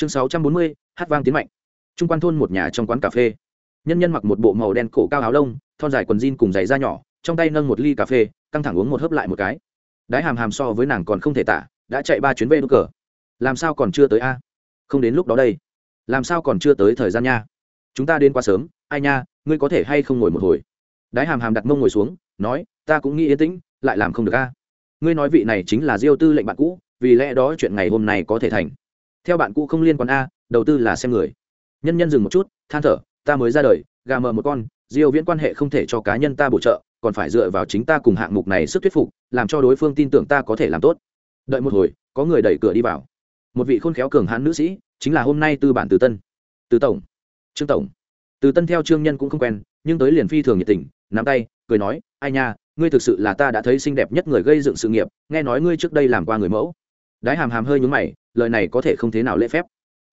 chương sáu trăm bốn mươi, hát vang tiến mạnh. Trung quan thôn một nhà trong quán cà phê. Nhân nhân mặc một bộ màu đen cổ cao áo lông, thon dài quần jean cùng giày da nhỏ, trong tay nâng một ly cà phê, căng thẳng uống một hớp lại một cái. Đái hàm hàm so với nàng còn không thể tả, đã chạy ba chuyến về đốt cờ. Làm sao còn chưa tới a? Không đến lúc đó đây. Làm sao còn chưa tới thời gian nha? Chúng ta đến quá sớm, ai nha, ngươi có thể hay không ngồi một hồi? Đái hàm hàm đặt mông ngồi xuống, nói, ta cũng nghĩ yên tĩnh, lại làm không được a. Ngươi nói vị này chính là diêu tư lệnh bạn cũ, vì lẽ đó chuyện ngày hôm nay có thể thành theo bạn cũ không liên quan a, đầu tư là xem người. Nhân nhân dừng một chút, than thở, ta mới ra đời, gà mờ một con, diêu viễn quan hệ không thể cho cá nhân ta bổ trợ, còn phải dựa vào chính ta cùng hạng mục này sức thuyết phục, làm cho đối phương tin tưởng ta có thể làm tốt. Đợi một hồi, có người đẩy cửa đi vào. Một vị khôn khéo cường hãn nữ sĩ, chính là hôm nay tư bản từ tân. Từ tổng. Trương tổng. Từ tân theo trương nhân cũng không quen, nhưng tới liền phi thường nhiệt tình, nắm tay, cười nói, ai nha, ngươi thực sự là ta đã thấy xinh đẹp nhất người gây dựng sự nghiệp, nghe nói ngươi trước đây làm qua người mẫu đái hàm hàm hơi nhúng mày, lời này có thể không thế nào lễ phép.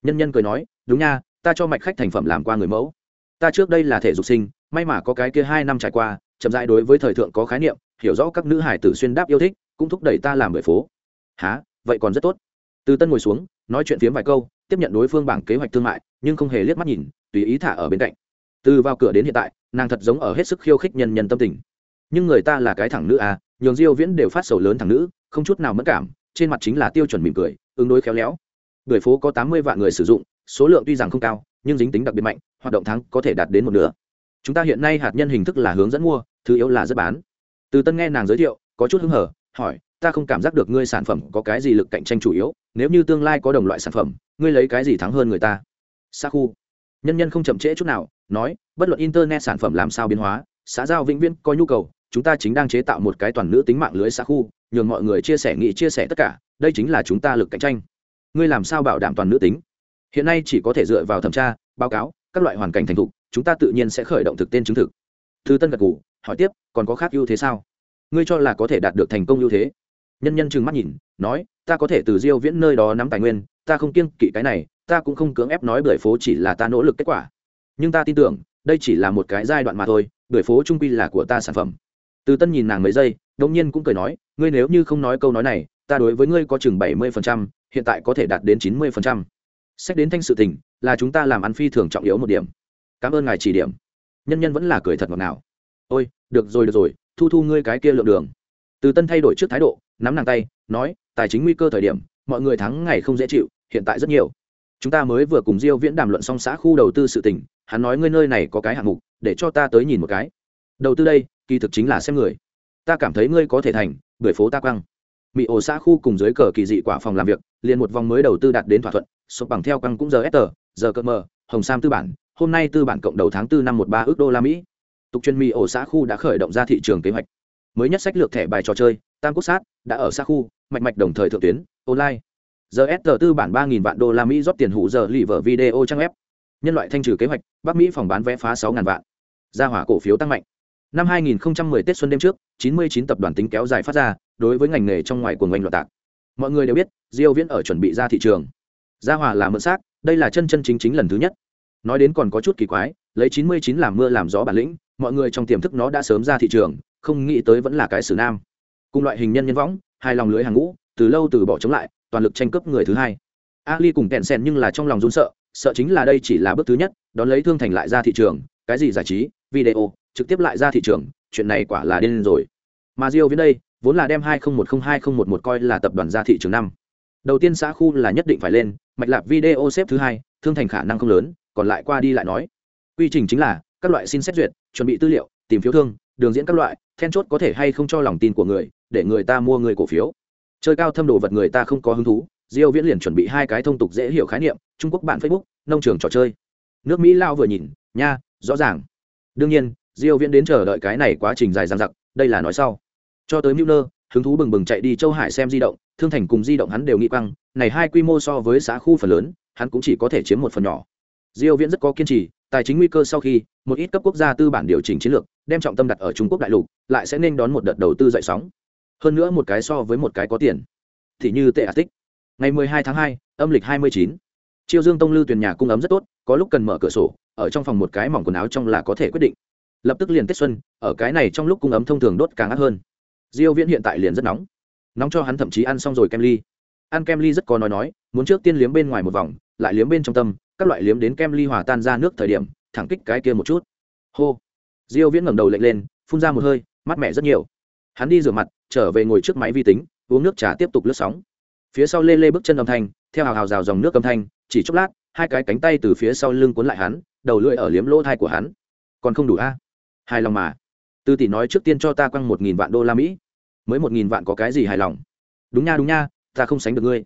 Nhân nhân cười nói, đúng nha, ta cho mạch khách thành phẩm làm qua người mẫu. Ta trước đây là thể dục sinh, may mà có cái kia hai năm trải qua, chậm dại đối với thời thượng có khái niệm, hiểu rõ các nữ hải tử xuyên đáp yêu thích, cũng thúc đẩy ta làm người phố. Há vậy còn rất tốt. Từ tân ngồi xuống, nói chuyện phiếm vài câu, tiếp nhận đối phương bảng kế hoạch thương mại, nhưng không hề liếc mắt nhìn, tùy ý thả ở bên cạnh. Từ vào cửa đến hiện tại, nàng thật giống ở hết sức khiêu khích nhân nhân tâm tình. Nhưng người ta là cái thẳng nữ à nhường diêu viễn đều phát sầu lớn thẳng nữ, không chút nào mất cảm trên mặt chính là tiêu chuẩn mỉm cười, ứng đối khéo léo. Bưởi phố có 80 vạn người sử dụng, số lượng tuy rằng không cao, nhưng dính tính đặc biệt mạnh, hoạt động tháng có thể đạt đến một nửa. Chúng ta hiện nay hạt nhân hình thức là hướng dẫn mua, thứ yếu là rất bán. Từ tân nghe nàng giới thiệu, có chút hứng hở, hỏi, ta không cảm giác được ngươi sản phẩm có cái gì lực cạnh tranh chủ yếu, nếu như tương lai có đồng loại sản phẩm, ngươi lấy cái gì thắng hơn người ta? Xa khu nhân nhân không chậm trễ chút nào, nói, bất luận internet sản phẩm làm sao biến hóa, xã giao vĩnh viễn có nhu cầu chúng ta chính đang chế tạo một cái toàn nữ tính mạng lưới xã khu, nhường mọi người chia sẻ nghị chia sẻ tất cả, đây chính là chúng ta lực cạnh tranh. Ngươi làm sao bảo đảm toàn nữ tính? Hiện nay chỉ có thể dựa vào thẩm tra, báo cáo, các loại hoàn cảnh thành thục, chúng ta tự nhiên sẽ khởi động thực tên chứng thực. Thư tân gật ngủ hỏi tiếp, còn có khác ưu thế sao? Ngươi cho là có thể đạt được thành công ưu thế? Nhân nhân trừng mắt nhìn, nói, ta có thể từ diêu viễn nơi đó nắm tài nguyên, ta không kiêng kỵ cái này, ta cũng không cưỡng ép nói bởi phố chỉ là ta nỗ lực kết quả. Nhưng ta tin tưởng, đây chỉ là một cái giai đoạn mà thôi bởi phố trung quy là của ta sản phẩm từ tân nhìn nàng mấy giây đống nhiên cũng cười nói ngươi nếu như không nói câu nói này ta đối với ngươi có chừng bảy mươi phần trăm, hiện tại có thể đạt đến chín mươi phần trăm. xét đến thanh sự tình là chúng ta làm ăn phi thường trọng yếu một điểm. Cảm ơn ngài chỉ điểm. Nhân nhân vẫn là cười thật ngọt ngào. Ôi được rồi được rồi thu thu ngươi cái kia lượng đường. Từ tân thay đổi trước thái độ nắm nàng tay nói tài chính nguy cơ thời điểm mọi người thắng ngày không dễ chịu hiện tại rất nhiều. Chúng ta mới vừa cùng diêu viễn đàm luận xong xã khu đầu tư sự tình hắn nói ngươi nơi này có cái hạng mục để cho ta tới nhìn một cái. Đầu tư đây kỳ thực chính là xem người. Ta cảm thấy ngươi có thể thành, bưởi phố ta quăng. Mỹ ổ xã khu cùng dưới cờ kỳ dị quả phòng làm việc, liền một vòng mới đầu tư đạt đến thỏa thuận, sụp bằng theo quăng cũng giờ ester giờ cơ mờ, hồng sam tư bản, hôm nay tư bản cộng đầu tháng tư năm một ba ước đô la mỹ. Tục chuyên mỹ ổ xã khu đã khởi động ra thị trường kế hoạch. Mới nhất sách lược thẻ bài trò chơi, tam quốc sát, đã ở xã khu, mạch mạch đồng thời thượng tuyến, online. Giờ s tư bản ba vạn đô la mỹ rót tiền hụ giờ lì vở video trang web. Nhân loại thanh trừ kế hoạch, bắc mỹ phòng bán vé phá sáu vạn. Gia hỏa cổ phiếu tăng mạnh năm 2010 tết xuân đêm trước 99 tập đoàn tính kéo dài phát ra, đối với ngành nghề trong ngoài của ngành loạn tạc. Mọi người đều biết, diêu viễn ở chuẩn bị ra thị trường. Gia hòa là mượn xác, đây là chân chân chính chính lần thứ nhất. Nói đến còn có chút kỳ quái, lấy 99 làm mưa làm gió bản lĩnh, mọi người trong tiềm thức nó đã sớm ra thị trường, không nghĩ tới vẫn là cái xử nam. Cùng loại hình nhân nhân võng hai lòng lưới hàng ngũ, từ lâu từ bỏ chống lại, toàn lực tranh cướp người thứ hai. Ali cùng kẹn sen nhưng là trong lòng run sợ sợ chính là đây chỉ là bước thứ nhất, đón lấy thương thành lại ra thị trường, cái gì giải trí, video trực tiếp lại ra thị trường, chuyện này quả là điên rồi. Mà diêu viễn đây, vốn là đem 20102011 coi là tập đoàn ra thị trường năm. Đầu tiên xã khu là nhất định phải lên, mạch lạc video xếp thứ hai, thương thành khả năng không lớn, còn lại qua đi lại nói. Quy trình chính là, các loại xin xét duyệt, chuẩn bị tư liệu, tìm phiếu thương, đường diễn các loại, then chốt có thể hay không cho lòng tin của người, để người ta mua người cổ phiếu. Chơi cao thâm đồ vật người ta không có hứng thú, diêu viễn liền chuẩn bị hai cái thông tục dễ hiểu khái niệm, trung quốc bạn facebook, nông trường trò chơi. Nước mỹ lao vừa nhìn, nha, rõ ràng. Đương nhiên diêu viễn đến chờ đợi cái này quá trình dài dằng dặc đây là nói sau. Cho tới Müller, hứng thú bừng bừng chạy đi châu hải xem di động thương thành cùng di động hắn đều nghĩ quăng này hai quy mô so với xã khu phần lớn hắn cũng chỉ có thể chiếm một phần nhỏ. Diêu viễn rất có kiên trì tài chính nguy cơ sau khi một ít cấp quốc gia tư bản điều chỉnh chiến lược đem trọng tâm đặt ở trung quốc đại lục lại sẽ nên đón một đợt đầu tư dậy sóng. Hơn nữa một cái so với một cái có tiền. Thì như tệ tích. Ngày 12 tháng 2, âm lịch 29. chiêu dương tông lư tuyển nhà cung ấm rất tốt có lúc cần mở cửa sổ ở trong phòng một cái mỏng quần áo trong là có thể quyết định lập tức liền tết xuân, ở cái này trong lúc cung ấm thông thường đốt càng ác hơn. Diêu viễn hiện tại liền rất nóng. Nóng cho hắn thậm chí ăn xong rồi kem ly. Ăn kem ly rất có nói nói, muốn trước tiên liếm bên ngoài một vòng, lại liếm bên trong tâm, các loại liếm đến kem ly hòa tan ra nước thời điểm, thẳng kích cái kia một chút. Hô. Diêu viễn ngẩng đầu lệch lên, phun ra một hơi, mát mẻ rất nhiều. Hắn đi rửa mặt, trở về ngồi trước máy vi tính, uống nước trà tiếp tục lướt sóng. Phía sau lê lê bước chân âm thanh, theo hào hào rào dòng nước âm thanh, chỉ chốc lát, hai cái cánh tay từ phía sau lưng cuốn lại hắn, đầu lưỡi ở liếm lỗ thai của hắn. Còn không đủ a? Hài lòng mà. Tư tỷ nói trước tiên cho ta quăng một nghìn vạn đô la mỹ. Mới một nghìn vạn có cái gì hài lòng? Đúng nha đúng nha, ta không sánh được ngươi.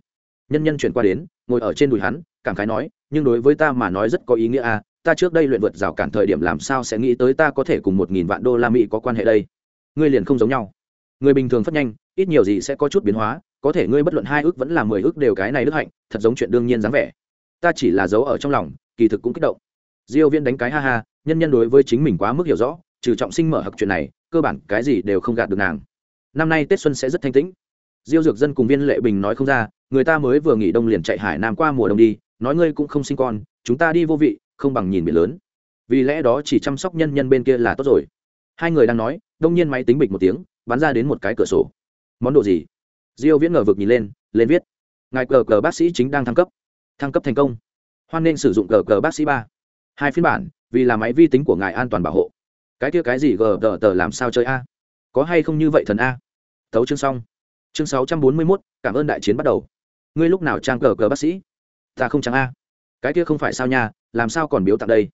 Nhân nhân chuyển qua đến, ngồi ở trên đùi hắn, cảm khái nói, nhưng đối với ta mà nói rất có ý nghĩa a ta trước đây luyện vượt rào cản thời điểm làm sao sẽ nghĩ tới ta có thể cùng một nghìn vạn đô la mỹ có quan hệ đây? Ngươi liền không giống nhau. Người bình thường phát nhanh, ít nhiều gì sẽ có chút biến hóa, có thể ngươi bất luận hai ước vẫn là mười ước đều cái này đức hạnh, thật giống chuyện đương nhiên dáng vẻ. Ta chỉ là giấu ở trong lòng, kỳ thực cũng kích động. Diêu viên đánh cái ha ha, nhân nhân đối với chính mình quá mức hiểu rõ trừ trọng sinh mở hặc chuyện này, cơ bản cái gì đều không gạt được nàng. Năm nay tết xuân sẽ rất thanh tĩnh. Diêu dược dân cùng viên lệ bình nói không ra, người ta mới vừa nghỉ đông liền chạy hải nam qua mùa đông đi, nói ngươi cũng không sinh con, chúng ta đi vô vị, không bằng nhìn biển lớn. Vì lẽ đó chỉ chăm sóc nhân nhân bên kia là tốt rồi. Hai người đang nói, đông nhiên máy tính bịch một tiếng, bắn ra đến một cái cửa sổ. Món đồ gì? Diêu viễn ngờ vực nhìn lên lên viết. Ngài cờ cờ bác sĩ chính đang thăng cấp. Thăng cấp thành công. Hoan nên sử dụng cờ cờ bác sĩ ba. Hai phiên bản, vì là máy vi tính của ngài an toàn bảo hộ cái kia cái gì gờ tờ tờ làm sao chơi a? Có hay không như vậy thần a? Tấu chương xong. Chương 641, cảm ơn đại chiến bắt đầu. Ngươi lúc nào trang cờ cờ bác sĩ? Ta không trang a. Cái kia không phải sao nha làm sao còn biếu tặng đây?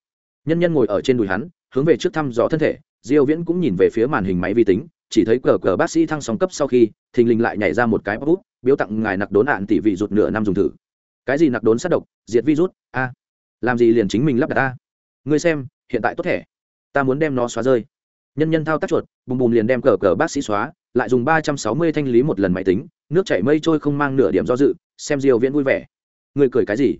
Nhân nhân ngồi ở trên đùi hắn hướng về trước thăm dò thân thể diêu viễn cũng nhìn về phía màn hình máy vi tính chỉ thấy cờ cờ bác sĩ thăng sóng cấp sau khi thình lình lại nhảy ra một cái bút biếu tặng ngài nặc đốn hạn tỷ vị rụt nửa năm dùng thử. Cái gì nặc đốn sát độc? Diệt virus? A. Làm gì liền chính mình lắp đặt a? Ngươi xem hiện tại tốt thẻ ta muốn đem nó xóa rơi. Nhân nhân thao tác chuột, bùm bùm liền đem cờ cờ bác sĩ xóa, lại dùng ba trăm sáu mươi thanh lý một lần máy tính, nước chảy mây trôi không mang nửa điểm do dự, xem diêu viễn vui vẻ. Người cười cái gì?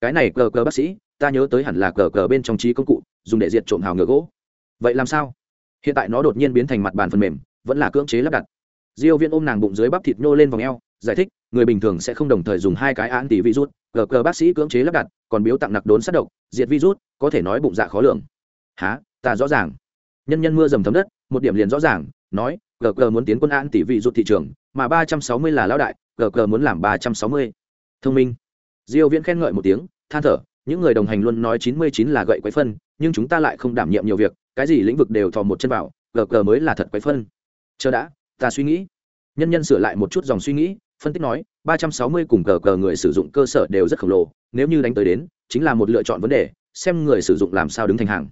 Cái này cờ cờ bác sĩ, ta nhớ tới hẳn là cờ cờ bên trong trí công cụ, dùng để diệt trộm hào ngựa gỗ. Vậy làm sao? Hiện tại nó đột nhiên biến thành mặt bàn phần mềm, vẫn là cưỡng chế lắp đặt. Diêu viễn ôm nàng bụng dưới bắp thịt nhô lên vòng eo, giải thích, người bình thường sẽ không đồng thời dùng hai cái án tỷ virus, cờ cờ bác sĩ cưỡng chế lắp đặt, còn biếu tặng nặc đốn sát độc, diệt virus, có thể nói bụng dạ khó lường. Há ta rõ ràng. Nhân nhân mưa dầm thấm đất, một điểm liền rõ ràng, nói gờ gờ muốn tiến quân an tỷ vị rụt thị trường, mà ba trăm sáu mươi là lão đại gờ gờ muốn làm ba trăm sáu mươi. Thông minh. Diêu viễn khen ngợi một tiếng, than thở, những người đồng hành luôn nói chín mươi chín là gậy quấy phân, nhưng chúng ta lại không đảm nhiệm nhiều việc, cái gì lĩnh vực đều thò một chân vào gờ gờ mới là thật quấy phân. Chờ đã, ta suy nghĩ. Nhân nhân sửa lại một chút dòng suy nghĩ, phân tích nói, ba trăm sáu mươi cùng cờ cờ người sử dụng cơ sở đều rất khổng lồ, nếu như đánh tới đến, chính là một lựa chọn vấn đề, xem người sử dụng làm sao đứng thành hàng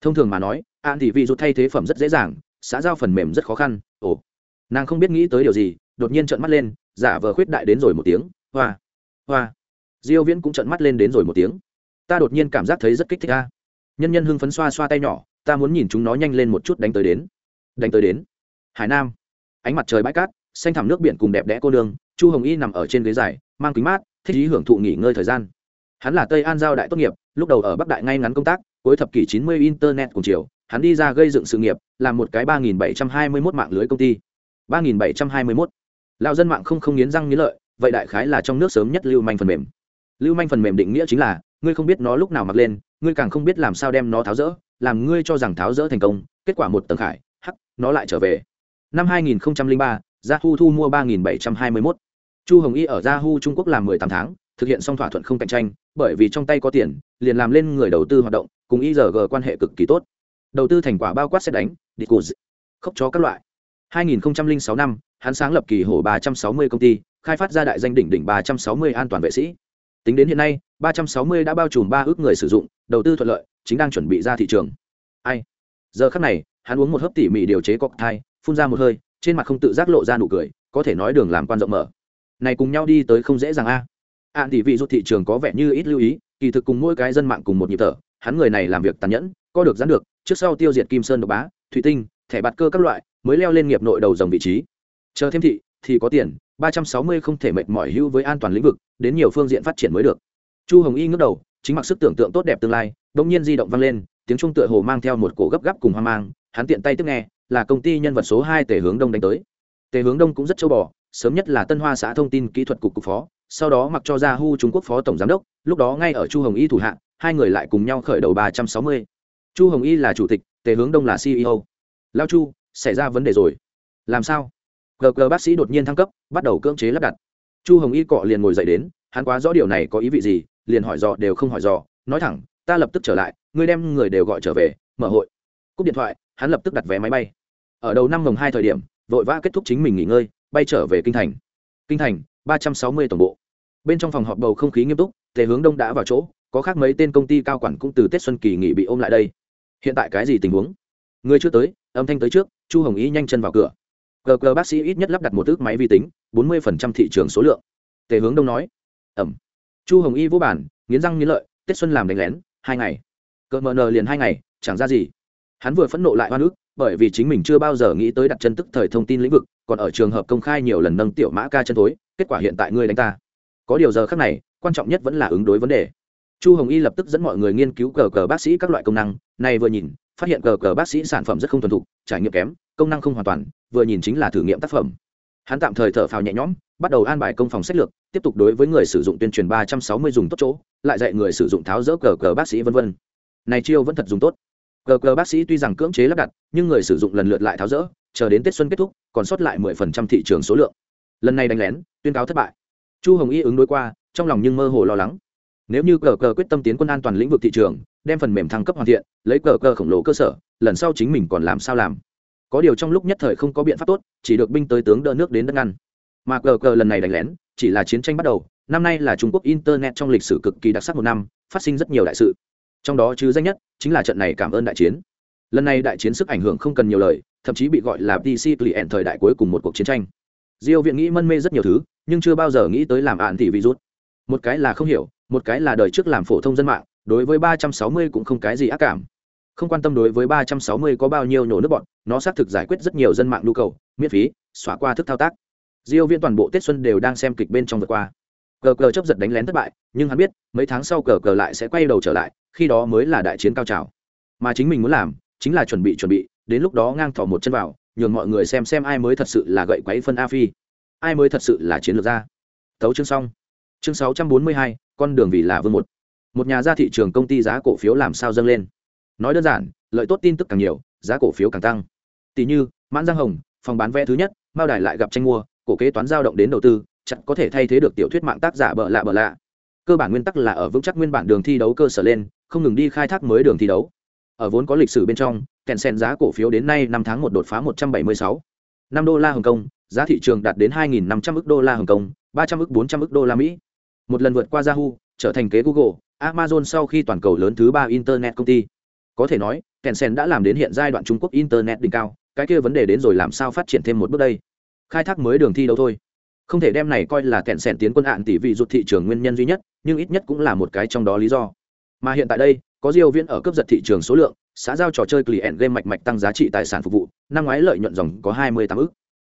thông thường mà nói, an thị vị rút thay thế phẩm rất dễ dàng, xã giao phần mềm rất khó khăn, ồ. Nàng không biết nghĩ tới điều gì, đột nhiên trợn mắt lên, giả vờ khuyết đại đến rồi một tiếng, hoa hoa. Diêu viễn cũng trợn mắt lên đến rồi một tiếng. Ta đột nhiên cảm giác thấy rất kích thích a. Nhân nhân hưng phấn xoa xoa tay nhỏ, ta muốn nhìn chúng nó nhanh lên một chút đánh tới đến. Đánh tới đến. Hải nam. Ánh mặt trời bãi cát, xanh thẳm nước biển cùng đẹp đẽ cô đường chu hồng y nằm ở trên ghế dài, mang kính mát, thích ý hưởng thụ nghỉ ngơi thời gian. Hắn là tây an giao đại tốt nghiệp, lúc đầu ở bắc đại ngay ngắn công tác cuối thập kỷ 90 internet cùng chiều hắn đi ra gây dựng sự nghiệp làm một cái 3721 mạng lưới công ty. 3721 lão dân mạng không không nghiến răng nghiến lợi vậy đại khái là trong nước sớm nhất lưu manh phần mềm. Lưu manh phần mềm định nghĩa chính là ngươi không biết nó lúc nào mặc lên ngươi càng không biết làm sao đem nó tháo dỡ, làm ngươi cho rằng tháo dỡ thành công kết quả một tầng khải hắc nó lại trở về. Năm 2003, Yahoo thu mua 3721. Chu Hồng Y ở Yahoo Trung Quốc làm 18 tháng, thực hiện xong thỏa thuận không cạnh tranh, bởi vì trong tay có tiền, liền làm lên người đầu tư hoạt động, cùng IRG quan hệ cực kỳ tốt. Đầu tư thành quả bao quát xét đánh, địch cù, khốc chó các loại. 2006 năm, hắn sáng lập kỳ hổ 360 công ty, khai phát ra đại danh đỉnh đỉnh 360 an toàn vệ sĩ. Tính đến hiện nay, 360 đã bao trùm ba ước người sử dụng, đầu tư thuận lợi, chính đang chuẩn bị ra thị trường. Ai? Giờ khắc này, hắn uống một hớp tỉ mỉ điều chế cocktail, phun ra một hơi, trên mặt không tự giác lộ ra nụ cười có thể nói đường làm quan rộng mở này cùng nhau đi tới không dễ dàng a à. ạn tỷ vị rút thị trường có vẻ như ít lưu ý kỳ thực cùng mỗi cái dân mạng cùng một nhịp thở hắn người này làm việc tàn nhẫn có được gián được trước sau tiêu diệt kim sơn độc bá thủy tinh thẻ bạt cơ các loại mới leo lên nghiệp nội đầu dòng vị trí. Chờ thêm thị thì có tiền ba trăm sáu mươi không thể mệt mỏi hưu với an toàn lĩnh vực đến nhiều phương diện phát triển mới được. Chu hồng y ngước đầu chính mặc sức tưởng tượng tốt đẹp tương lai đ ỗ n g nhiên di động vang lên tiếng trung tựa hồ mang theo một cổ gấp gáp cùng hoang mang hắn tiện tay tức nghe là công ty nhân vật số hai tề hướng đông đánh tới. Tề hướng đông cũng rất châu bò sớm nhất là tân hoa xã thông tin kỹ thuật cục cục phó sau đó mặc cho Hu Trung Quốc phó tổng giám đốc, lúc đó ngay ở Chu Hồng Y thủ hạ, hai người lại cùng nhau khởi đầu ba trăm sáu mươi. Chu Hồng Y là chủ tịch, Tề Hướng Đông là CEO. Lao Chu, xảy ra vấn đề rồi. Làm sao? GG bác sĩ đột nhiên thăng cấp, bắt đầu cưỡng chế lắp đặt. Chu Hồng Y cọ liền ngồi dậy đến, hắn quá rõ điều này có ý vị gì, liền hỏi dò đều không hỏi dò nói thẳng ta lập tức trở lại ngươi đem người đều gọi trở về mở hội cúp điện thoại hắn lập tức đặt vé máy bay ở đầu năm mồng hai thời điểm vội vã kết thúc chính mình nghỉ ngơi bay trở về kinh thành kinh thành ba trăm sáu mươi tổng bộ bên trong phòng họp bầu không khí nghiêm túc tề hướng đông đã vào chỗ có khác mấy tên công ty cao quản cũng từ tết xuân kỳ nghỉ bị ôm lại đây. Hiện tại cái gì tình huống? Người chưa tới, âm thanh tới trước, chu hồng ý nhanh chân vào cửa. Gờ gờ bác sĩ ít nhất lắp đặt một ước máy vi tính, bốn mươi thị trường số lượng. Tề hướng đông nói. Ẩm. Chu hồng y vô bản, nghiến răng nghiến lợi, tết xuân làm đánh lén, hai ngày. Cờ mờ nờ liền hai ngày, chẳng ra gì. Hắn vừa phẫn nộ lại hoa nước bởi vì chính mình chưa bao giờ nghĩ tới đặt chân tức thời thông tin lĩnh vực, còn ở trường hợp công khai nhiều lần nâng tiểu mã ca chân tối kết quả hiện tại ngươi đánh ta. Có điều giờ khác này, quan trọng nhất vẫn là ứng đối vấn đề chu hồng y lập tức dẫn mọi người nghiên cứu cờ cờ bác sĩ các loại công năng, này vừa nhìn, phát hiện cờ cờ bác sĩ sản phẩm rất không thuần thục, trải nghiệm kém, công năng không hoàn toàn, vừa nhìn chính là thử nghiệm tác phẩm. Hắn tạm thời thở phào nhẹ nhõm, bắt đầu an bài công phòng sách lược, tiếp tục đối với người sử dụng tuyên truyền ba trăm sáu mươi dùng tốt chỗ, lại dạy người sử dụng tháo rỡ cờ cờ bác sĩ v v này chiêu vẫn thật dùng tốt. Cờ cờ bác sĩ tuy rằng cưỡng chế lắp đặt, nhưng người sử dụng lần lượt lại tháo rỡ, chờ đến tết xuân kết thúc, còn sót lại mười phần trăm thị trường số lượng. Lần này đánh lén, tuyên cáo thất bại. Chu hồng y ứng đối qua, trong lòng nhưng mơ hồ lo lắng nếu như cờ cờ quyết tâm tiến quân an toàn lĩnh vực thị trường, đem phần mềm thăng cấp hoàn thiện, lấy cờ cờ khổng lồ cơ sở, lần sau chính mình còn làm sao làm? Có điều trong lúc nhất thời không có biện pháp tốt, chỉ được binh tới tướng đỡ nước đến đất ngăn. Mà cờ cờ lần này đánh lén, chỉ là chiến tranh bắt đầu, năm nay là trung quốc internet trong lịch sử cực kỳ đặc sắc một năm, phát sinh rất nhiều đại sự. Trong đó chứ danh nhất, chính là trận này cảm ơn đại chiến. Lần này đại chiến sức ảnh hưởng không cần nhiều lời, thậm chí bị gọi là pc client thời đại cuối cùng một cuộc chiến tranh. Diêu viện nghĩ mân mê rất nhiều thứ, nhưng chưa bao giờ nghĩ tới làm ạn thị virus một cái là không hiểu, một cái là đời trước làm phổ thông dân mạng, đối với ba trăm sáu mươi cũng không cái gì ác cảm. Không quan tâm đối với ba trăm sáu mươi có bao nhiêu nhổ nước bọn, nó xác thực giải quyết rất nhiều dân mạng nhu cầu, miễn phí, xóa qua thức thao tác. Diêu viên toàn bộ tết xuân đều đang xem kịch bên trong vượt qua. Cờ cờ chấp giật đánh lén thất bại, nhưng hắn biết, mấy tháng sau cờ cờ lại sẽ quay đầu trở lại, khi đó mới là đại chiến cao trào. Mà chính mình muốn làm, chính là chuẩn bị chuẩn bị, đến lúc đó ngang thỏ một chân vào, nhường mọi người xem xem ai mới thật sự là gậy quấy phân a phi. Ai mới thật sự là chiến lược gia. Tấu chương xong chương sáu trăm bốn mươi hai, con đường vì là vương một. Một nhà ra thị trường công ty giá cổ phiếu làm sao dâng lên? Nói đơn giản, lợi tốt tin tức càng nhiều, giá cổ phiếu càng tăng. Tỷ như, mãn giang hồng, phòng bán vé thứ nhất, mao đài lại gặp tranh mua, cổ kế toán giao động đến đầu tư, chặt có thể thay thế được tiểu thuyết mạng tác giả bợ lạ bợ lạ. Cơ bản nguyên tắc là ở vững chắc nguyên bản đường thi đấu cơ sở lên, không ngừng đi khai thác mới đường thi đấu. Ở vốn có lịch sử bên trong, kèn sen giá cổ phiếu đến nay năm tháng một đột phá một trăm bảy mươi sáu. Năm đô la hồng kông, giá thị trường đạt đến hai nghìn năm trăm đô la hồng kông, ba trăm ước bốn trăm đô la mỹ một lần vượt qua yahoo, trở thành kế google, amazon sau khi toàn cầu lớn thứ ba internet công ty. Có thể nói, Tencent đã làm đến hiện giai đoạn trung quốc internet đỉnh cao, cái kia vấn đề đến rồi làm sao phát triển thêm một bước đây? Khai thác mới đường thi đấu thôi. Không thể đem này coi là kẹn sẻn tiến quân hạn tỷ vị rụt thị trường nguyên nhân duy nhất, nhưng ít nhất cũng là một cái trong đó lý do. Mà hiện tại đây, có diêu viễn ở cấp giật thị trường số lượng, xã giao trò chơi client game mạch mạch tăng giá trị tài sản phục vụ, năm ngoái lợi nhuận dòng có 28 ức.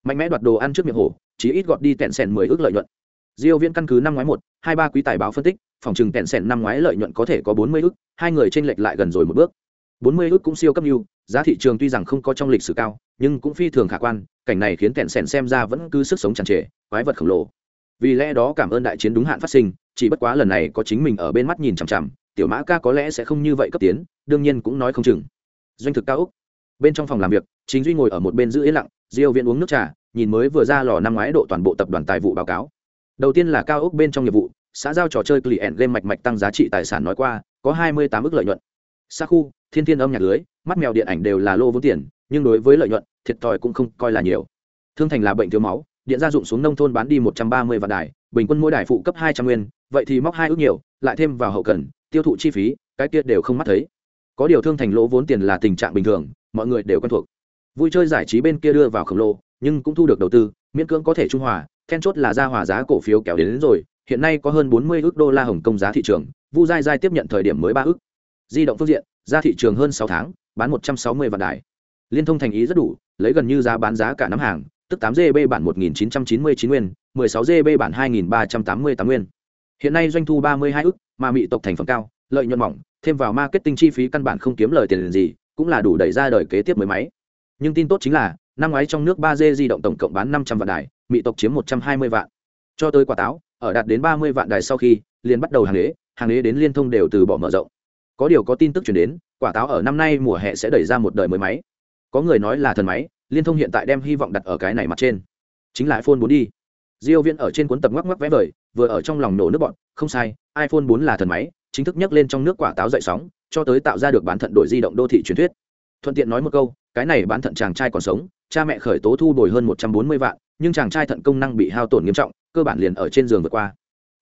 Mạnh mẽ đoạt đồ ăn trước miệng hổ chỉ ít gọt đi kẹn sẻn 10 ức lợi nhuận diêu viễn căn cứ năm ngoái một, hai ba quý tài báo phân tích, phòng trừng kẹn sẹn năm ngoái lợi nhuận có thể có 40 ức, hai người trên lệch lại gần rồi một bước. 40 ức cũng siêu cấp nhiều giá thị trường tuy rằng không có trong lịch sử cao, nhưng cũng phi thường khả quan, cảnh này khiến kẹn sẹn xem ra vẫn cứ sức sống tràn trề quái vật khổng lồ. Vì lẽ đó cảm ơn đại chiến đúng hạn phát sinh, chỉ bất quá lần này có chính mình ở bên mắt nhìn chằm chằm, tiểu mã ca có lẽ sẽ không như vậy cấp tiến, đương nhiên cũng nói không chừng. Doanh thực cao úc. Bên trong phòng làm việc, chính duy ngồi ở một bên giữ yên lặng, diêu Viễn uống nước trà, nhìn mới vừa ra lò năm ngoái độ toàn bộ tập đoàn tài vụ báo cáo đầu tiên là cao úc bên trong nghiệp vụ, xã giao trò chơi client game mạch mạch tăng giá trị tài sản nói qua, có hai mươi tám ước lợi nhuận. Xa khu, thiên thiên âm nhạc lưới, mắt mèo điện ảnh đều là lô vốn tiền, nhưng đối với lợi nhuận, thiệt thòi cũng không coi là nhiều. Thương thành là bệnh thiếu máu, điện gia dụng xuống nông thôn bán đi một trăm ba mươi vạn đài, bình quân mỗi đài phụ cấp hai trăm nguyên, vậy thì móc hai ước nhiều, lại thêm vào hậu cần, tiêu thụ chi phí, cái kia đều không mắt thấy. Có điều thương thành lỗ vốn tiền là tình trạng bình thường, mọi người đều quen thuộc. Vui chơi giải trí bên kia đưa vào khổng lồ, nhưng cũng thu được đầu tư, miễn cưỡng có thể trung hòa then chốt là ra hòa giá cổ phiếu kéo đến, đến rồi. Hiện nay có hơn bốn mươi ước đô la hồng công giá thị trường. Vu dai dai tiếp nhận thời điểm mới ba ước. Di động phương diện ra thị trường hơn sáu tháng bán một trăm sáu mươi vạn đài. Liên thông thành ý rất đủ lấy gần như giá bán giá cả nắm hàng tức 8 gb bản một nghìn chín trăm chín mươi chín nguyên mười sáu gb bản hai nghìn ba trăm tám mươi tám nguyên. Hiện nay doanh thu ba mươi hai ức mà mỹ tộc thành phần cao lợi nhuận mỏng thêm vào marketing chi phí căn bản không kiếm lời tiền gì cũng là đủ đẩy ra đời kế tiếp mới máy. Nhưng tin tốt chính là năm ngoái trong nước 3G di động tổng cộng bán năm trăm vạn đài mỹ tộc chiếm một trăm hai mươi vạn. Cho tới quả táo, ở đạt đến ba mươi vạn đài sau khi, liền bắt đầu hàng đế hàng đế đến liên thông đều từ bỏ mở rộng. Có điều có tin tức chuyển đến, quả táo ở năm nay mùa hè sẽ đẩy ra một đời mới máy. Có người nói là thần máy, liên thông hiện tại đem hy vọng đặt ở cái này mặt trên. Chính là iphone bốn đi. Diêu viễn ở trên cuốn tập ngoắc ngoắc vẽ vời, vừa ở trong lòng nổ nước bọn, không sai, iphone 4 là thần máy, chính thức nhấc lên trong nước quả táo dậy sóng, cho tới tạo ra được bán thận đổi di động đô thị truyền thuyết. Thuận tiện nói một câu cái này bán thận chàng trai còn sống, cha mẹ khởi tố thu đổi hơn 140 vạn, nhưng chàng trai thận công năng bị hao tổn nghiêm trọng, cơ bản liền ở trên giường vượt qua.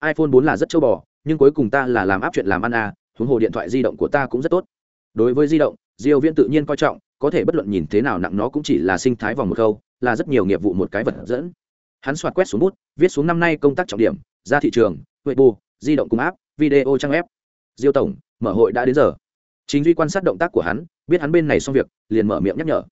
iphone 4 là rất châu bò, nhưng cuối cùng ta là làm áp chuyện làm ăn à huống hồ điện thoại di động của ta cũng rất tốt. Đối với di động, diêu viễn tự nhiên coi trọng, có thể bất luận nhìn thế nào nặng nó cũng chỉ là sinh thái vòng một câu, là rất nhiều nghiệp vụ một cái vật dẫn. Hắn soạt quét xuống bút, viết xuống năm nay công tác trọng điểm, ra thị trường, weibo, di động cùng áp video trang web. Diêu tổng, mở hội đã đến giờ. Chính duy quan sát động tác của hắn biết hắn bên này xong việc, liền mở miệng nhắc nhở.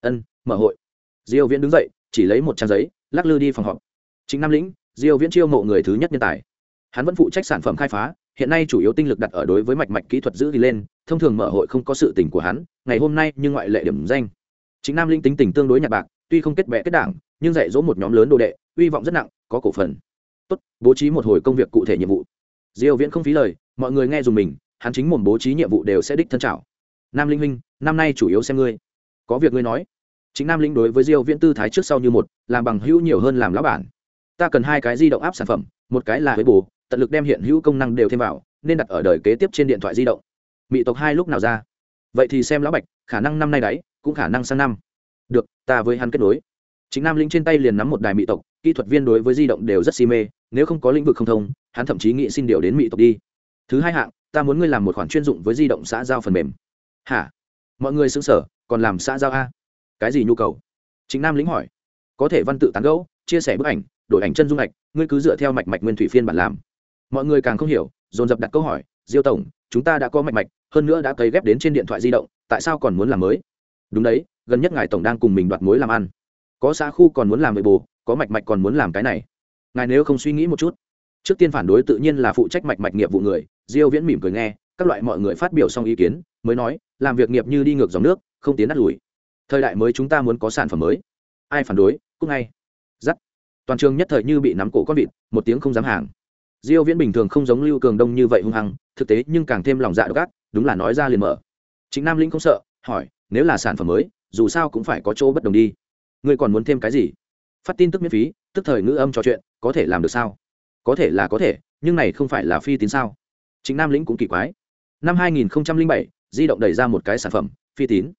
Ân, mở hội. Diêu viễn đứng dậy, chỉ lấy một trang giấy, lắc lư đi phòng họp. Chính nam lĩnh, diêu viễn chiêu mộ người thứ nhất nhân tài. Hắn vẫn phụ trách sản phẩm khai phá, hiện nay chủ yếu tinh lực đặt ở đối với mạch mạch kỹ thuật giữ đi lên, thông thường mở hội không có sự tình của hắn, ngày hôm nay nhưng ngoại lệ điểm danh. Chính nam linh tính tình tương đối nhạt bạc, tuy không kết bè kết đảng, nhưng dạy dỗ một nhóm lớn đồ đệ, uy vọng rất nặng, có cổ phần. Tốt, bố trí một hồi công việc cụ thể nhiệm vụ. Diêu viễn không phí lời, mọi người nghe dùng mình, hắn chính mồm bố trí nhiệm vụ đều sẽ đích thân trảo nam linh huynh, năm nay chủ yếu xem ngươi. Có việc ngươi nói. Chính nam linh đối với diêu viễn tư thái trước sau như một, làm bằng hữu nhiều hơn làm lão bản. Ta cần hai cái di động áp sản phẩm, một cái là với bù tận lực đem hiện hữu công năng đều thêm vào, nên đặt ở đời kế tiếp trên điện thoại di động. Mỹ tộc hai lúc nào ra? Vậy thì xem lão bạch, khả năng năm nay đấy, cũng khả năng sang năm. Được, ta với hắn kết nối. Chính nam linh trên tay liền nắm một đài mỹ tộc, kỹ thuật viên đối với di động đều rất si mê, nếu không có lĩnh vực không thông, hắn thậm chí nghĩ xin điều đến mỹ tộc đi. Thứ hai hạng, ta muốn ngươi làm một khoản chuyên dụng với di động xã giao phần mềm hả? Mọi người xứng sở còn làm xã giao a? Cái gì nhu cầu? Chính nam lĩnh hỏi. Có thể văn tự tán gẫu, chia sẻ bức ảnh, đổi ảnh chân dung mạch, ngươi cứ dựa theo mạch mạch nguyên thủy phiên bản làm. Mọi người càng không hiểu, dồn dập đặt câu hỏi, diêu tổng, chúng ta đã có mạch mạch, hơn nữa đã cấy ghép đến trên điện thoại di động, tại sao còn muốn làm mới? Đúng đấy, gần nhất ngài tổng đang cùng mình đoạt mối làm ăn. Có xã khu còn muốn làm với bồ có mạch mạch còn muốn làm cái này. Ngài nếu không suy nghĩ một chút. Trước tiên phản đối tự nhiên là phụ trách mạch mạch nghiệp vụ người, diêu viễn mỉm cười nghe, các loại mọi người phát biểu xong ý kiến mới nói làm việc nghiệp như đi ngược dòng nước không tiến đắt lùi. Thời đại mới chúng ta muốn có sản phẩm mới. Ai phản đối cũng ngay. Dắt toàn trường nhất thời như bị nắm cổ con vịt một tiếng không dám hàng. Diêu viễn bình thường không giống lưu cường đông như vậy hung hăng thực tế nhưng càng thêm lòng dạ độc ác đúng là nói ra liền mở. Chính nam lĩnh không sợ hỏi nếu là sản phẩm mới dù sao cũng phải có chỗ bất đồng đi. Ngươi còn muốn thêm cái gì? Phát tin tức miễn phí tức thời ngữ âm trò chuyện có thể làm được sao? Có thể là có thể nhưng này không phải là phi tín sao? Chính nam lĩnh cũng kỳ quái. Năm 2007, di động đẩy ra một cái sản phẩm, phi tín.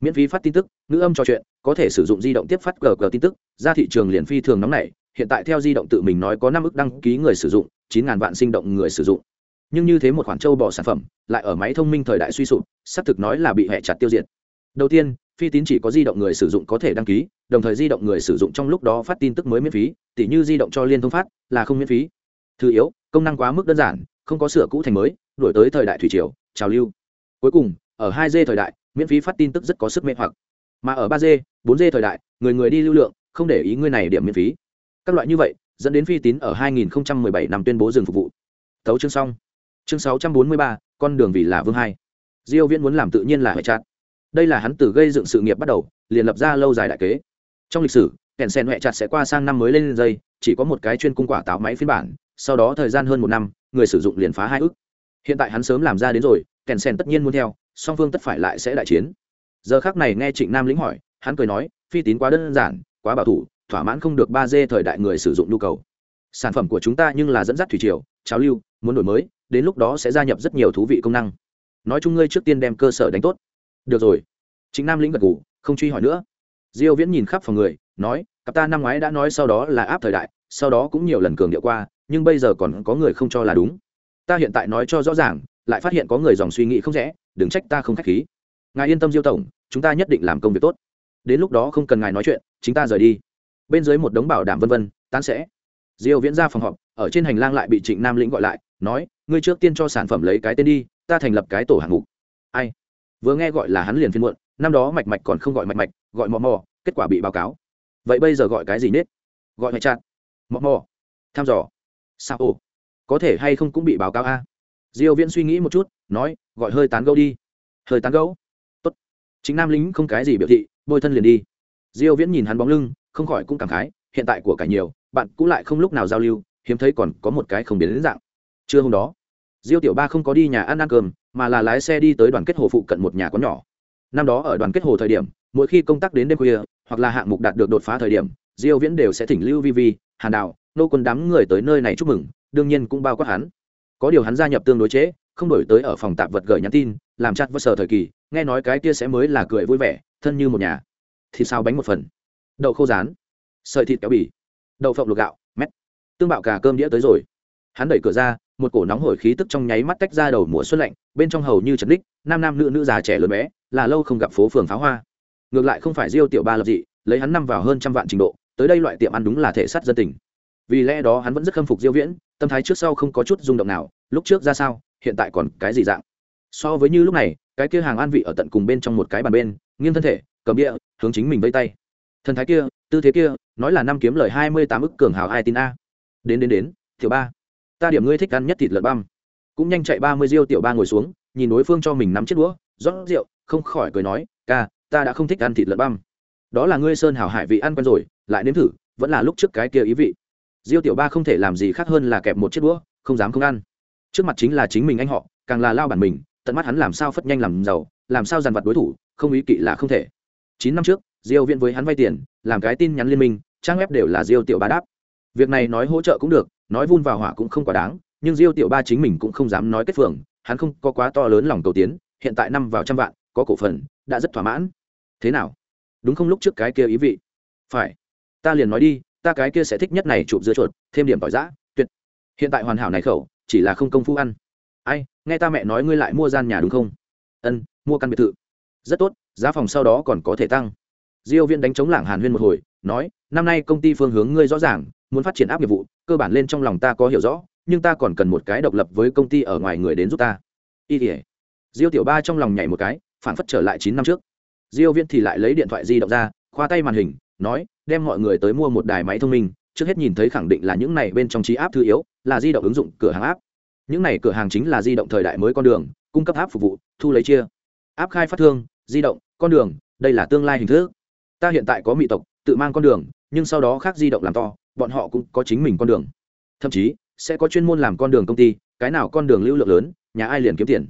Miễn phí phát tin tức, ngữ âm trò chuyện, có thể sử dụng di động tiếp phát gg tin tức, ra thị trường liền phi thường nóng này hiện tại theo di động tự mình nói có năm ước đăng ký người sử dụng, chín ngàn vạn sinh động người sử dụng. Nhưng như thế một khoản châu bỏ sản phẩm, lại ở máy thông minh thời đại suy sụp, xác thực nói là bị hẹ chặt tiêu diệt. Đầu tiên, phi tín chỉ có di động người sử dụng có thể đăng ký, đồng thời di động người sử dụng trong lúc đó phát tin tức mới miễn phí, tỉ như di động cho liên thông phát là không miễn phí. Thứ yếu, công năng quá mức đơn giản, không có sửa cũ thành mới, đổi tới thời đại thủy triều, trào lưu cuối cùng ở hai d thời đại miễn phí phát tin tức rất có sức mê hoặc. Mà ở ba d bốn d thời đại người người đi lưu lượng không để ý ngươi này điểm miễn phí. Các loại như vậy dẫn đến phi tín ở 2017 năm tuyên bố dừng phục vụ. Tấu chương xong. Chương 643, con đường vì là vương hai. Diêu viễn muốn làm tự nhiên là hệ chặt đây là hắn từ gây dựng sự nghiệp bắt đầu liền lập ra lâu dài đại kế. Trong lịch sử kèn sen hệ chặt sẽ qua sang năm mới lên dây chỉ có một cái chuyên cung quả táo máy phiên bản sau đó thời gian hơn một năm người sử dụng liền phá hai ước. Hiện tại hắn sớm làm ra đến rồi kèn sen tất nhiên muốn theo, song phương tất phải lại sẽ đại chiến. Giờ khác này nghe trịnh nam lĩnh hỏi, hắn cười nói, phi tín quá đơn giản, quá bảo thủ, thỏa mãn không được ba d thời đại người sử dụng nhu cầu. Sản phẩm của chúng ta nhưng là dẫn dắt thủy triều cháo lưu, muốn đổi mới, đến lúc đó sẽ gia nhập rất nhiều thú vị công năng. Nói chung ngươi trước tiên đem cơ sở đánh tốt. Được rồi. Chính nam lĩnh gật ngủ không truy hỏi nữa. Diêu viễn nhìn khắp phòng người, nói, cặp ta năm ngoái đã nói sau đó là áp thời đại, sau đó cũng nhiều lần cường điệu qua, nhưng bây giờ còn có người không cho là đúng. Ta hiện tại nói cho rõ ràng lại phát hiện có người dòng suy nghĩ không rẽ, đừng trách ta không khách khí. Ngài yên tâm diêu tổng, chúng ta nhất định làm công việc tốt. Đến lúc đó không cần ngài nói chuyện chúng ta rời đi. Bên dưới một đống bảo đảm vân vân, tán sẽ. Diêu viễn ra phòng họp, ở trên hành lang lại bị trịnh nam lĩnh gọi lại, nói, ngươi trước tiên cho sản phẩm lấy cái tên đi, ta thành lập cái tổ hạng mục. Ai? Vừa nghe gọi là hắn liền phiên muộn, năm đó mạch mạch còn không gọi mạch mạch, gọi mò mò, kết quả bị báo cáo. Vậy bây giờ gọi cái gì nết? Gọi mạch chặt mò mò. Tham dò. Sao ồ? Có thể hay không cũng bị báo cáo a? Diêu viễn suy nghĩ một chút, nói, gọi hơi tán gẫu đi. Hơi tán gẫu? Tốt. Chính nam lính không cái gì biểu thị, bôi thân liền đi. Diêu viễn nhìn hắn bóng lưng, không khỏi cũng cảm khái, hiện tại của cả nhiều, bạn cũng lại không lúc nào giao lưu, hiếm thấy còn có một cái không biến đến dạng. Trưa hôm đó, diêu tiểu ba không có đi nhà ăn ăn cơm, mà là lái xe đi tới đoàn kết hồ phụ cận một nhà quán nhỏ. Năm đó ở đoàn kết hồ thời điểm, mỗi khi công tác đến đêm khuya, hoặc là hạng mục đạt được đột phá thời điểm, diêu viễn đều sẽ thỉnh lưu vi vi, hàn đào, nô quân đám người tới nơi này chúc mừng, đương nhiên cũng bao quát hắn có điều hắn gia nhập tương đối chế, không đổi tới ở phòng tạp vật gửi nhắn tin làm chặt vất sở thời kỳ nghe nói cái kia sẽ mới là cười vui vẻ thân như một nhà. Thịt sao bánh một phần? Đậu khô rán. Sợi thịt kéo bì đậu phộng luộc gạo mét. Tương bạo cả cơm đĩa tới rồi. Hắn đẩy cửa ra một cổ nóng hổi khí tức trong nháy mắt tách ra đầu mùa xuân lạnh bên trong hầu như trần đích nam nam nữ nữ già trẻ lớn bé là lâu không gặp phố phường pháo hoa. Ngược lại không phải diêu tiểu ba lập dị lấy hắn năm vào hơn trăm vạn trình độ tới đây loại tiệm ăn đúng là thể sát dân tình. Vì lẽ đó hắn vẫn rất khâm phục diêu viễn tâm thái trước sau không có chút rung động nào, lúc trước ra sao, hiện tại còn cái gì dạng. So với như lúc này, cái kia hàng an vị ở tận cùng bên trong một cái bàn bên, nghiêng thân thể, cầm địa hướng chính mình vây tay. Thần thái kia, tư thế kia, nói là năm kiếm lời hai mươi tám ức cường hào ai tin a. Đến đến đến, tiểu ba. Ta điểm ngươi thích ăn nhất thịt lợn băm. Cũng nhanh chạy ba mươi diêu tiểu ba ngồi xuống, nhìn đối phương cho mình nắm chiếc đũa, rót rượu, không khỏi cười nói, ca, ta đã không thích ăn thịt lợn băm. Đó là ngươi sơn hảo hải vị ăn quen rồi, lại nếm thử, vẫn là lúc trước cái kia ý vị diêu tiểu ba không thể làm gì khác hơn là kẹp một chiếc đũa, không dám không ăn. Trước mặt chính là chính mình anh họ, càng là lao bản mình, tận mắt hắn làm sao phất nhanh làm giàu, làm sao dằn vặt đối thủ, không ý kỵ là không thể. Chín năm trước, diêu viện với hắn vay tiền, làm cái tin nhắn liên minh, trang web đều là diêu tiểu ba đáp. Việc này nói hỗ trợ cũng được, nói vun vào hỏa cũng không quá đáng, nhưng diêu tiểu ba chính mình cũng không dám nói kết phường, hắn không có quá to lớn lòng cầu tiến, hiện tại năm vào trăm vạn, có cổ phần, đã rất thỏa mãn. Thế nào? Đúng không lúc trước cái kia ý vị? Phải. Ta liền nói đi ta cái kia sẽ thích nhất này chụp dưa chuột, thêm điểm tỏi giã, tuyệt. Hiện tại hoàn hảo này khẩu, chỉ là không công phu ăn. Ai, nghe ta mẹ nói ngươi lại mua gian nhà đúng không? Ân, mua căn biệt thự. Rất tốt, giá phòng sau đó còn có thể tăng. Diêu viên đánh chống lảng hàn huyên một hồi, nói, năm nay công ty phương hướng ngươi rõ ràng, muốn phát triển áp nghiệp vụ, cơ bản lên trong lòng ta có hiểu rõ, nhưng ta còn cần một cái độc lập với công ty ở ngoài người đến giúp ta. Y tỉa diêu tiểu ba trong lòng nhảy một cái, phản phất trở lại chín năm trước. Diêu viên thì lại lấy điện thoại di động ra, khoa tay màn hình, nói đem mọi người tới mua một đài máy thông minh, trước hết nhìn thấy khẳng định là những này bên trong trí áp thứ yếu, là di động ứng dụng cửa hàng áp những này cửa hàng chính là di động thời đại mới con đường, cung cấp áp phục vụ, thu lấy chia. Áp khai phát thương, di động, con đường, đây là tương lai hình thức. Ta hiện tại có mỹ tộc, tự mang con đường, nhưng sau đó khác di động làm to, bọn họ cũng có chính mình con đường. Thậm chí, sẽ có chuyên môn làm con đường công ty, cái nào con đường lưu lượng lớn, nhà ai liền kiếm tiền.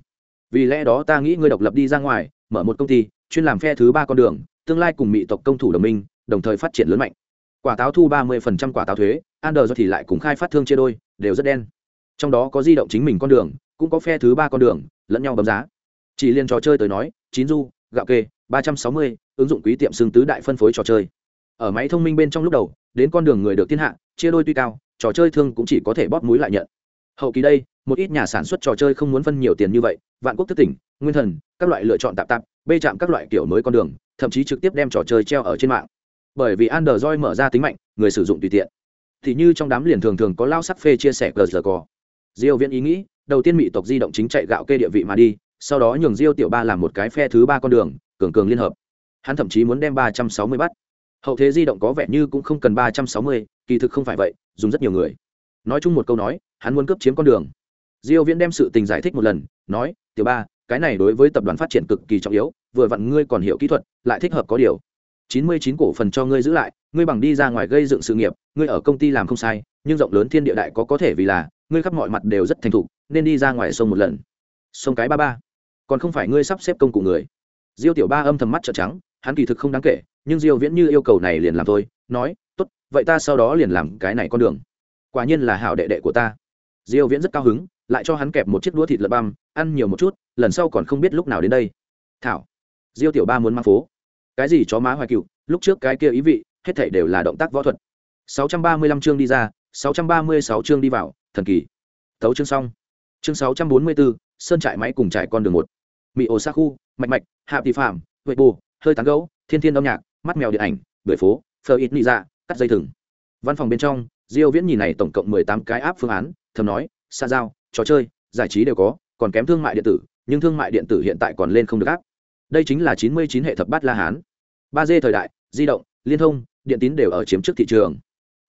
Vì lẽ đó ta nghĩ ngươi độc lập đi ra ngoài, mở một công ty, chuyên làm phe thứ ba con đường, tương lai cùng mỹ tộc công thủ đồng minh đồng thời phát triển lớn mạnh. Quả táo thu ba mươi quả táo thuế Android thì lại cùng khai phát thương chia đôi, đều rất đen. Trong đó có di động chính mình con đường, cũng có phe thứ ba con đường, lẫn nhau bấm giá. Chỉ liên trò chơi tới nói chín du gạo kê, ba trăm sáu mươi, ứng dụng quý tiệm xương tứ đại phân phối trò chơi. Ở máy thông minh bên trong lúc đầu, đến con đường người được thiên hạ, chia đôi tuy cao, trò chơi thương cũng chỉ có thể bóp mũi lại nhận. Hậu kỳ đây, một ít nhà sản xuất trò chơi không muốn phân nhiều tiền như vậy, vạn quốc thức tỉnh, nguyên thần, các loại lựa chọn tạp tạp, bê chạm các loại kiểu mới con đường, thậm chí trực tiếp đem trò chơi treo ở trên mạng bởi vì android mở ra tính mạnh người sử dụng tùy tiện. Thì như trong đám liền thường thường có lao sắc phê chia sẻ cờ giờ cò. Diêu viễn ý nghĩ đầu tiên mỹ tộc di động chính chạy gạo kê địa vị mà đi sau đó nhường diêu tiểu ba làm một cái phe thứ ba con đường cường cường liên hợp. Hắn thậm chí muốn đem 360 bắt. Hậu thế di động có vẻ như cũng không cần 360, kỳ thực không phải vậy dùng rất nhiều người. Nói chung một câu nói hắn muốn cướp chiếm con đường. Diêu viễn đem sự tình giải thích một lần nói tiểu ba cái này đối với tập đoàn phát triển cực kỳ trọng yếu vừa vặn ngươi còn hiểu kỹ thuật lại thích hợp có điều. 99 cổ phần cho ngươi giữ lại, ngươi bằng đi ra ngoài gây dựng sự nghiệp, ngươi ở công ty làm không sai, nhưng rộng lớn thiên địa đại có có thể vì là, ngươi khắp mọi mặt đều rất thành thục, nên đi ra ngoài sông một lần. Sông cái ba ba. Còn không phải ngươi sắp xếp công cụ người. Diêu tiểu ba âm thầm mắt trợn trắng, hắn kỳ thực không đáng kể, nhưng diêu viễn như yêu cầu này liền làm thôi, nói, tốt, vậy ta sau đó liền làm cái này con đường. Quả nhiên là hảo đệ đệ của ta. Diêu viễn rất cao hứng, lại cho hắn kẹp một chiếc đũa thịt lợn băm, ăn nhiều một chút, lần sau còn không biết lúc nào đến đây. Thảo. Diêu tiểu ba muốn mang phố cái gì chó má hoài cựu lúc trước cái kia ý vị hết thảy đều là động tác võ thuật. 635 chương đi ra 636 chương đi vào thần kỳ. Thấu chương xong. Chương 644, sơn trại máy cùng trại con đường một. Mỹ ổ sa khu mạch mạch hạ tỷ phạm huệ bù hơi tán gấu thiên thiên âm nhạc mắt mèo điện ảnh bưởi phố phờ ít nị dạ cắt dây thừng. Văn phòng bên trong diêu viễn nhìn này tổng cộng 18 cái áp phương án thầm nói xa giao trò chơi giải trí đều có còn kém thương mại điện tử nhưng thương mại điện tử hiện tại còn lên không được áp đây chính là 99 hệ thập bát la hán ba d thời đại, di động, liên thông, điện tín đều ở chiếm trước thị trường.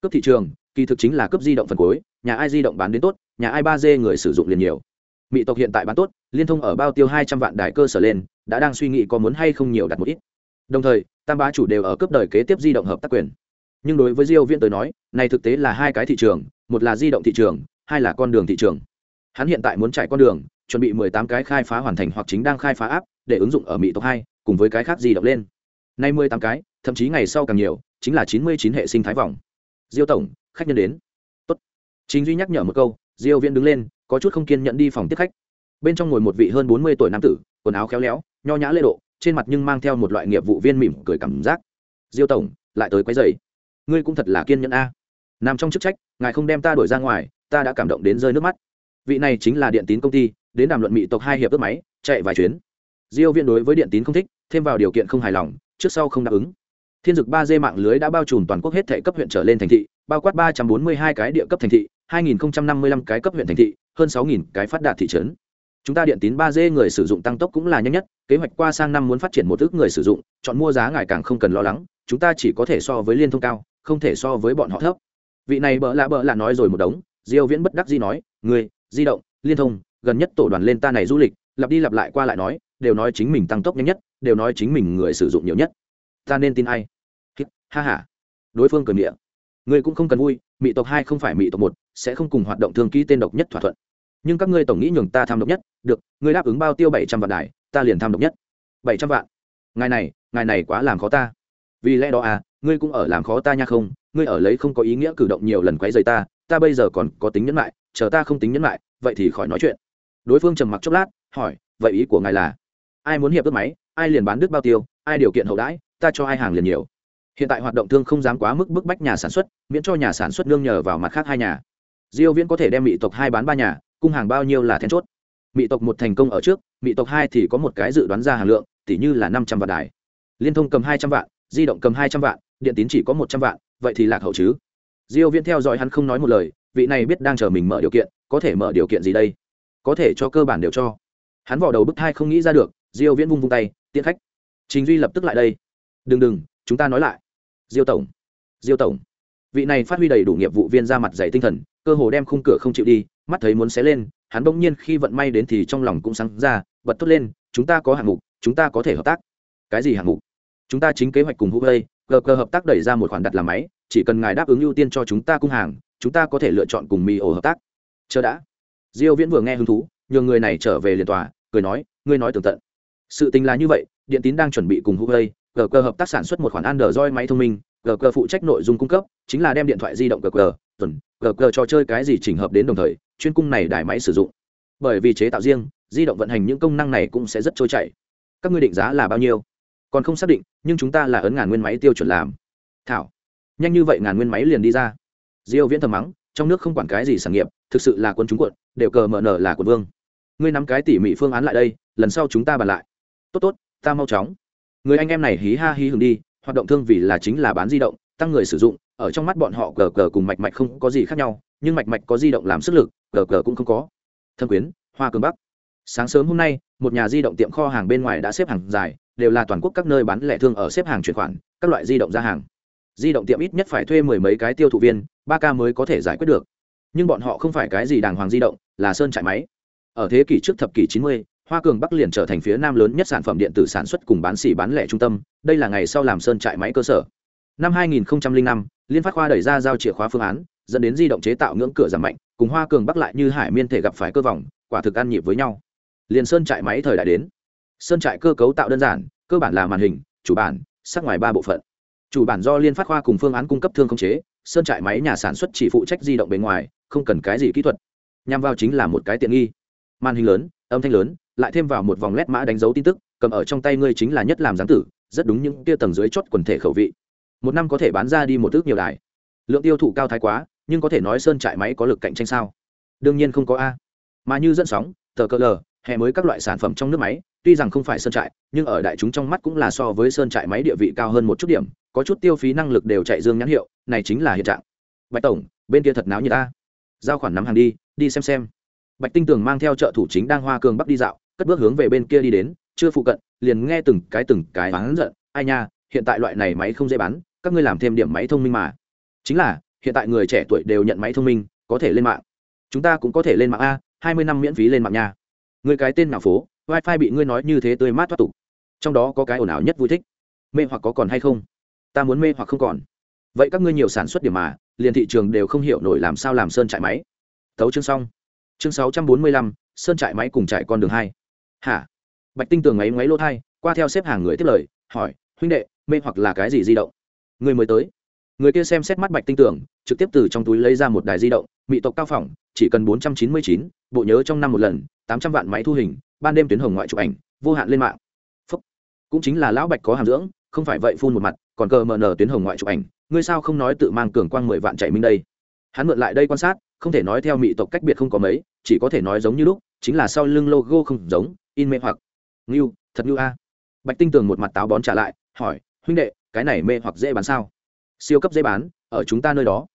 Cấp thị trường, kỳ thực chính là cấp di động phần cuối, nhà ai di động bán đến tốt, nhà ai ba d người sử dụng liền nhiều. Mỹ tộc hiện tại bán tốt, liên thông ở bao tiêu hai trăm vạn đài cơ sở lên, đã đang suy nghĩ có muốn hay không nhiều đặt một ít. Đồng thời, tam bá chủ đều ở cấp đời kế tiếp di động hợp tác quyền. Nhưng đối với diêu viễn tới nói, này thực tế là hai cái thị trường, một là di động thị trường, hai là con đường thị trường. Hắn hiện tại muốn chạy con đường, chuẩn bị 18 cái khai phá hoàn thành hoặc chính đang khai phá áp để ứng dụng ở mỹ tộc hai, cùng với cái khác di động lên nay 18 cái, thậm chí ngày sau càng nhiều, chính là 99 hệ sinh thái vòng. Diêu tổng, khách nhân đến. Tốt. chính duy nhắc nhở một câu, diêu viễn đứng lên, có chút không kiên nhận đi phòng tiếp khách. Bên trong ngồi một vị hơn 40 tuổi nam tử, quần áo khéo léo, nho nhã lễ độ, trên mặt nhưng mang theo một loại nghiệp vụ viên mỉm cười cảm giác. Diêu tổng, lại tới quấy rầy. Ngươi cũng thật là kiên nhẫn a. Nằm trong chức trách, ngài không đem ta đuổi ra ngoài, ta đã cảm động đến rơi nước mắt. Vị này chính là điện tín công ty, đến đàm luận mỹ tộc hai hiệp ước máy, chạy vài chuyến. Diêu viên đối với điện tín không thích, thêm vào điều kiện không hài lòng trước sau không đáp ứng. Thiên dực ba d mạng lưới đã bao trùm toàn quốc hết thể cấp huyện trở lên thành thị, bao quát ba trăm bốn mươi hai cái địa cấp thành thị, hai nghìn năm mươi lăm cái cấp huyện thành thị, hơn sáu nghìn cái phát đạt thị trấn. Chúng ta điện tín ba d người sử dụng tăng tốc cũng là nhanh nhất, kế hoạch qua sang năm muốn phát triển một ước người sử dụng, chọn mua giá ngày càng không cần lo lắng, chúng ta chỉ có thể so với liên thông cao, không thể so với bọn họ thấp. Vị này bợ lạ bợ lạ nói rồi một đống, diêu viễn bất đắc dĩ nói người di động, liên thông, gần nhất tổ đoàn lên ta này du lịch, lặp đi lặp lại qua lại nói đều nói chính mình tăng tốc nhanh nhất, đều nói chính mình người sử dụng nhiều nhất. Ta nên tin ai? Ha ha. Đối phương cười địa ngươi cũng không cần vui mỹ tộc hai không phải mỹ tộc một, sẽ không cùng hoạt động thương ký tên độc nhất thỏa thuận. Nhưng các ngươi tổng nghĩ nhường ta tham độc nhất, được, ngươi đáp ứng bao tiêu bảy trăm vạn đài, ta liền tham độc nhất. Bảy trăm vạn? Ngài này ngài này quá làm khó ta. Vì lẽ đó à ngươi cũng ở làm khó ta nha không, ngươi ở lấy không có ý nghĩa cử động nhiều lần quấy rầy ta ta bây giờ còn có tính nhẫn lại chờ ta không tính nhẫn lại vậy thì khỏi nói chuyện. Đối phương trầm mặc chốc lát, hỏi, vậy ý của ngài là? Ai muốn hiệp ước máy, ai liền bán đứt bao tiêu, ai điều kiện hậu đãi, ta cho ai hàng liền nhiều. Hiện tại hoạt động thương không dám quá mức bức bách nhà sản xuất, miễn cho nhà sản xuất nương nhờ vào mặt khác hai nhà. Diêu viễn có thể đem mỹ tộc hai bán ba nhà, cung hàng bao nhiêu là then chốt. Mỹ tộc một thành công ở trước mỹ tộc hai thì có một cái dự đoán ra hàng lượng tỷ như là 500 vạn đài. Liên thông cầm 200 vạn, di động cầm 200 vạn, điện tín chỉ có 100 vạn, vậy thì lạc hậu chứ. Diêu viễn theo dõi hắn không nói một lời, vị này biết đang chờ mình mở điều kiện, có thể mở điều kiện gì đây? Có thể cho cơ bản đều cho. Hắn vào đầu bức thai không nghĩ ra được diêu viễn vung vung tay, tiễn khách, trình duy lập tức lại đây. Đừng đừng, chúng ta nói lại. Diêu tổng diêu tổng. Vị này phát huy đầy đủ nghiệp vụ viên ra mặt dày tinh thần, cơ hồ đem khung cửa không chịu đi, mắt thấy muốn xé lên, hắn bỗng nhiên khi vận may đến thì trong lòng cũng sáng ra, bật tốt lên, chúng ta có hạng mục, chúng ta có thể hợp tác. Cái gì hạng mục? Chúng ta chính kế hoạch cùng huawei gờ cờ hợp tác đẩy ra một khoản đặt làm máy, chỉ cần ngài đáp ứng ưu tiên cho chúng ta cung hàng, chúng ta có thể lựa chọn cùng mi ổ hợp tác. Chờ đã. Diêu viễn vừa nghe hứng thú, nhường người này trở về liền tòa, cười nói, ngươi nói tường tận sự tình là như vậy, điện tín đang chuẩn bị cùng huawei, G cơ hợp tác sản xuất một khoản android máy thông minh, G cơ phụ trách nội dung cung cấp, chính là đem điện thoại di động G cơ tuần, G cơ cho chơi cái gì chỉnh hợp đến đồng thời, chuyên cung này đài máy sử dụng. Bởi vì chế tạo riêng, di động vận hành những công năng này cũng sẽ rất trôi chảy. Các ngươi định giá là bao nhiêu? Còn không xác định, nhưng chúng ta là ấn ngàn nguyên máy tiêu chuẩn làm. Thảo, nhanh như vậy ngàn nguyên máy liền đi ra. Diêu viễn thầm mắng, trong nước không quản cái gì sản nghiệp, thực sự là quân chúng quận, đều cờ mở nở là quận vương. Ngươi nắm cái tỉ mỉ phương án lại đây, lần sau chúng ta bàn lại tốt tốt, ta mau chóng. Người anh em này hí ha hí hưởng đi, hoạt động thương vì là chính là bán di động, tăng người sử dụng, ở trong mắt bọn họ cờ cờ cùng mạch mạch không có gì khác nhau, nhưng mạch mạch có di động làm sức lực, cờ cờ cũng không có. Thâm quyến, hoa cường bắc. Sáng sớm hôm nay, một nhà di động tiệm kho hàng bên ngoài đã xếp hàng dài, đều là toàn quốc các nơi bán lẻ thương ở xếp hàng chuyển khoản, các loại di động ra hàng. Di động tiệm ít nhất phải thuê mười mấy cái tiêu thụ viên, ba k mới có thể giải quyết được. Nhưng bọn họ không phải cái gì đàng hoàng di động, là sơn trại máy. Ở thế kỷ trước thập kỷ chín mươi hoa cường bắc liền trở thành phía nam lớn nhất sản phẩm điện tử sản xuất cùng bán xỉ bán lẻ trung tâm đây là ngày sau làm sơn trại máy cơ sở. Năm 2005, liên phát khoa đẩy ra giao chìa khóa phương án dẫn đến di động chế tạo ngưỡng cửa giảm mạnh cùng hoa cường bắc lại như hải miên thể gặp phải cơ vòng quả thực ăn nhịp với nhau. Liền sơn trại máy thời đại đến sơn trại cơ cấu tạo đơn giản cơ bản là màn hình chủ bản sắc ngoài ba bộ phận. Chủ bản do liên phát khoa cùng phương án cung cấp thương không chế sơn trại máy nhà sản xuất chỉ phụ trách di động bên ngoài không cần cái gì kỹ thuật. Nhằm vào chính là một cái tiện nghi. Màn hình lớn âm thanh lớn lại thêm vào một vòng led mã đánh dấu tin tức, cầm ở trong tay ngươi chính là nhất làm giáng tử, rất đúng những tia tầng dưới chốt quần thể khẩu vị. Một năm có thể bán ra đi một ước nhiều đài. Lượng tiêu thụ cao thái quá, nhưng có thể nói sơn trại máy có lực cạnh tranh sao? Đương nhiên không có a. Mà như dẫn sóng, tờ cờ lờ, hè mới các loại sản phẩm trong nước máy, tuy rằng không phải sơn trại, nhưng ở đại chúng trong mắt cũng là so với sơn trại máy địa vị cao hơn một chút điểm, có chút tiêu phí năng lực đều chạy dương nhãn hiệu, này chính là hiện trạng. Bạch tổng, bên kia thật náo như ta giao khoản nắm hàng đi đi xem xem. Bạch tinh tường mang theo trợ thủ chính đang hoa cường bắc đi dạo cất bước hướng về bên kia đi đến, chưa phụ cận, liền nghe từng cái từng cái bán giận. Ai nha, hiện tại loại này máy không dễ bán, các ngươi làm thêm điểm máy thông minh mà. Chính là, hiện tại người trẻ tuổi đều nhận máy thông minh, có thể lên mạng. Chúng ta cũng có thể lên mạng a, hai mươi năm miễn phí lên mạng nha. Người cái tên nào phố, wifi bị ngươi nói như thế tươi mát thoát tục. Trong đó có cái ồn ào nhất vui thích. Mê hoặc có còn hay không? Ta muốn mê hoặc không còn. Vậy các ngươi nhiều sản xuất điểm mà, liền thị trường đều không hiểu nổi làm sao làm sơn trại máy. Tấu chương xong. Chương sáu trăm bốn mươi lăm, sơn trại máy cùng trại con đường hai hả? Bạch tinh tường ấy ngoáy lỗ thai qua theo xếp hàng người tiếp lời, hỏi, huynh đệ, mê hoặc là cái gì di động? Người mới tới. Người kia xem xét mắt bạch tinh tưởng trực tiếp từ trong túi lấy ra một đài di động mỹ tộc cao phỏng, chỉ cần bốn trăm chín mươi chín, bộ nhớ trong năm một lần, tám trăm vạn máy thu hình, ban đêm tuyến hồng ngoại chụp ảnh, vô hạn lên mạng. Phúc. cũng chính là lão bạch có hàm dưỡng, không phải vậy phun một mặt, còn cờ mờ nở tuyến hồng ngoại chụp ảnh, ngươi sao không nói tự mang cường quang mười vạn chạy minh đây? Hắn mượn lại đây quan sát, không thể nói theo mỹ tộc cách biệt không có mấy, chỉ có thể nói giống như lúc, chính là sau lưng logo không giống in mê hoặc. Ngưu thật ngưu a. Bạch tinh tường một mặt táo bón trả lại hỏi huynh đệ cái này mê hoặc dễ bán sao? Siêu cấp dễ bán ở chúng ta nơi đó.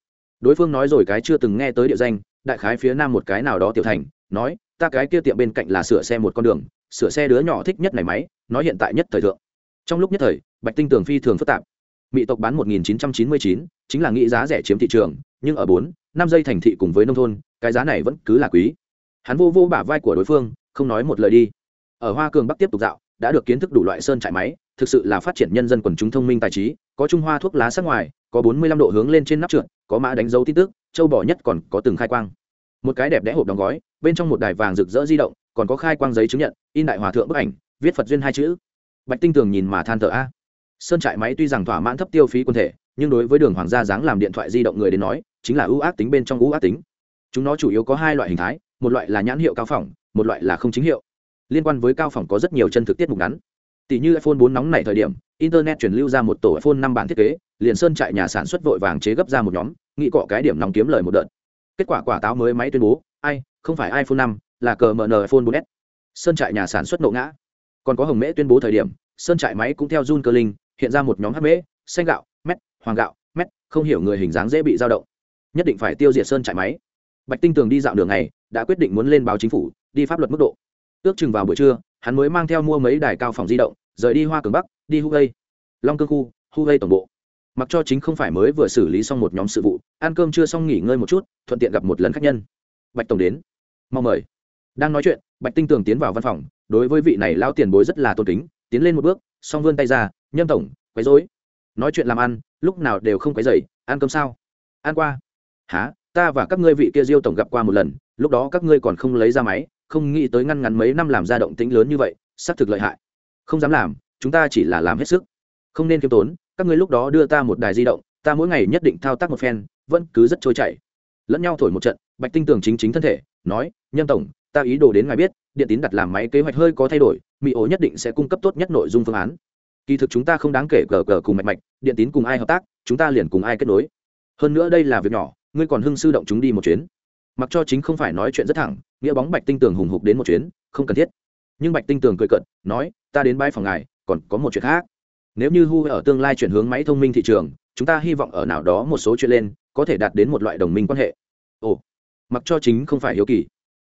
Đối phương nói rồi cái chưa từng nghe tới địa danh đại khái phía nam một cái nào đó tiểu thành nói ta cái kia tiệm bên cạnh là sửa xe một con đường sửa xe đứa nhỏ thích nhất này máy nói hiện tại nhất thời thượng. Trong lúc nhất thời bạch tinh tường phi thường phức tạp. Mỹ tộc bán 1999, chính là nghĩ giá rẻ chiếm thị trường nhưng ở bốn năm giây thành thị cùng với nông thôn cái giá này vẫn cứ là quý. Hắn vô vô bả vai của đối phương không nói một lời đi ở hoa cường bắc tiếp tục dạo, đã được kiến thức đủ loại sơn trại máy, thực sự là phát triển nhân dân quần chúng thông minh tài trí, có trung hoa thuốc lá sắc ngoài, có 45 độ hướng lên trên nắp trượt, có mã đánh dấu tin tức, châu bò nhất còn có từng khai quang. Một cái đẹp đẽ hộp đóng gói, bên trong một đài vàng rực rỡ di động, còn có khai quang giấy chứng nhận, in đại hòa thượng bức ảnh, viết phật duyên hai chữ. Bạch tinh tường nhìn mà than thở a. Sơn trại máy tuy rằng thỏa mãn thấp tiêu phí quân thể, nhưng đối với đường hoàng gia dáng làm điện thoại di động người đến nói, chính là ưu ác tính bên trong ưu ác tính. Chúng nó chủ yếu có hai loại hình thái, một loại là nhãn hiệu cao phỏng, một loại là không chính hiệu liên quan với cao phòng có rất nhiều chân thực tiết mục ngắn. Tỷ như iphone 4 nóng này thời điểm internet truyền lưu ra một tổ iphone 5 bản thiết kế liền sơn trại nhà sản xuất vội vàng chế gấp ra một nhóm nghĩ cọ cái điểm nóng kiếm lời một đợt. Kết quả quả táo mới máy tuyên bố ai không phải iphone 5, là cờ mn iphone 4s sơn trại nhà sản xuất nộ ngã. Còn có hồng mễ tuyên bố thời điểm sơn trại máy cũng theo Jun cơ linh hiện ra một nhóm hát mễ xanh gạo mét hoàng gạo mét không hiểu người hình dáng dễ bị dao động. Nhất định phải tiêu diệt sơn trại máy. Bạch tinh tường đi dạo đường này đã quyết định muốn lên báo chính phủ đi pháp luật mức độ ước chừng vào buổi trưa, hắn mới mang theo mua mấy đài cao phòng di động, rời đi hoa cường bắc, đi huawei long cương khu huawei tổng bộ. Mặc cho chính không phải mới vừa xử lý xong một nhóm sự vụ, ăn cơm chưa xong nghỉ ngơi một chút, thuận tiện gặp một lần khách nhân. Bạch tổng đến. Mong mời. Đang nói chuyện, bạch tinh tường tiến vào văn phòng, đối với vị này lao tiền bối rất là tôn kính, tiến lên một bước, song vươn tay ra, nhâm tổng, quấy dối nói chuyện làm ăn, lúc nào đều không quấy dày ăn cơm sao? Ăn qua. Há ta và các ngươi vị kia diêu tổng gặp qua một lần, lúc đó các ngươi còn không lấy ra máy không nghĩ tới ngăn ngắn mấy năm làm ra động tĩnh lớn như vậy, xác thực lợi hại. Không dám làm, chúng ta chỉ là làm hết sức. Không nên kiêm tốn, các ngươi lúc đó đưa ta một đài di động, ta mỗi ngày nhất định thao tác một phen, vẫn cứ rất trôi chảy. Lẫn nhau thổi một trận, bạch tinh tường chính chính thân thể, nói nhân tổng, ta ý đồ đến ngài biết, điện tín đặt làm máy kế hoạch hơi có thay đổi mỹ ố nhất định sẽ cung cấp tốt nhất nội dung phương án. Kỳ thực chúng ta không đáng kể cờ cờ cùng mạch mạch, điện tín cùng ai hợp tác, chúng ta liền cùng ai kết nối. Hơn nữa đây là việc nhỏ, ngươi còn hưng sư động chúng đi một chuyến mặc cho chính không phải nói chuyện rất thẳng, nghĩa bóng bạch tinh tường hùng hục đến một chuyến, không cần thiết. Nhưng bạch tinh tường cười cận nói, ta đến bãi phòng ngài, còn có một chuyện khác. Nếu như hu ở tương lai chuyển hướng máy thông minh thị trường, chúng ta hy vọng ở nào đó một số chuyện lên, có thể đạt đến một loại đồng minh quan hệ. Ồ, mặc cho chính không phải hiếu kỳ.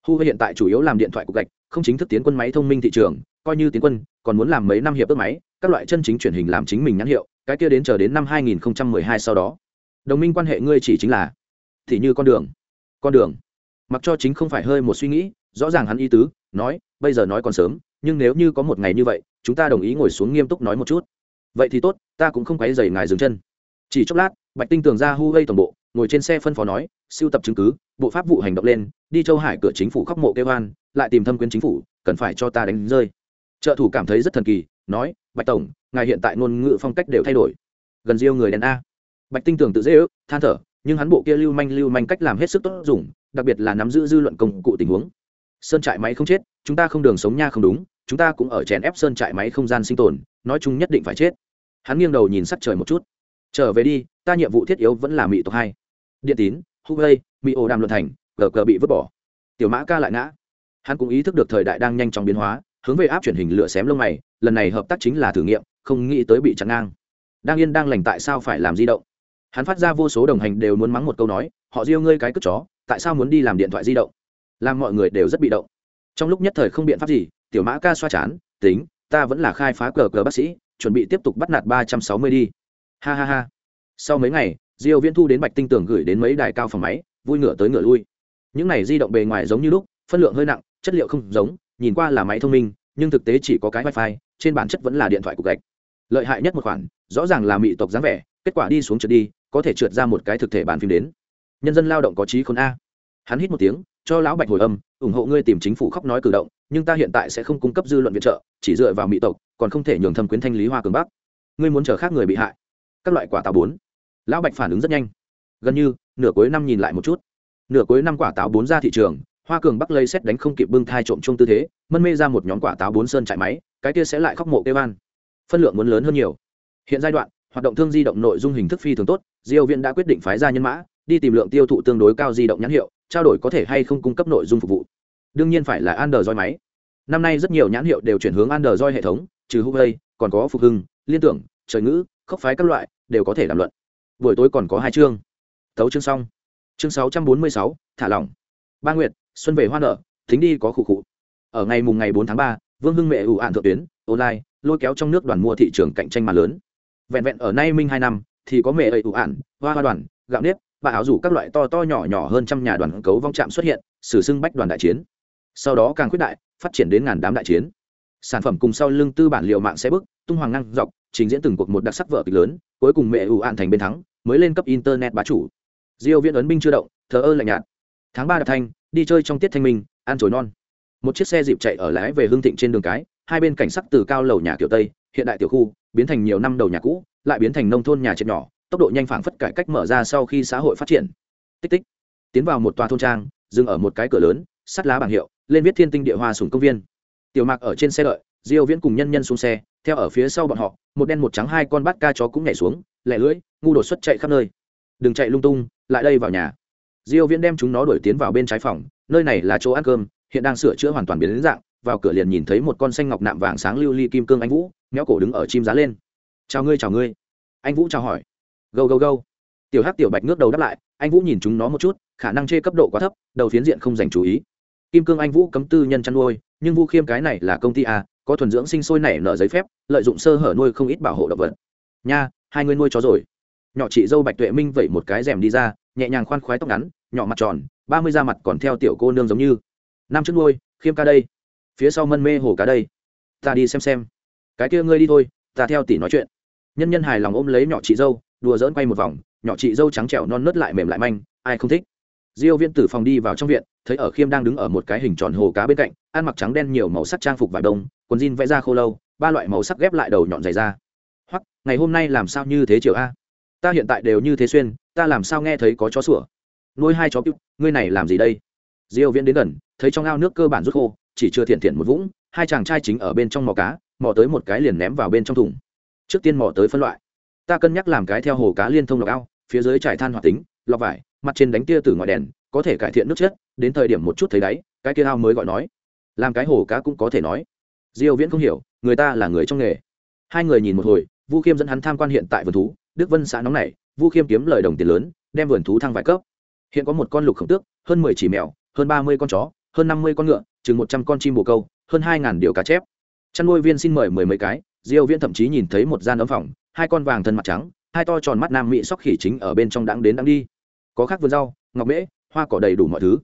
Hu hiện tại chủ yếu làm điện thoại cục gạch, không chính thức tiến quân máy thông minh thị trường, coi như tiến quân, còn muốn làm mấy năm hiệp ước máy, các loại chân chính truyền hình làm chính mình nhãn hiệu, cái kia đến chờ đến năm 2012 sau đó. Đồng minh quan hệ ngươi chỉ chính là, thì như con đường con đường. Mặc cho chính không phải hơi một suy nghĩ, rõ ràng hắn ý tứ, nói, bây giờ nói còn sớm, nhưng nếu như có một ngày như vậy, chúng ta đồng ý ngồi xuống nghiêm túc nói một chút. Vậy thì tốt, ta cũng không quấy dày ngài dừng chân. Chỉ chốc lát, bạch tinh tường ra hu gây tổng bộ, ngồi trên xe phân phó nói, siêu tập chứng cứ, bộ pháp vụ hành động lên, đi châu hải cửa chính phủ khóc mộ kêu hoan lại tìm thâm quyến chính phủ, cần phải cho ta đánh rơi. Trợ thủ cảm thấy rất thần kỳ, nói, bạch tổng, ngài hiện tại ngôn ngữ phong cách đều thay đổi. Gần riêu người đèn a. Bạch tinh tường tự dễ ước, than thở nhưng hắn bộ kia lưu manh lưu manh cách làm hết sức tốt dùng, đặc biệt là nắm giữ dư luận công cụ tình huống. Sơn trại máy không chết, chúng ta không đường sống nha không đúng, chúng ta cũng ở chèn ép sơn trại máy không gian sinh tồn, nói chung nhất định phải chết. Hắn nghiêng đầu nhìn sắc trời một chút. Trở về đi, ta nhiệm vụ thiết yếu vẫn là mỹ tộc hai. Điện tín, huawei mỹ ổ đàm luận thành gờ cờ bị vứt bỏ. Tiểu mã ca lại ngã. Hắn cũng ý thức được thời đại đang nhanh chóng biến hóa, hướng về áp truyền hình lửa xém lông mày, lần này hợp tác chính là thử nghiệm, không nghĩ tới bị chặn ngang. Đang yên đang lành tại sao phải làm di động? Hắn phát ra vô số đồng hành đều muốn mắng một câu nói, họ riêu ngươi cái cất chó, tại sao muốn đi làm điện thoại di động? Làm mọi người đều rất bị động. Trong lúc nhất thời không biện pháp gì, tiểu mã ca xoa chán, tính, ta vẫn là khai phá cờ cờ bác sĩ, chuẩn bị tiếp tục bắt nạt ba trăm sáu mươi đi. Ha ha ha. Sau mấy ngày, diêu viễn thu đến bạch tinh tường gửi đến mấy đài cao phòng máy, vui ngựa tới ngựa lui. Những này di động bề ngoài giống như lúc, phân lượng hơi nặng, chất liệu không giống, nhìn qua là máy thông minh, nhưng thực tế chỉ có cái wifi, trên bản chất vẫn là điện thoại cục gạch. Lợi hại nhất một khoản, rõ ràng là mỹ tộc dáng vẻ, kết quả đi xuống trượt đi có thể trượt ra một cái thực thể bàn phim đến. Nhân dân lao động có trí khôn a. Hắn hít một tiếng, cho lão bạch hồi âm, ủng hộ ngươi tìm chính phủ khóc nói cử động, nhưng ta hiện tại sẽ không cung cấp dư luận viện trợ, chỉ dựa vào mỹ tộc, còn không thể nhường thâm quyến thanh lý hoa cường bắc. Ngươi muốn chờ khác người bị hại. Các loại quả táo bốn. Lão bạch phản ứng rất nhanh. Gần như, nửa cuối năm nhìn lại một chút. Nửa cuối năm quả táo bốn ra thị trường, hoa cường bắc lây xét đánh không kịp bưng thai trộm chung tư thế, mân mê ra một nhóm quả táo bốn sơn chạy máy, cái kia sẽ lại khóc mộ kêu ban phân lượng muốn lớn hơn nhiều. Hiện giai đoạn hoạt động thương di động nội dung hình thức phi thường tốt, diêu viện đã quyết định phái ra nhân mã, đi tìm lượng tiêu thụ tương đối cao di động nhãn hiệu, trao đổi có thể hay không cung cấp nội dung phục vụ. Đương nhiên phải là android máy. Năm nay rất nhiều nhãn hiệu đều chuyển hướng android hệ thống, trừ huawei, còn có phục hưng, liên tưởng, trời ngữ, khốc phái các loại, đều có thể đàm luận. Buổi tối còn có hai chương. Tấu chương xong. Chương sáu trăm bốn mươi sáu, thả lỏng. Ba nguyệt, xuân về hoa nở, thính đi có khụ khụ ở ngày mùng ngày bốn tháng ba, vương hưng mẹ ủ ạn thượng tuyến, online, lôi kéo trong nước đoàn mua thị trường cạnh tranh mà lớn vẹn vẹn ở nay minh hai năm, thì có mẹ ẩy ủ ạn, hoa hoa đoàn, gạo nếp và áo rủ các loại to to nhỏ nhỏ hơn trăm nhà đoàn cấu vong trạm xuất hiện, sử xưng bách đoàn đại chiến. Sau đó càng quyết đại, phát triển đến ngàn đám đại chiến. Sản phẩm cùng sau lưng tư bản liệu mạng xe bức tung hoàng năng dọc, trình diễn từng cuộc một đặc sắc vở kịch lớn, cuối cùng mẹ ủ ạn thành bên thắng, mới lên cấp internet bá chủ. Diêu viễn ấn binh chưa động, thờ ơ lạnh nhạt. Tháng ba đạp thanh, đi chơi trong tiết thanh minh, ăn chồi non. Một chiếc xe dịp chạy ở lái về hương thịnh trên đường cái, hai bên cảnh sắc từ cao lầu nhà kiểu tây hiện đại tiểu khu, biến thành nhiều năm đầu nhà cũ, lại biến thành nông thôn nhà trệt nhỏ, tốc độ nhanh phảng phất cải cách mở ra sau khi xã hội phát triển. Tích tích. Tiến vào một tòa thôn trang, dừng ở một cái cửa lớn, sắt lá bảng hiệu, lên viết thiên tinh địa hoa sùng công viên. Tiểu mạc ở trên xe đợi, diêu viễn cùng nhân nhân xuống xe, theo ở phía sau bọn họ, một đen một trắng hai con Bát ca chó cũng nhảy xuống lẹ lưỡi, ngu đột xuất chạy khắp nơi. Đừng chạy lung tung, lại đây vào nhà. Diêu viễn đem chúng nó đuổi tiến vào bên trái phòng, nơi này là chỗ ăn cơm, hiện đang sửa chữa hoàn toàn biến đến dạng, vào cửa liền nhìn thấy một con xanh ngọc nạm vàng sáng lưu ly kim cương anh vũ méo cổ đứng ở chim giá lên. Chào ngươi chào ngươi. Anh vũ chào hỏi. Gâu gâu gâu. Tiểu hắc, tiểu bạch ngước đầu đáp lại. Anh vũ nhìn chúng nó một chút, khả năng chê cấp độ quá thấp, đầu phiến diện không dành chú ý. Kim cương anh vũ cấm tư nhân chăn nuôi, nhưng vu khiêm cái này là công ty a, có thuần dưỡng sinh sôi nảy nở giấy phép, lợi dụng sơ hở nuôi không ít bảo hộ động vật. Nha, hai người nuôi chó rồi. Nhỏ chị dâu bạch tuệ minh vẩy một cái rèm đi ra, nhẹ nhàng khoan khoái tóc ngắn, nhỏ mặt tròn, ba mươi da mặt còn theo tiểu cô nương giống như. Năm trước nuôi, khiêm ca đây. Phía sau mân mê hồ cá đây. Ta đi xem xem cái kia ngươi đi thôi, ta theo tỷ nói chuyện. Nhân nhân hài lòng ôm lấy nhỏ chị dâu, đùa dỡn quay một vòng, nhỏ chị dâu trắng trẻo non nớt lại mềm lại manh, ai không thích. Diêu viên tử phòng đi vào trong viện, thấy ở khiêm đang đứng ở một cái hình tròn hồ cá bên cạnh, ăn mặc trắng đen nhiều màu sắc trang phục vải đông, quần jean vẽ ra khô lâu, ba loại màu sắc ghép lại đầu nhọn dày ra. Hoặc ngày hôm nay làm sao như thế chiều a? Ta hiện tại đều như thế xuyên, ta làm sao nghe thấy có chó sủa? Nuôi hai chó cứu ngươi này làm gì đây? Diêu viễn đến gần, thấy trong ao nước cơ bản rút khô, chỉ chưa thiện thiện một vũng, hai chàng trai chính ở bên trong mò cá mò tới một cái liền ném vào bên trong thùng. Trước tiên mò tới phân loại. Ta cân nhắc làm cái theo hồ cá liên thông lọc ao, phía dưới trải than hoạt tính, lọc vải, mặt trên đánh tia từ ngoài đèn, có thể cải thiện nước chất, đến thời điểm một chút thấy đáy, cái kia ao mới gọi nói. Làm cái hồ cá cũng có thể nói. Diêu viễn không hiểu, người ta là người trong nghề. Hai người nhìn một hồi, vu khiêm dẫn hắn tham quan hiện tại vườn thú, đức vân xã nóng này vu khiêm kiếm lời đồng tiền lớn, đem vườn thú thăng vài cấp. Hiện có một con lục khổng tước, hơn mười chỉ mèo, hơn ba mươi con chó, hơn năm mươi con ngựa, chừng một trăm con chim bồ câu, hơn hai ngàn điều cá chép chăn nuôi viên xin mời mười mấy cái, diêu viên thậm chí nhìn thấy một gian ấm phòng, hai con vàng thân mặt trắng, hai to tròn mắt nam mỹ sóc khỉ chính ở bên trong đãng đến đãng đi. Có khác vườn rau, ngọc mễ, hoa cỏ đầy đủ mọi thứ.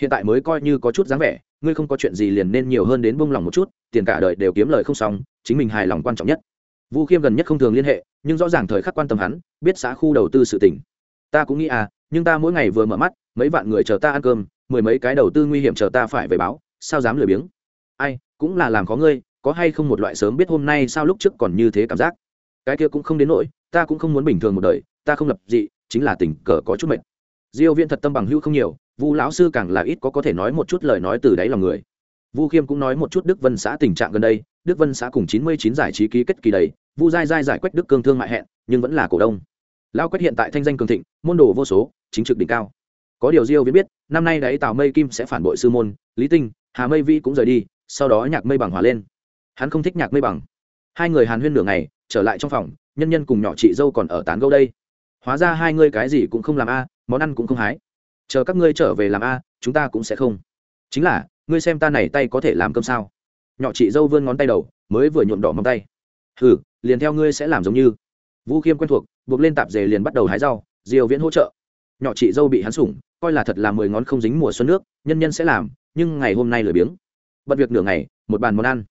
Hiện tại mới coi như có chút dáng vẻ, ngươi không có chuyện gì liền nên nhiều hơn đến buông lòng một chút, tiền cả đời đều kiếm lời không xong, chính mình hài lòng quan trọng nhất. Vu khiêm gần nhất không thường liên hệ, nhưng rõ ràng thời khắc quan tâm hắn, biết xã khu đầu tư sự tỉnh ta cũng nghĩ à nhưng ta mỗi ngày vừa mở mắt, mấy vạn người chờ ta ăn cơm, mười mấy cái đầu tư nguy hiểm chờ ta phải về báo, sao dám lười biếng? Ai, cũng là làm có ngươi có hay không một loại sớm biết hôm nay sao lúc trước còn như thế cảm giác? Cái kia cũng không đến nỗi, ta cũng không muốn bình thường một đời, ta không lập dị, chính là tình cờ có chút mệt. Diêu viên thật tâm bằng hữu không nhiều, vu lão sư càng là ít có có thể nói một chút lời nói từ đáy lòng người. Vu khiêm cũng nói một chút đức vân xã tình trạng gần đây, đức vân xã cùng 99 giải trí ký kết kỳ đầy, vu giai giai giải quách đức cương thương mại hẹn, nhưng vẫn là cổ đông. Lao quách hiện tại thanh danh cường thịnh, môn đồ vô số, chính trực đỉnh cao. Có điều diêu viên biết, năm nay đấy tào mây kim sẽ phản bội sư môn, lý tinh, hà mây vi cũng rời đi, sau đó nhạc mây bằng hòa lên hắn không thích nhạc mây bằng. Hai người hàn huyên nửa ngày, trở lại trong phòng, nhân nhân cùng nhỏ chị dâu còn ở tán gâu đây. Hóa ra hai ngươi cái gì cũng không làm a, món ăn cũng không hái. Chờ các ngươi trở về làm a, chúng ta cũng sẽ không. Chính là, ngươi xem ta này tay có thể làm cơm sao? Nhỏ chị dâu vươn ngón tay đầu, mới vừa nhuộm đỏ móng tay. Hừ, liền theo ngươi sẽ làm giống như. Vũ khiêm quen thuộc, buộc lên tạp dề liền bắt đầu hái rau diều viễn hỗ trợ. Nhỏ chị dâu bị hắn sủng, coi là thật là mười ngón không dính mùa xuân nước, nhân nhân sẽ làm, nhưng ngày hôm nay lười biếng. Bật việc nửa ngày, một bàn món ăn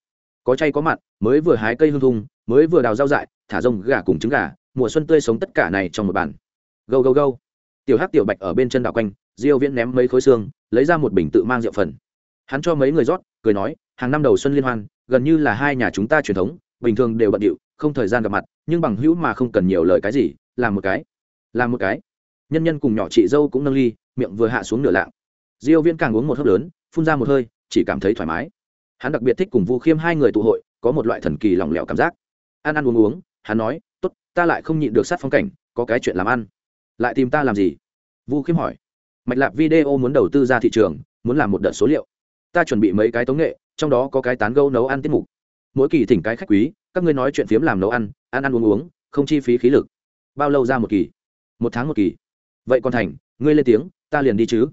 có chay có mặn, mới vừa hái cây hương thung mới vừa đào rau dại, thả rông, gà cùng trứng gà, mùa xuân tươi sống tất cả này trong một bàn. Gâu gâu gâu. Tiểu hắc, tiểu bạch ở bên chân đảo quanh, diêu viễn ném mấy khối xương, lấy ra một bình tự mang rượu phần. Hắn cho mấy người rót, cười nói, hàng năm đầu xuân liên hoan, gần như là hai nhà chúng ta truyền thống, bình thường đều bận điệu, không thời gian gặp mặt, nhưng bằng hữu mà không cần nhiều lời cái gì, làm một cái, làm một cái. Nhân nhân cùng nhỏ chị dâu cũng nâng ly, miệng vừa hạ xuống nửa lạng. Diêu viễn càng uống một hớp lớn, phun ra một hơi, chỉ cảm thấy thoải mái hắn đặc biệt thích cùng vu khiêm hai người tụ hội, có một loại thần kỳ lỏng lẻo cảm giác. Ăn ăn uống uống, hắn nói, tốt, ta lại không nhịn được sát phong cảnh, có cái chuyện làm ăn. Lại tìm ta làm gì? Vu khiêm hỏi. Mạch lạc video muốn đầu tư ra thị trường, muốn làm một đợt số liệu. Ta chuẩn bị mấy cái tống nghệ, trong đó có cái tán gâu nấu ăn tiết mục. Mỗi kỳ thỉnh cái khách quý, các ngươi nói chuyện phiếm làm nấu ăn ăn ăn uống uống, không chi phí khí lực. Bao lâu ra một kỳ? Một tháng một kỳ. Vậy còn thành, ngươi lên tiếng, ta liền đi chứ.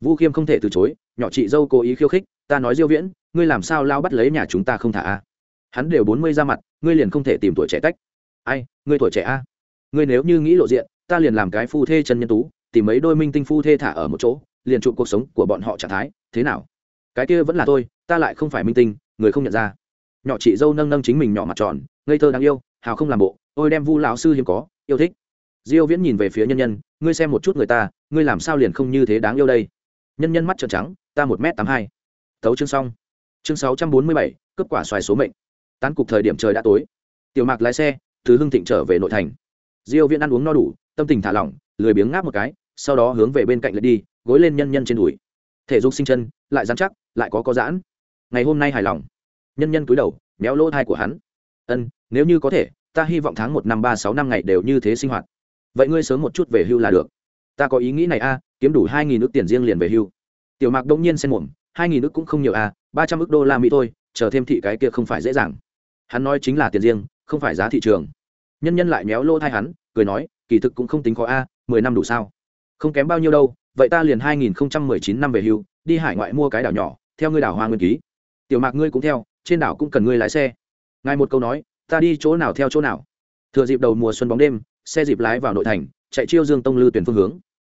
Vu khiêm không thể từ chối, nhỏ chị dâu cố ý khiêu khích ta nói diêu viễn, ngươi làm sao lao bắt lấy nhà chúng ta không thả a? Hắn đều bốn mươi ra mặt, ngươi liền không thể tìm tuổi trẻ tách. Ai, ngươi tuổi trẻ a? Ngươi nếu như nghĩ lộ diện, ta liền làm cái phu thê chân nhân tú, tìm mấy đôi minh tinh phu thê thả ở một chỗ, liền trụ cuộc sống của bọn họ trạng thái, thế nào? Cái kia vẫn là tôi, ta lại không phải minh tinh, người không nhận ra. Nhỏ chị dâu nâng nâng chính mình nhỏ mặt tròn, ngây thơ đáng yêu, hào không làm bộ ôi đem vu lão sư hiếm có, yêu thích. Diêu viễn nhìn về phía nhân nhân, ngươi xem một chút người ta, ngươi làm sao liền không như thế đáng yêu đây? Nhân nhân mắt trợn trắng, ta một m tám hai tấu chương xong. Chương 647, cấp quả xoài số mệnh. Tán cục thời điểm trời đã tối. Tiểu mạc lái xe từ hưng thịnh trở về nội thành. Diêu viễn ăn uống no đủ tâm tình thả lỏng lười biếng ngáp một cái sau đó hướng về bên cạnh lại đi gối lên nhân nhân trên đùi. Thể dục sinh chân lại dán chắc lại có có giãn. Ngày hôm nay hài lòng. Nhân nhân cúi đầu méo lỗ thai của hắn. Ân nếu như có thể ta hy vọng tháng một năm ba sáu năm ngày đều như thế sinh hoạt. Vậy ngươi sớm một chút về hưu là được. Ta có ý nghĩ này a kiếm đủ hai nghìn ước tiền riêng liền về hưu. Tiểu mạc đông nhiên xen mồm hai nghìn ức cũng không nhiều à? ba trăm ức đô la mỹ thôi, chờ thêm thị cái kia không phải dễ dàng. Hắn nói chính là tiền riêng, không phải giá thị trường. Nhân nhân lại méo lô thai hắn, cười nói, kỳ thực cũng không tính khó a, mười năm đủ sao? Không kém bao nhiêu đâu, vậy ta liền hai nghìn không trăm mười chín năm về hưu, đi hải ngoại mua cái đảo nhỏ, theo ngươi đảo hoa nguyên ký. Tiểu mạc ngươi cũng theo, trên đảo cũng cần ngươi lái xe. Ngài một câu nói, ta đi chỗ nào theo chỗ nào? Thừa dịp đầu mùa xuân bóng đêm, xe dịp lái vào nội thành, chạy chiêu dương tông lư tuyển phương hướng.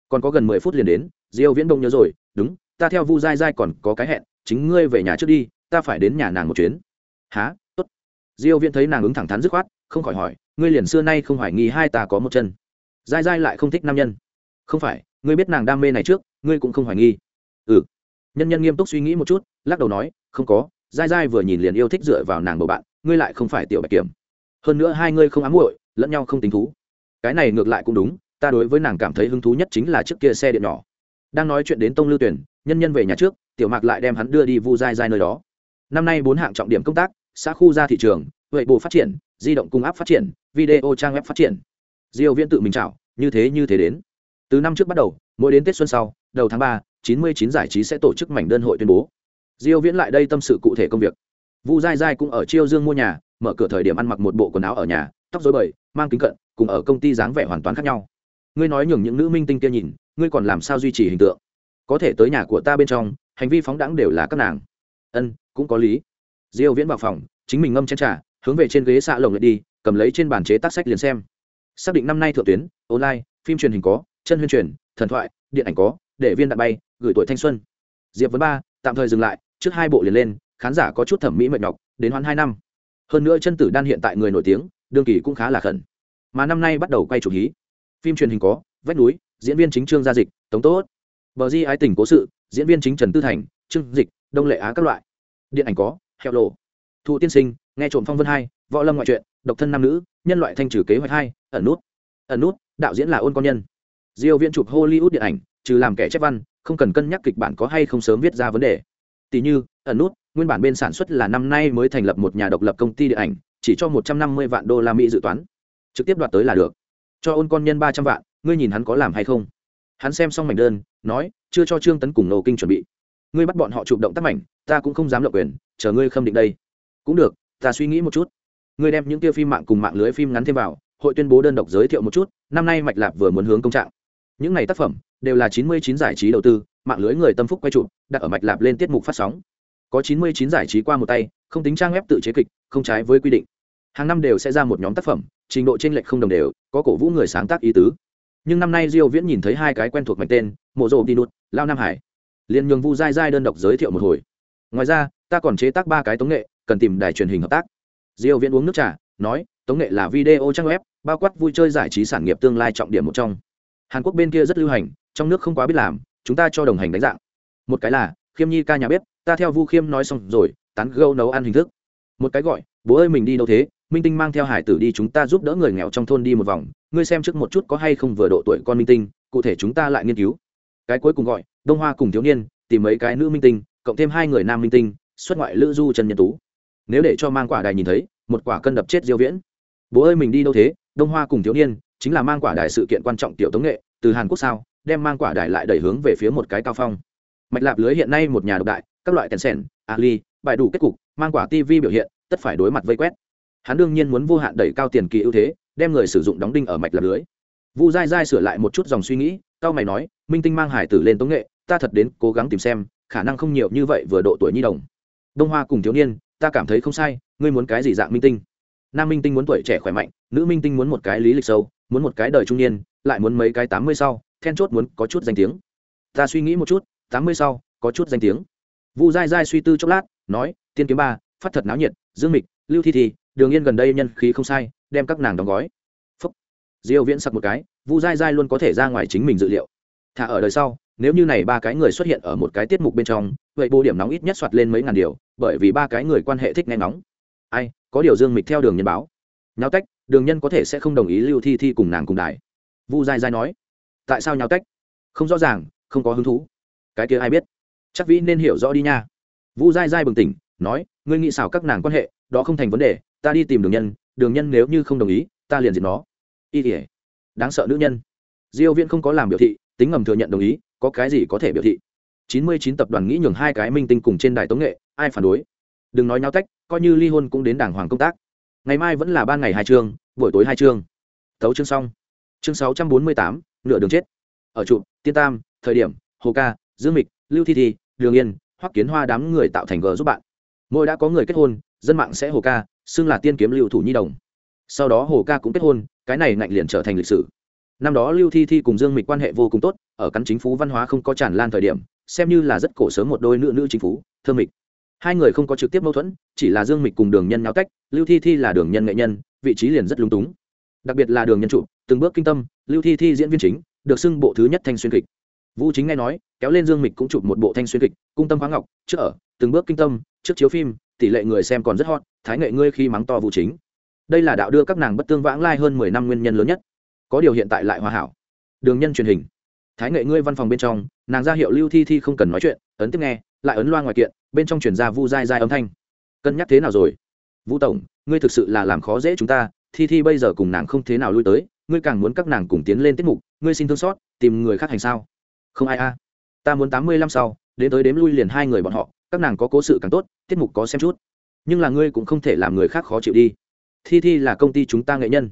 Còn có gần mười phút liền đến, diêu viễn đông nhớ rồi, đúng ta theo vu dai dai còn có cái hẹn, chính ngươi về nhà trước đi, ta phải đến nhà nàng một chuyến. Há tốt. Diêu viễn thấy nàng ứng thẳng thắn dứt khoát, không khỏi hỏi, ngươi liền xưa nay không hoài nghi hai ta có một chân. Dai dai lại không thích nam nhân. Không phải, ngươi biết nàng đam mê này trước, ngươi cũng không hoài nghi. Ừ. Nhân nhân nghiêm túc suy nghĩ một chút, lắc đầu nói, không có dai dai vừa nhìn liền yêu thích dựa vào nàng bầu bạn, ngươi lại không phải tiểu bạch kiểm. Hơn nữa hai ngươi không ám muội, lẫn nhau không tính thú. Cái này ngược lại cũng đúng, ta đối với nàng cảm thấy hứng thú nhất chính là chiếc kia xe điện nhỏ. Đang nói chuyện đến tông lưu tuyển nhân nhân về nhà trước, tiểu mạc lại đem hắn đưa đi vu dai dai nơi đó. Năm nay bốn hạng trọng điểm công tác, xã khu ra thị trường, vậy bộ phát triển, di động cung áp phát triển, video trang web phát triển. Diêu viễn tự mình chào, như thế như thế đến. Từ năm trước bắt đầu, mỗi đến tết xuân sau, đầu tháng ba, chín mươi chín giải trí sẽ tổ chức mảnh đơn hội tuyên bố. Diêu viễn lại đây tâm sự cụ thể công việc. Vu dai dai cũng ở chiêu dương mua nhà, mở cửa thời điểm ăn mặc một bộ quần áo ở nhà, tóc rối bời, mang kính cận, cùng ở công ty dáng vẻ hoàn toàn khác nhau. Ngươi nói nhường những nữ minh tinh kia nhìn, ngươi còn làm sao duy trì hình tượng? Có thể tới nhà của ta bên trong, hành vi phóng đẳng đều là các nàng. Ân, cũng có lý. Diêu viễn vào phòng, chính mình ngâm chén trà, hướng về trên ghế xạ lồng lại đi, cầm lấy trên bàn chế tác sách liền xem. Xác định năm nay thượng tuyến, online, phim truyền hình có, chân huyên truyền, thần thoại, điện ảnh có, để viên đạn bay, gửi tuổi thanh xuân. Diệp vấn ba, tạm thời dừng lại, trước hai bộ liền lên, khán giả có chút thẩm mỹ mệt nhọc, đến hoãn hai năm. Hơn nữa chân tử đan hiện tại người nổi tiếng, đương kỳ cũng khá là khẩn. Mà năm nay bắt đầu quay chủ hí. Phim truyền hình có, vách núi, diễn viên chính trương gia dịch, tống tốt bờ di ái tình cố sự, diễn viên chính trần tư thành, trương dịch, đông lệ á các loại. Điện ảnh có, hẹo lộ. Thụ tiên sinh, nghe trộm phong vân hai, võ lâm ngoại truyện, độc thân nam nữ, nhân loại thanh trừ kế hoạch hai, ẩn nút. Ẩn nút, đạo diễn là ôn con nhân. Diêu viễn chụp hollywood điện ảnh, trừ làm kẻ chép văn, không cần cân nhắc kịch bản có hay không sớm viết ra vấn đề. Tỷ như, ẩn nút, nguyên bản bên sản xuất là năm nay mới thành lập một nhà độc lập công ty điện ảnh, chỉ cho 150 vạn đô la mỹ dự toán. Trực tiếp đoạt tới là được. Cho ôn con nhân 300 vạn, ngươi nhìn hắn có làm hay không? Hắn xem xong mảnh đơn, nói, chưa cho trương tấn cùng Nô kinh chuẩn bị. Ngươi bắt bọn họ chụp động tác mảnh, ta cũng không dám lộng quyền, chờ ngươi khâm định đây. Cũng được, ta suy nghĩ một chút. Ngươi đem những tiêu phim mạng cùng mạng lưới phim ngắn thêm vào, hội tuyên bố đơn độc giới thiệu một chút, năm nay mạch lạp vừa muốn hướng công trạng. Những này tác phẩm đều là chín mươi chín giải trí đầu tư, mạng lưới người tâm phúc quay chụp, đặt ở mạch lạp lên tiết mục phát sóng. Có chín mươi chín giải trí qua một tay, không tính trang web tự chế kịch, không trái với quy định. Hàng năm đều sẽ ra một nhóm tác phẩm, trình độ t r ê n lệch không đồng đều, có cổ vũ người sáng tác ý tứ nhưng năm nay diêu viễn nhìn thấy hai cái quen thuộc mạch tên, mộ rộ đi nút lao nam hải. Liền nhường vu dai dai đơn độc giới thiệu một hồi. Ngoài ra, ta còn chế tác ba cái tống nghệ, cần tìm đài truyền hình hợp tác. Diêu viễn uống nước trà, nói, tống nghệ là video trang web, bao quát vui chơi giải trí sản nghiệp tương lai trọng điểm một trong. Hàn quốc bên kia rất lưu hành, trong nước không quá biết làm, chúng ta cho đồng hành đánh dạng. Một cái là, khiêm nhi ca nhà bếp, ta theo vu khiêm nói xong rồi, tán gâu nấu ăn hình thức. Một cái gọi, bố ơi, mình đi đâu thế? Minh tinh mang theo hải tử đi, chúng ta giúp đỡ người nghèo trong thôn đi một vòng ngươi xem trước một chút có hay không vừa độ tuổi con minh tinh, cụ thể chúng ta lại nghiên cứu. Cái cuối cùng gọi, đông hoa cùng thiếu niên, tìm mấy cái nữ minh tinh, cộng thêm hai người nam minh tinh, xuất ngoại lữ du trần nhân tú. Nếu để cho mang quả đài nhìn thấy, một quả cân đập chết diêu viễn. Bố ơi mình đi đâu thế? Đông hoa cùng thiếu niên, chính là mang quả đài sự kiện quan trọng tiểu tống nghệ, từ hàn quốc sao, đem mang quả đài lại đẩy hướng về phía một cái cao phong. Mạch lạp lưới hiện nay một nhà độc đại, các loại kèn sèn, ali, bài đủ kết cục, mang quả tv biểu hiện, tất phải đối mặt vây quét. Hắn đương nhiên muốn vô hạn đẩy cao tiền kỳ ưu thế đem người sử dụng đóng đinh ở mạch lạp lưới. Vu dai dai sửa lại một chút dòng suy nghĩ tao mày nói, minh tinh mang hải tử lên tống nghệ, ta thật đến cố gắng tìm xem, khả năng không nhiều như vậy vừa độ tuổi nhi đồng. Đông hoa cùng thiếu niên, ta cảm thấy không sai, ngươi muốn cái gì dạng minh tinh? Nam minh tinh muốn tuổi trẻ khỏe mạnh, nữ minh tinh muốn một cái lý lịch sâu, muốn một cái đời trung niên, lại muốn mấy cái tám mươi sau, then chốt muốn có chút danh tiếng. Ta suy nghĩ một chút, tám mươi sau, có chút danh tiếng. Vu dai dai suy tư chốc lát, nói, tiên kiếm ba, phát thật náo nhiệt, dương mịch, lưu thi thi, đường yên gần đây nhân khí không sai đem các nàng đóng gói. Phúc. Diêu viễn sặc một cái, vu dai dai luôn có thể ra ngoài chính mình dự liệu. Thả ở đời sau, nếu như này ba cái người xuất hiện ở một cái tiết mục bên trong, vậy bộ điểm nóng ít nhất soạt lên mấy ngàn điều, bởi vì ba cái người quan hệ thích nghe nóng ai, có điều dương mịch theo đường nhân báo. Nháo tách, đường nhân có thể sẽ không đồng ý lưu thi thi cùng nàng cùng đài. Vu dai dai nói. Tại sao nháo tách? Không rõ ràng, không có hứng thú. Cái kia ai biết? Chắc vĩ nên hiểu rõ đi nha. Vu dai dai bừng tỉnh, nói, ngươi nghĩ xảo các nàng quan hệ, đó không thành vấn đề, ta đi tìm đường nhân đường nhân nếu như không đồng ý ta liền diệt nó. Y tỉa đáng sợ nữ nhân. Diêu viễn không có làm biểu thị tính ngầm thừa nhận đồng ý có cái gì có thể biểu thị? 99 tập đoàn nghĩ nhường hai cái minh tinh cùng trên đài tống nghệ ai phản đối? Đừng nói nhau tách coi như ly hôn cũng đến đảng hoàng công tác. Ngày mai vẫn là ban ngày hai chương buổi tối hai chương. Tấu chương xong. Chương 648, nửa đường chết. Ở trụ tiên tam thời điểm hồ ca dương mịch lưu thi thi đường yên hoắc kiến hoa đám người tạo thành gờ giúp bạn. Mỗi đã có người kết hôn dân mạng sẽ hồ ca xưng là tiên kiếm lưu thủ nhi đồng. Sau đó hồ ca cũng kết hôn, cái này ngạnh liền trở thành lịch sử. Năm đó lưu thi thi cùng dương mịch quan hệ vô cùng tốt, ở cắn chính phủ văn hóa không có tràn lan thời điểm, xem như là rất cổ sớm một đôi nữ nữ chính phủ thương mịch. Hai người không có trực tiếp mâu thuẫn, chỉ là dương mịch cùng đường nhân nháo tách, lưu thi thi là đường nhân nghệ nhân, vị trí liền rất lung túng. Đặc biệt là đường nhân trụ, từng bước kinh tâm, lưu thi thi diễn viên chính, được xưng bộ thứ nhất thanh xuyên kịch. Vũ chính nghe nói, kéo lên dương mịch cũng chụp một bộ thanh xuyên kịch, cung tâm khoáng ngọc trước ở, từng bước kinh tâm, trước chiếu phim, tỷ lệ người xem còn rất hot thái nghệ ngươi khi mắng to vụ chính. Đây là đạo đưa các nàng bất tương vãng lai hơn mười năm nguyên nhân lớn nhất. Có điều hiện tại lại hòa hảo. Đường nhân truyền hình. Thái nghệ ngươi văn phòng bên trong, nàng ra hiệu lưu thi thi không cần nói chuyện, ấn tiếp nghe, lại ấn loa ngoài kiện, bên trong truyền ra vu dai dai âm thanh. Cân nhắc thế nào rồi? Vũ tổng, ngươi thực sự là làm khó dễ chúng ta, thi thi bây giờ cùng nàng không thế nào lui tới, ngươi càng muốn các nàng cùng tiến lên tiết mục, ngươi xin thương xót, tìm người khác hành sao? Không ai a. Ta muốn tám mươi lăm sau, đến tới đếm lui liền hai người bọn họ, các nàng có cố sự càng tốt, tiết mục có xem chút nhưng là ngươi cũng không thể làm người khác khó chịu đi. Thi thi là công ty chúng ta nghệ nhân.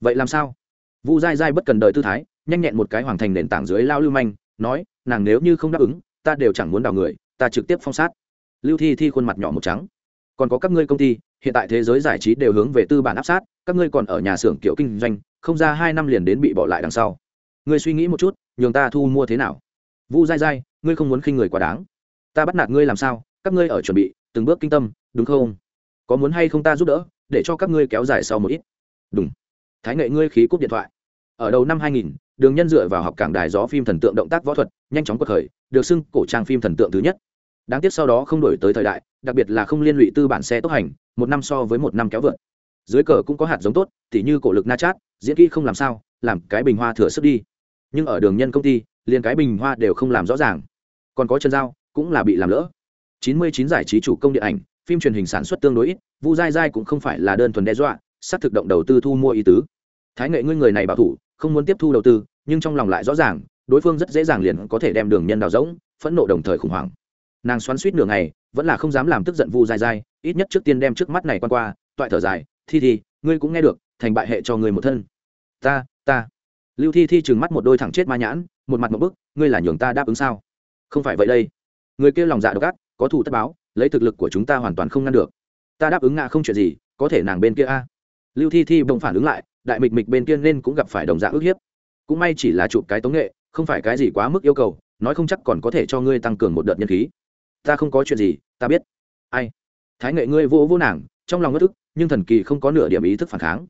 Vậy làm sao? Vu dai dai bất cần đời tư thái, nhanh nhẹn một cái hoàng thành nền tảng dưới lao lưu manh, nói, nàng nếu như không đáp ứng, ta đều chẳng muốn đào người, ta trực tiếp phong sát. Lưu thi thi khuôn mặt nhỏ một trắng. Còn có các ngươi công ty, hiện tại thế giới giải trí đều hướng về tư bản áp sát, các ngươi còn ở nhà xưởng kiểu kinh doanh, không ra hai năm liền đến bị bỏ lại đằng sau. Ngươi suy nghĩ một chút, nhường ta thu mua thế nào? Vu dai dai ngươi không muốn khinh người quá đáng. Ta bắt nạt ngươi làm sao? Các ngươi ở chuẩn bị, từng bước kinh tâm đúng không? Có muốn hay không ta giúp đỡ để cho các ngươi kéo dài sau một ít. Đúng. Thái nghệ ngươi khí cúp điện thoại. Ở đầu năm 2000, đường nhân dựa vào học cảng đài gió phim thần tượng động tác võ thuật nhanh chóng quật khởi được xưng cổ trang phim thần tượng thứ nhất. Đáng tiếc sau đó không đổi tới thời đại đặc biệt là không liên lụy tư bản xe tốc hành một năm so với một năm kéo vượt. Dưới cờ cũng có hạt giống tốt tỉ như cổ lực na chát diễn kỹ không làm sao làm cái bình hoa thừa sức đi. Nhưng ở đường nhân công ty liền cái bình hoa đều không làm rõ ràng. Còn có chân dao cũng là bị làm lỡ. 99 giải trí chủ công điện ảnh phim truyền hình sản xuất tương đối ít, vu dai dai cũng không phải là đơn thuần đe dọa sắp thực động đầu tư thu mua ý tứ. Thái nghệ ngươi người này bảo thủ, không muốn tiếp thu đầu tư, nhưng trong lòng lại rõ ràng, đối phương rất dễ dàng liền có thể đem đường nhân đào rỗng, phẫn nộ đồng thời khủng hoảng. Nàng xoắn suýt nửa ngày, vẫn là không dám làm tức giận vu dai dai ít nhất trước tiên đem trước mắt này qua qua, toại thở dài, thi thi, ngươi cũng nghe được, thành bại hệ cho người một thân. Ta ta. Lưu thi thi trừng mắt một đôi thẳng chết ma nhãn, một mặt một bức, ngươi là nhường ta đáp ứng sao? Không phải vậy đây. Người kia lòng dạ độc ác, có thủ tất báo lấy thực lực của chúng ta hoàn toàn không ngăn được. Ta đáp ứng ngạ không chuyện gì, có thể nàng bên kia a. Lưu thi thi bỗng phản ứng lại, đại mịch mịch bên kia nên cũng gặp phải đồng dạng ức hiếp. Cũng may chỉ là chụp cái tống nghệ, không phải cái gì quá mức yêu cầu, nói không chắc còn có thể cho ngươi tăng cường một đợt nhân khí. Ta không có chuyện gì, ta biết. Ai? Thái nghệ ngươi vô vô nàng, trong lòng ngất ức, nhưng thần kỳ không có nửa điểm ý thức phản kháng.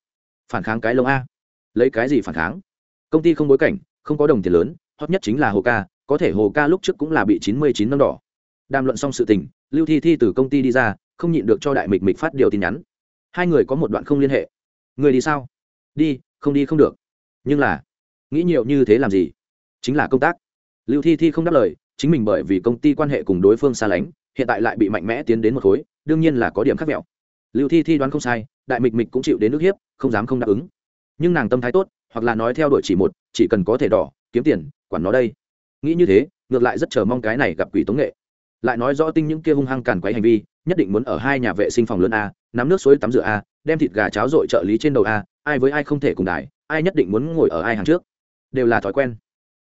Phản kháng cái lông a. Lấy cái gì phản kháng? Công ty không bối cảnh, không có đồng tiền lớn, hot nhất chính là hồ ca, có thể hồ ca lúc trước cũng là bị chín mươi chín năm đỏ đàm luận xong sự tình, lưu thi thi từ công ty đi ra, không nhịn được cho đại mịch mịch phát điều tin nhắn. Hai người có một đoạn không liên hệ. Người đi sao? Đi, không đi không được. Nhưng là, nghĩ nhiều như thế làm gì? Chính là công tác. Lưu thi thi không đáp lời, chính mình bởi vì công ty quan hệ cùng đối phương xa lánh, hiện tại lại bị mạnh mẽ tiến đến một khối, đương nhiên là có điểm khác mẹo. Lưu thi thi đoán không sai, đại mịch mịch cũng chịu đến nước hiếp, không dám không đáp ứng. Nhưng nàng tâm thái tốt, hoặc là nói theo đuổi chỉ một, chỉ cần có thể đỏ, kiếm tiền, quản nó đây. Nghĩ như thế, ngược lại rất chờ mong cái này gặp quỷ tống nghệ lại nói rõ tinh những kia hung hăng càn quấy hành vi, nhất định muốn ở hai nhà vệ sinh phòng lớn a, nắm nước suối tắm rửa a, đem thịt gà cháo dội trợ lý trên đầu a, ai với ai không thể cùng đài, ai nhất định muốn ngồi ở ai hàng trước. Đều là thói quen.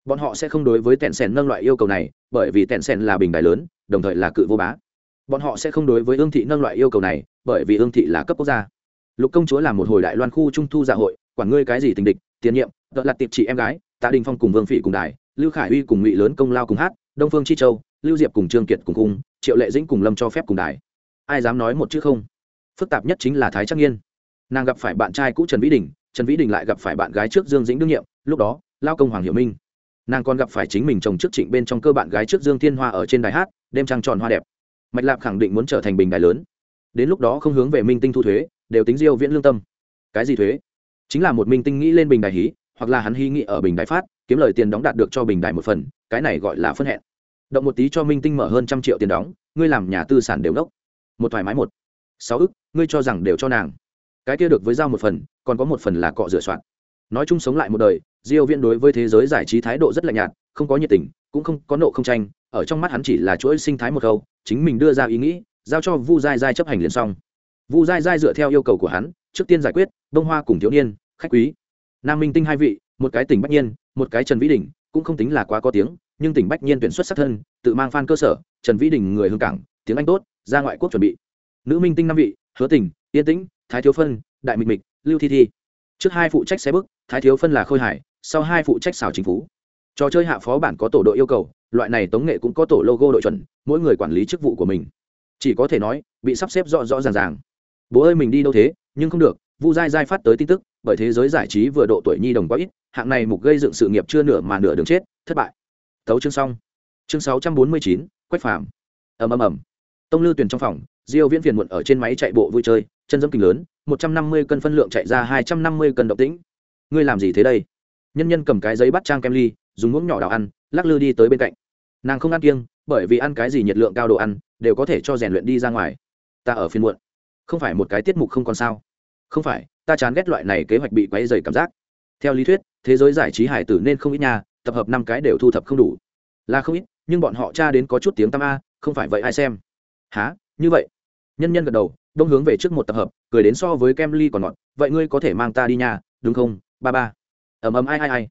Bọn họ sẽ không đối với tẹn sèn nâng loại yêu cầu này, bởi vì tẹn sèn là bình đài lớn, đồng thời là cự vô bá. Bọn họ sẽ không đối với ương thị nâng loại yêu cầu này, bởi vì ương thị là cấp quốc gia. Lục công chúa là một hồi đại loan khu trung thu dạ hội, quản ngươi cái gì tình địch, tiền nhiệm đợt là tiệp chị em gái, tạ đình phong cùng vương phỉ cùng đài, lưu khải uy cùng ngụy lớn công lao cùng hát, đông phương chi châu lưu diệp cùng trương kiệt cùng cung triệu lệ dĩnh cùng lâm cho phép cùng đài. Ai dám nói một chữ không? Phức tạp nhất chính là thái trắc nghiên. Nàng gặp phải bạn trai cũ trần vĩ đình, trần vĩ đình lại gặp phải bạn gái trước dương dĩnh đương nhiệm, lúc đó, lao công hoàng hiệu minh. Nàng còn gặp phải chính mình chồng trước trịnh bên trong cơ bạn gái trước dương thiên hoa ở trên đài hát, đêm trăng tròn hoa đẹp. Mạch lạp khẳng định muốn trở thành bình đài lớn. Đến lúc đó không hướng về minh tinh thu thuế, đều tính diêu viễn lương tâm. Cái gì thuế? Chính là một minh tinh nghĩ lên bình đài hí, hoặc là hắn hy nghĩ ở bình đài phát, kiếm lời tiền đóng đạt được cho bình đài một phần, cái này gọi là phân hẹn động một tí cho minh tinh mở hơn trăm triệu tiền đóng, ngươi làm nhà tư sản đều đốc. Một thoải mái một. Sáu ức, ngươi cho rằng đều cho nàng. Cái kia được với giao một phần, còn có một phần là cọ rửa soạn. Nói chung sống lại một đời, diêu viễn đối với thế giới giải trí thái độ rất lạnh nhạt, không có nhiệt tình, cũng không có nộ không tranh, ở trong mắt hắn chỉ là chuỗi sinh thái một câu, chính mình đưa ra ý nghĩ, giao cho vu dai dai chấp hành liền xong. Vu dai dai dựa theo yêu cầu của hắn, trước tiên giải quyết, bông hoa cùng thiếu niên, khách quý. Nam minh tinh hai vị, một cái tỉnh bách nhiên, một cái trần vĩ đình, cũng không tính là quá có tiếng nhưng tỉnh bách nhiên tuyển xuất sắc thân, tự mang fan cơ sở, trần vĩ đình người hương cảng, tiếng anh tốt, ra ngoại quốc chuẩn bị. Nữ minh tinh năm vị, hứa tình, yên tĩnh, thái thiếu phân, đại mịch mịch, lưu thi thi. Trước hai phụ trách xe bức, thái thiếu phân là khôi hải, sau hai phụ trách xảo chính phủ trò chơi hạ phó bản có tổ đội yêu cầu, loại này tống nghệ cũng có tổ logo đội chuẩn, mỗi người quản lý chức vụ của mình. Chỉ có thể nói, bị sắp xếp rõ rõ ràng ràng. Bố ơi mình đi đâu thế, nhưng không được, vu dai dai phát tới tin tức, bởi thế giới giải trí vừa độ tuổi nhi đồng quá ít, hạng này mục gây dựng sự nghiệp chưa nửa mà nửa đường chết, thất bại tấu chương xong. Chương sáu trăm bốn mươi chín, quách phàm. Ầm ầm ầm. Tông lư tuyển trong phòng, diêu viễn phiền muộn ở trên máy chạy bộ vui chơi, chân dẫm kinh lớn, một trăm năm mươi cân phân lượng chạy ra hai trăm năm mươi cân động tĩnh. Ngươi làm gì thế đây? Nhân nhân cầm cái giấy bắt trang kem ly, dùng muỗng nhỏ đào ăn, lắc lư đi tới bên cạnh. Nàng không ăn kiêng, bởi vì ăn cái gì nhiệt lượng cao đồ ăn, đều có thể cho rèn luyện đi ra ngoài. Ta ở phiên muộn. Không phải một cái tiết mục không còn sao? Không phải, ta chán ghét loại này kế hoạch bị quấy dày cảm giác. Theo lý thuyết, thế giới giải trí hải tử nên không ít nhà tập hợp năm cái đều thu thập không đủ. Là không ít, nhưng bọn họ tra đến có chút tiếng tam a, không phải vậy ai xem? Há như vậy. Nhân nhân gật đầu, đông hướng về trước một tập hợp, cười đến so với kem ly còn ngọt, vậy ngươi có thể mang ta đi nhà đúng không, ba ba? Ầm ầm ai ai ai.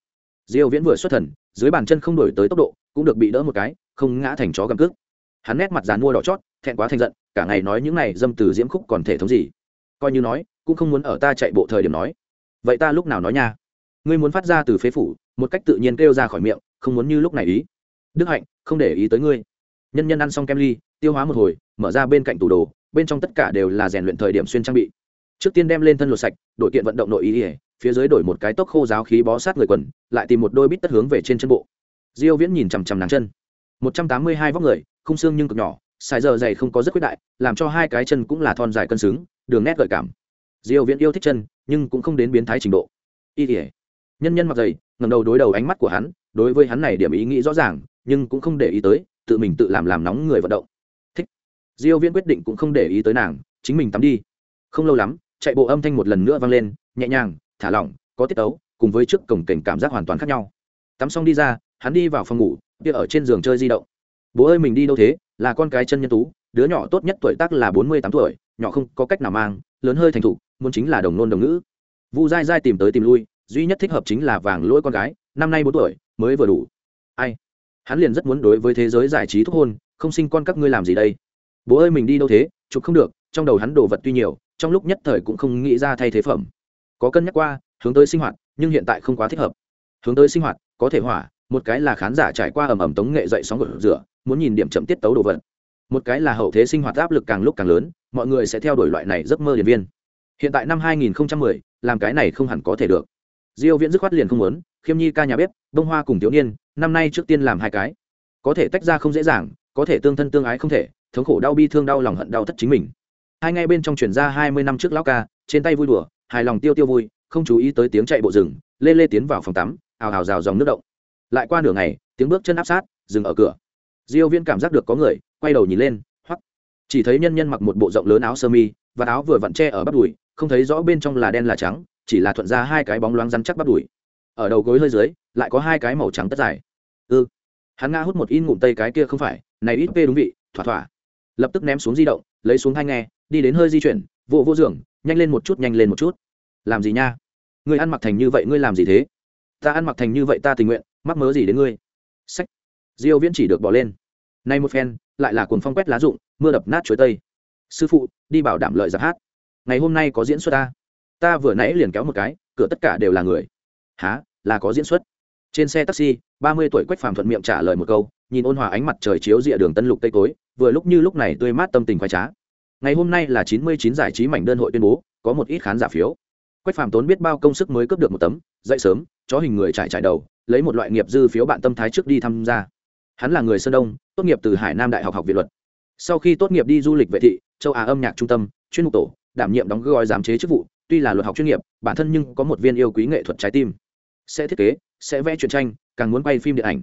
Diêu viễn vừa xuất thần, dưới bàn chân không đổi tới tốc độ, cũng được bị đỡ một cái, không ngã thành chó gầm cước. Hắn nét mặt dàn mua đỏ chót, thẹn quá thành giận, cả ngày nói những này dâm từ diễm khúc còn thể thống gì? Coi như nói, cũng không muốn ở ta chạy bộ thời điểm nói. Vậy ta lúc nào nói nha? Ngươi muốn phát ra từ phế phủ, một cách tự nhiên kêu ra khỏi miệng, không muốn như lúc này ý. Đức hạnh, không để ý tới ngươi. Nhân nhân ăn xong kem ly, tiêu hóa một hồi, mở ra bên cạnh tủ đồ, bên trong tất cả đều là rèn luyện thời điểm xuyên trang bị. Trước tiên đem lên thân lột sạch, đổi kiện vận động nội ý ỉa phía dưới đổi một cái tóc khô giáo khí bó sát người quần, lại tìm một đôi bít tất hướng về trên chân bộ. Diêu viễn nhìn chằm chằm nàng chân. Một trăm tám mươi hai vóc người không xương nhưng cực nhỏ xài giờ dày không có rất quyết đại, làm cho hai cái chân cũng là thon dài cân xứng, đường nét gợi cảm. Diêu viễn yêu thích chân, nhưng cũng không đến biến thái trình độ. Y ỉa nhân nhân mặc dày, ngẩng đầu đối đầu ánh mắt của hắn, đối với hắn này điểm ý nghĩ rõ ràng, nhưng cũng không để ý tới, tự mình tự làm làm nóng người vận động. Thích. Diêu viễn quyết định cũng không để ý tới nàng, chính mình tắm đi. Không lâu lắm, chạy bộ âm thanh một lần nữa vang lên, nhẹ nhàng, thả lỏng, có tiết tấu, cùng với trước cổng cảnh cảm giác hoàn toàn khác nhau. Tắm xong đi ra, hắn đi vào phòng ngủ, kia ở trên giường chơi di động. Bố ơi mình đi đâu thế? Là con cái chân nhân tú, đứa nhỏ tốt nhất tuổi tác là bốn mươi tám tuổi, nhỏ không có cách nào mang, lớn hơi thành thục, muốn chính là đồng nôn đồng ngữ. Vu dai dai tìm tới tìm lui duy nhất thích hợp chính là vàng lỗi con gái năm nay bốn tuổi mới vừa đủ. Ai? Hắn liền rất muốn đối với thế giới giải trí thúc hôn không sinh con các ngươi làm gì đây? Bố ơi mình đi đâu thế? Chụp không được trong đầu hắn đồ vật tuy nhiều trong lúc nhất thời cũng không nghĩ ra thay thế phẩm. Có cân nhắc qua hướng tới sinh hoạt nhưng hiện tại không quá thích hợp. Hướng tới sinh hoạt có thể hỏa một cái là khán giả trải qua ẩm ẩm tống nghệ dậy sóng gột rửa muốn nhìn điểm chậm tiết tấu đồ vật. Một cái là hậu thế sinh hoạt áp lực càng lúc càng lớn mọi người sẽ theo đuổi loại này giấc mơ điện viên. Hiện tại năm 2010, làm cái này không hẳn có thể được diêu viễn dứt khoát liền không muốn, khiêm nhi ca nhà bếp bông hoa cùng thiếu niên, năm nay trước tiên làm hai cái. Có thể tách ra không dễ dàng, có thể tương thân tương ái không thể, thống khổ đau bi thương đau lòng hận đau thất chính mình. Hai ngay bên trong chuyển ra 20 năm trước lão ca, trên tay vui đùa, hài lòng tiêu tiêu vui, không chú ý tới tiếng chạy bộ rừng, lê lê tiến vào phòng tắm, ào ào rào dòng nước động. Lại qua nửa ngày, tiếng bước chân áp sát, dừng ở cửa. Diêu Viễn cảm giác được có người, quay đầu nhìn lên, hoắc. Chỉ thấy nhân nhân mặc một bộ rộng lớn áo sơ mi, và áo vừa vặn che ở bắp đùi, không thấy rõ bên trong là đen là trắng chỉ là thuận ra hai cái bóng loáng rắn chắc bắp đùi. Ở đầu gối hơi dưới, lại có hai cái màu trắng tất dài. Ư? Ừ. hắn ngã hút một in ngụm tây cái kia không phải, này ít p đúng vị, thỏa thỏa. Lập tức ném xuống di động, lấy xuống hai nghe, đi đến hơi di chuyển vụ vô giường, nhanh lên một chút, nhanh lên một chút. Làm gì nha? Người ăn mặc thành như vậy, ngươi làm gì thế? Ta ăn mặc thành như vậy ta tình nguyện, mắc mớ gì đến ngươi? Sách. Diêu viễn chỉ được bỏ lên. Nay một phen, lại là cuồng phong quét lá rụng, mưa đập nát chuối tây. Sư phụ, đi bảo đảm lợi giặc hát. Ngày hôm nay có diễn xuất ta ta vừa nãy liền kéo một cái, cửa tất cả đều là người. Há là có diễn xuất. Trên xe taxi, ba mươi tuổi quách phàm thuận miệng trả lời một câu, nhìn ôn hòa ánh mặt trời chiếu rịa đường tân lục tây tối, vừa lúc như lúc này tươi mát tâm tình khoái trá. Ngày hôm nay là chín mươi chín giải trí mảnh đơn hội tuyên bố, có một ít khán giả phiếu. Quách phàm tốn biết bao công sức mới cướp được một tấm, dậy sớm, chó hình người trải trải đầu, lấy một loại nghiệp dư phiếu bạn tâm thái trước đi tham gia. Hắn là người sơn đông, tốt nghiệp từ hải nam đại học học viện luật. Sau khi tốt nghiệp đi du lịch vệ thị, châu á âm nhạc trung tâm, chuyên mục tổ, đảm nhiệm đóng gói giám chế chức vụ tuy là luật học chuyên nghiệp, bản thân nhưng có một viên yêu quý nghệ thuật trái tim. Sẽ thiết kế, sẽ vẽ truyện tranh, càng muốn quay phim điện ảnh.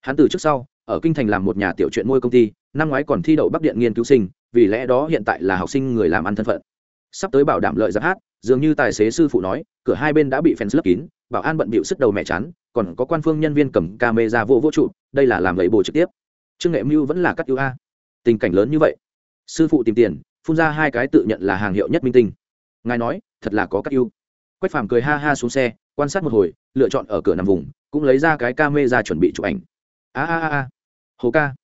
Hắn từ trước sau, ở kinh thành làm một nhà tiểu chuyện môi công ty, năm ngoái còn thi đậu bắc điện nghiên cứu sinh, vì lẽ đó hiện tại là học sinh người làm ăn thân phận. Sắp tới bảo đảm lợi giáp hát, dường như tài xế sư phụ nói, cửa hai bên đã bị fans lấp kín, bảo an bận bịu sức đầu mẹ chán, còn có quan phương nhân viên cầm camera vô vô trụ, đây là làm lấy bồ trực tiếp. Trương nghệ mưu vẫn là cắt ưu a. Tình cảnh lớn như vậy. Sư phụ tìm tiền, phun ra hai cái tự nhận là hàng hiệu nhất minh tinh. Ngài nói thật là có cắt ưu. Quách phàm cười ha ha xuống xe, quan sát một hồi, lựa chọn ở cửa nằm vùng, cũng lấy ra cái ca mê ra chuẩn bị chụp ảnh. A a a a. Hồ ca.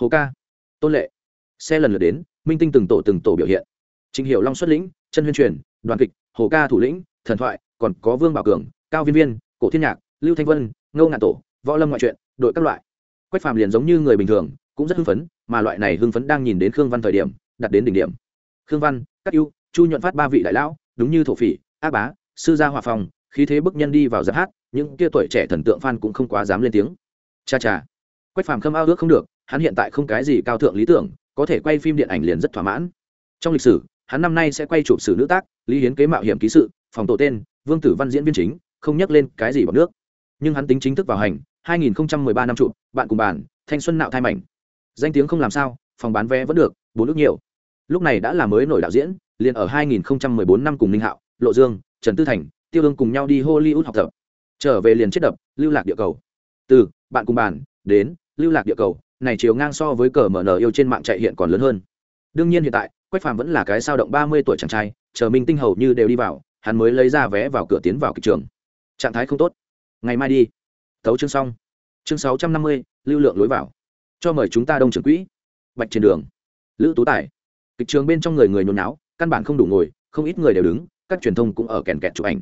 Hồ ca. Tôn lệ. Xe lần lượt đến, minh tinh từng tổ từng tổ biểu hiện. Trình hiệu long xuất lĩnh chân huyên truyền, đoàn kịch, hồ ca thủ lĩnh, thần thoại, còn có vương bảo cường, cao viên viên, cổ thiên nhạc, lưu thanh vân, ngô ngạn tổ, võ lâm ngoại truyện, đội các loại. Quách phàm liền giống như người bình thường, cũng rất hưng phấn, mà loại này hưng phấn đang nhìn đến khương văn thời điểm, đặt đến đỉnh điểm. Khương văn, các ưu, chu nhuận phát ba vị đại lão đúng như thổ phỉ, ác bá, sư gia hòa phòng khí thế bức nhân đi vào giáp hát, những kia tuổi trẻ thần tượng phan cũng không quá dám lên tiếng. Cha cha. Quách phàm khâm ao ước không được, hắn hiện tại không cái gì cao thượng lý tưởng, có thể quay phim điện ảnh liền rất thỏa mãn. Trong lịch sử, hắn năm nay sẽ quay chụp sử nữ tác, lý hiến kế mạo hiểm ký sự, phòng tổ tên, vương tử văn diễn viên chính, không nhắc lên cái gì bằng nước. Nhưng hắn tính chính thức vào hành 2013 năm chụp, bạn cùng bàn thanh xuân nạo thai mảnh. Danh tiếng không làm sao, phòng bán vé vẫn được, bốn nước nhiều. Lúc này đã là mới nổi đạo diễn liền ở 2014 năm cùng ninh hạo, lộ dương, trần tư thành, tiêu ương cùng nhau đi hollywood học tập. Trở về liền chết đập, lưu lạc địa cầu. Từ, bạn cùng bàn đến, lưu lạc địa cầu, này chiều ngang so với cờ mở nở yêu trên mạng chạy hiện còn lớn hơn. Đương nhiên hiện tại, quách phàm vẫn là cái sao động ba mươi tuổi chàng trai, chờ minh tinh hầu như đều đi vào, hắn mới lấy ra vé vào cửa tiến vào kịch trường. Trạng thái không tốt. Ngày mai đi. Tấu chương xong. Chương sáu trăm năm mươi, lưu lượng lối vào. Cho mời chúng ta đông trưởng quỹ. Bạch trên đường. Lữ tú tài. Kịch trường bên trong người người nhốn náo căn bản không đủ ngồi, không ít người đều đứng, các truyền thông cũng ở kèn kẹt chụp ảnh.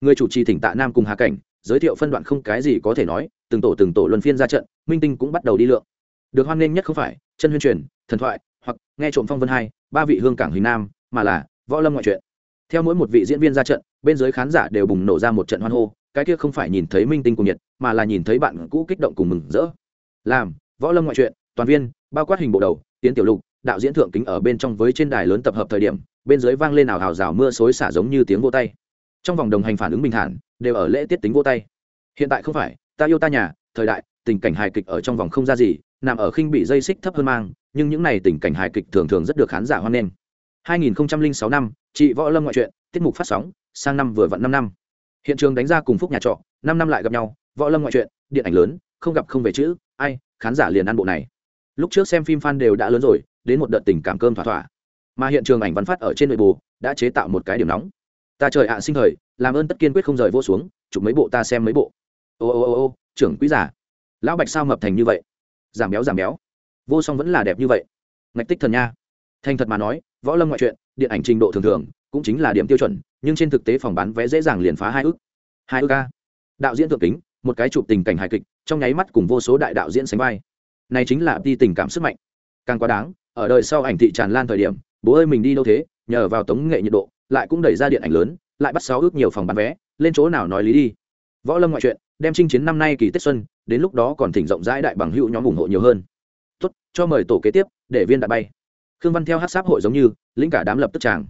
Người chủ trì thỉnh tạ nam cùng hà cảnh, giới thiệu phân đoạn không cái gì có thể nói, từng tổ từng tổ luân phiên ra trận, minh tinh cũng bắt đầu đi lượng. Được hoan nghênh nhất không phải chân huyên truyền, thần thoại, hoặc nghe trộm phong vân hai, ba vị hương cảng hình nam, mà là võ lâm ngoại truyện. Theo mỗi một vị diễn viên ra trận, bên giới khán giả đều bùng nổ ra một trận hoan hô, cái kia không phải nhìn thấy minh tinh cùng nhiệt, mà là nhìn thấy bạn cũ kích động cùng mừng rỡ. Làm, võ lâm ngoại truyện, toàn viên, bao quát hình bộ đầu tiến tiểu lục, đạo diễn thượng kính ở bên trong với trên đài lớn tập hợp thời điểm bên dưới vang lên ảo hào rào mưa xối xả giống như tiếng vô tay. Trong vòng đồng hành phản ứng bình thản, đều ở lễ tiết tính vô tay. Hiện tại không phải, ta yêu ta nhà, thời đại, tình cảnh hài kịch ở trong vòng không ra gì, nằm ở khinh bị dây xích thấp hơn mang, nhưng những này tình cảnh hài kịch thường thường rất được khán giả hoan nghênh. 2006 năm, chị võ lâm ngoại truyện, tiết mục phát sóng, sang năm vừa vặn năm năm. Hiện trường đánh ra cùng phúc nhà trọ, năm năm lại gặp nhau, võ lâm ngoại truyện, điện ảnh lớn, không gặp không về chữ, ai, khán giả liền ăn bộ này. Lúc trước xem phim fan đều đã lớn rồi, đến một đợt tình cảm cơm thỏa thỏa mà hiện trường ảnh văn phát ở trên nội bù đã chế tạo một cái điểm nóng. Ta trời ạ, sinh thời, làm ơn tất kiên quyết không rời vô xuống, chụp mấy bộ ta xem mấy bộ. Ô ô ô ô, trưởng quý giả lão bạch sao mập thành như vậy? Giảm béo giảm béo. Vô song vẫn là đẹp như vậy. Ngạch tích thần nha. Thành thật mà nói, võ lâm ngoại truyện, điện ảnh trình độ thường thường, cũng chính là điểm tiêu chuẩn, nhưng trên thực tế phòng bán vé dễ dàng liền phá hai ước. Hai ước ca đạo diễn thượng kính, một cái chụp tình cảnh hài kịch, trong nháy mắt cùng vô số đại đạo diễn sánh vai. Này chính là đi tình cảm sức mạnh. Càng quá đáng, ở đời sau ảnh thị tràn lan thời điểm bố ơi, mình đi đâu thế? Nhờ vào tống nghệ nhiệt độ, lại cũng đẩy ra điện ảnh lớn, lại bắt sáu ước nhiều phòng bán vé, lên chỗ nào nói lý đi. Võ lâm ngoại truyện, đem chinh chiến năm nay kỳ tết xuân, đến lúc đó còn thỉnh rộng rãi đại bằng hữu nhóm ủng hộ nhiều hơn. Tốt, cho mời tổ kế tiếp, để viên đại bay. Khương văn theo hát sáp hội giống như, lĩnh cả đám lập tức tràng.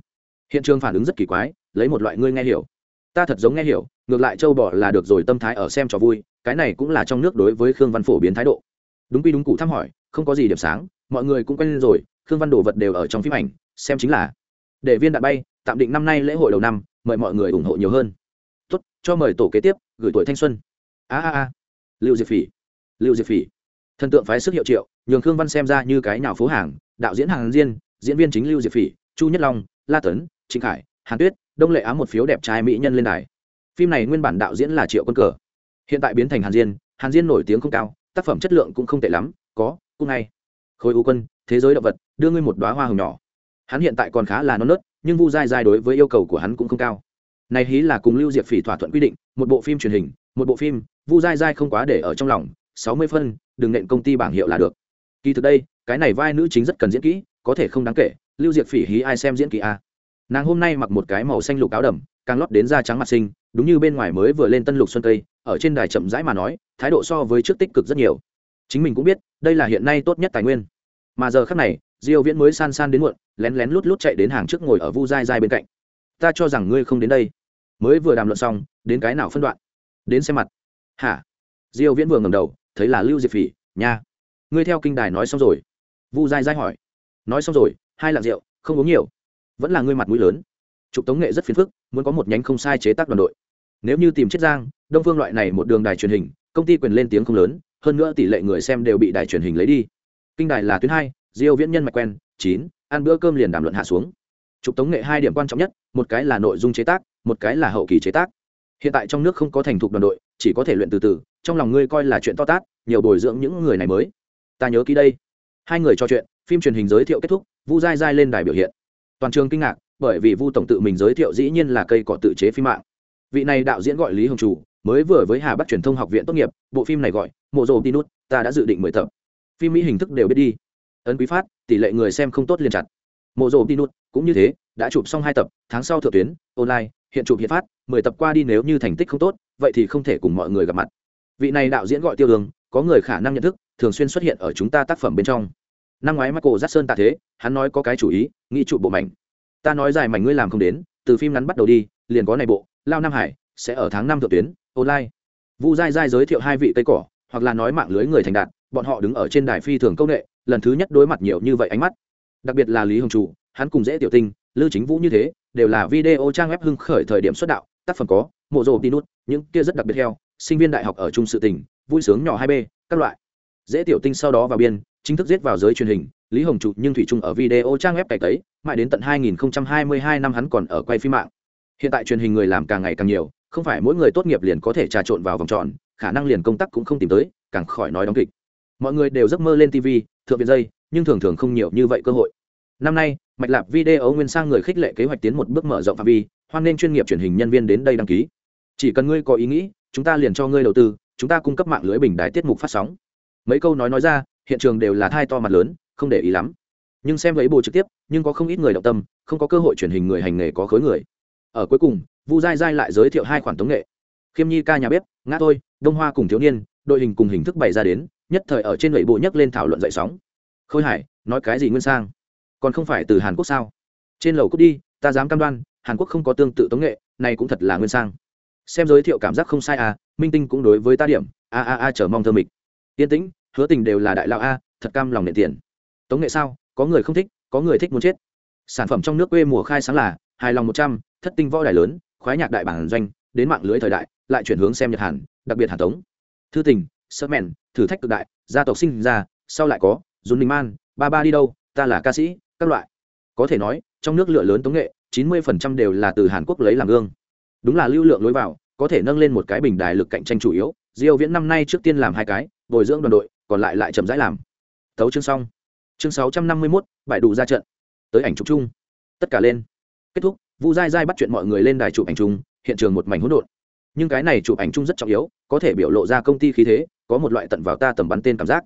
Hiện trường phản ứng rất kỳ quái, lấy một loại ngươi nghe hiểu. Ta thật giống nghe hiểu, ngược lại châu bỏ là được rồi, tâm thái ở xem cho vui, cái này cũng là trong nước đối với khương văn phổ biến thái độ. Đúng quy đúng cụ thăm hỏi, không có gì điểm sáng, mọi người cũng quen rồi khương văn đồ vật đều ở trong phim ảnh, xem chính là. Để viên đạn bay, tạm định năm nay lễ hội đầu năm, mời mọi người ủng hộ nhiều hơn. Tốt, cho mời tổ kế tiếp, gửi tuổi thanh xuân. A a a. Lưu diệp phỉ. Lưu diệp phỉ. Thần tượng phái sức hiệu triệu, nhường khương văn xem ra như cái nào phố hàng, đạo diễn hàng diên, diễn viên chính lưu diệp phỉ, chu nhất long, la tấn, trịnh khải, hàn tuyết, đông lệ á một phiếu đẹp trai mỹ nhân lên đài. Phim này nguyên bản đạo diễn là triệu quân cờ. Hiện tại biến thành hàn diên hàn diên nổi tiếng không cao, tác phẩm chất lượng cũng không tệ lắm, có, cũng ngay. Khối u quân, thế giới động vật đưa ngươi một đoá hoa hồng nhỏ. Hắn hiện tại còn khá là non nớt, nhưng vu dai dai đối với yêu cầu của hắn cũng không cao. Này hí là cùng lưu diệp phỉ thỏa thuận quy định, một bộ phim truyền hình, một bộ phim, vu dai dai không quá để ở trong lòng, sáu mươi phân, đừng nện công ty bảng hiệu là được. Kỳ thực đây, cái này vai nữ chính rất cần diễn kỹ, có thể không đáng kể, lưu diệp phỉ hí ai xem diễn kỹ a nàng hôm nay mặc một cái màu xanh lục áo đầm, càng lót đến da trắng mặt sinh đúng như bên ngoài mới vừa lên tân lục xuân tây, ở trên đài chậm rãi mà nói, thái độ so với trước tích cực rất nhiều. Chính mình cũng biết, đây là hiện nay tốt nhất tài nguyên. Mà giờ khác này diêu viễn mới san san đến muộn, lén lén lút lút chạy đến hàng trước ngồi ở vu dai dai bên cạnh. Ta cho rằng ngươi không đến đây. Mới vừa đàm luận xong, đến cái nào phân đoạn? Đến xem mặt. Hả? Diêu viễn vừa ngẩng đầu, thấy là lưu diệp phỉ, nha, ngươi theo kinh đài nói xong rồi. Vu dai dai hỏi. Nói xong rồi, hai lạng rượu, không uống nhiều. Vẫn là ngươi mặt mũi lớn. Trục tống nghệ rất phiền phức, muốn có một nhánh không sai chế tác đoàn đội. Nếu như tìm chiết giang, đông phương loại này một đường đài truyền hình, công ty quyền lên tiếng không lớn, hơn nữa tỷ lệ người xem đều bị đài truyền hình lấy đi. Kinh đài là tuyến hai diêu viễn nhân mạch quen, chín, ăn bữa cơm liền đàm luận hạ xuống. Trục tống nghệ hai điểm quan trọng nhất, một cái là nội dung chế tác, một cái là hậu kỳ chế tác. Hiện tại trong nước không có thành thục đoàn đội, chỉ có thể luyện từ từ, trong lòng ngươi coi là chuyện to tát, nhiều bồi dưỡng những người này mới. Ta nhớ kỹ đây. Hai người trò chuyện, phim truyền hình giới thiệu kết thúc, vu dai dai lên đài biểu hiện. Toàn trường kinh ngạc, bởi vì vu tổng tự mình giới thiệu dĩ nhiên là cây cỏ tự chế phim mạng. Vị này đạo diễn gọi lý hồng chủ, mới vừa với hà bắc truyền thông học viện tốt nghiệp, bộ phim này gọi mộ rồ tinút ta đã dự định mười tập. Phim mỹ hình thức đều biết đi ấn quý phát, tỷ lệ người xem không tốt liền chặt. Mộ rộ đi nút cũng như thế, đã chụp xong hai tập, tháng sau thượng tuyến, online, hiện chụp hiện phát, mười tập qua đi nếu như thành tích không tốt, vậy thì không thể cùng mọi người gặp mặt. Vị này đạo diễn gọi tiêu đường có người khả năng nhận thức, thường xuyên xuất hiện ở chúng ta tác phẩm bên trong. Năm ngoái michael jackson tạ thế, hắn nói có cái chủ ý, nghĩ chụp bộ mảnh. Ta nói dài mảnh ngươi làm không đến, từ phim ngắn bắt đầu đi, liền có này bộ, lao nam hải, sẽ ở tháng năm thượng tuyến, online. Vu dai dai giới thiệu hai vị cây cỏ, hoặc là nói mạng lưới người thành đạt bọn họ đứng ở trên đài phi thường công nghệ, lần thứ nhất đối mặt nhiều như vậy ánh mắt. Đặc biệt là lý hồng trụ hắn cùng dễ tiểu tinh, lưu chính vũ như thế, đều là video trang web hưng khởi thời điểm xuất đạo, tác phẩm có mộ rồ tin nút, những kia rất đặc biệt theo, sinh viên đại học ở trung sự tình, vui sướng nhỏ hai b các loại. Dễ tiểu tinh sau đó vào biên, chính thức giết vào giới truyền hình, lý hồng trụ nhưng thủy chung ở video trang web cải tấy, mãi đến tận 2022 năm hắn còn ở quay phim mạng. Hiện tại truyền hình người làm càng ngày càng nhiều, không phải mỗi người tốt nghiệp liền có thể trà trộn vào vòng tròn, khả năng liền công tác cũng không tìm tới, càng khỏi nói đóng kịch mọi người đều giấc mơ lên tv thượng viện dây, nhưng thường thường không nhiều như vậy cơ hội. Năm nay, mạch lạp video nguyên sang người khích lệ kế hoạch tiến một bước mở rộng phạm vi, hoan nghênh chuyên nghiệp truyền hình nhân viên đến đây đăng ký. Chỉ cần ngươi có ý nghĩ, chúng ta liền cho ngươi đầu tư, chúng ta cung cấp mạng lưới bình đài tiết mục phát sóng. Mấy câu nói nói ra, hiện trường đều là thai to mặt lớn, không để ý lắm. Nhưng xem lấy bồ trực tiếp, nhưng có không ít người động tâm, không có cơ hội truyền hình người hành nghề có khối người. Ở cuối cùng, vu dai dai lại giới thiệu hai khoản tống nghệ. Khiêm nhi ca nhà bếp, ngã tôi, đông hoa cùng thiếu niên đội hình cùng hình thức bày ra đến, nhất thời ở trên lẩy bộ nhấc lên thảo luận dậy sóng. Khôi hải, nói cái gì nguyên sang? Còn không phải từ hàn quốc sao? Trên lầu cút đi, ta dám cam đoan, hàn quốc không có tương tự tống nghệ, này cũng thật là nguyên sang. Xem giới thiệu cảm giác không sai à minh tinh cũng đối với ta điểm, a a a, chờ mong thơ mịch. Yên tĩnh, hứa tình đều là đại lão a, thật cam lòng nệ tiền. Tống nghệ sao? Có người không thích, có người thích muốn chết. Sản phẩm trong nước quê mùa khai sáng là hài lòng một trăm, thất tinh võ đài lớn, khoái nhạc đại bản doanh, đến mạng lưới thời đại, lại chuyển hướng xem nhật hàn, đặc biệt hàn tống thư tình sợ mẹn thử thách cực đại gia tộc sinh ra sau lại có dùn ninh man ba ba đi đâu ta là ca sĩ các loại. Có thể nói trong nước lựa lớn tống nghệ chín mươi phần trăm đều là từ hàn quốc lấy làm gương. Đúng là lưu lượng lối vào có thể nâng lên một cái bình đài lực cạnh tranh chủ yếu diêu viễn năm nay trước tiên làm hai cái bồi dưỡng đoàn đội còn lại lại chậm rãi làm. Thấu chương xong. Chương 651, bài đủ ra trận. Tới ảnh chụp chung. Tất cả lên. Kết thúc vu dai dai bắt chuyện mọi người lên đài chụp ảnh chung hiện trường một mảnh hỗn độn nhưng cái này chụp ảnh chung rất trọng yếu, có thể biểu lộ ra công ty khí thế, có một loại tận vào ta tầm bắn tên cảm giác.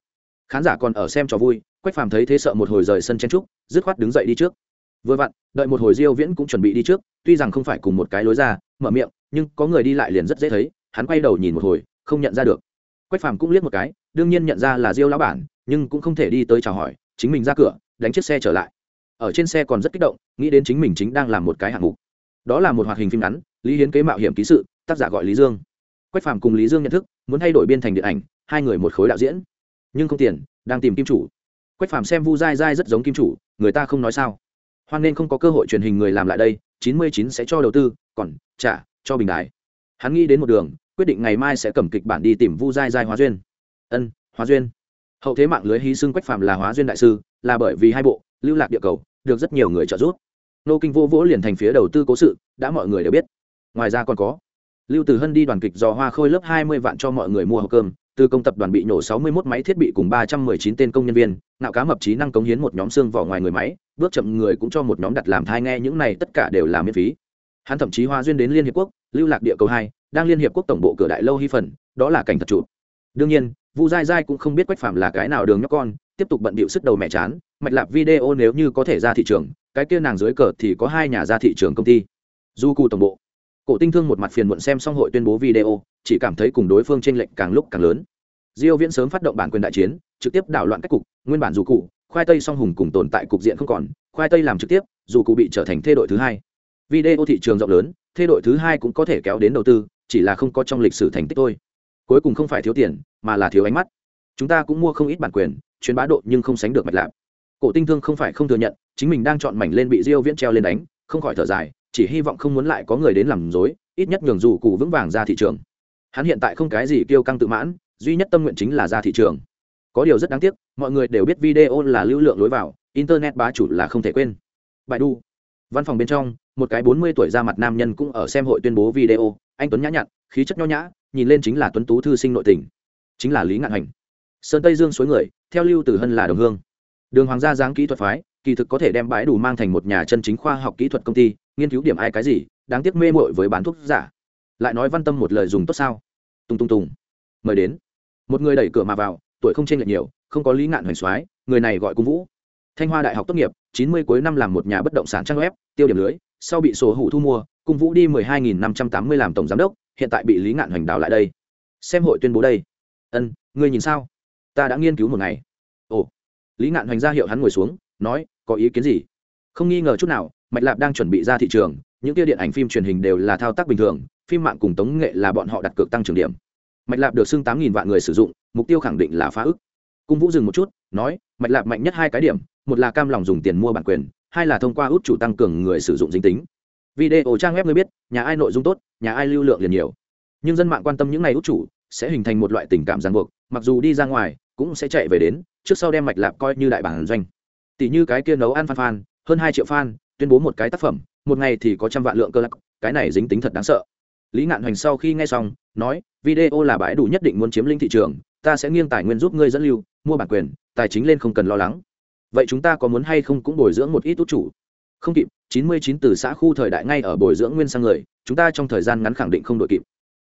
Khán giả còn ở xem cho vui, quách phàm thấy thế sợ một hồi rời sân chen trúc, dứt khoát đứng dậy đi trước. Vừa vặn, đợi một hồi diêu viễn cũng chuẩn bị đi trước, tuy rằng không phải cùng một cái lối ra, mở miệng, nhưng có người đi lại liền rất dễ thấy, hắn quay đầu nhìn một hồi, không nhận ra được. Quách phàm cũng liếc một cái, đương nhiên nhận ra là diêu lão bản, nhưng cũng không thể đi tới chào hỏi, chính mình ra cửa, đánh chiếc xe trở lại. Ở trên xe còn rất kích động, nghĩ đến chính mình chính đang làm một cái hạng mục. Đó là một hoạt hình phim ngắn, lý hiến kế mạo hiểm ký sự tác giả gọi lý dương. Quách phạm cùng lý dương nhận thức, muốn thay đổi biên thành điện ảnh, hai người một khối đạo diễn. Nhưng không tiền, đang tìm kim chủ. Quách phạm xem vu dai dai rất giống kim chủ, người ta không nói sao. Hoan nên không có cơ hội truyền hình người làm lại đây, chín mươi chín sẽ cho đầu tư, còn trả cho bình đại hắn nghĩ đến một đường, quyết định ngày mai sẽ cầm kịch bản đi tìm vu dai dai hóa duyên. Ân, hóa duyên. Hậu thế mạng lưới hy sinh quách phạm là hóa duyên đại sư, là bởi vì hai bộ, lưu lạc địa cầu, được rất nhiều người trợ giúp. Nô kinh vô vỗ liền thành phía đầu tư cố sự, đã mọi người đều biết. Ngoài ra còn có lưu từ hân đi đoàn kịch dò hoa khôi lớp hai mươi vạn cho mọi người mua hộp cơm. Từ công tập đoàn bị nổ sáu mươi 61 máy thiết bị cùng ba trăm mười chín tên công nhân viên nạo cá mập trí năng cống hiến một nhóm xương vỏ ngoài người máy, bước chậm người cũng cho một nhóm đặt làm thai nghe, những này tất cả đều là miễn phí. Hắn thậm chí hoa duyên đến liên hiệp quốc, lưu lạc địa cầu hai, đang liên hiệp quốc tổng bộ cửa đại lâu hy phần, đó là cảnh thật trụ. Đương nhiên, vu dai dai cũng không biết quách phạm là cái nào đường nhóc con, tiếp tục bận bịu sức đầu mẹ chán, mạch lạp video nếu như có thể ra thị trường, cái kia nàng dưới cờ thì có hai nhà ra thị trường công ty. Du cụ tổng bộ cổ tinh thương một mặt phiền muộn xem xong hội tuyên bố video, chỉ cảm thấy cùng đối phương t r ê n lệch càng lúc càng lớn. Diêu viễn sớm phát động bản quyền đại chiến, trực tiếp đảo loạn các cục, nguyên bản dù cụ, khoai tây song hùng cùng tồn tại cục diện không còn, khoai tây làm trực tiếp, dù cụ bị trở thành thê đội thứ hai. Video thị trường rộng lớn, thê đội thứ hai cũng có thể kéo đến đầu tư, chỉ là không có trong lịch sử thành tích thôi. Cuối cùng không phải thiếu tiền, mà là thiếu ánh mắt. Chúng ta cũng mua không ít bản quyền, chuyến bá độ nhưng không sánh được mạch lạc. Cổ tinh thương không phải không thừa nhận, chính mình đang chọn mảnh lên bị diêu viễn treo lên đánh, không khỏi thở dài chỉ hy vọng không muốn lại có người đến làm dối ít nhất nhường dù cụ vững vàng ra thị trường. Hắn hiện tại không cái gì kiêu căng tự mãn, duy nhất tâm nguyện chính là ra thị trường. Có điều rất đáng tiếc, mọi người đều biết video là lưu lượng lối vào, internet bá chủ là không thể quên. Bài đu văn phòng bên trong, một cái bốn mươi tuổi ra mặt nam nhân cũng ở xem hội tuyên bố video, anh tuấn nhã nhặn, khí chất nho nhã, nhìn lên chính là tuấn tú thư sinh nội tình. Chính là lý ngạn hành sơn tây dương suối người, theo lưu tử hân là đồng hương. Đường hoàng gia giáng kỹ thuật phái, kỳ thực có thể đem bãi đủ mang thành một nhà chân chính khoa học kỹ thuật công ty nghiên cứu điểm ai cái gì, đáng tiếc mê mội với bán thuốc giả. Lại nói văn tâm một lời dùng tốt sao? Tùng tùng tùng mời đến. Một người đẩy cửa mà vào, tuổi không chênh lệch nhiều, không có lý ngạn hoành soái, người này gọi cung vũ. Thanh hoa đại học tốt nghiệp, chín mươi cuối năm làm một nhà bất động sản trang web, tiêu điểm lưới, sau bị sổ hủ thu mua, cung vũ đi mười hai nghìn năm trăm tám mươi làm tổng giám đốc, hiện tại bị lý ngạn hoành đào lại đây. Xem hội tuyên bố đây. Ân, ngươi nhìn sao? Ta đã nghiên cứu một ngày. Ồ. Lý ngạn hoành ra hiệu hắn ngồi xuống, nói, có ý kiến gì? Không nghi ngờ chút nào, mạch lạp đang chuẩn bị ra thị trường, những kia điện ảnh phim truyền hình đều là thao tác bình thường, phim mạng cùng tống nghệ là bọn họ đặt cược tăng trưởng điểm. Mạch lạp được xưng tám nghìn vạn người sử dụng, mục tiêu khẳng định là phá ức. Cung vũ dừng một chút, nói, mạch lạp mạnh nhất hai cái điểm, một là cam lòng dùng tiền mua bản quyền, hai là thông qua út chủ tăng cường người sử dụng dính tính. Video trang web người biết, nhà ai nội dung tốt, nhà ai lưu lượng liền nhiều. Nhưng dân mạng quan tâm những ngày út chủ, sẽ hình thành một loại tình cảm ràng buộc, mặc dù đi ra ngoài, cũng sẽ chạy về đến, trước sau đem mạch lạp coi như đại bản doanh. Tỷ như cái kia nấu ăn phan phan hơn hai triệu fan tuyên bố một cái tác phẩm, một ngày thì có trăm vạn lượng cơ lắc cái này dính tính thật đáng sợ. Lý ngạn hoành sau khi nghe xong, nói, video là bãi đủ nhất định muốn chiếm lĩnh thị trường, ta sẽ nghiêng tài nguyên giúp ngươi dẫn lưu, mua bản quyền, tài chính lên không cần lo lắng. Vậy chúng ta có muốn hay không cũng bồi dưỡng một ít tốt chủ? Không kịp, chín mươi chín từ xã khu thời đại ngay ở bồi dưỡng nguyên sang người, chúng ta trong thời gian ngắn khẳng định không đội kịp.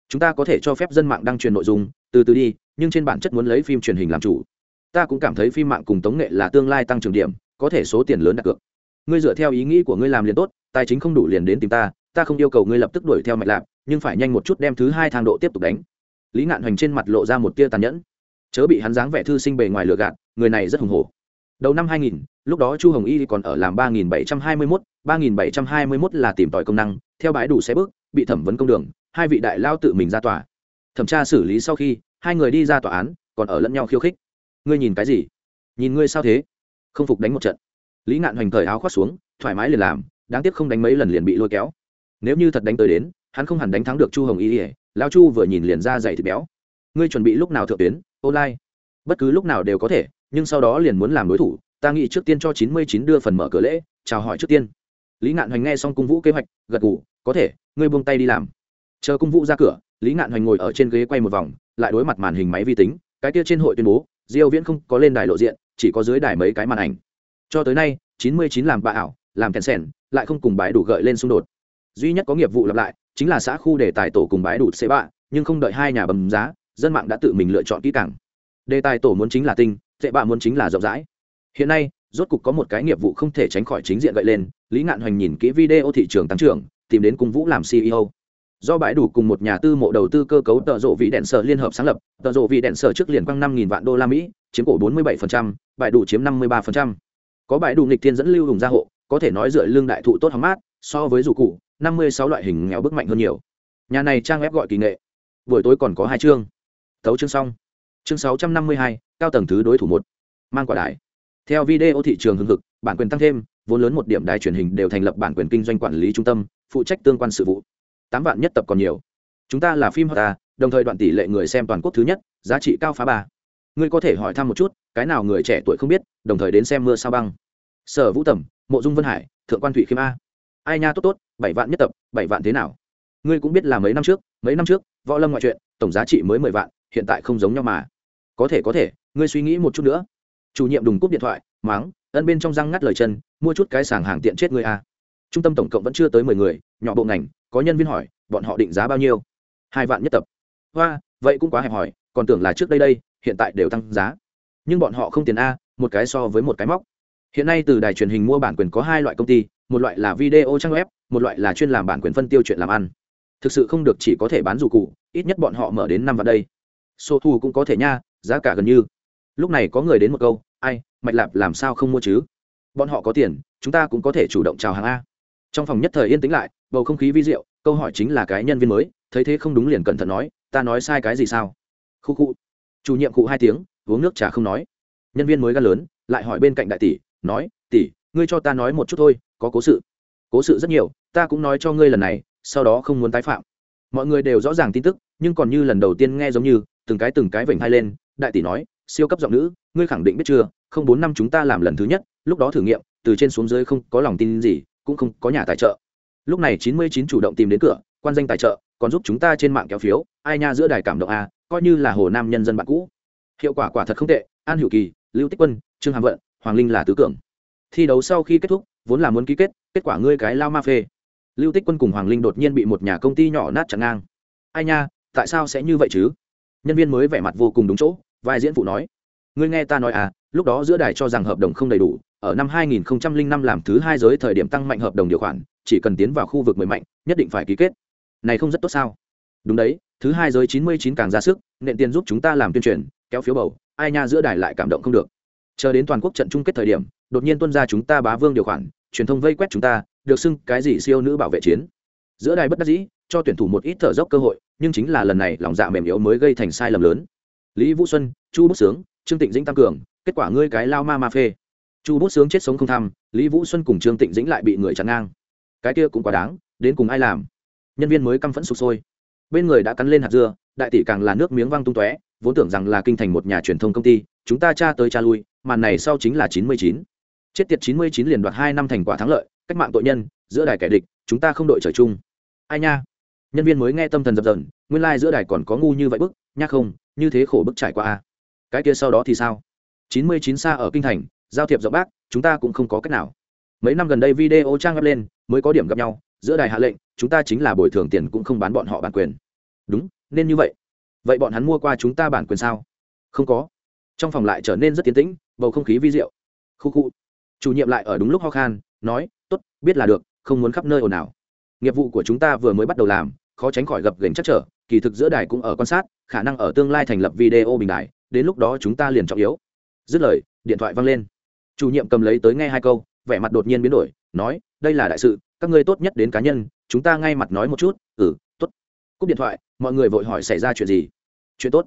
Chúng ta có thể cho phép dân mạng đăng truyền nội dung, từ từ đi, nhưng trên bản chất muốn lấy phim truyền hình làm chủ. Ta cũng cảm thấy phim mạng cùng tống nghệ là tương lai tăng trưởng điểm, có thể số tiền lớn đặt cược ngươi dựa theo ý nghĩ của ngươi làm liền tốt tài chính không đủ liền đến tìm ta ta không yêu cầu ngươi lập tức đuổi theo mạch lạc nhưng phải nhanh một chút đem thứ hai thang độ tiếp tục đánh. Lý ngạn hoành trên mặt lộ ra một tia tàn nhẫn. Chớ bị hắn dáng vẻ thư sinh bề ngoài lừa gạt người này rất hùng hổ. Đầu năm 2000, lúc đó chu hồng y còn ở làm 3721, 3721 là tìm tòi công năng theo bãi đủ xe bước bị thẩm vấn công đường hai vị đại lao tự mình ra tòa. Thẩm tra xử lý sau khi hai người đi ra tòa án còn ở lẫn nhau khiêu khích. Ngươi nhìn cái gì? Nhìn ngươi sao thế? Không phục đánh một trận lý ngạn hoành thời áo khoác xuống, thoải mái liền làm, đáng tiếc không đánh mấy lần liền bị lôi kéo. Nếu như thật đánh tới đến, hắn không hẳn đánh thắng được chu hồng y ỉa lao chu vừa nhìn liền ra dày thịt béo. Ngươi chuẩn bị lúc nào thượng tuyến? Online. Bất cứ lúc nào đều có thể, nhưng sau đó liền muốn làm đối thủ, ta nghĩ trước tiên cho chín mươi chín đưa phần mở cửa lễ, chào hỏi trước tiên. Lý ngạn hoành nghe xong cung vũ kế hoạch, gật ngủ có thể, ngươi buông tay đi làm. Chờ cung vũ ra cửa, lý ngạn hoành ngồi ở trên ghế quay một vòng, lại đối mặt màn hình máy vi tính, cái kia trên hội tuyên bố, diêu viễn không có lên đài lộ diện, chỉ có dưới đài mấy cái màn ảnh cho tới nay 99 làm bà ảo làm kèn sèn lại không cùng bãi đủ gợi lên xung đột. Duy nhất có nghiệp vụ lặp lại chính là xã khu đề tài tổ cùng bãi đủ xế bạ nhưng không đợi hai nhà bầm giá dân mạng đã tự mình lựa chọn kỹ càng. Đề tài tổ muốn chính là tinh tệ bạ muốn chính là rộng rãi. Hiện nay rốt cục có một cái nghiệp vụ không thể tránh khỏi chính diện gợi lên lý ngạn hoành nhìn kỹ video thị trường tăng trưởng tìm đến cung vũ làm ceo do bãi đủ cùng một nhà tư mộ đầu tư cơ cấu tợ rộ vị đèn sở liên hợp sáng lập tợ rộ vị đèn sở trước liền quăng năm vạn đô la mỹ chiếm cổ 47%, bãi đủ chiếm 53% có bãi đủ nghịch thiên dẫn lưu hùng gia hộ, có thể nói dựa lương đại thụ tốt hóng mát, so với dù cụ năm mươi sáu loại hình nghèo bức mạnh hơn nhiều. Nhà này trang web gọi kỳ nghệ. Buổi tối còn có hai chương. Tấu chương xong. Chương sáu trăm năm mươi hai, cao tầng thứ đối thủ một. Mang quả đài. Theo video thị trường hưng hực, bản quyền tăng thêm, vốn lớn một điểm đài truyền hình đều thành lập bản quyền kinh doanh quản lý trung tâm, phụ trách tương quan sự vụ. Tám vạn nhất tập còn nhiều. Chúng ta là phim ta à, đồng thời đoạn tỷ lệ người xem toàn quốc thứ nhất, giá trị cao phá ba. Ngươi có thể hỏi thăm một chút cái nào người trẻ tuổi không biết, đồng thời đến xem mưa sao băng. Sở vũ tẩm mộ dung vân hải, thượng quan thụy khiêm a. Ai nha tốt tốt, bảy vạn nhất tập, bảy vạn thế nào? Ngươi cũng biết là mấy năm trước, mấy năm trước, võ lâm ngoại truyện, tổng giá trị mới mười vạn, hiện tại không giống nhau mà. Có thể có thể, ngươi suy nghĩ một chút nữa. Chủ nhiệm đùng cúp điện thoại máng ân bên trong răng ngắt lời chân, mua chút cái sàng hàng tiện chết ngươi a. Trung tâm tổng cộng vẫn chưa tới mười người, nhỏ bộ ngành, có nhân viên hỏi, bọn họ định giá bao nhiêu? Hai vạn nhất tập. Hoa, vậy cũng quá hẹp hỏi, còn tưởng là trước đây đây, hiện tại đều tăng giá nhưng bọn họ không tiền a, một cái so với một cái móc. Hiện nay từ đài truyền hình mua bản quyền có hai loại công ty, một loại là video trang web, một loại là chuyên làm bản quyền phân tiêu chuyện làm ăn. Thực sự không được chỉ có thể bán dù cụ ít nhất bọn họ mở đến năm vào đây. Số thu cũng có thể nha, giá cả gần như. Lúc này có người đến một câu, ai, mạch lạp làm sao không mua chứ? Bọn họ có tiền, chúng ta cũng có thể chủ động chào hàng a. Trong phòng nhất thời yên tĩnh lại, bầu không khí vi diệu, câu hỏi chính là cái nhân viên mới, thấy thế không đúng liền cẩn thận nói, ta nói sai cái gì sao? Khu khu. Chủ nhiệm cụ hai tiếng uống nước trà không nói. Nhân viên mới gan lớn lại hỏi bên cạnh đại tỷ, nói, tỷ, ngươi cho ta nói một chút thôi, có cố sự. Cố sự rất nhiều, ta cũng nói cho ngươi lần này, sau đó không muốn tái phạm. Mọi người đều rõ ràng tin tức, nhưng còn như lần đầu tiên nghe giống như, từng cái từng cái vểnh hai lên, đại tỷ nói, siêu cấp giọng nữ, ngươi khẳng định biết chưa, không bốn năm chúng ta làm lần thứ nhất, lúc đó thử nghiệm, từ trên xuống dưới không có lòng tin gì, cũng không có nhà tài trợ. Lúc này chín mươi chín chủ động tìm đến cửa, quan danh tài trợ, còn giúp chúng ta trên mạng kéo phiếu, ai nha giữa đài cảm động a, coi như là hồ nam nhân dân bạn cũ hiệu quả quả thật không tệ, an hữu kỳ, lưu tích quân, trương hàm vận, hoàng linh là tứ cường. Thi đấu sau khi kết thúc, vốn là muốn ký kết kết quả ngươi cái lao ma phê. Lưu tích quân cùng hoàng linh đột nhiên bị một nhà công ty nhỏ nát chặn ngang. Ai nha, tại sao sẽ như vậy chứ? Nhân viên mới vẻ mặt vô cùng đúng chỗ, vai diễn phụ nói. Ngươi nghe ta nói à lúc đó giữa đài cho rằng hợp đồng không đầy đủ, ở năm 2005 làm thứ hai giới thời điểm tăng mạnh hợp đồng điều khoản, chỉ cần tiến vào khu vực mới mạnh, nhất định phải ký kết. Này không rất tốt sao? Đúng đấy, thứ hai giới 99 càng ra sức, nện tiền giúp chúng ta làm tuyên truyền kéo phiếu bầu, ai nha giữa đài lại cảm động không được. Chờ đến toàn quốc trận chung kết thời điểm, đột nhiên tuân ra chúng ta bá vương điều khoản, truyền thông vây quét chúng ta, được xưng cái gì siêu nữ bảo vệ chiến. Giữa đài bất đắc dĩ, cho tuyển thủ một ít thở dốc cơ hội, nhưng chính là lần này lòng dạ mềm yếu mới gây thành sai lầm lớn. Lý vũ xuân, chu bút sướng, trương tịnh dĩnh tăng cường, kết quả ngươi cái lao ma ma phê. Chu bút sướng chết sống không tham, lý vũ xuân cùng trương tịnh dĩnh lại bị người chặn ngang. Cái kia cũng quá đáng, đến cùng ai làm? Nhân viên mới căm phẫn sụp sôi. Bên người đã cắn lên hạt dưa, đại tỷ càng là nước miếng văng tung tóe vốn tưởng rằng là kinh thành một nhà truyền thông công ty, chúng ta tra tới tra lui, màn này sau chính là chín mươi chín. Chết tiệt, chín mươi chín liền đoạt hai năm thành quả thắng lợi, cách mạng tội nhân, giữa đài kẻ địch, chúng ta không đội trời chung. Ai nha? Nhân viên mới nghe tâm thần dập dần nguyên lai、like、giữa đài còn có ngu như vậy bức, nha không, như thế khổ bức trải qua a cái kia sau đó thì sao? chín mươi chín xa ở kinh thành, giao thiệp rộng bác, chúng ta cũng không có cách nào. Mấy năm gần đây video trang up lên, mới có điểm gặp nhau, giữa đài hạ lệnh, chúng ta chính là bồi thường tiền cũng không bán bọn họ bản quyền. Đúng, nên như vậy vậy bọn hắn mua qua chúng ta bản quyền sao? Không có. Trong phòng lại trở nên rất tiến tĩnh, bầu không khí vi diệu. Khu khu. Chủ nhiệm lại ở đúng lúc ho khan, nói t ố t biết là được, không muốn khắp nơi ồn ào. Nghiệp vụ của chúng ta vừa mới bắt đầu làm, khó tránh khỏi gập gành chắc trở, kỳ thực giữa đài cũng ở quan sát, khả năng ở tương lai thành lập video bình đài, đến lúc đó chúng ta liền trọng yếu. Dứt lời, điện thoại văng lên. Chủ nhiệm cầm lấy tới nghe hai câu, vẻ mặt đột nhiên biến đổi, nói, đây là đại sự, các ngươi tốt nhất đến cá nhân, chúng ta ngay mặt nói một chút. Ừ t ố t cúp điện thoại, mọi người vội hỏi xảy ra chuyện gì chuyện tốt.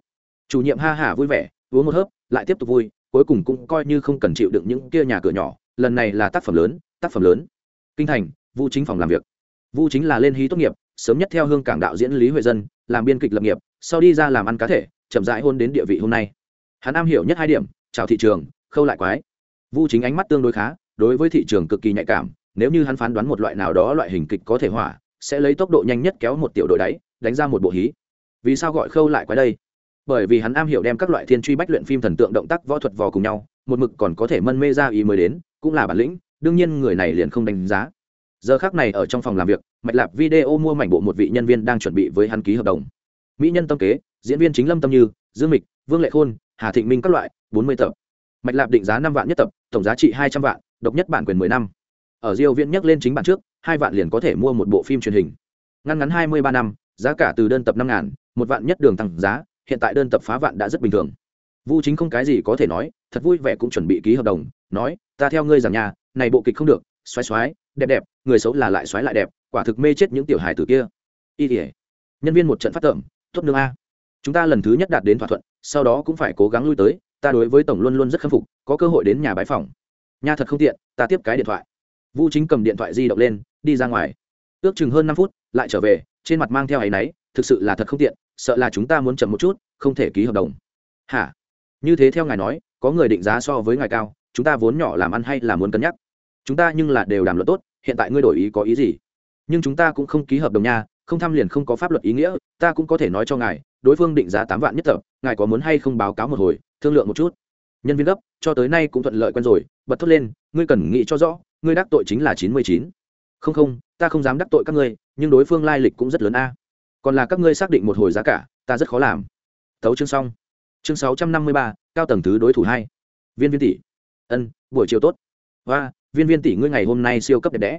Chủ nhiệm ha hả vui vẻ, uống một hớp, lại tiếp tục vui, cuối cùng cũng coi như không cần chịu đựng những kia nhà cửa nhỏ. Lần này là tác phẩm lớn, tác phẩm lớn. Kinh thành, vu chính phòng làm việc. Vu chính là lên hí tốt nghiệp, sớm nhất theo hương cảng đạo diễn lý huệ dân, làm biên kịch lập nghiệp, sau đi ra làm ăn cá thể, chậm rãi hôn đến địa vị hôm nay. Hắn am hiểu nhất hai điểm, chào thị trường, khâu lại quái. Vu chính ánh mắt tương đối khá, đối với thị trường cực kỳ nhạy cảm, nếu như hắn phán đoán một loại nào đó loại hình kịch có thể hỏa, sẽ lấy tốc độ nhanh nhất kéo một tiểu đội đáy, đánh ra một bộ hí vì sao gọi khâu lại quái đây? Bởi vì hắn am hiểu đem các loại thiên truy bách luyện phim thần tượng động tác võ thuật vò cùng nhau, một mực còn có thể mân mê ra ý mới đến, cũng là bản lĩnh, đương nhiên người này liền không đánh giá. Giờ khác này ở trong phòng làm việc, mạch lạp video mua mảnh bộ một vị nhân viên đang chuẩn bị với hắn ký hợp đồng. Mỹ nhân tâm kế, diễn viên chính lâm tâm như, dương mịch, vương lệ khôn, hà thịnh minh các loại, bốn mươi tập. Mạch lạp định giá năm vạn nhất tập, tổng giá trị hai trăm vạn, độc nhất bản quyền mười năm. Ở diêu viễn nhắc lên chính bản trước, hai vạn liền có thể mua một bộ phim truyền hình. Ngăn ngắn hai mươi ba năm giá cả từ đơn tập năm ngàn, một vạn nhất đường tăng giá, hiện tại đơn tập phá vạn đã rất bình thường. Vu chính không cái gì có thể nói, thật vui vẻ cũng chuẩn bị ký hợp đồng, nói, ta theo ngươi giảng nhà, này bộ kịch không được xoáy xoáy đẹp đẹp, người xấu là lại xoáy lại đẹp, quả thực mê chết những tiểu hài tử kia. Y tỉa nhân viên một trận phát tởm tốt nương a, chúng ta lần thứ nhất đạt đến thỏa thuận, sau đó cũng phải cố gắng lui tới, ta đối với tổng luôn luôn rất khâm phục, có cơ hội đến nhà bãi phòng. Nha thật không tiện, ta tiếp cái điện thoại. Vu chính cầm điện thoại di động lên, đi ra ngoài. Ước chừng hơn năm phút, lại trở về trên mặt mang theo ấy náy, thực sự là thật không tiện, sợ là chúng ta muốn chậm một chút, không thể ký hợp đồng. Hả? Như thế theo ngài nói, có người định giá so với ngài cao, chúng ta vốn nhỏ làm ăn hay là muốn cân nhắc? Chúng ta nhưng là đều đàm luận tốt, hiện tại ngươi đổi ý có ý gì? Nhưng chúng ta cũng không ký hợp đồng nha, không tham liền không có pháp luật ý nghĩa, ta cũng có thể nói cho ngài, đối phương định giá tám vạn nhất tập, ngài có muốn hay không báo cáo một hồi, thương lượng một chút. Nhân viên gấp, cho tới nay cũng thuận lợi quen rồi, bật thốt lên, ngươi cần nghĩ cho rõ, ngươi đắc tội chính là chín mươi chín. Không không, ta không dám đắc tội các ngươi nhưng đối phương lai lịch cũng rất lớn a. Còn là các ngươi xác định một hồi giá cả, ta rất khó làm. Thấu chương xong. Chương sáu trăm năm mươi ba, cao tầng thứ đối thủ hai. Viên viên tỷ. Ân, buổi chiều tốt. Và viên viên tỷ, ngươi ngày hôm nay siêu cấp đẹp đẽ.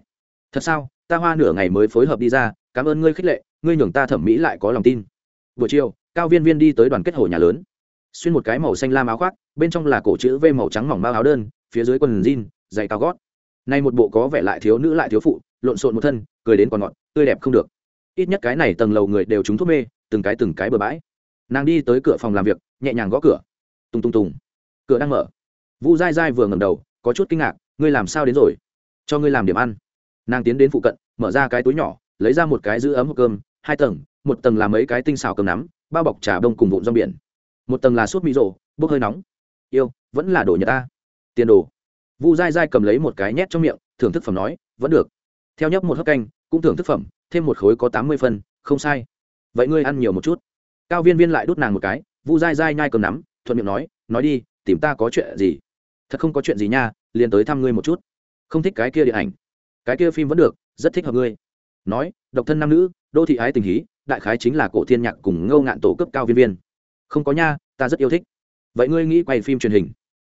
Thật sao? Ta hoa nửa ngày mới phối hợp đi ra, cảm ơn ngươi khích lệ, ngươi nhường ta thẩm mỹ lại có lòng tin. Buổi chiều, cao viên viên đi tới đoàn kết hồ nhà lớn. Xuyên một cái màu xanh lam áo khoác, bên trong là cổ chữ v màu trắng mỏng bao áo đơn, phía dưới quần jean, giày cao gót nay một bộ có vẻ lại thiếu nữ lại thiếu phụ, lộn xộn một thân, cười đến còn ngọt, tươi đẹp không được. Ít nhất cái này tầng lầu người đều trúng thuốc mê, từng cái từng cái bừa bãi. Nàng đi tới cửa phòng làm việc, nhẹ nhàng gõ cửa. Tùng tùng tùng. Cửa đang mở. Vu dai dai vừa ngầm đầu, có chút kinh ngạc, ngươi làm sao đến rồi? Cho ngươi làm điểm ăn. Nàng tiến đến phụ cận, mở ra cái túi nhỏ, lấy ra một cái giữ ấm hộp cơm, hai tầng, một tầng là mấy cái tinh xào cơm nắm, bao bọc trà đông cùng vụn rong biển. Một tầng là suốt mì rộ bốc hơi nóng. Yêu, vẫn là đồ nhật ta. Tiền đồ vu dai dai cầm lấy một cái nhét trong miệng, thưởng thức phẩm nói, vẫn được. Theo nhấp một hấp canh, cũng thưởng thức phẩm, thêm một khối có tám mươi phân, không sai. Vậy ngươi ăn nhiều một chút. Cao viên viên lại đút nàng một cái, vu dai dai nhai cầm nắm, thuận miệng nói nói đi, tìm ta có chuyện gì? Thật không có chuyện gì nha, liền tới thăm ngươi một chút. Không thích cái kia điện ảnh. Cái kia phim vẫn được, rất thích hợp ngươi. Nói, độc thân nam nữ, đô thị ái tình hí, đại khái chính là cổ thiên nhạc cùng ngâu ngạn tổ cấp cao viên viên. Không có nha, ta rất yêu thích. Vậy ngươi nghĩ quay phim truyền hình?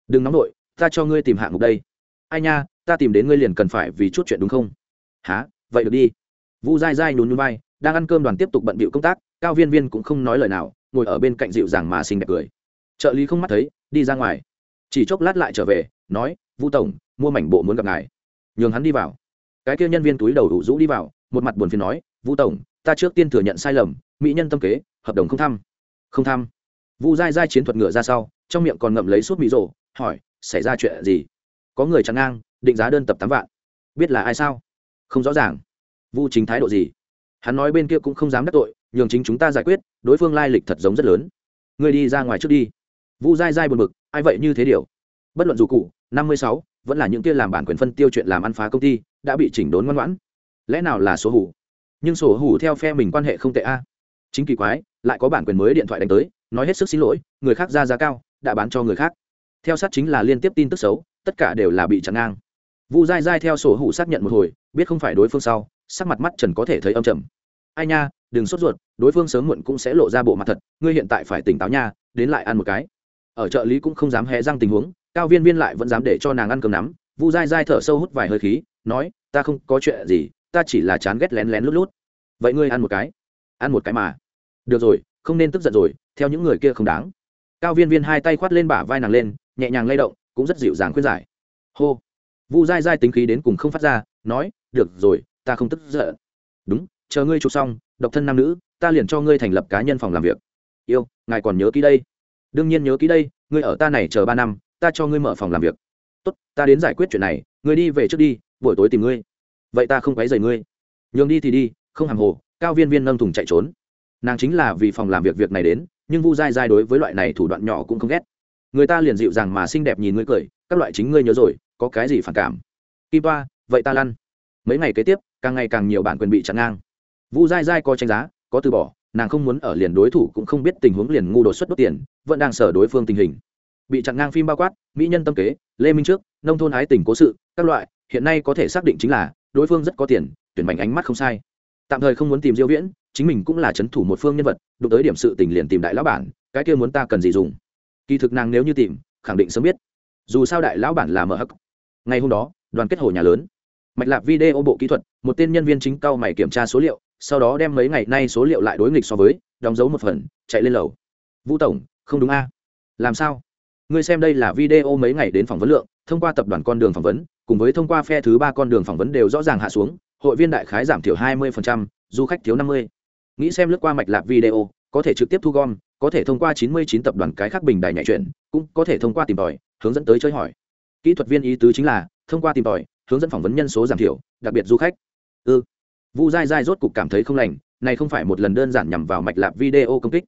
Đừng nóng nổi ta cho ngươi tìm hạng mục đây. Ai nha, ta tìm đến ngươi liền cần phải vì chút chuyện đúng không? Há vậy được đi. Vu dai dai nhún nhún vai, đang ăn cơm đoàn tiếp tục bận bịu công tác, cao viên viên cũng không nói lời nào, ngồi ở bên cạnh dịu dàng mà xinh đẹp cười. Trợ lý không mắt thấy, đi ra ngoài. Chỉ chốc lát lại trở về, nói, vu tổng, mua mảnh bộ muốn gặp ngài. Nhường hắn đi vào. Cái kia nhân viên túi đầu đủ rũ đi vào, một mặt buồn phiền nói, vu tổng, ta trước tiên thừa nhận sai lầm, mỹ nhân tâm kế, hợp đồng không thăm không thăm vu dai dai chiến thuật ngựa ra sau, trong miệng còn ngậm lấy suốt mỹ rồ hỏi xảy ra chuyện gì? Có người chắn ngang, định giá đơn tập tám vạn. Biết là ai sao? Không rõ ràng. Vu chính thái độ gì? Hắn nói bên kia cũng không dám đắc tội, nhường chính chúng ta giải quyết, đối phương lai lịch thật giống rất lớn. Người đi ra ngoài trước đi. Vu dai dai buồn bực, ai vậy? Như thế điều? Bất luận dù cụ, năm mươi sáu, vẫn là những kia làm bản quyền phân tiêu chuyện làm ăn phá công ty, đã bị chỉnh đốn ngoan ngoãn. Lẽ nào là số hủ? Nhưng sổ hủ theo phe mình quan hệ không tệ a. Chính kỳ quái, lại có bản quyền mới điện thoại đánh tới, nói hết sức xin lỗi, người khác ra giá cao, đã bán cho người khác theo sát chính là liên tiếp tin tức xấu, tất cả đều là bị chặn ngang. Vu dai dai theo sổ hủ xác nhận một hồi, biết không phải đối phương sau, sắc mặt mắt trần có thể thấy âm trầm. Ai nha, đừng sốt ruột, đối phương sớm muộn cũng sẽ lộ ra bộ mặt thật, ngươi hiện tại phải tỉnh táo nha, đến lại ăn một cái. Ở trợ lý cũng không dám hé răng tình huống, cao viên viên lại vẫn dám để cho nàng ăn cơm nắm. Vu dai dai thở sâu hút vài hơi khí, nói, ta không có chuyện gì, ta chỉ là chán ghét lén lén lút lút. Vậy ngươi ăn một cái. Ăn một cái mà. Được rồi, không nên tức giận rồi, theo những người kia không đáng. Cao viên viên hai tay khoát lên bả vai nàng lên nhẹ nhàng lay động, cũng rất dịu dàng khuyên giải. Hô. Vu dai dai tính khí đến cùng không phát ra, nói, được rồi, ta không tức giận. Đúng, chờ ngươi chụp xong, độc thân nam nữ, ta liền cho ngươi thành lập cá nhân phòng làm việc. Yêu, ngài còn nhớ ký đây. Đương nhiên nhớ ký đây, ngươi ở ta này chờ ba năm, ta cho ngươi mở phòng làm việc. Tốt, ta đến giải quyết chuyện này, ngươi đi về trước đi, buổi tối tìm ngươi. Vậy ta không quấy rầy ngươi. Nhường đi thì đi, không hàng hồ, cao viên viên nâng thùng chạy trốn. Nàng chính là vì phòng làm việc việc này đến, nhưng vu dai dai đối với loại này thủ đoạn nhỏ cũng không ghét người ta liền dịu dàng mà xinh đẹp nhìn ngươi cười, các loại chính ngươi nhớ rồi, có cái gì phản cảm? Kim toa, vậy ta lăn. Mấy ngày kế tiếp, càng ngày càng nhiều bản quyền bị chặn ngang. Vu dai dai có tranh giá, có từ bỏ, nàng không muốn ở liền đối thủ cũng không biết tình huống liền ngu đột xuất đốt tiền, vẫn đang sở đối phương tình hình. Bị chặn ngang phim bao quát, mỹ nhân tâm kế, lê minh trước, nông thôn ái tình cố sự, các loại, hiện nay có thể xác định chính là, đối phương rất có tiền, tuyển mảnh ánh mắt không sai. Tạm thời không muốn tìm diêu viễn, chính mình cũng là chấn thủ một phương nhân vật, đụng tới điểm sự tình liền tìm đại lão bản, cái kia muốn ta cần gì dùng? Kỳ thực nàng nếu như tìm khẳng định sớm biết. Dù sao đại lão bản là mở hắc. Ngày hôm đó đoàn kết hồ nhà lớn. Mạch lạc video bộ kỹ thuật một tên nhân viên chính cao mày kiểm tra số liệu sau đó đem mấy ngày nay số liệu lại đối nghịch so với đóng dấu một phần chạy lên lầu. Vũ tổng không đúng a. Làm sao? Ngươi xem đây là video mấy ngày đến phỏng vấn lượng thông qua tập đoàn con đường phỏng vấn cùng với thông qua phe thứ ba con đường phỏng vấn đều rõ ràng hạ xuống hội viên đại khái giảm thiểu 20%, du khách thiếu 50. nghĩ xem lướt qua mạch lạc video có thể trực tiếp thu gom có thể thông qua 99 tập đoàn cái khác bình đài nhạy chuyện, cũng có thể thông qua tìm tòi, hướng dẫn tới chơi hỏi. Kỹ thuật viên ý tứ chính là, thông qua tìm tòi, hướng dẫn phỏng vấn nhân số giảm thiểu, đặc biệt du khách. Ư ừ. vu dai dai rốt cục cảm thấy không lành, này không phải một lần đơn giản nhằm vào mạch lạc video công kích.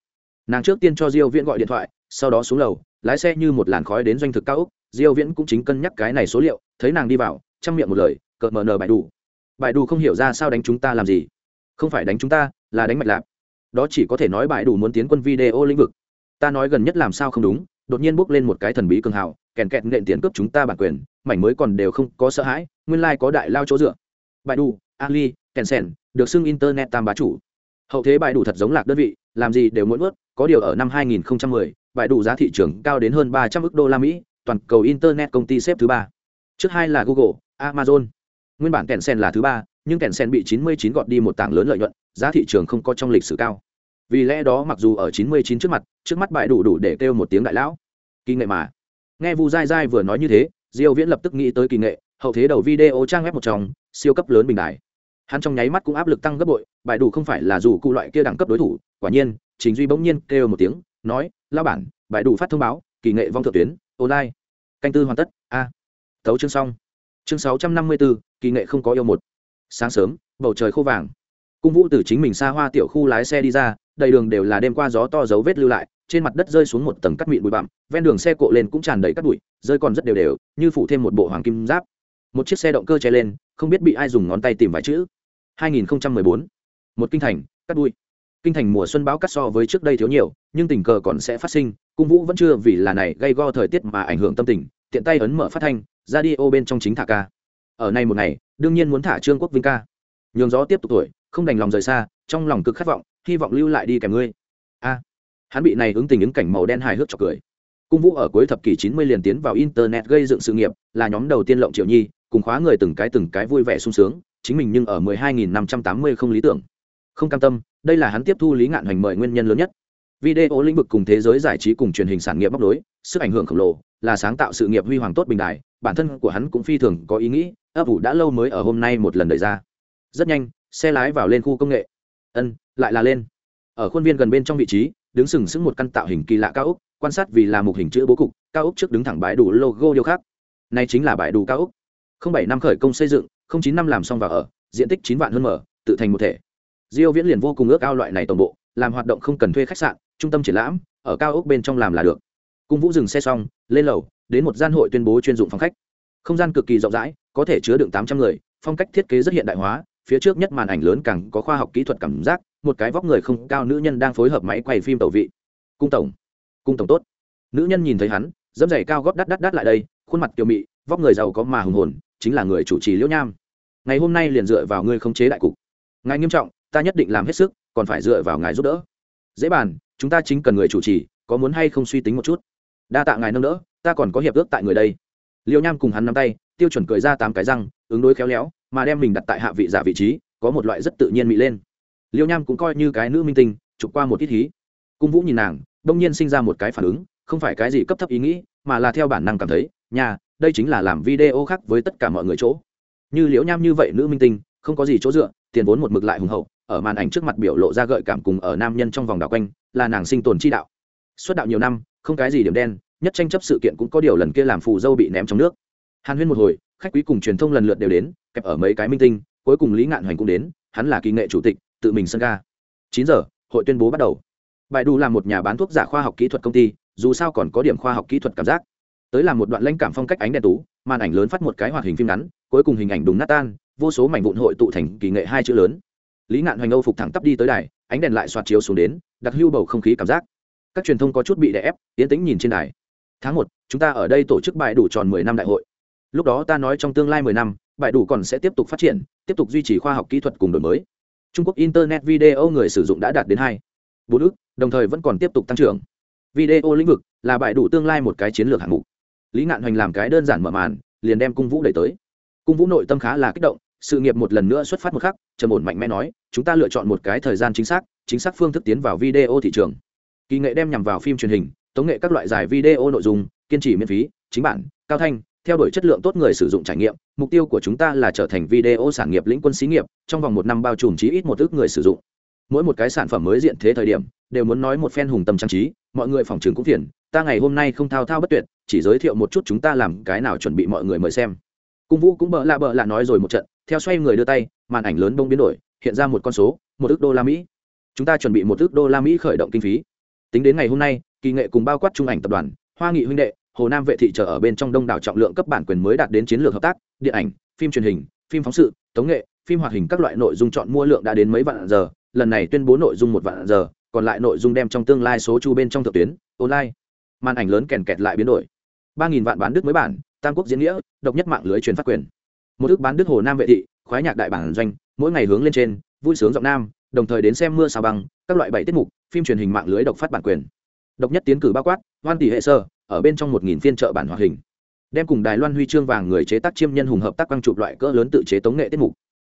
Nàng trước tiên cho diêu viễn gọi điện thoại, sau đó xuống lầu, lái xe như một làn khói đến doanh thực cao ốc diêu viễn cũng chính cân nhắc cái này số liệu, thấy nàng đi vào, chăm miệng một lời, cợt mở nở bài đủ. Bài đủ không hiểu ra sao đánh chúng ta làm gì. Không phải đánh chúng ta, là đánh mạch lạc đó chỉ có thể nói bài đủ muốn tiến quân video lĩnh vực. Ta nói gần nhất làm sao không đúng đột nhiên bước lên một cái thần bí cường hào kèn kẹt nện tiền cướp chúng ta bản quyền mảnh mới còn đều không có sợ hãi nguyên lai like có đại lao chỗ dựa. Bại đủ ali kèn được xưng internet tam bá chủ. Hậu thế bài đủ thật giống lạc đơn vị làm gì đều muốn ướt có điều ở năm 2010, bài đủ giá thị trường cao đến hơn 300 ức đô la mỹ toàn cầu internet công ty xếp thứ ba. Trước hai là google amazon. Nguyên bản kèn là thứ ba nhưng kèn sen bị 99 gọt đi một tảng lớn lợi nhuận giá thị trường không có trong lịch sử cao. Vì lẽ đó mặc dù ở 99 trước mặt trước mắt bại đủ đủ để kêu một tiếng đại lão. Kỳ nghệ mà. Nghe vu dai dai vừa nói như thế diêu viễn lập tức nghĩ tới kỳ nghệ hậu thế đầu video trang web một trong siêu cấp lớn bình đại hắn trong nháy mắt cũng áp lực tăng gấp bội bại đủ không phải là dù cụ loại kia đẳng cấp đối thủ quả nhiên trình duy bỗng nhiên kêu một tiếng nói lao bản bại đủ phát thông báo kỳ nghệ vong thượng tuyến online. Canh tư hoàn tất a. Tấu chương xong. Chương 654, kỳ nghệ không có yêu một sáng sớm, bầu trời khô vàng. Cung vũ từ chính mình xa hoa tiểu khu lái xe đi ra, đầy đường đều là đêm qua gió to dấu vết lưu lại, trên mặt đất rơi xuống một tầng cắt mịn bụi bặm, ven đường xe cộ lên cũng tràn đầy cắt bụi, rơi còn rất đều đều, như phủ thêm một bộ hoàng kim giáp. Một chiếc xe động cơ che lên, không biết bị ai dùng ngón tay tìm vài chữ. 2014. một kinh thành, cắt bụi. Kinh thành mùa xuân báo cắt so với trước đây thiếu nhiều, nhưng tình cờ còn sẽ phát sinh, cung vũ vẫn chưa vì là này gây go thời tiết mà ảnh hưởng tâm tình, tiện tay ấn mở phát thanh ra đi ô bên trong chính thả ca. Ở nay một ngày đương nhiên muốn thả trương quốc vinh ca. Nhường gió tiếp tục tuổi không đành lòng rời xa, trong lòng cực khát vọng, hy vọng lưu lại đi kèm ngươi. A. Hắn bị này ứng tình ứng cảnh màu đen hài hước chọc cười. Cung vũ ở cuối thập kỷ chín mươi liền tiến vào internet gây dựng sự nghiệp, là nhóm đầu tiên lộng triệu nhi, cùng khóa người từng cái từng cái vui vẻ sung sướng, chính mình nhưng ở mười hai nghìn năm trăm tám mươi không lý tưởng. Không cam tâm, đây là hắn tiếp thu lý ngạn hoành mời nguyên nhân lớn nhất. Video lĩnh vực cùng thế giới giải trí cùng truyền hình sản nghiệp bóc đối sức ảnh hưởng khổng lồ, là sáng tạo sự nghiệp huy hoàng tốt bình đại bản thân của hắn cũng phi thường có ý nghĩ ấp ủ đã lâu mới ở hôm nay một lần đẩy ra. Rất nhanh, xe lái vào lên khu công nghệ. Ân, lại là lên. Ở khuôn viên gần bên trong vị trí, đứng sừng sững một căn tạo hình kỳ lạ cao úc quan sát vì là một hình chữ bố cục, cao úc trước đứng thẳng bãi đủ logo điều khác này chính là bãi đủ cao úc không bảy năm khởi công xây dựng, không chín năm làm xong và ở, diện tích chín vạn hơn mở, tự thành một thể. Diêu viễn liền vô cùng ước ao loại này toàn bộ, làm hoạt động không cần thuê khách sạn, trung tâm triển lãm, ở cao úc bên trong làm là được. Cung vũ dừng xe xong, lên lầu, đến một gian hội tuyên bố chuyên dụng phòng khách không gian cực kỳ rộng rãi, có thể chứa đựng tám trăm người, phong cách thiết kế rất hiện đại hóa, phía trước nhất màn ảnh lớn càng có khoa học kỹ thuật cảm giác, một cái vóc người không cao nữ nhân đang phối hợp máy quay phim tẩu vị. Cung tổng cung tổng tốt. Nữ nhân nhìn thấy hắn, dẫm giày cao góp đắt đắt đắt lại đây, khuôn mặt kiều mị, vóc người giàu có mà hùng hồn, chính là người chủ trì liễu nham. Ngày hôm nay liền dựa vào ngươi không chế đại cục. Ngài nghiêm trọng, ta nhất định làm hết sức, còn phải dựa vào ngài giúp đỡ. Dễ bàn, chúng ta chính cần người chủ trì, có muốn hay không suy tính một chút? Đa tạ ngài nâng đỡ, ta còn có hiệp ước tại người đây. Liêu nham cùng hắn nắm tay, tiêu chuẩn cười ra tám cái răng, ứng đối khéo léo, mà đem mình đặt tại hạ vị giả vị trí, có một loại rất tự nhiên mỹ lên. Liêu nham cũng coi như cái nữ minh tinh, chụp qua một ít hí. Cung vũ nhìn nàng, đông nhiên sinh ra một cái phản ứng, không phải cái gì cấp thấp ý nghĩ, mà là theo bản năng cảm thấy nhà đây chính là làm video khác với tất cả mọi người chỗ. Như liễu nham như vậy nữ minh tinh, không có gì chỗ dựa, tiền vốn một mực lại hùng hậu, ở màn ảnh trước mặt biểu lộ ra gợi cảm cùng ở nam nhân trong vòng đảo quanh, là nàng sinh tồn chi đạo. Xuất đạo nhiều năm, không cái gì điểm đen nhất tranh chấp sự kiện cũng có điều lần kia làm phù dâu bị ném trong nước. Hàn huyên một hồi, khách quý cùng truyền thông lần lượt đều đến, kẹp ở mấy cái minh tinh, cuối cùng lý ngạn hoành cũng đến, hắn là kỳ nghệ chủ tịch, tự mình sân ga. Chín giờ, hội tuyên bố bắt đầu. Bài đủ là một nhà bán thuốc giả khoa học kỹ thuật công ty, dù sao còn có điểm khoa học kỹ thuật cảm giác. Tới là một đoạn lãnh cảm phong cách ánh đèn tú, màn ảnh lớn phát một cái hoạt hình phim ngắn, cuối cùng hình ảnh đúng nát tan, vô số mảnh vụn hội tụ thành kỳ nghệ hai chữ lớn. Lý ngạn hoành âu phục thẳng tắp đi tới đài, ánh đèn lại soạt chiếu xuống đến, đặc hưu bầu không khí cảm giác. Các truyền thông có chút bị đè ép, tiến tĩnh nhìn trên đài tháng một, chúng ta ở đây tổ chức bài đủ tròn mười năm đại hội. Lúc đó ta nói trong tương lai mười năm, bài đủ còn sẽ tiếp tục phát triển, tiếp tục duy trì khoa học kỹ thuật cùng đổi mới. Trung quốc internet video người sử dụng đã đạt đến hai. Bốn ước, đồng thời vẫn còn tiếp tục tăng trưởng. Video lĩnh vực là bài đủ tương lai một cái chiến lược hạng mục. Lý ngạn hoành làm cái đơn giản mở màn, liền đem cung vũ đẩy tới. Cung vũ nội tâm khá là kích động, sự nghiệp một lần nữa xuất phát một khắc, trầm ổn mạnh mẽ nói, chúng ta lựa chọn một cái thời gian chính xác chính xác phương thức tiến vào video thị trường. Kỳ nghệ đem nhằm vào phim truyền hình tống nghệ các loại giải video nội dung, kiên trì miễn phí, chính bản, cao thanh, theo đuổi chất lượng tốt người sử dụng trải nghiệm, mục tiêu của chúng ta là trở thành video sản nghiệp lĩnh quân xí nghiệp, trong vòng một năm bao trùm chí ít một ước người sử dụng. Mỗi một cái sản phẩm mới diện thế thời điểm, đều muốn nói một phen hùng tâm trang trí, mọi người phòng trường cũng phiền, ta ngày hôm nay không thao thao bất tuyệt, chỉ giới thiệu một chút chúng ta làm cái nào chuẩn bị mọi người mời xem. Cung vũ cũng bợ lạ bợ lạ nói rồi một trận, theo xoay người đưa tay, màn ảnh lớn bông biến đổi, hiện ra một con số, một ước đô la mỹ. Chúng ta chuẩn bị một ước đô la mỹ khởi động kinh phí. Tính đến ngày hôm nay kỳ nghệ cùng bao quát trung ảnh tập đoàn, hoa nghị huynh đệ, hồ nam vệ thị trở ở bên trong đông đảo trọng lượng cấp bản quyền mới đạt đến chiến lược hợp tác, điện ảnh, phim truyền hình, phim phóng sự, tống nghệ, phim hoạt hình các loại nội dung chọn mua lượng đã đến mấy vạn giờ, lần này tuyên bố nội dung một vạn giờ, còn lại nội dung đem trong tương lai số chu bên trong thực tuyến, online. Màn ảnh lớn kèn kẹt lại biến đổi. ba nghìn vạn bán đức mới bản, tam quốc diễn nghĩa, độc nhất mạng lưới truyền phát quyền. Một ước bán đức hồ nam vệ thị, khoái nhạc đại bản doanh, mỗi ngày hướng lên trên, vui sướng giọng nam, đồng thời đến xem mưa sao băng, các loại bảy tiết mục, phim truyền hình mạng lưới độc phát bản quyền độc nhất tiến cử bao quát hoan tỷ hệ sơ ở bên trong một nghìn phiên trợ bản hoạt hình. Đem cùng đài loan huy chương vàng người chế tác chiêm nhân hùng hợp tác quang chụp loại cỡ lớn tự chế tống nghệ tiết mục.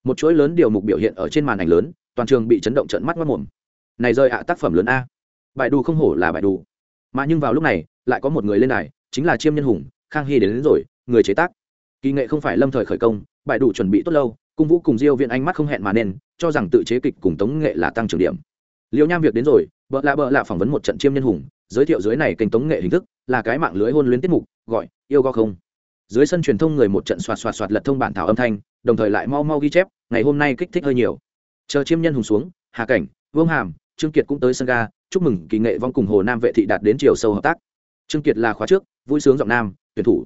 Một chuỗi lớn điều mục biểu hiện ở trên màn ảnh lớn toàn trường bị chấn động trận mắt mất mồm này rơi ạ tác phẩm lớn a. Bài đù không hổ là bài đù. Mà nhưng vào lúc này lại có một người lên này chính là chiêm nhân hùng khang hy đến, đến rồi người chế tác. Kỳ nghệ không phải lâm thời khởi công bài đủ chuẩn bị tốt lâu cung vũ cùng diêu viện ánh mắt không hẹn mà nên cho rằng tự chế kịch cùng tống nghệ là tăng trưởng điểm. Liêu nham việc đến rồi bợ lạ bợ lạ phỏng vấn một trận chiêm nhân hùng, giới thiệu dưới này kênh tống nghệ hình thức, là cái mạng lưới hôn luyến tiết mục, gọi, yêu go không. Dưới sân truyền thông người một trận xoạt xoạt xoạt lật thông bản thảo âm thanh, đồng thời lại mau mau ghi chép, ngày hôm nay kích thích hơi nhiều. Chờ chiêm nhân hùng xuống, hà cảnh, vương hàm, trương kiệt cũng tới sân ga, chúc mừng kỳ nghệ vong cùng hồ nam vệ thị đạt đến chiều sâu hợp tác. Trương kiệt là khóa trước, vui sướng giọng nam, tuyển thủ.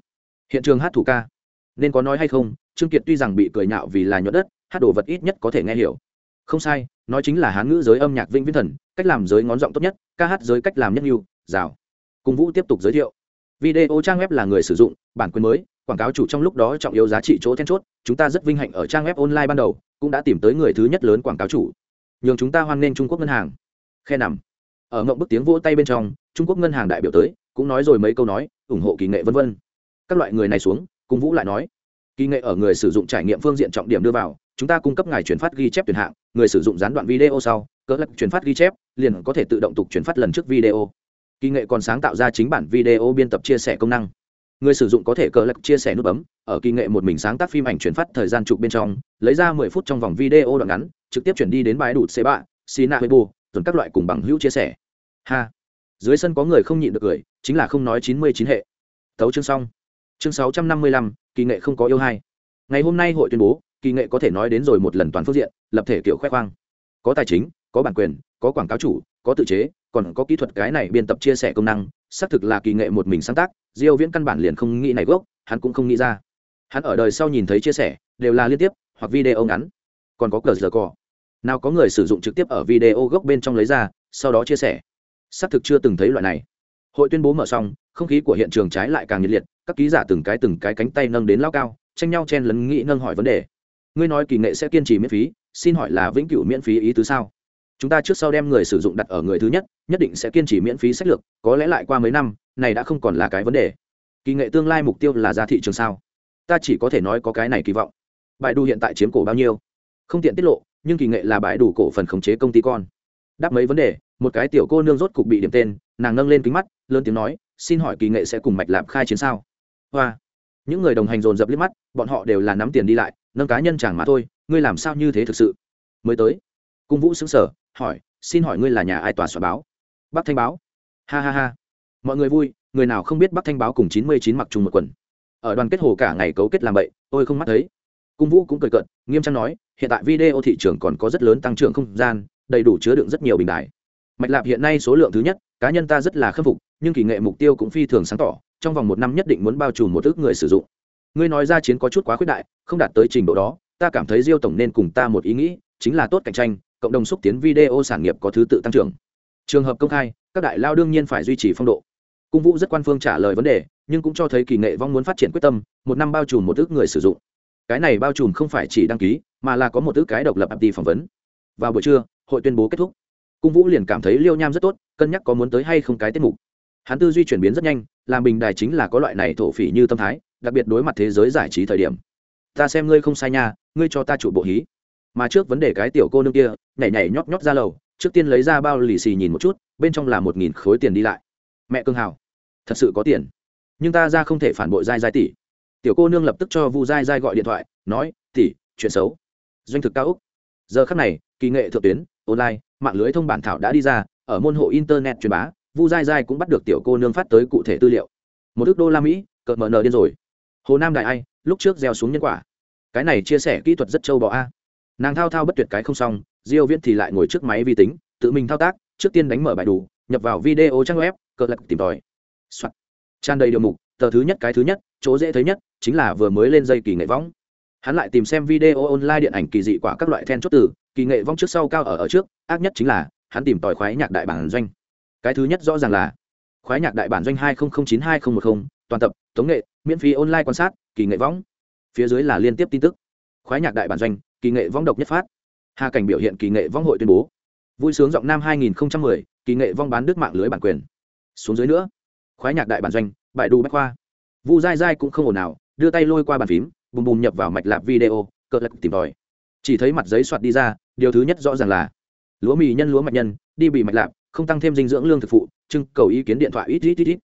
Hiện trường hát thủ ca. Nên có nói hay không, trương kiệt tuy rằng bị cười nhạo vì là nhuận đất, hát đồ vật ít nhất có thể nghe hiểu không sai, nói chính là hán ngữ giới âm nhạc vĩnh viễn thần, cách làm giới ngón giọng tốt nhất, ca hát giới cách làm nhất nhiều rào. Cùng vũ tiếp tục giới thiệu. Video trang web là người sử dụng, bản quyền mới, quảng cáo chủ trong lúc đó trọng yếu giá trị chỗ then chốt, chúng ta rất vinh hạnh ở trang web online ban đầu, cũng đã tìm tới người thứ nhất lớn quảng cáo chủ. Nhường chúng ta hoan nghênh trung quốc ngân hàng. Khe nằm. Ở ngộng bức tiếng vỗ tay bên trong, trung quốc ngân hàng đại biểu tới, cũng nói rồi mấy câu nói, ủng hộ kỳ nghệ vân vân. Các loại người này xuống, cùng vũ lại nói kỳ nghệ ở người sử dụng trải nghiệm phương diện trọng điểm đưa vào, chúng ta cung cấp ngài chuyển phát ghi chép tuyển hạng, người sử dụng gián đoạn video sau, cỡ lật chuyển phát ghi chép, liền có thể tự động tục chuyển phát lần trước video. Kỳ nghệ còn sáng tạo ra chính bản video biên tập chia sẻ công năng. Người sử dụng có thể cờ lắc chia sẻ nút bấm, ở kỳ nghệ một mình sáng tác phim ảnh chuyển phát thời gian chụp bên trong, lấy ra mười phút trong vòng video đoạn ngắn, trực tiếp chuyển đi đến bãi đụt xe bạ xì nạ weibo tuần các loại cùng bằng hữu chia sẻ. Ha! Dưới sân có người không nhịn được cười, chính là không nói chín mươi chín hệ. Tấu chương xong chương sáu trăm năm mươi lăm, kỳ nghệ không có yêu hai. Ngày hôm nay hội tuyên bố, kỳ nghệ có thể nói đến rồi một lần toàn phương diện, lập thể kiểu khoe khoang. Có tài chính, có bản quyền, có quảng cáo chủ, có tự chế, còn có kỹ thuật cái này biên tập chia sẻ công năng, xác thực là kỳ nghệ một mình sáng tác, diêu viễn căn bản liền không nghĩ này gốc, hắn cũng không nghĩ ra. Hắn ở đời sau nhìn thấy chia sẻ, đều là liên tiếp, hoặc video ngắn. Còn có cờ giờ cò. Nào có người sử dụng trực tiếp ở video gốc bên trong lấy ra, sau đó chia sẻ. Xác thực chưa từng thấy loại này. Hội tuyên bố mở xong, không khí của hiện trường trái lại càng nhiệt liệt các ký giả từng cái từng cái cánh tay nâng đến lao cao, tranh nhau chen lấn nghĩ nâng hỏi vấn đề. Ngươi nói kỳ nghệ sẽ kiên trì miễn phí, xin hỏi là vĩnh cửu miễn phí ý tứ sao? Chúng ta trước sau đem người sử dụng đặt ở người thứ nhất nhất định sẽ kiên trì miễn phí sách lược, có lẽ lại qua mấy năm, này đã không còn là cái vấn đề. Kỳ nghệ tương lai mục tiêu là ra thị trường sao? Ta chỉ có thể nói có cái này kỳ vọng. Bài đủ hiện tại chiếm cổ bao nhiêu? Không tiện tiết lộ, nhưng kỳ nghệ là bãi đủ cổ phần khống chế công ty con. Đáp mấy vấn đề, một cái tiểu cô nương rốt cục bị điểm tên, nàng nâng lên kính mắt, lớn tiếng nói, xin hỏi kỳ nghệ sẽ cùng mạch lạp khai chiến sao? Hoa. Những người đồng hành dồn dập liếc mắt, bọn họ đều là nắm tiền đi lại, nâng cá nhân chẳng mà thôi, ngươi làm sao như thế thực sự? Mới tới. Cung vũ xứng sở hỏi, xin hỏi ngươi là nhà ai tòa soạn báo? Bắc thanh báo. Ha ha ha. Mọi người vui, người nào không biết bắc thanh báo cùng chín mươi chín mặc chung một quần. Ở đoàn kết hồ cả ngày cấu kết làm bậy, tôi không mắt thấy. Cung vũ cũng cười cợt, nghiêm trang nói, hiện tại video thị trường còn có rất lớn tăng trưởng không gian, đầy đủ chứa đựng rất nhiều bình đại mạch lạp hiện nay số lượng thứ nhất, cá nhân ta rất là khâm phục, nhưng kỳ nghệ mục tiêu cũng phi thường sáng tỏ trong vòng một năm nhất định muốn bao trùm một ước người sử dụng. Ngươi nói ra chiến có chút quá khuyết đại, không đạt tới trình độ đó, ta cảm thấy diêu tổng nên cùng ta một ý nghĩ, chính là tốt cạnh tranh, cộng đồng xúc tiến video sản nghiệp có thứ tự tăng trưởng. Trường hợp công khai, các đại lao đương nhiên phải duy trì phong độ. Cung vũ rất quan phương trả lời vấn đề, nhưng cũng cho thấy kỳ nghệ vong muốn phát triển quyết tâm, một năm bao trùm một ước người sử dụng. Cái này bao trùm không phải chỉ đăng ký, mà là có một ước cái độc lập ập đi phỏng vấn. Vào buổi trưa, hội tuyên bố kết thúc. Cung vũ liền cảm thấy liêu nham rất tốt, cân nhắc có muốn tới hay không cái tiết mục hắn tư duy chuyển biến rất nhanh làm bình đài chính là có loại này thổ phỉ như tâm thái đặc biệt đối mặt thế giới giải trí thời điểm. Ta xem ngươi không sai nha ngươi cho ta chủ bộ hí. Mà trước vấn đề cái tiểu cô nương kia nhảy nhảy nhóc nhóc ra lầu trước tiên lấy ra bao lì xì nhìn một chút bên trong là một nghìn khối tiền đi lại. Mẹ cương hào thật sự có tiền. Nhưng ta ra không thể phản bội dai dai tỷ. Tiểu cô nương lập tức cho vu dai dai gọi điện thoại nói tỷ, chuyện xấu. Doanh thực cao úc. Giờ khắc này kỳ nghệ thượng tuyến online mạng lưới thông bản thảo đã đi ra ở môn hộ internet truyền bá vu dai dai cũng bắt được tiểu cô nương phát tới cụ thể tư liệu. Một ước đô la mỹ cợt mở nờ điên rồi. Hồ nam đại ai, lúc trước gieo xuống nhân quả. Cái này chia sẻ kỹ thuật rất trâu bò a. Nàng thao thao bất tuyệt cái không xong, diêu viễn thì lại ngồi trước máy vi tính, tự mình thao tác, trước tiên đánh mở bài đủ, nhập vào video trang web cợt lật tìm tòi. Soạn. tràn đầy điều mục, tờ thứ nhất cái thứ nhất, chỗ dễ thấy nhất, chính là vừa mới lên dây kỳ nghệ võng. Hắn lại tìm xem video online điện ảnh kỳ dị quả các loại then chốt từ, kỳ nghệ vong trước sau cao ở ở trước, ác nhất chính là, hắn tìm tòi khoái nhạc đại bản doanh cái thứ nhất rõ ràng là khoái nhạc đại bản doanh hai nghìn chín hai nghìn một mươi toàn tập tống nghệ miễn phí online quan sát kỳ nghệ võng. Phía dưới là liên tiếp tin tức. Khoái nhạc đại bản doanh kỳ nghệ võng độc nhất phát. Hà cảnh biểu hiện kỳ nghệ võng hội tuyên bố. Vui sướng giọng nam 2010, kỳ nghệ vong bán đứt mạng lưới bản quyền. Xuống dưới nữa khoái nhạc đại bản doanh bại đu bách khoa. Vu dai dai cũng không ổn nào đưa tay lôi qua bàn phím bùm bùm nhập vào mạch lạp video cợt lật tìm tòi. Chỉ thấy mặt giấy soạt đi ra điều thứ nhất rõ ràng là lúa mì nhân lúa mạch nhân đi bị mạch lạp không tăng thêm dinh dưỡng lương thực phụ, trưng cầu ý kiến điện thoại ít ít ít ít.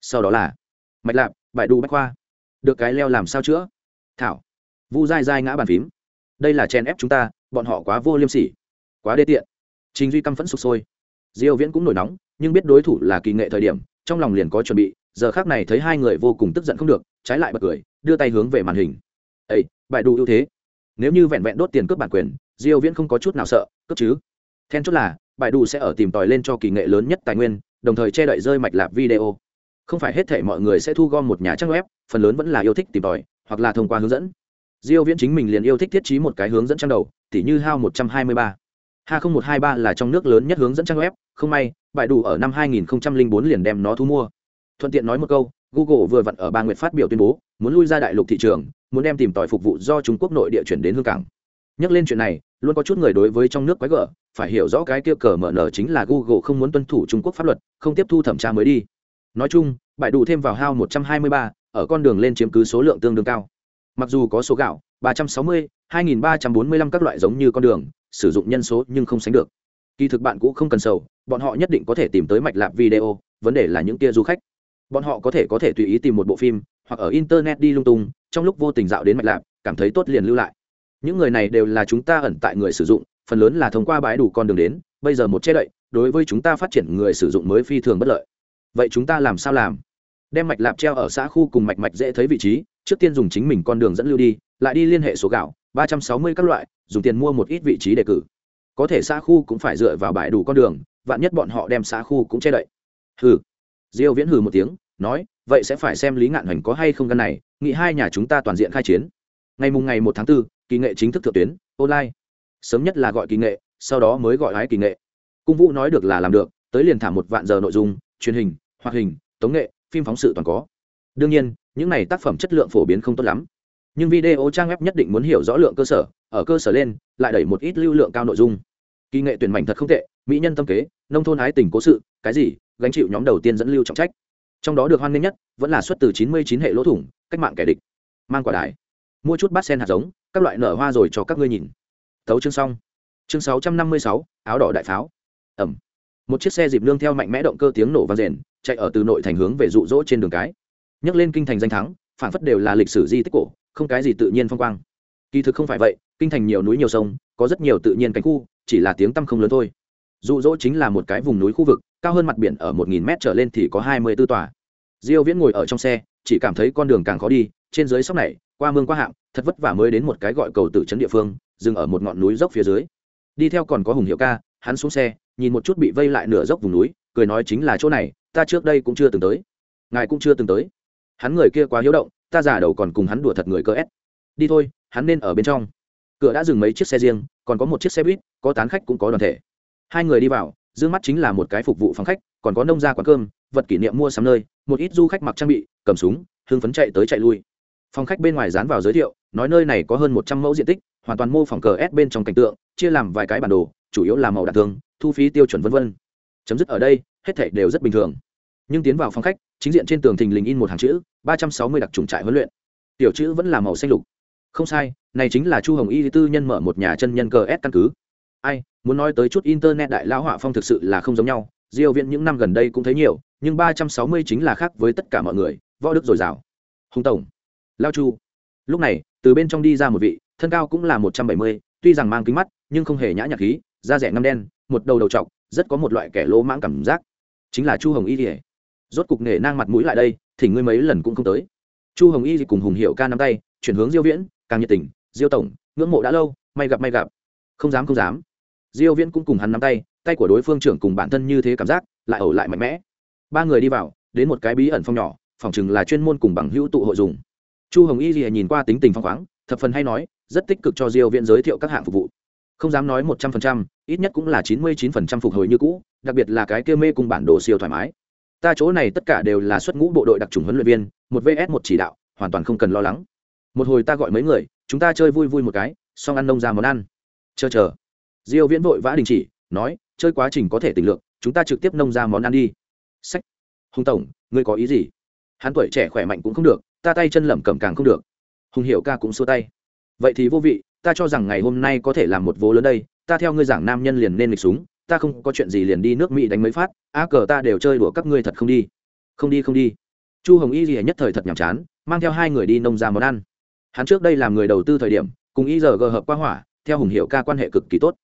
Sau đó là, mạch lạp bại đu bách khoa. Được cái leo làm sao chữa? Thảo. Vu dai dai ngã bàn phím. Đây là chèn ép chúng ta, bọn họ quá vô liêm sỉ, quá đê tiện. Trình duy căm phẫn sụp sôi. Diêu viễn cũng nổi nóng, nhưng biết đối thủ là kỳ nghệ thời điểm, trong lòng liền có chuẩn bị, giờ khác này thấy hai người vô cùng tức giận không được, trái lại bật cười, đưa tay hướng về màn hình. Ây bại đủ ưu thế. Nếu như vẹn vẹn đốt tiền cướp bản quyền, diêu viễn không có chút nào sợ, cướp chứ. Then chốt là bài đủ sẽ ở tìm tòi lên cho kỳ nghệ lớn nhất tài nguyên, đồng thời che đậy rơi mạch lạc video. Không phải hết thảy mọi người sẽ thu gom một nhà trang web, phần lớn vẫn là yêu thích tìm tòi, hoặc là thông qua hướng dẫn. Diêu viễn chính mình liền yêu thích thiết trí một cái hướng dẫn trang đầu, tỉ như hao 123 ha 0123 là trong nước lớn nhất hướng dẫn trang web, không may, bài đủ ở năm 2004 liền đem nó thu mua. Thuận tiện nói một câu, google vừa vặn ở ba nguyệt phát biểu tuyên bố, muốn lui ra đại lục thị trường, muốn đem tìm tòi phục vụ do trung quốc nội địa chuyển đến hương cảng. Nhắc lên chuyện này, luôn có chút người đối với trong nước quái gở phải hiểu rõ cái kia cờ mở nở chính là google không muốn tuân thủ trung quốc pháp luật không tiếp thu thẩm tra mới đi. Nói chung bại đủ thêm vào hao 123, ở con đường lên chiếm cứ số lượng tương đương cao. Mặc dù có số gạo 360, 2345 các loại giống như con đường sử dụng nhân số nhưng không sánh được. Kỳ thực bạn cũng không cần sầu bọn họ nhất định có thể tìm tới mạch lạc video vấn đề là những kia du khách. Bọn họ có thể có thể tùy ý tìm một bộ phim hoặc ở internet đi lung tung trong lúc vô tình dạo đến mạch lạc cảm thấy tốt liền lưu lại. Những người này đều là chúng ta ẩn tại người sử dụng phần lớn là thông qua bãi đủ con đường đến bây giờ một che đậy đối với chúng ta phát triển người sử dụng mới phi thường bất lợi. Vậy chúng ta làm sao làm? Đem mạch lạp treo ở xã khu cùng mạch mạch dễ thấy vị trí trước tiên dùng chính mình con đường dẫn lưu đi lại đi liên hệ số gạo ba trăm sáu mươi các loại dùng tiền mua một ít vị trí đề cử. Có thể xã khu cũng phải dựa vào bãi đủ con đường vạn nhất bọn họ đem xã khu cũng che đậy. Hừ. Diêu viễn hừ một tiếng nói vậy sẽ phải xem lý ngạn hoành có hay không gan này Nghị hai nhà chúng ta toàn diện khai chiến. Ngày mùng ngày một tháng 4, kỳ nghệ chính thức thượng tuyến online sớm nhất là gọi kỳ nghệ, sau đó mới gọi hái kỳ nghệ. Cung vũ nói được là làm được, tới liền thả một vạn giờ nội dung, truyền hình, hoạt hình, tống nghệ, phim phóng sự toàn có. Đương nhiên, những này tác phẩm chất lượng phổ biến không tốt lắm. Nhưng video trang web nhất định muốn hiểu rõ lượng cơ sở, ở cơ sở lên, lại đẩy một ít lưu lượng cao nội dung. Kỳ nghệ tuyển mảnh thật không tệ, mỹ nhân tâm kế, nông thôn ái tình cố sự, cái gì, gánh chịu nhóm đầu tiên dẫn lưu trọng trách. Trong đó được hoan nghênh nhất, vẫn là xuất từ chín mươi chín hệ lỗ thủng, cách mạng kẻ địch. Mang quả đài. Mua chút bát sen hạt giống, các loại nở hoa rồi cho các ngươi nhìn thấu chương xong. Chương sáu trăm năm mươi sáu, áo đỏ đại pháo. Ẩm. Một chiếc xe dịp lương theo mạnh mẽ động cơ tiếng nổ vang rền, chạy ở từ nội thành hướng về rụ rỗ trên đường cái. Nhắc lên kinh thành danh thắng phản phất đều là lịch sử di tích cổ, không cái gì tự nhiên phong quang. Kỳ thực không phải vậy, kinh thành nhiều núi nhiều sông, có rất nhiều tự nhiên cánh khu, chỉ là tiếng tăm không lớn thôi. Rụ rỗ chính là một cái vùng núi khu vực, cao hơn mặt biển ở một nghìn mét trở lên thì có hai mươi b ố tòa. Diêu viễn ngồi ở trong xe, chỉ cảm thấy con đường càng khó đi, trên dưới sóc này, qua mương qua hạng, thật vất vả mới đến một cái gọi cầu tử trấn địa phương dừng ở một ngọn núi dốc phía dưới. Đi theo còn có hùng hiệu ca, hắn xuống xe, nhìn một chút bị vây lại nửa dốc vùng núi, cười nói chính là chỗ này, ta trước đây cũng chưa từng tới. Ngài cũng chưa từng tới. Hắn người kia quá hiếu động, ta giả đầu còn cùng hắn đùa thật người cơ ép. Đi thôi, hắn nên ở bên trong. Cửa đã dừng mấy chiếc xe riêng, còn có một chiếc xe buýt, có tán khách cũng có đoàn thể. Hai người đi vào d mắt chính là một cái phục vụ phòng khách, còn có nông gia quán cơm, vật kỷ niệm mua sắm nơi, một ít du khách mặc trang bị, cầm súng, hưng phấn chạy tới chạy lui. Phòng khách bên ngoài dán vào giới thiệu, nói nơi này có hơn một trăm mẫu diện tích hoàn toàn mô phỏng cờ s bên trong cảnh tượng, chia làm vài cái bản đồ, chủ yếu là màu đạn thương, thu phí tiêu chuẩn v v chấm dứt ở đây, hết thảy đều rất bình thường. Nhưng tiến vào phòng khách, chính diện trên tường thình lình in một hàng chữ, ba trăm sáu mươi đặc trùng trại huấn luyện. Tiểu chữ vẫn là màu xanh lục. Không sai, này chính là chu hồng y tư nhân mở một nhà chân nhân cờ s căn cứ. Ai, muốn nói tới chút internet đại lão họa phong thực sự là không giống nhau, diêu viện những năm gần đây cũng thấy nhiều, nhưng ba trăm sáu mươi chính là khác với tất cả mọi người, võ đức dồi dào. Hùng tổng, lao chu. Lúc này, từ bên trong đi ra một vị thân cao cũng là một trăm bảy mươi, tuy rằng mang kính mắt, nhưng không hề nhã nhạc khí, da rẻ ngâm đen, một đầu đầu trọc, rất có một loại kẻ lỗ mãng cảm giác. Chính là chu hồng y thì rốt cục nể nang mặt mũi lại đây, thì ngươi mấy lần cũng không tới. Chu hồng y thì cùng hùng hiệu ca nắm tay, chuyển hướng diêu viễn, càng nhiệt tình, diêu tổng, ngưỡng mộ đã lâu, may gặp may gặp. Không dám không dám. Diêu viễn cũng cùng hắn nắm tay tay của đối phương trưởng cùng bản thân như thế cảm giác, lại ẩu lại mạnh mẽ. Ba người đi vào, đến một cái bí ẩn phòng nhỏ, phòng chừng là chuyên môn cùng bằng hữu tụ hội dùng. Chu hồng y lìa nhìn qua tính tình phong khoáng, thập phần hay nói rất tích cực cho diêu viễn giới thiệu các hạng phục vụ. Không dám nói một trăm phần trăm, ít nhất cũng là chín mươi chín phần trăm phục hồi như cũ, đặc biệt là cái kia mê cùng bản đồ siêu thoải mái. Ta chỗ này tất cả đều là xuất ngũ bộ đội đặc trùng huấn luyện viên, một vs một chỉ đạo, hoàn toàn không cần lo lắng. Một hồi ta gọi mấy người, chúng ta chơi vui vui một cái, xong ăn nông ra món ăn. Chờ chờ. Diêu viễn vội vã đình chỉ, nói, chơi quá trình có thể tình lượng chúng ta trực tiếp nông ra món ăn đi. Sách. Hùng tổng, ngươi có ý gì? Hắn tuổi trẻ khỏe mạnh cũng không được, ta tay chân lẩm cẩm càng không được. Hùng hiểu ca cũng xua tay vậy thì vô vị, ta cho rằng ngày hôm nay có thể làm một vố lớn đây, ta theo ngươi giảng nam nhân liền nên lịch súng, ta không có chuyện gì liền đi nước mỹ đánh mấy phát a cờ ta đều chơi đùa các ngươi thật không đi. Không đi không đi. Chu hồng y gì nhất thời thật nhàm chán, mang theo hai người đi nông ra món ăn. Hắn trước đây làm người đầu tư thời điểm, cùng y giờ gờ hợp qua hỏa, theo hùng hiệu ca quan hệ cực kỳ tốt.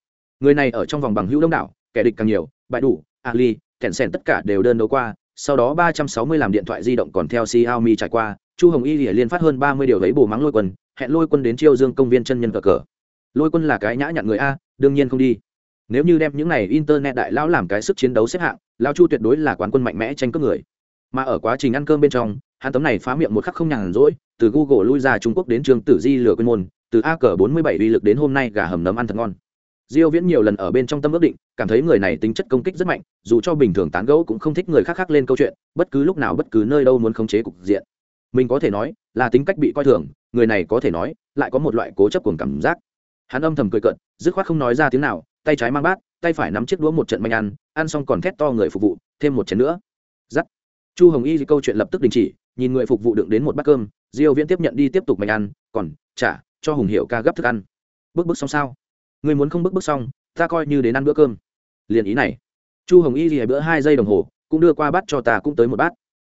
Người này ở trong vòng bằng hữu đông đảo, kẻ địch càng nhiều, bại đủ, ali kẹn sen tất cả đều đơn đấu qua, sau đó ba trăm sáu mươi làm điện thoại di động còn theo xiaomi trải qua chu hồng y lìa liên phát hơn ba mươi điều lấy bồ mắng lôi quân, hẹn lôi quân đến chiêu dương công viên chân nhân cờ cờ. Lôi quân là cái nhã nhặn người a, đương nhiên không đi. Nếu như đem những này internet đại lão làm cái sức chiến đấu xếp hạng, lão chu tuyệt đối là quán quân mạnh mẽ tranh cướp người. Mà ở quá trình ăn cơm bên trong, hắn tấm này phá miệng một khắc không nhàn rỗi, từ google lui ra trung quốc đến trường tử di lừa quên môn, từ a cờ bốn mươi bảy uy lực đến hôm nay gà hầm nấm ăn thật ngon. Diêu viễn nhiều lần ở bên trong tâm ước định, cảm thấy người này tính chất công kích rất mạnh, dù cho bình thường tán gẫu cũng không thích người khác khác lên câu chuyện, bất cứ lúc nào bất cứ nơi đâu muốn khống chế cục diện mình có thể nói là tính cách bị coi thường, người này có thể nói lại có một loại cố chấp cuồng cảm giác. Hắn âm thầm cười cợt, dứt khoát không nói ra tiếng nào, tay trái mang bát, tay phải nắm chiếc đũa một trận manh ăn ăn xong còn thét to người phục vụ, thêm một chén nữa. Giắt. Chu hồng y câu chuyện lập tức đình chỉ, nhìn người phục vụ đựng đến một bát cơm, diêu viễn tiếp nhận đi tiếp tục manh ăn, còn trả cho hùng hiệu ca gấp thức ăn. Bước bước xong sao? Người muốn không bước bước xong, ta coi như đến ăn bữa cơm. Liền ý này. Chu hồng y lìa bữa hai giây đồng hồ, cũng đưa qua bát cho ta cũng tới một bát.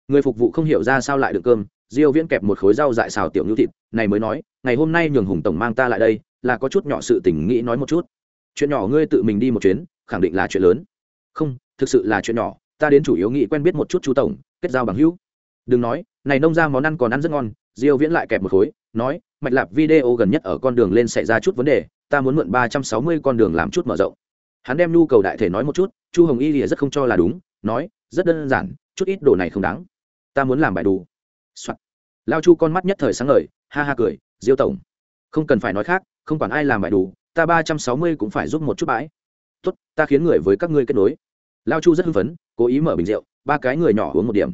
Người phục vụ không hiểu ra sao lại được cơm diêu viễn kẹp một khối rau dại xào tiểu nhu thịt, này mới nói, ngày hôm nay nhường hùng tổng mang ta lại đây, là có chút nhỏ sự tình nghĩ nói một chút. Chuyện nhỏ ngươi tự mình đi một chuyến, khẳng định là chuyện lớn. Không, thực sự là chuyện nhỏ, ta đến chủ yếu nghĩ quen biết một chút chú tổng, kết giao bằng hữu. Đừng nói, này nông ra món ăn còn ăn rất ngon. Diêu viễn lại kẹp một khối, nói, mạch lạp video gần nhất ở con đường lên xảy ra chút vấn đề, ta muốn mượn 360 con đường làm chút mở rộng. Hắn đem nhu cầu đại thể nói một chút, chu hồng y lìa rất không cho là đúng, nói, rất đơn giản, chút ít đồ này không đáng. Ta muốn làm bài đủ. Soạn. lao chu con mắt nhất thời sáng ngời, ha ha cười, diêu tổng, không cần phải nói khác, không quản ai làm bài đủ, ta ba trăm sáu mươi cũng phải giúp một chút bãi. Tốt, ta khiến người với các ngươi kết nối. Lao chu rất hưng phấn, cố ý mở bình rượu, ba cái người nhỏ uống một điểm.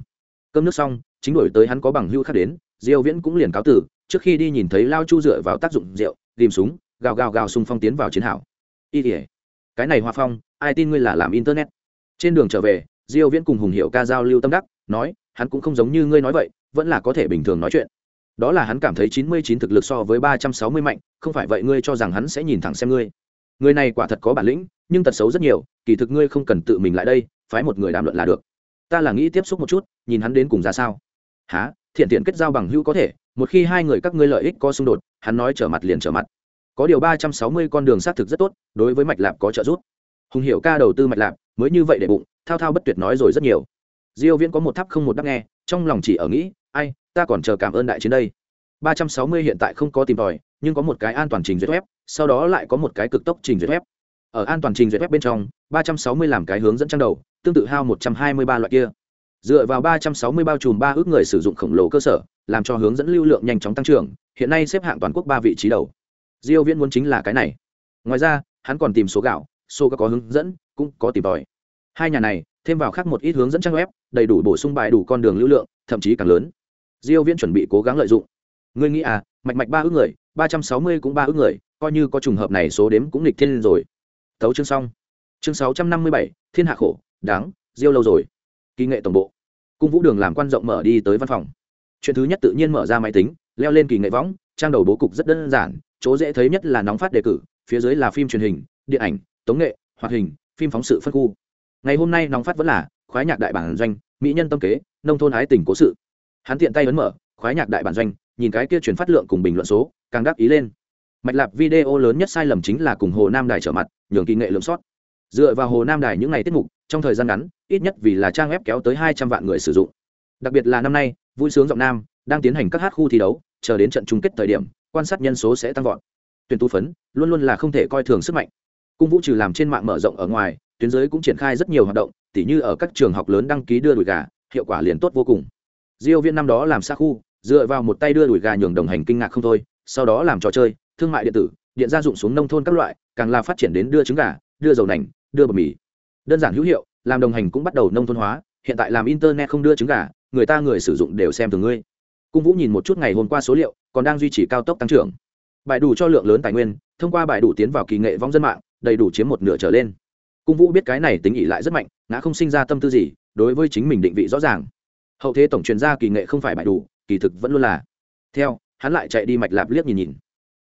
Cơm nước xong, chính đổi tới hắn có bằng hưu khác đến, diêu viễn cũng liền cáo tử, trước khi đi nhìn thấy lao chu dựa vào tác dụng rượu, tìm súng, gào gào gào xung phong tiến vào chiến hào. Y tỉa cái này hoa phong, ai tin ngươi là làm internet? Trên đường trở về, diêu viễn cùng hùng hiệu ca giao lưu tâm đắc, nói, hắn cũng không giống như ngươi nói vậy vẫn là có thể bình thường nói chuyện. Đó là hắn cảm thấy 99 thực lực so với 360 mạnh, không phải vậy ngươi cho rằng hắn sẽ nhìn thẳng xem ngươi. Người này quả thật có bản lĩnh, nhưng tật xấu rất nhiều, kỳ thực ngươi không cần tự mình lại đây, phái một người đàm luận là được. Ta là nghĩ tiếp xúc một chút, nhìn hắn đến cùng ra sao. Há thiện thiện kết giao bằng hữu có thể, một khi hai người các ngươi lợi ích có xung đột, hắn nói trở mặt liền trở mặt. Có điều 360 con đường xác thực rất tốt, đối với mạch lạp có trợ giúp. Hùng hiểu ca đầu tư mạch lạp, mới như vậy để bụng, thao thao bất tuyệt nói rồi rất nhiều diêu viễn có một tháp không một đáp nghe, trong lòng chỉ ở nghĩ, ai, ta còn chờ cảm ơn đại chiến đây. 360 hiện tại không có tìm tòi, nhưng có một cái an toàn trình duyệt web, sau đó lại có một cái cực tốc trình duyệt web. Ở an toàn trình duyệt web bên trong 360 làm cái hướng dẫn trang đầu, tương tự hao 123 loại kia. Dựa vào 360 bao trùm ba ước người sử dụng khổng lồ cơ sở, làm cho hướng dẫn lưu lượng nhanh chóng tăng trưởng, hiện nay xếp hạng toàn quốc ba vị trí đầu. Diêu viễn muốn chính là cái này. Ngoài ra, hắn còn tìm số gạo, số có hướng dẫn, cũng có tìm tòi. Hai nhà này, thêm vào khác một ít hướng dẫn trang web đầy đủ bổ sung bài đủ con đường lưu lượng, thậm chí càng lớn. Diêu viễn chuẩn bị cố gắng lợi dụng. Ngươi nghĩ à mạch mạch ba ước người, ba trăm sáu mươi cũng ba ước người, coi như có trùng hợp này số đếm cũng nghịch thiên rồi. Thấu chương xong. Chương sáu trăm năm mươi bảy, thiên hạ khổ, đáng, diêu lâu rồi. Kỳ nghệ tổng bộ. Cung vũ đường làm quan rộng mở đi tới văn phòng. Chuyện thứ nhất tự nhiên mở ra máy tính, leo lên kỳ nghệ võng, trang đầu bố cục rất đơn giản, chỗ dễ thấy nhất là nóng phát đề cử, phía dưới là phim truyền hình, điện ảnh, tống nghệ, hoạt hình, phim phóng sự phân khu. Ngày hôm nay nóng phát vẫn là khoái nhạc đại bản doanh, mỹ nhân tâm kế, nông thôn ái tình cố sự. Hắn tiện tay ấn mở, khoái nhạc đại bản doanh, nhìn cái kia chuyển phát lượng cùng bình luận số, càng đáp ý lên. Mạch lạp video lớn nhất sai lầm chính là cùng hồ nam đài trở mặt, nhường kỳ nghệ lượng sót. Dựa vào hồ nam đài những ngày tiết mục, trong thời gian ngắn, ít nhất vì là trang web kéo tới hai trăm vạn người sử dụng. Đặc biệt là năm nay, vui sướng giọng nam, đang tiến hành các hát khu thi đấu, chờ đến trận chung kết thời điểm, quan sát nhân số sẽ tăng vọt. Tuyển tu phấn, luôn luôn là không thể coi thường sức mạnh. Cung vũ trừ làm trên mạng mở rộng ở ngoài, tuyến giới cũng triển khai rất nhiều hoạt động tỉ như ở các trường học lớn đăng ký đưa đùi gà, hiệu quả liền tốt vô cùng. Diêu viên năm đó làm xa khu, dựa vào một tay đưa đùi gà nhường đồng hành kinh ngạc không thôi, sau đó làm trò chơi, thương mại điện tử, điện gia dụng xuống nông thôn các loại, càng là phát triển đến đưa trứng gà, đưa dầu nành, đưa bột mì. Đơn giản hữu hiệu, làm đồng hành cũng bắt đầu nông thôn hóa, hiện tại làm internet không đưa trứng gà, người ta người sử dụng đều xem thường ngươi. Cung vũ nhìn một chút ngày hôm qua số liệu, còn đang duy trì cao tốc tăng trưởng. Bài đủ cho lượng lớn tài nguyên, thông qua bài đủ tiến vào kỳ nghệ vong dân mạng, đầy đủ chiếm một nửa trở lên cung vũ biết cái này tính ỉ lại rất mạnh, ngã không sinh ra tâm tư gì, đối với chính mình định vị rõ ràng. Hậu thế tổng truyền gia kỳ nghệ không phải bài đủ, kỳ thực vẫn luôn là. Theo, hắn lại chạy đi mạch lạp liếc nhìn nhìn.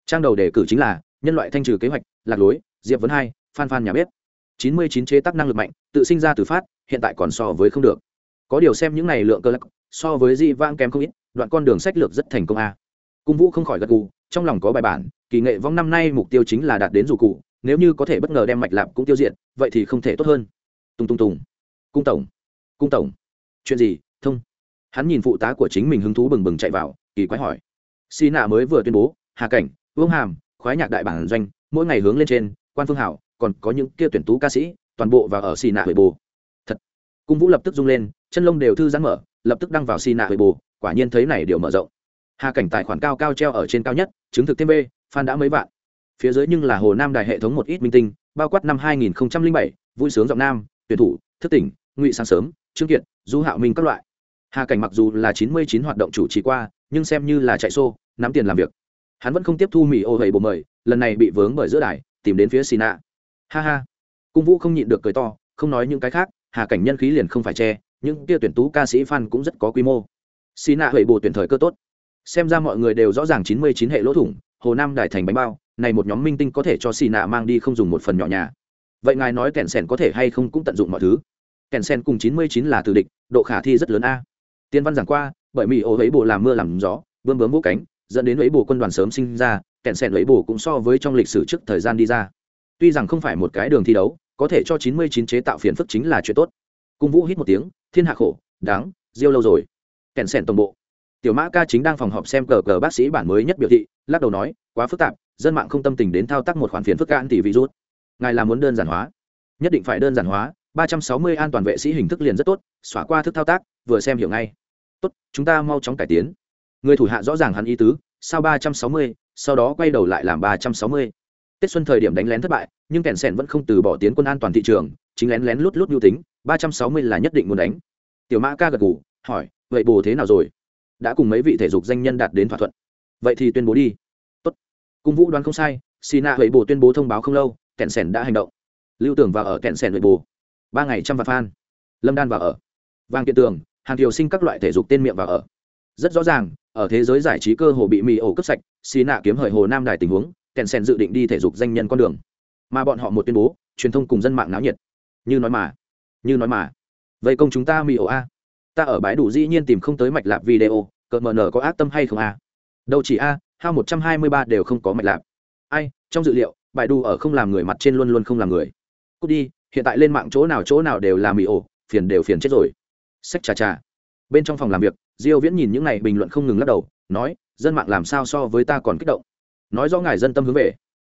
Trang đầu đề cử chính là, nhân loại thanh trừ kế hoạch, lạc lối, diệp vấn hai, phan phan nhà bếp. Chín mươi chín chế tác năng lực mạnh, tự sinh ra từ phát, hiện tại còn so với không được. Có điều xem những này lượng cơ lắc so với di vang kém không ít, đoạn con đường sách lược rất thành công a. Cung vũ không khỏi gật gù, trong lòng có bài bản, kỳ nghệ vong năm nay mục tiêu chính là đạt đến dù cụ nếu như có thể bất ngờ đem mạch lạp cũng tiêu diệt, vậy thì không thể tốt hơn. Tung tung tùng. Cung tổng. Cung tổng. Chuyện gì? Thông. Hắn nhìn phụ tá của chính mình hứng thú bừng bừng chạy vào, kỳ quái hỏi. Xì nạ mới vừa tuyên bố, hà cảnh, vương hàm, khoái nhạc đại bản doanh, mỗi ngày hướng lên trên, quan phương hảo, còn có những kia tuyển tú ca sĩ, toàn bộ và ở xì nạ huệ bồ. Thật. Cung vũ lập tức rung lên, chân lông đều thư giãn mở, lập tức đăng vào xì nạ huệ bồ, quả nhiên thấy này điều mở rộng. Hà cảnh tài khoản cao cao treo ở trên cao nhất, chứng thực thêm b, fan đã mấy vạn phía dưới nhưng là hồ nam đài hệ thống một ít minh tinh bao quát năm 2007, vui sướng giọng nam tuyển thủ thức tỉnh ngụy sáng sớm trương kiệt du hạo minh các loại. Hà cảnh mặc dù là 99 hoạt động chủ trì qua nhưng xem như là chạy xô nắm tiền làm việc. Hắn vẫn không tiếp thu mỹ ô hầy bồ mời lần này bị vướng bởi giữa đài tìm đến phía xì nạ ha ha. Cung vũ không nhịn được cười to không nói những cái khác hà cảnh nhân khí liền không phải che những kia tuyển tú ca sĩ fan cũng rất có quy mô. Xì nạ hầy bồ tuyển thời cơ tốt. Xem ra mọi người đều rõ ràng 99 hệ lỗ thủng hồ nam đài thành bánh bao này một nhóm minh tinh có thể cho xì nạ mang đi không dùng một phần nhỏ nhà. Vậy ngài nói kèn sen có thể hay không cũng tận dụng mọi thứ? Kèn sen cùng 99 là từ địch, độ khả thi rất lớn a. Tiên văn giảng qua, bởi mỹ ô ấy bộ làm mưa làm gió bươm bướm vỗ cánh, dẫn đến ấy bộ quân đoàn sớm sinh ra kẹn sen ấy bộ cũng so với trong lịch sử trước thời gian đi ra. Tuy rằng không phải một cái đường thi đấu, có thể cho 99 chế tạo phiền phức chính là chuyện tốt. Cung vũ hít một tiếng, thiên hạ khổ, đáng, diêu lâu rồi. Kẹn sen tổng bộ. Tiểu mã ca chính đang phòng họp xem cờ cờ bác sĩ bản mới nhất biểu thị, lắc đầu nói, quá phức tạp dân mạng không tâm tình đến thao tác một khoản phiền phức cạn tỷ virus. Ngài là muốn đơn giản hóa. Nhất định phải đơn giản hóa 360 an toàn vệ sĩ hình thức liền rất tốt xóa qua thức thao tác vừa xem hiểu ngay. Tốt chúng ta mau chóng cải tiến. Người thủ hạ rõ ràng hắn ý tứ sau 360, sau đó quay đầu lại làm 360. tết xuân thời điểm đánh lén thất bại nhưng kèn sèn vẫn không từ bỏ tiến quân an toàn thị trường chính lén lén lút lút lưu tính 360 là nhất định muốn đánh. Tiểu mã ca gật gù hỏi vậy bù thế nào rồi? Đã cùng mấy vị thể dục danh nhân đạt đến thỏa thuận. Vậy thì tuyên bố đi cung vũ đoán không sai xì nạ huệ bồ tuyên bố thông báo không lâu kẹn sẻn đã hành động. Lưu tưởng vào ở kẹn sẻn huệ bồ. Ba ngày trăm vạn fan. Lâm đan vào ở. Vàng kiện tường hàng kiều sinh các loại thể dục tên miệng vào ở. Rất rõ ràng, ở thế giới giải trí cơ hồ bị mì ổ cấp sạch xì nạ kiếm hời hồ nam đài tình huống kẹn sẻn dự định đi thể dục danh nhân con đường. Mà bọn họ một tuyên bố, truyền thông cùng dân mạng náo nhiệt. Như nói mà. Như nói mà. Vậy công chúng ta mì ổ a. Ta ở bãi đủ dĩ nhiên tìm không tới mạch lạp video cợt mờ nở có ác tâm hay không a? Đâu chỉ a hao một trăm hai mươi ba đều không có mạch lạc. Ai, trong dự liệu, bài đu ở không làm người mặt trên luôn luôn không làm người. Cút đi, hiện tại lên mạng chỗ nào chỗ nào đều là mì ổ, phiền đều phiền chết rồi. Sách trà trà bên trong phòng làm việc, diêu viễn nhìn những này bình luận không ngừng lắc đầu, nói, dân mạng làm sao so với ta còn kích động? Nói rõ ngài dân tâm hướng về.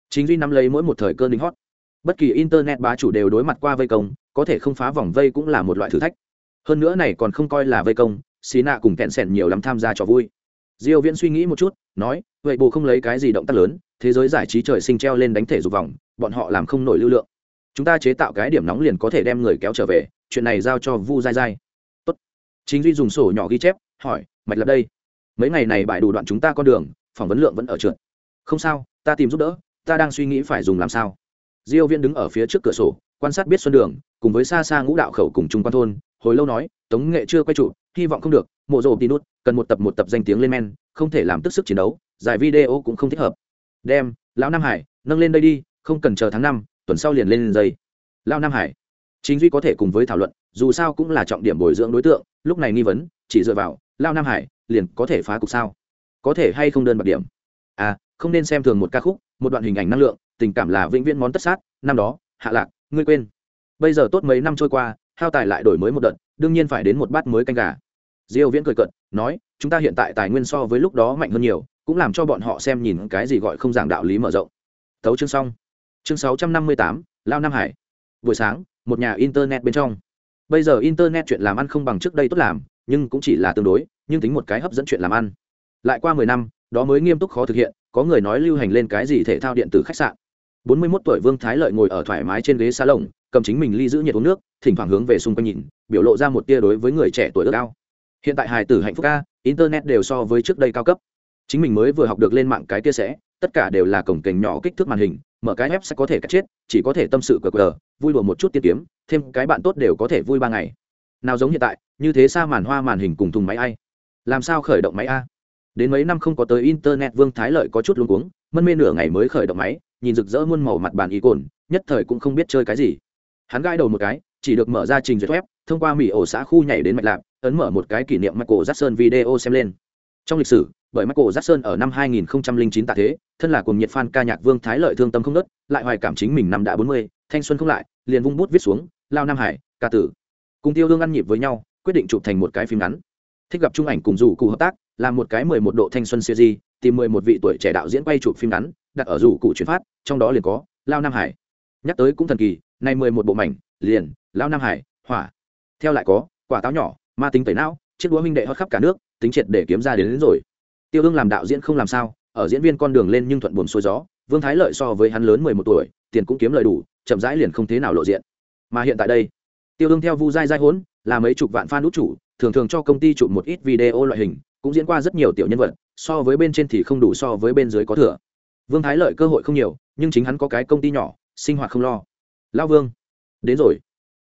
Chính duy nắm lấy mỗi một thời cơn đỉnh hot. Bất kỳ internet bá chủ đều đối mặt qua vây công, có thể không phá vòng vây cũng là một loại thử thách. Hơn nữa này còn không coi là vây công, xí nạ cùng kẹn sẻn nhiều lắm tham gia trò vui. Diêu viễn suy nghĩ một chút nói, vậy bồ không lấy cái gì động tác lớn, thế giới giải trí trời sinh treo lên đánh thể dục vòng, bọn họ làm không nổi lưu lượng. Chúng ta chế tạo cái điểm nóng liền có thể đem người kéo trở về, chuyện này giao cho vu dai dai. Tốt. chính duy dùng sổ nhỏ ghi chép, hỏi, mạch lập đây, mấy ngày này bại đủ đoạn chúng ta con đường, phỏng vấn lượng vẫn ở trượt. Không sao, ta tìm giúp đỡ, ta đang suy nghĩ phải dùng làm sao. Diêu viên đứng ở phía trước cửa sổ, quan sát biết xuân đường, cùng với xa xa ngũ đạo khẩu cùng trung quan thôn, hồi lâu nói, tống nghệ chưa quay trụ hy vọng không được, mộ rộ tí nút cần một tập một tập danh tiếng lên men, không thể làm tức sức chiến đấu, giải video cũng không thích hợp. Đem, lão nam hải, nâng lên đây đi, không cần chờ tháng năm, tuần sau liền lên dây. Lão nam hải, chính duy có thể cùng với thảo luận, dù sao cũng là trọng điểm bồi dưỡng đối tượng, lúc này nghi vấn, chỉ dựa vào, Lão nam hải, liền có thể phá cục sao? Có thể hay không đơn bạc điểm? À không nên xem thường một ca khúc, một đoạn hình ảnh năng lượng, tình cảm là vĩnh viễn món tất sát, năm đó, hạ lạc, ngươi quên. Bây giờ tốt mấy năm trôi qua hao tài lại đổi mới một đợt đương nhiên phải đến một bát mới canh gà. Diêu viễn cười cợt nói chúng ta hiện tại tài nguyên so với lúc đó mạnh hơn nhiều cũng làm cho bọn họ xem nhìn cái gì gọi không giảng đạo lý mở rộng. Thấu chương xong. Chương 658, lao nam hải. Buổi sáng một nhà internet bên trong. Bây giờ internet chuyện làm ăn không bằng trước đây tốt làm nhưng cũng chỉ là tương đối nhưng tính một cái hấp dẫn chuyện làm ăn. Lại qua mười năm đó mới nghiêm túc khó thực hiện có người nói lưu hành lên cái gì thể thao điện tử khách sạn bốn mươi 41 tuổi vương thái lợi ngồi ở thoải mái trên ghế salon, cầm chính mình ly giữ nhiệt uống nước, thỉnh thoảng hướng về xung quanh nhìn, biểu lộ ra một tia đối với người trẻ tuổi ước ao. hiện tại hài tử hạnh phúc ca internet đều so với trước đây cao cấp. Chính mình mới vừa học được lên mạng cái tia sẽ, tất cả đều là cổng kềnh nhỏ kích thước màn hình, mở cái web sẽ có thể cắt chết, chỉ có thể tâm sự cờ cờ, vui đùa một chút tiết kiếm, thêm cái bạn tốt đều có thể vui ba ngày. Nào giống hiện tại, như thế xa màn hoa màn hình cùng thùng máy ai? Làm sao khởi động máy a? Đến mấy năm không có tới internet, vương thái lợi có chút luống cuống mân mê nửa ngày mới khởi động máy nhìn rực rỡ muôn màu mặt bàn y cồn nhất thời cũng không biết chơi cái gì. Hắn gãi đầu một cái chỉ được mở ra trình duyệt web thông qua mỹ ổ xã khu nhảy đến mạch lạc ấn mở một cái kỷ niệm michael jackson video xem lên. Trong lịch sử bởi michael jackson ở năm 2009 tạ thế thân là cùng nhiệt fan ca nhạc vương thái lợi thương tâm không nớt lại hoài cảm chính mình năm đã 40, thanh xuân không lại liền vung bút viết xuống lao nam hải ca tử. Cùng tiêu hương ăn nhịp với nhau quyết định chụp thành một cái phim ngắn. Thích gặp trung ảnh cùng rủ cụ hợp tác làm một cái 11 độ thanh xuân series tìm 11 vị tuổi trẻ đạo diễn quay chụp phim ngắn đặt ở rủ cụ chuyển phát trong đó liền có lao nam hải. Nhắc tới cũng thần kỳ nay 11 bộ mảnh liền lao nam hải hỏa. Theo lại có quả táo nhỏ ma tính tẩy não chiếc đũa minh đệ hót khắp cả nước tính triệt để kiếm ra đến, đến rồi. Tiêu ương làm đạo diễn không làm sao ở diễn viên con đường lên nhưng thuận buồm xuôi gió vương thái lợi so với hắn lớn mười một tuổi tiền cũng kiếm lời đủ chậm rãi liền không thế nào lộ diện. Mà hiện tại đây tiêu ương theo vu dai dai hốn là mấy chục vạn fan nút chủ thường thường cho công ty chụp một ít video loại hình cũng diễn qua rất nhiều tiểu nhân vật so với bên trên thì không đủ so với bên dưới có thừa vương thái lợi cơ hội không nhiều, nhưng chính hắn có cái công ty nhỏ, sinh hoạt không lo. Lao vương, đến rồi.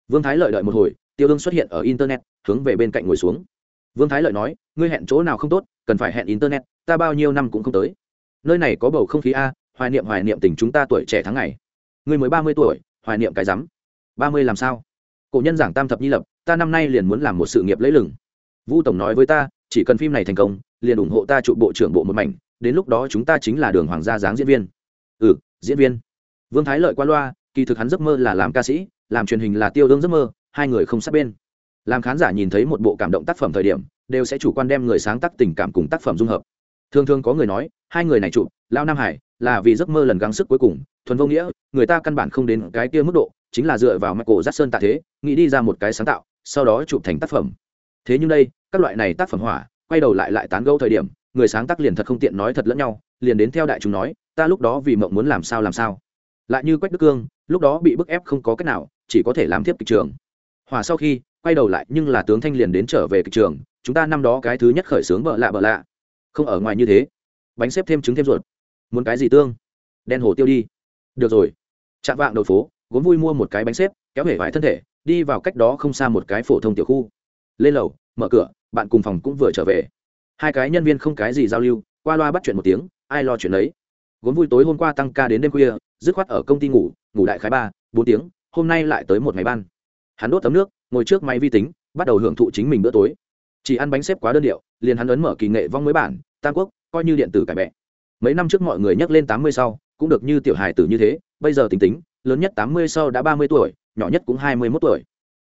Vương thái lợi đợi một hồi, tiêu ương xuất hiện ở internet, hướng về bên cạnh ngồi xuống. Vương thái lợi nói, ngươi hẹn chỗ nào không tốt, cần phải hẹn internet, ta bao nhiêu năm cũng không tới. Nơi này có bầu không khí a, hoài niệm hoài niệm tình chúng ta tuổi trẻ tháng ngày. Ngươi mới ba mươi tuổi, hoài niệm cái rắm. Ba mươi làm sao? Cổ nhân giảng tam thập nhi lập, ta năm nay liền muốn làm một sự nghiệp lấy lừng. Vu tổng nói với ta, chỉ cần phim này thành công, liền ủng hộ ta trụ bộ trưởng bộ một mảnh đến lúc đó chúng ta chính là đường hoàng gia dáng diễn viên. Ừ diễn viên. Vương thái lợi qua loa, kỳ thực hắn giấc mơ là làm ca sĩ, làm truyền hình là tiêu đương giấc mơ, hai người không sát bên. Làm khán giả nhìn thấy một bộ cảm động tác phẩm thời điểm, đều sẽ chủ quan đem người sáng tác tình cảm cùng tác phẩm dung hợp. Thường thường có người nói, hai người này chụp lao nam hải, là vì giấc mơ lần gắng sức cuối cùng, thuần vô nghĩa, người ta căn bản không đến cái kia mức độ, chính là dựa vào michael jackson tạ thế, nghĩ đi ra một cái sáng tạo, sau đó chụp thành tác phẩm. Thế nhưng đây, các loại này tác phẩm hỏa, quay đầu lại lại tán gẫu thời điểm người sáng tác liền thật không tiện nói thật lẫn nhau, liền đến theo đại chúng nói, ta lúc đó vì mộng muốn làm sao làm sao. Lại như quách đức cương, lúc đó bị bức ép không có cách nào, chỉ có thể làm tiếp kịch trường. Hòa sau khi, quay đầu lại nhưng là tướng thanh liền đến trở về kịch trường, chúng ta năm đó cái thứ nhất khởi xướng bợ lạ bợ lạ. Không ở ngoài như thế. Bánh xếp thêm trứng thêm ruột. Muốn cái gì tương? Đen hồ tiêu đi. Được rồi. Chạm vạng đầu phố, gốm vui mua một cái bánh xếp, kéo hể vải thân thể, đi vào cách đó không xa một cái phổ thông tiểu khu. Lên lầu, mở cửa, bạn cùng phòng cũng vừa trở về hai cái nhân viên không cái gì giao lưu, qua loa bắt chuyện một tiếng, ai lo chuyện đấy gốm vui tối hôm qua tăng ca đến đêm khuya, dứt khoát ở công ty ngủ ngủ đại khái ba, bốn tiếng, hôm nay lại tới một ngày ban. Hắn đốt tấm nước, ngồi trước máy vi tính, bắt đầu hưởng thụ chính mình bữa tối. Chỉ ăn bánh xếp quá đơn điệu, liền hắn ấn mở kỳ nghệ vong mới bản, tam quốc, coi như điện tử cải bẹ. Mấy năm trước mọi người nhắc lên tám mươi sau, cũng được như tiểu hài tử như thế, bây giờ tính tính, lớn nhất tám mươi sau đã ba mươi tuổi, nhỏ nhất cũng hai mươi mốt tuổi.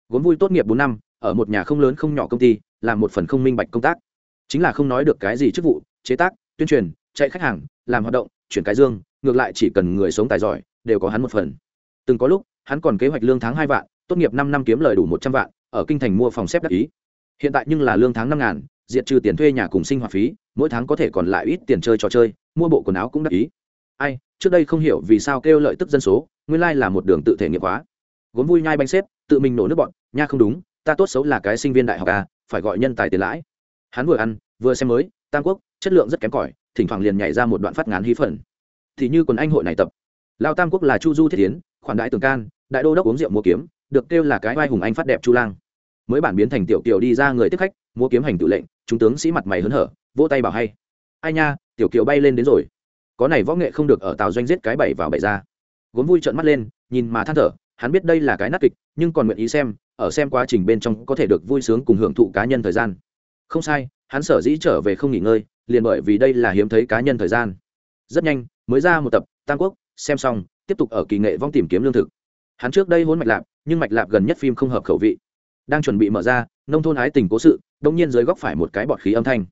Gốm vui tốt nghiệp bốn năm, ở một nhà không lớn không nhỏ công ty, làm một phần không minh bạch công tác chính là không nói được cái gì chức vụ, chế tác, tuyên truyền, chạy khách hàng, làm hoạt động, chuyển cái dương, ngược lại chỉ cần người sống tài giỏi, đều có hắn một phần. Từng có lúc, hắn còn kế hoạch lương tháng hai vạn, tốt nghiệp năm năm kiếm lời đủ một trăm vạn, ở kinh thành mua phòng xếp đắc ý. Hiện tại nhưng là lương tháng năm ngàn, diệt trừ tiền thuê nhà cùng sinh hoạt phí, mỗi tháng có thể còn lại ít tiền chơi trò chơi, mua bộ quần áo cũng đắc ý. Ai, trước đây không hiểu vì sao kêu lợi tức dân số, nguyên lai là một đường tự thể nghiệm hóa. Gốm vui nhai bánh xếp, tự mình nổ nước bọn, nha không đúng, ta tốt xấu là cái sinh viên đại học à phải gọi nhân tài tiền lãi hắn vừa ăn, vừa xem mới, tam quốc, chất lượng rất kém cỏi, thỉnh thoảng liền nhảy ra một đoạn phát ngán hí phần. Thì như quần anh hội này tập. Lao tam quốc là chu du thiết tiến khoản đại tường can, đại đô đốc uống rượu mua kiếm, được kêu là cái vai hùng anh phát đẹp chu lang. Mới bản biến thành tiểu kiều đi ra người tiếp khách, mua kiếm hành tự lệnh, chúng tướng sĩ mặt mày hớn hở, vỗ tay bảo hay. Ai nha, tiểu kiều bay lên đến rồi. Có này võ nghệ không được ở tàu doanh giết cái bảy vào bảy ra. Gốm vui trợn mắt lên, nhìn mà than thở, hắn biết đây là cái nát kịch, nhưng còn nguyện ý xem, ở xem quá trình bên trong có thể được vui sướng cùng hưởng thụ cá nhân thời gian không sai, hắn sở dĩ trở về không nghỉ ngơi, liền bởi vì đây là hiếm thấy cá nhân thời gian. Rất nhanh, mới ra một tập, tam quốc, xem xong, tiếp tục ở kỳ nghệ vong tìm kiếm lương thực. Hắn trước đây hôn mạch lạp, nhưng mạch lạp gần nhất phim không hợp khẩu vị. Đang chuẩn bị mở ra, nông thôn ái tình cố sự, đông nhiên dưới góc phải một cái bọt khí âm thanh.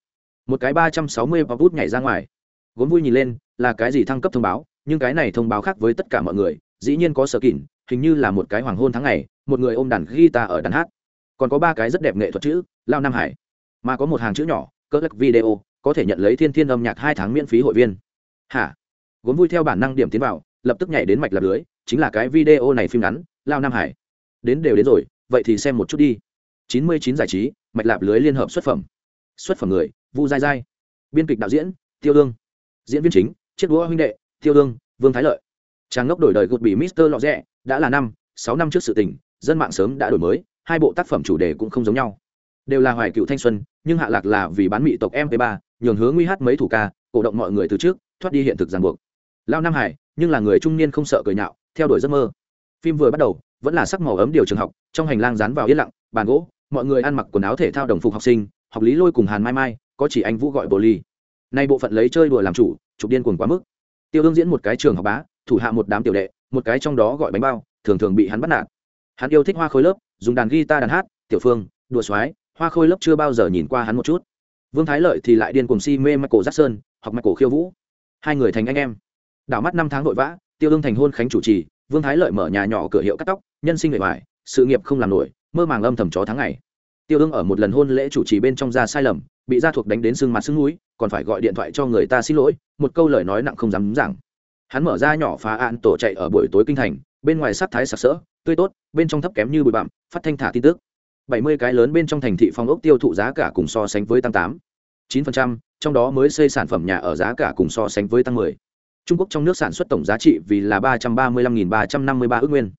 Một cái ba trăm sáu mươi pop bút nhảy ra ngoài. Gốm vui nhìn lên, là cái gì thăng cấp thông báo, nhưng cái này thông báo khác với tất cả mọi người, dĩ nhiên có sở kỉn hình như là một cái hoàng hôn tháng ngày, một người ôm đàn guitar ở đàn hát. Còn có ba cái rất đẹp nghệ thuật chữ, lao nam hải mà có một hàng chữ nhỏ, cỡ lắc video, có thể nhận lấy thiên thiên âm nhạc hai tháng miễn phí hội viên. Hả? Gốm vui theo bản năng điểm tiến vào, lập tức nhảy đến mạch lập lưới, chính là cái video này phim ngắn, lao nam hải. Đến đều đến rồi, vậy thì xem một chút đi. Chín mươi chín giải trí, mạch lạp lưới liên hợp xuất phẩm. Xuất phẩm người, vu dai dai biên kịch đạo diễn, tiêu đương diễn viên chính, chiếc đũa huynh đệ, tiêu đương vương thái lợi. Trang ngốc đổi đời gột bị mister lọ rẽ đã là năm, sáu năm trước sự tình, dân mạng sớm đã đổi mới, hai bộ tác phẩm chủ đề cũng không giống nhau. Đều là hoài cựu thanh xuân nhưng hạ lạc là vì bán mỹ tộc mp 3 nhường hướng nguy hát mấy thủ ca, cổ động mọi người từ trước, thoát đi hiện thực ràng buộc. Lao nam hải, nhưng là người trung niên không sợ cười nhạo, theo đuổi giấc mơ. Phim vừa bắt đầu, vẫn là sắc màu ấm điều trường học, trong hành lang dán vào yên lặng, bàn gỗ, mọi người ăn mặc quần áo thể thao đồng phục học sinh, học lý lôi cùng hàn mai mai, có chỉ anh vũ gọi bồ ly. Nay bộ phận lấy chơi đùa làm chủ, chụp điên cuồng quá mức. Tiêu ương diễn một cái trường học bá, thủ hạ một đám tiểu đệ, một cái trong đó gọi bánh bao, thường thường bị hắn bắt nạt. Hắn yêu thích hoa khôi lớp, dùng đàn guitar đàn hát, tiểu phương, đùa xoái hoa khôi lớp chưa bao giờ nhìn qua hắn một chút. Vương thái lợi thì lại điên cùng si mê michael jackson hoặc michael khiêu vũ. Hai người thành anh em. Đảo mắt năm tháng vội vã, tiêu ương thành hôn khánh chủ trì, vương thái lợi mở nhà nhỏ cửa hiệu cắt tóc, nhân sinh bề ngoài, sự nghiệp không làm nổi, mơ màng âm thầm chó tháng ngày. Tiêu ương ở một lần hôn lễ chủ trì bên trong ra sai lầm, bị gia thuộc đánh đến sưng mặt sưng núi, còn phải gọi điện thoại cho người ta xin lỗi, một câu lời nói nặng không dám rằng hắn mở ra nhỏ phá án tổ chạy ở buổi tối kinh thành, bên ngoài sắc thái sặc sỡ, tươi tốt, bên trong thấp kém như bụi bặm, phát thanh thả tin tức bảy mươi cái lớn bên trong thành thị phong ốc tiêu thụ giá cả cùng so sánh với tăng tám, chín phần trăm, trong đó mới xây sản phẩm nhà ở giá cả cùng so sánh với tăng mười. Trung quốc trong nước sản xuất tổng giá trị vì là ba trăm ba mươi lăm nghìn ba trăm năm mươi ba ước nguyên.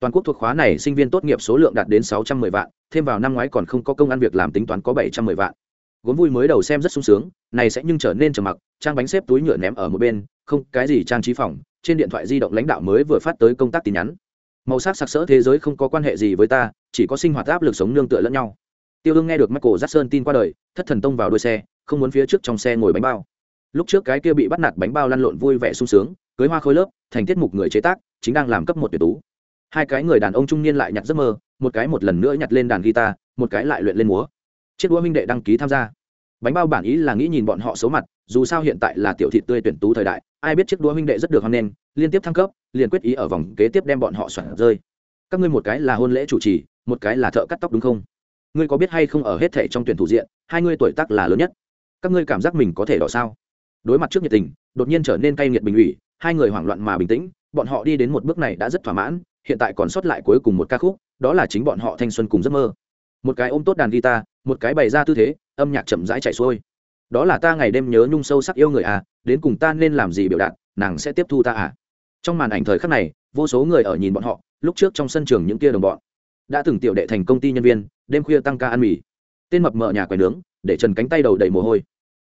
Toàn quốc thuộc khóa này sinh viên tốt nghiệp số lượng đạt đến sáu trăm mười vạn, thêm vào năm ngoái còn không có công ăn việc làm tính toán có bảy trăm mười vạn. Gốm vui mới đầu xem rất sung sướng, này sẽ nhưng trở nên trầm mặc, trang bánh xếp túi nhựa ném ở một bên, không, cái gì trang trí phòng, trên điện thoại di động lãnh đạo mới vừa phát tới công tác tin nhắn màu sắc sặc sỡ thế giới không có quan hệ gì với ta, chỉ có sinh hoạt áp lực sống nương tựa lẫn nhau. Tiêu ương nghe được michael jackson tin qua đời, thất thần tông vào đuôi xe, không muốn phía trước trong xe ngồi bánh bao. Lúc trước cái kia bị bắt nạt bánh bao lăn lộn vui vẻ sung sướng, cưới hoa khối lớp, thành tiết mục người chế tác, chính đang làm cấp một tuyệt tú. Hai cái người đàn ông trung niên lại nhặt giấc mơ, một cái một lần nữa nhặt lên đàn guitar, một cái lại luyện lên múa. Chiếc đũa minh đệ đăng ký tham gia. Bánh bao bản ý là nghĩ nhìn bọn họ xấu mặt dù sao hiện tại là tiểu thị tươi tuyển tú thời đại, ai biết chiếc đũa huynh đệ rất được hoan nghênh, liên tiếp thăng cấp, liền quyết ý ở vòng kế tiếp đem bọn họ soạn rơi. Các ngươi một cái là hôn lễ chủ trì, một cái là thợ cắt tóc đúng không? Ngươi có biết hay không ở hết thể trong tuyển thủ diện, hai ngươi tuổi tác là lớn nhất? Các ngươi cảm giác mình có thể đỏ sao? Đối mặt trước nhiệt tình, đột nhiên trở nên cay nghiệt bình ủy, hai người hoảng loạn mà bình tĩnh, bọn họ đi đến một bước này đã rất thỏa mãn, hiện tại còn sót lại cuối cùng một ca khúc, đó là chính bọn họ thanh xuân cùng giấc mơ. Một cái ôm tốt đàn guitar, một cái bày ra tư thế, âm nhạc chậm rãi chạy xuôi đó là ta ngày đêm nhớ nhung sâu sắc yêu người à đến cùng ta nên làm gì biểu đạt, nàng sẽ tiếp thu ta à? Trong màn ảnh thời khắc này, vô số người ở nhìn bọn họ, lúc trước trong sân trường những kia đồng bọn. Đã từng tiểu đệ thành công ty nhân viên, đêm khuya tăng ca ăn mì. Tên mập mở nhà quầy nướng, để trần cánh tay đầu đầy mồ hôi.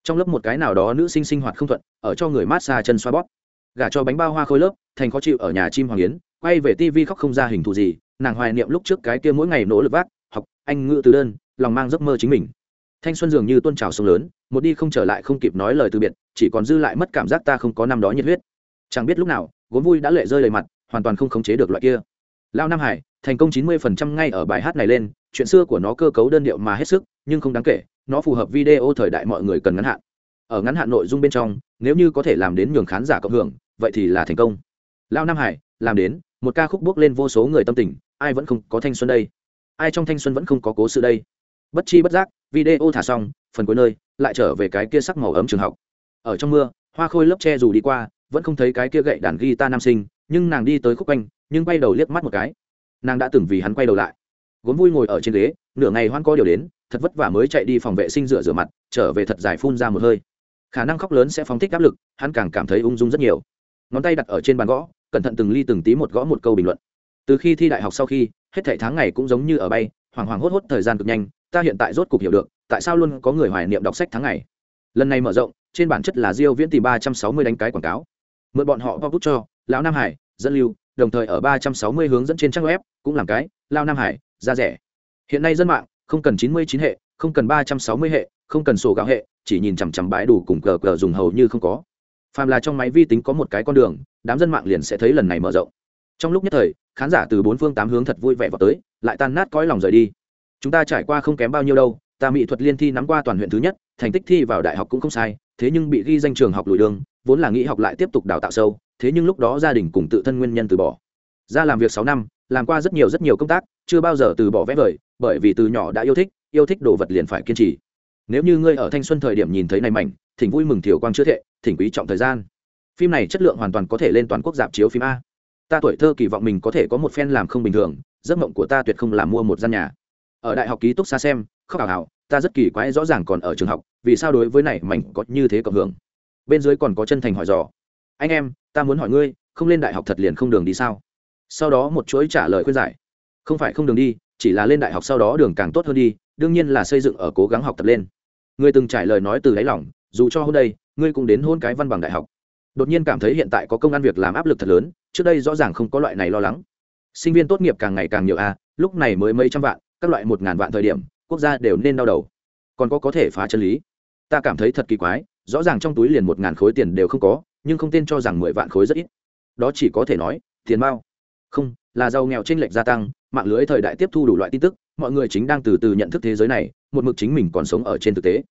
Trong lớp một cái nào đó nữ sinh sinh hoạt không thuận, ở cho người mát xa chân xoa bóp. Gả cho bánh bao hoa khôi lớp, thành khó chịu ở nhà chim hoàng yến, quay về tivi khóc không ra hình thù gì, nàng hoài niệm lúc trước cái kia mỗi ngày nỗ lực vác, học, anh ngự từ đơn, lòng mang giấc mơ chính mình thanh xuân dường như tôn trào sông lớn, một đi không trở lại không kịp nói lời từ biệt, chỉ còn dư lại mất cảm giác ta không có năm đó nhiệt huyết. Chẳng biết lúc nào, gốm vui đã lệ rơi đầy mặt, hoàn toàn không khống chế được loại kia. Lao nam hải, thành công chín mươi phần trăm ngay ở bài hát này lên, chuyện xưa của nó cơ cấu đơn điệu mà hết sức, nhưng không đáng kể, nó phù hợp video thời đại mọi người cần ngắn hạn. Ở ngắn hạn nội dung bên trong, nếu như có thể làm đến nhường khán giả cộng hưởng, vậy thì là thành công. Lao nam hải, làm đến, một ca khúc bước lên vô số người tâm tình, ai vẫn không có thanh xuân đây? Ai trong thanh xuân vẫn không có cố sự đây? Bất chi bất giác, video thả xong, phần cuối nơi, lại trở về cái kia sắc màu ấm trường học. Ở trong mưa, hoa khôi lớp che dù đi qua, vẫn không thấy cái kia gậy đàn guitar nam sinh, nhưng nàng đi tới khúc quanh, nhưng quay đầu liếc mắt một cái. Nàng đã từng vì hắn quay đầu lại. Gốm vui ngồi ở trên ghế, nửa ngày hoan có điều đến, thật vất vả mới chạy đi phòng vệ sinh rửa rửa mặt, trở về thật dài phun ra một hơi. Khả năng khóc lớn sẽ phóng thích áp lực, hắn càng cảm thấy ung dung rất nhiều. Ngón tay đặt ở trên bàn gõ, cẩn thận từng ly từng tí một gõ một câu bình luận. Từ khi thi đại học sau khi, hết thảy tháng ngày cũng giống như ở bay hoàng hoàng hốt hốt thời gian cực nhanh ta hiện tại rốt cục hiểu được, tại sao luôn có người hoài niệm đọc sách tháng ngày. Lần này mở rộng, trên bản chất là diêu viễn tìm ba trăm sáu mươi đánh cái quảng cáo. Mượn bọn họ bút cho, lão nam hải dẫn lưu, đồng thời ở ba trăm sáu mươi hướng dẫn trên trang web, cũng làm cái lao nam hải ra rẻ. Hiện nay dân mạng, không cần chín mươi chín hệ, không cần ba trăm sáu mươi hệ, không cần sổ gạo hệ, chỉ nhìn chằm chằm bãi đủ cùng cờ cờ dùng hầu như không có. Phàm là trong máy vi tính có một cái con đường, đám dân mạng liền sẽ thấy lần này mở rộng. Trong lúc nhất thời, khán giả từ bốn phương tám hướng thật vui vẻ vào tới, lại tan nát cõi lòng rời đi chúng ta trải qua không kém bao nhiêu đâu, ta mỹ thuật liên thi nắm qua toàn huyện thứ nhất, thành tích thi vào đại học cũng không sai, thế nhưng bị ghi danh trường học lùi đường, vốn là nghĩ học lại tiếp tục đào tạo sâu, thế nhưng lúc đó gia đình cùng tự thân nguyên nhân từ bỏ. Ra làm việc sáu năm, làm qua rất nhiều rất nhiều công tác, chưa bao giờ từ bỏ vẽ vời, bởi vì từ nhỏ đã yêu thích yêu thích đồ vật liền phải kiên trì. Nếu như ngươi ở thanh xuân thời điểm nhìn thấy này mảnh, thỉnh vui mừng thiểu quang chữa thệ, thỉnh quý trọng thời gian. Phim này chất lượng hoàn toàn có thể lên toàn quốc dạp chiếu phim a. Ta tuổi thơ kỳ vọng mình có thể có một phen làm không bình thường, giấc mộng của ta tuyệt không làm mua một gian nhà ở đại học ký túc xa xem, khóc ảo ảo ta rất kỳ quái rõ ràng còn ở trường học, vì sao đối với này mảnh có như thế cộng hưởng? Bên dưới còn có chân thành hỏi dò. Anh em, ta muốn hỏi ngươi, không lên đại học thật liền không đường đi sao? Sau đó một chuỗi trả lời khuyên giải. Không phải không đường đi, chỉ là lên đại học sau đó đường càng tốt hơn đi, đương nhiên là xây dựng ở cố gắng học tập lên. Ngươi từng trải lời nói từ đáy lòng, dù cho hôm đây, ngươi cũng đến hôn cái văn bằng đại học. Đột nhiên cảm thấy hiện tại có công an việc làm áp lực thật lớn, trước đây rõ ràng không có loại này lo lắng. Sinh viên tốt nghiệp càng ngày càng nhiều a lúc này mới mấy trăm vạn các loại một ngàn vạn thời điểm quốc gia đều nên đau đầu. Còn có có thể phá chân lý. Ta cảm thấy thật kỳ quái rõ ràng trong túi liền một ngàn khối tiền đều không có nhưng không tên cho rằng mười vạn khối rất ít. Đó chỉ có thể nói tiền bao. Không là giàu nghèo tranh lệch gia tăng mạng lưới thời đại tiếp thu đủ loại tin tức mọi người chính đang từ từ nhận thức thế giới này một mực chính mình còn sống ở trên thực tế.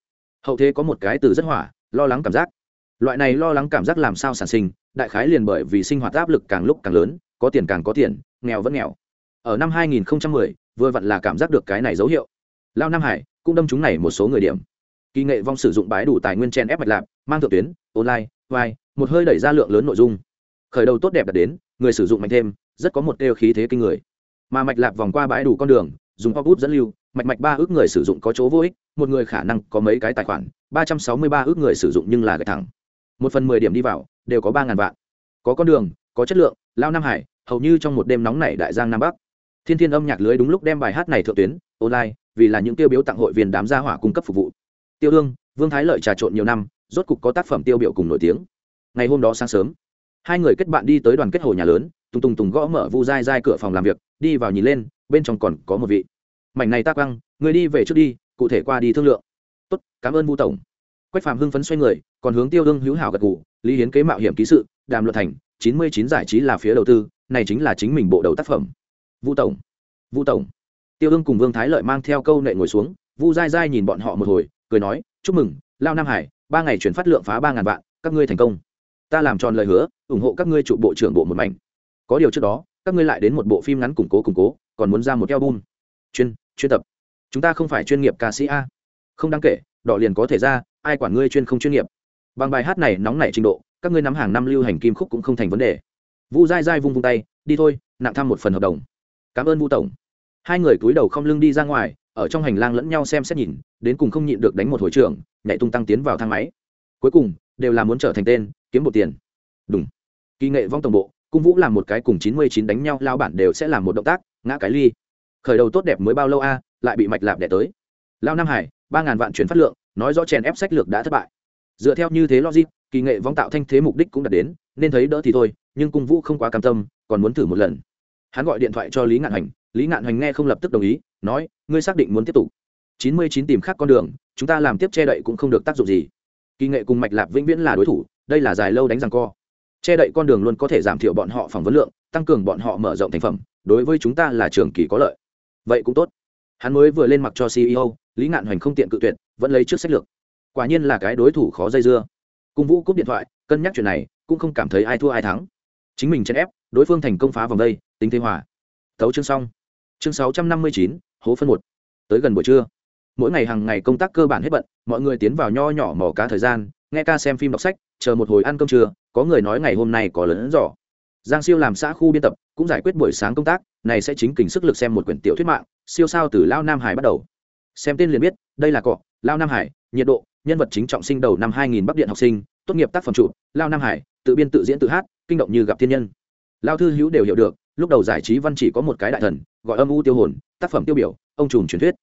Hậu thế có một cái từ rất hỏa lo lắng cảm giác. Loại này lo lắng cảm giác làm sao sản sinh đại khái liền bởi vì sinh hoạt áp lực càng lúc càng lớn có tiền càng có tiền nghèo vẫn nghèo. Ở năm 2010, vừa vặn là cảm giác được cái này dấu hiệu. Lao nam hải cũng đâm chúng này một số người điểm. Kỳ nghệ vong sử dụng bái đủ tài nguyên chen ép mạch lạp, mang thượng tuyến, online, vai, một hơi đẩy ra lượng lớn nội dung. Khởi đầu tốt đẹp đạt đến, người sử dụng mạnh thêm, rất có một tiêu khí thế kinh người. Mà mạch lạp vòng qua bãi đủ con đường, dùng pop bút dẫn lưu, mạch mạch ba ước người sử dụng có chỗ vô ích, một người khả năng có mấy cái tài khoản, ba trăm sáu mươi ba ước người sử dụng nhưng là gạch thẳng. Một phần mười điểm đi vào, đều có ba ngàn vạn. Có con đường, có chất lượng, lao nam hải, hầu như trong một đêm nóng này đại giang nam bắc thiên thiên âm nhạc lưới đúng lúc đem bài hát này thượng tuyến, online, vì là những tiêu biểu tặng hội viên đám gia hỏa cung cấp phục vụ. Tiêu hương, vương thái lợi trà trộn nhiều năm, rốt cục có tác phẩm tiêu biểu cùng nổi tiếng. Ngày hôm đó sáng sớm, hai người kết bạn đi tới đoàn kết hồ nhà lớn, tùng tùng tùng gõ mở vu dai dai cửa phòng làm việc, đi vào nhìn lên, bên trong còn có một vị. Mảnh này tác quăng người đi về trước đi, cụ thể qua đi thương lượng. Tốt, cảm ơn vu tổng. Quách Phạm hưng phấn xoay người, còn hướng tiêu hương hữu hảo gật gù, lý hiến kế mạo hiểm ký sự, đàm luật thành, chín mươi chín giải trí là phía đầu tư, này chính là chính mình bộ đầu tác phẩm vu tổng vu tổng. Tiêu ương cùng vương thái lợi mang theo câu nệ ngồi xuống, vu dai dai nhìn bọn họ một hồi, cười nói, chúc mừng, lao nam hải, ba ngày chuyển phát lượng phá ba ngàn vạn, các ngươi thành công. Ta làm tròn lời hứa, ủng hộ các ngươi trụ bộ trưởng bộ một mảnh. Có điều trước đó, các ngươi lại đến một bộ phim ngắn củng cố củng cố, còn muốn ra một album. Chuyên chuyên tập. Chúng ta không phải chuyên nghiệp ca sĩ a. Không đáng kể, đỏ liền có thể ra, ai quản ngươi chuyên không chuyên nghiệp. Bằng bài hát này nóng nảy trình độ, các ngươi nắm hàng năm lưu hành kim khúc cũng không thành vấn đề. Vu dai dai vung vung tay, đi thôi, nặng thăm một phần hợp đồng cảm ơn vu tổng. Hai người cúi đầu không lưng đi ra ngoài, ở trong hành lang lẫn nhau xem xét nhìn, đến cùng không nhịn được đánh một hồi trưởng, nhảy tung tăng tiến vào thang máy. Cuối cùng, đều là muốn trở thành tên, kiếm một tiền. Đúng kỳ nghệ vong tổng bộ, cung vũ làm một cái cùng chín mươi chín đánh nhau, lao bản đều sẽ làm một động tác, ngã cái ly. Khởi đầu tốt đẹp mới bao lâu a, lại bị mạch lạp đẻ tới. Lao nam hải, ba ngàn vạn chuyển phát lượng, nói rõ chèn ép sách lược đã thất bại. Dựa theo như thế logic, kỳ nghệ vong tạo thanh thế mục đích cũng đạt đến, nên thấy đỡ thì thôi, nhưng cung vũ không quá cam tâm, còn muốn thử một lần hắn gọi điện thoại cho lý ngạn hành, lý ngạn hành nghe không lập tức đồng ý, nói, ngươi xác định muốn tiếp tục. Chín mươi chín tìm khác con đường, chúng ta làm tiếp che đậy cũng không được tác dụng gì. Kỳ nghệ cùng mạch lạp vĩnh viễn là đối thủ, đây là dài lâu đánh răng co. Che đậy con đường luôn có thể giảm thiểu bọn họ phỏng vấn lượng, tăng cường bọn họ mở rộng thành phẩm, đối với chúng ta là trường kỳ có lợi. Vậy cũng tốt. Hắn mới vừa lên mặc cho ceo lý ngạn hoành không tiện cự tuyệt, vẫn lấy trước sách lược. Quả nhiên là cái đối thủ khó dây dưa. Cung vũ cúp điện thoại, cân nhắc chuyện này, cũng không cảm thấy ai thua ai thắng. Chính mình chèn ép, đối phương thành công phá vòng đây tính thế hòa. Tấu chương xong. Chương sáu trăm năm mươi chín, hố phân một. Tới gần buổi trưa. Mỗi ngày hàng ngày công tác cơ bản hết bận, mọi người tiến vào nho nhỏ mỏ cá thời gian, nghe ca xem phim đọc sách, chờ một hồi ăn cơm trưa, có người nói ngày hôm nay có lớn rõ giang siêu làm xã khu biên tập, cũng giải quyết buổi sáng công tác, này sẽ chính kình sức lực xem một quyển tiểu thuyết mạng, siêu sao từ lao nam hải bắt đầu. Xem tên liền biết, đây là cọ, lao nam hải, nhiệt độ, nhân vật chính trọng sinh đầu năm 2000 bắc điện học sinh, tốt nghiệp tác phẩm trụ, lao nam hải, tự biên tự diễn tự hát, kinh động như gặp thiên nhân. Lao thư hữu đều hiểu được lúc đầu giải trí văn chỉ có một cái đại thần, gọi âm u tiêu hồn, tác phẩm tiêu biểu, ông trùm truyền thuyết.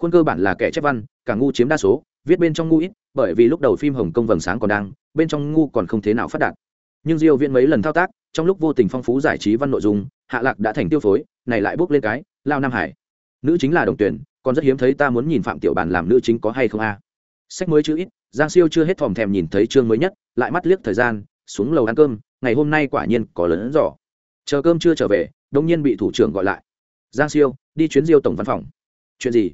Khuôn cơ bản là kẻ chép văn, cả ngu chiếm đa số, viết bên trong ngu ít, bởi vì lúc đầu phim hồng công vầng sáng còn đang, bên trong ngu còn không thế nào phát đạt. Nhưng diêu viễn mấy lần thao tác, trong lúc vô tình phong phú giải trí văn nội dung, hạ lạc đã thành tiêu phối, này lại bước lên cái, lao nam hải. Nữ chính là đồng tuyển, còn rất hiếm thấy ta muốn nhìn phạm tiểu bản làm nữ chính có hay không a. Sách mới chữ ít, giang siêu chưa hết thòm thèm nhìn thấy chương mới nhất, lại mắt liếc thời gian, xuống lầu ăn cơm, ngày hôm nay quả nhiên có lớn rõ chờ cơm chưa trở về đông nhiên bị thủ trưởng gọi lại. Giang siêu, đi chuyến diêu tổng văn phòng. Chuyện gì?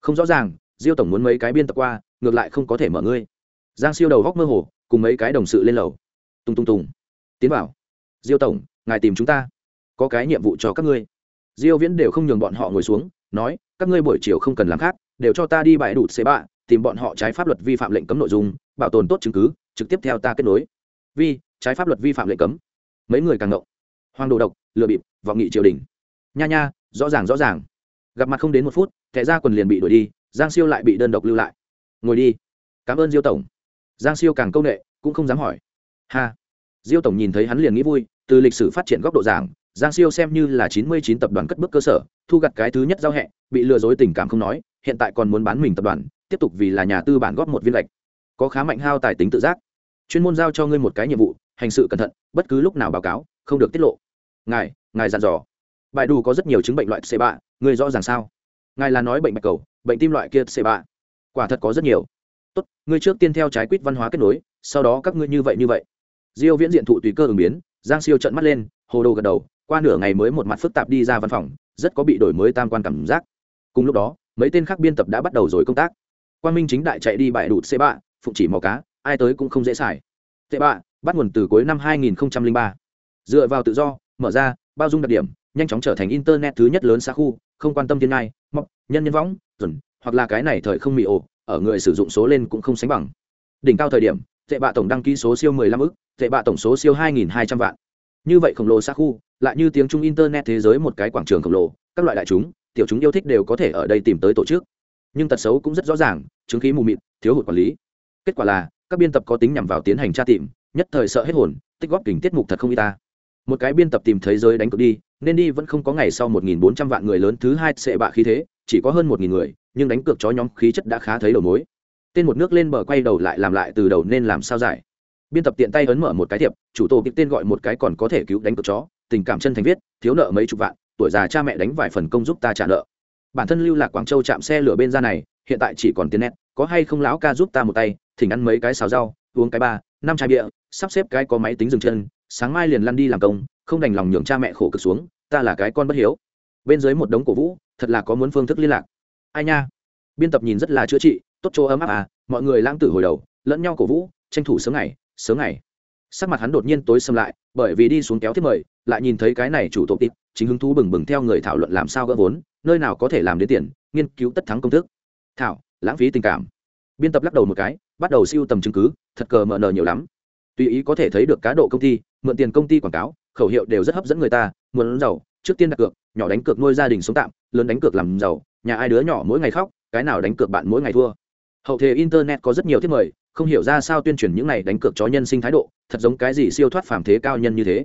Không rõ ràng, diêu tổng muốn mấy cái biên tập qua, ngược lại không có thể mở ngươi. Giang siêu đầu góc mơ hồ, cùng mấy cái đồng sự lên lầu. Tung tung tùng. Tiến vào. Diêu tổng, ngài tìm chúng ta. Có cái nhiệm vụ cho các ngươi. Diêu viễn đều không nhường bọn họ ngồi xuống, nói, các ngươi buổi chiều không cần làm khác, đều cho ta đi bãi đủ xe bạ, tìm bọn họ trái pháp luật vi phạm lệnh cấm nội dung, bảo tồn tốt chứng cứ, trực tiếp theo ta kết nối. Vi, trái pháp luật vi phạm lệnh cấm. Mấy người càng ngộng hoàng đồ độc, lừa bịp, vọng nghị triều đình. Nha nha, rõ ràng rõ ràng. Gặp mặt không đến một phút, thẻ ra quần liền bị đuổi đi, giang siêu lại bị đơn độc lưu lại. Ngồi đi. Cảm ơn diêu tổng. Giang siêu càng công nghệ cũng không dám hỏi. Ha. Diêu tổng nhìn thấy hắn liền nghĩ vui, từ lịch sử phát triển góc độ giảng, giang siêu xem như là chín mươi chín tập đoàn cất bước cơ sở, thu gặt cái thứ nhất giao hẹ, bị lừa dối tình cảm không nói, hiện tại còn muốn bán mình tập đoàn, tiếp tục vì là nhà tư bản góp một viên lệch có khá mạnh hao tài tính tự giác. Chuyên môn giao cho ngươi một cái nhiệm vụ, hành sự cẩn thận, bất cứ lúc nào báo cáo không được tiết lộ. Ngài ngài dặn dò. Bài đủ có rất nhiều chứng bệnh loại c bạ người rõ ràng sao? Ngài là nói bệnh bạch cầu, bệnh tim loại kia c bạ quả thật có rất nhiều. Tốt, ngươi trước tiên theo trái quýt văn hóa kết nối, sau đó các ngươi như vậy như vậy. Diêu viễn diện thụ tùy cơ ứng biến, giang siêu trận mắt lên, hồ đồ gật đầu, qua nửa ngày mới một mặt phức tạp đi ra văn phòng, rất có bị đổi mới tam quan cảm giác. Cùng lúc đó, mấy tên khác biên tập đã bắt đầu rồi công tác. Quan minh chính đại chạy đi bãi đụt c bạ phụng chỉ mò cá, ai tới cũng không dễ xài. Tệ bạ bắt nguồn từ cuối năm 2003 dựa vào tự do, mở ra, bao dung đặc điểm, nhanh chóng trở thành internet thứ nhất lớn xã khu, không quan tâm thiên ngai mọc nhân nhân võng dần hoặc là cái này thời không mị ổ ở người sử dụng số lên cũng không sánh bằng. Đỉnh cao thời điểm, tệ bạ tổng đăng ký số siêu 15 ức, tệ bạ tổng số siêu 2.200 vạn. Như vậy khổng lồ xa khu, lại như tiếng trung internet thế giới một cái quảng trường khổng lồ, các loại đại chúng, tiểu chúng yêu thích đều có thể ở đây tìm tới tổ chức. Nhưng tật xấu cũng rất rõ ràng, chứng khí mù mịt, thiếu hụt quản lý. Kết quả là, các biên tập có tính nhằm vào tiến hành tra tìm, nhất thời sợ hết hồn, tích góp kình tiết mục thật không y ta một cái biên tập tìm thấy giới đánh cược đi, nên đi vẫn không có ngày sau một nghìn bốn trăm vạn người lớn thứ hai sẽ bạ khí thế, chỉ có hơn một nghìn người, nhưng đánh cược chó nhóm khí chất đã khá thấy đầu mối. Tên một nước lên bờ quay đầu lại làm lại từ đầu nên làm sao giải. Biên tập tiện tay ấn mở một cái thiệp, chủ tổ kịp tên gọi một cái còn có thể cứu đánh cược chó, tình cảm chân thành viết, thiếu nợ mấy chục vạn, tuổi già cha mẹ đánh vài phần công giúp ta trả nợ. Bản thân lưu lạc quảng châu chạm xe lửa bên ra này, hiện tại chỉ còn tiền nét, có hay không lão ca giúp ta một tay, thỉnh ăn mấy cái xào rau, uống cái ba, năm chai bia, sắp xếp cái có máy tính dừng chân sáng mai liền lăn đi làm công, không đành lòng nhường cha mẹ khổ cực xuống, ta là cái con bất hiếu. Bên dưới một đống cổ vũ, thật là có muốn phương thức liên lạc. Ai nha? Biên tập nhìn rất là chữa trị, tốt chỗ ấm áp à mọi người lãng tử hồi đầu, lẫn nhau cổ vũ, tranh thủ sớm ngày sớm ngày. Sắc mặt hắn đột nhiên tối xâm lại, bởi vì đi xuống kéo thiết mời, lại nhìn thấy cái này chủ tổ tịp chính hứng thú bừng bừng theo người thảo luận làm sao gỡ vốn, nơi nào có thể làm đến tiền, nghiên cứu tất thắng công thức. Thảo, lãng phí tình cảm. Biên tập lắc đầu một cái, bắt đầu siêu tầm chứng cứ, thật cờ mờ nờ nhiều lắm tùy ý có thể thấy được cá độ công ty, mượn tiền công ty quảng cáo, khẩu hiệu đều rất hấp dẫn người ta, muốn giàu, trước tiên đặt cược, nhỏ đánh cược nuôi gia đình sống tạm, lớn đánh cược làm giàu, nhà ai đứa nhỏ mỗi ngày khóc, cái nào đánh cược bạn mỗi ngày thua. Hậu thế internet có rất nhiều thiết mời, không hiểu ra sao tuyên truyền những này đánh cược chó nhân sinh thái độ, thật giống cái gì siêu thoát phàm thế cao nhân như thế.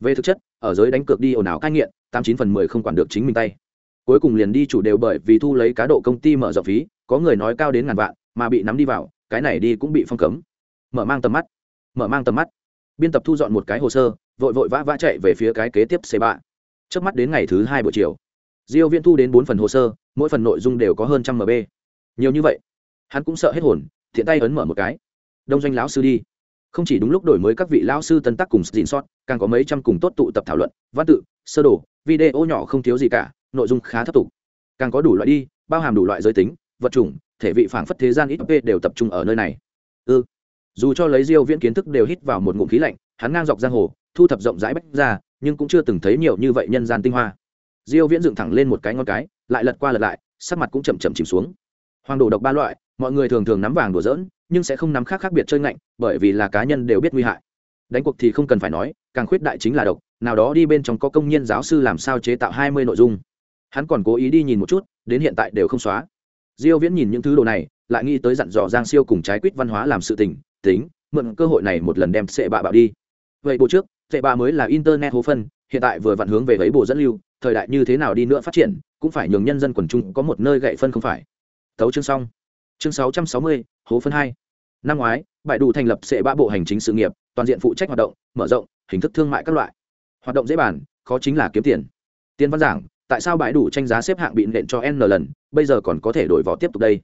Về thực chất, ở giới đánh cược đi ồn ào cai nghiện, tám chín phần mười không quản được chính mình tay. Cuối cùng liền đi chủ đều bởi vì thu lấy cá độ công ty mở rộng phí, có người nói cao đến ngàn vạn, mà bị nắm đi vào, cái này đi cũng bị phong cấm. Mở mang tầm mắt mở mang tầm mắt. Biên tập thu dọn một cái hồ sơ, vội vội vã vã chạy về phía cái kế tiếp c ba trước mắt đến ngày thứ hai buổi chiều, diêu viễn thu đến bốn phần hồ sơ, mỗi phần nội dung đều có hơn trăm mb nhiều như vậy, hắn cũng sợ hết hồn, thiện tay ấn mở một cái. Đông doanh lão sư đi. Không chỉ đúng lúc đổi mới các vị lão sư tân tác cùng xin sót, càng có mấy trăm cùng tốt tụ tập thảo luận, văn tự, sơ đồ, video nhỏ không thiếu gì cả, nội dung khá thấp tục càng có đủ loại đi, bao hàm đủ loại giới tính, vật chủng, thể vị phảng phất thế gian ít đều tập trung ở nơi này. Ư ừ dù cho lấy diêu viễn kiến thức đều hít vào một ngụm khí lạnh, hắn ngang dọc giang hồ, thu thập rộng rãi bách ra nhưng cũng chưa từng thấy nhiều như vậy nhân gian tinh hoa. Diêu viễn dựng thẳng lên một cái ngón cái, lại lật qua lật lại, sắc mặt cũng chậm chậm chìm xuống. Hoàng đồ độc ba loại, mọi người thường thường nắm vàng đùa giỡn, nhưng sẽ không nắm khác khác biệt chơi ngạnh, bởi vì là cá nhân đều biết nguy hại. Đánh cuộc thì không cần phải nói, càng khuyết đại chính là độc, nào đó đi bên trong có công nhân giáo sư làm sao chế tạo hai mươi nội dung. Hắn còn cố ý đi nhìn một chút, đến hiện tại đều không xóa. Diêu viễn nhìn những thứ đồ này, lại nghĩ tới dặn dò giang siêu cùng trái quýt văn hóa làm sự tình tính mượn cơ hội này một lần đem sệ bạ bạo đi. Vậy bộ trước sệ bạ mới là internet hố phân hiện tại vừa vặn hướng về lấy bộ dẫn lưu thời đại như thế nào đi nữa phát triển cũng phải nhường nhân dân quần chúng có một nơi gậy phân không phải. Thấu chương xong. Chương 660, hố phân hai. Năm ngoái bãi đủ thành lập sệ Bạ bộ hành chính sự nghiệp toàn diện phụ trách hoạt động mở rộng hình thức thương mại các loại. Hoạt động dễ bàn khó chính là kiếm tiền. Tiên văn giảng tại sao bãi đủ tranh giá xếp hạng bị nện cho n lần bây giờ còn có thể đổi vỏ tiếp tục đây?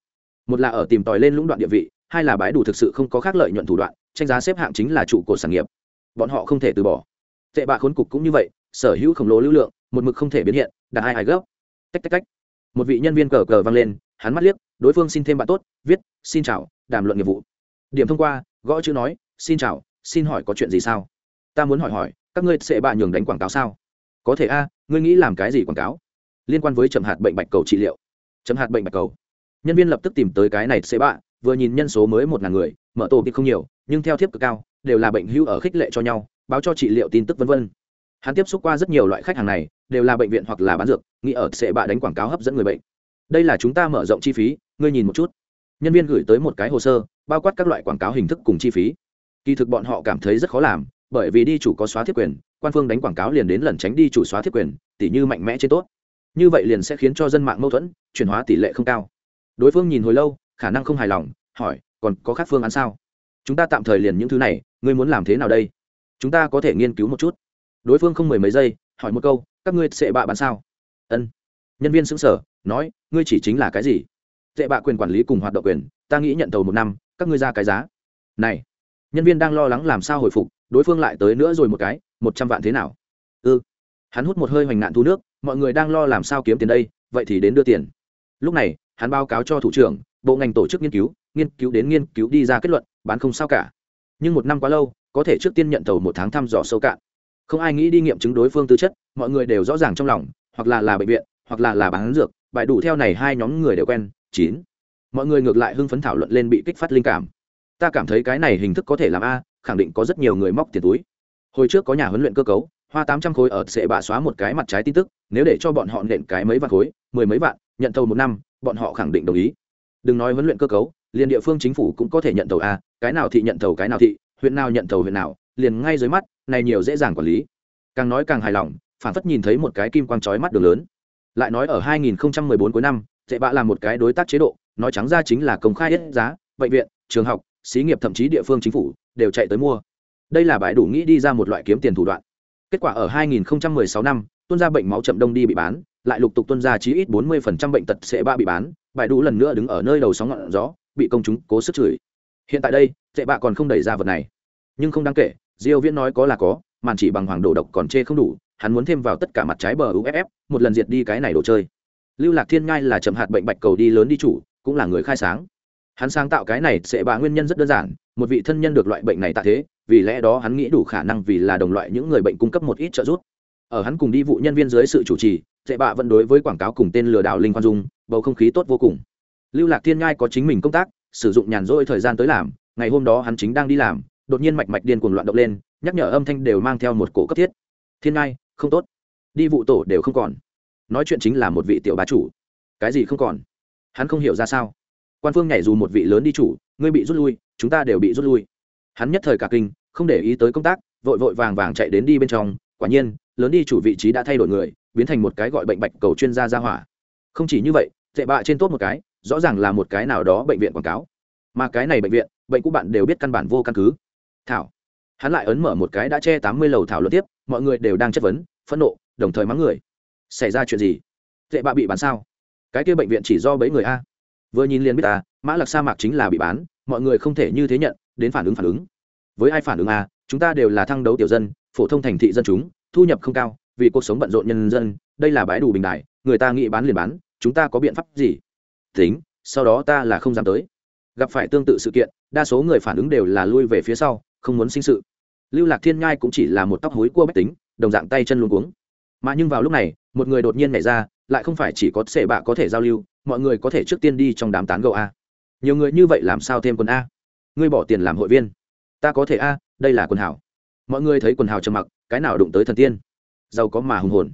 Một là ở tìm tòi lên lũng đoạn địa vị hai là bãi đủ thực sự không có khác lợi nhuận thủ đoạn, tranh giá xếp hạng chính là trụ cột sản nghiệp. Bọn họ không thể từ bỏ. Tệ bạ khốn cục cũng như vậy, sở hữu khổng lồ lưu lượng, một mực không thể biến hiện, đặt ai ai gấp. Tách tách tách. Một vị nhân viên cờ cờ vang lên, hắn mắt liếc, đối phương xin thêm bạn tốt, viết, xin chào, đàm luận nghiệp vụ. Điểm thông qua, gõ chữ nói, xin chào, xin hỏi có chuyện gì sao? Ta muốn hỏi hỏi, các ngươi sẽ bạ nhường đánh quảng cáo sao? Có thể a, ngươi nghĩ làm cái gì quảng cáo? Liên quan với chậm hạt bệnh bạch cầu trị liệu. Chậm hạt bệnh bạch cầu. Nhân viên lập tức tìm tới cái này sẽ bạ vừa nhìn nhân số mới một ngàn người, mở tổ kịp không nhiều, nhưng theo thiếp cực cao, đều là bệnh hữu ở khích lệ cho nhau, báo cho trị liệu tin tức vân vân. Hắn tiếp xúc qua rất nhiều loại khách hàng này, đều là bệnh viện hoặc là bán dược, nghĩ ở sẽ bạ đánh quảng cáo hấp dẫn người bệnh. Đây là chúng ta mở rộng chi phí, ngươi nhìn một chút. Nhân viên gửi tới một cái hồ sơ, bao quát các loại quảng cáo hình thức cùng chi phí. Kỳ thực bọn họ cảm thấy rất khó làm, bởi vì đi chủ có xóa thiết quyền, quan phương đánh quảng cáo liền đến lần tránh đi chủ xóa thiết quyền, tỉ như mạnh mẽ trên tốt. Như vậy liền sẽ khiến cho dân mạng mâu thuẫn, chuyển hóa tỷ lệ không cao. Đối phương nhìn hồi lâu khả năng không hài lòng, hỏi, còn có khác phương án sao? Chúng ta tạm thời liền những thứ này, ngươi muốn làm thế nào đây? Chúng ta có thể nghiên cứu một chút. Đối phương không mười mấy giây, hỏi một câu, các ngươi sẽ bạ bán sao? Ân. Nhân viên xứng sở nói, ngươi chỉ chính là cái gì? Tệ bạ quyền quản lý cùng hoạt động quyền, ta nghĩ nhận tàu một năm, các ngươi ra cái giá. Này. Nhân viên đang lo lắng làm sao hồi phục, đối phương lại tới nữa rồi một cái, một trăm vạn thế nào? Ư ừ. hắn hút một hơi hoành nạn thu nước, mọi người đang lo làm sao kiếm tiền đây, vậy thì đến đưa tiền. Lúc này, hắn báo cáo cho thủ trưởng bộ ngành tổ chức nghiên cứu nghiên cứu đến nghiên cứu đi ra kết luận, bán không sao cả. Nhưng một năm quá lâu, có thể trước tiên nhận tàu một tháng thăm dò sâu cạn. Không ai nghĩ đi nghiệm chứng đối phương tư chất, mọi người đều rõ ràng trong lòng, hoặc là là bệnh viện, hoặc là là bán dược bại đủ theo này hai nhóm người đều quen, chín. Mọi người ngược lại hưng phấn thảo luận lên bị kích phát linh cảm. Ta cảm thấy cái này hình thức có thể làm a, khẳng định có rất nhiều người móc tiền túi. Hồi trước có nhà huấn luyện cơ cấu, hoa tám trăm khối ở sẽ bạ xóa một cái mặt trái tin tức, nếu để cho bọn họ nện cái mấy vạn khối, mười mấy vạn, nhận thầu một năm, bọn họ khẳng định đồng ý đừng nói huấn luyện cơ cấu, liền địa phương chính phủ cũng có thể nhận tàu a, cái nào thị nhận tàu cái nào thị, huyện nào nhận tàu huyện nào, liền ngay dưới mắt, này nhiều dễ dàng quản lý. Càng nói càng hài lòng, phản phất nhìn thấy một cái kim quang chói mắt đường lớn. Lại nói ở 2014 cuối năm sẽ bạ là một cái đối tác chế độ, nói trắng ra chính là công khai hết giá, bệnh viện, trường học, xí nghiệp thậm chí địa phương chính phủ, đều chạy tới mua. Đây là bãi đủ nghĩ đi ra một loại kiếm tiền thủ đoạn. Kết quả ở 2016 năm tuân ra bệnh máu chậm đông đi bị bán, lại lục tục tuân ra chí ít 40% bệnh tật sẽ bạ bị bán bài đủ lần nữa đứng ở nơi đầu sóng ngọn gió, bị công chúng cố sức chửi. Hiện tại đây, tệ bạ còn không đẩy ra vật này. Nhưng không đáng kể, diêu viễn nói có là có, màn chỉ bằng hoàng đồ độc còn chê không đủ, hắn muốn thêm vào tất cả mặt trái bờ uff một lần diệt đi cái này đồ chơi. Lưu lạc thiên ngai là chậm hạt bệnh bạch cầu đi lớn đi chủ, cũng là người khai sáng. Hắn sáng tạo cái này sẽ bạ nguyên nhân rất đơn giản, một vị thân nhân được loại bệnh này tạ thế, vì lẽ đó hắn nghĩ đủ khả năng vì là đồng loại những người bệnh cung cấp một ít trợ giúp ở hắn cùng đi vụ nhân viên dưới sự chủ trì dạy bạ vẫn đối với quảng cáo cùng tên lừa đảo linh quan dung, bầu không khí tốt vô cùng. Lưu lạc thiên ngai có chính mình công tác, sử dụng nhàn rỗi thời gian tới làm, ngày hôm đó hắn chính đang đi làm, đột nhiên mạch mạch điên cuồng loạn động lên, nhắc nhở âm thanh đều mang theo một cổ cấp thiết. Thiên ngai không tốt. Đi vụ tổ đều không còn. Nói chuyện chính là một vị tiểu bá chủ. Cái gì không còn? Hắn không hiểu ra sao. Quan phương nhảy dù một vị lớn đi chủ, ngươi bị rút lui, chúng ta đều bị rút lui. Hắn nhất thời cả kinh, không để ý tới công tác, vội vội vàng vàng chạy đến đi bên trong, quả nhiên lớn đi chủ vị trí đã thay đổi người, biến thành một cái gọi bệnh bạch cầu chuyên gia ra hỏa. Không chỉ như vậy tệ bạ trên tốt một cái, rõ ràng là một cái nào đó bệnh viện quảng cáo. Mà cái này bệnh viện, bệnh cũ bạn đều biết căn bản vô căn cứ. Thảo. Hắn lại ấn mở một cái đã che tám mươi lầu thảo luận tiếp, mọi người đều đang chất vấn, phẫn nộ, đồng thời mắng người. Xảy ra chuyện gì? Tệ bạ bị bán sao? Cái kia bệnh viện chỉ do bấy người a. Vừa nhìn liền biết ta mã lạc sa mạc chính là bị bán, mọi người không thể như thế nhận, đến phản ứng phản ứng. Với ai phản ứng a chúng ta đều là thăng đấu tiểu dân, phổ thông thành thị dân chúng thu nhập không cao, vì cuộc sống bận rộn nhân dân, đây là bãi đủ bình đại người ta nghĩ bán liền bán, chúng ta có biện pháp gì? Tính, sau đó ta là không dám tới. Gặp phải tương tự sự kiện, đa số người phản ứng đều là lui về phía sau, không muốn sinh sự. Lưu lạc thiên nhai cũng chỉ là một tóc hối cua bách tính, đồng dạng tay chân luôn cuống. Mà nhưng vào lúc này, một người đột nhiên nhảy ra, lại không phải chỉ có sệ bạ có thể giao lưu, mọi người có thể trước tiên đi trong đám tán gẫu a. Nhiều người như vậy làm sao thêm quần a? Ngươi bỏ tiền làm hội viên. Ta có thể a, đây là quần hảo. Mọi người thấy quần hào trầm mặc cái nào đụng tới thần tiên? Giàu có mà hùng hồn.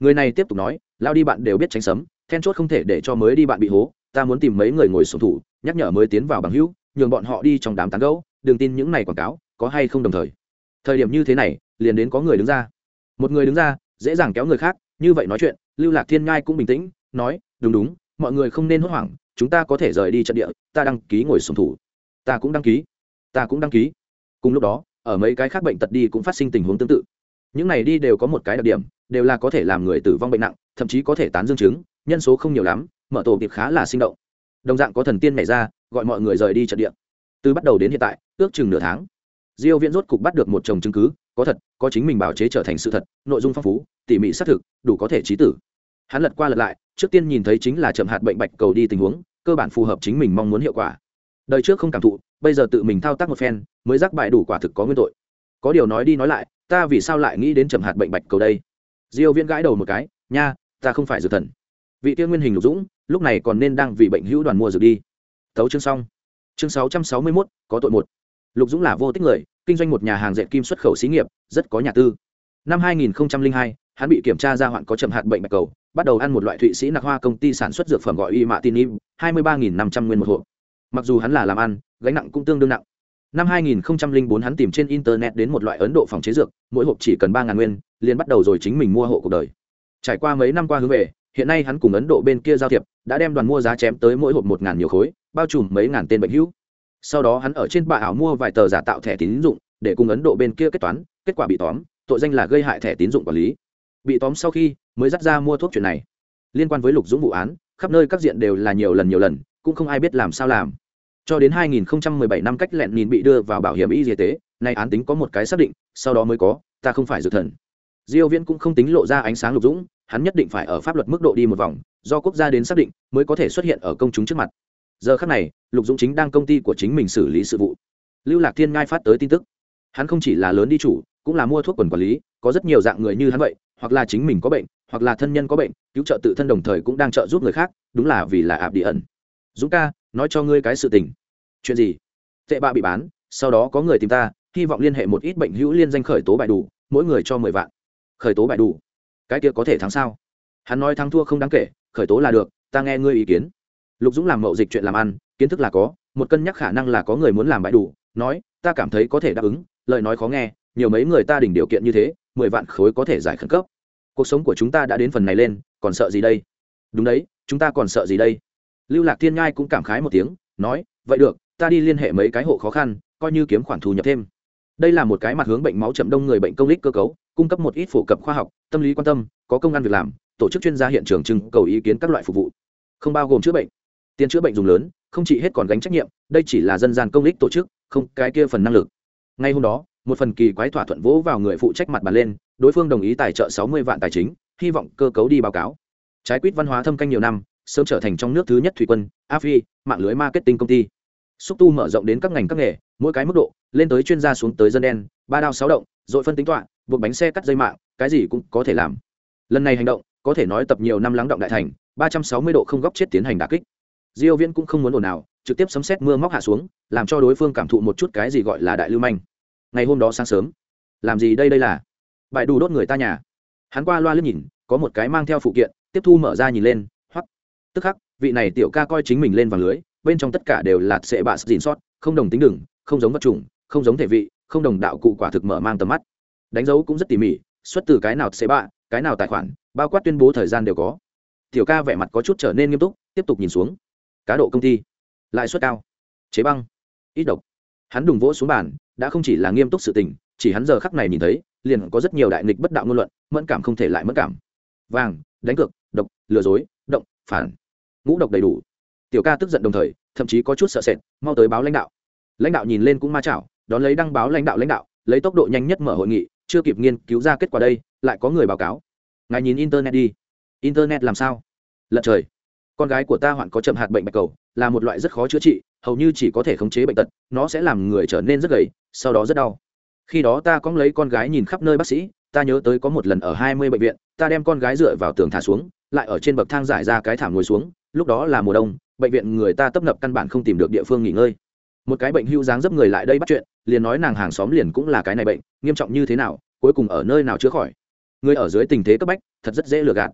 Người này tiếp tục nói, lao đi bạn đều biết tránh sấm, then chốt không thể để cho mới đi bạn bị hố, ta muốn tìm mấy người ngồi sổ thủ, nhắc nhở mới tiến vào bằng hữu, nhường bọn họ đi trong đám tán gẫu, đừng tin những này quảng cáo, có hay không đồng thời. Thời điểm như thế này, liền đến có người đứng ra. Một người đứng ra, dễ dàng kéo người khác, như vậy nói chuyện, lưu lạc thiên ngai cũng bình tĩnh, nói, đúng đúng, mọi người không nên hốt hoảng, chúng ta có thể rời đi trận địa, ta đăng ký ngồi sùng thủ. Ta cũng đăng ký, ta cũng đăng ký. Cùng lúc đó, ở mấy cái khác bệnh tật đi cũng phát sinh tình huống tương tự những này đi đều có một cái đặc điểm, đều là có thể làm người tử vong bệnh nặng, thậm chí có thể tán dương chứng, nhân số không nhiều lắm, mở tổ kịp khá là sinh động. Đồng dạng có thần tiên nhảy ra, gọi mọi người rời đi trận địa. Từ bắt đầu đến hiện tại, ước chừng nửa tháng, diêu viễn rốt cục bắt được một chồng chứng cứ, có thật, có chính mình bảo chế trở thành sự thật, nội dung phong phú, tỉ mỉ xác thực, đủ có thể trí tử. Hắn lật qua lật lại, trước tiên nhìn thấy chính là chậm hạt bệnh bạch cầu đi tình huống, cơ bản phù hợp chính mình mong muốn hiệu quả. Đời trước không cảm thụ, bây giờ tự mình thao tác một phen, mới rắc bại đủ quả thực có nguyên tội. Có điều nói đi nói lại ta vì sao lại nghĩ đến trầm hạt bệnh bạch cầu đây? Diêu viễn gãi đầu một cái nha ta không phải dược thần. Vị tiên nguyên hình lục dũng lúc này còn nên đang vì bệnh hữu đoàn mua dược đi. Tấu chương xong. Chương 661, có tội một. Lục dũng là vô tích người kinh doanh một nhà hàng dệt kim xuất khẩu xí nghiệp rất có nhà tư. Năm 2002, hắn bị kiểm tra ra hoạn có trầm hạt bệnh bạch cầu bắt đầu ăn một loại thụy sĩ nạc hoa công ty sản xuất dược phẩm gọi y mạ tin im hai mươi ba năm trăm nguyên một hộp. Mặc dù hắn là làm ăn gánh nặng cũng tương đương nặng năm 2004 hắn tìm trên internet đến một loại ấn độ phòng chế dược, mỗi hộp chỉ cần ba ngàn nguyên, liền bắt đầu rồi chính mình mua hộ cuộc đời. Trải qua mấy năm qua hướng về, hiện nay hắn cùng ấn độ bên kia giao thiệp, đã đem đoàn mua giá chém tới mỗi hộp một ngàn nhiều khối, bao trùm mấy ngàn tên bệnh hữu. Sau đó hắn ở trên bạ ảo mua vài tờ giả tạo thẻ tín dụng, để cùng ấn độ bên kia kết toán, kết quả bị tóm, tội danh là gây hại thẻ tín dụng quản lý. Bị tóm sau khi, mới dắt ra mua thuốc chuyện này. Liên quan với lục dũng vụ án, khắp nơi các diện đều là nhiều lần nhiều lần, cũng không ai biết làm sao làm cho đến 2017 năm cách lẹn nhìn bị đưa vào bảo hiểm y tế, nay án tính có một cái xác định, sau đó mới có, ta không phải dược thần. Diêu viễn cũng không tính lộ ra ánh sáng lục dũng, hắn nhất định phải ở pháp luật mức độ đi một vòng, do quốc gia đến xác định, mới có thể xuất hiện ở công chúng trước mặt. Giờ khắc này, lục dũng chính đang công ty của chính mình xử lý sự vụ. Lưu lạc thiên ngai phát tới tin tức. Hắn không chỉ là lớn đi chủ, cũng là mua thuốc quần quản lý, có rất nhiều dạng người như hắn vậy, hoặc là chính mình có bệnh, hoặc là thân nhân có bệnh, cứu trợ tự thân đồng thời cũng đang trợ giúp người khác, đúng là vì là ạp đi ẩn. Dũng ca, nói cho ngươi cái sự tình chuyện gì? Tệ bạ bị bán, sau đó có người tìm ta, hy vọng liên hệ một ít bệnh hữu liên danh khởi tố bài đủ, mỗi người cho mười vạn. Khởi tố bài đủ? Cái kia có thể thắng sao? Hắn nói thắng thua không đáng kể, khởi tố là được, ta nghe ngươi ý kiến. Lục dũng làm mậu dịch chuyện làm ăn, kiến thức là có, một cân nhắc khả năng là có người muốn làm bãi đủ, nói, ta cảm thấy có thể đáp ứng, lời nói khó nghe, nhiều mấy người ta đỉnh điều kiện như thế, mười vạn khối có thể giải khẩn cấp. Cuộc sống của chúng ta đã đến phần này lên, còn sợ gì đây? Đúng đấy, chúng ta còn sợ gì đây? Lưu lạc thiên ngai cũng cảm khái một tiếng, nói, vậy được ta đi liên hệ mấy cái hộ khó khăn, coi như kiếm khoản thu nhập thêm. Đây là một cái mặt hướng bệnh máu chậm đông người bệnh công lích cơ cấu, cung cấp một ít phổ cập khoa học, tâm lý quan tâm, có công an việc làm, tổ chức chuyên gia hiện trường trưng cầu ý kiến các loại phục vụ. Không bao gồm chữa bệnh. Tiền chữa bệnh dùng lớn, không chỉ hết còn gánh trách nhiệm, đây chỉ là dân gian công lích tổ chức, không, cái kia phần năng lực. Ngay hôm đó, một phần kỳ quái thỏa thuận vỗ vào người phụ trách mặt bàn lên, đối phương đồng ý tài trợ sáu mươi vạn tài chính, hy vọng cơ cấu đi báo cáo. Trái quýt văn hóa thâm canh nhiều năm, sớm trở thành trong nước thứ nhất thủy quân, afi, mạng lưới marketing công ty xúc tu mở rộng đến các ngành các nghề, mỗi cái mức độ, lên tới chuyên gia xuống tới dân đen, ba đao sáu động dội phân tính toạ buộc bánh xe cắt dây mạng, cái gì cũng có thể làm. Lần này hành động, có thể nói tập nhiều năm lắng động đại thành, ba trăm sáu mươi độ không góc chết tiến hành đà kích. Diêu viễn cũng không muốn ồn nào trực tiếp sấm xét mưa móc hạ xuống, làm cho đối phương cảm thụ một chút cái gì gọi là đại lưu manh. Ngày hôm đó sáng sớm, làm gì đây đây là? Bài đủ đốt người ta nhà. Hắn qua loa liếc nhìn, có một cái mang theo phụ kiện, tiếp thu mở ra nhìn lên, hoắc. Tức khắc, vị này tiểu ca coi chính mình lên vào lưới bên trong tất cả đều là sệ bạ dìn sót, không đồng tính đừng không giống vật chủng, không giống thể vị, không đồng đạo cụ quả thực mở mang tầm mắt. Đánh dấu cũng rất tỉ mỉ, xuất từ cái nào sệ bạ, cái nào tài khoản, bao quát tuyên bố thời gian đều có. Tiểu ca vẻ mặt có chút trở nên nghiêm túc, tiếp tục nhìn xuống. Cá độ công ty, lãi suất cao, chế băng, ít độc. Hắn đùng vỗ xuống bàn, đã không chỉ là nghiêm túc sự tình, chỉ hắn giờ khắc này nhìn thấy, liền có rất nhiều đại nghịch bất đạo ngôn luận, mẫn cảm không thể lại mẫn cảm. Vàng, đánh cược, độc, lừa dối, động, phản. Ngũ độc đầy đủ tiểu ca tức giận đồng thời, thậm chí có chút sợ sệt, mau tới báo lãnh đạo. Lãnh đạo nhìn lên cũng ma chảo, đón lấy đăng báo lãnh đạo lãnh đạo, lấy tốc độ nhanh nhất mở hội nghị, chưa kịp nghiên cứu ra kết quả đây, lại có người báo cáo. Ngài nhìn internet đi. Internet làm sao? Lật trời. Con gái của ta hoạn có chậm hạt bệnh bạch cầu, là một loại rất khó chữa trị, hầu như chỉ có thể khống chế bệnh tật, nó sẽ làm người trở nên rất gầy, sau đó rất đau. Khi đó ta có lấy con gái nhìn khắp nơi bác sĩ, ta nhớ tới có một lần ở hai mươi bệnh viện, ta đem con gái dựa vào tường thả xuống, lại ở trên bậc thang giải ra cái thảm ngồi xuống, lúc đó là mùa đông bệnh viện người ta tấp nập căn bản không tìm được địa phương nghỉ ngơi. Một cái bệnh hưu dáng dấp người lại đây bắt chuyện, liền nói nàng hàng xóm liền cũng là cái này bệnh, nghiêm trọng như thế nào, cuối cùng ở nơi nào chữa khỏi. Người ở dưới tình thế cấp bách, thật rất dễ lừa gạt.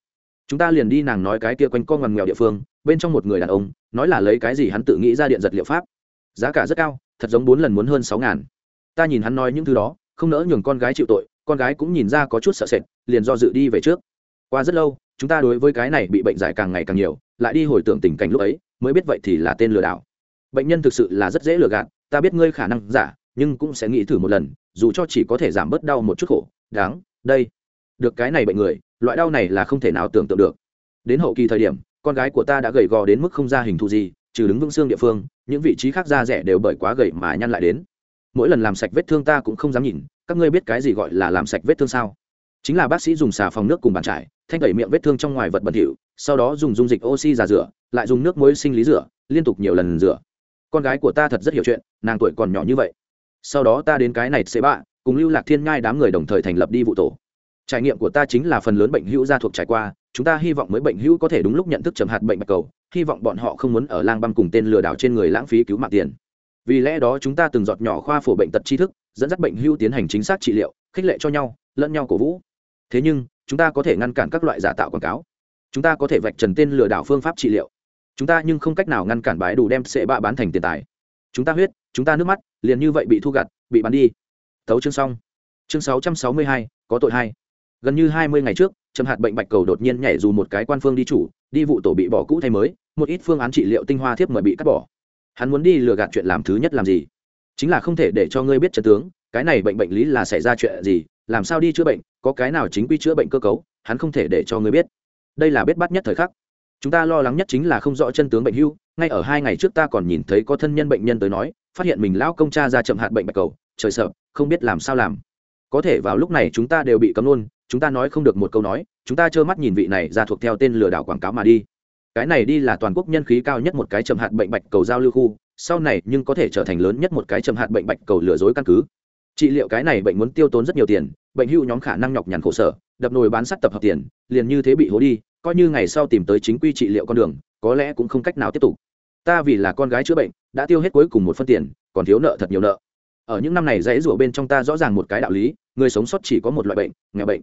Chúng ta liền đi nàng nói cái kia quanh co ngoằn nghèo địa phương, bên trong một người đàn ông, nói là lấy cái gì hắn tự nghĩ ra điện giật liệu pháp. Giá cả rất cao, thật giống bốn lần muốn hơn sáu ngàn. Ta nhìn hắn nói những thứ đó, không nỡ nhường con gái chịu tội, con gái cũng nhìn ra có chút sợ sệt, liền do dự đi về trước. Qua rất lâu chúng ta đối với cái này bị bệnh giải càng ngày càng nhiều, lại đi hồi tưởng tình cảnh lúc ấy, mới biết vậy thì là tên lừa đảo. Bệnh nhân thực sự là rất dễ lừa gạt, ta biết ngươi khả năng giả, nhưng cũng sẽ nghĩ thử một lần, dù cho chỉ có thể giảm bớt đau một chút khổ, đáng, đây. Được cái này bệnh người, loại đau này là không thể nào tưởng tượng được. Đến hậu kỳ thời điểm, con gái của ta đã gầy gò đến mức không ra hình thù gì, trừ đứng vững xương địa phương, những vị trí khác da rẻ đều bởi quá gầy mà nhăn lại đến. Mỗi lần làm sạch vết thương ta cũng không dám nhìn, các ngươi biết cái gì gọi là làm sạch vết thương sao? Chính là bác sĩ dùng xà phòng nước cùng bàn trải thanh tẩy miệng vết thương trong ngoài vật bẩn thỉu, sau đó dùng dung dịch oxy giả rửa, lại dùng nước muối sinh lý rửa, liên tục nhiều lần rửa. Con gái của ta thật rất hiểu chuyện, nàng tuổi còn nhỏ như vậy. Sau đó ta đến cái này sẽ bạ, cùng lưu lạc thiên ngai đám người đồng thời thành lập đi vụ tổ. Trải nghiệm của ta chính là phần lớn bệnh hữu gia thuộc trải qua, chúng ta hy vọng mới bệnh hữu có thể đúng lúc nhận thức trầm hạt bệnh bạch cầu, hy vọng bọn họ không muốn ở lang băm cùng tên lừa đảo trên người lãng phí cứu mạng tiền. Vì lẽ đó chúng ta từng giọt nhỏ khoa phổ bệnh tật tri thức, dẫn dắt bệnh hữu tiến hành chính xác trị liệu, khích lệ cho nhau, lẫn nhau cổ vũ. Thế nhưng chúng ta có thể ngăn cản các loại giả tạo quảng cáo. Chúng ta có thể vạch trần tên lừa đảo phương pháp trị liệu. Chúng ta nhưng không cách nào ngăn cản bãi đủ đem sệ bạ bán thành tiền tài. Chúng ta huyết, chúng ta nước mắt, liền như vậy bị thu gặt, bị bán đi. Thấu chương xong. Chương sáu trăm sáu mươi hai, có tội hai gần như hai mươi ngày trước, trầm hạt bệnh bạch cầu đột nhiên nhảy dù một cái quan phương đi chủ, đi vụ tổ bị bỏ cũ thay mới, một ít phương án trị liệu tinh hoa thiếp mời bị cắt bỏ. Hắn muốn đi lừa gạt chuyện làm thứ nhất làm gì? Chính là không thể để cho ngươi biết chân tướng, cái này bệnh bệnh lý là xảy ra chuyện gì, làm sao đi chữa bệnh có cái nào chính quy chữa bệnh cơ cấu, hắn không thể để cho ngươi biết. Đây là biết bắt nhất thời khắc. Chúng ta lo lắng nhất chính là không rõ chân tướng bệnh hưu, ngay ở hai ngày trước ta còn nhìn thấy có thân nhân bệnh nhân tới nói, phát hiện mình lão công cha ra chậm hạt bệnh bạch cầu, trời sợ, không biết làm sao làm. Có thể vào lúc này chúng ta đều bị cấm luôn, chúng ta nói không được một câu nói, chúng ta trơ mắt nhìn vị này ra thuộc theo tên lừa đảo quảng cáo mà đi. Cái này đi là toàn quốc nhân khí cao nhất một cái chậm hạt bệnh bạch cầu giao lưu khu, sau này nhưng có thể trở thành lớn nhất một cái chậm hạt bệnh bạch cầu lừa dối căn cứ trị liệu cái này bệnh muốn tiêu tốn rất nhiều tiền, bệnh hưu nhóm khả năng nhọc nhằn khổ sở, đập nồi bán sắt tập hợp tiền, liền như thế bị hố đi, coi như ngày sau tìm tới chính quy trị liệu con đường, có lẽ cũng không cách nào tiếp tục. Ta vì là con gái chữa bệnh, đã tiêu hết cuối cùng một phân tiền, còn thiếu nợ thật nhiều nợ. Ở những năm này dãy rủa bên trong ta rõ ràng một cái đạo lý, người sống sót chỉ có một loại bệnh, nghèo bệnh.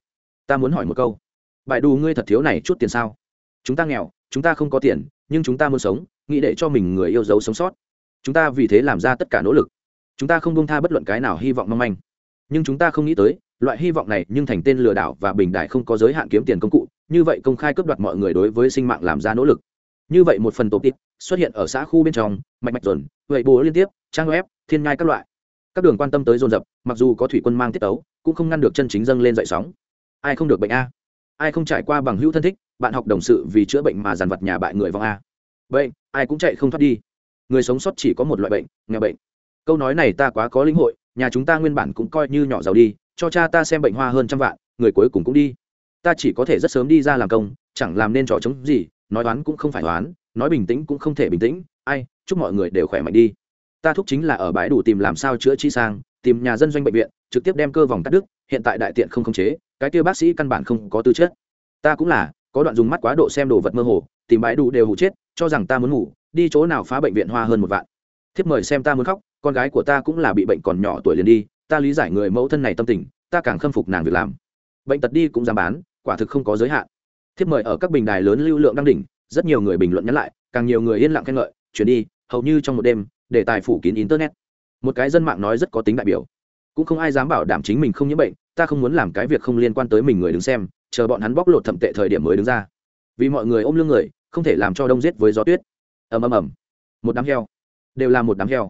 Ta muốn hỏi một câu. Bài đù ngươi thật thiếu này chút tiền sao? Chúng ta nghèo, chúng ta không có tiền, nhưng chúng ta muốn sống, nghĩ để cho mình người yêu dấu sống sót. Chúng ta vì thế làm ra tất cả nỗ lực chúng ta không bông tha bất luận cái nào hy vọng mong manh. Nhưng chúng ta không nghĩ tới, loại hy vọng này nhưng thành tên lừa đảo và bình đại không có giới hạn kiếm tiền công cụ, như vậy công khai cướp đoạt mọi người đối với sinh mạng làm ra nỗ lực. Như vậy một phần tổ tít xuất hiện ở xã khu bên trong, mạch mạch dồn vậy bố liên tiếp, trang web, thiên nhai các loại. Các đường quan tâm tới dồn dập, mặc dù có thủy quân mang tiết tấu, cũng không ngăn được chân chính dâng lên dậy sóng. Ai không được bệnh a? Ai không trải qua bằng hữu thân thích, bạn học đồng sự vì chữa bệnh mà dàn vật nhà bại người vong a? Bệnh, ai cũng chạy không thoát đi. Người sống sót chỉ có một loại bệnh, nghèo bệnh câu nói này ta quá có linh hội, nhà chúng ta nguyên bản cũng coi như nhỏ giàu đi, cho cha ta xem bệnh hoa hơn trăm vạn, người cuối cùng cũng đi. Ta chỉ có thể rất sớm đi ra làm công, chẳng làm nên trò chống gì, nói đoán cũng không phải đoán nói bình tĩnh cũng không thể bình tĩnh, ai, chúc mọi người đều khỏe mạnh đi. Ta thúc chính là ở bãi đủ tìm làm sao chữa trị sang, tìm nhà dân doanh bệnh viện, trực tiếp đem cơ vòng cắt đứt, hiện tại đại tiện không khống chế, cái kia bác sĩ căn bản không có tư chất. Ta cũng là, có đoạn dùng mắt quá độ xem đồ vật mơ hồ, tìm bãi đủ đều hụ chết, cho rằng ta muốn ngủ, đi chỗ nào phá bệnh viện hoa hơn một vạn. Thiếp mời xem ta muốn khóc con gái của ta cũng là bị bệnh còn nhỏ tuổi liền đi, ta lý giải người mẫu thân này tâm tình, ta càng khâm phục nàng việc làm. Bệnh tật đi cũng dám bán, quả thực không có giới hạn. Thiếp mời ở các bình đài lớn lưu lượng đang đỉnh, rất nhiều người bình luận nhắn lại, càng nhiều người yên lặng khen ngợi, chuyển đi, hầu như trong một đêm đề tài phủ kín internet. Một cái dân mạng nói rất có tính đại biểu. Cũng không ai dám bảo đảm chính mình không nhiễm bệnh, ta không muốn làm cái việc không liên quan tới mình người đứng xem, chờ bọn hắn bóc lột thậm tệ thời điểm mới đứng ra. Vì mọi người ôm lưng người, không thể làm cho đông giết với gió tuyết. Ầm ầm ầm. Một đám heo. Đều là một đám heo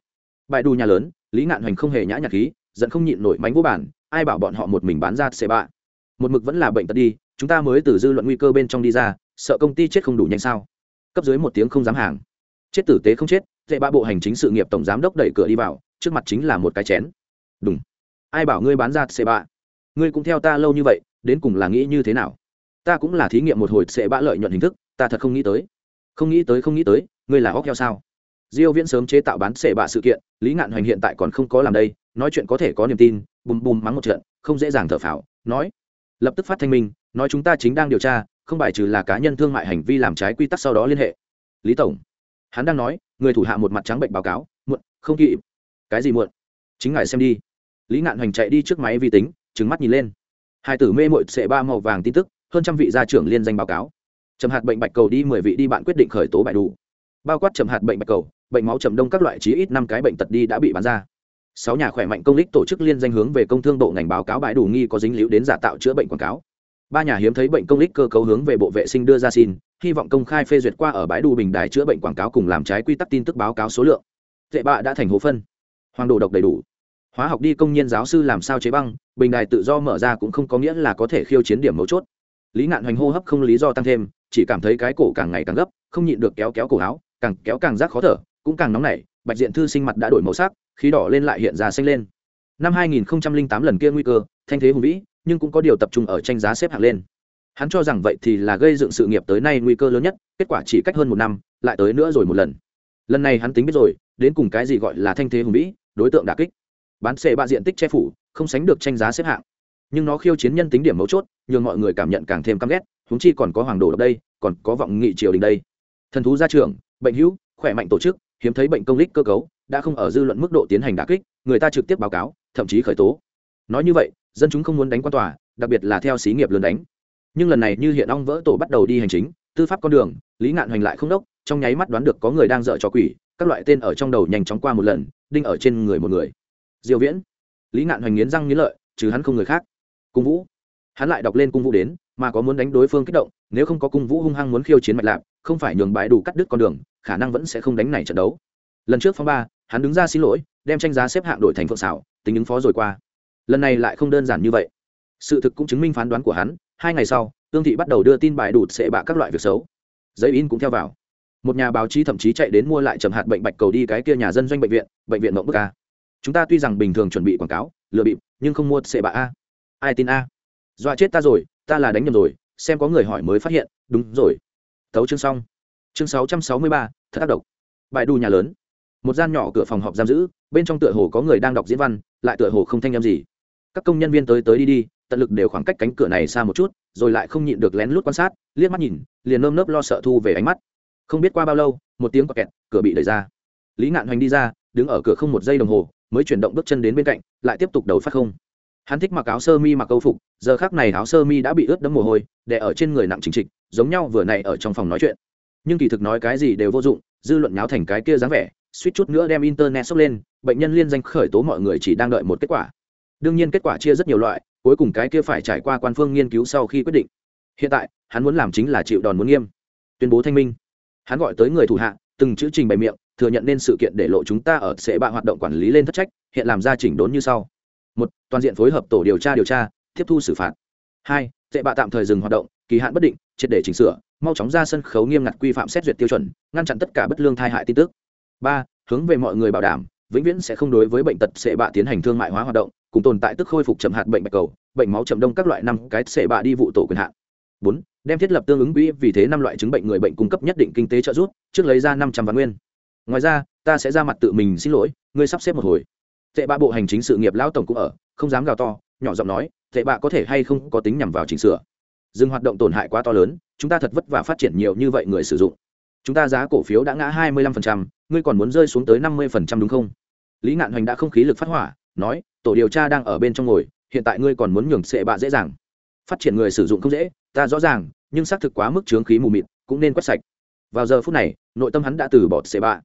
bãi đù nhà lớn, lý ngạn hoành không hề nhã nhạc khí, giận không nhịn nổi mánh vô bản ai bảo bọn họ một mình bán ra xe bạ. Một mực vẫn là bệnh tật đi, chúng ta mới từ dư luận nguy cơ bên trong đi ra, sợ công ty chết không đủ nhanh sao? Cấp dưới một tiếng không dám hàng. Chết tử tế không chết dễ ba bộ hành chính sự nghiệp tổng giám đốc đẩy cửa đi vào, trước mặt chính là một cái chén. Đúng ai bảo ngươi bán ra xe bạ? Ngươi cũng theo ta lâu như vậy, đến cùng là nghĩ như thế nào? Ta cũng là thí nghiệm một hồi sẽ bạ lợi nhuận hình thức, ta thật không nghĩ tới. Không nghĩ tới, không nghĩ tới, ngươi là óc heo sao? Diêu viễn sớm chế tạo bán xẻ bạ sự kiện, lý ngạn hoành hiện tại còn không có làm đây, nói chuyện có thể có niềm tin, bùm bùm mắng một trận, không dễ dàng thở phào, nói. Lập tức phát thanh minh, nói chúng ta chính đang điều tra, không bài trừ là cá nhân thương mại hành vi làm trái quy tắc sau đó liên hệ. Lý tổng, hắn đang nói, người thủ hạ một mặt trắng bệnh báo cáo, muộn, không kịp. Cái gì muộn? Chính ngài xem đi. Lý ngạn hoành chạy đi trước máy vi tính, trừng mắt nhìn lên. Hai tử mê mội sệ ba màu vàng tin tức, hơn trăm vị gia trưởng liên danh báo cáo. Trầm hạt bệnh bạch cầu đi mười vị đi bạn quyết định khởi tố bại đủ. Bao quát trầm hạt bệnh bạch cầu bệnh máu chậm đông các loại chí ít năm cái bệnh tật đi đã bị bán ra. Sáu nhà khỏe mạnh công lích tổ chức liên danh hướng về công thương bộ ngành báo cáo bãi đủ nghi có dính líu đến giả tạo chữa bệnh quảng cáo. Ba nhà hiếm thấy bệnh công lích cơ cấu hướng về bộ vệ sinh đưa ra xin, hy vọng công khai phê duyệt qua ở bãi đủ bình đài chữa bệnh quảng cáo cùng làm trái quy tắc tin tức báo cáo số lượng. Tệ bạ đã thành hố phân. Hoàng đồ độc đầy đủ. Hóa học đi công nhân giáo sư làm sao chế băng, bình đài tự do mở ra cũng không có nghĩa là có thể khiêu chiến điểm mấu chốt. Lý ngạn hoành hô hấp không lý do tăng thêm, chỉ cảm thấy cái cổ càng ngày càng gấp, không nhịn được kéo kéo cổ áo, càng kéo càng rác khó thở cũng càng nóng nảy, bạch diện thư sinh mặt đã đổi màu sắc, khí đỏ lên lại hiện ra xanh lên. Năm 2008 lần kia nguy cơ, thanh thế hùng vĩ, nhưng cũng có điều tập trung ở tranh giá xếp hạng lên. Hắn cho rằng vậy thì là gây dựng sự nghiệp tới nay nguy cơ lớn nhất, kết quả chỉ cách hơn một năm, lại tới nữa rồi một lần. Lần này hắn tính biết rồi, đến cùng cái gì gọi là thanh thế hùng vĩ, đối tượng đà kích. Bán xệ ba diện tích che phủ, không sánh được tranh giá xếp hạng. Nhưng nó khiêu chiến nhân tính điểm mấu chốt, nhường mọi người cảm nhận càng thêm căm ghét húng chi còn có hoàng đồ ở đây, còn có vọng nghị triều đình đây. Thần thú gia trưởng, bệnh hữu, khỏe mạnh tổ chức hiếm thấy bệnh công lích cơ cấu, đã không ở dư luận mức độ tiến hành đà kích, người ta trực tiếp báo cáo, thậm chí khởi tố. Nói như vậy, dân chúng không muốn đánh quan tòa, đặc biệt là theo xí nghiệp lớn đánh. Nhưng lần này như hiện ong vỡ tổ bắt đầu đi hành chính, tư pháp con đường, lý ngạn hoành lại không đốc, trong nháy mắt đoán được có người đang dợ cho quỷ, các loại tên ở trong đầu nhanh chóng qua một lần, đinh ở trên người một người. Diệu viễn. Lý ngạn hoành nghiến răng nghiến lợi chứ hắn không người khác. Cung vũ. Hắn lại đọc lên cung vũ đến, mà có muốn đánh đối phương kích động, nếu không có cung vũ hung hăng muốn khiêu chiến mạch lạp, không phải nhường bãi đủ cắt đứt con đường khả năng vẫn sẽ không đánh này trận đấu. Lần trước phong ba, hắn đứng ra xin lỗi, đem tranh giá xếp hạng đổi thành phượng xảo tính ứng phó rồi qua. Lần này lại không đơn giản như vậy. Sự thực cũng chứng minh phán đoán của hắn, hai ngày sau, tương thị bắt đầu đưa tin bài đụt sệ bạ các loại việc xấu. Giấy in cũng theo vào. Một nhà báo chí thậm chí chạy đến mua lại trầm hạt bệnh bạch cầu đi cái kia nhà dân doanh bệnh viện bệnh viện mộng bức a. Chúng ta tuy rằng bình thường chuẩn bị quảng cáo, lừa bịp, nhưng không mua sệ bạ a. Ai tin a? Dọa chết ta rồi, ta là đánh nhầm rồi, xem có người hỏi mới phát hiện, đúng rồi. Thấu chương xong chương sáu trăm sáu mươi ba, thật tác động bài đu nhà lớn. Một gian nhỏ cửa phòng họp giam giữ, bên trong tựa hồ có người đang đọc diễn văn, lại tựa hồ không thanh â gì. Các công nhân viên tới tới đi đi, tận lực đều khoảng cách cánh cửa này xa một chút, rồi lại không nhịn được lén lút quan sát, liếc mắt nhìn, liền nơm nớp lo sợ thu về ánh mắt. Không biết qua bao lâu, một tiếng quạt kẹt, cửa bị đẩy ra. Lý ngạn hoành đi ra, đứng ở cửa không một giây đồng hồ, mới chuyển động bước chân đến bên cạnh, lại tiếp tục đầu phát không. Hắn thích mặc áo sơ mi mặc câu phục, giờ khác này áo sơ mi đã bị ướt đẫm mồ hôi, đè ở trên người nặng chính trịch, giống nhau vừa này ở trong phòng nói chuyện nhưng kỳ thực nói cái gì đều vô dụng, dư luận nháo thành cái kia dáng vẻ, suýt chút nữa đem internet sốc lên, bệnh nhân liên danh khởi tố mọi người chỉ đang đợi một kết quả. Đương nhiên kết quả chia rất nhiều loại, cuối cùng cái kia phải trải qua quan phương nghiên cứu sau khi quyết định. Hiện tại, hắn muốn làm chính là chịu đòn muốn nghiêm. Tuyên bố thanh minh. Hắn gọi tới người thủ hạ, từng chữ trình bày miệng, thừa nhận nên sự kiện để lộ chúng ta ở sẽ bạ hoạt động quản lý lên thất trách, hiện làm ra chỉnh đốn như sau. Một, toàn diện phối hợp tổ điều tra điều tra, tiếp thu xử phạt. Hai tệ bạ tạm thời dừng hoạt động kỳ hạn bất định, triệt để chỉnh sửa, mau chóng ra sân khấu nghiêm ngặt quy phạm xét duyệt tiêu chuẩn, ngăn chặn tất cả bất lương thai hại tin tức. Ba, hướng về mọi người bảo đảm, vĩnh viễn sẽ không đối với bệnh tật sệ bạ tiến hành thương mại hóa hoạt động, cùng tồn tại tức khôi phục chậm hạt bệnh bạch cầu, bệnh máu chậm đông các loại năm cái sệ bạ đi vụ tổ quyền hạn. Bốn, đem thiết lập tương ứng quỹ vì thế năm loại chứng bệnh người bệnh cung cấp nhất định kinh tế trợ giúp, trước lấy ra năm trăm vạn nguyên. Ngoài ra, ta sẽ ra mặt tự mình xin lỗi, ngươi sắp xếp một hồi. Tệ bạ bộ hành chính sự nghiệp lão tổng cũng ở, không dám gào to, nhỏ giọng nói tệ bạ có thể hay không có tính nhằm vào chỉnh sửa dừng hoạt động tổn hại quá to lớn, chúng ta thật vất vả phát triển nhiều như vậy người sử dụng. Chúng ta giá cổ phiếu đã ngã hai mươi lăm phần trăm, ngươi còn muốn rơi xuống tới năm mươi phần trăm đúng không? Lý ngạn hoành đã không khí lực phát hỏa, nói, tổ điều tra đang ở bên trong ngồi, hiện tại ngươi còn muốn nhường sệ bạ dễ dàng. Phát triển người sử dụng không dễ, ta rõ ràng, nhưng xác thực quá mức chướng khí mù mịt, cũng nên quét sạch. Vào giờ phút này, nội tâm hắn đã từ bỏ sệ bạ.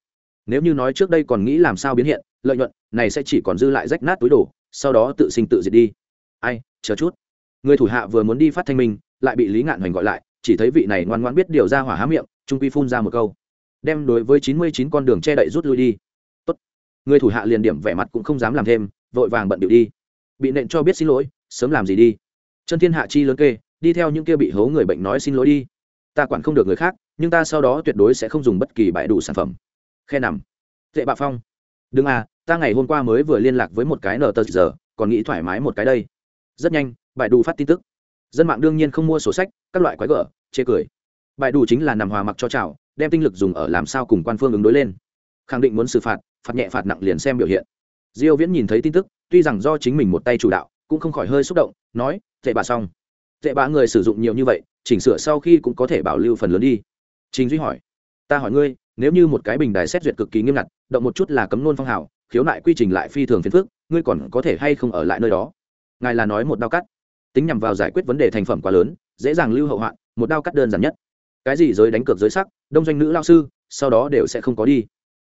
Nếu như nói trước đây còn nghĩ làm sao biến hiện, lợi nhuận này sẽ chỉ còn dư lại rách nát túi đồ, sau đó tự sinh tự diệt đi. Ai, chờ chút. Người thủ hạ vừa muốn đi phát thanh minh lại bị lý ngạn hoành gọi lại, chỉ thấy vị này ngoan ngoan biết điều ra hỏa há miệng, trung quy phun ra một câu. Đem đối với chín mươi chín con đường che đậy rút lui đi. Tốt. người thủ hạ liền điểm vẻ mặt cũng không dám làm thêm, vội vàng bận điệu đi. Bị nện cho biết xin lỗi, sớm làm gì đi. Chân thiên hạ chi lớn kê, đi theo những kia bị hố người bệnh nói xin lỗi đi. Ta quản không được người khác, nhưng ta sau đó tuyệt đối sẽ không dùng bất kỳ bãi đủ sản phẩm. Khe nằm. Tệ bạ phong. Đừng à ta ngày hôm qua mới vừa liên lạc với một cái nờ tờ giờ, còn nghĩ thoải mái một cái đây. Rất nhanh, bãi đủ phát tin tức dân mạng đương nhiên không mua sổ sách, các loại quái gở, chê cười. Bài đủ chính là nằm hòa mặc cho chảo, đem tinh lực dùng ở làm sao cùng quan phương ứng đối lên. Khẳng định muốn xử phạt phạt nhẹ phạt nặng liền xem biểu hiện. Diêu viễn nhìn thấy tin tức, tuy rằng do chính mình một tay chủ đạo, cũng không khỏi hơi xúc động, nói, tệ bà xong. Tệ bà người sử dụng nhiều như vậy, chỉnh sửa sau khi cũng có thể bảo lưu phần lớn đi. Trình duy hỏi, ta hỏi ngươi, nếu như một cái bình đài xét duyệt cực kỳ nghiêm ngặt, động một chút là cấm nôn phong hào, khiếu nại quy trình lại phi thường phiền phức, ngươi còn có thể hay không ở lại nơi đó? Ngài là nói một đao cắt tính nhằm vào giải quyết vấn đề thành phẩm quá lớn, dễ dàng lưu hậu hoạn, một đao cắt đơn giản nhất. Cái gì giới đánh cược giới sắc, đông doanh nữ lao sư, sau đó đều sẽ không có đi.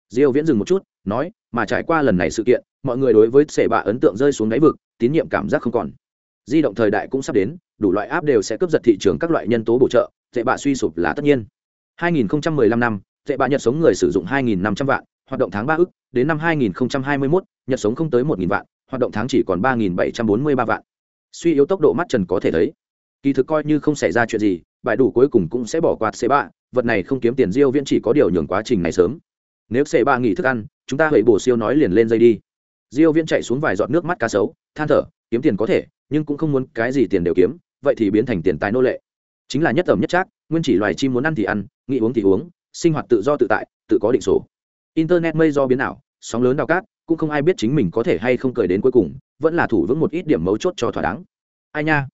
Diêu viễn dừng một chút, nói, mà trải qua lần này sự kiện, mọi người đối với sệ bạ ấn tượng rơi xuống đáy vực, tín nhiệm cảm giác không còn. Di động thời đại cũng sắp đến, đủ loại áp đều sẽ cướp giật thị trường các loại nhân tố bổ trợ, sệ bạ suy sụp là tất nhiên. 2015 năm, sệ bạ nhật sống người sử dụng 2.500 vạn, hoạt động tháng 3 ức, đến năm 2021 nhật sống không tới 1.000 vạn, hoạt động tháng chỉ còn 3.743 vạn suy yếu tốc độ mắt trần có thể thấy. Kỳ thực coi như không xảy ra chuyện gì, bài đủ cuối cùng cũng sẽ bỏ quạt xe bạ vật này không kiếm tiền diêu viễn chỉ có điều nhường quá trình này sớm. Nếu xe bạ nghỉ thức ăn, chúng ta hãy bổ siêu nói liền lên dây đi. Diêu viễn chạy xuống vài giọt nước mắt cá sấu, than thở, kiếm tiền có thể, nhưng cũng không muốn cái gì tiền đều kiếm, vậy thì biến thành tiền tài nô lệ. Chính là nhất tầm nhất chắc nguyên chỉ loài chim muốn ăn thì ăn, nghĩ uống thì uống, sinh hoạt tự do tự tại, tự có định số. Internet mây do biến ảo, sóng lớn đào cát cũng không ai biết chính mình có thể hay không cười đến cuối cùng, vẫn là thủ vững một ít điểm mấu chốt cho thỏa đáng. Ai nha?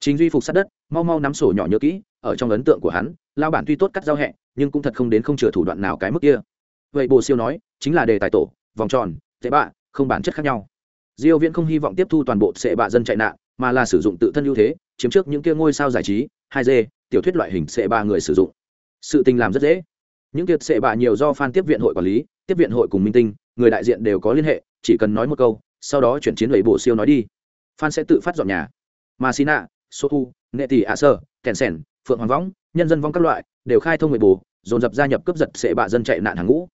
Chính duy phục sát đất, mau mau nắm sổ nhỏ nhớ kỹ, ở trong ấn tượng của hắn, lao bản tuy tốt cắt giao hẹ, nhưng cũng thật không đến không chừa thủ đoạn nào cái mức kia. Vậy bồ siêu nói, chính là đề tài tổ, vòng tròn, tệ bạ, không bản chất khác nhau. Diêu viễn không hy vọng tiếp thu toàn bộ sệ bạ dân chạy nạn, mà là sử dụng tự thân ưu thế, chiếm trước những kia ngôi sao giải trí, hai d, tiểu thuyết loại hình sệ ba người sử dụng. Sự tình làm rất dễ. Những kiệt sệ bạ nhiều do fan tiếp viện hội quản lý, tiếp viện hội cùng minh tinh người đại diện đều có liên hệ, chỉ cần nói một câu, sau đó chuyển chiến lầy bộ siêu nói đi. Fan sẽ tự phát dọn nhà. Mà sina sotu nghệ tỷ ạ sơ kèn sèn phượng hoàng võng, nhân dân vong các loại, đều khai thông người bù dồn dập gia nhập cướp giật sệ bạ dân chạy nạn hàng ngũ.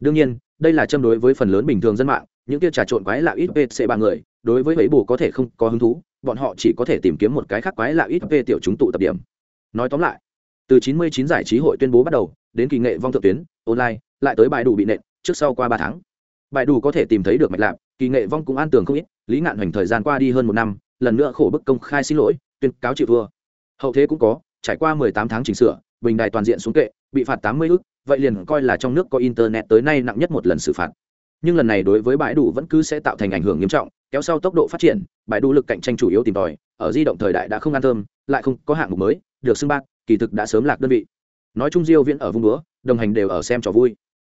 Đương nhiên, đây là châm đối với phần lớn bình thường dân mạng, những kia trà trộn quái lạ ít về sệ bạ người, đối với mấy bù có thể không có hứng thú, bọn họ chỉ có thể tìm kiếm một cái khác quái lạ ít về tiểu chúng tụ tập điểm. Nói tóm lại, từ 99 giải trí hội tuyên bố bắt đầu, đến kỳ nghệ vong thượng tuyến, online, lại tới bài đủ bị nện, trước sau qua ba tháng bài đủ có thể tìm thấy được mạch lạc kỳ nghệ vong cũng an tường không ít, lý ngạn hoành thời gian qua đi hơn một năm, lần nữa khổ bức công khai xin lỗi, tuyên cáo chịu thua. Hậu thế cũng có, trải qua 18 tháng chỉnh sửa, bình đài toàn diện xuống kệ, bị phạt 80 ức, vậy liền coi là trong nước có internet tới nay nặng nhất một lần xử phạt. Nhưng lần này đối với bãi đủ vẫn cứ sẽ tạo thành ảnh hưởng nghiêm trọng, kéo sau tốc độ phát triển, bãi đủ lực cạnh tranh chủ yếu tìm tòi, ở di động thời đại đã không an thơm, lại không có hạng mục mới, được xưng bác kỳ thực đã sớm lạc đơn vị. Nói chung diêu viễn ở vùng búa, đồng hành đều ở xem trò vui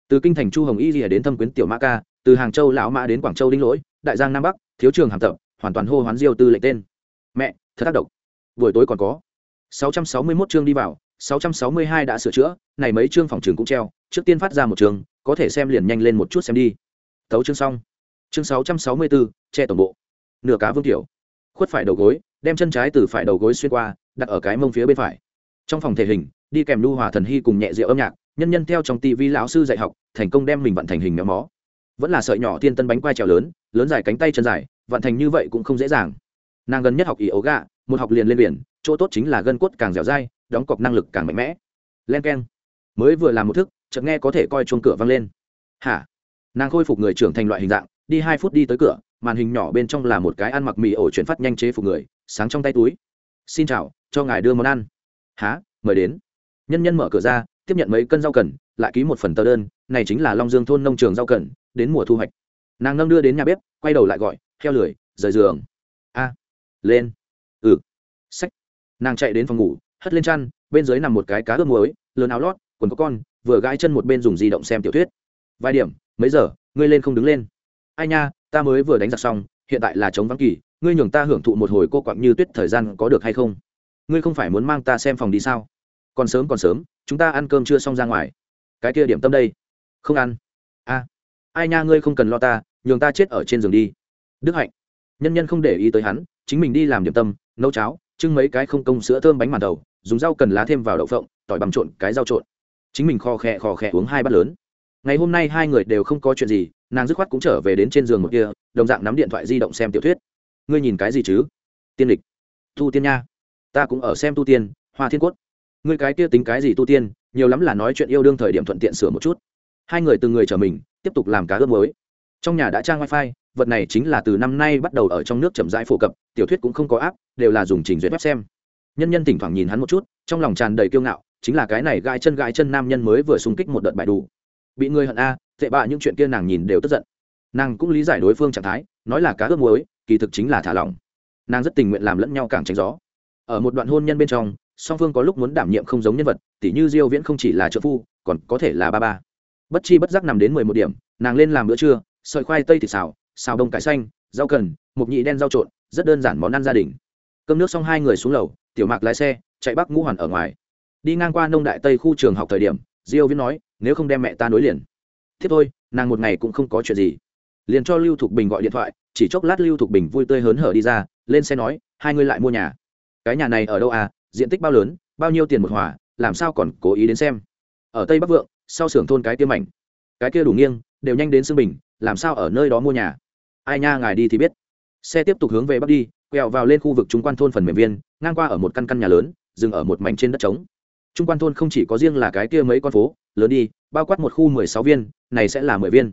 từ kinh thành chu hồng y rìa đến thâm quyến tiểu mã ca từ hàng châu lão mã đến quảng châu đinh lỗi đại giang nam bắc thiếu trường hàm tập hoàn toàn hô hoán diêu tư lệnh tên. Mẹ thật tác động buổi tối còn có. 661 chương đi vào 662 đã sửa chữa này mấy chương phòng trường cũng treo trước tiên phát ra một trường có thể xem liền nhanh lên một chút xem đi. Thấu chương xong. Chương 664, che tổng bộ. Nửa cá vương tiểu. Khuất phải đầu gối đem chân trái từ phải đầu gối xuyên qua đặt ở cái mông phía bên phải. Trong phòng thể hình đi kèm nu hòa thần hy cùng nhẹ rượu âm nhạc nhân nhân theo trong tivi lão sư dạy học, thành công đem mình vận thành hình méo mó. Vẫn là sợi nhỏ thiên tân bánh quai trèo lớn lớn dài cánh tay chân dài, vận thành như vậy cũng không dễ dàng. Nàng gần nhất học ý ấu gà một học liền lên biển, chỗ tốt chính là gân cốt càng dẻo dai, đóng cọc năng lực càng mạnh mẽ. Len k e n mới vừa làm một thức, chợt nghe có thể coi chuông cửa văng lên. Hả? Nàng khôi phục người trưởng thành loại hình dạng, đi hai phút đi tới cửa, màn hình nhỏ bên trong là một cái ăn mặc mì ổ chuyển phát nhanh chế phục người, sáng trong tay túi. Xin chào, cho ngài đưa món ăn. Há mời đến. Nhân nhân mở cửa ra tiếp nhận mấy cân rau cần, lại ký một phần tờ đơn, này chính là long dương thôn nông trường rau cần, đến mùa thu hoạch. Nàng nâng đưa đến nhà bếp, quay đầu lại gọi theo lười, rời giường. A, lên. Ừ. Sách nàng chạy đến phòng ngủ, hất lên chăn, bên dưới nằm một cái cá ướp muối, lớn áo lót, quần có con, vừa gãi chân một bên dùng di động xem tiểu thuyết. Vài điểm, mấy giờ, ngươi lên không đứng lên. Ai nha, ta mới vừa đánh giặc xong, hiện tại là chống vắng kỳ, ngươi nhường ta hưởng thụ một hồi cô quặng như tuyết thời gian có được hay không? Ngươi không phải muốn mang ta xem phòng đi sao? Còn sớm còn sớm chúng ta ăn cơm chưa xong ra ngoài. Cái kia điểm tâm đây. Không ăn. A ai nha, ngươi không cần lo ta, nhường ta chết ở trên giường đi. Đức hạnh. Nhân nhân không để ý tới hắn, chính mình đi làm điểm tâm, nấu cháo, trưng mấy cái không công sữa thơm bánh màn đầu, dùng rau cần lá thêm vào đậu phộng, tỏi bằm trộn, cái rau trộn. Chính mình kho khẽ kho khẽ uống hai bát lớn. Ngày hôm nay hai người đều không có chuyện gì, nàng dứt khoát cũng trở về đến trên giường một kia, đồng dạng nắm điện thoại di động xem tiểu thuyết. Ngươi nhìn cái gì chứ? Tiên lịch. Tu tiên nha. Ta cũng ở xem tu tiên, hoa thiên quất ngươi cái kia tính cái gì tu tiên, nhiều lắm là nói chuyện yêu đương thời điểm thuận tiện sửa một chút. Hai người từng người trở mình, tiếp tục làm cá ướp mới trong nhà đã trang wifi, vật này chính là từ năm nay bắt đầu ở trong nước chậm rãi phổ cập, tiểu thuyết cũng không có áp đều là dùng trình duyệt web xem. Nhân nhân thỉnh thoảng nhìn hắn một chút, trong lòng tràn đầy kiêu ngạo, chính là cái này gai chân gai chân nam nhân mới vừa xung kích một đợt bài đủ. Bị người hận a, tệ bạ những chuyện kia nàng nhìn đều tức giận. Nàng cũng lý giải đối phương trạng thái, nói là cá ướp muối, kỳ thực chính là thả lỏng. Nàng rất tình nguyện làm lẫn nhau càng tránh gió. Ở một đoạn hôn nhân bên trong song phương có lúc muốn đảm nhiệm không giống nhân vật, tỉ như diêu viễn không chỉ là trợ phu, còn có thể là ba ba. Bất chi bất giác nằm đến mười một điểm, nàng lên làm bữa trưa, sợi khoai tây thịt xào xào đông cải xanh, rau cần, mộc nhị đen rau trộn, rất đơn giản món ăn gia đình. Cơm nước xong hai người xuống lầu, tiểu mạc lái xe, chạy bắc ngũ hoàn ở ngoài. Đi ngang qua nông đại tây khu trường học thời điểm, diêu viễn nói, nếu không đem mẹ ta nối liền. Tiếp thôi, nàng một ngày cũng không có chuyện gì. Liền cho lưu thục bình gọi điện thoại, chỉ chốc lát lưu thục bình vui tươi hớn hở đi ra, lên xe nói, hai người lại mua nhà. Cái nhà này ở đâu à? Diện tích bao lớn, bao nhiêu tiền một hòa, làm sao còn cố ý đến xem. Ở tây bắc vượng, sau xưởng thôn cái kia mảnh, cái kia đủ nghiêng, đều nhanh đến xương bình, làm sao ở nơi đó mua nhà? Ai nha, ngài đi thì biết. Xe tiếp tục hướng về bắc đi, quẹo vào lên khu vực trung quan thôn phần mềm viên, ngang qua ở một căn căn nhà lớn, dừng ở một mảnh trên đất trống. Trung quan thôn không chỉ có riêng là cái kia mấy con phố, lớn đi, bao quát một khu mười sáu viên, này sẽ là mười viên.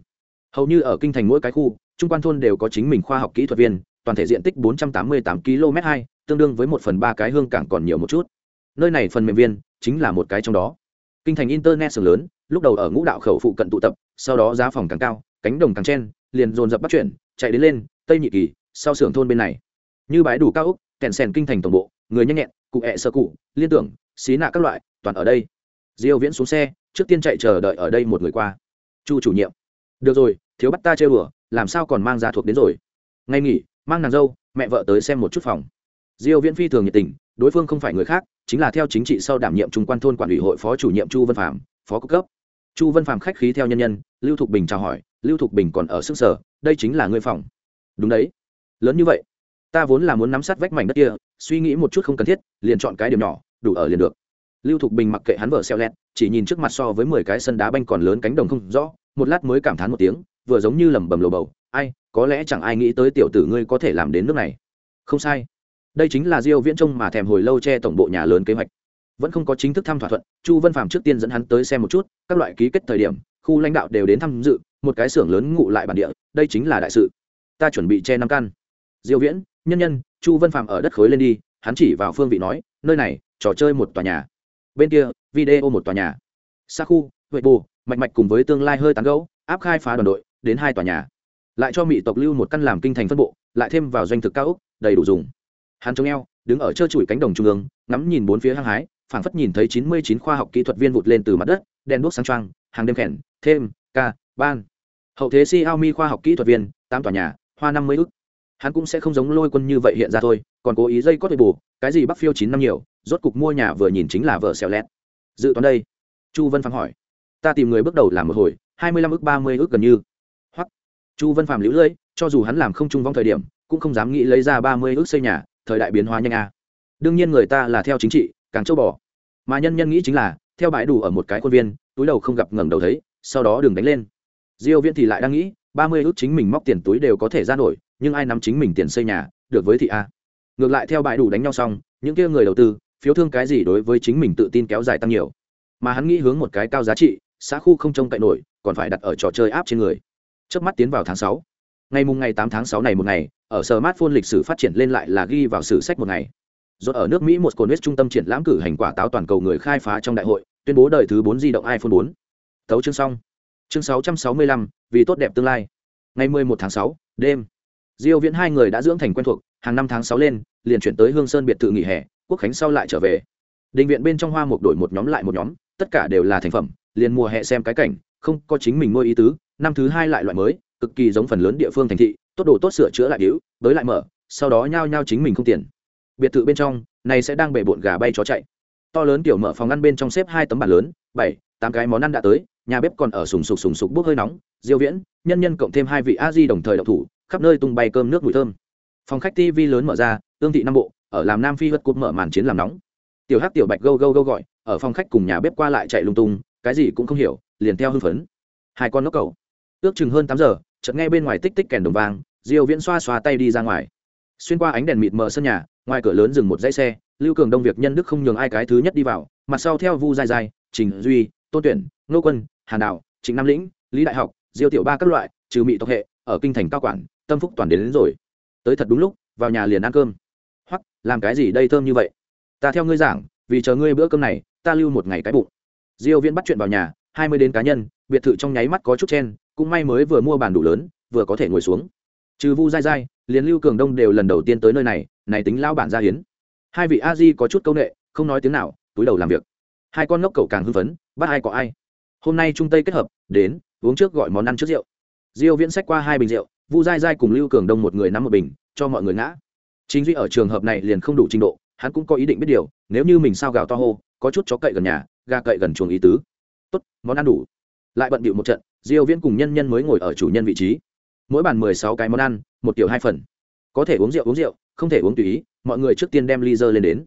Hầu như ở kinh thành mỗi cái khu, trung quan thôn đều có chính mình khoa học kỹ thuật viên, toàn thể diện tích bốn trăm tám mươi tám km hai tương đương với một phần ba cái hương cảng còn nhiều một chút. Nơi này phần mềm viên chính là một cái trong đó. Kinh thành internet sừng lớn, lúc đầu ở ngũ đạo khẩu phụ cận tụ tập, sau đó giá phòng càng cao, cánh đồng càng chen, liền dồn dập bắt chuyển chạy đến lên, tây nhị kỳ, sau xưởng thôn bên này. Như bãi đủ cao úc kẹn sèn kinh thành tổng bộ, người nhanh nhẹn, cụ hẹ sơ cụ, liên tưởng, xí nạ các loại, toàn ở đây. Diêu viễn xuống xe, trước tiên chạy chờ đợi ở đây một người qua. Chu chủ nhiệm. Được rồi, thiếu bắt ta chơi bừa làm sao còn mang ra thuộc đến rồi? Ngay nghỉ, mang nàng dâu, mẹ vợ tới xem một chút phòng diêu viễn phi thường nhiệt tình, đối phương không phải người khác, chính là theo chính trị sau đảm nhiệm trung quan thôn quản ủy hội phó chủ nhiệm chu Văn phạm phó cấp cấp. Chu Văn phạm khách khí theo nhân nhân, lưu thục bình chào hỏi, lưu thục bình còn ở sức sở, đây chính là ngươi phòng. Đúng đấy. Lớn như vậy, ta vốn là muốn nắm sát vách mảnh đất kia, suy nghĩ một chút không cần thiết, liền chọn cái điểm nhỏ, đủ ở liền được. Lưu thục bình mặc kệ hắn vợ xeo lẹt, chỉ nhìn trước mặt so với mười cái sân đá banh còn lớn cánh đồng không rõ, một lát mới cảm thán một tiếng, vừa giống như lẩm bẩm lồ bầu, ai, có lẽ chẳng ai nghĩ tới tiểu tử ngươi có thể làm đến nước này. Không sai đây chính là diêu viễn trông mà thèm hồi lâu che tổng bộ nhà lớn kế hoạch. Vẫn không có chính thức thăm thỏa thuận, chu vân phạm trước tiên dẫn hắn tới xem một chút, các loại ký kết thời điểm, khu lãnh đạo đều đến tham dự, một cái xưởng lớn ngụ lại bản địa, đây chính là đại sự. Ta chuẩn bị che năm căn. Diêu viễn, nhân nhân, chu vân phạm ở đất khối lên đi, hắn chỉ vào phương vị nói, nơi này, trò chơi một tòa nhà. Bên kia, video một tòa nhà. Xa khu, huệ bù mạch mạch cùng với tương lai hơi tán gấu áp khai phá đoàn đội, đến hai tòa nhà. Lại cho mỹ tộc lưu một căn làm kinh thành phân bộ, lại thêm vào doanh thực cao ốc đầy đủ dùng hắn trông eo, đứng ở trơ trụi cánh đồng trung ương, ngắm nhìn bốn phía hăng hái, phảng phất nhìn thấy chín mươi chín khoa học kỹ thuật viên vụt lên từ mặt đất, đèn đuốc sáng trăng hàng đêm khèn, thêm, ca, ban. Hậu thế xiaomi khoa học kỹ thuật viên, tám tòa nhà, hoa năm mươi ức. Hắn cũng sẽ không giống lôi quân như vậy hiện ra thôi, còn cố ý dây có thể bù, cái gì bắc phiêu chín năm nhiều, rốt cục mua nhà vừa nhìn chính là vợ xèo lét dự toán đây. Chu vân phạm hỏi. Ta tìm người bước đầu làm một hồi, hai mươi lăm ước ba mươi ước gần như. Hoặc chu vân phạm lũ lưỡi, cho dù hắn làm không trung vong thời điểm, cũng không dám nghĩ lấy ra ba mươi ước xây nhà thời đại biến hóa nhanh a. À. đương nhiên người ta là theo chính trị, càng châu bò. Mà nhân nhân nghĩ chính là, theo bãi đủ ở một cái khuôn viên, túi đầu không gặp ngẩng đầu thấy, sau đó đừng đánh lên. Diêu viễn thì lại đang nghĩ, ba mươi ước chính mình móc tiền túi đều có thể ra nổi, nhưng ai nắm chính mình tiền xây nhà, được với thị a. Ngược lại theo bãi đủ đánh nhau xong, những kia người đầu tư, phiếu thương cái gì đối với chính mình tự tin kéo dài tăng nhiều. Mà hắn nghĩ hướng một cái cao giá trị, xã khu không trông cậy nổi, còn phải đặt ở trò chơi áp trên người. Trước mắt tiến vào tháng sáu ngày mùng ngày tám tháng sáu này một ngày ở smartphone lịch sử phát triển lên lại là ghi vào sử sách một ngày. Rồi ở nước mỹ một cồn trung tâm triển lãm cử hành quả táo toàn cầu người khai phá trong đại hội tuyên bố đời thứ bốn di động iphone 4. thấu chương xong. Chương 665, vì tốt đẹp tương lai. Ngày 11 tháng 6, đêm. Diêu viễn hai người đã dưỡng thành quen thuộc hàng năm tháng 6 lên liền chuyển tới hương sơn biệt thự nghỉ hè quốc khánh sau lại trở về. Đình viện bên trong hoa một đổi một nhóm lại một nhóm tất cả đều là thành phẩm liền mùa hè xem cái cảnh không có chính mình nuôi ý tứ năm thứ hai lại loại mới cực kỳ giống phần lớn địa phương thành thị, tốt đồ tốt sửa chữa lại điếu, tới lại mở, sau đó nhao nhao chính mình không tiền. Biệt thự bên trong, này sẽ đang bể bộn gà bay chó chạy. To lớn tiểu mở phòng ăn bên trong xếp hai tấm bàn lớn, bảy, tám cái món ăn đã tới, nhà bếp còn ở sùng sục sùng sục bốc hơi nóng, diêu viễn, nhân nhân cộng thêm hai vị a di đồng thời đậu thủ, khắp nơi tung bay cơm nước mùi thơm. Phòng khách tv lớn mở ra, tương thị năm bộ, ở làm nam phi hất cút mở màn chiến làm nóng. Tiểu hắc, tiểu bạch gâu gâu gâu gọi, ở phòng khách cùng nhà bếp qua lại chạy lung tung, cái gì cũng không hiểu, liền theo hưng phấn. Hai con nóc cầu. Ước chừng hơn tám giờ chợt nghe bên ngoài tích tích kèn đồng vang diêu viễn xoa xoa tay đi ra ngoài. Xuyên qua ánh đèn mịt mờ sân nhà ngoài cửa lớn dừng một dãy xe lưu cường đông việc nhân đức không nhường ai cái thứ nhất đi vào mặt sau theo vu dài dài trình duy tôn tuyển nô quân hàn đạo trịnh nam lĩnh lý đại học diêu tiểu ba các loại trừ mỹ tộc hệ ở kinh thành cao quản tâm phúc toàn đến, đến rồi. Tới thật đúng lúc vào nhà liền ăn cơm. Hoặc làm cái gì đây thơm như vậy? Ta theo ngươi giảng vì chờ ngươi bữa cơm này ta lưu một ngày cái bụng. Diêu viễn bắt chuyện vào nhà hai mươi đến cá nhân biệt thự trong nháy mắt có chút chen cũng may mới vừa mua bàn đủ lớn, vừa có thể ngồi xuống. Trừ vu dai dai liền lưu cường đông đều lần đầu tiên tới nơi này này tính lao bản gia hiến. Hai vị a di có chút câu nệ, không nói tiếng nào, túi đầu làm việc. Hai con ngốc cậu càng hưng phấn, bắt ai có ai. Hôm nay trung tây kết hợp, đến, uống trước gọi món ăn trước rượu. Diêu viễn sách qua hai bình rượu, vu dai dai cùng lưu cường đông một người nắm một bình, cho mọi người ngã. Chính duy ở trường hợp này liền không đủ trình độ, hắn cũng có ý định biết điều, nếu như mình sao gào to hô, có chút chó cậy gần nhà, gà cậy gần chuồng ý tứ. Tốt, món ăn đủ. Lại bận bịu một trận diêu viễn cùng nhân nhân mới ngồi ở chủ nhân vị trí. Mỗi bàn 16 cái món ăn một tiểu hai phần. Có thể uống rượu uống rượu không thể uống tùy ý mọi người trước tiên đem ly dơ lên đến.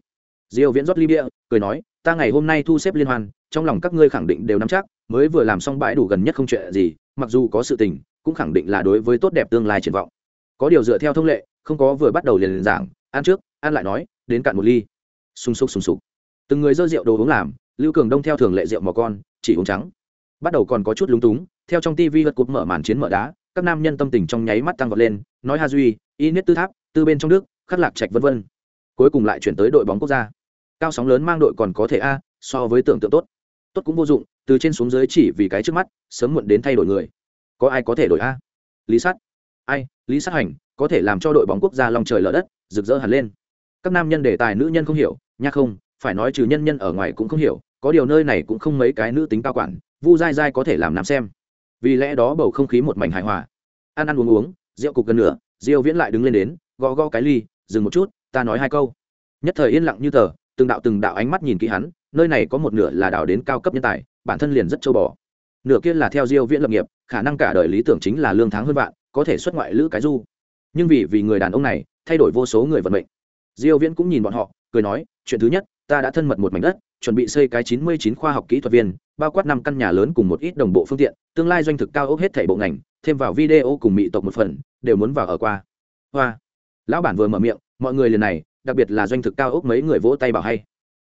Diêu viễn rót ly bia cười nói ta ngày hôm nay thu xếp liên hoan trong lòng các ngươi khẳng định đều nắm chắc mới vừa làm xong bãi đủ gần nhất không chuyện gì mặc dù có sự tình cũng khẳng định là đối với tốt đẹp tương lai triển vọng. Có điều dựa theo thông lệ không có vừa bắt đầu liền, liền giảng ăn trước ăn lại nói đến cạn một ly. Sung sục sung sục. Từng người dơ rượu đồ uống làm lưu cường đông theo thường lệ rượu mò con chỉ uống trắng bắt đầu còn có chút lúng túng theo trong tivi vật cục mở màn chiến mở đá các nam nhân tâm tình trong nháy mắt tăng vọt lên nói ha duy y niết tư tháp tư bên trong nước, khắc lạc trạch vân vân. Cuối cùng lại chuyển tới đội bóng quốc gia. Cao sóng lớn mang đội còn có thể a so với tưởng tượng tốt. Tốt cũng vô dụng từ trên xuống dưới chỉ vì cái trước mắt sớm muộn đến thay đổi người. Có ai có thể đổi a? Lý sắt ai lý sát hành có thể làm cho đội bóng quốc gia lòng trời lở đất rực rỡ hẳn lên. Các nam nhân đề tài nữ nhân không hiểu nha không phải nói trừ nhân nhân ở ngoài cũng không hiểu có điều nơi này cũng không mấy cái nữ tính cao quản vu dai dai có thể làm nam xem. Vì lẽ đó bầu không khí một mảnh hài hòa. Ăn ăn uống uống, rượu cục gần nửa, diêu viễn lại đứng lên đến, gõ gõ cái ly, dừng một chút, ta nói hai câu. Nhất thời yên lặng như tờ, từng đạo từng đạo ánh mắt nhìn kỹ hắn, nơi này có một nửa là đào đến cao cấp nhân tài, bản thân liền rất châu bò. Nửa kia là theo diêu viễn lập nghiệp, khả năng cả đời lý tưởng chính là lương tháng hơn vạn, có thể xuất ngoại lữ cái du. Nhưng vì vì người đàn ông này, thay đổi vô số người vận mệnh. Diêu viễn cũng nhìn bọn họ, cười nói, chuyện thứ nhất ta đã thân mật một mảnh đất, chuẩn bị xây cái 99 khoa học kỹ thuật viên, bao quát năm căn nhà lớn cùng một ít đồng bộ phương tiện, tương lai doanh thực cao ốc hết thảy bộ ngành, thêm vào video cùng mỹ tộc một phần, đều muốn vào ở qua. Hoa. Lão bản vừa mở miệng, mọi người liền này, đặc biệt là doanh thực cao ốc mấy người vỗ tay bảo hay.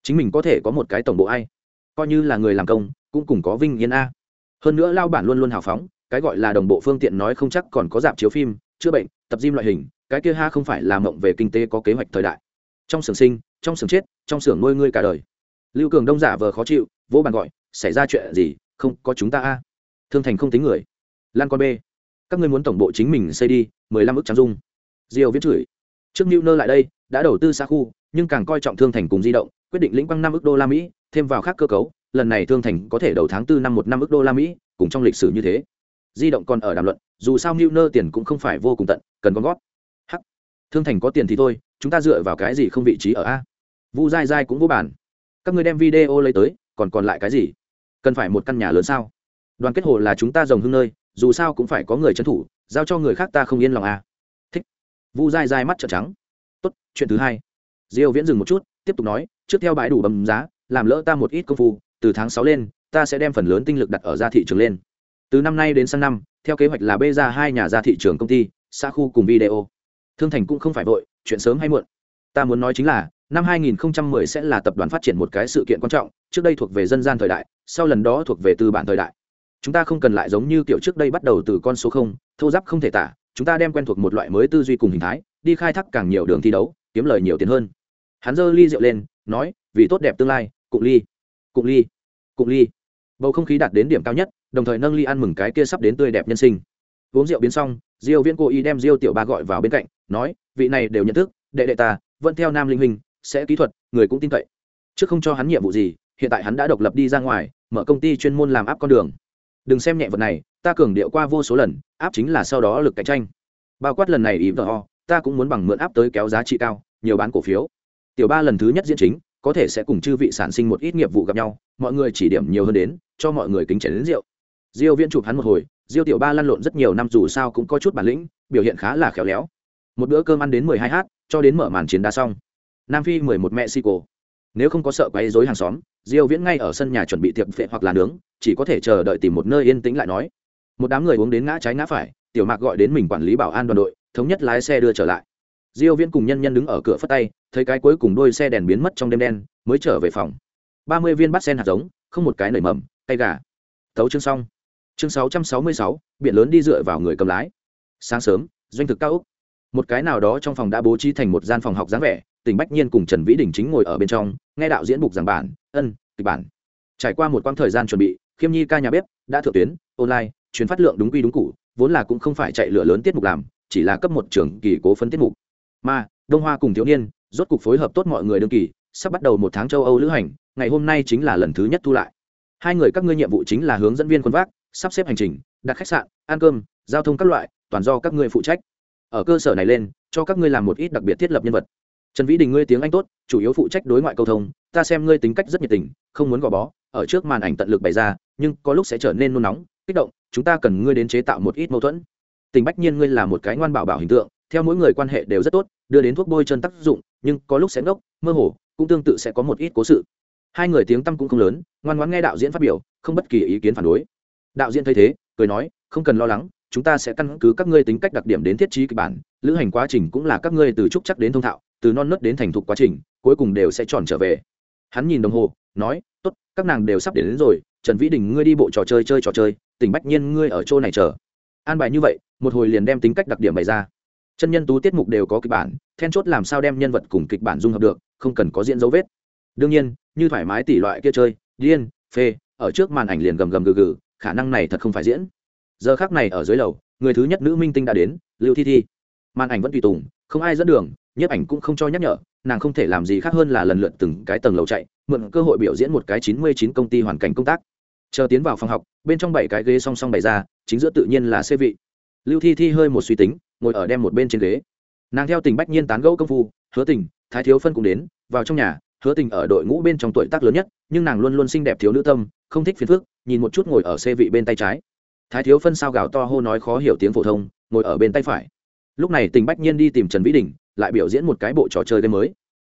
Chính mình có thể có một cái tổng bộ ai? Coi như là người làm công, cũng cùng có vinh yên a. Hơn nữa lao bản luôn luôn hào phóng, cái gọi là đồng bộ phương tiện nói không chắc còn có dạp chiếu phim, chữa bệnh, tập gym loại hình, cái kia ha không phải là mộng về kinh tế có kế hoạch thời đại. Trong xưởng sinh trong xưởng chết, trong xưởng nuôi ngươi cả đời. Lưu cường đông giả vờ khó chịu, vỗ bàn gọi, xảy ra chuyện gì? Không, có chúng ta a. Thương thành không tính người. Lan con b, các ngươi muốn tổng bộ chính mình xây đi, mười lăm ức trang dung. Diều viết chửi, trước new nơ lại đây, đã đầu tư xa khu, nhưng càng coi trọng thương thành cùng di động, quyết định lĩnh băng năm ức đô la mỹ, thêm vào khác cơ cấu, lần này thương thành có thể đầu tháng tư năm một năm ức đô la mỹ, cùng trong lịch sử như thế. Di động còn ở đàm luận, dù sao new nơ tiền cũng không phải vô cùng tận, cần con gót. Hắc, thương thành có tiền thì thôi chúng ta dựa vào cái gì không vị trí ở a? Vu dai dai cũng vô bản các người đem video lấy tới, còn còn lại cái gì? Cần phải một căn nhà lớn sao? Đoàn kết hồ là chúng ta dòng hưng nơi, dù sao cũng phải có người trấn thủ, giao cho người khác ta không yên lòng a thích. Vu dai dai mắt trợn trắng. Tốt, chuyện thứ hai. Diêu viễn dừng một chút, tiếp tục nói, trước theo bãi đủ bầm giá, làm lỡ ta một ít công phu, từ tháng 6 lên, ta sẽ đem phần lớn tinh lực đặt ở gia thị trường lên. Từ năm nay đến sang năm, theo kế hoạch là bê ra hai nhà ra thị trường công ty xa khu cùng video. Thương thành cũng không phải vội chuyện sớm hay muộn. Ta muốn nói chính là, năm 2010 sẽ là tập đoàn phát triển một cái sự kiện quan trọng, trước đây thuộc về dân gian thời đại, sau lần đó thuộc về tư bản thời đại. Chúng ta không cần lại giống như kiểu trước đây bắt đầu từ con số không, thô giáp không thể tả, chúng ta đem quen thuộc một loại mới tư duy cùng hình thái, đi khai thác càng nhiều đường thi đấu, kiếm lời nhiều tiền hơn. Hắn giơ ly rượu lên, nói, vì tốt đẹp tương lai, cụng ly cụng ly cụng ly. Bầu không khí đạt đến điểm cao nhất, đồng thời nâng ly ăn mừng cái kia sắp đến tươi đẹp nhân sinh uống rượu biến xong diêu viễn cố ý đem diêu tiểu ba gọi vào bên cạnh nói vị này đều nhận thức đệ đệ ta vẫn theo nam linh hình, sẽ kỹ thuật người cũng tin cậy trước không cho hắn nhiệm vụ gì hiện tại hắn đã độc lập đi ra ngoài mở công ty chuyên môn làm áp con đường. Đừng xem nhẹ vật này ta cường điệu qua vô số lần áp chính là sau đó lực cạnh tranh. Bao quát lần này ý vợ ta cũng muốn bằng mượn áp tới kéo giá trị cao nhiều bán cổ phiếu. Tiểu ba lần thứ nhất diễn chính có thể sẽ cùng chư vị sản sinh một ít nghiệp vụ gặp nhau mọi người chỉ điểm nhiều hơn đến cho mọi người kính chén đến rượu. Diêu viễn chụp hắn một hồi diêu tiểu ba lăn lộn rất nhiều năm dù sao cũng có chút bản lĩnh, biểu hiện khá là khéo léo. Một bữa cơm ăn đến 12 h cho đến mở màn chiến đá xong. Nam phi 11 sico. nếu không có sợ quấy rối hàng xóm, diêu viễn ngay ở sân nhà chuẩn bị tiệc phệ hoặc là nướng, chỉ có thể chờ đợi tìm một nơi yên tĩnh lại nói. Một đám người uống đến ngã trái ngã phải, tiểu mạc gọi đến mình quản lý bảo an đoàn đội, thống nhất lái xe đưa trở lại. Diêu viễn cùng nhân nhân đứng ở cửa phất tay, thấy cái cuối cùng đôi xe đèn biến mất trong đêm đen, mới trở về phòng. 30 viên bát sen hạt giống, không một cái nảy mầm tay gà. Tấu chương xong chương 666, biển lớn đi dựa vào người cầm lái. Sáng sớm doanh thực cao úc. Một cái nào đó trong phòng đã bố trí thành một gian phòng học dáng vẻ tỉnh bách nhiên cùng trần vĩ đình chính ngồi ở bên trong nghe đạo diễn bục giảng bản ân kịch bản. Trải qua một quãng thời gian chuẩn bị khiêm nhi ca nhà bếp đã thượng tuyến online chuyến phát lượng đúng quy đúng cụ vốn là cũng không phải chạy lửa lớn tiết mục làm chỉ là cấp một trưởng kỳ cố phấn tiết mục. Mà đông hoa cùng thiếu niên rốt cục phối hợp tốt mọi người đương kỳ sắp bắt đầu một tháng châu âu lữ hành ngày hôm nay chính là lần thứ nhất thu lại. Hai người các ngươi nhiệm vụ chính là hướng dẫn viên quân vác sắp xếp hành trình, đặt khách sạn, ăn cơm, giao thông các loại, toàn do các ngươi phụ trách. Ở cơ sở này lên, cho các ngươi làm một ít đặc biệt thiết lập nhân vật. Trần vĩ đình ngươi tiếng anh tốt, chủ yếu phụ trách đối ngoại cầu thông, ta xem ngươi tính cách rất nhiệt tình, không muốn gò bó, ở trước màn ảnh tận lực bày ra, nhưng có lúc sẽ trở nên nôn nóng, kích động, chúng ta cần ngươi đến chế tạo một ít mâu thuẫn. Tình bách nhiên ngươi là một cái ngoan bảo bảo hình tượng, theo mỗi người quan hệ đều rất tốt, đưa đến thuốc bôi chân tác dụng, nhưng có lúc sẽ ngốc, mơ hồ, cũng tương tự sẽ có một ít cố sự. Hai người tiếng tăm cũng không lớn, ngoan ngoãn nghe đạo diễn phát biểu, không bất kỳ ý kiến phản đối đạo diễn thấy thế cười nói không cần lo lắng chúng ta sẽ căn cứ các ngươi tính cách đặc điểm đến thiết trí kịch bản lữ hành quá trình cũng là các ngươi từ trúc chắc đến thông thạo từ non nớt đến thành thục quá trình cuối cùng đều sẽ tròn trở về. Hắn nhìn đồng hồ nói tốt các nàng đều sắp đến, đến rồi trần vĩ đình ngươi đi bộ trò chơi chơi trò chơi tỉnh bách nhiên ngươi ở chỗ này chờ. An bài như vậy một hồi liền đem tính cách đặc điểm bày ra. Chân nhân tú tiết mục đều có kịch bản then chốt làm sao đem nhân vật cùng kịch bản dung hợp được không cần có diễn dấu vết. Đương nhiên như thoải mái tỷ loại kia chơi điên phê ở trước màn ảnh liền gầm gầm gừ gừ khả năng này thật không phải diễn. Giờ khác này ở dưới lầu, người thứ nhất nữ minh tinh đã đến, lưu thi thi. Màn ảnh vẫn tùy tùng, không ai dẫn đường, nhiếp ảnh cũng không cho nhắc nhở, nàng không thể làm gì khác hơn là lần lượt từng cái tầng lầu chạy, mượn cơ hội biểu diễn một cái chín mươi chín công ty hoàn cảnh công tác. Chờ tiến vào phòng học, bên trong bảy cái ghế song song bày ra, chính giữa tự nhiên là xê vị. Lưu thi thi hơi một suy tính, ngồi ở đem một bên trên ghế. Nàng theo tình bách nhiên tán gẫu công phu, hứa tình, thái thiếu phân cũng đến, vào trong nhà, hứa tình ở đội ngũ bên trong tuổi tác lớn nhất, nhưng nàng luôn luôn xinh đẹp thiếu nữ tâm, không thích phiền phức nhìn một chút ngồi ở xe vị bên tay trái. Thái thiếu phân sao gào to hô nói khó hiểu tiếng phổ thông, ngồi ở bên tay phải. Lúc này tình bách nhiên đi tìm trần vĩ đình, lại biểu diễn một cái bộ trò chơi game mới.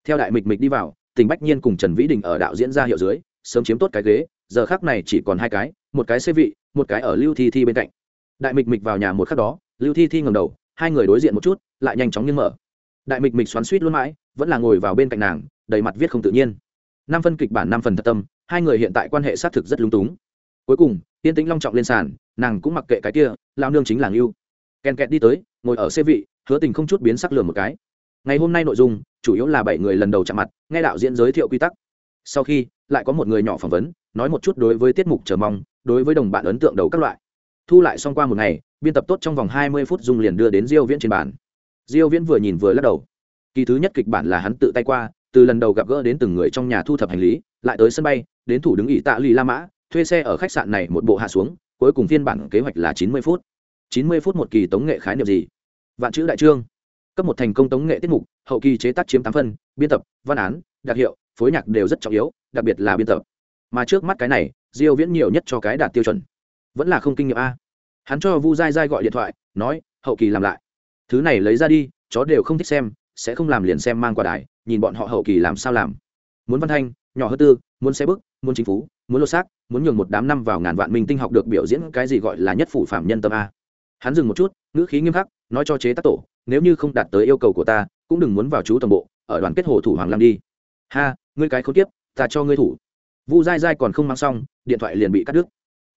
Theo đại mịch mịch đi vào, tình bách nhiên cùng trần vĩ đình ở đạo diễn ra hiệu dưới, sớm chiếm tốt cái ghế, giờ khác này chỉ còn hai cái, một cái xe vị, một cái ở lưu thi thi bên cạnh. Đại mịch mịch vào nhà một khắc đó, lưu thi thi ngầm đầu, hai người đối diện một chút, lại nhanh chóng nghiêng mở. Đại mịch mịch xoắn suýt luôn mãi, vẫn là ngồi vào bên cạnh nàng, đầy mặt viết không tự nhiên. Năm phân kịch bản, năm phần thật tâm, hai người hiện tại quan hệ xác thực rất lúng túng cuối cùng tiên tĩnh long trọng lên sàn, nàng cũng mặc kệ cái kia lao nương chính là ngưu. Kèn kẹt đi tới, ngồi ở xe vị, hứa tình không chút biến sắc lường một cái. Ngày hôm nay nội dung, chủ yếu là bảy người lần đầu chạm mặt, nghe đạo diễn giới thiệu quy tắc. Sau khi, lại có một người nhỏ phỏng vấn, nói một chút đối với tiết mục chờ mong, đối với đồng bạn ấn tượng đầu các loại. Thu lại xong qua một ngày, biên tập tốt trong vòng hai mươi phút dung liền đưa đến diêu viễn trên bàn. Diêu viễn vừa nhìn vừa lắc đầu. Kỳ thứ nhất kịch bản là hắn tự tay qua, từ lần đầu gặp gỡ đến từng người trong nhà thu thập hành lý, lại tới sân bay, đến thủ đứng ỷ tạ lì la mã thuê xe ở khách sạn này một bộ hạ xuống, cuối cùng phiên bản kế hoạch là chín mươi phút. chín mươi phút một kỳ tống nghệ khái niệm gì? Vạn chữ đại trương. Cấp một thành công tống nghệ tiết mục, hậu kỳ chế tác chiếm tám phân, biên tập, văn án, đặc hiệu, phối nhạc đều rất trọng yếu, đặc biệt là biên tập. Mà trước mắt cái này, diêu viễn nhiều nhất cho cái đạt tiêu chuẩn. Vẫn là không kinh nghiệm a. Hắn cho vu dai dai gọi điện thoại, nói, hậu kỳ làm lại. Thứ này lấy ra đi, chó đều không thích xem, sẽ không làm liền xem mang qua đài, nhìn bọn họ hậu kỳ làm sao làm. Muốn văn thanh, nhỏ hơn tư, muốn xe bức, muốn chính phú muốn lột xác, muốn nhường một đám năm vào ngàn vạn minh tinh học được biểu diễn cái gì gọi là nhất phủ phạm nhân tâm a. Hắn dừng một chút, ngữ khí nghiêm khắc, nói cho chế tác tổ, nếu như không đạt tới yêu cầu của ta, cũng đừng muốn vào chú toàn bộ, ở đoàn kết hồ thủ hoàng lam đi. Ha, ngươi cái không tiếp ta cho ngươi thủ. Vu dai dai còn không mang xong, điện thoại liền bị cắt đứt.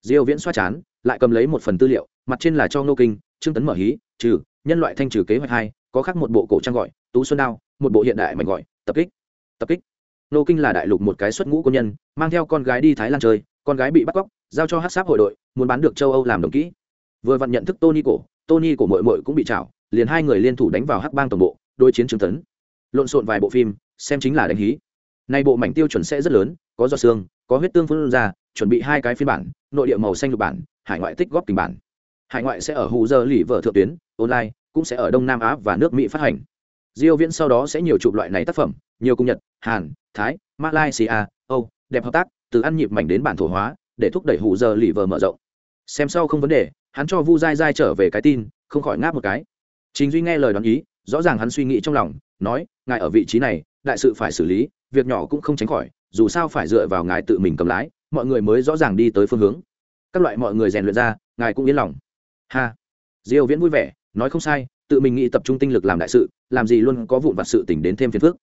Diêu viễn xoa chán, lại cầm lấy một phần tư liệu, mặt trên là cho ngô kinh, trương tấn mở hí, trừ, nhân loại thanh trừ kế hoạch hai, có khác một bộ cổ trang gọi, tú xuân đao, một bộ hiện đại mạnh gọi, tập kích tập kích nô kinh là đại lục một cái xuất ngũ quân nhân, mang theo con gái đi thái lan chơi, con gái bị bắt cóc, giao cho hát sáp hội đội, muốn bán được châu âu làm đồng kỹ. Vừa vặn nhận thức tony cổ, tony của mội mội cũng bị chảo liền hai người liên thủ đánh vào hắc bang tổng bộ đôi chiến trường tấn. Lộn xộn vài bộ phim, xem chính là đánh hí. Nay bộ mảnh tiêu chuẩn sẽ rất lớn, có do xương có huyết tương phân ra, chuẩn bị hai cái phiên bản, nội địa màu xanh lục bản, hải ngoại tích góp tình bản. Hải ngoại sẽ ở hù giờ lì vợ thượng tuyến, online, cũng sẽ ở đông nam á và nước mỹ phát hành. Diêu viễn sau đó sẽ nhiều chụp loại này tác phẩm, nhiều công nhật, hàn thái, malaysia, âu, đẹp hợp tác, từ ăn nhịp mảnh đến bản thổ hóa, để thúc đẩy hủ giờ lì vờ mở rộng. Xem sau không vấn đề, hắn cho vu dai dai trở về cái tin, không khỏi ngáp một cái. Chính duy nghe lời đoán ý, rõ ràng hắn suy nghĩ trong lòng, nói, ngài ở vị trí này, đại sự phải xử lý, việc nhỏ cũng không tránh khỏi, dù sao phải dựa vào ngài tự mình cầm lái, mọi người mới rõ ràng đi tới phương hướng. Các loại mọi người rèn luyện ra, ngài cũng yên lòng. Ha. Diêu viễn vui vẻ, nói không sai, tự mình nghĩ tập trung tinh lực làm đại sự, làm gì luôn có vụn vặt sự tình đến thêm phiền phức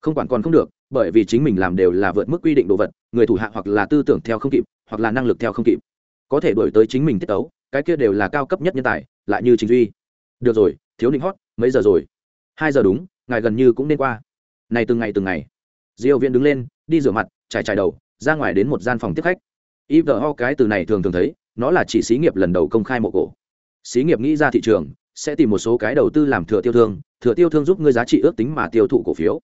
không quản còn không được, bởi vì chính mình làm đều là vượt mức quy định đồ vật, người thủ hạ hoặc là tư tưởng theo không kịp, hoặc là năng lực theo không kịp. Có thể đổi tới chính mình tiết tấu, cái kia đều là cao cấp nhất nhân tài, lại như chính duy. Được rồi, thiếu định hót, mấy giờ rồi? Hai giờ đúng, ngài gần như cũng nên qua. Này từng ngày từng ngày. Diêu viễn đứng lên, đi rửa mặt trải trải đầu, ra ngoài đến một gian phòng tiếp khách. Y ho cái từ này thường thường thấy, nó là chỉ xí nghiệp lần đầu công khai mộ cổ. Xí nghiệp nghĩ ra thị trường, sẽ tìm một số cái đầu tư làm thừa tiêu thương, thừa tiêu thương giúp ngươi giá trị ước tính mà tiêu thụ cổ phiếu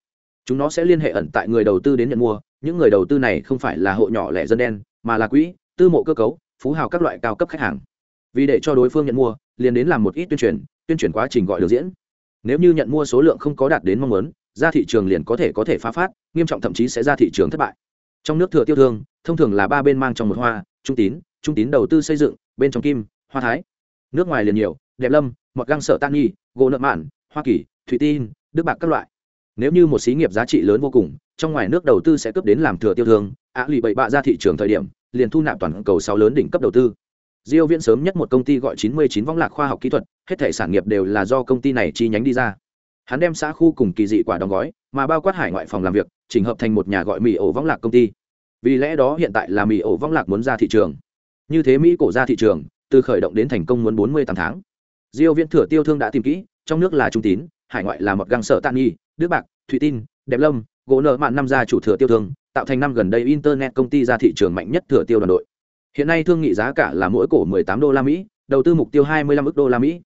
chúng nó sẽ liên hệ ẩn tại người đầu tư đến nhận mua, những người đầu tư này không phải là hộ nhỏ lẻ dân đen, mà là quỹ, tư mộ cơ cấu, phú hào các loại cao cấp khách hàng. Vì để cho đối phương nhận mua, liền đến làm một ít tuyên truyền tuyên truyền quá trình gọi được diễn. Nếu như nhận mua số lượng không có đạt đến mong muốn, ra thị trường liền có thể có thể phá phát, nghiêm trọng thậm chí sẽ ra thị trường thất bại. Trong nước thừa tiêu thương, thông thường là ba bên mang trong một hoa, trung tín trung tín đầu tư xây dựng, bên trong kim, hoa thái. Nước ngoài liền nhiều, đẹp lâm, mọt găng sợ tan nhi, gỗ nợ mạn, hoa kỳ, thủy tin đức bạc các loại nếu như một xí nghiệp giá trị lớn vô cùng, trong ngoài nước đầu tư sẽ cướp đến làm thừa tiêu thương, ạ lì bậy bạ ra thị trường thời điểm, liền thu nạp toàn cầu sáu lớn đỉnh cấp đầu tư. Diêu viễn sớm nhất một công ty gọi 99 vong lạc khoa học kỹ thuật, hết thể sản nghiệp đều là do công ty này chi nhánh đi ra. Hắn đem xã khu cùng kỳ dị quả đóng gói, mà bao quát hải ngoại phòng làm việc, chỉnh hợp thành một nhà gọi mì ổ võng lạc công ty. Vì lẽ đó hiện tại là mì ổ võng lạc muốn ra thị trường. Như thế mỹ cổ ra thị trường, từ khởi động đến thành công muốn bốn mươi tám tháng. Diêu viễn thừa tiêu thương đã tìm kỹ, trong nước là trung tín, hải ngoại là một găng sở tạn nghi đức bạc thụy tin, đẹp lâm, gỗ nợ mạn năm gia chủ thừa tiêu thương tạo thành năm gần đây internet công ty ra thị trường mạnh nhất thừa tiêu đoàn đội. Hiện nay thương nghị giá cả là mỗi cổ 18 đô la mỹ, đầu tư mục tiêu 25 ức đô la mỹ.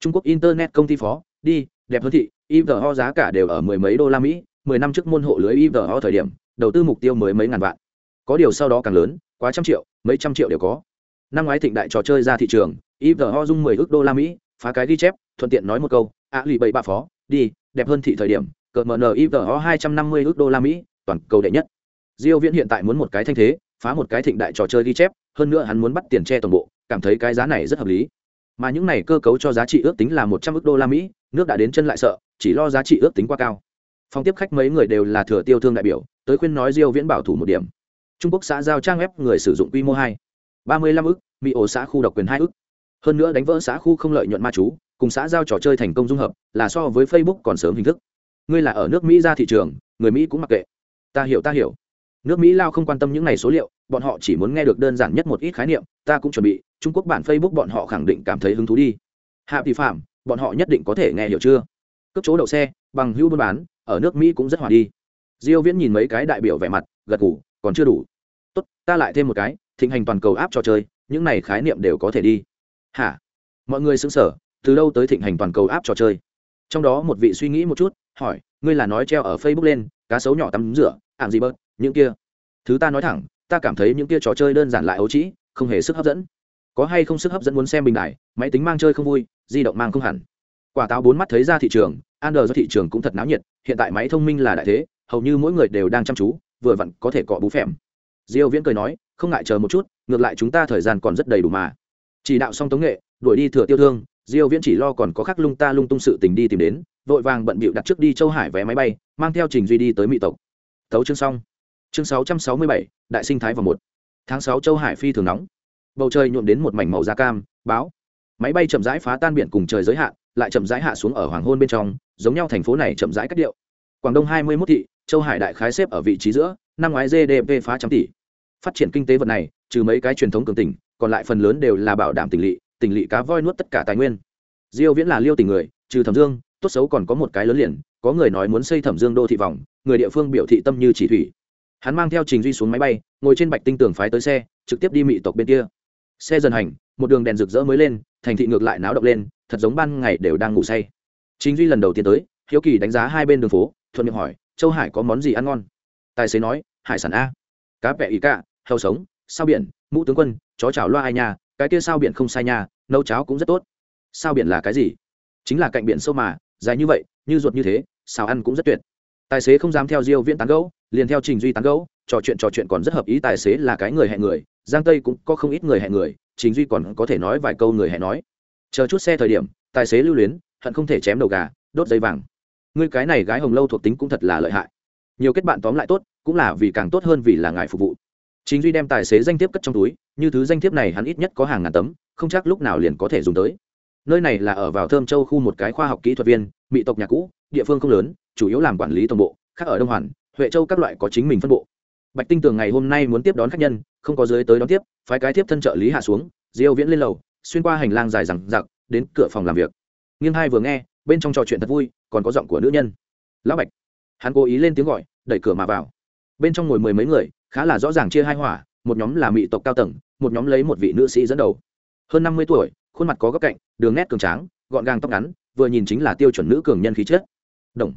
Trung quốc internet công ty phó, đi, đẹp hơn thị ivo giá cả đều ở mười mấy đô la mỹ 10 năm trước môn hộ lưới ivo thời điểm, đầu tư mục tiêu mới mấy ngàn vạn. Có điều sau đó càng lớn, quá trăm triệu, mấy trăm triệu đều có. Năm ngoái thịnh đại trò chơi ra thị trường ivo dung 10 ức đô la mỹ, phá cái ghi chép, thuận tiện nói một câu, ạ lì bảy bạ phó, đi, đẹp hơn thị thời điểm cờ mờ nivo hai trăm năm mươi ước đô la mỹ, toàn cầu đệ nhất. Diêu viễn hiện tại muốn một cái thanh thế, phá một cái thịnh đại trò chơi ghi chép, hơn nữa hắn muốn bắt tiền che toàn bộ, cảm thấy cái giá này rất hợp lý. Mà những này cơ cấu cho giá trị ước tính là một trăm ước đô la mỹ, nước đã đến chân lại sợ, chỉ lo giá trị ước tính quá cao. Phòng tiếp khách mấy người đều là thừa tiêu thương đại biểu, tới khuyên nói diêu viễn bảo thủ một điểm. Trung quốc xã giao trang web người sử dụng quy mô hai, ba mươi lăm ước, mỹ ổ xã khu độc quyền hai ức hơn nữa đánh vỡ xã khu không lợi nhuận ma chú, cùng xã giao trò chơi thành công dung hợp, là so với facebook còn sớm hình thức ngươi là ở nước mỹ ra thị trường, người mỹ cũng mặc kệ. Ta hiểu ta hiểu. Nước mỹ lao không quan tâm những n à y số liệu, bọn họ chỉ muốn nghe được đơn giản nhất một ít khái niệm, ta cũng chuẩn bị. Trung quốc bản facebook bọn họ khẳng định cảm thấy hứng thú đi. Hạ thị phạm, bọn họ nhất định có thể nghe hiểu chưa? Cướp chỗ đậu xe, bằng hưu buôn bán, ở nước mỹ cũng rất hòa đi. Diêu viễn nhìn mấy cái đại biểu vẻ mặt, gật ngủ còn chưa đủ. Tốt, ta lại thêm một cái, thịnh hành toàn cầu áp trò chơi, những này khái niệm đều có thể đi. Hả? Mọi người xứng sở từ đâu tới thịnh hành toàn cầu áp trò chơi? Trong đó một vị suy nghĩ một chút, hỏi, ngươi là nói treo ở facebook lên, cá sấu nhỏ tắm rửa ảm gì bớt, những kia? Thứ ta nói thẳng, ta cảm thấy những kia trò chơi đơn giản lại ấu trĩ, không hề sức hấp dẫn. Có hay không sức hấp dẫn muốn xem bình đại máy tính mang chơi không vui, di động mang không hẳn. Quả táo bốn mắt thấy ra thị trường, Android do thị trường cũng thật náo nhiệt, hiện tại máy thông minh là đại thế, hầu như mỗi người đều đang chăm chú, vừa vặn có thể cọ bú phèm. Diêu viễn cười nói, không ngại chờ một chút, ngược lại chúng ta thời gian còn rất đầy đủ mà. Chỉ đạo xong tống nghệ, đuổi đi thừa tiêu thương diêu viễn chỉ lo còn có khắc lung ta lung tung sự tình đi tìm đến vội vàng bận bịu đặt trước đi châu hải vé máy bay mang theo trình duy đi tới mỹ tộc. Tấu chương xong. Chương 667, đại sinh thái vào một. Tháng 6 châu hải phi thường nóng. Bầu trời nhuộm đến một mảnh màu da cam báo máy bay chậm rãi phá tan biển cùng trời giới hạn lại chậm rãi hạ xuống ở hoàng hôn bên trong giống nhau thành phố này chậm rãi cắt điệu. Quảng đông 21 thị châu hải đại khái xếp ở vị trí giữa năm ngoái gdp phá trăm tỷ. Phát triển kinh tế vật này trừ mấy cái truyền thống cường tỉnh còn lại phần lớn đều là bảo đảm tỉnh lỵ tỉnh lỵ cá voi nuốt tất cả tài nguyên. Diêu viễn là liêu tỉnh người, trừ thẩm dương, tốt xấu còn có một cái lớn liền, có người nói muốn xây thẩm dương đô thị vòng, người địa phương biểu thị tâm như chỉ thủy. Hắn mang theo trình duy xuống máy bay, ngồi trên bạch tinh tường phái tới xe, trực tiếp đi mị tộc bên kia. Xe dần hành, một đường đèn rực rỡ mới lên, thành thị ngược lại náo động lên, thật giống ban ngày đều đang ngủ say. Trình duy lần đầu tiên tới, hiếu kỳ đánh giá hai bên đường phố, thuận miệng hỏi, châu hải có món gì ăn ngon? Tài xế nói, hải sản a. Cá vẹ ý cả heo sống, sao biển, mũ tướng quân, chó chảo loa ai nha cái kia sao biển không sai nha, nấu cháo cũng rất tốt. Sao biển là cái gì? Chính là cạnh biển sâu mà, dài như vậy, như ruột như thế sao ăn cũng rất tuyệt. Tài xế không dám theo diêu viễn tán gẫu, liền theo trình duy tán gẫu, trò chuyện trò chuyện còn rất hợp ý tài xế là cái người hẹn người, giang tây cũng có không ít người hẹn người, trình duy còn có thể nói vài câu người hẹn nói. Chờ chút xe thời điểm, tài xế lưu luyến, hận không thể chém đầu gà, đốt giấy vàng. Ngươi cái này gái hồng lâu thuộc tính cũng thật là lợi hại. Nhiều kết bạn tóm lại tốt, cũng là vì càng tốt hơn vì là ngài phục vụ. Chính duy đem tài xế danh thiếp cất trong túi như thứ danh thiếp này hắn ít nhất có hàng ngàn tấm, không chắc lúc nào liền có thể dùng tới. Nơi này là ở vào thơm châu khu một cái khoa học kỹ thuật viên, mỹ tộc nhà cũ, địa phương không lớn, chủ yếu làm quản lý toàn bộ, khác ở đông hoàn, huệ châu các loại có chính mình phân bộ. Bạch tinh tường ngày hôm nay muốn tiếp đón khách nhân, không có dưới tới đón tiếp, phái cái tiếp thân trợ lý hạ xuống, diêu viễn lên lầu, xuyên qua hành lang dài rằng giặc đến cửa phòng làm việc. Nghiêng hai vừa nghe, bên trong trò chuyện thật vui, còn có giọng của nữ nhân. Lão bạch. Hắn cố ý lên tiếng gọi, đẩy cửa mà vào. Bên trong ngồi mười mấy người, khá là rõ ràng chia hai hỏa một nhóm là mỹ tộc cao tầng, một nhóm lấy một vị nữ sĩ dẫn đầu. Hơn năm mươi tuổi, khuôn mặt có góc cạnh, đường nét cường tráng, gọn gàng tóc ngắn, vừa nhìn chính là tiêu chuẩn nữ cường nhân khí chất. Đồng.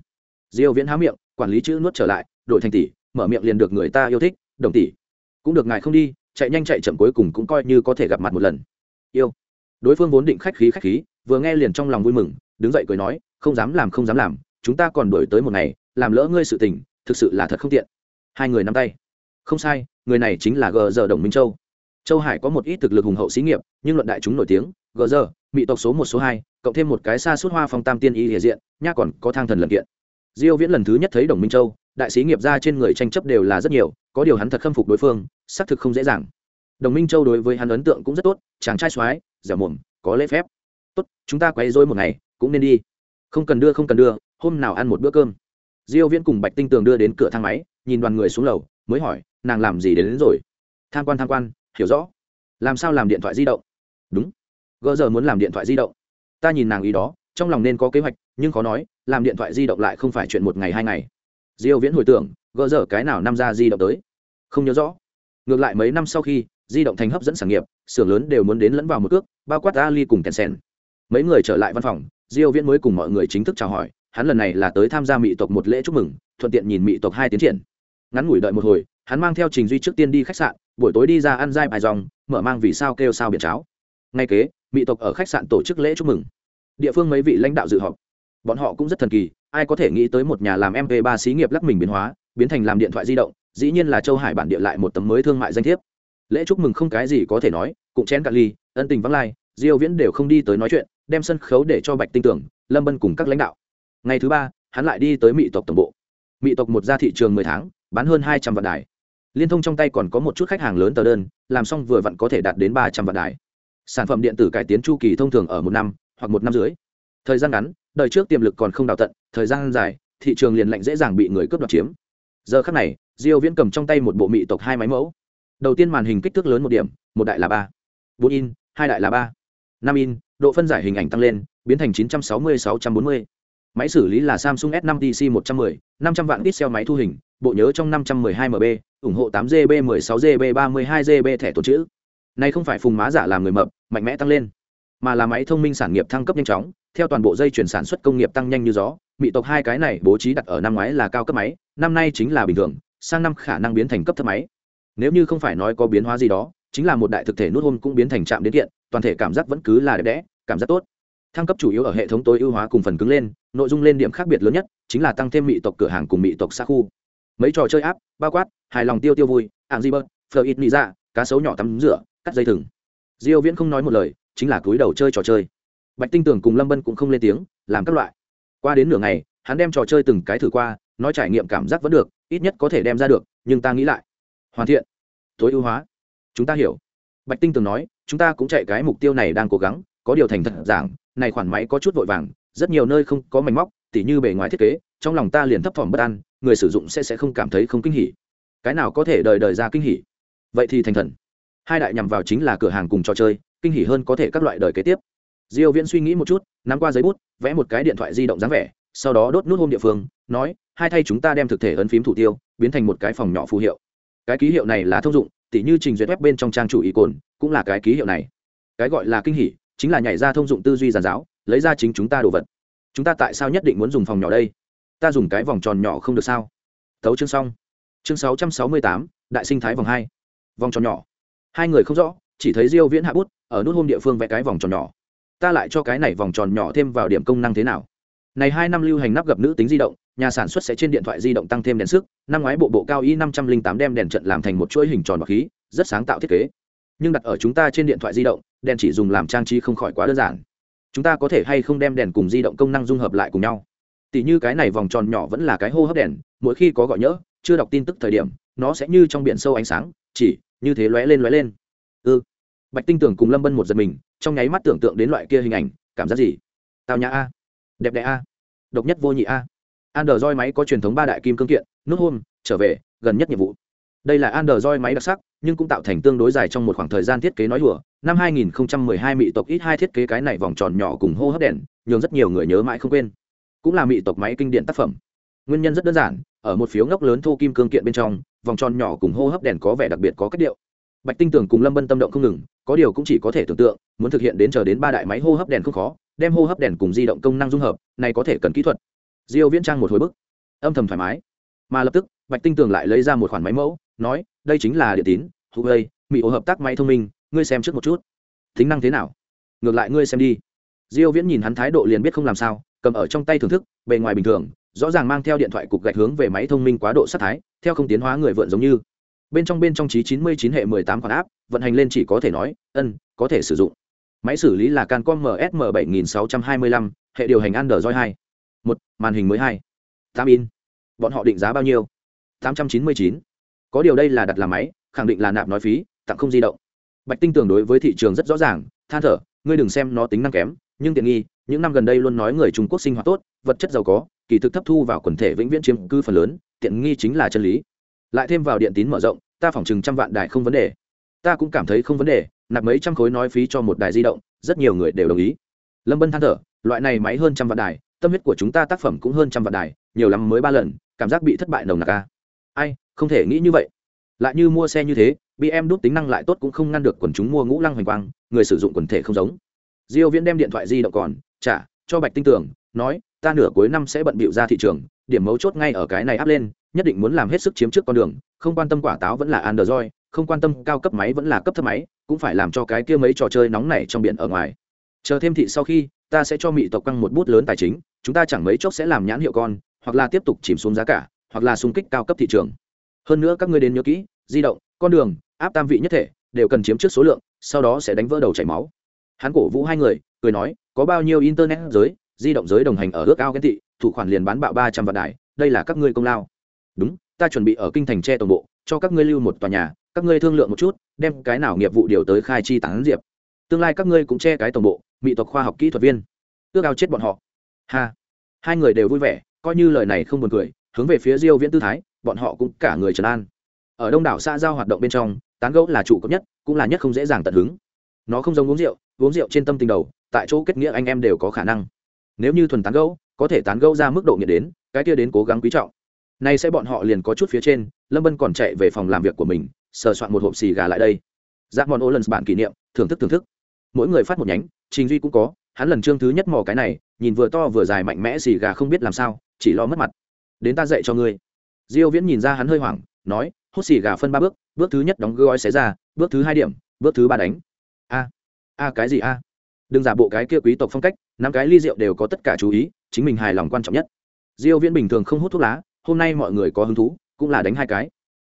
Diêu viễn há miệng, quản lý chữ nuốt trở lại đổi thành tỷ, mở miệng liền được người ta yêu thích, đồng tỷ. Cũng được, ngài không đi, chạy nhanh chạy chậm cuối cùng cũng coi như có thể gặp mặt một lần. Yêu. Đối phương vốn định khách khí khách khí, vừa nghe liền trong lòng vui mừng, đứng dậy cười nói, không dám làm, không dám làm, chúng ta còn đuổi tới một ngày, làm lỡ ngươi sự tình, thực sự là thật không tiện. Hai người nắm tay. Không sai người này chính là gờ giờ đồng minh châu. Châu hải có một ít thực lực hùng hậu xí nghiệp, nhưng luận đại chúng nổi tiếng, gờ giờ, mỹ tộc số một, số hai, cộng thêm một cái xa suốt hoa phong tam tiên y hiện diện, nha còn có thang thần lần kiện. Diêu viễn lần thứ nhất thấy đồng minh châu, đại sĩ nghiệp ra trên người tranh chấp đều là rất nhiều, có điều hắn thật khâm phục đối phương, xác thực không dễ dàng. Đồng minh châu đối với hắn ấn tượng cũng rất tốt, chàng trai soái, dẻo mồm, có lễ phép. Tốt, chúng ta quay dối một ngày, cũng nên đi. Không cần đưa, không cần đưa, hôm nào ăn một bữa cơm. Diêu viễn cùng bạch tinh tường đưa đến cửa thang máy, nhìn đoàn người xuống lầu, mới hỏi nàng làm gì đến, đến rồi. Tham quan tham quan hiểu rõ. Làm sao làm điện thoại di động? Đúng. Gỡ giờ muốn làm điện thoại di động. Ta nhìn nàng ý đó trong lòng nên có kế hoạch nhưng khó nói làm điện thoại di động lại không phải chuyện một ngày hai ngày. Diêu viễn hồi tưởng gỡ giờ cái nào năm ra di động tới? Không nhớ rõ. Ngược lại mấy năm sau khi di động thành hấp dẫn sản nghiệp xưởng lớn đều muốn đến lẫn vào một cước bao quát ali cùng tencent mấy người trở lại văn phòng diêu viễn mới cùng mọi người chính thức chào hỏi hắn lần này là tới tham gia mỹ tộc một lễ chúc mừng thuận tiện nhìn mỹ tộc hai tiến triển. Ngắn ngủi đợi một hồi hắn mang theo trình duy trước tiên đi khách sạn, buổi tối đi ra ăn dai bài dòng, mở mang vì sao kêu sao biển cháo. Ngay kế, mỹ tộc ở khách sạn tổ chức lễ chúc mừng. Địa phương mấy vị lãnh đạo dự họp. Bọn họ cũng rất thần kỳ, ai có thể nghĩ tới một nhà làm mv ba xí nghiệp lắc mình biến hóa, biến thành làm điện thoại di động, dĩ nhiên là châu hải bản địa lại một tấm mới thương mại danh thiếp. Lễ chúc mừng không cái gì có thể nói, cũng chén cạn ly, ân tình vắng lai, diêu viễn đều không đi tới nói chuyện, đem sân khấu để cho bạch tinh tưởng, lâm bân cùng các lãnh đạo. Ngày thứ ba, hắn lại đi tới mỹ tộc tổng bộ. Mỹ tộc một ra thị trường 10 tháng, bán hơn 200 vạn đài liên thông trong tay còn có một chút khách hàng lớn tờ đơn, làm xong vừa vặn có thể đạt đến 300 vạn đài. Sản phẩm điện tử cải tiến chu kỳ thông thường ở một năm hoặc một năm dưới thời gian ngắn, đời trước tiềm lực còn không đào tận, thời gian dài, thị trường liền lạnh dễ dàng bị người cướp đoạt chiếm. Giờ khắc này, diêu viễn cầm trong tay một bộ mỹ tộc hai máy mẫu. Đầu tiên màn hình kích thước lớn một điểm, một đại là ba, bốn in, hai đại là ba, năm in, độ phân giải hình ảnh tăng lên, biến thành 960 640 máy xử lý là samsung s 5 tc 110 500 vạn pixel máy thu hình bộ nhớ trong 512 mb ủng hộ 8 gb 16 gb 32 gb thẻ tổ chữ. Này không phải phùng má giả làm người mập mạnh mẽ tăng lên mà là máy thông minh sản nghiệp thăng cấp nhanh chóng theo toàn bộ dây chuyển sản xuất công nghiệp tăng nhanh như gió mỹ tộc hai cái này bố trí đặt ở năm ngoái là cao cấp máy năm nay chính là bình thường sang năm khả năng biến thành cấp thấp máy. Nếu như không phải nói có biến hóa gì đó chính là một đại thực thể nút hôn cũng biến thành trạm đến điện, toàn thể cảm giác vẫn cứ là đẹp đẽ cảm giác tốt. Thăng cấp chủ yếu ở hệ thống tối ưu hóa cùng phần cứng lên nội dung lên điểm khác biệt lớn nhất chính là tăng thêm mỹ tộc cửa hàng cùng mỹ tộc xa khu mấy trò chơi áp, bao quát, hài lòng tiêu tiêu vui ạng di bớt, phờ ít nị ra cá sấu nhỏ tắm rửa, cắt dây thừng. Diêu viễn không nói một lời, chính là cúi đầu chơi trò chơi. Bạch tinh tưởng cùng lâm bân cũng không lên tiếng, làm các loại. Qua đến nửa ngày, hắn đem trò chơi từng cái thử qua, nói trải nghiệm cảm giác vẫn được, ít nhất có thể đem ra được, nhưng ta nghĩ lại. Hoàn thiện. Tối ưu hóa. Chúng ta hiểu. Bạch tinh tường nói, chúng ta cũng chạy cái mục tiêu này đang cố gắng, có điều thành thật giảng, này khoản máy có chút vội vàng, rất nhiều nơi không có mảnh móc, tỉ như bề ngoài thiết kế, trong lòng ta liền thấp thỏm bất an người sử dụng sẽ sẽ không cảm thấy không kinh hỉ. Cái nào có thể đời đời ra kinh hỉ? Vậy thì thành thần. Hai đại nhằm vào chính là cửa hàng cùng trò chơi, kinh hỉ hơn có thể các loại đời kế tiếp. Diêu viễn suy nghĩ một chút, nắm qua giấy bút, vẽ một cái điện thoại di động dáng vẻ, sau đó đốt nút hôm địa phương, nói, hai thay chúng ta đem thực thể ấn phím thủ tiêu, biến thành một cái phòng nhỏ phù hiệu. Cái ký hiệu này là thông dụng, tỉ như trình duyệt web bên trong trang chủ ý cồn, cũng là cái ký hiệu này. Cái gọi là kinh hỉ, chính là nhảy ra thông dụng tư duy giàn giáo, lấy ra chính chúng ta đồ vật. Chúng ta tại sao nhất định muốn dùng phòng nhỏ đây? Ta dùng cái vòng tròn nhỏ không được sao? Thấu chương xong. Chương 668, đại sinh thái vòng hai. Vòng tròn nhỏ. Hai người không rõ chỉ thấy diêu viễn hạ bút ở nút hôm địa phương vẽ cái vòng tròn nhỏ. Ta lại cho cái này vòng tròn nhỏ thêm vào điểm công năng thế nào? Này hai năm lưu hành nắp gập nữ tính di động nhà sản xuất sẽ trên điện thoại di động tăng thêm đèn sức năm ngoái bộ bộ cao y năm trăm linh tám đem đèn trận làm thành một chuỗi hình tròn bọc khí rất sáng tạo thiết kế. Nhưng đặt ở chúng ta trên điện thoại di động đèn chỉ dùng làm trang trí không khỏi quá đơn giản. Chúng ta có thể hay không đem đèn cùng di động công năng dung hợp lại cùng nhau? Tỷ như cái này vòng tròn nhỏ vẫn là cái hô hấp đèn, mỗi khi có gọi nhỡ, chưa đọc tin tức thời điểm, nó sẽ như trong biển sâu ánh sáng, chỉ như thế lóe lên lóe lên. Ư ừ. bạch tinh tưởng cùng lâm bân một giật mình, trong nháy mắt tưởng tượng đến loại kia hình ảnh, cảm giác gì? Tào nhã a. Đẹp đẽ a. Độc nhất vô nhị a. Android máy có truyền thống ba đại kim cương kiện, nút hôm trở về, gần nhất nhiệm vụ. Đây là android máy đặc sắc, nhưng cũng tạo thành tương đối dài trong một khoảng thời gian thiết kế nói đùa. Năm 2012 mỹ tộc ít hai thiết kế cái này vòng tròn nhỏ cùng hô hấp đèn, nhường rất nhiều người nhớ mãi không quên cũng là mỹ tộc máy kinh điển tác phẩm. Nguyên nhân rất đơn giản, ở một phiếu ngốc lớn thô kim cương kiện bên trong, vòng tròn nhỏ cùng hô hấp đèn có vẻ đặc biệt có cách điệu. Bạch tinh tưởng cùng lâm bân tâm động không ngừng, có điều cũng chỉ có thể tưởng tượng, muốn thực hiện đến chờ đến ba đại máy hô hấp đèn không khó, đem hô hấp đèn cùng di động công năng dung hợp, này có thể cần kỹ thuật. Diêu viễn trang một hồi bức, âm thầm thoải mái. Mà lập tức, bạch tinh tường lại lấy ra một khoản máy mẫu, nói, đây chính là điện tín, huawei, mỹ ô hợp tác máy thông minh, ngươi xem trước một chút. Tính năng thế nào? Ngược lại ngươi xem đi. Diêu viễn nhìn hắn thái độ liền biết không làm sao cầm ở trong tay thưởng thức, bề ngoài bình thường, rõ ràng mang theo điện thoại cục gạch hướng về máy thông minh quá độ sát thái, theo không tiến hóa người vượn giống như. Bên trong bên trong trí 99 hệ 18 khoản áp vận hành lên chỉ có thể nói, ân, có thể sử dụng. Máy xử lý là cancom msm 7625 hệ điều hành android 2 một, màn hình mới hai. Tám in. Bọn họ định giá bao nhiêu? Tám trăm chín mươi chín. Có điều đây là đặt làm máy, khẳng định là nạp nói phí, tặng không di động. Bạch tinh tưởng đối với thị trường rất rõ ràng, than thở, ngươi đừng xem nó tính năng kém, nhưng tiện nghi những năm gần đây luôn nói người trung quốc sinh hoạt tốt, vật chất giàu có, kỳ thực thấp thu vào quần thể vĩnh viễn chiếm cư phần lớn, tiện nghi chính là chân lý. Lại thêm vào điện tín mở rộng, ta phỏng chừng trăm vạn đài không vấn đề. Ta cũng cảm thấy không vấn đề, nạp mấy trăm khối nói phí cho một đài di động, rất nhiều người đều đồng ý. Lâm bân than thở, loại này máy hơn trăm vạn đài, tâm huyết của chúng ta tác phẩm cũng hơn trăm vạn đài, nhiều lắm mới ba lần, cảm giác bị thất bại nồng nặc ca ai, không thể nghĩ như vậy. Lại như mua xe như thế bị em đút tính năng lại tốt cũng không ngăn được quần chúng mua ngũ lăng hoành quang, người sử dụng quần thể không giống. Diêu viễn đem điện thoại di động còn trả cho bạch tinh tưởng nói, ta nửa cuối năm sẽ bận bịu ra thị trường, điểm mấu chốt ngay ở cái này áp lên, nhất định muốn làm hết sức chiếm trước con đường, không quan tâm quả táo vẫn là android, không quan tâm cao cấp máy vẫn là cấp thấp máy, cũng phải làm cho cái kia mấy trò chơi nóng này trong biển ở ngoài. Chờ thêm thị sau khi, ta sẽ cho mỹ tộc căng một bút lớn tài chính, chúng ta chẳng mấy chốc sẽ làm nhãn hiệu con, hoặc là tiếp tục chìm xuống giá cả, hoặc là xung kích cao cấp thị trường. Hơn nữa các ngươi đến nhớ kỹ, di động, con đường áp tam vị nhất thể, đều cần chiếm trước số lượng, sau đó sẽ đánh vỡ đầu chảy máu. Hắn cổ vũ hai người, cười nói có bao nhiêu internet giới, di động giới đồng hành ở ước ao ghen thị thủ khoản liền bán bạo ba trăm vạn đài, đây là các ngươi công lao. Đúng, ta chuẩn bị ở kinh thành tre toàn bộ, cho các ngươi lưu một tòa nhà, các ngươi thương lượng một chút, đem cái nào nghiệp vụ điều tới khai chi tán diệp. Tương lai các ngươi cũng che cái tổng bộ, mỹ tộc khoa học kỹ thuật viên. Ước ao chết bọn họ. Ha. Hai người đều vui vẻ, coi như lời này không buồn cười, hướng về phía diêu viễn tư thái, bọn họ cũng cả người trần an. Ở đông đảo xã giao hoạt động bên trong, tán gẫu là chủ cấp nhất, cũng là nhất không dễ dàng tận hứng. Nó không giống uống rượu uống rượu trên tâm tình đầu tại chỗ kết nghĩa anh em đều có khả năng. Nếu như thuần tán gẫu, có thể tán gẫu ra mức độ nghiện đến, cái kia đến cố gắng quý trọng. Nay sẽ bọn họ liền có chút phía trên, lâm bân còn chạy về phòng làm việc của mình, sờ soạn một hộp xì gà lại đây. Giác mòn ô lần bản kỷ niệm, thưởng thức thưởng thức. Mỗi người phát một nhánh, trình duy cũng có, hắn lần chương thứ nhất mò cái này, nhìn vừa to vừa dài mạnh mẽ xì gà không biết làm sao, chỉ lo mất mặt. Đến ta dạy cho ngươi. Diêu viễn nhìn ra hắn hơi hoảng, nói, hút xì gà phân ba bước bước thứ nhất đóng gói xé ra, bước thứ hai điểm, bước thứ ba đánh. A a cái gì a? Đừng giả bộ cái kia quý tộc phong cách năm cái ly rượu đều có tất cả chú ý, chính mình hài lòng quan trọng nhất. Diêu viễn bình thường không hút thuốc lá, hôm nay mọi người có hứng thú, cũng là đánh hai cái.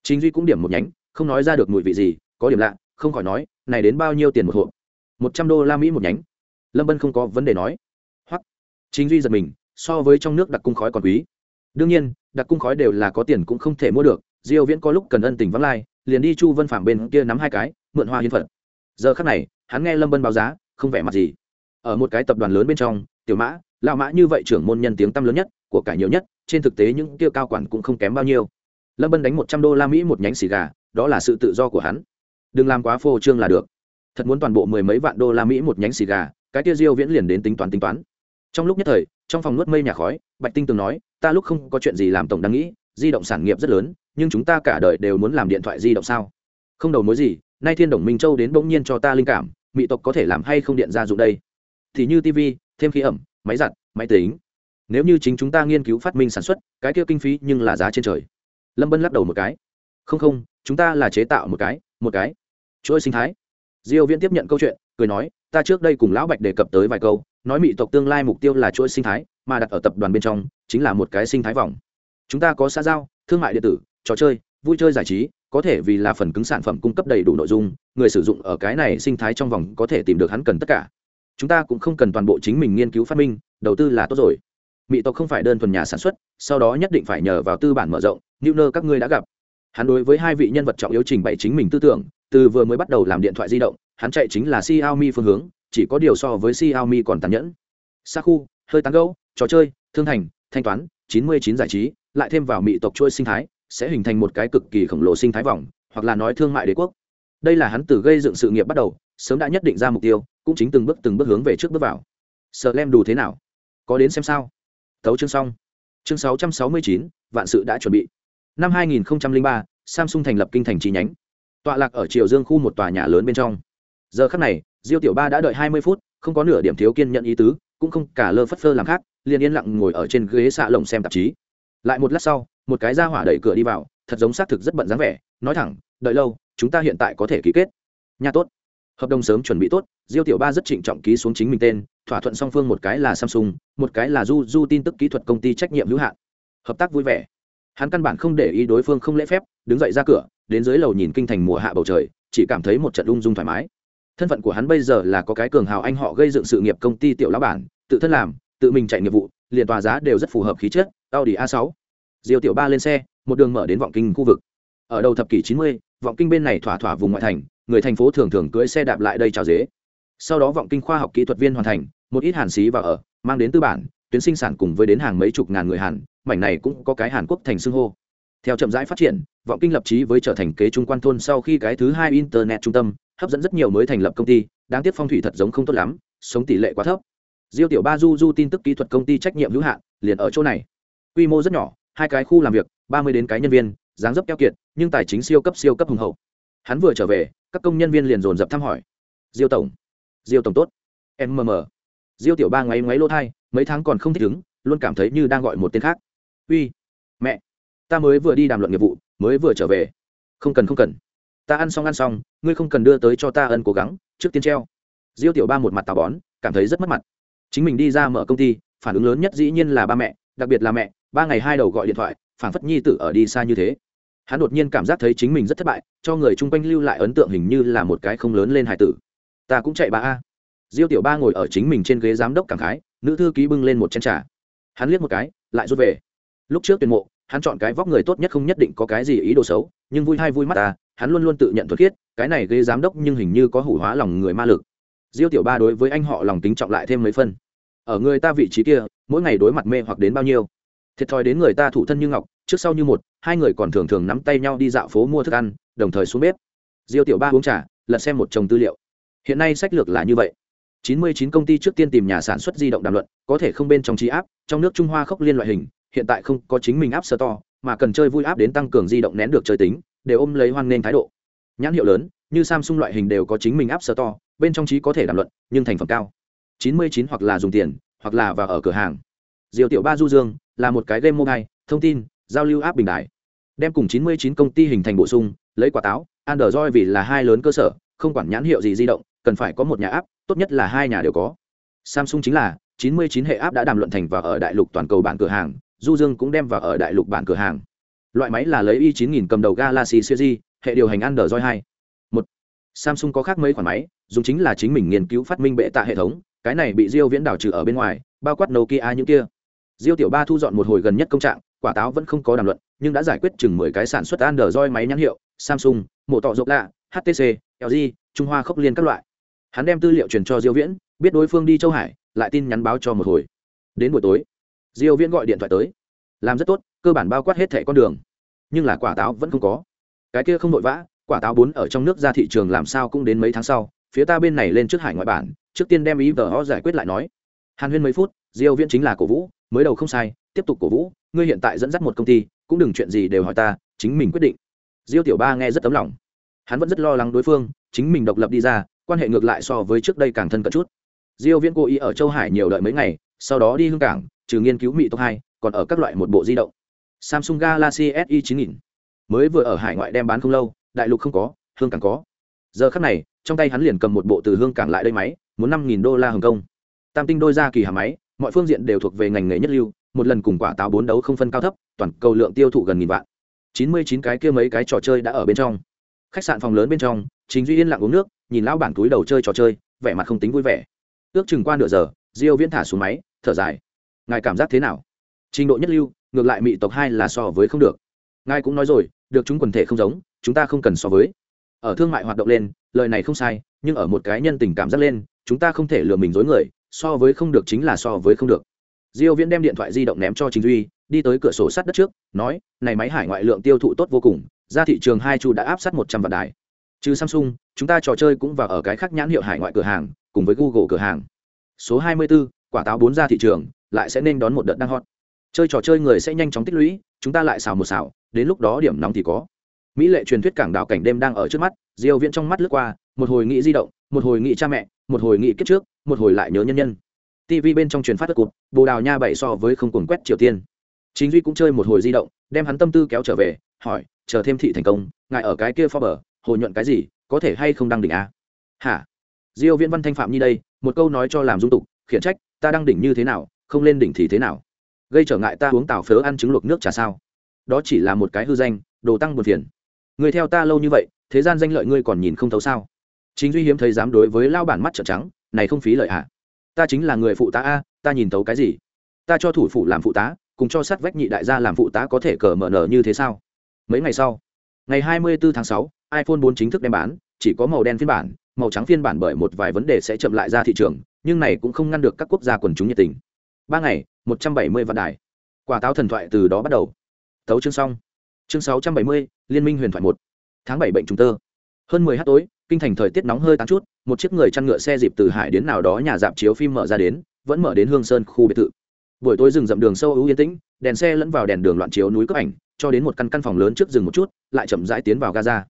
Chính duy cũng điểm một nhánh, không nói ra được mùi vị gì, có điểm lạ, không khỏi nói, này đến bao nhiêu tiền một hộp? Một trăm đô la mỹ một nhánh. Lâm bân không có vấn đề nói. Hoặc chính duy giật mình, so với trong nước đặc cung khói còn quý. Đương nhiên, đặc cung khói đều là có tiền cũng không thể mua được, diêu viễn có lúc cần ân tình vắng lai, liền đi chu vân phạm bên kia nắm hai cái, mượn hoa hiến phật. Giờ khắc này, hắn nghe lâm bân báo giá không vẻ mặt gì. Ở một cái tập đoàn lớn bên trong, tiểu mã, lão mã như vậy trưởng môn nhân tiếng tăm lớn nhất, của cải nhiều nhất, trên thực tế những kia cao quản cũng không kém bao nhiêu. Lâm bân đánh một trăm đô la mỹ một nhánh xì gà, đó là sự tự do của hắn. Đừng làm quá phô trương là được. Thật muốn toàn bộ mười mấy vạn đô la mỹ một nhánh xì gà, cái kia diêu viễn liền đến tính toán tính toán. Trong lúc nhất thời, trong phòng nuốt mây nhà khói, bạch tinh tường nói, ta lúc không có chuyện gì làm tổng đang nghĩ, di động sản nghiệp rất lớn, nhưng chúng ta cả đời đều muốn làm điện thoại di động sao? Không đầu mối gì, nay thiên đồng minh châu đến bỗng nhiên cho ta linh cảm mỹ tộc có thể làm hay không điện gia dụng đây? Thì như tv thêm khí ẩm, máy giặt, máy tính. Nếu như chính chúng ta nghiên cứu phát minh sản xuất, cái kia kinh phí nhưng là giá trên trời. Lâm bân lắc đầu một cái. Không không, chúng ta là chế tạo một cái một cái. Chuỗi sinh thái. Diêu viễn tiếp nhận câu chuyện, cười nói, ta trước đây cùng lão bạch đề cập tới vài câu, nói mỹ tộc tương lai mục tiêu là chuỗi sinh thái, mà đặt ở tập đoàn bên trong, chính là một cái sinh thái vòng. Chúng ta có xã giao, thương mại điện tử, trò chơi, vui chơi giải trí có thể vì là phần cứng sản phẩm cung cấp đầy đủ nội dung, người sử dụng ở cái này sinh thái trong vòng có thể tìm được hắn cần tất cả. Chúng ta cũng không cần toàn bộ chính mình nghiên cứu phát minh, đầu tư là tốt rồi. Mỹ tộc không phải đơn thuần nhà sản xuất, sau đó nhất định phải nhờ vào tư bản mở rộng như nơ các ngươi đã gặp. Hắn đối với hai vị nhân vật trọng yếu trình bày chính mình tư tưởng, từ vừa mới bắt đầu làm điện thoại di động, hắn chạy chính là xiaomi phương hướng, chỉ có điều so với xiaomi còn tàn nhẫn. Xa khu hơi tán gấu trò chơi, thương thành thanh toán 99 giải trí, lại thêm vào mỹ tộc chuỗi sinh thái sẽ hình thành một cái cực kỳ khổng lồ sinh thái vòng hoặc là nói thương mại đế quốc. Đây là hắn từ gây dựng sự nghiệp bắt đầu sớm đã nhất định ra mục tiêu cũng chính từng bước từng bước hướng về trước bước vào. Sợ lem đủ thế nào? Có đến xem sao? Thấu chương xong. Chương 669, vạn sự đã chuẩn bị. Năm 2003, samsung thành lập kinh thành chi nhánh. Tọa lạc ở triều dương khu một tòa nhà lớn bên trong. Giờ khắc này diêu tiểu ba đã đợi 20 phút không có nửa điểm thiếu kiên nhận ý tứ cũng không cả lơ phất phơ làm khác liền yên lặng ngồi ở trên ghế xạ lồng xem tạp chí. Lại một lát sau một cái ra hỏa đẩy cửa đi vào, thật giống xác thực rất bận dáng vẻ, nói thẳng, đợi lâu, chúng ta hiện tại có thể ký kết. Nha tốt. Hợp đồng sớm chuẩn bị tốt, diêu tiểu ba rất trịnh trọng ký xuống chính mình tên, thỏa thuận song phương một cái là samsung, một cái là du du tin tức kỹ thuật công ty trách nhiệm hữu hạn. Hợp tác vui vẻ. Hắn căn bản không để ý đối phương không lễ phép, đứng dậy ra cửa, đến dưới lầu nhìn kinh thành mùa hạ bầu trời, chỉ cảm thấy một trận ung dung thoải mái. Thân phận của hắn bây giờ là có cái cường hào anh họ gây dựng sự nghiệp công ty tiểu lão bản, tự thân làm, tự mình chạy nghiệp vụ, liền tòa giá đều rất phù hợp khí chất, audi a 6 diêu tiểu ba lên xe một đường mở đến vọng kinh khu vực. Ở đầu thập kỷ 90, vọng kinh bên này thỏa thỏa vùng ngoại thành người thành phố thường thường cưỡi xe đạp lại đây chào dế. Sau đó vọng kinh khoa học kỹ thuật viên hoàn thành một ít hàn xí vào ở mang đến tư bản tuyến sinh sản cùng với đến hàng mấy chục ngàn người hàn mảnh này cũng có cái hàn quốc thành xưng hô. Theo chậm rãi phát triển vọng kinh lập trí với trở thành kế trung quan thôn sau khi cái thứ hai internet trung tâm hấp dẫn rất nhiều mới thành lập công ty đáng tiếc phong thủy thật giống không tốt lắm sống tỷ lệ quá thấp. Diêu tiểu ba du du tin tức kỹ thuật công ty trách nhiệm hữu hạn liền ở chỗ này. Quy mô rất nhỏ hai cái khu làm việc, ba mươi đến cái nhân viên, dáng dấp keo kiệt, nhưng tài chính siêu cấp siêu cấp hùng hậu. Hắn vừa trở về, các công nhân viên liền dồn dập thăm hỏi. Diêu tổng. Diêu tổng tốt. Mmm diêu tiểu ba ngáy ngáy lỗ thai, mấy tháng còn không thích ứng, luôn cảm thấy như đang gọi một tên khác. Uy, mẹ, ta mới vừa đi đàm luận nghiệp vụ, mới vừa trở về. Không cần không cần. Ta ăn xong ăn xong, ngươi không cần đưa tới cho ta ân cố gắng, trước tiên treo. Diêu tiểu ba một mặt tào bón, cảm thấy rất mất mặt. Chính mình đi ra mở công ty, phản ứng lớn nhất dĩ nhiên là ba mẹ, đặc biệt là mẹ ba ngày hai đầu gọi điện thoại phản phất nhi tử ở đi xa như thế. Hắn đột nhiên cảm giác thấy chính mình rất thất bại, cho người chung quanh lưu lại ấn tượng hình như là một cái không lớn lên hải tử. Ta cũng chạy ba a. Diêu tiểu ba ngồi ở chính mình trên ghế giám đốc cảm khái, nữ thư ký bưng lên một chén trà. Hắn liếc một cái, lại rút về. Lúc trước tuyển mộ, hắn chọn cái vóc người tốt nhất không nhất định có cái gì ý đồ xấu, nhưng vui hay vui mắt ta, hắn luôn luôn tự nhận thuật khiết, cái này ghế giám đốc nhưng hình như có hủ hóa lòng người ma lực. Diêu tiểu ba đối với anh họ lòng tính trọng lại thêm mấy phân ở người ta vị trí kia, mỗi ngày đối mặt mê hoặc đến bao nhiêu? Thiệt thòi đến người ta thủ thân như ngọc, trước sau như một, hai người còn thường thường nắm tay nhau đi dạo phố mua thức ăn, đồng thời xuống bếp. Diêu tiểu ba uống trà, lật xem một chồng tư liệu. Hiện nay sách lược là như vậy. 99 công ty trước tiên tìm nhà sản xuất di động đàm luận, có thể không bên trong trí áp, trong nước trung hoa khốc liên loại hình, hiện tại không có chính mình áp sơ to mà cần chơi vui áp đến tăng cường di động nén được chơi tính đều ôm lấy hoan nên thái độ. Nhãn hiệu lớn, như samsung loại hình đều có chính mình áp sơ to bên trong trí có thể đàm luận, nhưng thành phẩm cao. 99 hoặc là dùng tiền, hoặc là vào ở cửa hàng. Diều tiểu ba du dương là một cái game mobile thông tin giao lưu app bình đại đem cùng 99 công ty hình thành bổ sung lấy quả táo android vì là hai lớn cơ sở không quản nhãn hiệu gì di động cần phải có một nhà app, tốt nhất là hai nhà đều có. Samsung chính là 99 hệ app đã đàm luận thành và ở đại lục toàn cầu bản cửa hàng du dương cũng đem vào ở đại lục bản cửa hàng. Loại máy là lấy i 9000 cầm đầu galaxy series hệ điều hành android 2 một samsung có khác mấy khoản máy dùng chính là chính mình nghiên cứu phát minh bệ tạ hệ thống cái này bị diêu viễn đảo trừ ở bên ngoài bao quát nokia những kia diêu tiểu ba thu dọn một hồi gần nhất công trạng, quả táo vẫn không có đàm luận, nhưng đã giải quyết chừng 10 cái sản xuất android máy nhãn hiệu, samsung mộ tọ rộng lạ htc lg trung hoa khốc liên các loại. Hắn đem tư liệu truyền cho diêu viễn, biết đối phương đi châu hải, lại tin nhắn báo cho một hồi. Đến buổi tối, diêu viễn gọi điện thoại tới. Làm rất tốt, cơ bản bao quát hết thẻ con đường. Nhưng là quả táo vẫn không có. Cái kia không nội vã, quả táo bốn ở trong nước ra thị trường làm sao cũng đến mấy tháng sau, phía ta bên này lên trước hải ngoại bản, trước tiên đem ý vờ ho giải quyết lại nói. Hàn huyên mấy phút, diêu viễn chính là cổ vũ mới đầu không sai, tiếp tục cổ vũ, ngươi hiện tại dẫn dắt một công ty, cũng đừng chuyện gì đều hỏi ta, chính mình quyết định. Diêu tiểu ba nghe rất tấm lòng. Hắn vẫn rất lo lắng đối phương, chính mình độc lập đi ra, quan hệ ngược lại so với trước đây càng thân cận chút. Diêu viễn cố ý ở châu hải nhiều đợi mấy ngày, sau đó đi hương cảng, trừ nghiên cứu mỹ tộc hai, còn ở các loại một bộ di động. Samsung galaxy si 9000 mới vừa ở hải ngoại đem bán không lâu, đại lục không có hương cảng có. Giờ khắc này, trong tay hắn liền cầm một bộ từ hương cảng lại đây máy, muốn năm nghìn đô la hồng kông. Tam tinh đôi ra kỳ hà máy mọi phương diện đều thuộc về ngành nghề nhất lưu, một lần cùng quả táo bốn đấu không phân cao thấp, toàn cầu lượng tiêu thụ gần nghìn vạn. Chín mươi chín cái kia mấy cái trò chơi đã ở bên trong. Khách sạn phòng lớn bên trong chính duy yên lặng uống nước, nhìn lão bản túi đầu chơi trò chơi, vẻ mặt không tính vui vẻ. Ước chừng qua nửa giờ, diêu viễn thả xuống máy, thở dài. Ngài cảm giác thế nào? Trình độ nhất lưu, ngược lại mỹ tộc hai là so với không được. Ngài cũng nói rồi, được chúng quần thể không giống, chúng ta không cần so với. Ở thương mại hoạt động lên, lời này không sai, nhưng ở một cái nhân tình cảm giác lên, chúng ta không thể lừa mình dối người so với không được chính là so với không được. Diêu viễn đem điện thoại di động ném cho trình duy đi tới cửa sổ sắt đất trước nói này máy hải ngoại lượng tiêu thụ tốt vô cùng ra thị trường hai chu đã áp sát 100 vạn đài. Trừ samsung chúng ta trò chơi cũng vào ở cái khác nhãn hiệu hải ngoại cửa hàng cùng với google cửa hàng. Số 24, quả táo bốn ra thị trường lại sẽ nên đón một đợt đang hot. Chơi trò chơi người sẽ nhanh chóng tích lũy chúng ta lại xào một xào đến lúc đó điểm nóng thì có. Mỹ lệ truyền thuyết cảng đảo cảnh đêm đang ở trước mắt diêu viễn trong mắt lướt qua một hồi nghĩ di động một hồi nghĩ cha mẹ một hồi nghĩ kết trước một hồi lại nhớ nhân nhân. Tv bên trong truyền phát đất cụt bồ đào nha bảy so với không cuồng quét triều tiên. Chính duy cũng chơi một hồi di động, đem hắn tâm tư kéo trở về, hỏi, chờ thêm thị thành công, ngài ở cái kia phó bờ, hồ nhuận cái gì, có thể hay không đăng đỉnh a? Hả? Diêu viễn văn thanh phạm như đây, một câu nói cho làm dung tục, khiển trách, ta đăng đỉnh như thế nào, không lên đỉnh thì thế nào? Gây trở ngại ta uống tảo phớ ăn trứng luộc nước trà sao? Đó chỉ là một cái hư danh, đồ tăng buồn phiền. Người theo ta lâu như vậy, thế gian danh lợi ngươi còn nhìn không thấu sao? Chính duy hiếm thấy dám đối với lao bản mắt trợn trắng này không phí lợi ạ à. ta chính là người phụ tá a ta nhìn tấu cái gì? Ta cho thủ phủ làm phụ tá cùng cho sát vách nhị đại gia làm phụ tá có thể cờ mở nở như thế sao? Mấy ngày sau ngày 24 tháng 6, iphone 4 chính thức đem bán chỉ có màu đen phiên bản màu trắng phiên bản bởi một vài vấn đề sẽ chậm lại ra thị trường nhưng này cũng không ngăn được các quốc gia quần chúng nhiệt tình. Ba ngày một trăm bảy mươi vạn đài. Quả táo thần thoại từ đó bắt đầu. Tấu chương xong. Chương sáu trăm bảy mươi liên minh huyền thoại một. Tháng bảy bệnh trùng tơ hơn mười h tối, kinh thành thời tiết nóng hơi tán chút, một chiếc người chăn ngựa xe dịp từ hải đến nào đó nhà dạp chiếu phim mở ra đến, vẫn mở đến hương sơn khu biệt thự. Buổi tối rừng rậm đường sâu ưu yên tĩnh, đèn xe lẫn vào đèn đường loạn chiếu núi cướp ảnh, cho đến một căn căn phòng lớn trước rừng một chút, lại chậm rãi tiến vào gaza.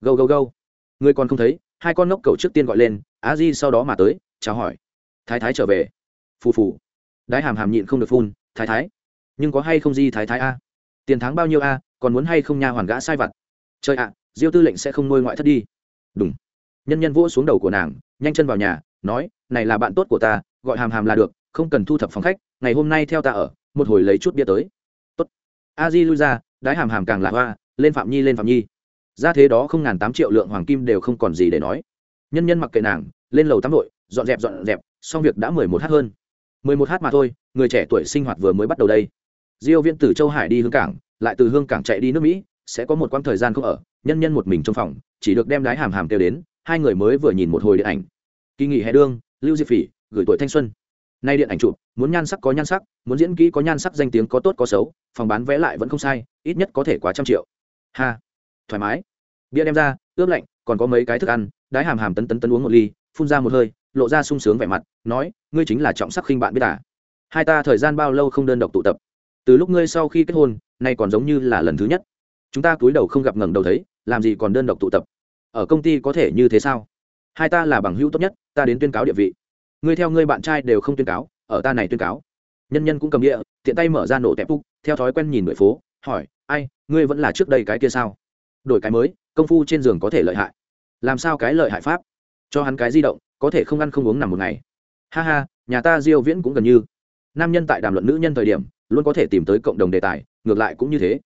Gâu gâu gâu. Người còn không thấy, hai con ngốc cầu trước tiên gọi lên á di sau đó mà tới, chào hỏi. Thái thái trở về. Phù phù. Đái hàm hàm nhịn không được phun, thái thái, nhưng có hay không di thái thái a? Tiền tháng bao nhiêu a, còn muốn hay không nha hoàn gã sai vặt? Trời ạ diêu tư lệnh sẽ không nuôi ngoại thất đi. Đúng. Nhân nhân vỗ xuống đầu của nàng, nhanh chân vào nhà, nói, này là bạn tốt của ta, gọi hàm hàm là được, không cần thu thập phòng khách, ngày hôm nay theo ta ở, một hồi lấy chút bia tới. Tốt. A di lui ra đái hàm hàm càng lạ hoa, lên phạm nhi, lên phạm nhi. Ra thế đó không ngàn tám triệu lượng hoàng kim đều không còn gì để nói. Nhân nhân mặc kệ nàng, lên lầu tắm đội dọn dẹp dọn dẹp, xong việc đã mười một h hơn. mười một h mà thôi, người trẻ tuổi sinh hoạt vừa mới bắt đầu đây. Diêu viễn từ châu hải đi hương cảng, lại từ hương cảng chạy đi nước mỹ, sẽ có một quãng thời gian không ở nhân nhân một mình trong phòng, chỉ được đem đái hàm hàm kêu đến, hai người mới vừa nhìn một hồi điện ảnh. Kỳ nghỉ hè đương, lưu diệp phỉ, gửi tuổi thanh xuân. Nay điện ảnh chụp, muốn nhan sắc có nhan sắc, muốn diễn kỹ có nhan sắc, danh tiếng có tốt có xấu, phòng bán vé lại vẫn không sai, ít nhất có thể quá trăm triệu. Ha, thoải mái. Bia đem ra, ướp lạnh, còn có mấy cái thức ăn, đái hàm hàm tấn tấn tấn uống một ly, phun ra một hơi, lộ ra sung sướng vẻ mặt, nói, ngươi chính là trọng sắc khinh bạn biết à? Hai ta thời gian bao lâu không đơn độc tụ tập? Từ lúc ngươi sau khi kết hôn, nay còn giống như là lần thứ nhất chúng ta cúi đầu không gặp ngẩng đầu thấy, làm gì còn đơn độc tụ tập? Ở công ty có thể như thế sao? Hai ta là bằng hữu tốt nhất, ta đến tuyên cáo địa vị. Ngươi theo ngươi bạn trai đều không tuyên cáo, ở ta này tuyên cáo. Nhân nhân cũng cầm địa, tiện tay mở ra nổ tẹp phúc theo thói quen nhìn người phố, hỏi, ai, ngươi vẫn là trước đây cái kia sao? Đổi cái mới, công phu trên giường có thể lợi hại. Làm sao cái lợi hại pháp? Cho hắn cái di động, có thể không ăn không uống nằm một ngày. Ha ha, nhà ta diêu viễn cũng gần như. Nam nhân tại đàm luận nữ nhân thời điểm, luôn có thể tìm tới cộng đồng đề tài, ngược lại cũng như thế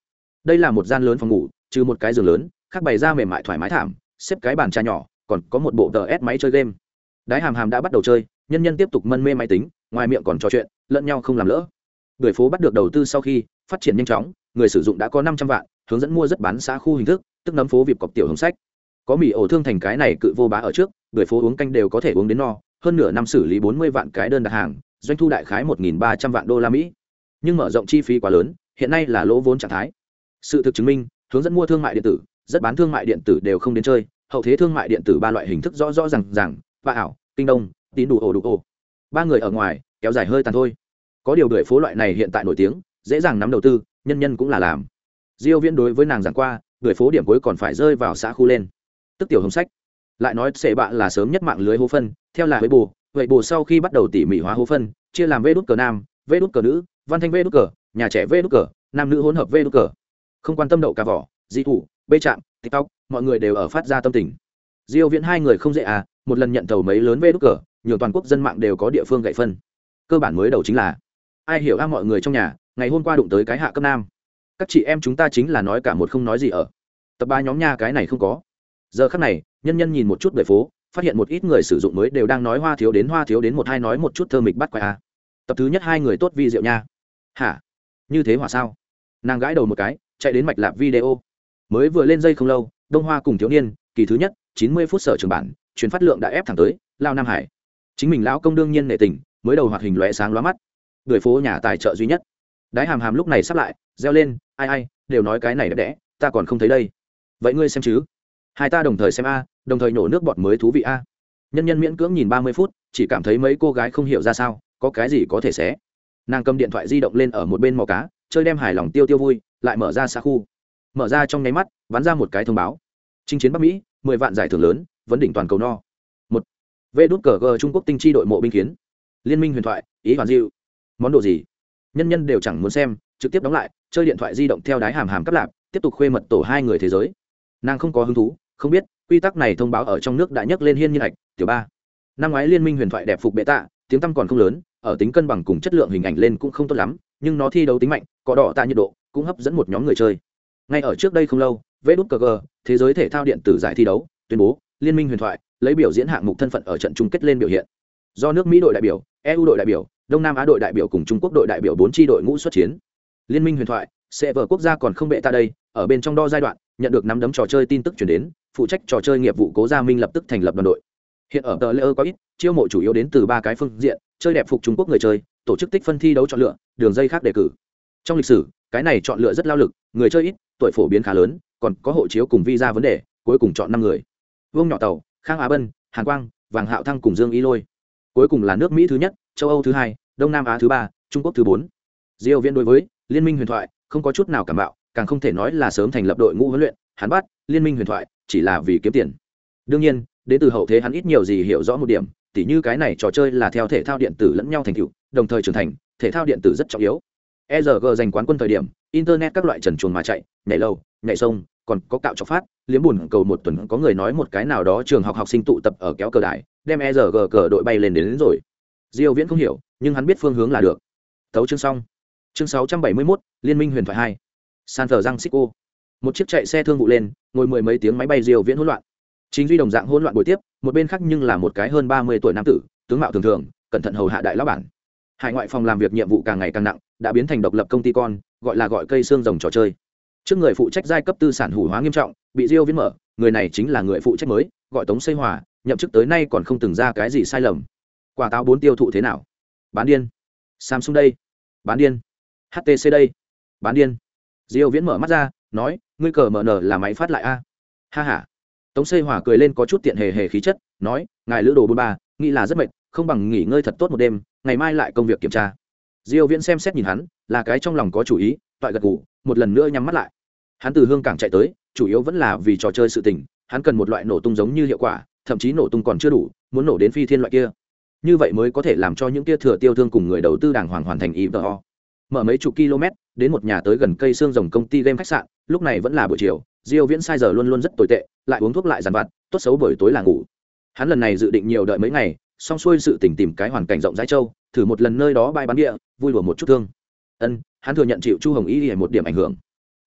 đây là một gian lớn phòng ngủ, trừ một cái giường lớn, khác bày ra mềm mại thoải mái thảm, xếp cái bàn trà nhỏ, còn có một bộ tờ s máy chơi game. Đái hàm hàm đã bắt đầu chơi, nhân nhân tiếp tục mân mê máy tính, ngoài miệng còn trò chuyện, lẫn nhau không làm lỡ. Người phố bắt được đầu tư sau khi, phát triển nhanh chóng, người sử dụng đã có năm trăm vạn, hướng dẫn mua rất bán xã khu hình thức, tức nấm phố vịp cọc tiểu hồng sách. Có mỹ ổ thương thành cái này cự vô bá ở trước, người phố uống canh đều có thể uống đến no, hơn nửa năm xử lý bốn mươi vạn cái đơn đặt hàng, doanh thu đại khái một ba trăm vạn đô la mỹ. Nhưng mở rộng chi phí quá lớn, hiện nay là lỗ vốn trạng thái sự thực chứng minh, hướng dẫn mua thương mại điện tử, rất bán thương mại điện tử đều không đến chơi, hậu thế thương mại điện tử ba loại hình thức rõ rõ r à n g rằng và ảo, kinh đông, tín đủ ổ đủ ổ. Ba người ở ngoài, kéo dài hơi tàn thôi. Có điều đuổi phố loại này hiện tại nổi tiếng, dễ dàng nắm đầu tư, nhân nhân cũng là làm. Diêu viễn đối với nàng giảng qua, đuổi phố điểm cuối còn phải rơi vào xã khu lên. Tức tiểu hồng sách. Lại nói sệ bạ là sớm nhất mạng lưới hố phân, theo là với bù vậy bù sau khi bắt đầu tỉ mỉ hóa hố phân, chia làm vê đút cờ nam, vê đút cờ nữ, văn thanh vê đút cờ, nhà trẻ vê đút cờ, nam nữ hỗn hợp vê đút cờ không quan tâm đậu cả vỏ di thủ, bê chạm, tiktok, mọi người đều ở phát ra tâm tình. Diêu viễn hai người không dễ à một lần nhận tàu mấy lớn vê nút cờ nhiều toàn quốc dân mạng đều có địa phương gậy phân. Cơ bản mới đầu chính là, ai hiểu a mọi người trong nhà, ngày hôm qua đụng tới cái hạ cấp nam. Các chị em chúng ta chính là nói cả một không nói gì ở. Tập ba nhóm nha cái này không có. Giờ khắc này, nhân nhân nhìn một chút về phố, phát hiện một ít người sử dụng mới đều đang nói hoa thiếu đến hoa thiếu đến một hai nói một chút thơ mịch bắt quay a. Tập thứ nhất hai người tốt vi diệu nha. Hả? Như thế hỏa sao? Nàng gãi đầu một cái chạy đến mạch lạp video. Mới vừa lên dây không lâu, đông hoa cùng thiếu niên, kỳ thứ nhất, chín mươi phút sở trường bản, chuyến phát lượng đã ép thẳng tới lao nam hải. Chính mình lão công đương nhiên nệ tình, mới đầu hoạt hình lóe sáng lóa mắt. Người phố nhà tài trợ duy nhất. Đái hàm hàm lúc này sắp lại, reo lên, ai ai, đều nói cái này đẹp đẽ, ta còn không thấy đây. Vậy ngươi xem chứ? Hai ta đồng thời xem a, đồng thời nổ nước bọt mới thú vị a. Nhân nhân miễn cưỡng nhìn ba mươi phút, chỉ cảm thấy mấy cô gái không hiểu ra sao, có cái gì có thể xé. Nàng cầm điện thoại di động lên ở một bên mò cá, chơi đem hài lòng tiêu tiêu vui lại mở ra xa khu. Mở ra trong nháy mắt bắn ra một cái thông báo. Chinh chiến bắc mỹ, mười vạn giải thưởng lớn, vấn đỉnh toàn cầu no. Một. Vê đút cờ g trung quốc tinh chi đội mộ binh kiến. Liên minh huyền thoại, ý hoàn diệu. Món đồ gì? Nhân nhân đều chẳng muốn xem, trực tiếp đóng lại, chơi điện thoại di động theo đái hàm hàm cắp lạp, tiếp tục khuê mật tổ hai người thế giới. Nàng không có hứng thú, không biết, quy tắc này thông báo ở trong nước đã nhấc lên hiên nhiên hạch, tiểu ba. Năm ngoái liên minh huyền thoại đẹp phục bệ tạ, tiếng tăm còn không lớn, ở tính cân bằng cùng chất lượng hình ảnh lên cũng không tốt lắm, nhưng nó thi đấu tính mạnh, có đỏ tạ nhiệt độ cũng hấp dẫn một nhóm người chơi. Ngay ở trước đây không lâu vê đút cờ thế giới thể thao điện tử giải thi đấu, tuyên bố, liên minh huyền thoại, lấy biểu diễn hạng mục thân phận ở trận chung kết lên biểu hiện. Do nước mỹ đội đại biểu eu đội đại biểu, đông nam á đội đại biểu cùng trung quốc đội đại biểu bốn tri đội ngũ xuất chiến. Liên minh huyền thoại, sẽ vở quốc gia còn không bệ ta đây, ở bên trong đo giai đoạn, nhận được nắm đấm trò chơi tin tức chuyển đến, phụ trách trò chơi nghiệp vụ cố gia minh lập tức thành lập đoàn đội. Hiện ở tờ lễ ơ có ít, chiêu mộ chủ yếu đến từ ba cái phương diện, chơi đẹp phục trung quốc người chơi, tổ chức tích phân thi đấu chọn lựa, đường dây khác đề cử. Trong lịch sử cái này chọn lựa rất lao lực, người chơi ít, tuổi phổ biến khá lớn, còn có hộ chiếu cùng visa vấn đề, cuối cùng chọn năm người. Vương nhỏ tàu, khang á bân, hàn quang, vàng hạo thăng cùng dương y lôi. Cuối cùng là nước mỹ thứ nhất, châu âu thứ hai, đông nam á thứ ba, trung quốc thứ bốn. Diêu viễn đối với liên minh huyền thoại không có chút nào cảm bạo, càng không thể nói là sớm thành lập đội ngũ huấn luyện, hắn bắt liên minh huyền thoại chỉ là vì kiếm tiền. Đương nhiên, đến từ hậu thế hắn ít nhiều gì hiểu rõ một điểm, tỉ như cái này trò chơi là theo thể thao điện tử lẫn nhau thành tựu, đồng thời trưởng thành, thể thao điện tử rất trọng yếu. ERG giành quán quân thời điểm internet các loại trần chuồn mà chạy nhảy lâu nhảy sông còn có cạo chọc phát liếm buồn cầu một tuần có người nói một cái nào đó trường học học sinh tụ tập ở kéo cờ đài đem ERG cờ đội bay lên đến, đến rồi. Diêu viễn không hiểu nhưng hắn biết phương hướng là được. Tấu chương xong. Chương 671, liên minh huyền thoại 2. san francisco. Một chiếc chạy xe thương vụ lên ngồi mười mấy tiếng máy bay diêu viễn hỗn loạn. Chính duy đồng dạng hỗn loạn buổi tiếp một bên khác nhưng là một cái hơn 30 tuổi nam tử tướng mạo thường thường cẩn thận hầu hạ đại lão bản hải ngoại phòng làm việc nhiệm vụ càng ngày càng nặng, đã biến thành độc lập công ty con, gọi là gọi cây xương rồng trò chơi. Trước người phụ trách giai cấp tư sản hủ hóa nghiêm trọng, bị diêu viễn mở, người này chính là người phụ trách mới, gọi tống xây hòa, nhậm chức tới nay còn không từng ra cái gì sai lầm. Quả táo bốn tiêu thụ thế nào? Bán điên. Samsung đây. Bán điên. Htc đây. Bán điên. Diêu viễn mở mắt ra, nói, ngươi cờ mở nở là máy phát lại a. Ha ha. Tống xây hòa cười lên có chút tiện hề hề khí chất, nói, ngài lữ đồ bôn ba, nghĩ là rất mệt, không bằng nghỉ ngơi thật tốt một đêm ngày mai lại công việc kiểm tra. Diêu viễn xem xét nhìn hắn, là cái trong lòng có chủ ý, toại gật gù, một lần nữa nhắm mắt lại. Hắn từ hương cảng chạy tới, chủ yếu vẫn là vì trò chơi sự tình, hắn cần một loại nổ tung giống như hiệu quả, thậm chí nổ tung còn chưa đủ, muốn nổ đến phi thiên loại kia. Như vậy mới có thể làm cho những kia thừa tiêu thương cùng người đầu tư đàng hoàng hoàn thành ý vợ mở mấy chục km, đến một nhà tới gần cây xương rồng công ty game khách sạn, lúc này vẫn là buổi chiều, diêu viễn sai giờ luôn luôn rất tồi tệ, lại uống thuốc lại giàn vặt, tốt xấu buổi tối là ngủ. Hắn lần này dự định nhiều đợi mấy ngày xong xuôi sự tỉnh tìm cái hoàn cảnh rộng rãi châu, thử một lần nơi đó bay bán địa, vui đùa một chút thương. Ân, hắn thừa nhận chịu chu hồng y một điểm ảnh hưởng.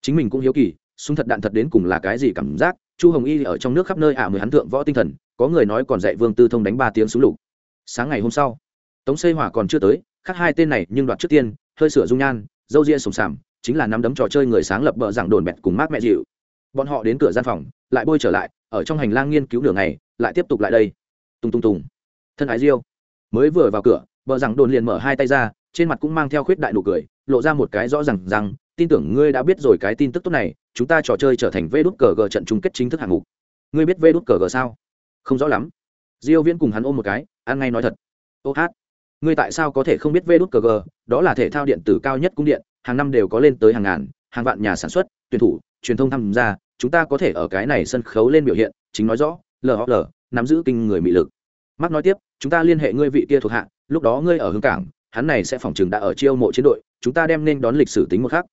Chính mình cũng hiếu kỳ, súng thật đạn thật đến cùng là cái gì cảm giác, chu hồng y ở trong nước khắp nơi ả à mười hắn thượng võ tinh thần, có người nói còn dạy vương tư thông đánh ba tiếng súng lục. Sáng ngày hôm sau, tống xây hỏa còn chưa tới khác hai tên này nhưng đoạt trước tiên, hơi sửa dung nhan dâu ria sùng sàm, chính là nắm đấm trò chơi người sáng lập bờ giảng đồn mẹt cùng mát mẹ dịu. Bọn họ đến cửa gian phòng, lại bôi trở lại, ở trong hành lang nghiên cứu đường này lại tiếp tục lại đây. Tung tung tùng thân ái diêu mới vừa vào cửa bờ giảng đồn liền mở hai tay ra trên mặt cũng mang theo khuyết đại nụ cười lộ ra một cái rõ ràng rằng tin tưởng ngươi đã biết rồi cái tin tức tốt này chúng ta trò chơi trở thành vê đút cờ g trận chung kết chính thức hạng mục ngươi biết vê đút cờ g sao không rõ lắm diêu viễn cùng hắn ôm một cái ăn ngay nói thật ô hát ngươi tại sao có thể không biết vê đút cờ g đó là thể thao điện tử cao nhất cung điện hàng năm đều có lên tới hàng ngàn hàng vạn nhà sản xuất tuyển thủ truyền thông tham gia chúng ta có thể ở cái này sân khấu lên biểu hiện chính nói rõ lhl nắm giữ kinh người mị lực mắc nói tiếp chúng ta liên hệ ngươi vị kia thuộc hạ, lúc đó ngươi ở hướng cảng, hắn này sẽ phòng chừng đã ở chiêu mộ chiến đội, chúng ta đem nên đón lịch sử tính một khác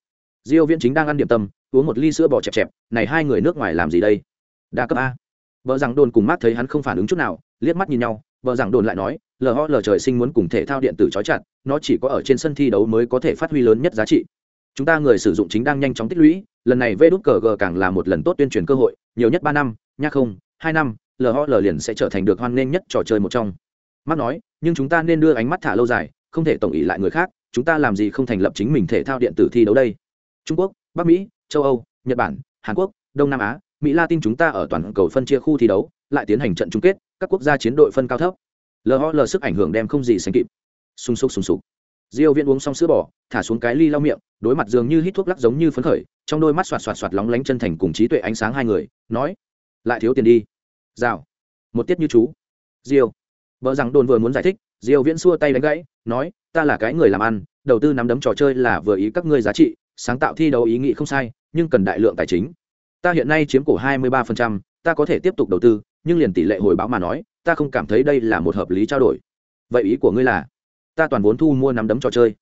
diêu viễn chính đang ăn điểm tâm, uống một ly sữa bò chẹp chẹp, này hai người nước ngoài làm gì đây? Đa cấp a. Vợ rằng đồn cùng mắt thấy hắn không phản ứng chút nào, liếc mắt nhìn nhau, vợ rằng đồn lại nói, lờ ho, lờ trời sinh muốn cùng thể thao điện tử trói chặt, nó chỉ có ở trên sân thi đấu mới có thể phát huy lớn nhất giá trị. Chúng ta người sử dụng chính đang nhanh chóng tích lũy, lần này vê đút cờ g càng là một lần tốt tuyên truyền cơ hội, nhiều nhất ba năm nhắc không, hai năm lhl liền sẽ trở thành được hoan nghênh nhất trò chơi một trong mắt nói, nhưng chúng ta nên đưa ánh mắt thả lâu dài, không thể tổng ý lại người khác, chúng ta làm gì không thành lập chính mình thể thao điện tử thi đấu đây? Trung quốc, bắc mỹ, châu âu, nhật bản, hàn quốc, đông nam á, mỹ latin chúng ta ở toàn cầu phân chia khu thi đấu, lại tiến hành trận chung kết, các quốc gia chiến đội phân cao thấp. Lhl sức ảnh hưởng đem không gì sánh kịp. Sung sục sung sục. Diêu viễn uống xong sữa bò, thả xuống cái ly lau miệng, đối mặt dường như hít thuốc lắc giống như phấn khởi, trong đôi mắt xoạt xoạt xoạt lóng lánh chân thành cùng trí tuệ ánh sáng hai người, nói, lại thiếu tiền đi. Rào. Một tiết như chú. Diêu vợ rằng đồn vừa muốn giải thích diêu viễn xua tay đánh gãy nói ta là cái người làm ăn đầu tư nắm đấm trò chơi là vừa ý các ngươi giá trị sáng tạo thi đấu ý nghĩ không sai nhưng cần đại lượng tài chính. Ta hiện nay chiếm cổ 23%, ta có thể tiếp tục đầu tư nhưng liền tỷ lệ hồi báo mà nói ta không cảm thấy đây là một hợp lý trao đổi. Vậy ý của ngươi là ta toàn vốn thu mua nắm đấm trò chơi.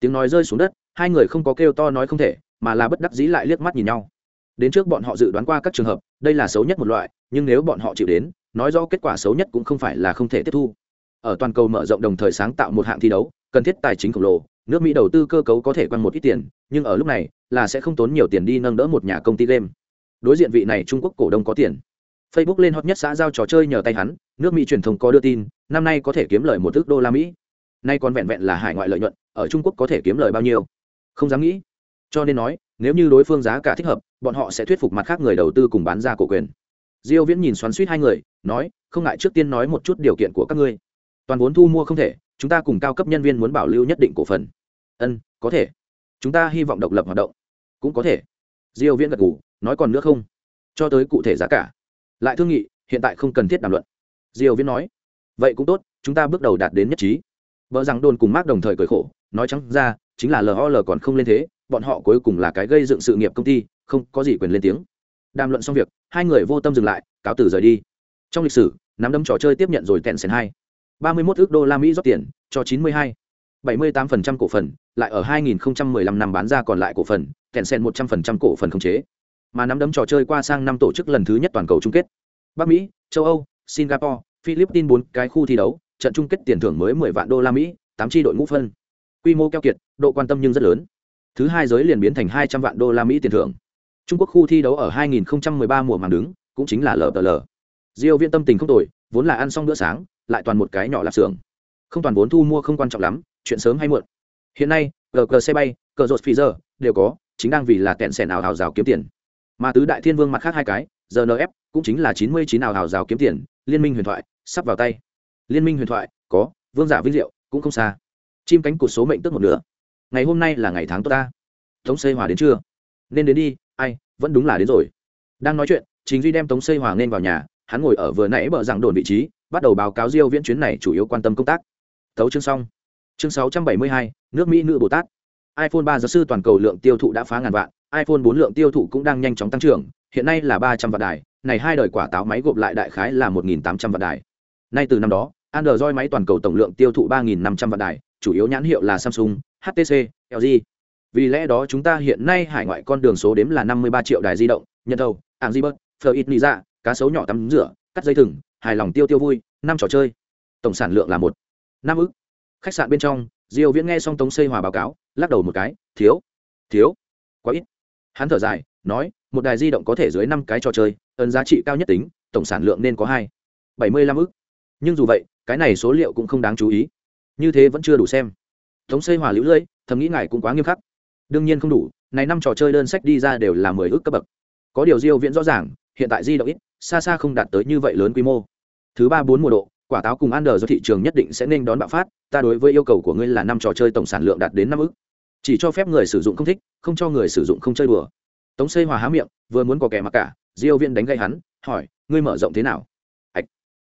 Tiếng nói rơi xuống đất hai người không có kêu to nói không thể mà là bất đắc dĩ lại liếc mắt nhìn nhau. Đến trước bọn họ dự đoán qua các trường hợp đây là xấu nhất một loại nhưng nếu bọn họ chịu đến nói rõ kết quả xấu nhất cũng không phải là không thể tiếp thu. Ở toàn cầu mở rộng đồng thời sáng tạo một hạng thi đấu, cần thiết tài chính khổng lồ, nước mỹ đầu tư cơ cấu có thể quăng một ít tiền, nhưng ở lúc này, là sẽ không tốn nhiều tiền đi nâng đỡ một nhà công ty game. Đối diện vị này trung quốc cổ đông có tiền. Facebook lên hot nhất xã giao trò chơi nhờ tay hắn, nước mỹ truyền thông có đưa tin, năm nay có thể kiếm lời một ước đô la mỹ. Nay còn vẹn vẹn là hải ngoại lợi nhuận, ở trung quốc có thể kiếm lời bao nhiêu? Không dám nghĩ. Cho nên nói, nếu như đối phương giá cả thích hợp, bọn họ sẽ thuyết phục mặt khác người đầu tư cùng bán ra cổ quyền diêu viễn nhìn xoắn suýt hai người, nói, không ngại, trước tiên nói một chút điều kiện của các ngươi. Toàn vốn thu mua không thể, chúng ta cùng cao cấp nhân viên muốn bảo lưu nhất định cổ phần. Ân có thể. Chúng ta hy vọng độc lập hoạt động. Cũng có thể. Diêu viễn gật gù, nói, còn nữa không? Cho tới cụ thể giá cả. Lại thương nghị, hiện tại không cần thiết đàm luận. Diêu viễn nói, vậy cũng tốt, chúng ta bước đầu đạt đến nhất trí. Vợ rằng đồn cùng mark đồng thời cười khổ, nói trắng ra, chính là lol còn không lên thế, bọn họ cuối cùng là cái gây dựng sự nghiệp công ty, không có gì quyền lên tiếng đàm luận xong việc, hai người vô tâm dừng lại, cáo từ rời đi. Trong lịch sử, nắm đấm trò chơi tiếp nhận rồi tẹn sèn hai. ba mươi mốt ước đô la mỹ rót tiền, cho chín mươi hai. bảy mươi tám phần trăm cổ phần, lại ở 2015 năm bán ra còn lại cổ phần, tẹn sèn một trăm phần trăm cổ phần khống chế. Mà nắm đấm trò chơi qua sang năm tổ chức lần thứ nhất toàn cầu chung kết. Bắc mỹ, châu âu, singapore, philippines bốn cái khu thi đấu, trận chung kết tiền thưởng mới mười vạn đô la mỹ, tám tri đội ngũ phân. Quy mô keo kiệt, độ quan tâm nhưng rất lớn. Thứ hai giới liền biến thành hai trăm vạn đô la mỹ tiền thưởng trung quốc khu thi đấu ở 2013 mùa màn đứng cũng chính là lờ lờ diêu viên tâm tình không tồi vốn là ăn xong bữa sáng lại toàn một cái nhỏ lạp xưởng. Không toàn vốn thu mua không quan trọng lắm chuyện sớm hay muộn. Hiện nay cờ cờ xe bay cờ rột phi giờ đều có chính đang vì là tẹn sẻn ảo hào rào kiếm tiền. Mà tứ đại thiên vương mặt khác hai cái GNF, cũng chính là chín mươi chín ảo hào rào kiếm tiền liên minh huyền thoại sắp vào tay. Liên minh huyền thoại có vương giả vinh diệu cũng không xa. Chim cánh cụt số mệnh tức một nửa. Ngày hôm nay là ngày tháng tốt ta. Tống xây hòa đến chưa nên đến đi vẫn đúng là đến rồi. Đang nói chuyện chính duy đem tống xây hòa nên vào nhà hắn ngồi ở vừa nãy bờ rằng đồn vị trí bắt đầu báo cáo diêu viễn chuyến này chủ yếu quan tâm công tác. Tấu chương xong. Chương 672, nước mỹ nữ bồ tát. iphone 3 giáo sư toàn cầu lượng tiêu thụ đã phá ngàn vạn iphone 4 lượng tiêu thụ cũng đang nhanh chóng tăng trưởng hiện nay là 300 vạn đài này hai đời quả táo máy gộp lại đại khái là 1.800 vạn đài. Nay từ năm đó android máy toàn cầu tổng lượng tiêu thụ 3.500 vạn đài chủ yếu nhãn hiệu là samsung htc lg vì lẽ đó chúng ta hiện nay hải ngoại con đường số đếm là 53 triệu đài di động nhân thầu, ảng di bớt, phờ ít nị dạ cá sấu nhỏ tắm rửa, cắt dây thừng, hài lòng tiêu tiêu vui, năm trò chơi. Tổng sản lượng là một, năm ức. Khách sạn bên trong, diêu viễn nghe xong tống xây hòa báo cáo, lắc đầu một cái, thiếu thiếu, quá ít. Hắn thở dài, nói, một đài di động có thể dưới năm cái trò chơi, ấn giá trị cao nhất tính, tổng sản lượng nên có hai, bảy mươi lăm ức. Nhưng dù vậy, cái này số liệu cũng không đáng chú ý. Như thế vẫn chưa đủ xem. Tống xây hòa liễu lưỡi, thầm nghĩ ngài cũng quá nghiêm khắc đương nhiên không đủ, này năm trò chơi đơn sách đi ra đều là mười ước cấp bậc. Có điều diêu viễn rõ ràng, hiện tại di động ít, xa xa không đạt tới như vậy lớn quy mô. Thứ ba bốn mùa độ, quả táo cùng ăn đờ do thị trường nhất định sẽ nên đón bạo phát, ta đối với yêu cầu của ngươi là năm trò chơi tổng sản lượng đạt đến năm ước. Chỉ cho phép người sử dụng không thích, không cho người sử dụng không chơi đùa. Tống xây hòa há miệng, vừa muốn có kẻ mặc cả, diêu viễn đánh gây hắn, hỏi, ngươi mở rộng thế nào? Ạch.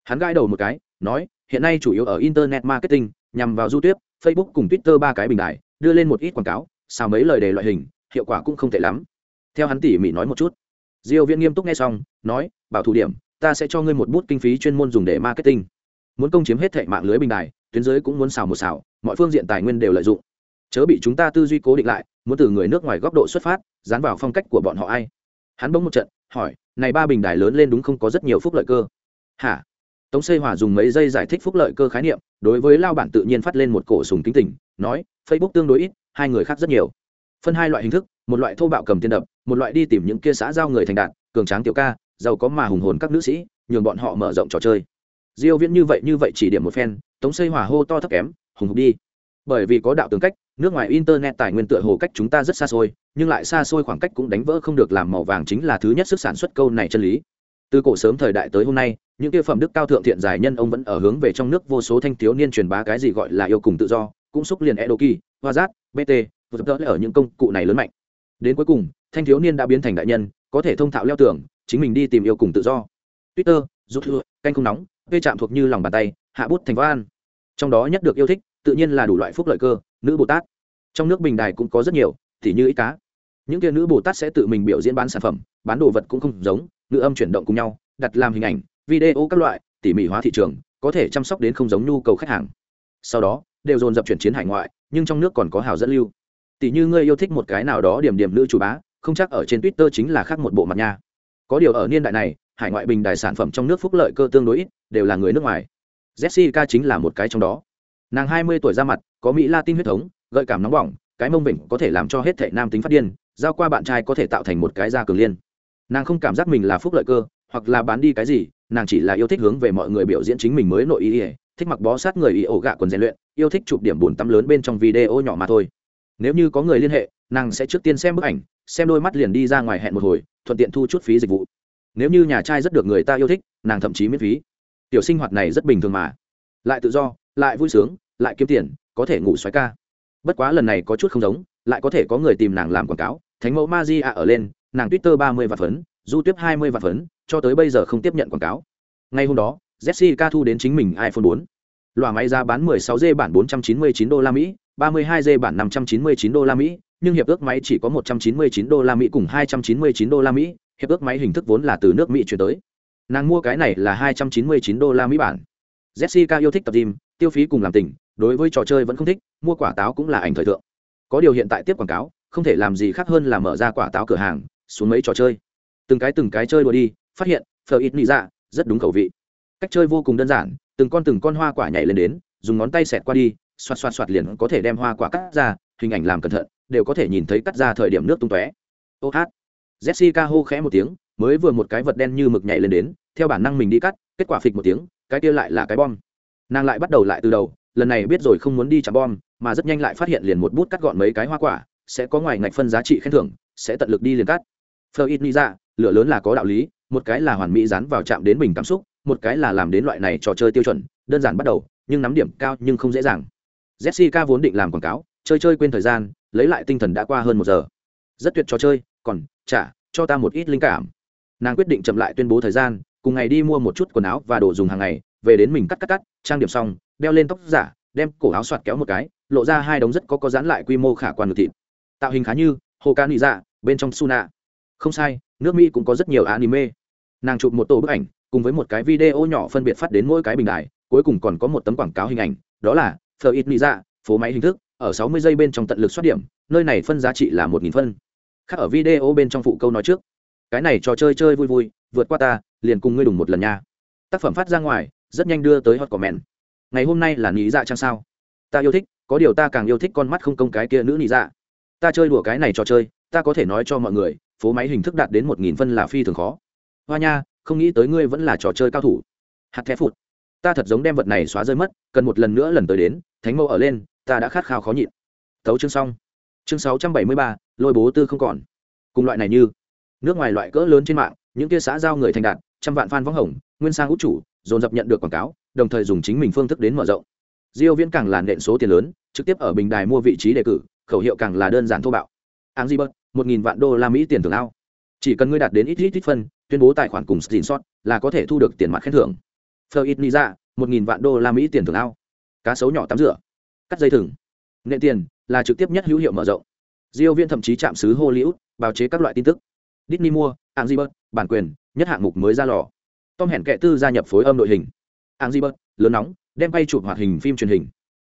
Hắn gãi đầu một cái, nói, hiện nay chủ yếu ở internet marketing, nhằm vào youtube, facebook cùng twitter ba cái bình đại đưa lên một ít quảng cáo xào mấy lời đề loại hình, hiệu quả cũng không tệ lắm. Theo hắn tỉ mỉ nói một chút, diêu viễn nghiêm túc nghe xong, nói, bảo thủ điểm, ta sẽ cho ngươi một bút kinh phí chuyên môn dùng để marketing. Muốn công chiếm hết thệ mạng lưới bình đài, tuyến dưới cũng muốn xào một xào, mọi phương diện tài nguyên đều lợi dụng. Chớ bị chúng ta tư duy cố định lại, muốn từ người nước ngoài góc độ xuất phát, dán vào phong cách của bọn họ ai. Hắn bỗng một trận, hỏi, này ba bình đài lớn lên đúng không có rất nhiều phúc lợi cơ? Hả? Tống xây hòa dùng mấy giây giải thích phúc lợi cơ khái niệm, đối với lao bản tự nhiên phát lên một cổ sùng kính tình, nói, facebook tương đối ít hai người khác rất nhiều. Phân hai loại hình thức, một loại thô bạo cầm tiền đập, một loại đi tìm những kia xã giao người thành đạt, cường tráng tiểu ca, giàu có mà hùng hồn các nữ sĩ, nhường bọn họ mở rộng trò chơi. Diêu viễn như vậy như vậy chỉ điểm một phen, tống xây hòa hô to thấp kém, hùng hục đi. Bởi vì có đạo tướng cách, nước ngoài internet tài nguyên tựa hồ cách chúng ta rất xa xôi, nhưng lại xa xôi khoảng cách cũng đánh vỡ không được làm màu vàng chính là thứ nhất sức sản xuất câu này chân lý. Từ cổ sớm thời đại tới hôm nay, những kia phẩm đức cao thượng thiện giải nhân ông vẫn ở hướng về trong nước vô số thanh thiếu niên truyền bá cái gì gọi là yêu cùng tự do, cũng xúc liền edoki hoa giác bt vượt đỡ ở những công cụ này lớn mạnh. Đến cuối cùng, thanh thiếu niên đã biến thành đại nhân, có thể thông thạo leo tưởng chính mình đi tìm yêu cùng tự do. Twitter rút thưa canh không nóng vê chạm thuộc như lòng bàn tay, hạ bút thành văn. Trong đó nhất được yêu thích, tự nhiên là đủ loại phúc lợi cơ, nữ bồ tát. Trong nước bình đài cũng có rất nhiều, thì như ít cá. Những kia nữ bồ tát sẽ tự mình biểu diễn bán sản phẩm, bán đồ vật cũng không giống nữ âm chuyển động cùng nhau, đặt làm hình ảnh, video các loại, tỉ mỉ hóa thị trường, có thể chăm sóc đến không giống nhu cầu khách hàng. Sau đó đều dồn dập chuyển chiến hải ngoại, nhưng trong nước còn có hào dẫn lưu. Tỷ như ngươi yêu thích một cái nào đó điểm điểm nữ chủ bá, không chắc ở trên twitter chính là khác một bộ mặt nha. Có điều ở niên đại này, hải ngoại bình đài sản phẩm trong nước phúc lợi cơ tương đối ít, đều là người nước ngoài. Jessica chính là một cái trong đó. Nàng hai mươi tuổi ra mặt, có mỹ latin huyết thống, gợi cảm nóng bỏng, cái mông vịnh có thể làm cho hết thể nam tính phát điên, giao qua bạn trai có thể tạo thành một cái da cường liên. Nàng không cảm giác mình là phúc lợi cơ, hoặc là bán đi cái gì, nàng chỉ là yêu thích hướng về mọi người biểu diễn chính mình mới nội ý ỉa thích mặc bó sát người ý ổ gạ quần rèn luyện, yêu thích chụp điểm bùn tắm lớn bên trong video nhỏ mà thôi. Nếu như có người liên hệ, nàng sẽ trước tiên xem bức ảnh, xem đôi mắt liền đi ra ngoài hẹn một hồi, thuận tiện thu chút phí dịch vụ. Nếu như nhà trai rất được người ta yêu thích, nàng thậm chí miễn phí. Tiểu sinh hoạt này rất bình thường mà. Lại tự do, lại vui sướng, lại kiếm tiền, có thể ngủ xoáy ca. Bất quá lần này có chút không giống, lại có thể có người tìm nàng làm quảng cáo. Thánh mẫu ma di ạ ở lên, nàng twitter ba mươi vạn phấn, du tuyếp hai mươi vạn phấn, cho tới bây giờ không tiếp nhận quảng cáo. Ngay hôm đó jessica thu đến chính mình iphone 4 loa máy giá bán 16 g bản 499 đô la mỹ 32 g bản 599 đô la mỹ, nhưng hiệp ước máy chỉ có 199 đô la mỹ cùng 299 đô la mỹ, hiệp ước máy hình thức vốn là từ nước mỹ chuyển tới. Nàng mua cái này là 299 đô la mỹ bản. Jessica yêu thích tập gym, tiêu phí cùng làm tình, đối với trò chơi vẫn không thích, mua quả táo cũng là ảnh thời thượng. Có điều hiện tại tiếp quảng cáo, không thể làm gì khác hơn là mở ra quả táo cửa hàng, xuống mấy trò chơi. Từng cái từng cái chơi đùa đi, phát hiện Fleur ít nị dạ rất đúng khẩu vị cách chơi vô cùng đơn giản, từng con từng con hoa quả nhảy lên đến, dùng ngón tay xẹt qua đi, xoạt xoạt xoạt liền có thể đem hoa quả cắt ra, hình ảnh làm cẩn thận, đều có thể nhìn thấy cắt ra thời điểm nước tung tóe. Ô hát. Jessica hô khẽ một tiếng, mới vừa một cái vật đen như mực nhảy lên đến, theo bản năng mình đi cắt, kết quả phịch một tiếng, cái kia lại là cái bom. Nàng lại bắt đầu lại từ đầu, lần này biết rồi không muốn đi chạm bom, mà rất nhanh lại phát hiện liền một bút cắt gọn mấy cái hoa quả, sẽ có ngoài ngạch phân giá trị khen thưởng, sẽ tận lực đi liền cắt. Phờ ít ra, lửa lớn là có đạo lý, một cái là hoàn mỹ dán vào chạm đến bình cảm xúc một cái là làm đến loại này trò chơi tiêu chuẩn, đơn giản bắt đầu, nhưng nắm điểm cao nhưng không dễ dàng. Jessica vốn định làm quảng cáo, chơi chơi quên thời gian, lấy lại tinh thần đã qua hơn một giờ. Rất tuyệt trò chơi, còn trả cho ta một ít linh cảm. Nàng quyết định chậm lại tuyên bố thời gian, cùng ngày đi mua một chút quần áo và đồ dùng hàng ngày, về đến mình cắt cắt cắt, trang điểm xong, đeo lên tóc giả, đem cổ áo soạt kéo một cái, lộ ra hai đống rất có có dán lại quy mô khả quan ngực thịt. Tạo hình khá như hồ ca nị dạ bên trong suna. Không sai, nước mỹ cũng có rất nhiều anime. Nàng chụp một tổ bức ảnh cùng với một cái video nhỏ phân biệt phát đến mỗi cái bình đài, cuối cùng còn có một tấm quảng cáo hình ảnh, đó là phờ ít nị dạ phố máy hình thức, ở 60 giây bên trong tận lực xuất điểm, nơi này phân giá trị là một nghìn phân. Khác ở video bên trong phụ câu nói trước. Cái này trò chơi chơi vui vui, vượt qua ta, liền cùng ngươi đùng một lần nha. Tác phẩm phát ra ngoài, rất nhanh đưa tới hot comment. Ngày hôm nay là nị dạ chăng sao? Ta yêu thích, có điều ta càng yêu thích con mắt không công cái kia nữ nị dạ ta chơi đùa cái này trò chơi, ta có thể nói cho mọi người, phố máy hình thức đạt đến một nghìn phân là phi thường khó. Hoa nha không nghĩ tới ngươi vẫn là trò chơi cao thủ. Hạt thép phụt. Ta thật giống đem vật này xóa rơi mất, cần một lần nữa lần tới đến, thánh mẫu ở lên, ta đã khát khao khó nhịn. Tấu chương xong. Chương sáu trăm bảy mươi ba, lôi bố tư không còn. Cùng loại này như, nước ngoài loại cỡ lớn trên mạng, những kia xã giao người thành đạt, trăm vạn fan võng hồng, nguyên sang út chủ, dồn dập nhận được quảng cáo, đồng thời dùng chính mình phương thức đến mở rộng. Diêu viễn càng làn nện số tiền lớn, trực tiếp ở bình đài mua vị trí đề cử, khẩu hiệu càng là đơn giản thô bạo. Áng di bớt, một nghìn vạn đô la mỹ tiền thưởng ao. Chỉ cần ngươi đạt đến ít ít ít phân tuyên bố tài khoản cùng xin sót là có thể thu được tiền mặt khen thưởng. Phờ ít ni ra dạ, một nghìn vạn đô la mỹ tiền thưởng ao. Cá sấu nhỏ tắm rửa. Cắt dây thừng. Nện tiền là trực tiếp nhất hữu hiệu mở rộng. Diêu viên thậm chí chạm xứ hollywood bào chế các loại tin tức. Disney mua Angibert, bản quyền nhất hạng mục mới ra lò. Tom hẹn kệ tư gia nhập phối âm đội hình. Angibert, lớn nóng đem quay chụp hoạt hình phim truyền hình.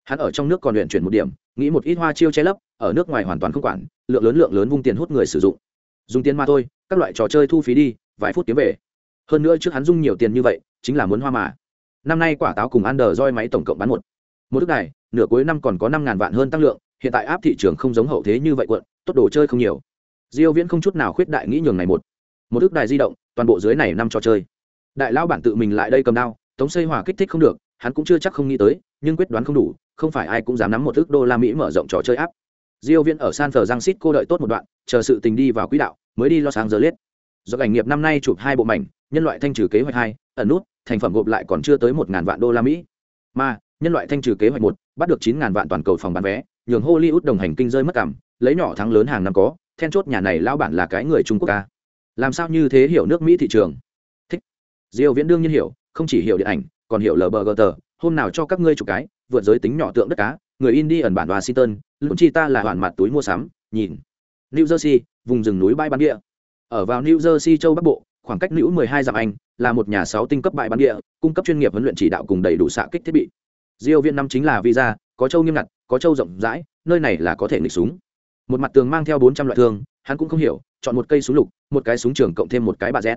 Hắn ở trong nước còn luyện chuyển một điểm nghĩ một ít hoa chiêu che lấp ở nước ngoài hoàn toàn không quản lượng lớn lượng lớn vung tiền hút người sử dụng. Dùng tiền mà thôi các loại trò chơi thu phí đi vài phút kiếm về. Hơn nữa trước hắn dung nhiều tiền như vậy, chính là muốn hoa mà. Năm nay quả táo cùng ăn đờ roi máy tổng cộng bán một. Một đức này, nửa cuối năm còn có năm ngàn vạn hơn tăng lượng, hiện tại áp thị trường không giống hậu thế như vậy quận tốt đồ chơi không nhiều. Diêu viễn không chút nào khuyết đại nghĩ nhường này một. Một đức đài di động, toàn bộ dưới này năm trò chơi. Đại lão bản tự mình lại đây cầm đao, tống xây hòa kích thích không được, hắn cũng chưa chắc không nghĩ tới, nhưng quyết đoán không đủ, không phải ai cũng dám nắm một ước đô la mỹ mở rộng trò chơi áp. Diêu viễn ở san francisco đợi tốt một đoạn, chờ sự tình đi vào quỹ đạo, mới đi lo sáng giờ liết do cảnh nghiệp năm nay chụp hai bộ mảnh nhân loại thanh trừ kế hoạch hai ẩn nút thành phẩm gộp lại còn chưa tới một ngàn vạn đô la mỹ. Mà nhân loại thanh trừ kế hoạch một bắt được chín ngàn vạn toàn cầu phòng bán vé nhường hollywood đồng hành kinh rơi mất cảm lấy nhỏ thắng lớn hàng năm có then chốt nhà này lao bản là cái người trung quốc ca. Làm sao như thế hiểu nước mỹ thị trường? Thích. Diêu viễn đương nhiên hiểu không chỉ hiểu điện ảnh còn hiểu lờ vờ gờ tờ, hôm nào cho các ngươi chụp cái vượt giới tính nhỏ tượng đất cá người in đi ẩn bản washington lũng chi ta là hoàn mặt túi mua sắm nhìn. New jersey vùng rừng núi bãi bán địa ở vào new jersey châu bắc bộ, khoảng cách nữ 12 dặm anh, là một nhà sáu tinh cấp bãi bán địa, cung cấp chuyên nghiệp huấn luyện chỉ đạo cùng đầy đủ xạ kích thiết bị. Diêu viên năm chính là visa, có châu nghiêm ngặt, có châu rộng rãi, nơi này là có thể nghịch súng. Một mặt tường mang theo 400 loại thương, hắn cũng không hiểu, chọn một cây súng lục, một cái súng trường cộng thêm một cái bà z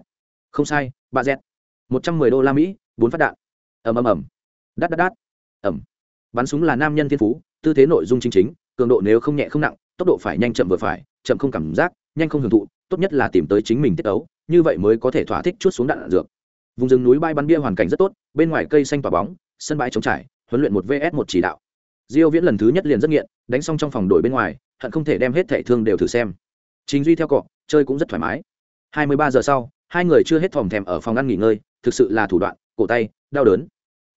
không sai bà z 110 đô la mỹ, bốn phát đạn. Ầm ầm ầm. Đắt đắt đắt. Ầm. Bắn súng là nam nhân thiên phú, tư thế nội dung chính chính, cường độ nếu không nhẹ không nặng, tốc độ phải nhanh chậm vừa phải, chậm không cảm giác, nhanh không hưởng thụ tốt nhất là tìm tới chính mình tiết ấu như vậy mới có thể thỏa thích chút xuống đạn, đạn dược. Vùng rừng núi bãi bắn bia hoàn cảnh rất tốt bên ngoài cây xanh tỏa bóng sân bãi trống trải huấn luyện một vs một chỉ đạo. Diêu viễn lần thứ nhất liền rất nghiện đánh xong trong phòng đổi bên ngoài hận không thể đem hết thẻ thương đều thử xem. Chính duy theo cọ chơi cũng rất thoải mái. 23 giờ sau hai người chưa hết phòng thèm ở phòng ăn nghỉ ngơi thực sự là thủ đoạn cổ tay đau đớn.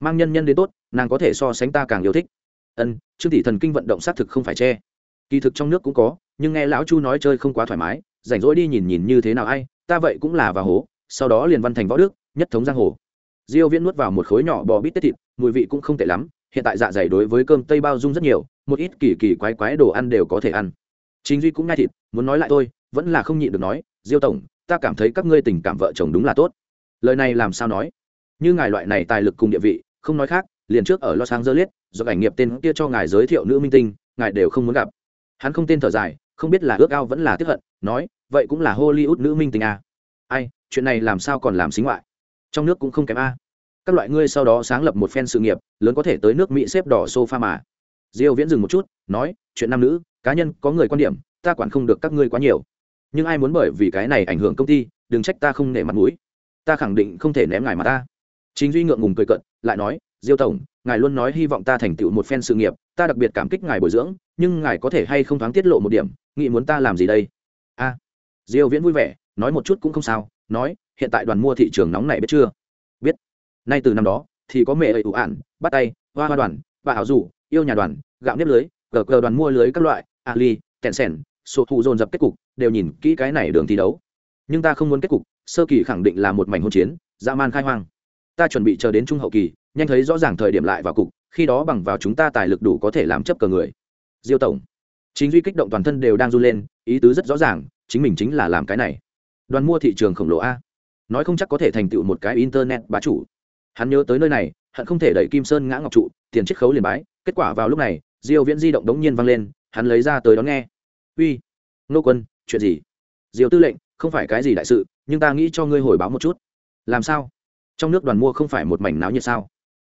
Mang nhân nhân đến tốt nàng có thể so sánh ta càng yêu thích. Ân trương thị thần kinh vận động xác thực không phải che. Kỳ thực trong nước cũng có nhưng nghe lão chu nói chơi không quá thoải mái rảnh rỗi đi nhìn nhìn như thế nào ai, ta vậy cũng là vào hố, sau đó liền văn thành võ đức, nhất thống giang hồ. Diêu viễn nuốt vào một khối nhỏ bò bít tết thịt, mùi vị cũng không tệ lắm, hiện tại dạ dày đối với cơm tây bao dung rất nhiều, một ít kỳ kỳ quái quái đồ ăn đều có thể ăn. Chính duy cũng ngay thịt, muốn nói lại tôi vẫn là không nhịn được nói, diêu tổng, ta cảm thấy các ngươi tình cảm vợ chồng đúng là tốt. Lời này làm sao nói? Như ngài loại này tài lực cùng địa vị, không nói khác, liền trước ở los angeles, do ảnh nghiệp tên kia cho ngài giới thiệu nữ minh tinh, ngài đều không muốn gặp. Hắn không tên thở dài không biết là ước ao vẫn là tiếp hận, nói, vậy cũng là hollywood nữ minh tình à. ai, chuyện này làm sao còn làm xính ngoại? Trong nước cũng không kém a. Các loại ngươi sau đó sáng lập một phen sự nghiệp, lớn có thể tới nước mỹ xếp đỏ sofa mà. Diêu viễn dừng một chút, nói, chuyện nam nữ, cá nhân có người quan điểm, ta quản không được các ngươi quá nhiều. Nhưng ai muốn bởi vì cái này ảnh hưởng công ty, đừng trách ta không nể mặt mũi. Ta khẳng định không thể ném ngài mà ta. Chính duy ngượng ngùng cười cận lại nói diêu tổng, ngài luôn nói hy vọng ta thành tựu một phen sự nghiệp, ta đặc biệt cảm kích ngài bồi dưỡng, nhưng ngài có thể hay không thoáng tiết lộ một điểm, nghĩ muốn ta làm gì đây? A. Diêu viễn vui vẻ, nói một chút cũng không sao, nói, hiện tại đoàn mua thị trường nóng này biết chưa? Biết. Nay từ năm đó, thì có mẹ ấy ủ ản bắt tay, hoa hoa đoàn và hảo rủ, yêu nhà đoàn, gạo nếp lưới cờ cờ đoàn mua lưới các loại ali kẹn sẻn, sổ thụ dồn dập kết cục, đều nhìn kỹ cái này đường thi đấu. Nhưng ta không muốn kết cục, sơ kỳ khẳng định là một mảnh hôn chiến, dã man khai hoang. Ta chuẩn bị chờ đến trung hậu kỳ nhanh thấy rõ ràng thời điểm lại vào cục, khi đó bằng vào chúng ta tài lực đủ có thể làm chấp cờ người. Diêu tổng, chính duy kích động toàn thân đều đang run lên, ý tứ rất rõ ràng, chính mình chính là làm cái này. Đoàn mua thị trường khổng lồ a. Nói không chắc có thể thành tựu một cái internet bá chủ. Hắn nhớ tới nơi này, hận không thể đẩy kim sơn ngã ngọc trụ, tiền chiết khấu liền bái, kết quả vào lúc này, diêu viễn di động đống nhiên vang lên, hắn lấy ra tới đón nghe. Uy nô quân, chuyện gì? Diêu tư lệnh, không phải cái gì đại sự, nhưng ta nghĩ cho ngươi hồi báo một chút. Làm sao? Trong nước đoàn mua không phải một mảnh náo nhiệt sao?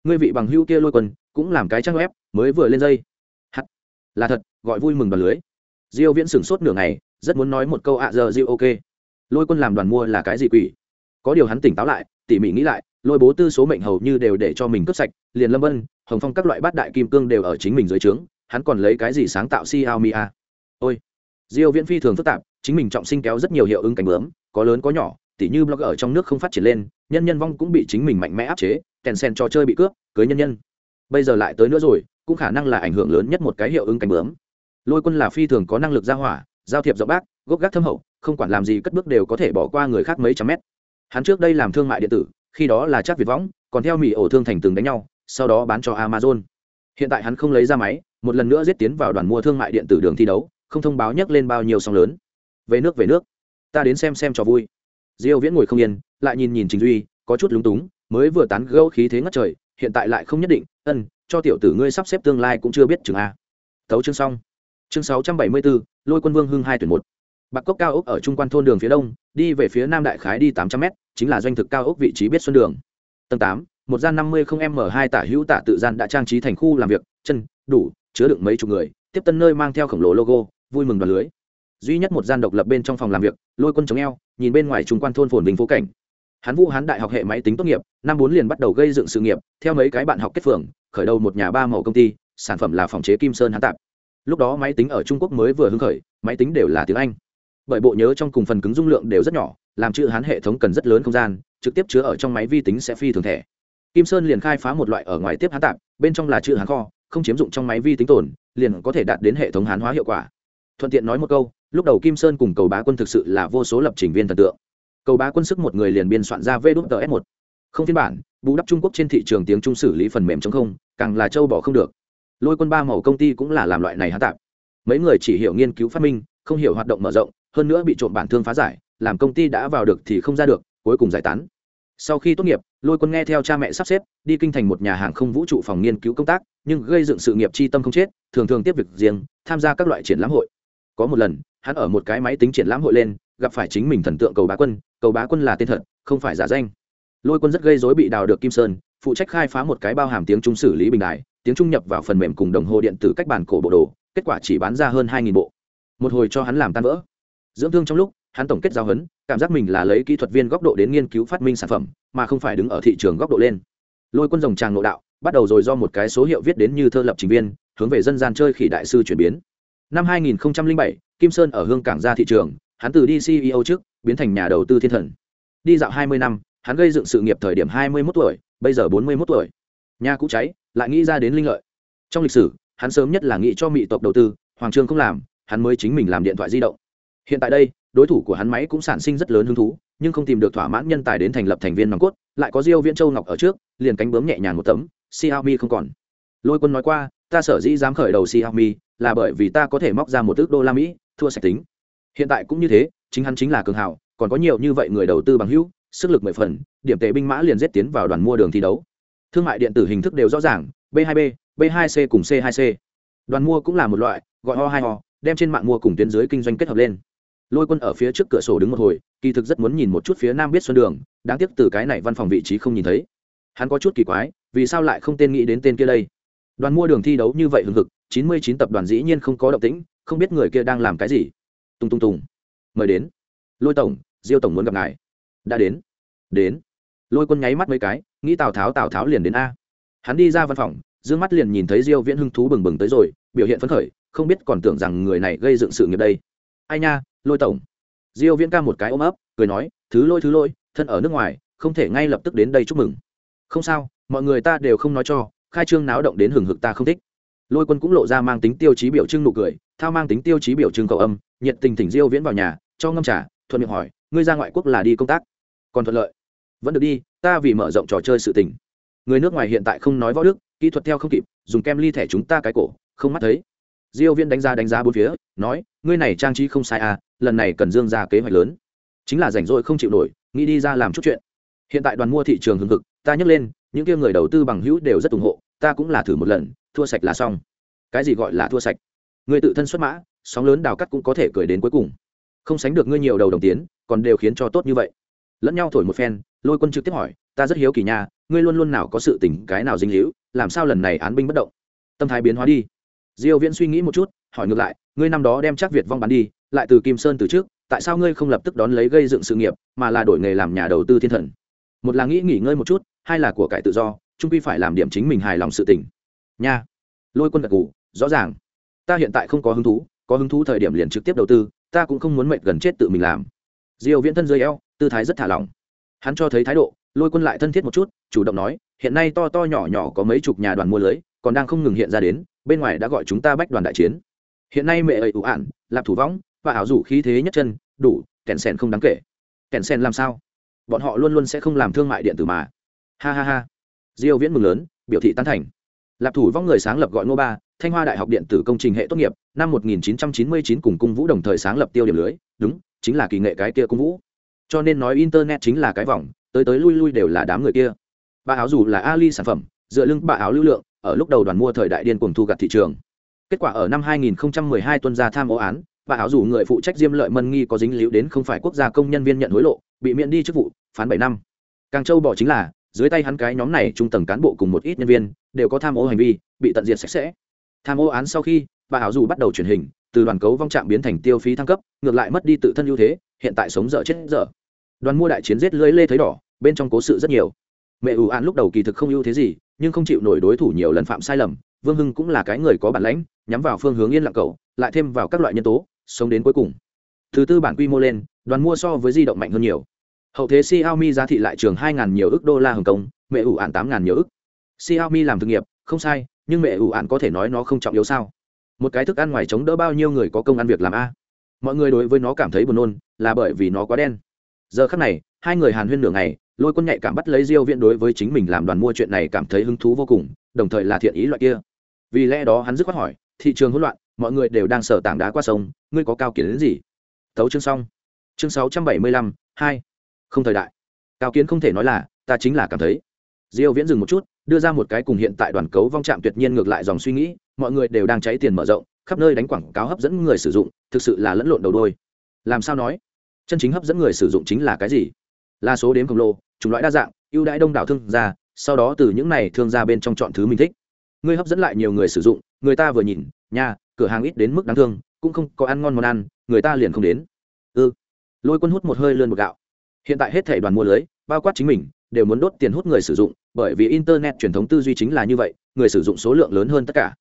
Ngươi vị bằng hữu kia lôi quân, cũng làm cái trang web, mới vừa lên dây. Hắt là thật, gọi vui mừng đoàn lưới. Diêu viễn sửng sốt nửa ngày, rất muốn nói một câu ạ, giờ diêu ok. Lôi quân làm đoàn mua là cái gì quỷ? Có điều hắn tỉnh táo lại, tỉ mỉ nghĩ lại, lôi bố tư số mệnh hầu như đều để cho mình cướp sạch, liền lâm vân, hồng phong các loại bát đại kim cương đều ở chính mình dưới trướng, hắn còn lấy cái gì sáng tạo xiaomi a à? ôi, diêu viễn phi thường phức tạp, chính mình trọng sinh kéo rất nhiều hiệu ứng cánh bướm, có lớn có nhỏ tỉ như blog ở trong nước không phát triển lên, nhân nhân vong cũng bị chính mình mạnh mẽ áp chế, kèn sen trò chơi bị cướp, cưới nhân nhân. Bây giờ lại tới nữa rồi, cũng khả năng là ảnh hưởng lớn nhất một cái hiệu ứng cánh bướm. Lôi quân là phi thường có năng lực ra hỏa, giao thiệp rộng bác, gốc gác thâm hậu, không quản làm gì cất bước đều có thể bỏ qua người khác mấy trăm mét. Hắn trước đây làm thương mại điện tử, khi đó là chắc việt võng, còn theo mỹ ổ thương thành từng đánh nhau, sau đó bán cho amazon. Hiện tại hắn không lấy ra máy, một lần nữa giết tiến vào đoàn mua thương mại điện tử đường thi đấu, không thông báo nhắc lên bao nhiêu sóng lớn. Về nước về nước. Ta đến xem xem cho vui diêu viễn ngồi không yên lại nhìn nhìn trình duy có chút lúng túng mới vừa tán gẫu khí thế ngất trời hiện tại lại không nhất định ân cho tiểu tử ngươi sắp xếp tương lai cũng chưa biết chừng a. Thấu chương xong. Chương 674, lôi quân vương hưng hai tuyển một. Bạc cốc cao ốc ở trung quan thôn đường phía đông đi về phía nam đại khái đi 800 m chính là doanh thực cao ốc vị trí biết xuân đường. Tầng 8, một gian 50 không m 2 tả hữu tả tự gian đã trang trí thành khu làm việc chân đủ chứa đựng mấy chục người tiếp tân nơi mang theo khổng lồ logo vui mừng đoàn lưới duy nhất một gian độc lập bên trong phòng làm việc, lôi quân chống eo, nhìn bên ngoài trung quan thôn phồn vinh phố cảnh. Hắn vũ hán đại học hệ máy tính tốt nghiệp, năm bốn liền bắt đầu gây dựng sự nghiệp, theo mấy cái bạn học kết phường, khởi đầu một nhà ba màu công ty, sản phẩm là phòng chế kim sơn hán tạp. Lúc đó máy tính ở trung quốc mới vừa hưng khởi, máy tính đều là tiếng anh. Bởi bộ nhớ trong cùng phần cứng dung lượng đều rất nhỏ, làm chữ hán hệ thống cần rất lớn không gian, trực tiếp chứa ở trong máy vi tính sẽ phi thường thẻ. Kim sơn liền khai phá một loại ở ngoài tiếp hán tạp, bên trong là chữ hán kho, không chiếm dụng trong máy vi tính tồn, liền có thể đạt đến hệ thống hán hóa hiệu quả. Thuận tiện nói một câu lúc đầu kim sơn cùng cầu bá quân thực sự là vô số lập trình viên thần tượng. Cầu bá quân sức một người liền biên soạn ra vê đút ts một. Không phiên bản, bù đắp trung quốc trên thị trường tiếng trung xử lý phần mềm chống không, càng là châu bỏ không được. Lôi quân ba màu công ty cũng là làm loại này há tạp. Mấy người chỉ hiểu nghiên cứu phát minh, không hiểu hoạt động mở rộng, hơn nữa bị trộm bản thương phá giải, làm công ty đã vào được thì không ra được, cuối cùng giải tán. Sau khi tốt nghiệp, lôi quân nghe theo cha mẹ sắp xếp, đi kinh thành một nhà hàng không vũ trụ phòng nghiên cứu công tác, nhưng gây dựng sự nghiệp tri tâm không chết, thường thường tiếp việc riêng, tham gia các loại triển lãm hội có một lần, hắn ở một cái máy tính triển lãm hội lên, gặp phải chính mình thần tượng cầu bá quân, cầu bá quân là tên thật, không phải giả danh. Lôi quân rất gây dối bị đào được kim sơn, phụ trách khai phá một cái bao hàm tiếng trung xử lý bình đại tiếng trung nhập vào phần mềm cùng đồng hồ điện tử cách bản cổ bộ đồ, kết quả chỉ bán ra hơn hai bộ. Một hồi cho hắn làm tan vỡ. Dưỡng thương trong lúc, hắn tổng kết giao hấn cảm giác mình là lấy kỹ thuật viên góc độ đến nghiên cứu phát minh sản phẩm, mà không phải đứng ở thị trường góc độ lên. Lôi quân dòng tràng nội đạo, bắt đầu rồi do một cái số hiệu viết đến như thơ lập trình viên, hướng về dân gian chơi khỉ đại sư chuyển biến năm 2007, kim sơn ở hương cảng ra thị trường hắn từ đi ceo trước biến thành nhà đầu tư thiên thần. Đi dạo 20 năm hắn gây dựng sự nghiệp thời điểm 21 tuổi bây giờ 41 tuổi. Nhà cũ cháy lại nghĩ ra đến linh lợi. Trong lịch sử hắn sớm nhất là nghĩ cho mỹ tộc đầu tư hoàng trương không làm hắn mới chính mình làm điện thoại di động. Hiện tại đây đối thủ của hắn máy cũng sản sinh rất lớn hứng thú nhưng không tìm được thỏa mãn nhân tài đến thành lập thành viên nòng cốt lại có diêu viễn châu ngọc ở trước liền cánh bướm nhẹ nhàng một tấm xiaomi không còn. Lôi quân nói qua ta sở dĩ dám khởi đầu xiaomi là bởi vì ta có thể móc ra một ước đô la mỹ, thua sạch tính. Hiện tại cũng như thế, chính hắn chính là cường hào, còn có nhiều như vậy người đầu tư bằng hữu, sức lực mười phần, điểm tệ binh mã liền giết tiến vào đoàn mua đường thi đấu. Thương mại điện tử hình thức đều rõ ràng, b 2 b b 2 c cùng c 2 c. Đoàn mua cũng là một loại, gọi ho hai ho, đem trên mạng mua cùng tuyến dưới kinh doanh kết hợp lên. Lôi quân ở phía trước cửa sổ đứng một hồi, kỳ thực rất muốn nhìn một chút phía nam biết xuân đường, đáng tiếc từ cái này văn phòng vị trí không nhìn thấy. Hắn có chút kỳ quái, vì sao lại không tên nghĩ đến tên kia đây? Đoàn mua đường thi đấu như vậy hừng hực, chín mươi chín tập đoàn dĩ nhiên không có động tĩnh, không biết người kia đang làm cái gì. Tung tung tùng. Mời đến. Lôi tổng, diêu tổng muốn gặp ngài. Đã đến. Đến. Lôi quân nháy mắt mấy cái, nghĩ tào tháo tào tháo liền đến a. Hắn đi ra văn phòng d ư ơ n g mắt liền nhìn thấy diêu viễn hưng thú bừng bừng tới rồi, biểu hiện phấn khởi, không biết còn tưởng rằng người này gây dựng sự nghiệp đây. Ai nha, lôi tổng. Diêu viễn ca một cái ôm ấp, cười nói, thứ lôi thứ lôi thân ở nước ngoài, không thể ngay lập tức đến đây chúc mừng. Không sao, mọi người ta đều không nói cho khai trương náo động đến hừng hực ta không thích. Lôi quân cũng lộ ra mang tính tiêu chí biểu trưng nụ cười, thao mang tính tiêu chí biểu trưng cầu âm, nhiệt tình thỉnh diêu viễn vào nhà, cho ngâm trà, thuận miệng hỏi, ngươi ra ngoại quốc là đi công tác? Còn thuận lợi. Vẫn được đi, ta vì mở rộng trò chơi sự tình. Người nước ngoài hiện tại không nói võ đức, kỹ thuật theo không kịp, dùng kem ly thẻ chúng ta cái cổ, không mắt thấy. Diêu Viễn đánh giá đánh giá bốn phía, nói, ngươi này trang trí không sai à lần này cần dương ra kế hoạch lớn. Chính là rảnh rỗi không chịu nổi, nghĩ đi ra làm chút chuyện. Hiện tại đoàn mua thị trường hưng hực, ta nhắc lên những kia người đầu tư bằng hữu đều rất ủng hộ ta cũng là thử một lần thua sạch là xong. Cái gì gọi là thua sạch? Người tự thân xuất mã sóng lớn đào cắt cũng có thể cười đến cuối cùng. Không sánh được ngươi nhiều đầu đồng tiến còn đều khiến cho tốt như vậy. Lẫn nhau thổi một phen lôi quân trực tiếp hỏi ta rất hiếu kỳ nha, ngươi luôn luôn nào có sự tình cái nào dinh hữu làm sao lần này án binh bất động? Tâm thái biến hóa đi. Diêu viễn suy nghĩ một chút hỏi ngược lại ngươi năm đó đem chắc việt vong bán đi lại từ kim sơn từ trước tại sao ngươi không lập tức đón lấy gây dựng sự nghiệp mà là đổi nghề làm nhà đầu tư thiên thần? Một là nghĩ nghỉ ngơi một chút hai là của cải tự do, trung quy phải làm điểm chính mình hài lòng sự tình. Nha. Lôi quân gật gù, rõ ràng. Ta hiện tại không có hứng thú, có hứng thú thời điểm liền trực tiếp đầu tư, ta cũng không muốn mệnh gần chết tự mình làm. Diêu viễn thân dưới eo, tư thái rất thả lỏng. Hắn cho thấy thái độ, lôi quân lại thân thiết một chút, chủ động nói, hiện nay to to nhỏ nhỏ có mấy chục nhà đoàn mua lưới, còn đang không ngừng hiện ra đến, bên ngoài đã gọi chúng ta bách đoàn đại chiến. Hiện nay mẹ ấy ủ ản lạp thủ võng, và ảo rủ khí thế nhất chân, đủ, kèn sen không đáng kể. Kèn sen làm sao? Bọn họ luôn luôn sẽ không làm thương mại điện tử mà ha ha ha. Diêu viễn mừng lớn, biểu thị tán thành. Lạp thủ vong người sáng lập gọi ngô ba, thanh hoa đại học điện tử công trình hệ tốt nghiệp, năm 1999 cùng cung vũ đồng thời sáng lập tiêu điểm lưới. Đúng, chính là kỳ nghệ cái kia cung vũ. Cho nên nói internet chính là cái vòng, tới tới lui lui đều là đám người kia. Bà áo dù là ali sản phẩm, dựa lưng bà áo lưu lượng, ở lúc đầu đoàn mua thời đại điên cuồng thu gặt thị trường. Kết quả ở năm 2012 tuân ra tham ô án, bà áo dù người phụ trách diêm lợi mân nghi có dính líu đến không phải quốc gia công nhân viên nhận hối lộ, bị miễn đi chức vụ, phán bảy năm. Càng châu bỏ chính là dưới tay hắn cái nhóm này trung tầng cán bộ cùng một ít nhân viên, đều có tham ô hành vi, bị tận diệt sạch sẽ. Tham ô án sau khi, bà hảo dù bắt đầu truyền hình, từ đoàn cấu vong trạm biến thành tiêu phí thăng cấp, ngược lại mất đi tự thân ưu thế, hiện tại sống dở chết dở. Đoàn mua đại chiến giết lưới lê thấy đỏ, bên trong cố sự rất nhiều. Mẹ ủ an lúc đầu kỳ thực không ưu thế gì, nhưng không chịu nổi đối thủ nhiều lần phạm sai lầm, vương hưng cũng là cái người có bản lãnh, nhắm vào phương hướng yên lặng cầu, lại thêm vào các loại nhân tố, sống đến cuối cùng. Thứ tư bản quy mô lên, đoàn mua so với di động mạnh hơn nhiều hậu thế xiaomi giá thị lại trường hai nhiều ức đô la hồng kông mẹ ủ ạt 8.000 nhiều ức. xiaomi làm thực nghiệp không sai nhưng mẹ ủ ạn có thể nói nó không trọng yếu sao? Một cái thức ăn ngoài chống đỡ bao nhiêu người có công ăn việc làm a? Mọi người đối với nó cảm thấy buồn nôn là bởi vì nó quá đen. Giờ khắc này hai người hàn huyên nửa ngày lôi quân nhạy cảm bắt lấy diêu viễn đối với chính mình làm đoàn mua chuyện này cảm thấy hứng thú vô cùng đồng thời là thiện ý loại kia. Vì lẽ đó hắn dứt khoát hỏi thị trường hỗn loạn mọi người đều đang sở tảng đá qua sông ngươi có cao kiến đến gì? Tấu chương xong. Chương 675, hai không thời đại. Cao kiến không thể nói là, ta chính là cảm thấy. Diêu viễn dừng một chút, đưa ra một cái cùng hiện tại đoàn cấu vong trạm tuyệt nhiên ngược lại dòng suy nghĩ, mọi người đều đang cháy tiền mở rộng, khắp nơi đánh quảng cáo hấp dẫn người sử dụng, thực sự là lẫn lộn đầu đôi. Làm sao nói? Chân chính hấp dẫn người sử dụng chính là cái gì? Là số đếm khổng lồ, chủng loại đa dạng, ưu đãi đông đảo thương gia, sau đó từ những này thương gia bên trong chọn thứ mình thích. Ngươi hấp dẫn lại nhiều người sử dụng, người ta vừa nhìn, nhà, cửa hàng ít đến mức đáng thương, cũng không có ăn ngon món ăn, người ta liền không đến. Ư ừ. lôi quân hút một hơi lươn một gạo hiện tại hết thể đoàn mua lưới, bao quát chính mình, đều muốn đốt tiền hút người sử dụng, bởi vì internet truyền thống tư duy chính là như vậy, người sử dụng số lượng lớn hơn tất cả.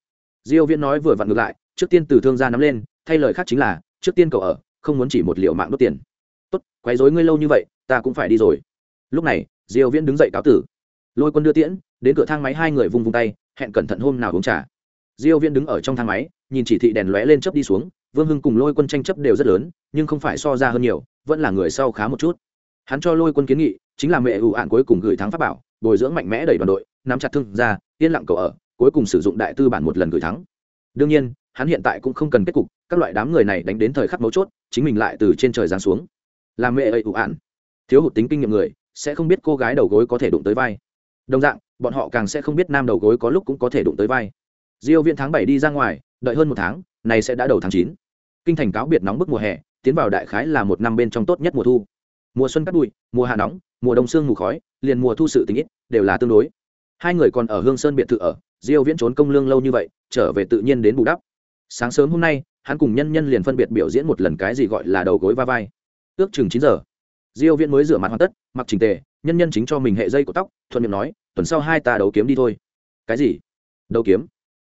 Diêu viễn nói vừa vặn ngược lại, trước tiên từ thương gia nắm lên, thay lời khác chính là, trước tiên cậu ở, không muốn chỉ một liệu mạng đốt tiền. Tốt, quấy rối ngươi lâu như vậy, ta cũng phải đi rồi. Lúc này, diêu viễn đứng dậy cáo tử. Lôi quân đưa tiễn, đến cửa thang máy hai người vung vung tay, hẹn cẩn thận hôm nào uống trà. Diêu viễn đứng ở trong thang máy, nhìn chỉ thị đèn lóe lên chớp đi xuống, vương hưng cùng lôi quân tranh chấp đều rất lớn, nhưng không phải so ra hơn nhiều, vẫn là người sau khá một chút hắn cho lôi quân kiến nghị, chính là mẹ ủ ạn cuối cùng gửi thắng pháp bảo, bồi dưỡng mạnh mẽ đẩy đoàn đội, nắm chặt thương ra yên lặng cầu ở, cuối cùng sử dụng đại tư bản một lần gửi thắng. Đương nhiên, hắn hiện tại cũng không cần kết cục, các loại đám người này đánh đến thời khắc mấu chốt, chính mình lại từ trên trời giáng xuống. Làm mẹ ấy ủ ạn. Thiếu hụt tính kinh nghiệm người, sẽ không biết cô gái đầu gối có thể đụng tới vai. Đồng dạng, bọn họ càng sẽ không biết nam đầu gối có lúc cũng có thể đụng tới vai. Diêu viên tháng bảy đi ra ngoài, đợi hơn một tháng, này sẽ đã đầu tháng chín. Kinh thành cáo biệt nóng bức mùa hè, tiến vào đại khái là một năm bên trong tốt nhất mùa thu mùa xuân cắt bụi, mùa hạ nóng, mùa đông sương mù khói, liền mùa thu sự tình ít, đều là tương đối. Hai người còn ở hương sơn biệt thự ở, diêu viễn trốn công lương lâu như vậy, trở về tự nhiên đến bù đắp. Sáng sớm hôm nay, hắn cùng nhân nhân liền phân biệt biểu diễn một lần cái gì gọi là đầu gối va vai. Ước chừng chín giờ, diêu viễn mới rửa mặt hoàn tất, mặc chỉnh tề, nhân nhân chính cho mình hệ dây của tóc, thuận miệng nói, tuần sau hai ta đấu kiếm đi thôi. Cái gì? Đấu kiếm.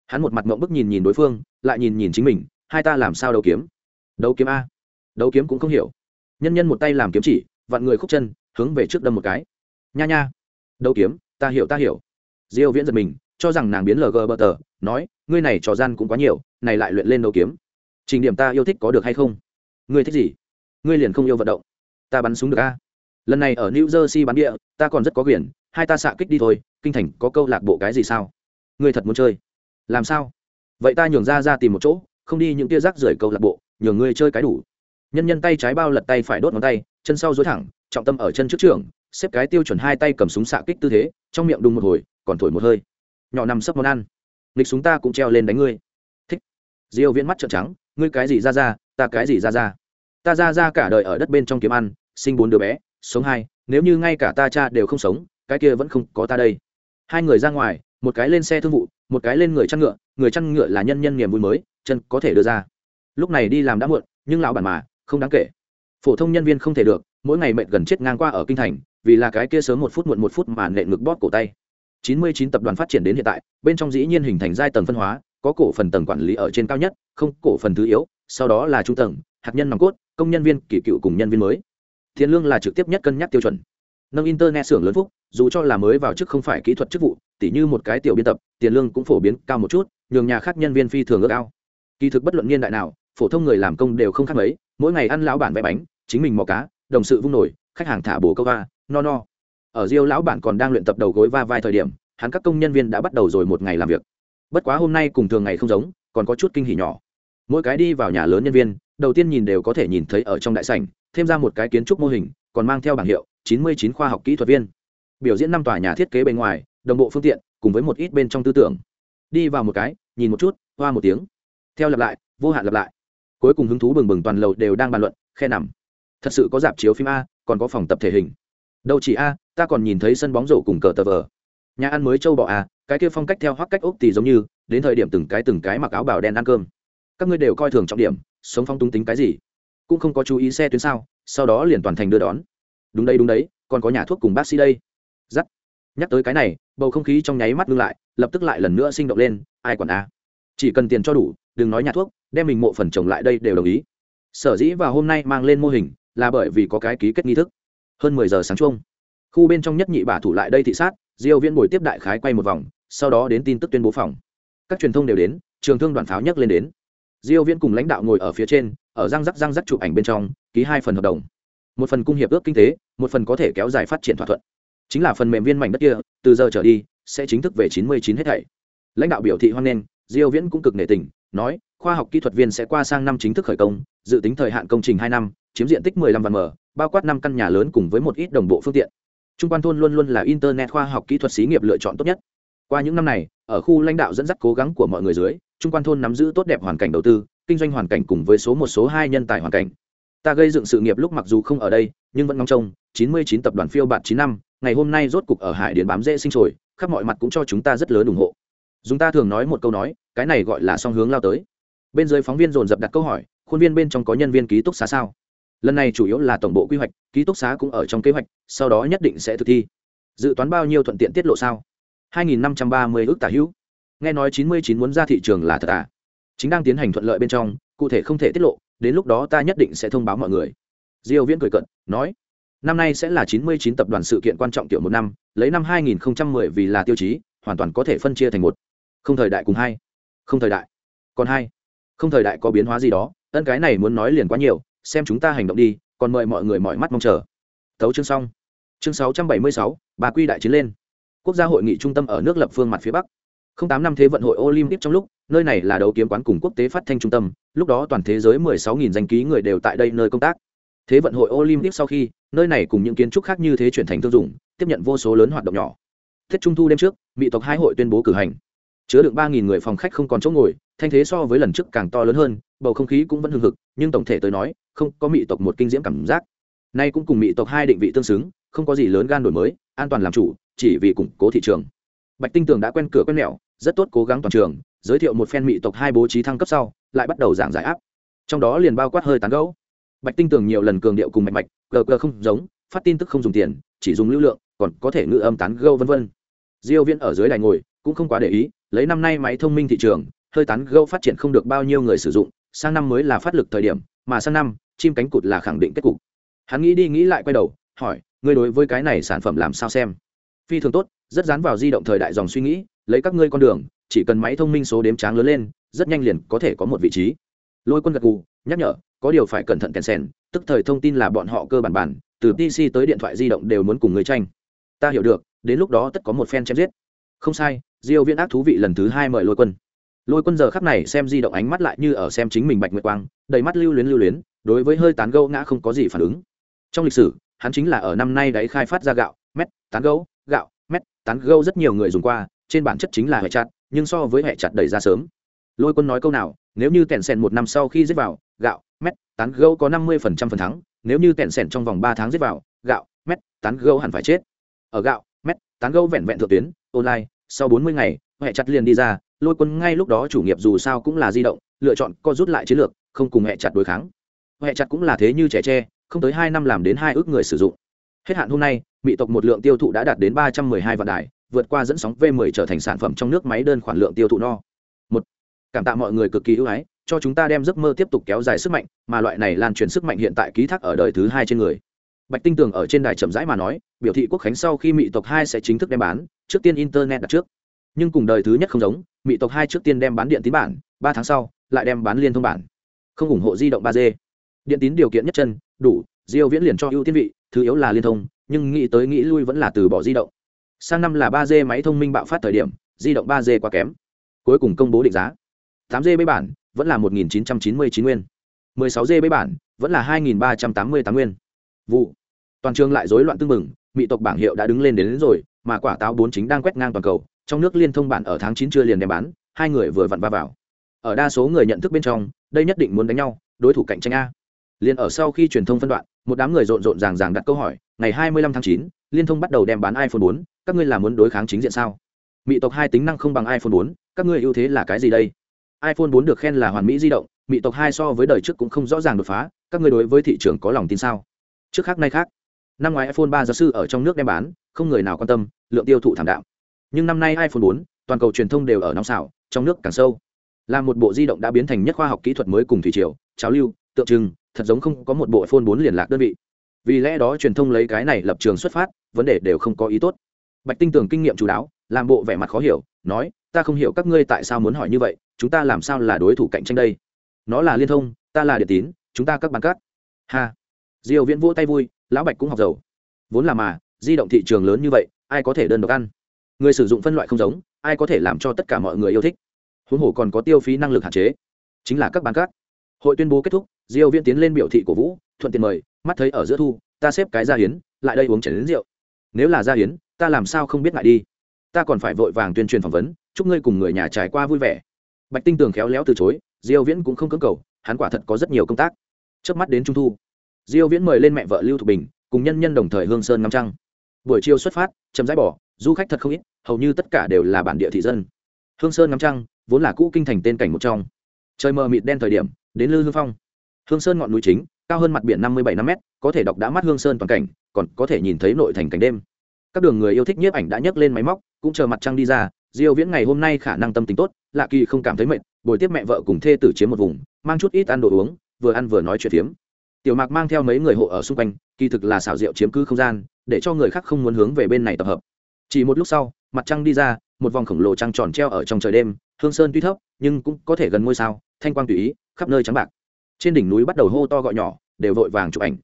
Hắn một mặt mộng bức nhìn nhìn đối phương, lại nhìn nhìn chính mình, hai ta làm sao đấu kiếm? Đấu kiếm a. Đấu kiếm cũng không hiểu. Nhân nhân một tay làm kiếm chỉ vặn người khúc chân, hướng về trước đâm một cái. Nha nha. Đấu kiếm, ta hiểu ta hiểu. Diêu viễn giật mình, cho rằng nàng biến lg bờ tờ nói, ngươi này trò gian cũng quá nhiều, này lại luyện lên đấu kiếm. Trình điểm ta yêu thích có được hay không? Ngươi thích gì? Ngươi liền không yêu vận động. Ta bắn súng được a. Lần này ở new jersey bắn địa, ta còn rất có quyền, hai ta xạ kích đi thôi, kinh thành có câu lạc bộ cái gì sao? Ngươi thật muốn chơi. Làm sao? Vậy ta nhường ra ra tìm một chỗ, không đi những tia rác rưởi câu lạc bộ, nhường ngươi chơi cái đủ nhân nhân tay trái bao lật tay phải đốt ngón tay, chân sau dối thẳng, trọng tâm ở chân trước trường, xếp cái tiêu chuẩn hai tay cầm súng xạ kích tư thế, trong miệng đùng một hồi, còn thổi một hơi. Nhỏ nằm sấp món ăn. Nghịch súng ta cũng treo lên đánh ngươi. Thích. Diêu viễn mắt trợn trắng, ngươi cái gì ra ra, ta cái gì ra ra. Ta ra ra cả đời ở đất bên trong kiếm ăn, sinh bốn đứa bé, sống hai, nếu như ngay cả ta cha đều không sống, cái kia vẫn không có ta đây. Hai người ra ngoài, một cái lên xe thương vụ, một cái lên người chăn ngựa, người chăn ngựa là nhân nhân niềm vui mới, chân có thể đưa ra. Lúc này đi làm đã muộn, nhưng lão bản mà không đáng kể. Phổ thông nhân viên không thể được, mỗi ngày mệt gần chết ngang qua ở kinh thành, vì là cái kia sớm một phút muộn một phút mà nện ngực bóp cổ tay. 99 tập đoàn phát triển đến hiện tại, bên trong dĩ nhiên hình thành giai tầng phân hóa, có cổ phần tầng quản lý ở trên cao nhất, không cổ phần thứ yếu, sau đó là trung tầng, hạt nhân nòng cốt, công nhân viên, kỳ cựu cùng nhân viên mới. Tiền lương là trực tiếp nhất cân nhắc tiêu chuẩn. Nâng internet xưởng lớn phúc, dù cho là mới vào chức không phải kỹ thuật chức vụ, tỉ như một cái tiểu biên tập, tiền lương cũng phổ biến cao một chút, nhường nhà khác nhân viên phi thường ước ao. Kỳ thực bất luận niên đại nào phổ thông người làm công đều không khác mấy, mỗi ngày ăn lão bản vẽ bánh, chính mình mò cá, đồng sự vung nổi, khách hàng thả bồ câu va no no. Ở riêu lão bản còn đang luyện tập đầu gối va vai thời điểm, hắn các công nhân viên đã bắt đầu rồi một ngày làm việc. Bất quá hôm nay cùng thường ngày không giống, còn có chút kinh hỉ nhỏ. Mỗi cái đi vào nhà lớn nhân viên, đầu tiên nhìn đều có thể nhìn thấy ở trong đại sảnh, thêm ra một cái kiến trúc mô hình, còn mang theo bảng hiệu 99 khoa học kỹ thuật viên. Biểu diễn năm tòa nhà thiết kế bên ngoài, đồng bộ phương tiện, cùng với một ít bên trong tư tưởng. Đi vào một cái, nhìn một chút, hoa một tiếng. Theo lặp lại, vô hạn lặp lại cuối cùng hứng thú bừng bừng toàn lầu đều đang bàn luận, khe nằm. Thật sự có dạp chiếu phim a, còn có phòng tập thể hình. Đâu chỉ a, ta còn nhìn thấy sân bóng rổ cùng cờ tờ vờ. Nhà ăn mới châu bọ a, cái kia phong cách theo hoắc cách ốc thì giống như, đến thời điểm từng cái từng cái mặc áo bảo đen ăn cơm. Các ngươi đều coi thường trọng điểm, sống phong túng tính cái gì? Cũng không có chú ý xe tuyến sao, sau đó liền toàn thành đưa đón. Đúng đây đúng đấy, còn có nhà thuốc cùng bác sĩ đây. Giắt nhắc tới cái này, bầu không khí trong nháy mắt ngưng lại, lập tức lại lần nữa sinh động lên, ai còn a? Chỉ cần tiền cho đủ đừng nói nhà thuốc, đem mình mộ phần chồng lại đây đều đồng ý. Sở dĩ và hôm nay mang lên mô hình là bởi vì có cái ký kết nghi thức. Hơn mười giờ sáng chung khu bên trong nhất nhị bà thủ lại đây thị sát, diêu viễn buổi tiếp đại khái quay một vòng, sau đó đến tin tức tuyên bố phòng. Các truyền thông đều đến, trường thương đoàn pháo nhấc lên đến. Diêu viễn cùng lãnh đạo ngồi ở phía trên, ở răng rắc răng rắc chụp ảnh bên trong, ký hai phần hợp đồng. Một phần cung hiệp ước kinh tế, một phần có thể kéo dài phát triển thỏa thuận. Chính là phần mềm viên mảnh đất kia, từ giờ trở đi, sẽ chính thức về 99 hết thảy. Lãnh đạo biểu thị hoan nghênh, diêu viễn cũng cực nể tình nói, khoa học kỹ thuật viên sẽ qua sang năm chính thức khởi công, dự tính thời hạn công trình hai năm, chiếm diện tích 15 vạn m, bao quát năm căn nhà lớn cùng với một ít đồng bộ phương tiện. Trung quan thôn luôn luôn là internet khoa học kỹ thuật xí nghiệp lựa chọn tốt nhất. Qua những năm này, ở khu lãnh đạo dẫn dắt cố gắng của mọi người dưới, trung quan thôn nắm giữ tốt đẹp hoàn cảnh đầu tư, kinh doanh hoàn cảnh cùng với số một số hai nhân tài hoàn cảnh. Ta gây dựng sự nghiệp lúc mặc dù không ở đây, nhưng vẫn ngóng trông. 99 tập đoàn phiêu bạt chín năm, ngày hôm nay rốt cục ở hải điền bám dễ sinh sồi khắp mọi mặt cũng cho chúng ta rất lớn ủng hộ. Chúng ta thường nói một câu nói cái này gọi là song hướng lao tới. Bên dưới phóng viên dồn dập đặt câu hỏi, khuôn viên bên trong có nhân viên ký túc xá sao? Lần này chủ yếu là tổng bộ quy hoạch, ký túc xá cũng ở trong kế hoạch, sau đó nhất định sẽ thực thi. Dự toán bao nhiêu thuận tiện tiết lộ sao? 2.530 ước tả hữu. Nghe nói 99 muốn ra thị trường là thật à? Chính đang tiến hành thuận lợi bên trong, cụ thể không thể tiết lộ, đến lúc đó ta nhất định sẽ thông báo mọi người. Diêu viễn cười cận nói, năm nay sẽ là 99 tập đoàn sự kiện quan trọng tiểu một năm, lấy năm 2010 vì là tiêu chí, hoàn toàn có thể phân chia thành một. Không thời đại cùng hai không thời đại. Còn hai, không thời đại có biến hóa gì đó, ân cái này muốn nói liền quá nhiều, xem chúng ta hành động đi, còn mời mọi người mọi mắt mong chờ. Tấu chương xong. Chương sáu trăm bảy mươi sáu, bà quy đại chiến lên. Quốc gia hội nghị trung tâm ở nước lập phương mặt phía bắc. Không tám năm thế vận hội olympic trong lúc, nơi này là đấu kiếm quán cùng quốc tế phát thanh trung tâm, lúc đó toàn thế giới mười sáu nghìn danh ký người đều tại đây nơi công tác. Thế vận hội olympic sau khi, nơi này cùng những kiến trúc khác như thế chuyển thành tiêu dùng tiếp nhận vô số lớn hoạt động nhỏ. Tết trung thu đêm trước, mỹ tộc hai hội tuyên bố cử hành chứa được ba nghìn người phòng khách không còn chỗ ngồi, thanh thế so với lần trước càng to lớn hơn, bầu không khí cũng vẫn hưng hực, nhưng tổng thể tới nói, không có mỹ tộc một kinh diễm cảm giác. Nay cũng cùng mỹ tộc hai định vị tương xứng, không có gì lớn gan đổi mới, an toàn làm chủ, chỉ vì củng cố thị trường. Bạch tinh tường đã quen cửa quen mẹo, rất tốt cố gắng toàn trường, giới thiệu một phen mỹ tộc hai bố trí thăng cấp sau, lại bắt đầu giảng giải áp. Trong đó liền bao quát hơi tán gấu bạch tinh tường nhiều lần cường điệu cùng mạch mạch gờ gờ không giống, phát tin tức không dùng tiền, chỉ dùng lưu lượng, còn có thể ngự âm tán gâu vân vân. Diêu viên ở dưới đài ngồi cũng không quá để ý, lấy năm nay máy thông minh thị trường, hơi tán gâu phát triển không được bao nhiêu người sử dụng, sang năm mới là phát lực thời điểm, mà sang năm, chim cánh cụt là khẳng định kết cục. Hắn nghĩ đi nghĩ lại quay đầu, hỏi, ngươi đối với cái này sản phẩm làm sao xem? Phi thường tốt, rất dán vào di động thời đại dòng suy nghĩ, lấy các ngươi con đường, chỉ cần máy thông minh số đếm tráng lớn lên, rất nhanh liền có thể có một vị trí. Lôi quân gật gù, nhắc nhở, có điều phải cẩn thận kèn sèn, tức thời thông tin là bọn họ cơ bản bản, từ pc tới điện thoại di động đều muốn cùng người tranh. Ta hiểu được, đến lúc đó tất có một fan chém giết. Không sai diêu viễn ác thú vị lần thứ hai mời lôi quân. Lôi quân giờ khắc này xem di động ánh mắt lại như ở xem chính mình bạch nguyệt quang, đầy mắt lưu luyến lưu luyến, đối với hơi tán gẫu ngã không có gì phản ứng. Trong lịch sử, hắn chính là ở năm nay đấy khai phát ra gạo, mét, tán gẫu, gạo, mét, tán gẫu rất nhiều người dùng qua, trên bản chất chính là hệ chặt, nhưng so với hệ chặt đẩy ra sớm. Lôi quân nói câu nào, nếu như tẹn sèn một năm sau khi giết vào, gạo, mét, tán gẫu có năm mươi phần trăm phần thắng, nếu như tẹn sèn trong vòng ba tháng giết vào, gạo, mét, tán gẫu hẳn phải chết. Ở gạo, mét, tán gẫu vẹn vẹn thượng tuyến, online sau bốn mươi ngày hệ chặt liền đi ra, lôi quân ngay lúc đó chủ nghiệp dù sao cũng là di động, lựa chọn co rút lại chiến lược, không cùng hệ chặt đối kháng. Hệ chặt cũng là thế như trẻ tre, không tới hai năm làm đến hai ước người sử dụng. Hết hạn hôm nay, mỹ tộc một lượng tiêu thụ đã đạt đến ba trăm mười hai vạn đài, vượt qua dẫn sóng v 10 trở thành sản phẩm trong nước máy đơn khoản lượng tiêu thụ no. Một, cảm tạ mọi người cực kỳ ưu ái, cho chúng ta đem giấc mơ tiếp tục kéo dài sức mạnh, mà loại này lan truyền sức mạnh hiện tại ký thác ở đời thứ hai trên người bạch tinh tường ở trên đài chậm rãi mà nói, biểu thị quốc khánh sau khi mỹ tộc hai sẽ chính thức đem bán, trước tiên internet đặt trước. Nhưng cùng đời thứ nhất không giống mỹ tộc hai trước tiên đem bán điện tín bản, ba tháng sau, lại đem bán liên thông bản. Không ủng hộ di động ba d điện tín điều kiện nhất chân, đủ, diêu viễn liền cho ưu tiên vị, thứ yếu là liên thông, nhưng nghĩ tới nghĩ lui vẫn là từ bỏ di động. Sang năm là ba d máy thông minh bạo phát thời điểm, di động ba d quá kém. Cuối cùng công bố định giá. Tám g bế bản, vẫn là một nghìn chín trăm chín mươi chín nguyên. mười sáu g bế bản, vẫn là hai nghìn ba trăm tám mươi tám nguyên vụ. Toàn trường lại rối loạn tưng bừng mỹ tộc bảng hiệu đã đứng lên đến, đến rồi mà quả táo bốn chính đang quét ngang toàn cầu trong nước liên thông bản ở tháng chín chưa liền đem bán hai người vừa vặn va vào. Ở đa số người nhận thức bên trong đây nhất định muốn đánh nhau đối thủ cạnh tranh a. Liền ở sau khi truyền thông phân đoạn một đám người rộn rộn ràng ràng đặt câu hỏi ngày 25 tháng chín, liên thông bắt đầu đem bán iphone bốn, các ngươi là muốn đối kháng chính diện sao? Mỹ tộc hai tính năng không bằng iphone bốn, các ngươi ưu thế là cái gì đây? iphone bốn được khen là hoàn mỹ di động mỹ tộc hai so với đời trước cũng không rõ ràng đột phá các ngươi đối với thị trường có lòng tin sao? Trước khác nay khác. Năm ngoái iphone 3 giáo sư ở trong nước đem bán không người nào quan tâm lượng tiêu thụ thảm đạm. Nhưng năm nay iphone 4, toàn cầu truyền thông đều ở nóng xảo trong nước càng sâu. Là một bộ di động đã biến thành nhất khoa học kỹ thuật mới cùng thủy triều cháo lưu tượng trưng thật giống không có một bộ iphone 4 liên lạc đơn vị. Vì lẽ đó truyền thông lấy cái này lập trường xuất phát vấn đề đều không có ý tốt. Bạch tinh tường kinh nghiệm chú đáo làm bộ vẻ mặt khó hiểu nói ta không hiểu các ngươi tại sao muốn hỏi như vậy chúng ta làm sao là đối thủ cạnh tranh đây? Nó là liên thông ta là điện tín chúng ta các bán cát ha! Diều viễn vỗ tay vui, lão bạch cũng học giàu. Vốn là mà, di động thị trường lớn như vậy, ai có thể đơn độc ăn? Người sử dụng phân loại không giống, ai có thể làm cho tất cả mọi người yêu thích? Huống hồ còn có tiêu phí năng lực hạn chế. Chính là các bán cát. Hội tuyên bố kết thúc, diêu viễn tiến lên biểu thị của vũ, thuận tiện mời, mắt thấy ở giữa thu, ta xếp cái gia hiến, lại đây uống chén đến rượu. Nếu là gia hiến, ta làm sao không biết ngại đi? Ta còn phải vội vàng tuyên truyền phỏng vấn, chúc ngươi cùng người nhà trải qua vui vẻ. Bạch tinh tường khéo léo từ chối, diêu viễn cũng không cưỡng cầu, hắn quả thật có rất nhiều công tác. Chớp mắt đến trung thu diêu viễn mời lên mẹ vợ lưu thục bình, cùng nhân nhân đồng thời hương sơn ngắm trăng. Buổi chiều xuất phát, chậm rãi bỏ, du khách thật không ít, hầu như tất cả đều là bản địa thị dân. Hương sơn ngắm trăng, vốn là cũ kinh thành tên cảnh một trong. Trời mờ mịt đen thời điểm, đến lư hương phong. Hương sơn ngọn núi chính, cao hơn mặt biển năm mươi bảy năm m có thể đọc đã mắt hương sơn toàn cảnh, còn có thể nhìn thấy nội thành cảnh đêm. Các đường người yêu thích nhiếp ảnh đã nhấc lên máy móc, cũng chờ mặt trăng đi ra, diêu viễn ngày hôm nay khả năng tâm tính tốt, lạ kỳ không cảm thấy mệt buổi tiếp mẹ vợ cùng thê tử chiếm một vùng, mang chút ít ăn đồ uống, vừa ăn vừa nói chuyện phiếm tiểu mạc mang theo mấy người hộ ở xung quanh, kỳ thực là xảo diệu chiếm cứ không gian, để cho người khác không muốn hướng về bên này tập hợp. Chỉ một lúc sau, mặt trăng đi ra, một vòng khổng lồ trăng tròn treo ở trong trời đêm, hương sơn tuy thấp, nhưng cũng có thể gần ngôi sao, thanh quang tùy ý, khắp nơi trắng bạc. Trên đỉnh núi bắt đầu hô to gọi nhỏ, đều vội vàng chụp ảnh.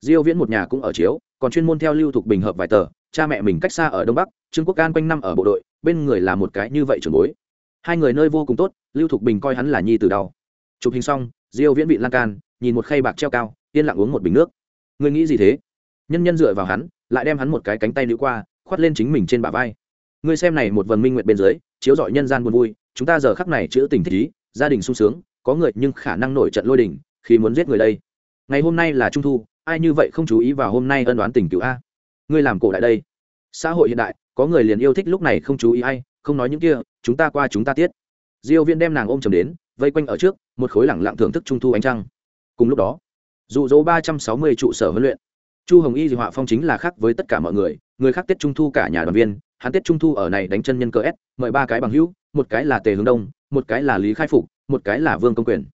Diêu viễn một nhà cũng ở chiếu, còn chuyên môn theo lưu thuộc bình hợp vài tờ, cha mẹ mình cách xa ở đông bắc, trương quốc can quanh năm ở bộ đội, bên người là một cái như vậy trưởng bối. Hai người nơi vô cùng tốt, lưu thục bình coi hắn là nhi từ đau. Chụp hình xong, diêu viễn bị lan can, nhìn một khay bạc treo cao yên lặng uống một bình nước. Ngươi nghĩ gì thế? Nhân nhân dựa vào hắn, lại đem hắn một cái cánh tay nữ qua, khoát lên chính mình trên bả vai. Ngươi xem này một vần minh nguyện bên dưới, chiếu dọi nhân gian buồn vui, chúng ta giờ khắc này chữ tình thích ý, gia đình sung sướng, có người nhưng khả năng nổi trận lôi đình, khi muốn giết người đây. Ngày hôm nay là trung thu, ai như vậy không chú ý vào hôm nay ân đoán tình cựu a? Ngươi làm cổ đại đây. Xã hội hiện đại, có người liền yêu thích lúc này không chú ý ai, không nói những kia, chúng ta qua chúng ta tiết. Diêu viên đem nàng ôm chầm đến, vây quanh ở trước, một khối lẳng lặng thưởng thức trung thu ánh trăng. Cùng lúc đó dụ dỗ ba trăm sáu mươi trụ sở huấn luyện. Chu hồng y dị họa phong chính là khác với tất cả mọi người người khác tết trung thu cả nhà đoàn viên, hắn tết trung thu ở này đánh chân nhân cơ s, mời ba cái bằng hữu, một cái là tề hướng đông, một cái là lý khai phục, một cái là vương công quyền.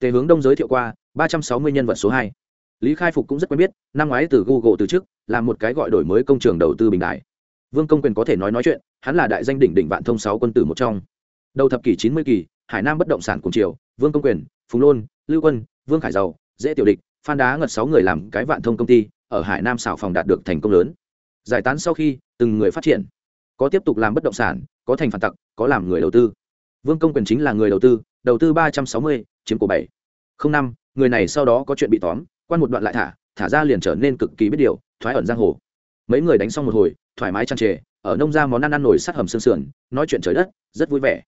Tề hướng đông giới thiệu qua ba trăm sáu mươi nhân vật số hai. Lý khai phục cũng rất quen biết, năm ngoái từ google từ trước làm một cái gọi đổi mới công trường đầu tư bình đại. Vương công quyền có thể nói nói chuyện, hắn là đại danh đỉnh đỉnh vạn thông sáu quân tử một trong. Đầu thập kỷ chín mươi kỳ, hải nam bất động sản cùng triều, vương công quyền, phùng lôn, lưu quân, vương khải giàu, dễ tiểu địch phan đá ngật sáu người làm cái vạn thông công ty, ở hải nam xảo phòng đạt được thành công lớn. Giải tán sau khi, từng người phát triển. Có tiếp tục làm bất động sản, có thành phản tặc, có làm người đầu tư. Vương công quyền chính là người đầu tư đầu tư ba trăm sáu mươi, chiếm cổ bảy. Không năm, người này sau đó có chuyện bị tóm, quan một đoạn lại thả thả ra liền trở nên cực kỳ biết điều, thoái ẩn giang hồ. Mấy người đánh xong một hồi, thoải mái chăn trề, ở nông ra món ăn ăn nổi sát hầm sương sườn, nói chuyện trời đất, rất vui vẻ.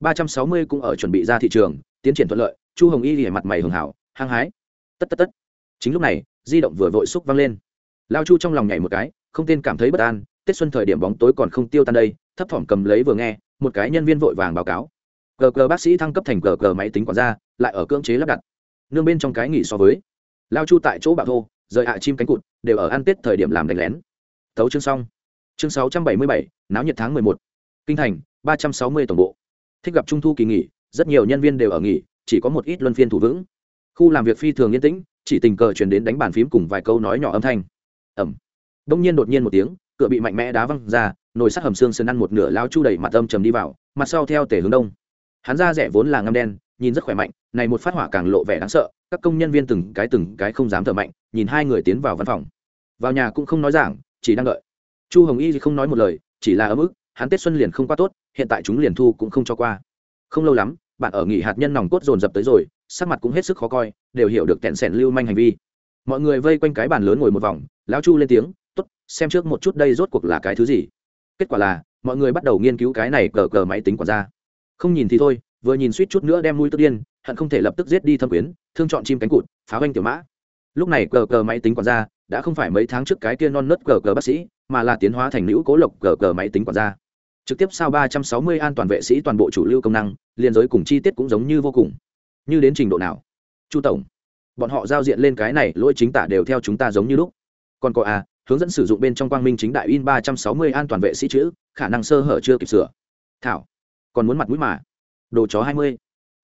ba trăm sáu mươi cũng ở chuẩn bị ra thị trường, tiến triển thuận lợi, chu hồng y thì mặt mày hường hảo, hăng hái. Tất tất tất chính lúc này, di động vừa vội xúc văng lên. Lao chu trong lòng nhảy một cái, không tên cảm thấy bất an, tết xuân thời điểm bóng tối còn không tiêu tan đây, thấp thỏm cầm lấy vừa nghe, một cái nhân viên vội vàng báo cáo. Gờ gờ bác sĩ thăng cấp thành gờ gờ máy tính quản gia, lại ở cưỡng chế lắp đặt. Nương bên trong cái nghỉ so với. Lao chu tại chỗ bạo thô, rời hạ chim cánh cụt, đều ở ăn tết thời điểm làm đánh lén. Thấu chương xong. Chương sáu trăm bảy mươi bảy, náo nhiệt tháng mười một. Kinh thành, ba trăm sáu mươi tổng bộ. Thích gặp trung thu kỳ nghỉ, rất nhiều nhân viên đều ở nghỉ, chỉ có một ít luân phiên thủ vững. Khu làm việc phi thường yên tĩnh chỉ tình cờ truyền đến đánh bàn phím cùng vài câu nói nhỏ âm thanh. Ẩm đông nhiên đột nhiên một tiếng, cửa bị mạnh mẽ đá văng ra, nồi sắt hầm xương sơn ăn một nửa lao chu đầy mặt âm trầm đi vào, mặt sau theo tể hướng đông. Hắn ra rẻ vốn là ngâm đen, nhìn rất khỏe mạnh, này một phát hỏa càng lộ vẻ đáng sợ, các công nhân viên từng cái từng cái không dám thở mạnh, nhìn hai người tiến vào văn phòng. Vào nhà cũng không nói giảng, chỉ đang đợi. Chu hồng y thì không nói một lời, chỉ là ấm ức, hắn tết xuân liền không qua tốt, hiện tại chúng liền thu cũng không cho qua. Không lâu lắm, bạn ở nghỉ hạt nhân nòng cốt dồn dập tới rồi sắc mặt cũng hết sức khó coi, đều hiểu được tẹn sẻn lưu manh hành vi. Mọi người vây quanh cái bàn lớn ngồi một vòng, lão chu lên tiếng t ố t xem trước một chút đây rốt cuộc là cái thứ gì. Kết quả là, mọi người bắt đầu nghiên cứu cái này cờ cờ máy tính quản ra không nhìn thì thôi, vừa nhìn suýt chút nữa đem mũi tức điên, hận không thể lập tức giết đi thâm quyến, thương chọn chim cánh cụt, phá hoanh tiểu mã. Lúc này cờ cờ máy tính quản ra đã không phải mấy tháng trước cái kia non nớt cờ cờ bác sĩ, mà là tiến hóa thành nữ cố lộc cờ cờ máy tính quản ra trực tiếp sao ba trăm sáu mươi an toàn vệ sĩ toàn bộ chủ lưu công năng liên giới cùng chi tiết cũng giống như vô cùng như đến trình độ nào? Chu tổng, bọn họ giao diện lên cái này, lỗi chính tả đều theo chúng ta giống như lúc. Còn có a hướng dẫn sử dụng bên trong quang minh chính đại in ba trăm sáu mươi an toàn vệ sĩ chữ, khả năng sơ hở chưa kịp sửa. Thảo, còn muốn mặt mũi mà. Đồ chó hai mươi.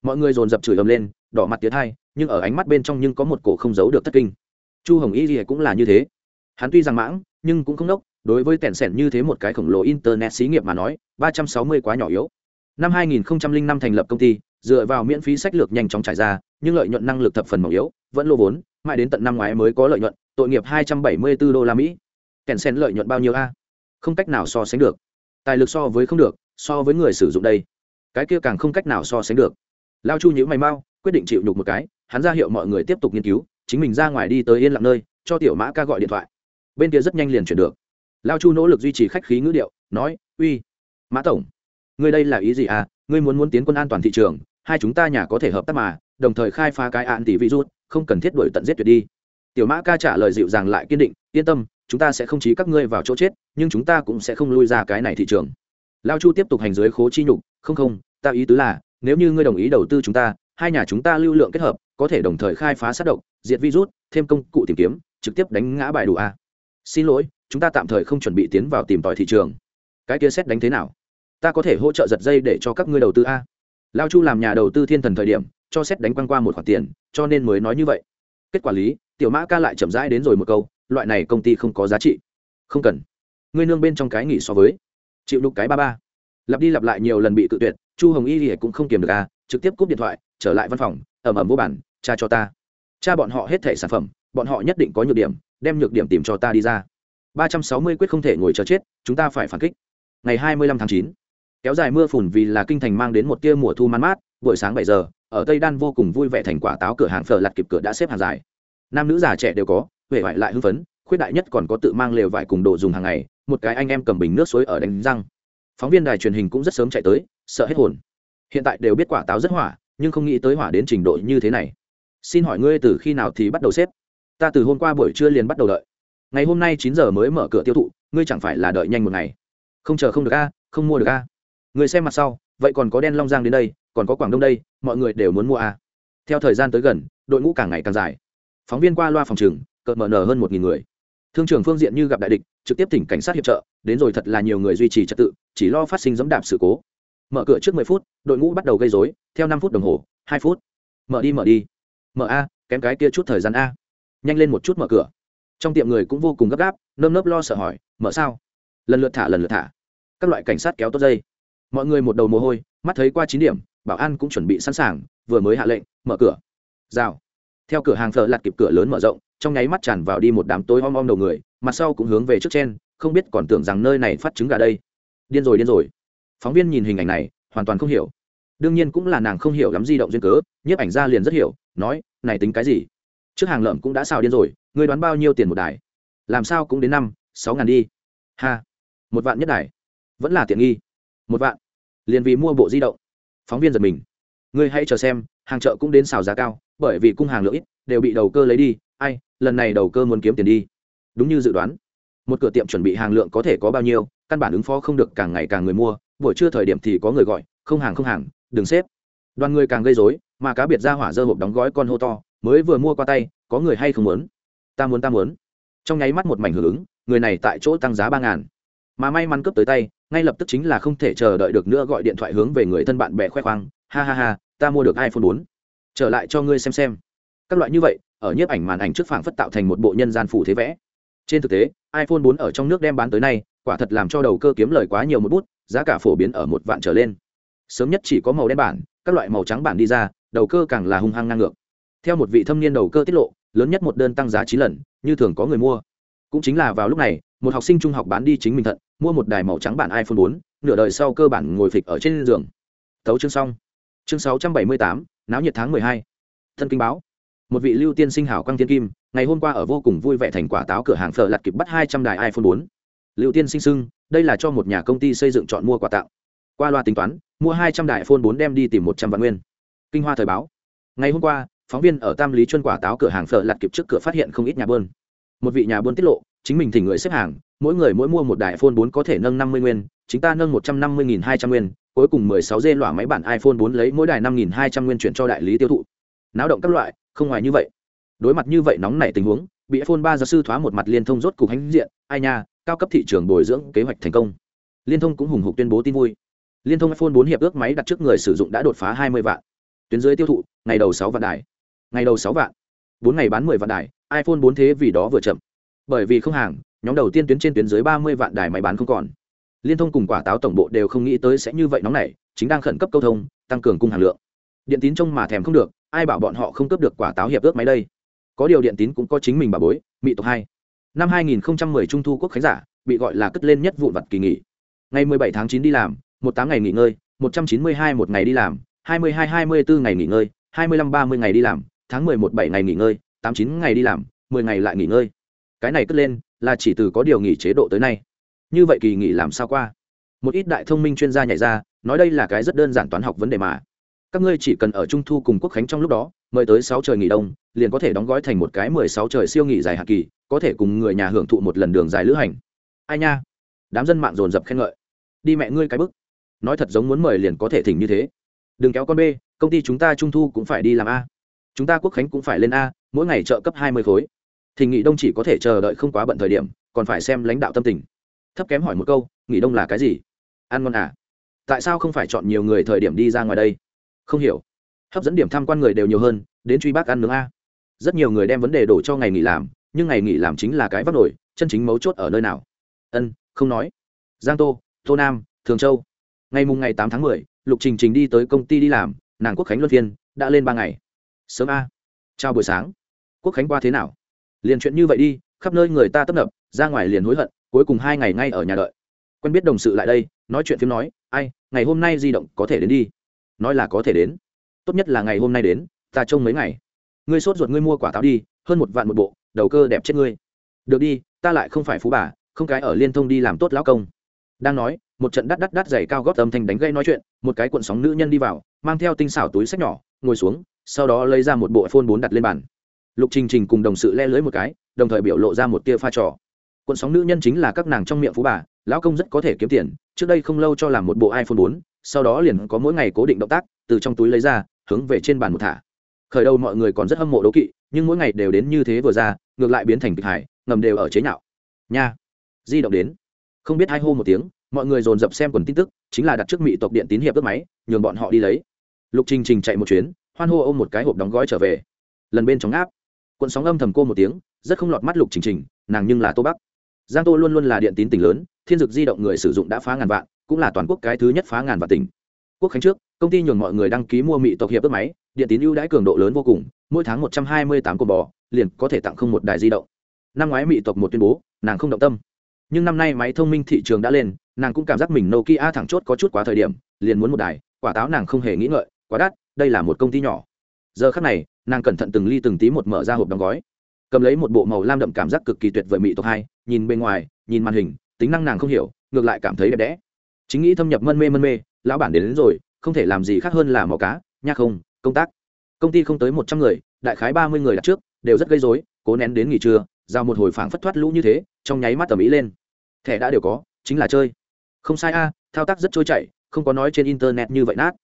Mọi người dồn dập chửi ầm lên, đỏ mặt tiến hai, nhưng ở ánh mắt bên trong nhưng có một cổ không giấu được thất kinh. Chu hồng y gì cũng là như thế. Hắn tuy rằng mãng, nhưng cũng không đốc đối với tẻn sẻn như thế một cái khổng lồ internet xí nghiệp mà nói, ba trăm sáu mươi quá nhỏ yếu. Năm hai nghìn năm thành lập công ty dựa vào miễn phí sách lược nhanh chóng trải ra, nhưng lợi nhuận năng lực thập phần mỏng yếu, vẫn lô vốn, mãi đến tận năm ngoái mới có lợi nhuận, tội nghiệp hai trăm bảy mươi 274 đô la mỹ. Kèn sen lợi nhuận bao nhiêu a? Không cách nào so sánh được. Tài lực so với không được, so với người sử dụng đây. Cái kia càng không cách nào so sánh được. Lao chu nhữ mày mau, quyết định chịu nhục một cái, hắn ra hiệu mọi người tiếp tục nghiên cứu, chính mình ra ngoài đi tới yên lặng nơi, cho tiểu mã ca gọi điện thoại. Bên kia rất nhanh liền chuyển được. Lao chu nỗ lực duy trì khách khí ngữ điệu, nói, uy, mã tổng, ngươi đây là ý gì à? Ngươi muốn muốn tiến quân an toàn thị trường hai chúng ta nhà có thể hợp tác mà, đồng thời khai phá cái an tỷ virus không cần thiết đổi tận giết tuyệt đi. Tiểu mã ca trả lời dịu dàng lại kiên định, yên tâm, chúng ta sẽ không chí các ngươi vào chỗ chết, nhưng chúng ta cũng sẽ không lui ra cái này thị trường. Lao chu tiếp tục hành dưới khố chi nhục, không không, ta ý tứ là, nếu như ngươi đồng ý đầu tư chúng ta, hai nhà chúng ta lưu lượng kết hợp, có thể đồng thời khai phá sát độc, diệt virus thêm công cụ tìm kiếm, trực tiếp đánh ngã bài đủ a. Xin lỗi, chúng ta tạm thời không chuẩn bị tiến vào tìm tòi thị trường. Cái kia xét đánh thế nào? Ta có thể hỗ trợ giật dây để cho các ngươi đầu tư a lao chu làm nhà đầu tư thiên thần thời điểm, cho xét đánh quăng qua một khoản tiền, cho nên mới nói như vậy. Kết quả lý, tiểu mã ca lại chậm rãi đến rồi một câu, loại này công ty không có giá trị. Không cần. Ngươi nương bên trong cái nghỉ so với. Chịu đục cái ba ba. Lặp đi lặp lại nhiều lần bị cự tuyệt, chu hồng y thì cũng không kiềm được à trực tiếp cúp điện thoại, trở lại văn phòng, ẩm ẩm vô bản, cha cho ta. Cha bọn họ hết thẻ sản phẩm, bọn họ nhất định có nhược điểm, đem nhược điểm tìm cho ta đi ra. Ba trăm sáu mươi quyết không thể ngồi chờ chết, chúng ta phải phản kích. Ngày hai mươi lăm tháng chín kéo dài mưa phùn vì là kinh thành mang đến một tia mùa thu man mát, buổi sáng bảy giờ, ở tây đan vô cùng vui vẻ thành quả táo cửa hàng phở lặt kịp cửa đã xếp hàng dài. Nam nữ già trẻ đều có, huệ vải lại hưng phấn, khuyết đại nhất còn có tự mang lều vải cùng đồ dùng hàng ngày, một cái anh em cầm bình nước suối ở đánh răng. Phóng viên đài truyền hình cũng rất sớm chạy tới, sợ hết hồn. Hiện tại đều biết quả táo rất hỏa, nhưng không nghĩ tới hỏa đến trình độ như thế này. Xin hỏi ngươi từ khi nào thì bắt đầu xếp? Ta từ hôm qua buổi trưa liền bắt đầu đợi. Ngày hôm nay chín giờ mới mở cửa tiêu thụ, ngươi chẳng phải là đợi nhanh một ngày. Không chờ không được a, không mua được a người xem mặt sau, vậy còn có đen long giang đến đây, còn có quảng đông đây, mọi người đều muốn mua a theo thời gian tới gần, đội ngũ càng ngày càng dài. Phóng viên qua loa phòng trường, cợt mở nở hơn một nghìn người. Thương trường phương diện như gặp đại địch, trực tiếp tỉnh cảnh sát hiệp trợ, đến rồi thật là nhiều người duy trì trật tự, chỉ lo phát sinh dẫm đạp sự cố. Mở cửa trước mười phút, đội ngũ bắt đầu gây dối theo năm phút đồng hồ, hai phút. Mở đi mở đi. Mở a, kém cái kia chút thời gian a. Nhanh lên một chút mở cửa. Trong tiệm người cũng vô cùng gấp gáp, nơm nớp lo sợ hỏi, mở sao? Lần lượt thả, lần lượt thả. Các loại cảnh sát kéo tốt dây mọi người một đầu mồ hôi, mắt thấy qua chín điểm, bảo an cũng chuẩn bị sẵn sàng, vừa mới hạ lệnh, mở cửa. Rào. Theo cửa hàng thợ lặt kịp cửa lớn mở rộng, trong nháy mắt tràn vào đi một đám tối om om đầu người, mặt sau cũng hướng về trước trên, không biết còn tưởng rằng nơi này phát trứng gà đây. Điên rồi điên rồi. Phóng viên nhìn hình ảnh này, hoàn toàn không hiểu. Đương nhiên cũng là nàng không hiểu lắm di động duyên cớ, nhiếp ảnh ra liền rất hiểu, nói, này tính cái gì? Trước hàng lợm cũng đã xào điên rồi người đoán bao nhiêu tiền một đài? Làm sao cũng đến năm, sáu ngàn đi. Ha. Một vạn nhất đài. Vẫn là tiện nghi một vạn. Liền vì mua bộ di động. Phóng viên giật mình. Ngươi hãy chờ xem, hàng chợ cũng đến xào giá cao, bởi vì cung hàng lượng ít, đều bị đầu cơ lấy đi. Ai, lần này đầu cơ muốn kiếm tiền đi. Đúng như dự đoán. Một cửa tiệm chuẩn bị hàng lượng có thể có bao nhiêu, căn bản ứng phó không được càng ngày càng người mua. Buổi trưa thời điểm thì có người gọi, không hàng không hàng, đừng xếp. Đoàn người càng gây dối mà cá biệt ra hỏa dơ hộp đóng gói con hô to, mới vừa mua qua tay, có người hay không muốn? Ta muốn ta muốn. Trong nháy mắt một mảnh hưởng ứng, người này tại chỗ tăng giá ba ngàn mà may mắn cấp tới tay, ngay lập tức chính là không thể chờ đợi được nữa gọi điện thoại hướng về người thân bạn bè khoe khoang. Ha ha ha, ta mua được iphone bốn. Trở lại cho ngươi xem xem. Các loại như vậy, ở nhiếp ảnh màn ảnh trước phảng phất tạo thành một bộ nhân gian phủ thế vẽ. Trên thực tế, iphone 4 ở trong nước đem bán tới nay, quả thật làm cho đầu cơ kiếm lời quá nhiều một bút, giá cả phổ biến ở một vạn trở lên. Sớm nhất chỉ có màu đen bản, các loại màu trắng bản đi ra, đầu cơ càng là hung hăng ngang ngược. Theo một vị thâm niên đầu cơ tiết lộ, lớn nhất một đơn tăng giá chín lần, như thường có người mua. Cũng chính là vào lúc này, một học sinh trung học bán đi chính mình thận mua một đài màu trắng bản iphone 4, nửa đời sau cơ bản ngồi phịch ở trên giường. Tấu chương xong. Chương 678, náo nhiệt tháng 12. thân kinh báo. Một vị lưu tiên sinh hảo quang tiên kim ngày hôm qua ở vô cùng vui vẻ thành quả táo cửa hàng phở lặt kịp bắt hai trăm đài iphone 4. lưu tiên sinh sưng đây là cho một nhà công ty xây dựng chọn mua quà tặng. Qua loa tính toán mua hai trăm đài iphone 4 đem đi tìm một trăm vạn nguyên. Kinh hoa thời báo. Ngày hôm qua phóng viên ở tam lý chuân quả táo cửa hàng phở lặt kịp trước cửa phát hiện không ít nhà buôn một vị nhà buôn tiết lộ chính mình thỉnh người xếp hàng, mỗi người mỗi mua một đài iphone 4 có thể nâng năm mươi nguyên chúng ta nâng một trăm năm mươi nghìn hai trăm nguyên, cuối cùng mười sáu dê lỏa máy bản iphone 4 lấy mỗi đài năm nghìn hai trăm nguyên chuyển cho đại lý tiêu thụ. Náo động các loại, không ngoài như vậy. Đối mặt như vậy nóng nảy tình huống, bị iphone ba giáo sư thoá một mặt liên thông rốt cục hãnh diện, ai nha, cao cấp thị trường bồi dưỡng kế hoạch thành công. Liên thông cũng hùng hục tuyên bố tin vui. Liên thông iphone 4 hiệp ước máy đặt trước người sử dụng đã đột phá hai mươi vạn. Tuyến dưới tiêu thụ, ngày đầu sáu vạn đài. Ngày đầu sáu vạn. Bốn ngày bán mười vạn đài, iphone 4 thế vì đó vừa chậm bởi vì không hàng, nhóm đầu tiên tuyến trên tuyến dưới ba mươi vạn đài máy bán không còn. Liên thông cùng quả táo tổng bộ đều không nghĩ tới sẽ như vậy nóng này chính đang khẩn cấp câu thông, tăng cường cung hàng lượng. Điện tín trông mà thèm không được, ai bảo bọn họ không cướp được quả táo hiệp ước máy đây? Có điều điện tín cũng có chính mình bà bối mỹ tộc hai. Năm 2010 trung thu quốc khánh giả, bị gọi là cất lên nhất vụn vặt kỳ nghỉ. Ngày 17 tháng 9 đi làm, một tám ngày nghỉ ngơi 192 một ngày đi làm 22 24 ngày nghỉ ngơi 25 30 ngày đi làm, tháng 11 7 ngày nghỉ ngơi 89 ngày đi làm 10 ngày lại nghỉ ngơi cái này cất lên là chỉ từ có điều nghỉ chế độ tới nay. Như vậy kỳ nghỉ làm sao qua? Một ít đại thông minh chuyên gia nhảy ra, nói đây là cái rất đơn giản toán học vấn đề mà. Các ngươi chỉ cần ở trung thu cùng quốc khánh trong lúc đó, mời tới sáu trời nghỉ đông, liền có thể đóng gói thành một cái mười sáu trời siêu nghỉ dài hạn kỳ, có thể cùng người nhà hưởng thụ một lần đường dài lữ hành. Ai nha? Đám dân mạng dồn dập khen ngợi. Đi mẹ ngươi cái bức. Nói thật giống muốn mời liền có thể thỉnh như thế. Đừng kéo con b công ty chúng ta trung thu cũng phải đi làm a. Chúng ta quốc khánh cũng phải lên a, mỗi ngày trợ cấp hai mươi khối thì nghỉ đông chỉ có thể chờ đợi không quá bận thời điểm, còn phải xem lãnh đạo tâm tình. Thấp kém hỏi một câu nghỉ đông là cái gì? Ăn ngon à? Tại sao không phải chọn nhiều người thời điểm đi ra ngoài đây? Không hiểu. Hấp dẫn điểm tham quan người đều nhiều hơn, đến truy bác ăn nướng a. Rất nhiều người đem vấn đề đổ cho ngày nghỉ làm, nhưng ngày nghỉ làm chính là cái vắt nổi, chân chính mấu chốt ở nơi nào? Ân, không nói. Giang tô tô nam, thường châu. Ngày mùng ngày tám tháng mười, lục trình trình đi tới công ty đi làm, nàng quốc khánh luân phiên, đã lên ba ngày. Sớm a. Chào buổi sáng. Quốc khánh qua thế nào? Liền chuyện như vậy đi, khắp nơi người ta tấp nập, ra ngoài liền hối hận, cuối cùng hai ngày ngay ở nhà đợi. Quen biết đồng sự lại đây, nói chuyện phim nói, ai, ngày hôm nay di động có thể đến đi. Nói là có thể đến. Tốt nhất là ngày hôm nay đến, ta trông mấy ngày. Ngươi sốt ruột ngươi mua quả táo đi, hơn một vạn một bộ, đầu cơ đẹp chết ngươi. Được đi, ta lại không phải phú bà, không cái ở liên thông đi làm tốt lão công. Đang nói, một trận đắt đắt đắt giày cao gót âm thanh đánh gây nói chuyện, một cái cuộn sóng nữ nhân đi vào, mang theo tinh xảo túi sách nhỏ, ngồi xuống, sau đó lấy ra một bộ iphone bốn đặt lên bàn lục trình trình cùng đồng sự le lưới một cái, đồng thời biểu lộ ra một tia pha trò. Cuộn sóng nữ nhân chính là các nàng trong miệng phú bà, lão công rất có thể kiếm tiền, trước đây không lâu cho làm một bộ iphone bốn, sau đó liền có mỗi ngày cố định động tác, từ trong túi lấy ra, hướng về trên bàn một thả. Khởi đầu mọi người còn rất hâm mộ đố kỵ, nhưng mỗi ngày đều đến như thế vừa ra, ngược lại biến thành kịch hải ngầm đều ở chế nhạo. Nha! Di động đến. Không biết hai hô một tiếng, mọi người dồn dập xem quần tin tức, chính là đặt trước mỹ tộc điện tín hiệp ướp máy, nhường bọn họ đi lấy. Lục trình trình chạy một chuyến, hoan hô ôm một cái hộp đóng gói trở về. Lần bên trong áp quận sóng âm thầm cô một tiếng, rất không lọt mắt lục trình trình, nàng nhưng là tô bắc. Giang tô luôn luôn là điện tín tỉnh lớn, thiên dực di động người sử dụng đã phá ngàn vạn, cũng là toàn quốc cái thứ nhất phá ngàn vạn tỉnh. Quốc khánh trước, công ty nhường mọi người đăng ký mua mỹ tộc hiệp ước máy, điện tín ưu đãi cường độ lớn vô cùng, mỗi tháng một trăm hai mươi tám cột bò, liền có thể tặng không một đài di động. Năm ngoái mỹ tộc một tuyên bố, nàng không động tâm. Nhưng năm nay máy thông minh thị trường đã lên, nàng cũng cảm giác mình nokia thẳng chốt có chút quá thời điểm, liền muốn một đài, quả táo nàng không hề nghĩ ngợi, quá đắt, đây là một công ty nhỏ. Giờ khắc này nàng cẩn thận từng ly từng tí một mở ra hộp đóng gói cầm lấy một bộ màu lam đậm cảm giác cực kỳ tuyệt vời mỹ tộc hai nhìn bên ngoài nhìn màn hình tính năng nàng không hiểu ngược lại cảm thấy đẹp đẽ. Chính nghĩ thâm nhập mân mê mân mê lão bản đến, đến rồi không thể làm gì khác hơn là màu cá nha không công tác. Công ty không tới một trăm người đại khái ba mươi người đặt trước đều rất gây dối cố nén đến nghỉ trưa giao một hồi phảng phất thoát lũ như thế trong nháy mắt tầm ý lên. Thẻ đã đều có chính là chơi. Không sai a thao tác rất trôi chảy không có nói trên internet như vậy nát.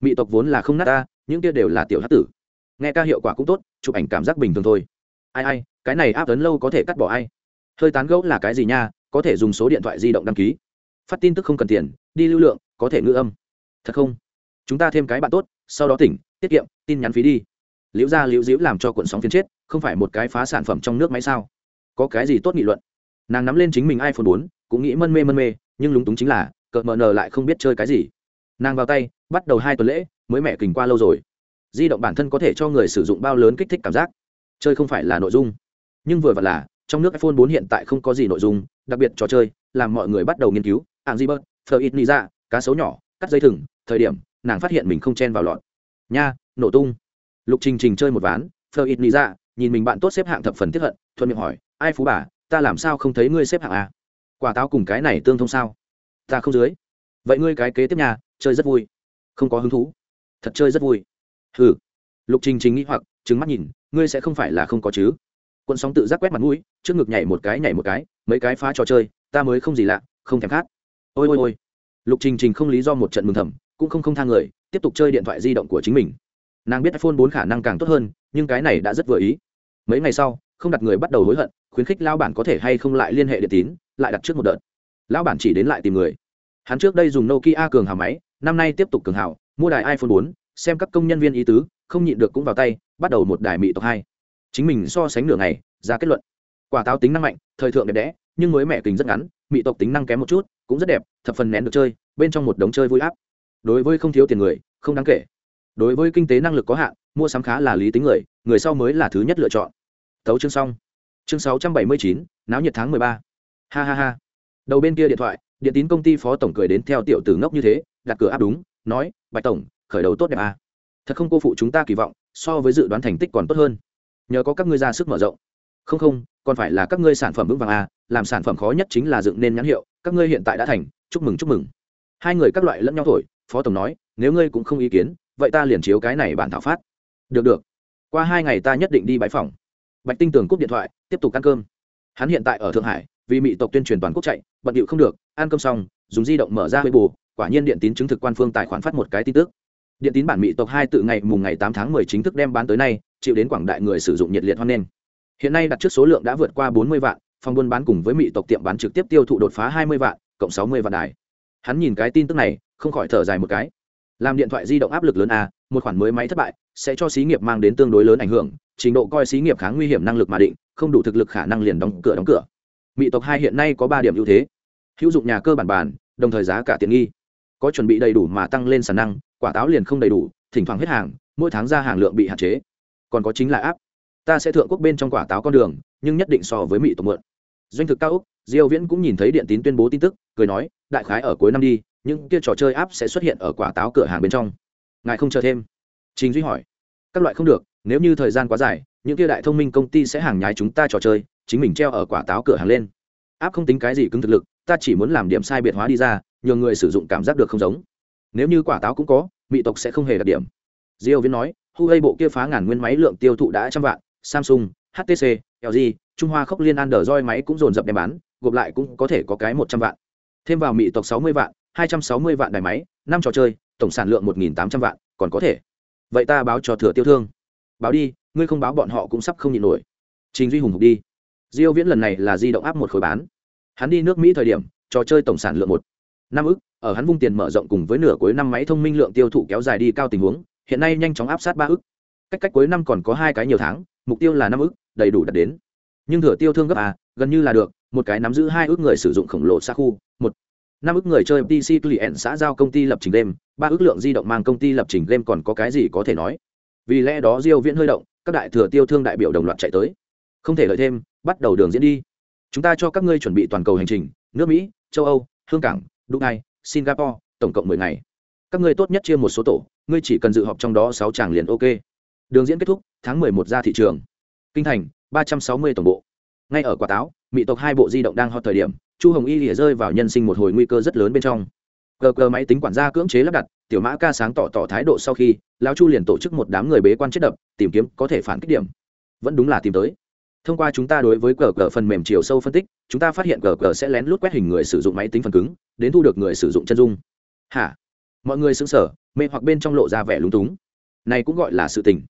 Mỹ tộc vốn là không nát ta những kia đều là tiểu hát tử nghe ca hiệu quả cũng tốt, chụp ảnh cảm giác bình thường thôi. Ai ai, cái này áp ấn lâu có thể cắt bỏ ai? Hơi tán gẫu là cái gì nha, có thể dùng số điện thoại di động đăng ký. Phát tin tức không cần tiền, đi lưu lượng, có thể ngữ âm. Thật không? Chúng ta thêm cái bạn tốt, sau đó tỉnh, tiết kiệm, tin nhắn phí đi. Liễu ra liễu diễu làm cho cuộn sóng phiến chết, không phải một cái phá sản phẩm trong nước máy sao? Có cái gì tốt nghị luận? Nàng nắm lên chính mình iphone bốn, cũng nghĩ mân mê mân mê, nhưng lúng túng chính là, cợt mờ nờ lại không biết chơi cái gì. Nàng vào tay, bắt đầu hai tuần lễ, mới mẹ kình qua lâu rồi di động bản thân có thể cho người sử dụng bao lớn kích thích cảm giác. Chơi không phải là nội dung. Nhưng vừa vặn là, trong nước iphone 4 hiện tại không có gì nội dung, đặc biệt trò chơi, làm mọi người bắt đầu nghiên cứu. Ạng di bớt phờ ít ni ra cá sấu nhỏ, cắt dây thừng, thời điểm, nàng phát hiện mình không chen vào lọt. Nha, nổ tung. Lục trình trình chơi một ván phờ ít ni ra nhìn mình bạn tốt xếp hạng thập phần tiếp hận, thuận miệng hỏi, ai phú bà, ta làm sao không thấy ngươi xếp hạng a quả táo cùng cái này tương thông sao? Ta không dưới. Vậy ngươi cái kế tiếp nhà chơi rất vui. Không có hứng thú. Thật chơi rất vui hừ. Lục trình trình nghĩ hoặc trứng mắt nhìn ngươi sẽ không phải là không có chứ. Quân sóng tự giác quét mặt mũi trước ngực nhảy một cái nhảy một cái mấy cái phá trò chơi ta mới không gì lạ không thèm khát. Ôi ôi ôi. Lục trình trình không lý do một trận mừng thầm cũng không không thang người tiếp tục chơi điện thoại di động của chính mình. Nàng biết iphone bốn khả năng càng tốt hơn nhưng cái này đã rất vừa ý. Mấy ngày sau không đặt người bắt đầu hối hận khuyến khích lao bản có thể hay không lại liên hệ điện tín lại đặt trước một đợt. Lão bản chỉ đến lại tìm người. Hắn trước đây dùng nokia cường hào máy năm nay tiếp tục cường hào mua đài iphone 4, xem các công nhân viên ý tứ, không nhịn được cũng vào tay, bắt đầu một đài mỹ tộc hai. Chính mình so sánh nửa ngày, ra kết luận. Quả táo tính năng mạnh, thời thượng đẹp đẽ, nhưng mới mẹ kính rất ngắn mỹ tộc tính năng kém một chút, cũng rất đẹp, thập phần nén được chơi, bên trong một đống chơi vui áp. Đối với không thiếu tiền người, không đáng kể. Đối với kinh tế năng lực có hạn, mua sắm khá là lý tính người người sau mới là thứ nhất lựa chọn. Thấu chương xong. Chương sáu trăm bảy mươi chín, náo nhiệt tháng mười ba. Ha ha ha. Đầu bên kia điện thoại, điện tín công ty phó tổng cười đến theo tiểu tử ngốc như thế, đặt cửa áp đúng, nói, bạch tổng khởi đầu tốt đẹp à. thật không cô phụ chúng ta kỳ vọng, so với dự đoán thành tích còn tốt hơn. Nhờ có các ngươi ra sức mở rộng. Không không, còn phải là các ngươi sản phẩm vững vàng à làm sản phẩm khó nhất chính là dựng nên nhãn hiệu, các ngươi hiện tại đã thành, chúc mừng chúc mừng. Hai người các loại lẫn nhau thổi, phó tổng nói, nếu ngươi cũng không ý kiến, vậy ta liền chiếu cái này bản thảo phát. Được được. Qua hai ngày ta nhất định đi bãi phòng. Bạch tinh tường cúp điện thoại, tiếp tục ăn cơm. Hắn hiện tại ở thượng hải, vì mỹ tộc tuyên truyền toàn quốc chạy, bận điệu không được, ăn cơm xong, dùng di động mở ra hơi bù quả nhiên điện tín chứng thực quan phương tài khoản phát một cái tin tức điện tín bản mỹ tộc hai tự ngày mùng ngày tám tháng mười chính thức đem bán tới nay, chịu đến quảng đại người sử dụng nhiệt liệt hoan nghênh. Hiện nay đặt trước số lượng đã vượt qua bốn mươi vạn, phòng buôn bán cùng với mỹ tộc tiệm bán trực tiếp tiêu thụ đột phá hai mươi vạn, cộng sáu mươi vạn đài. Hắn nhìn cái tin tức này, không khỏi thở dài một cái. Làm điện thoại di động áp lực lớn a, một khoản mới máy thất bại, sẽ cho xí nghiệp mang đến tương đối lớn ảnh hưởng, trình độ coi xí nghiệp kháng nguy hiểm năng lực mà định, không đủ thực lực khả năng liền đóng cửa đóng cửa. Mỹ tộc hai hiện nay có ba điểm ưu thế. Hữu dụng nhà cơ bản bản đồng thời giá cả tiện nghi. Có chuẩn bị đầy đủ mà tăng lên sản năng quả táo liền không đầy đủ, thỉnh thoảng hết hàng, mỗi tháng ra hàng lượng bị hạn chế. Còn có chính là áp ta sẽ thượng quốc bên trong quả táo con đường, nhưng nhất định so với mỹ tộc mượn. Doanh thực cao úc, diêu viễn cũng nhìn thấy điện tín tuyên bố tin tức, cười nói, đại khái ở cuối năm đi, những kia trò chơi áp sẽ xuất hiện ở quả táo cửa hàng bên trong. Ngài không chờ thêm. Trình duy hỏi, các loại không được, nếu như thời gian quá dài, những kia đại thông minh công ty sẽ hàng nhái chúng ta trò chơi, chính mình treo ở quả táo cửa hàng lên. Áp không tính cái gì cứng thực lực, ta chỉ muốn làm điểm sai biệt hóa đi ra nhờ người sử dụng cảm giác được không giống nếu như quả táo cũng có, mỹ tộc sẽ không hề đặc điểm. Diêu viễn nói huawei bộ kia phá ngàn nguyên máy lượng tiêu thụ đã trăm vạn, samsung htc lg trung hoa khốc liên android máy cũng dồn dập đem bán, gộp lại cũng có thể có cái một trăm vạn. Thêm vào mỹ tộc sáu mươi vạn, hai trăm sáu mươi vạn đài máy, năm trò chơi, tổng sản lượng một nghìn tám trăm vạn, còn có thể. Vậy ta báo cho thừa tiêu thương. Báo đi, ngươi không báo bọn họ cũng sắp không nhịn nổi. Trình duy hùng hục đi. Diêu viễn lần này là di động áp một khối bán. Hắn đi nước mỹ thời điểm, trò chơi tổng sản lượng một năm ức, ở hắn vung tiền mở rộng cùng với nửa cuối năm máy thông minh lượng tiêu thụ kéo dài đi cao tình huống, hiện nay nhanh chóng áp sát ba ức. Cách cách cuối năm còn có hai cái nhiều tháng, mục tiêu là năm ức, đầy đủ đạt đến. Nhưng thừa tiêu thương gấp à gần như là được, một cái nắm giữ hai ước người sử dụng khổng lồ xa khu một. Năm ước người chơi pc client xã giao công ty lập trình game, ba ước lượng di động mang công ty lập trình game còn có cái gì có thể nói? Vì lẽ đó diêu viễn hơi động, các đại thừa tiêu thương đại biểu đồng loạt chạy tới. Không thể lợi thêm, bắt đầu đường diễn đi. Chúng ta cho các ngươi chuẩn bị toàn cầu hành trình, nước mỹ, châu âu, hương cảng dubai singapore, tổng cộng 10 ngày. Các ngươi tốt nhất chia một số tổ, ngươi chỉ cần dự họp trong đó sáu chàng liền ok. Đường diễn kết thúc, tháng 11 ra thị trường. Kinh thành 360 tổng bộ. Ngay ở quả táo, mỹ tộc hai bộ di động đang hot thời điểm, chu hồng y lìa rơi vào nhân sinh một hồi nguy cơ rất lớn bên trong. Cờ cờ máy tính quản gia cưỡng chế lắp đặt, tiểu mã ca sáng tỏ tỏ thái độ sau khi, lão chu liền tổ chức một đám người bế quan chết đập, tìm kiếm có thể phản kích điểm. Vẫn đúng là tìm tới thông qua chúng ta đối với cờ cờ phần mềm chiều sâu phân tích, chúng ta phát hiện cờ cờ sẽ lén lút quét hình người sử dụng máy tính phần cứng, đến thu được người sử dụng chân dung. Hả? Mọi người xứng sở mê hoặc bên trong lộ ra vẻ lúng túng. Này cũng gọi là sự tình.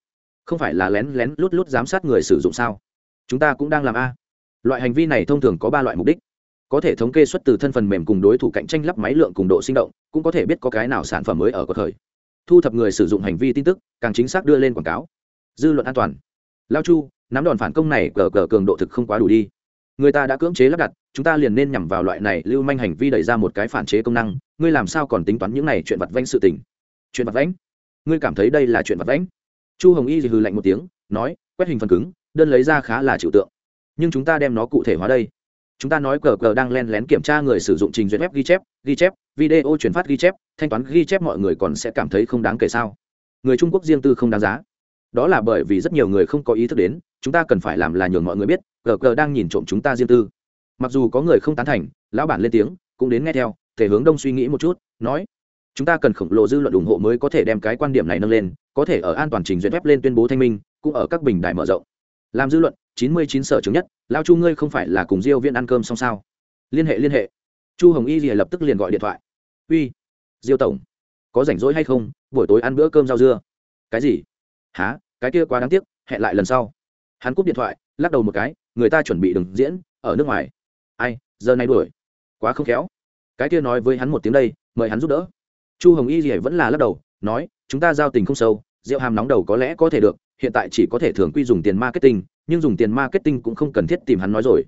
Không phải là lén lén lút lút giám sát người sử dụng sao? Chúng ta cũng đang làm a. Loại hành vi này thông thường có ba loại mục đích. Có thể thống kê xuất từ thân phần mềm cùng đối thủ cạnh tranh lắp máy lượng cùng độ sinh động, cũng có thể biết có cái nào sản phẩm mới ở có thời. Thu thập người sử dụng hành vi tin tức, càng chính xác đưa lên quảng cáo. Dư luận an toàn. Lao chu nắm đòn phản công này cờ cờ cường độ thực không quá đủ đi. Người ta đã cưỡng chế lắp đặt, chúng ta liền nên nhằm vào loại này lưu manh hành vi đẩy ra một cái phản chế công năng, ngươi làm sao còn tính toán những này chuyện vặt vanh sự tình? Chuyện vặt vãnh? Ngươi cảm thấy đây là chuyện vặt vãnh? Chu hồng y thì hừ lạnh một tiếng, nói, quét hình phần cứng, đơn lấy ra khá là chịu tượng. Nhưng chúng ta đem nó cụ thể hóa đây. Chúng ta nói cờ cờ đang len lén kiểm tra người sử dụng trình duyệt web ghi chép ghi chép, video chuyển phát ghi chép, thanh toán ghi chép mọi người còn sẽ cảm thấy không đáng kể sao? Người trung quốc riêng tư không đáng giá. Đó là bởi vì rất nhiều người không có ý thức đến chúng ta cần phải làm là nhường mọi người biết, cờ cờ đang nhìn trộm chúng ta riêng tư. Mặc dù có người không tán thành, lão bản lên tiếng, cũng đến nghe theo thể hướng đông suy nghĩ một chút, nói, chúng ta cần khổng lồ dư luận ủng hộ mới có thể đem cái quan điểm này nâng lên, có thể ở an toàn trình duyệt web lên tuyên bố thanh minh, cũng ở các bình đại mở rộng. Làm dư luận, chín mươi chín sở chứng nhất lao chu ngươi không phải là cùng diêu viên ăn cơm xong sao? Liên hệ liên hệ. Chu hồng y thì lập tức liền gọi điện thoại. Uy, diêu tổng, có rảnh rỗi hay không? Buổi tối ăn bữa cơm rau dưa. Cái gì? Há cái kia quá đáng tiếc, hẹn lại lần sau hắn cúp điện thoại, lắc đầu một cái, người ta chuẩn bị đừng diễn, ở nước ngoài. Ai, giờ này đuổi. Quá không khéo. Cái kia nói với hắn một tiếng đây, mời hắn giúp đỡ. Chu hồng y gì vẫn là lắc đầu, nói, chúng ta giao tình không sâu, rượu hàm nóng đầu có lẽ có thể được, hiện tại chỉ có thể thường quy dùng tiền marketing, nhưng dùng tiền marketing cũng không cần thiết tìm hắn nói rồi.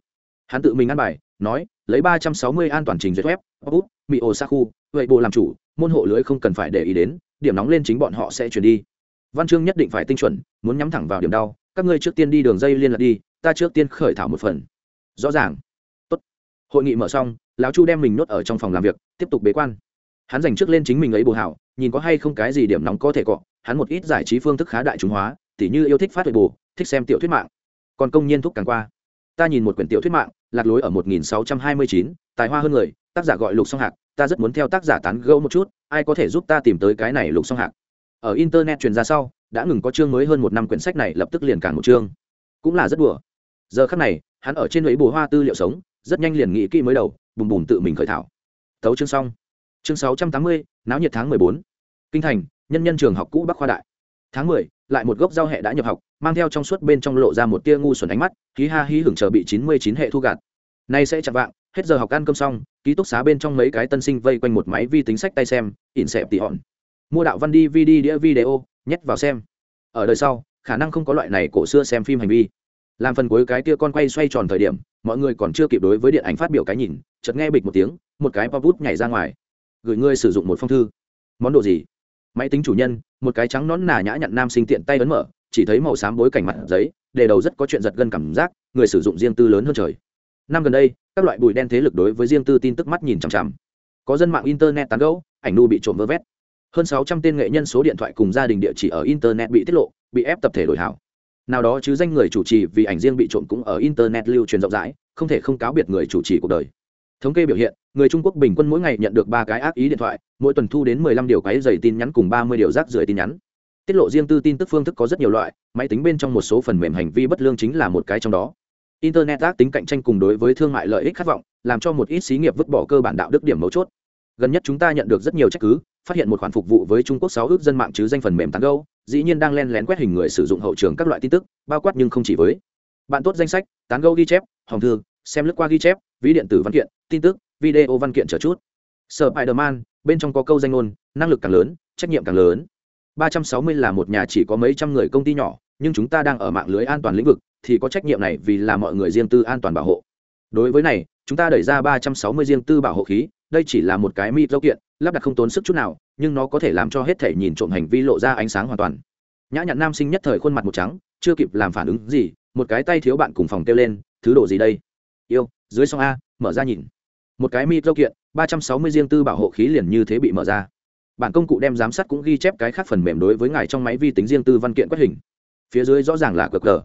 Hắn tự mình ăn bài, nói, lấy ba trăm sáu mươi an toàn trình duyệt web út mỹ ô sa khu vậy bộ làm chủ, môn hộ lưới không cần phải để ý đến, điểm nóng lên chính bọn họ sẽ chuyển đi. Văn chương nhất định phải tinh chuẩn, muốn nhắm thẳng vào điểm đau các ngươi trước tiên đi đường dây liên lạc đi ta trước tiên khởi thảo một phần. Rõ ràng. Tốt. hội nghị mở xong lão chu đem mình nốt ở trong phòng làm việc tiếp tục bế quan. Hắn dành trước lên chính mình ấy bồ hảo nhìn có hay không cái gì điểm nóng có thể cọ hắn một ít giải trí phương thức khá đại chúng hóa tỉ như yêu thích phát huệ bồ thích xem tiểu thuyết mạng. Còn công nhiên thúc càng qua. Ta nhìn một quyển tiểu thuyết mạng lạc lối ở 1629, tài hoa hơn người tác giả gọi lục song hạc ta rất muốn theo tác giả tán gẫu một chút ai có thể giúp ta tìm tới cái này lục song hạc? Ở internet truyền ra sau đã ngừng có chương mới hơn một năm quyển sách này lập tức liền cản một chương. Cũng là rất đùa. Giờ khắc này hắn ở trên lấy bồ hoa tư liệu sống rất nhanh liền nghĩ kỹ mới đầu bùm bùm tự mình khởi thảo. Tấu chương xong. Chương 680, náo nhiệt tháng 14. kinh thành nhân nhân trường học cũ bắc khoa đại. Tháng 10, lại một gốc giao hệ đã nhập học mang theo trong suốt bên trong lộ ra một tia ngu xuẩn ánh mắt khí ha hí hưởng chờ bị chín mươi chín hệ thu gạt. Nay sẽ chặt vạng hết giờ học ăn cơm xong ký túc xá bên trong mấy cái tân sinh vây quanh một máy vi tính sách tay xem ỉn xẹp tỉ hòn. Mua đạo văn đi vd đĩa video nhét vào xem. Ở đời sau, khả năng không có loại này cổ xưa xem phim hành vi. Làm phần cuối cái tia con quay xoay tròn thời điểm, mọi người còn chưa kịp đối với điện ảnh phát biểu cái nhìn, chợt nghe bịch một tiếng, một cái pop bút nhảy ra ngoài. Gửi ngươi sử dụng một phong thư. Món đồ gì? Máy tính chủ nhân, một cái trắng nón nà nhã nhặn nam sinh tiện tay ấn mở, chỉ thấy màu xám bối cảnh mặt giấy đề đầu rất có chuyện giật gân cảm giác, người sử dụng riêng tư lớn hơn trời. Năm gần đây, các loại bụi đen thế lực đối với riêng tư tin tức mắt nhìn chằm chằm. Có dân mạng internet tán gẫu, ảnh nu bị trộm vơ vét hơn sáu trăm tên nghệ nhân số điện thoại cùng gia đình địa chỉ ở internet bị tiết lộ, bị ép tập thể đổi hảo. Nào đó chứ danh người chủ trì vì ảnh riêng bị trộm cũng ở internet lưu truyền rộng rãi, không thể không cáo biệt người chủ trì cuộc đời. Thống kê biểu hiện, người trung quốc bình quân mỗi ngày nhận được ba cái ác ý điện thoại, mỗi tuần thu đến mười lăm điều cái dày tin nhắn cùng ba mươi điều rác rưởi tin nhắn. Tiết lộ riêng tư tin tức phương thức có rất nhiều loại, máy tính bên trong một số phần mềm hành vi bất lương chính là một cái trong đó. Internet ác tính cạnh tranh cùng đối với thương mại lợi ích khát vọng, làm cho một ít xí nghiệp vứt bỏ cơ bản đạo đức điểm mấu chốt. Gần nhất chúng ta nhận được rất nhiều trách cứ phát hiện một khoản phục vụ với trung quốc sáu ước dân mạng chứ danh phần mềm tán gâu dĩ nhiên đang len lén quét hình người sử dụng hậu trường các loại tin tức, bao quát nhưng không chỉ với. Bạn tốt danh sách, tán gâu ghi chép, hòm thư, xem lướt qua ghi chép, ví điện tử văn kiện, tin tức, video văn kiện trở chút. Sở spiderman, bên trong có câu danh ngôn, năng lực càng lớn, trách nhiệm càng lớn. 360 là một nhà chỉ có mấy trăm người công ty nhỏ, nhưng chúng ta đang ở mạng lưới an toàn lĩnh vực, thì có trách nhiệm này vì là mọi người riêng tư an toàn bảo hộ. Đối với này, chúng ta đẩy ra 360 riêng tư bảo hộ khí đây chỉ là một cái mi dấu kiện, lắp đặt không tốn sức chút nào, nhưng nó có thể làm cho hết thể nhìn trộm hành vi lộ ra ánh sáng hoàn toàn. Nhã nhặn nam sinh nhất thời khuôn mặt một trắng, chưa kịp làm phản ứng gì, một cái tay thiếu bạn cùng phòng kêu lên, thứ đồ gì đây? Yêu, dưới song a, mở ra nhìn. Một cái mi dấu kiện 360 riêng tư bảo hộ khí liền như thế bị mở ra. Bản công cụ đem giám sát cũng ghi chép cái khác phần mềm đối với ngài trong máy vi tính riêng tư văn kiện quét hình. Phía dưới rõ ràng là cờ cờ.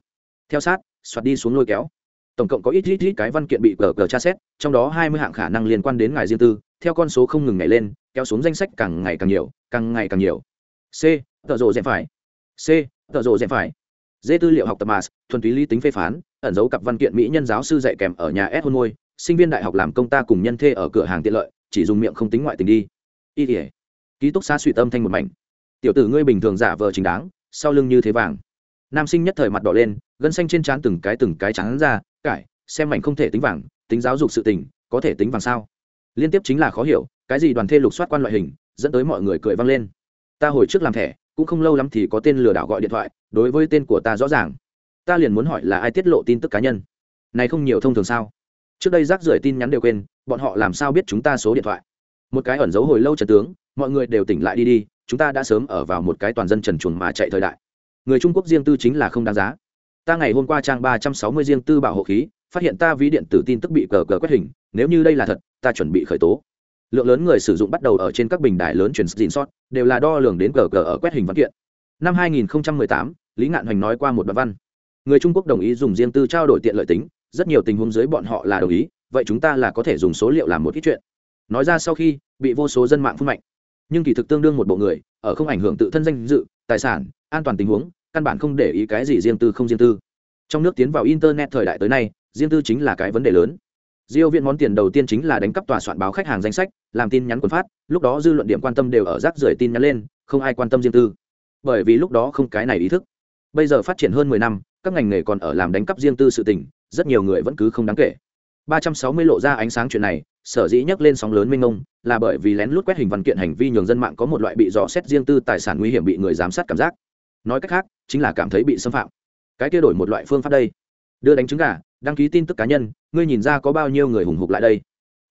Theo sát soạt đi xuống lôi kéo tổng cộng có ít ít ít cái văn kiện bị cờ cờ tra xét, trong đó hai mươi hạng khả năng liên quan đến ngài riêng tư, theo con số không ngừng ngày lên, kéo xuống danh sách càng ngày càng nhiều, càng ngày càng nhiều. C, tợ rộ rèm phải. C, tợ rộ rèm phải. D, tư liệu học tập mars thuần túy lý tính phê phán, ẩn dấu cặp văn kiện mỹ nhân giáo sư dạy kèm ở nhà s hôn môi, sinh viên đại học làm công ta cùng nhân thê ở cửa hàng tiện lợi, chỉ dùng miệng không tính ngoại tình đi. Y tỉa ký túc xá suy tâm thanh một mảnh. Tiểu tử ngươi bình thường giả vờ chính đáng, sau lưng như thế vàng. Nam sinh nhất thời mặt đỏ lên, gân xanh trên trán từng cái từng cái trắng ra cải, xem mảnh không thể tính vàng, tính giáo dục sự tình, có thể tính vàng sao? Liên tiếp chính là khó hiểu, cái gì đoàn thê lục soát quan loại hình, dẫn tới mọi người cười vang lên. Ta hồi trước làm thẻ, cũng không lâu lắm thì có tên lừa đảo gọi điện thoại, đối với tên của ta rõ ràng. Ta liền muốn hỏi là ai tiết lộ tin tức cá nhân? Này không nhiều thông thường sao? Trước đây rác rưởi tin nhắn đều quên, bọn họ làm sao biết chúng ta số điện thoại? Một cái ẩn giấu hồi lâu trần tướng, mọi người đều tỉnh lại đi đi, chúng ta đã sớm ở vào một cái toàn dân trần chuồn mà chạy thời đại. Người trung quốc riêng tư chính là không đáng giá ta ngày hôm qua trang ba trăm sáu mươi riêng tư bảo hộ khí phát hiện ta ví điện tử tin tức bị cờ cờ quét hình nếu như đây là thật ta chuẩn bị khởi tố. Lượng lớn người sử dụng bắt đầu ở trên các bình đài lớn truyền xin sót đều là đo lường đến cờ cờ ở quét hình văn kiện. Năm 2018, lý ngạn hoành nói qua một đoạn văn. Người trung quốc đồng ý dùng riêng tư trao đổi tiện lợi tính rất nhiều tình huống dưới bọn họ là đồng ý vậy chúng ta là có thể dùng số liệu làm một ít chuyện. Nói ra sau khi bị vô số dân mạng phun mạnh. Nhưng kỳ thực tương đương một bộ người ở không ảnh hưởng tự thân danh dự tài sản an toàn tình huống căn bản không để ý cái gì riêng tư không riêng tư. Trong nước tiến vào internet thời đại tới nay, riêng tư chính là cái vấn đề lớn. Diêu viện món tiền đầu tiên chính là đánh cắp tòa soạn báo khách hàng danh sách, làm tin nhắn quần phát, lúc đó dư luận điểm quan tâm đều ở rác rưởi tin nhắn lên, không ai quan tâm riêng tư. Bởi vì lúc đó không cái này ý thức. Bây giờ phát triển hơn mười năm, các ngành nghề còn ở làm đánh cắp riêng tư sự tình, rất nhiều người vẫn cứ không đáng kể. ba trăm sáu mươi lộ ra ánh sáng chuyện này, sở dĩ nhắc lên sóng lớn minh ông là bởi vì lén lút quét hình văn kiện hành vi nhường dân mạng có một loại bị dò xét riêng tư tài sản nguy hiểm bị người giám sát cảm giác nói cách khác, chính là cảm thấy bị xâm phạm. Cái kia đổi một loại phương pháp đây. Đưa đánh trứng gà, đăng ký tin tức cá nhân, ngươi nhìn ra có bao nhiêu người hùng hục lại đây.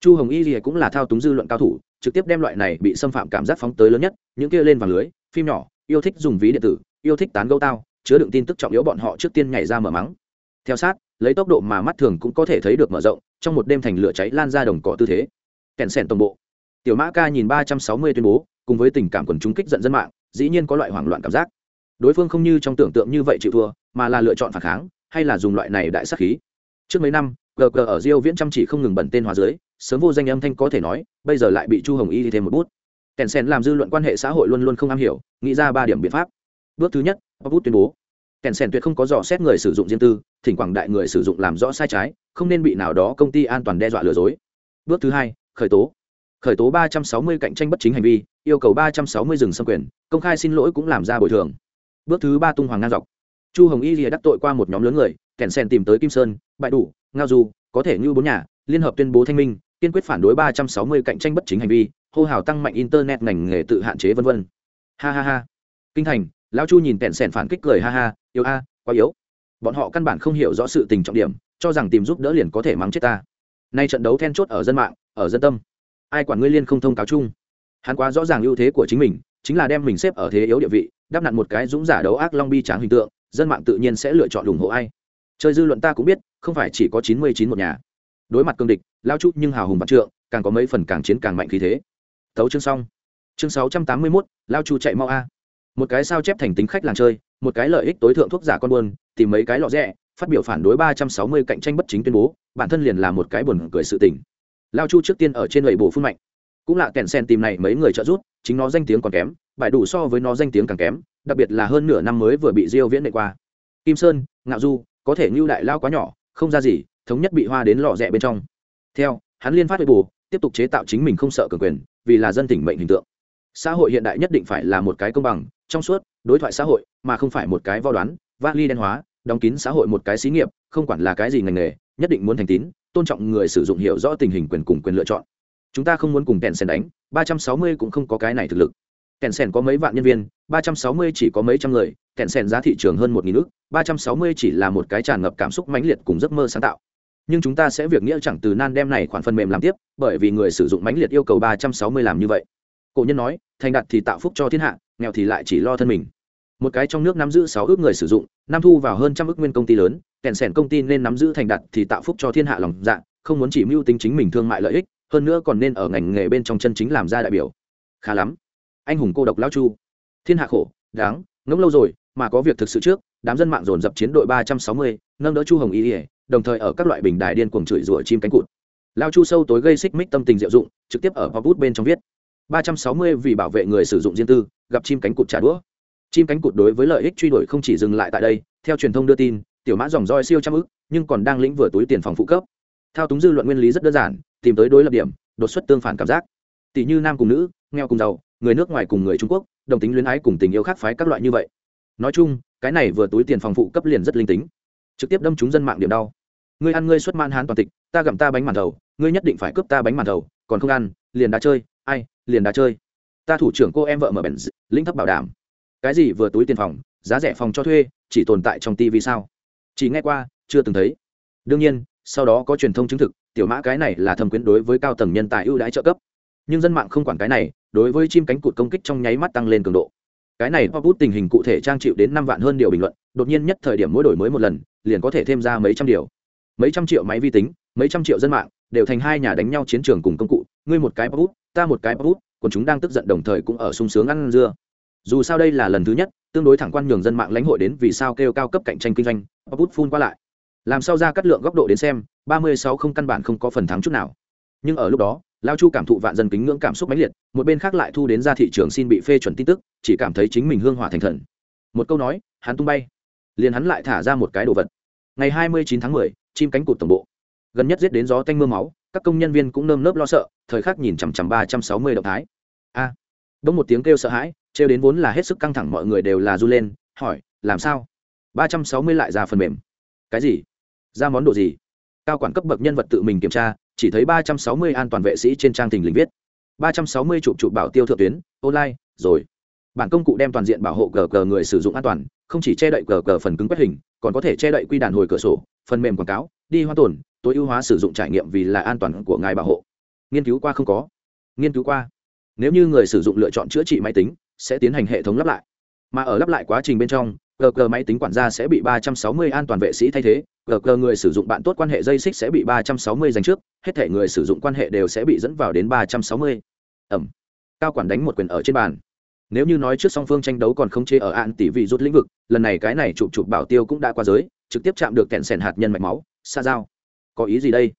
Chu hồng y gì cũng là thao túng dư luận cao thủ, trực tiếp đem loại này bị xâm phạm cảm giác phóng tới lớn nhất, những kia lên vàng lưới, phim nhỏ, yêu thích dùng ví điện tử, yêu thích tán gâu tao, chứa đựng tin tức trọng yếu bọn họ trước tiên nhảy ra mở mắng. Theo sát, lấy tốc độ mà mắt thường cũng có thể thấy được mở rộng, trong một đêm thành lửa cháy lan ra đồng cỏ tư thế. Kèn sèn tổng bộ. Tiểu mã ca nhìn ba trăm sáu mươi tuyên bố, cùng với tình cảm quần chúng kích giận dân mạng, dĩ nhiên có loại hoảng loạn cảm giác đối phương không như trong tưởng tượng như vậy chịu thua, mà là lựa chọn phản kháng, hay là dùng loại này đại sắc khí. Trước mấy năm gg ở diêu viễn chăm chỉ không ngừng bẩn tên hóa dưới, sớm vô danh âm thanh có thể nói, bây giờ lại bị chu hồng y thêm một bút. Kèn sen làm dư luận quan hệ xã hội luôn luôn không am hiểu, nghĩ ra ba điểm biện pháp. Bước thứ nhất bút tuyên bố. Kèn sen tuyệt không có dò xét người sử dụng riêng tư, thỉnh quảng đại người sử dụng làm rõ sai trái, không nên bị nào đó công ty an toàn đe dọa lừa dối. Bước thứ hai, khởi tố. Khởi tố ba trăm sáu mươi cạnh tranh bất chính hành vi, yêu cầu ba trăm sáu mươi dừng xâm quyền, công khai xin lỗi cũng làm ra bồi thường bước thứ ba tung hoàng ngang dọc. Chu hồng y rìa đắc tội qua một nhóm lớn người kèn sen tìm tới kim sơn, bại đủ, ngao du, có thể như bốn nhà, liên hợp tuyên bố thanh minh, kiên quyết phản đối ba trăm sáu mươi cạnh tranh bất chính hành vi, hô hào tăng mạnh internet ngành nghề tự hạn chế v v ha ha ha. Kinh thành, lão chu nhìn kèn sen phản kích cười ha ha, yêu a, quá yếu. Bọn họ căn bản không hiểu rõ sự tình trọng điểm, cho rằng tìm giúp đỡ liền có thể mắng chết ta. Nay trận đấu then chốt ở dân mạng, ở dân tâm. Ai quản ngươi liên không thông cáo chung. Hắn quá rõ ràng ưu thế của chính mình, chính là đem mình xếp ở thế yếu địa vị đáp nặn một cái dũng giả đấu ác long bi tráng hình tượng, dân mạng tự nhiên sẽ lựa chọn ủng hộ ai. Chơi dư luận ta cũng biết, không phải chỉ có chín mươi chín một nhà. Đối mặt cương địch, lao chút nhưng hào hùng vạn trượng, càng có mấy phần càng chiến càng mạnh khí thế. Thấu chương xong. Chương sáu trăm tám mươi mốt, lao chu chạy mau a. Một cái sao chép thành tính khách làng chơi, một cái lợi ích tối thượng thuốc giả con buôn, tìm mấy cái lọ rẽ phát biểu phản đối ba trăm sáu mươi cạnh tranh bất chính tuyên bố, bản thân liền là một cái buồn cười sự tình. Lao chu trước tiên ở trên lầy bồ phun mạnh cũng là kèn sen tìm này mấy người trợ giúp, chính nó danh tiếng còn kém, bài đủ so với nó danh tiếng càng kém, đặc biệt là hơn nửa năm mới vừa bị diêu viễn đệ qua. Kim sơn, ngạo du, có thể lưu đại lao quá nhỏ, không ra gì, thống nhất bị hoa đến lọ rẽ bên trong. Theo, hắn liên phát với bù, tiếp tục chế tạo chính mình không sợ cường quyền, vì là dân tỉnh mệnh hình tượng. Xã hội hiện đại nhất định phải là một cái công bằng, trong suốt, đối thoại xã hội, mà không phải một cái vo đoán vali đen hóa, đóng kín xã hội một cái xí nghiệp, không quản là cái gì ngành nghề, nhất định muốn thành tín, tôn trọng người sử dụng hiểu rõ tình hình quyền cùng quyền lựa chọn chúng ta không muốn cùng kèn sen đánh, ba trăm sáu mươi cũng không có cái này thực lực. Kèn sen có mấy vạn nhân viên, ba trăm sáu mươi chỉ có mấy trăm người, kèn sen giá thị trường hơn một nghìn nước, ba trăm sáu mươi chỉ là một cái tràn ngập cảm xúc mãnh liệt cùng giấc mơ sáng tạo. Nhưng chúng ta sẽ việc nghĩa chẳng từ nan đem này khoản phần mềm làm tiếp, bởi vì người sử dụng mãnh liệt yêu cầu ba trăm sáu mươi làm như vậy. Cổ nhân nói, thành đạt thì tạo phúc cho thiên hạ, nghèo thì lại chỉ lo thân mình. Một cái trong nước nắm giữ sáu ước người sử dụng, năm thu vào hơn trăm ước nguyên công ty lớn, kèn sẻn công ty nên nắm giữ thành đạt thì tạo phúc cho thiên hạ lòng dạ không muốn chỉ mưu tính chính mình thương mại lợi ích hơn nữa còn nên ở ngành nghề bên trong chân chính làm ra đại biểu. Khá lắm. Anh hùng cô độc lao chu. Thiên hạ khổ, đáng, ngốc lâu rồi, mà có việc thực sự trước, đám dân mạng dồn dập chiến đội ba trăm sáu mươi, nâng đỡ chu hồng y ỉa đồng thời ở các loại bình đài điên cuồng chửi rủa chim cánh cụt. Lao chu sâu tối gây xích mích tâm tình diệu dụng, trực tiếp ở hoa bút bên trong viết. ba trăm sáu mươi vì bảo vệ người sử dụng riêng tư, gặp chim cánh cụt trả đũa. Chim cánh cụt đối với lợi ích truy đuổi không chỉ dừng lại tại đây, theo truyền thông đưa tin, tiểu mã dòng roi siêu trăm ức, nhưng còn đang lĩnh vừa túi tiền phòng phụ cấp. Thao túng dư luận nguyên lý rất đơn giản tìm tới đối lập điểm, đột xuất tương phản cảm giác. Tỷ như nam cùng nữ, nghèo cùng giàu, người nước ngoài cùng người trung quốc, đồng tính luyến ái cùng tình yêu khác phái các loại như vậy. Nói chung, cái này vừa túi tiền phòng phụ cấp liền rất linh tính. Trực tiếp đâm chúng dân mạng điểm đau. Ngươi ăn ngươi xuất man hán toàn tịch, ta gặm ta bánh màn thầu, ngươi nhất định phải cướp ta bánh màn thầu, còn không ăn, liền đá chơi, ai, liền đá chơi. Ta thủ trưởng cô em vợ mở bèn lĩnh thấp bảo đảm. Cái gì vừa túi tiền phòng, giá rẻ phòng cho thuê, chỉ tồn tại trong tv sao? Chỉ nghe qua, chưa từng thấy. Đương nhiên sau đó có truyền thông chứng thực, tiểu mã cái này là thẩm quyến đối với cao tầng nhân tài ưu đãi trợ cấp. Nhưng dân mạng không quản cái này, đối với chim cánh cụt công kích trong nháy mắt tăng lên cường độ. Cái này pop bút tình hình cụ thể trang chịu đến năm vạn hơn điều bình luận, đột nhiên nhất thời điểm mỗi đổi mới một lần, liền có thể thêm ra mấy trăm điều. Mấy trăm triệu máy vi tính, mấy trăm triệu dân mạng, đều thành hai nhà đánh nhau chiến trường cùng công cụ. Ngươi một cái pop bút ta một cái pop bút còn chúng đang tức giận đồng thời cũng ở sung sướng ăn dưa. Dù sao đây là lần thứ nhất, tương đối thẳng quan nhường dân mạng lãnh hội đến vì sao kêu cao cấp cạnh tranh kinh doanh pop bút phun qua lại làm sao ra cắt lượng góc độ đến xem ba mươi sáu không căn bản không có phần thắng chút nào. Nhưng ở lúc đó lao chu cảm thụ vạn dân kính ngưỡng cảm xúc mãnh liệt một bên khác lại thu đến ra thị trường xin bị phê chuẩn tin tức chỉ cảm thấy chính mình hương hỏa thành thần. Một câu nói hắn tung bay. Liền hắn lại thả ra một cái đồ vật. Ngày hai mươi chín tháng 10, chim cánh cụt tổng bộ. Gần nhất giết đến gió tanh mưa máu các công nhân viên cũng nơm nớp lo sợ thời khắc nhìn chằm chằm ba trăm sáu mươi động thái. A. À, bỗng một tiếng kêu sợ hãi trêu đến vốn là hết sức căng thẳng mọi người đều là du lên hỏi làm sao? Ba trăm sáu mươi lại ra phần mềm. Cái gì? Ra món đồ gì? Cao quản cấp bậc nhân vật tự mình kiểm tra, chỉ thấy ba trăm sáu mươi an toàn vệ sĩ trên trang tình lình viết. Ba trăm sáu mươi chụp chụp bảo tiêu thượng tuyến, online, rồi. Bản công cụ đem toàn diện bảo hộ cờ cờ người sử dụng an toàn, không chỉ che đậy cờ cờ phần cứng quét hình, còn có thể che đậy quy đàn hồi cửa sổ, phần mềm quảng cáo, đi hoa tồn, tối ưu hóa sử dụng trải nghiệm vì là an toàn của ngài bảo hộ. Nghiên cứu qua không có? Nghiên cứu qua. Nếu như người sử dụng lựa chọn chữa trị máy tính, sẽ tiến hành hệ thống lắp lại. Mà ở lắp lại quá trình bên trong gg máy tính quản gia sẽ bị 360 an toàn vệ sĩ thay thế. Gg người sử dụng bạn tốt quan hệ dây xích sẽ bị 360 dành trước. Hết thể người sử dụng quan hệ đều sẽ bị dẫn vào đến 360. ẩm. Cao quản đánh một quyền ở trên bàn. Nếu như nói trước song phương tranh đấu còn không chế ở an tỷ vị rút lĩnh vực lần này cái này chụp chụp bảo tiêu cũng đã qua giới trực tiếp chạm được kẹn sèn hạt nhân mạch máu xa giao. Có ý gì đây?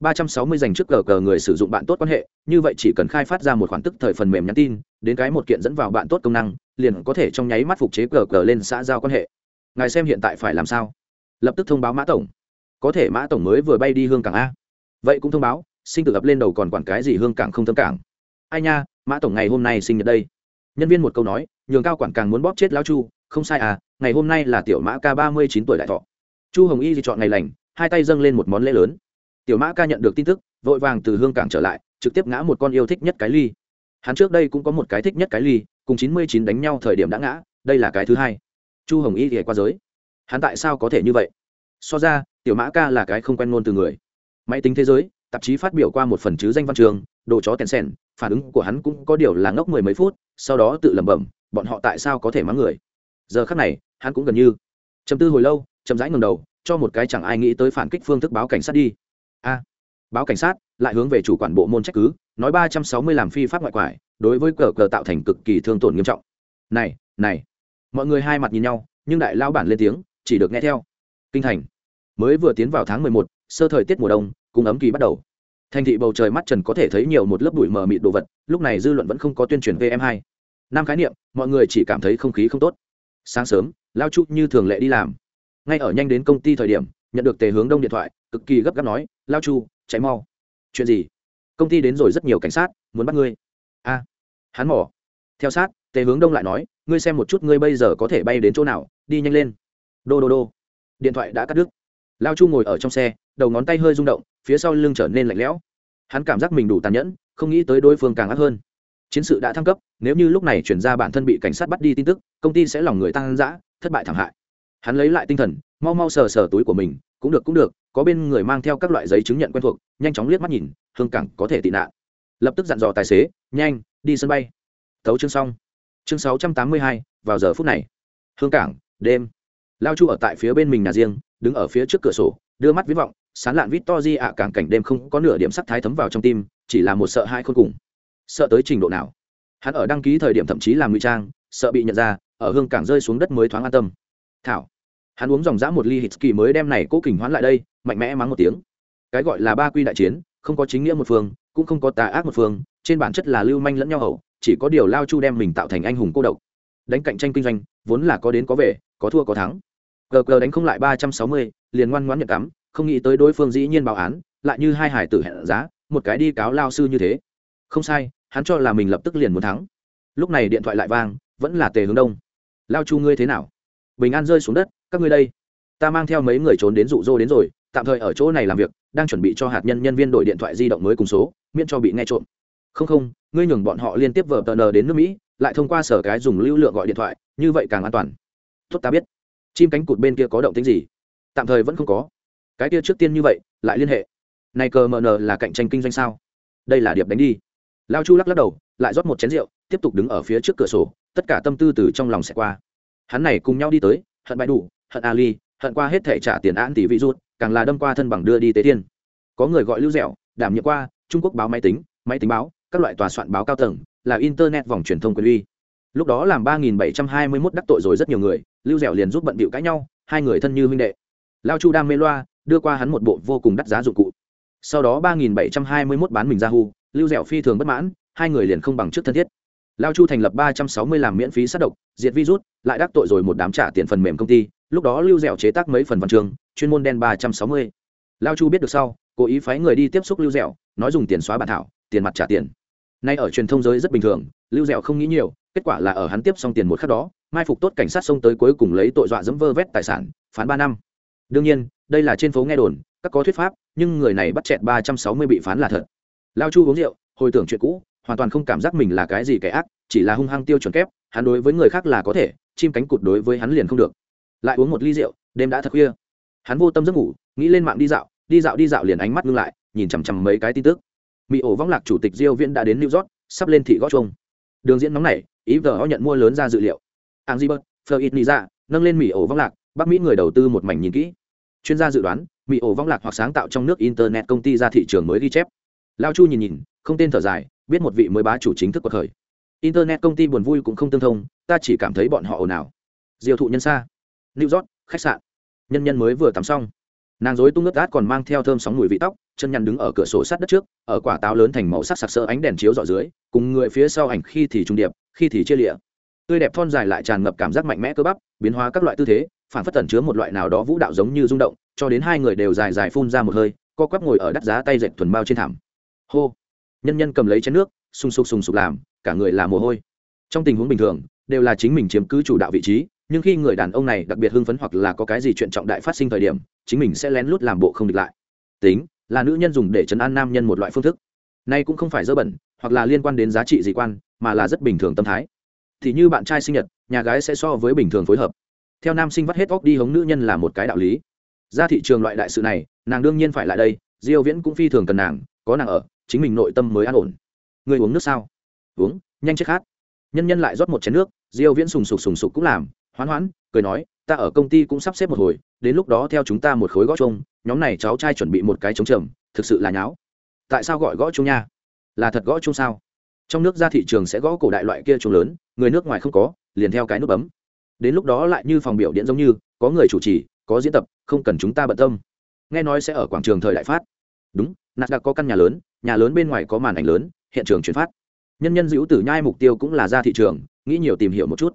360 dành trước cờ cờ người sử dụng bạn tốt quan hệ, như vậy chỉ cần khai phát ra một khoản tức thời phần mềm nhắn tin, đến cái một kiện dẫn vào bạn tốt công năng, liền có thể trong nháy mắt phục chế cờ cờ lên xã giao quan hệ. Ngài xem hiện tại phải làm sao? Lập tức thông báo Mã tổng. Có thể Mã tổng mới vừa bay đi hương cảng a. Vậy cũng thông báo, sinh tử ập lên đầu còn quản cái gì hương cảng không thâm cảng. Ai nha, Mã tổng ngày hôm nay sinh nhật đây. Nhân viên một câu nói, nhường cao quản càng muốn bóp chết lão Chu, không sai à, ngày hôm nay là tiểu Mã ca 39 tuổi đại thọ. Chu Hồng Y thì chọn ngày lành, hai tay dâng lên một món lễ lớn tiểu mã ca nhận được tin tức vội vàng từ hương cảng trở lại trực tiếp ngã một con yêu thích nhất cái ly hắn trước đây cũng có một cái thích nhất cái ly cùng chín mươi chín đánh nhau thời điểm đã ngã, đây là cái thứ hai. Chu hồng y thì qua giới. Hắn tại sao có thể như vậy? So ra, tiểu mã ca là cái không quen ngôn từ người. Máy tính thế giới, tạp chí phát biểu qua một phần chứ danh văn trường, đồ chó tèn sen phản ứng của hắn cũng có điều là ngốc mười mấy phút, sau đó tự lẩm bẩm, bọn họ tại sao có thể mắng người? Giờ khắc này, hắn cũng gần như trầm tư hồi lâu, chậm rãi ngầm đầu, cho một cái chẳng ai nghĩ tới phản kích phương thức báo cảnh sát đi. A. Báo cảnh sát, lại hướng về chủ quản bộ môn trách cứ, nói ba trăm sáu mươi làm phi pháp ngoại quải đối với cờ cờ tạo thành cực kỳ thương tổn nghiêm trọng. Này này. Mọi người hai mặt nhìn nhau, nhưng đại lao bản lên tiếng, chỉ được nghe theo. Kinh thành. Mới vừa tiến vào tháng mười một, sơ thời tiết mùa đông, cùng ấm kỳ bắt đầu. Thành thị bầu trời mắt trần có thể thấy nhiều một lớp bụi mờ mịt đồ vật, lúc này dư luận vẫn không có tuyên truyền vm hai. Năm khái niệm, mọi người chỉ cảm thấy không khí không tốt. Sáng sớm lao chu như thường lệ đi làm. Ngay ở nhanh đến công ty thời điểm, nhận được tề hướng đông điện thoại, cực kỳ gấp gáp nói lao chu, chạy mau. Chuyện gì? Công ty đến rồi rất nhiều cảnh sát, muốn bắt ngươi. A hắn mỏ theo sát, tề hướng đông lại nói, ngươi xem một chút ngươi bây giờ có thể bay đến chỗ nào, đi nhanh lên. Đô đô đô. Điện thoại đã cắt đứt. Lao chu ngồi ở trong xe, đầu ngón tay hơi rung động, phía sau lưng trở nên lạnh lẽo. Hắn cảm giác mình đủ tàn nhẫn, không nghĩ tới đối phương càng ác hơn. Chiến sự đã thăng cấp, nếu như lúc này chuyển ra bản thân bị cảnh sát bắt đi tin tức, công ty sẽ lòng người tăng giã thất bại thảm hại. Hắn lấy lại tinh thần, mau mau sờ sờ túi của mình, cũng được cũng được, có bên người mang theo các loại giấy chứng nhận quen thuộc, nhanh chóng liếc mắt nhìn, hương cảng có thể tị nạn lập tức dặn dò tài xế, nhanh, đi sân bay. Tấu chương xong. Chương sáu trăm tám mươi hai, vào giờ phút này. Hương cảng, đêm. Lao chu ở tại phía bên mình nhà riêng, đứng ở phía trước cửa sổ, đưa mắt viết vọng, sán lạn vít to di ạ càng cảnh đêm không có nửa điểm sắc thái thấm vào trong tim, chỉ là một sợ hai khôn cùng. Sợ tới trình độ nào? Hắn ở đăng ký thời điểm thậm chí làm ngụy trang, sợ bị nhận ra, ở hương cảng rơi xuống đất mới thoáng an tâm. Thảo. Hắn uống dòng dã một ly hít kỳ mới đem này cố kình hoán lại đây, mạnh mẽ mắng một tiếng. Cái gọi là ba quy đại chiến không có chính nghĩa một phương, cũng không có tà ác một phương, trên bản chất là lưu manh lẫn nhau hậu chỉ có điều lao chu đem mình tạo thành anh hùng cô độc. Đánh cạnh tranh kinh doanh, vốn là có đến có về, có thua có thắng. Gờ gờ đánh không lại ba trăm sáu mươi, liền ngoan ngoãn nhận tắm không nghĩ tới đối phương dĩ nhiên báo án, lại như hai hải tử hẹn giá, một cái đi cáo lao sư như thế. Không sai, hắn cho là mình lập tức liền muốn thắng. Lúc này điện thoại lại vang, vẫn là tề hướng đông. Lao chu ngươi thế nào? Bình an rơi xuống đất, các ngươi đây. Ta mang theo mấy người trốn đến rụ Rô đến rồi, tạm thời ở chỗ này làm việc đang chuẩn bị cho hạt nhân nhân viên đổi điện thoại di động mới cùng số, miễn cho bị nghe trộm. Không không, ngươi nhường bọn họ liên tiếp vờ tờ nờ đến nước mỹ, lại thông qua sở cái dùng lưu lượng gọi điện thoại, như vậy càng an toàn. Tốt ta biết. Chim cánh cụt bên kia có động tính gì? Tạm thời vẫn không có. Cái kia trước tiên như vậy, lại liên hệ. Này cờ mờ nờ là cạnh tranh kinh doanh sao? Đây là điệp đánh đi. Lao chu lắc lắc đầu, lại rót một chén rượu, tiếp tục đứng ở phía trước cửa sổ, tất cả tâm tư từ trong lòng sẽ qua. Hắn này cùng nhau đi tới, hận bãi đủ, hận ali hận qua hết thể trả tiền án tỷ vị rút, càng là đâm qua thân bằng đưa đi tế tiên. Có người gọi lưu dẻo, đảm nhiệm qua, trung quốc báo máy tính máy tính báo, các loại tòa soạn báo cao tầng, là internet vòng truyền thông quyền uy. Lúc đó làm ba nghìn bảy trăm hai mươi mốt đắc tội rồi rất nhiều người, lưu dẻo liền giúp bận bịu cãi nhau, hai người thân như huynh đệ. Lao chu đam mê loa, đưa qua hắn một bộ vô cùng đắt giá dụng cụ. Sau đó ba nghìn bảy trăm hai mươi mốt bán mình ra hu lưu dẻo phi thường bất mãn, hai người liền không bằng trước thân thiết. Lao chu thành lập ba trăm sáu mươi làm miễn phí sát độc, diệt virus, lại đắc tội rồi một đám trả tiền phần mềm công ty lúc đó lưu dẻo chế tác mấy phần văn trường chuyên môn đen ba trăm sáu mươi. Lao chu biết được sau, cố ý phái người đi tiếp xúc lưu dẻo, nói dùng tiền xóa bản thảo, tiền mặt trả tiền. Nay ở truyền thông giới rất bình thường, lưu dẻo không nghĩ nhiều, kết quả là ở hắn tiếp xong tiền một khắc đó, mai phục tốt cảnh sát xông tới cuối cùng lấy tội dọa dẫm vơ vét tài sản, phán ba năm. Đương nhiên, đây là trên phố nghe đồn, các có thuyết pháp, nhưng người này bắt chẹt ba trăm sáu mươi bị phán là thật. Lao chu uống rượu, hồi tưởng chuyện cũ, hoàn toàn không cảm giác mình là cái gì kẻ ác, chỉ là hung hăng tiêu chuẩn kép, hắn đối với người khác là có thể, chim cánh cụt đối với hắn liền không được lại uống một ly rượu, đêm đã thật khuya. Hắn vô tâm giấc ngủ, nghĩ lên mạng đi dạo đi dạo đi dạo liền ánh mắt ngưng lại, nhìn chằm chằm mấy cái tin tức. Mỹ ổ vong lạc chủ tịch diêu viễn đã đến new york, sắp lên thị gót chuông. Đường diễn nóng này ý vờ nhận mua lớn ra dự liệu. Ang di bớt phờ ít ra nâng lên mỹ ổ vong lạc bắc mỹ người đầu tư một mảnh nhìn kỹ. Chuyên gia dự đoán mỹ ổ vong lạc hoặc sáng tạo trong nước internet công ty ra thị trường mới ghi chép. Lao chu nhìn nhìn, không tên thở dài, biết một vị mới bá chủ chính thức cuộc khởi. Internet công ty buồn vui cũng không tương thông, ta chỉ cảm thấy bọn họ ồn ào. Diều thụ nhân xa new york, khách sạn. Nhân nhân mới vừa tắm xong. Nàng dối tung ngất át còn mang theo thơm sóng mùi vị tóc, chân nhăn đứng ở cửa sổ sát đất trước, ở quả táo lớn thành màu sắc sặc sỡ ánh đèn chiếu dọ dưới, cùng người phía sau ảnh khi thì trung điệp, khi thì chia lịa. Tươi đẹp thon dài lại tràn ngập cảm giác mạnh mẽ cơ bắp, biến hóa các loại tư thế, phản phất tẩn chứa một loại nào đó vũ đạo giống như rung động, cho đến hai người đều dài dài phun ra một hơi, co quắp ngồi ở đắt giá tay dệt thuần bao trên thảm. Hô. Nhân nhân cầm lấy chén nước, sung sục sùng sục làm, cả người là mồ hôi. Trong tình huống bình thường, đều là chính mình chiếm cứ chủ đạo vị trí nhưng khi người đàn ông này đặc biệt hưng phấn hoặc là có cái gì chuyện trọng đại phát sinh thời điểm, chính mình sẽ lén lút làm bộ không địch lại. Tính, là nữ nhân dùng để chấn an nam nhân một loại phương thức. Nay cũng không phải dơ bẩn, hoặc là liên quan đến giá trị dị quan, mà là rất bình thường tâm thái. Thì như bạn trai sinh nhật, nhà gái sẽ so với bình thường phối hợp. Theo nam sinh vắt hết óc đi hống nữ nhân là một cái đạo lý. Ra thị trường loại đại sự này, nàng đương nhiên phải lại đây, diêu viễn cũng phi thường cần nàng, có nàng ở, chính mình nội tâm mới an ổn. Người uống nước sao? Uống, nhanh chết khát. Nhân nhân lại rót một chén nước, diêu viễn sùng sục sùng sục cũng làm hoán hoán cười nói, ta ở công ty cũng sắp xếp một hồi, đến lúc đó theo chúng ta một khối gõ chung nhóm này cháu trai chuẩn bị một cái chống trầm, thực sự là nháo. Tại sao gọi gõ chung nha? Là thật gõ chung sao? Trong nước ra thị trường sẽ gõ cổ đại loại kia chung lớn, người nước ngoài không có, liền theo cái nút bấm. Đến lúc đó lại như phòng biểu diễn giống như, có người chủ trì, có diễn tập, không cần chúng ta bận tâm. Nghe nói sẽ ở quảng trường thời đại phát. Đúng nạt đặc có căn nhà lớn nhà lớn bên ngoài có màn ảnh lớn, hiện trường chuyển phát. Nhân nhân dữ tử nhai mục tiêu cũng là ra thị trường, nghĩ nhiều tìm hiểu một chút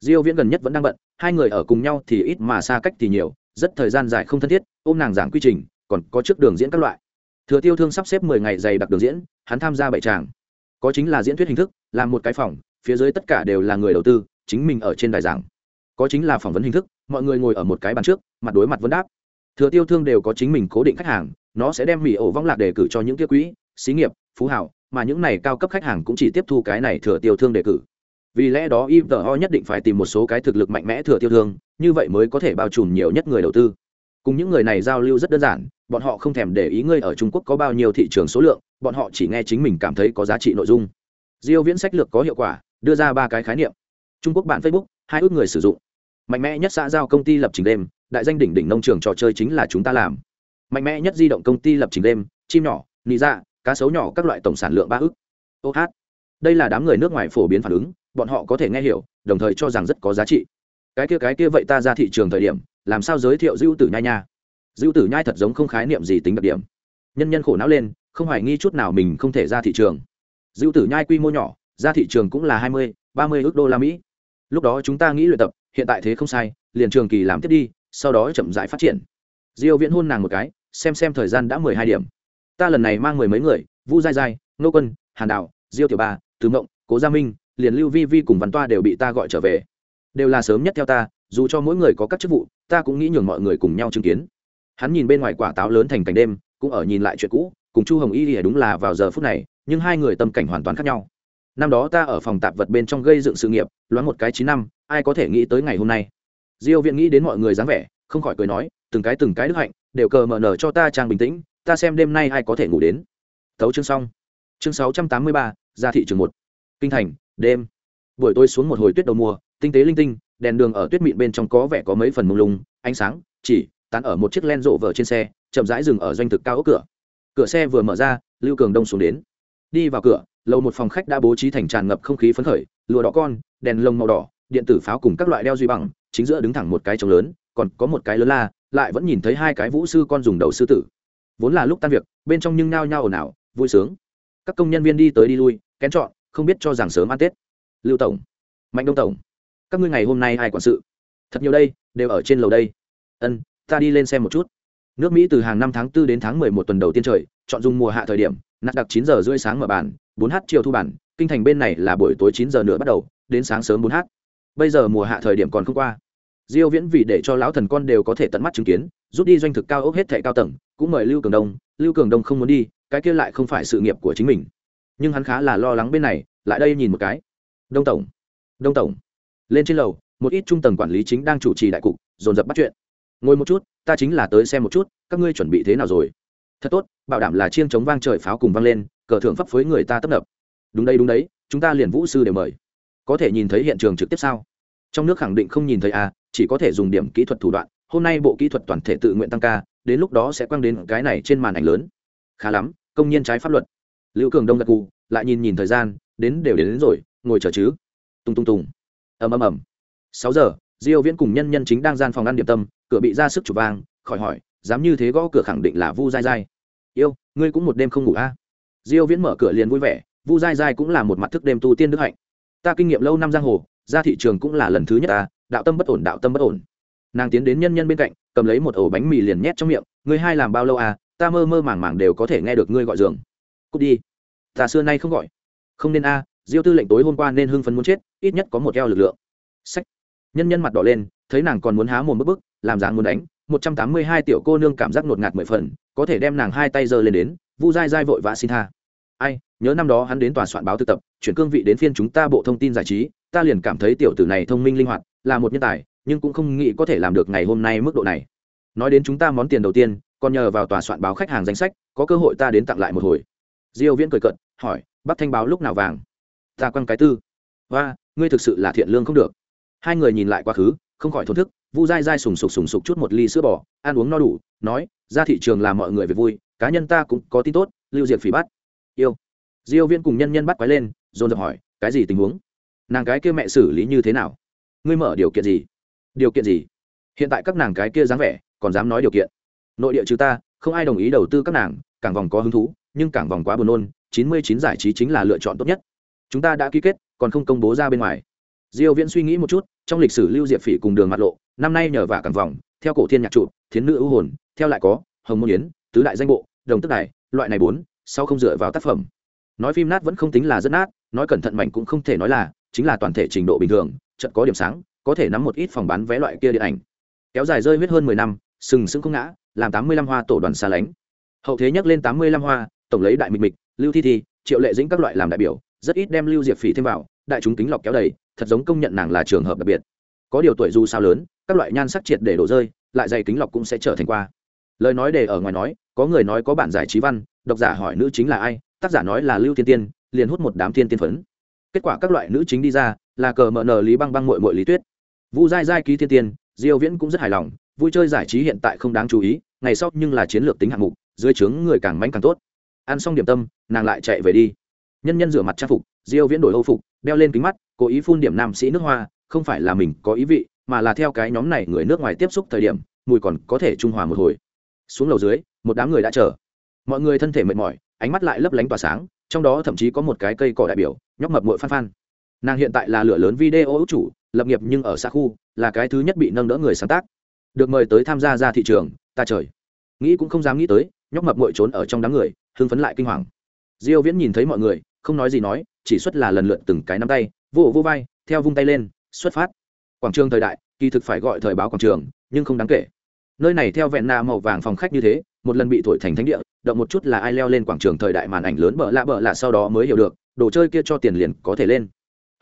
diêu viễn gần nhất vẫn đang bận, hai người ở cùng nhau thì ít mà xa cách thì nhiều, rất thời gian dài không thân thiết, ôm nàng giảng quy trình, còn có trước đường diễn các loại. Thừa tiêu thương sắp xếp 10 ngày dày đặc đường diễn, hắn tham gia bảy tràng. Có chính là diễn thuyết hình thức, làm một cái phòng, phía dưới tất cả đều là người đầu tư, chính mình ở trên đài giảng. Có chính là phỏng vấn hình thức, mọi người ngồi ở một cái bàn trước, mặt đối mặt vấn đáp. Thừa tiêu thương đều có chính mình cố định khách hàng, nó sẽ đem mì ổ vong lạc đề cử cho những kia quỹ xí nghiệp, phú hảo, mà những này cao cấp khách hàng cũng chỉ tiếp thu cái này thừa tiêu thương đề cử vì lẽ đó ipto nhất định phải tìm một số cái thực lực mạnh mẽ thừa tiêu thương, như vậy mới có thể bao trùm nhiều nhất người đầu tư. Cùng những người này giao lưu rất đơn giản, bọn họ không thèm để ý ngươi ở trung quốc có bao nhiêu thị trường số lượng, bọn họ chỉ nghe chính mình cảm thấy có giá trị nội dung. Diêu viễn sách lược có hiệu quả, đưa ra ba cái khái niệm. Trung quốc bạn facebook, hai ước người sử dụng. Mạnh mẽ nhất xã giao công ty lập trình đêm, đại danh đỉnh đỉnh nông trường trò chơi chính là chúng ta làm. Mạnh mẽ nhất di động công ty lập trình đêm, chim nhỏ, nị dạ cá sấu nhỏ các loại tổng sản lượng ba ước. Ô hát. Đây là đám người nước ngoài phổ biến phản ứng bọn họ có thể nghe hiểu, đồng thời cho rằng rất có giá trị. Cái kia cái kia vậy ta ra thị trường thời điểm, làm sao giới thiệu dữ tử nhai nha? Dữ tử nhai thật giống không khái niệm gì tính đặc điểm. Nhân nhân khổ não lên, không hoài nghi chút nào mình không thể ra thị trường. Dữ tử nhai quy mô nhỏ, ra thị trường cũng là hai mươi, ba mươi ước đô la mỹ. Lúc đó chúng ta nghĩ luyện tập, hiện tại thế không sai, liền trường kỳ làm tiếp đi, sau đó chậm rãi phát triển. Diêu viễn hôn nàng một cái, xem xem thời gian đã mười hai điểm. Ta lần này mang mười mấy người, vu dai dai nô quân, hàn đào diêu tiểu ba tứ mộng, cố gia minh liền lưu vi vi cùng văn toa đều bị ta gọi trở về. Đều là sớm nhất theo ta, dù cho mỗi người có các chức vụ, ta cũng nghĩ nhường mọi người cùng nhau chứng kiến. Hắn nhìn bên ngoài quả táo lớn thành cảnh đêm, cũng ở nhìn lại chuyện cũ, cùng chu hồng y thì đúng là vào giờ phút này, nhưng hai người tâm cảnh hoàn toàn khác nhau. Năm đó ta ở phòng tạp vật bên trong gây dựng sự nghiệp, loáng một cái chín năm, ai có thể nghĩ tới ngày hôm nay. Diêu viện nghĩ đến mọi người dáng vẻ, không khỏi cười nói, từng cái từng cái đức hạnh, đều cờ mở nở cho ta trang bình tĩnh, ta xem đêm nay ai có thể ngủ đến. Thấu chương xong. Chương sáu trăm tám mươi ba, ra thị trường một. Kinh thành đêm. Buổi tối xuống một hồi tuyết đầu mùa, tinh tế linh tinh, đèn đường ở tuyết mịn bên trong có vẻ có mấy phần mông lung, ánh sáng, chỉ tán ở một chiếc len rộ vở trên xe, chậm rãi dừng ở doanh thực cao ốc cửa. Cửa xe vừa mở ra, lưu cường đông xuống đến. Đi vào cửa, lầu một phòng khách đã bố trí thành tràn ngập không khí phấn khởi, lụa đỏ con, đèn lồng màu đỏ, điện tử pháo cùng các loại đeo duy bằng, chính giữa đứng thẳng một cái trống lớn, còn có một cái lớn la, lại vẫn nhìn thấy hai cái vũ sư con dùng đầu sư tử. Vốn là lúc tan việc, bên trong nhưng nao nhao ồn ào, vui sướng. Các công nhân viên đi tới đi lui, kén chọn không biết cho rằng sớm ăn tết lưu tổng mạnh đông tổng các ngươi ngày hôm nay ai quản sự thật nhiều đây đều ở trên lầu đây ân ta đi lên xem một chút nước mỹ từ hàng năm tháng 4 đến tháng 11 tuần đầu tiên trời chọn dùng mùa hạ thời điểm nạt đặc 9 giờ rưỡi sáng mở bản 4 h chiều thu bản kinh thành bên này là buổi tối 9 giờ nữa bắt đầu đến sáng sớm 4 h bây giờ mùa hạ thời điểm còn không qua diêu viễn vì để cho lão thần con đều có thể tận mắt chứng kiến rút đi doanh thực cao ốc hết thảy cao tầng cũng mời lưu cường đông lưu cường đông không muốn đi cái kia lại không phải sự nghiệp của chính mình nhưng hắn khá là lo lắng bên này, lại đây nhìn một cái. Đông tổng đông tổng. Lên trên lầu, một ít trung tầng quản lý chính đang chủ trì đại cục, dồn dập bắt chuyện. Ngồi một chút, ta chính là tới xem một chút, các ngươi chuẩn bị thế nào rồi? Thật tốt, bảo đảm là chiêng chống vang trời pháo cùng vang lên, cờ thượng pháp phối người ta tấp nập. Đúng đây đúng đấy, chúng ta liền vũ sư đều mời. Có thể nhìn thấy hiện trường trực tiếp sao? Trong nước khẳng định không nhìn thấy à chỉ có thể dùng điểm kỹ thuật thủ đoạn, hôm nay bộ kỹ thuật toàn thể tự nguyện tăng ca, đến lúc đó sẽ quăng đến cái này trên màn ảnh lớn. Khá lắm, công nhân trái pháp luật lưu cường đông gật cù lại nhìn nhìn thời gian đến đều đến, đến rồi ngồi chờ chứ. Tung tung tùng ầm ầm ầm. Sáu giờ diêu viễn cùng nhân nhân chính đang gian phòng ăn điểm tâm cửa bị ra sức chụp vang khỏi hỏi dám như thế gõ cửa khẳng định là vu dai dai yêu ngươi cũng một đêm không ngủ a à? diêu viễn mở cửa liền vui vẻ vu dai dai cũng là một mặt thức đêm tu tiên đức hạnh. Ta kinh nghiệm lâu năm giang hồ ra thị trường cũng là lần thứ nhất ta đạo tâm bất ổn đạo tâm bất ổn. Nàng tiến đến nhân nhân bên cạnh cầm lấy một ổ bánh mì liền nhét trong miệng ngươi hai làm bao lâu à? Ta mơ mơ màng màng đều có thể nghe được ngươi gọi giường cút đi. Ta xưa nay không gọi. Không nên a, diêu tư lệnh tối hôm qua nên hưng phấn muốn chết, ít nhất có một eo lực lượng. Sách nhân nhân mặt đỏ lên, thấy nàng còn muốn há mồm bức bức, làm dáng muốn đánh, một trăm tám mươi hai tiểu cô nương cảm giác ngột ngạt mười phần, có thể đem nàng hai tay giơ lên đến, vu dai dai vội vã xin tha. Ai, nhớ năm đó hắn đến tòa soạn báo thực tập, chuyển cương vị đến phiên chúng ta bộ thông tin giải trí, ta liền cảm thấy tiểu tử này thông minh linh hoạt, là một nhân tài, nhưng cũng không nghĩ có thể làm được ngày hôm nay mức độ này. Nói đến chúng ta món tiền đầu tiên, còn nhờ vào tòa soạn báo khách hàng danh sách, có cơ hội ta đến tặng lại một hồi diêu viễn cười cợt, hỏi bắc thanh báo lúc nào vàng? Ta quăng cái tư. Và ngươi thực sự là thiện lương không được. Hai người nhìn lại quá khứ không khỏi thổn thức vu dai dai sùng sục sùng sục chút một ly sữa bò ăn uống no đủ nói ra thị trường làm mọi người về vui cá nhân ta cũng có tin tốt lưu diệt phỉ bắt. Yêu. Diêu Viễn cùng nhân nhân bắt quái lên dồn dập hỏi cái gì tình huống? Nàng cái kia mẹ xử lý như thế nào? Ngươi mở điều kiện gì? Điều kiện gì? Hiện tại các nàng cái kia dáng vẻ còn dám nói điều kiện. Nội địa chứ ta không ai đồng ý đầu tư các nàng càng vòng có hứng thú nhưng cảng vòng quá buồn nôn chín mươi chín giải trí chính là lựa chọn tốt nhất. Chúng ta đã ký kết còn không công bố ra bên ngoài. Diêu viễn suy nghĩ một chút trong lịch sử lưu diệp phỉ cùng đường Mạt lộ năm nay nhờ vả cảng vòng theo cổ thiên nhạc trụ thiến nữ ưu hồn theo lại có hồng môn yến tứ đại danh bộ đồng tức này, loại này bốn sau không dựa vào tác phẩm. Nói phim nát vẫn không tính là rất nát nói cẩn thận mạnh cũng không thể nói là chính là toàn thể trình độ bình thường chợt có điểm sáng có thể nắm một ít phòng bán vé loại kia điện ảnh. Kéo dài rơi huyết hơn mười năm sừng sững không ngã làm tám mươi lăm hoa tổ đoàn xa lánh. Hậu thế nhắc lên tám mươi lăm hoa tổng lấy đại mịch mịch, lưu thi thi, triệu lệ dĩnh các loại làm đại biểu, rất ít đem lưu diệp phỉ thêm vào, đại chúng kính lọc kéo đầy, thật giống công nhận nàng là trường hợp đặc biệt. Có điều tuổi dù sao lớn, các loại nhan sắc triệt để đổ rơi, lại dày kính lọc cũng sẽ trở thành qua. Lời nói để ở ngoài nói, có người nói có bản giải trí văn, độc giả hỏi nữ chính là ai, tác giả nói là lưu thiên tiên, liền hút một đám thiên tiên phấn. Kết quả các loại nữ chính đi ra, là cờ mờ nờ lý băng băng mội mội lý tuyết. Vu dai dai ký thiên tiên, diêu viễn cũng rất hài lòng, vui chơi giải trí hiện tại không đáng chú ý, ngày sau nhưng là chiến lược tính hạng mục, dưới trướng người càng mánh càng tốt ăn xong điểm tâm, nàng lại chạy về đi. Nhân nhân rửa mặt trang phục, diêu viễn đổi âu phục, đeo lên kính mắt, cố ý phun điểm nam sĩ nước hoa, không phải là mình có ý vị, mà là theo cái nhóm này người nước ngoài tiếp xúc thời điểm, mùi còn có thể trung hòa một hồi. Xuống lầu dưới, một đám người đã chờ. Mọi người thân thể mệt mỏi, ánh mắt lại lấp lánh tỏa sáng, trong đó thậm chí có một cái cây cỏ đại biểu, nhóc mập mội phan phan. Nàng hiện tại là lửa lớn video chủ, lập nghiệp nhưng ở xa khu, là cái thứ nhất bị nâng đỡ người sáng tác. Được mời tới tham gia ra thị trường, ta trời. Nghĩ cũng không dám nghĩ tới, nhóc mập mội trốn ở trong đám người hưng phấn lại kinh hoàng. Diêu viễn nhìn thấy mọi người, không nói gì nói, chỉ xuất là lần lượt từng cái nắm tay vỗ vỗ vai, theo vung tay lên, xuất phát. Quảng trường thời đại, kỳ thực phải gọi thời báo quảng trường, nhưng không đáng kể. Nơi này theo vẹn na màu vàng phòng khách như thế, một lần bị thổi thành thánh địa, động một chút là ai leo lên quảng trường thời đại màn ảnh lớn bợ lạ bợ lạ sau đó mới hiểu được, đồ chơi kia cho tiền liền có thể lên.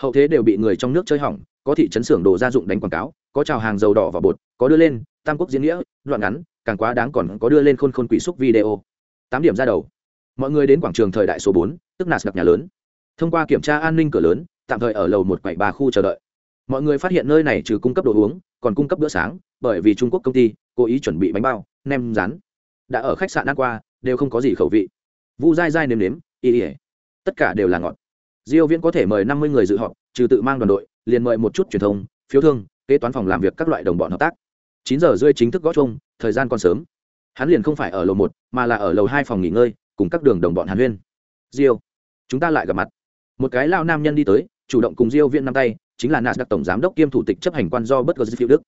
Hậu thế đều bị người trong nước chơi hỏng, có thị trấn xưởng đồ gia dụng đánh quảng cáo, có trào hàng dầu đỏ và bột, có đưa lên, tam quốc diễn nghĩa, đoạn ngắn, càng quá đáng còn có đưa lên khôn khôn quỷ xúc video. Tám điểm ra đầu mọi người đến quảng trường thời đại số bốn, tức nạt gặp nhà lớn. Thông qua kiểm tra an ninh cửa lớn, tạm thời ở lầu một quầy ba khu chờ đợi. Mọi người phát hiện nơi này trừ cung cấp đồ uống, còn cung cấp bữa sáng, bởi vì trung quốc công ty cố ý chuẩn bị bánh bao, nem rán. Đã ở khách sạn ăn qua, đều không có gì khẩu vị. Vu dai dai nếm nếm, y ỉa tất cả đều là ngọt. Diêu viễn có thể mời 50 người dự họp, trừ tự mang đoàn đội, liền mời một chút truyền thông, phiếu thương, kế toán phòng làm việc các loại đồng bọn hợp tác. 9 giờ rưỡi chính thức gõ chung thời gian còn sớm. Hắn liền không phải ở lầu một, mà là ở lầu hai phòng nghỉ ngơi cùng các đường đồng bọn hàn huyên. Diêu chúng ta lại gặp mặt. Một cái lao nam nhân đi tới chủ động cùng diêu viễn nắm tay chính là nas đặc tổng giám đốc kiêm thủ tịch chấp hành quan do bất ngờ phiêu đức.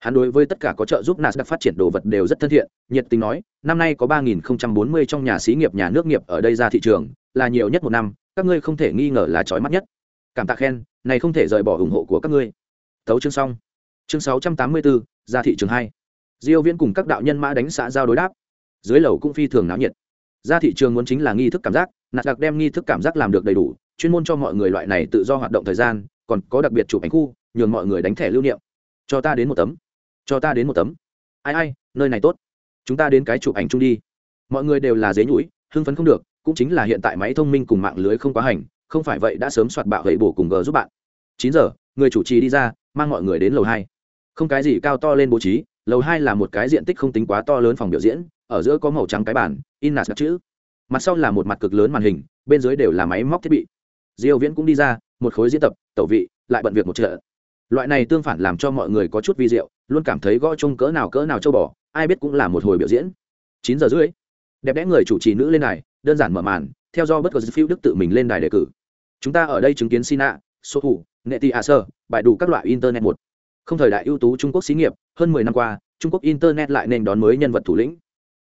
Hắn đối với tất cả có trợ giúp nas đặc phát triển đồ vật đều rất thân thiện nhiệt tình nói năm nay có 3040 trong nhà xí nghiệp nhà nước nghiệp ở đây ra thị trường là nhiều nhất một năm các ngươi không thể nghi ngờ là chói mắt nhất. Cảm tạ khen này không thể rời bỏ ủng hộ của các ngươi. Tấu chương xong. Chương 684, ra thị trường hai. Diêu viễn cùng các đạo nhân mã đánh xã giao đối đáp. Dưới lầu cũng phi thường náo nhiệt ra thị trường muốn chính là nghi thức cảm giác, nạt đặc đem nghi thức cảm giác làm được đầy đủ, chuyên môn cho mọi người loại này tự do hoạt động thời gian, còn có đặc biệt chụp ảnh khu, nhường mọi người đánh thẻ lưu niệm. Cho ta đến một tấm. Cho ta đến một tấm. Ai ai, nơi này tốt. Chúng ta đến cái chụp ảnh chung đi. Mọi người đều là dế nhũi hưng phấn không được, cũng chính là hiện tại máy thông minh cùng mạng lưới không quá hành, không phải vậy đã sớm soạt bạo gậy bổ cùng g giúp bạn. Chín giờ, người chủ trì đi ra, mang mọi người đến lầu hai. Không cái gì cao to lên bố trí, lầu hai là một cái diện tích không tính quá to lớn phòng biểu diễn ở giữa có màu trắng cái bàn in nạt chữ. Mặt sau là một mặt cực lớn màn hình, bên dưới đều là máy móc thiết bị. Diêu viễn cũng đi ra, một khối diễn tập, tẩu vị, lại bận việc một trận. Loại này tương phản làm cho mọi người có chút vi diệu, luôn cảm thấy gõ chung cỡ nào cỡ nào châu bò, ai biết cũng là một hồi biểu diễn. Chín giờ rưỡi, đẹp đẽ người chủ trì nữ lên đài, đơn giản mở màn, theo do bất cứ phiêu đức tự mình lên đài đề cử. Chúng ta ở đây chứng kiến sina số thủ nghệ tị sơ bài đủ các loại internet một. Không thời đại ưu tú trung quốc xí nghiệp, hơn 10 năm qua, trung quốc internet lại nên đón mới nhân vật thủ lĩnh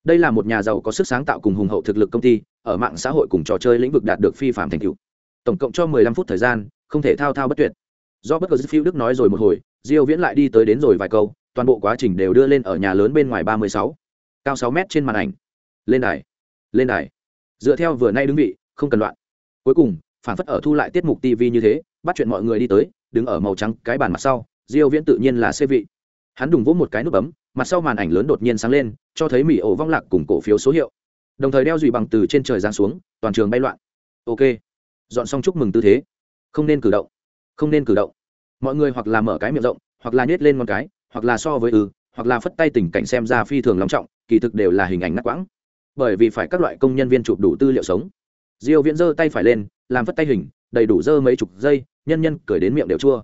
đây là một nhà giàu có sức sáng tạo cùng hùng hậu thực lực công ty ở mạng xã hội cùng trò chơi lĩnh vực đạt được phi phạm thành tựu. Tổng cộng cho 15 phút thời gian không thể thao thao bất tuyệt. Do bất ngờ phiêu đức nói rồi một hồi diêu viễn lại đi tới đến rồi vài câu toàn bộ quá trình đều đưa lên ở nhà lớn bên ngoài 36, cao 6 mét trên màn ảnh. Lên đài. Lên đài. Dựa theo vừa nay đứng vị không cần loạn. Cuối cùng phản phất ở thu lại tiết mục tv như thế bắt chuyện mọi người đi tới đứng ở màu trắng cái bàn mặt sau diêu viễn tự nhiên là xê vị. Hắn đùng vỗ một cái nút bấm mặt sau màn ảnh lớn đột nhiên sáng lên, cho thấy mỹ ổ vong lạc cùng cổ phiếu số hiệu. Đồng thời đeo dùy bằng từ trên trời giáng xuống, toàn trường bay loạn. Ok. Dọn xong chúc mừng tư thế. Không nên cử động. Không nên cử động. Mọi người hoặc là mở cái miệng rộng, hoặc là nhét lên một cái, hoặc là so với ừ hoặc là phất tay tình cảnh xem ra phi thường long trọng, kỳ thực đều là hình ảnh ngắt quãng. Bởi vì phải các loại công nhân viên chụp đủ tư liệu sống. Diêu viễn giơ tay phải lên, làm phất tay hình, đầy đủ dơ mấy chục giây, nhân nhân cười đến miệng đều chua.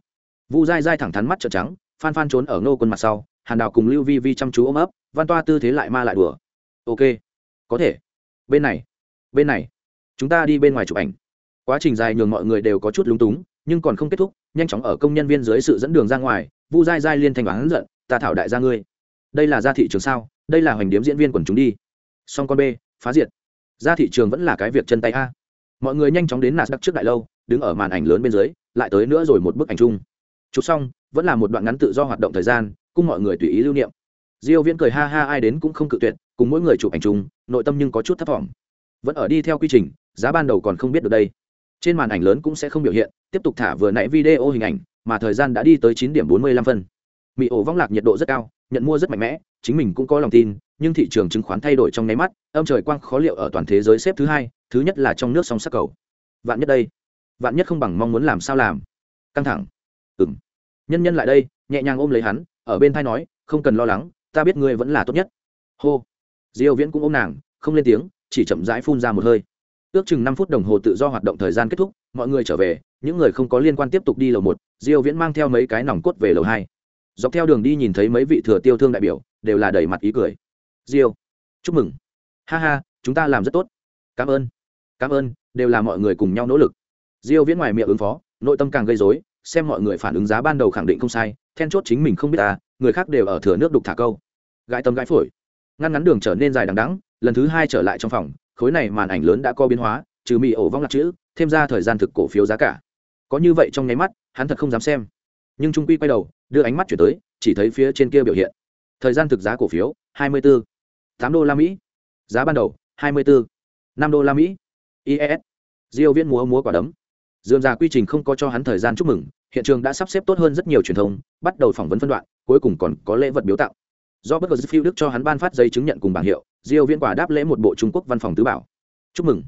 Vu dai dai thẳng thắn mắt trợn trắng, phan phan trốn ở ngô quân mặt sau hàn đào cùng lưu vi vi chăm chú ôm ấp, văn toa tư thế lại ma lại đùa. Ok, có thể. Bên này bên này. Chúng ta đi bên ngoài chụp ảnh. Quá trình dài nhường mọi người đều có chút lúng túng, nhưng còn không kết thúc, nhanh chóng ở công nhân viên dưới sự dẫn đường ra ngoài, vu dai dai liên thanh oán giận, ta thảo đại gia ngươi. Đây là gia thị trường sao? Đây là hoành điếm diễn viên quần chúng đi. Song con b phá diệt. Gia thị trường vẫn là cái việc chân tay a. Mọi người nhanh chóng đến nạt đắc trước đại lâu, đứng ở màn ảnh lớn bên dưới, lại tới nữa rồi một bức ảnh chung. Chụp xong, vẫn là một đoạn ngắn tự do hoạt động thời gian cùng mọi người tùy ý lưu niệm. Diêu viễn cười ha ha ai đến cũng không cự tuyệt cùng mỗi người chụp ảnh chung nội tâm nhưng có chút thất vọng vẫn ở đi theo quy trình giá ban đầu còn không biết được đây. Trên màn ảnh lớn cũng sẽ không biểu hiện tiếp tục thả vừa nãy video hình ảnh mà thời gian đã đi tới 9 điểm 45 phân. Mỹ ổ vong lạc nhiệt độ rất cao nhận mua rất mạnh mẽ chính mình cũng có lòng tin nhưng thị trường chứng khoán thay đổi trong nháy mắt âm trời quang khó liệu ở toàn thế giới xếp thứ hai thứ nhất là trong nước song sắc cầu. Vạn nhất đây vạn nhất không bằng mong muốn làm sao làm. Căng thẳng. Ừm, nhân nhân lại đây nhẹ nhàng ôm lấy hắn ở bên thai nói, không cần lo lắng, ta biết ngươi vẫn là tốt nhất. Hô. Diêu viễn cũng ôm nàng, không lên tiếng, chỉ chậm rãi phun ra một hơi. Ước chừng năm phút đồng hồ tự do hoạt động thời gian kết thúc, mọi người trở về, những người không có liên quan tiếp tục đi lầu một, diêu viễn mang theo mấy cái nòng cốt về lầu hai. Dọc theo đường đi nhìn thấy mấy vị thừa tiêu thương đại biểu, đều là đầy mặt ý cười. Diêu, chúc mừng. Ha ha, chúng ta làm rất tốt. Cảm ơn. Cảm ơn, đều là mọi người cùng nhau nỗ lực. Diêu viễn ngoài miệng ứng phó, nội tâm càng gây rối xem mọi người phản ứng giá ban đầu khẳng định không sai then chốt chính mình không biết ta người khác đều ở thừa nước đục thả câu. Gãi tâm gãi phổi. Ngăn ngắn đường trở nên dài đằng đẵng lần thứ hai trở lại trong phòng khối này màn ảnh lớn đã có biến hóa trừ mì ổ vong lạc chữ thêm ra thời gian thực cổ phiếu giá cả. Có như vậy trong nháy mắt hắn thật không dám xem. Nhưng trung quy quay đầu đưa ánh mắt chuyển tới chỉ thấy phía trên kia biểu hiện. Thời gian thực giá cổ phiếu 24, 8 đô la mỹ. Giá ban đầu 24, 5 đô la mỹ. Ies diêu viễn múa múa quả đấm dườm ra quy trình không có cho hắn thời gian chúc mừng, hiện trường đã sắp xếp tốt hơn rất nhiều truyền thông, bắt đầu phỏng vấn phân đoạn, cuối cùng còn có lễ vật biếu tặng. Do bất ngờ phiêu đức cho hắn ban phát giấy chứng nhận cùng bảng hiệu, diêu viễn quả đáp lễ một bộ trung quốc văn phòng tứ bảo. Chúc mừng.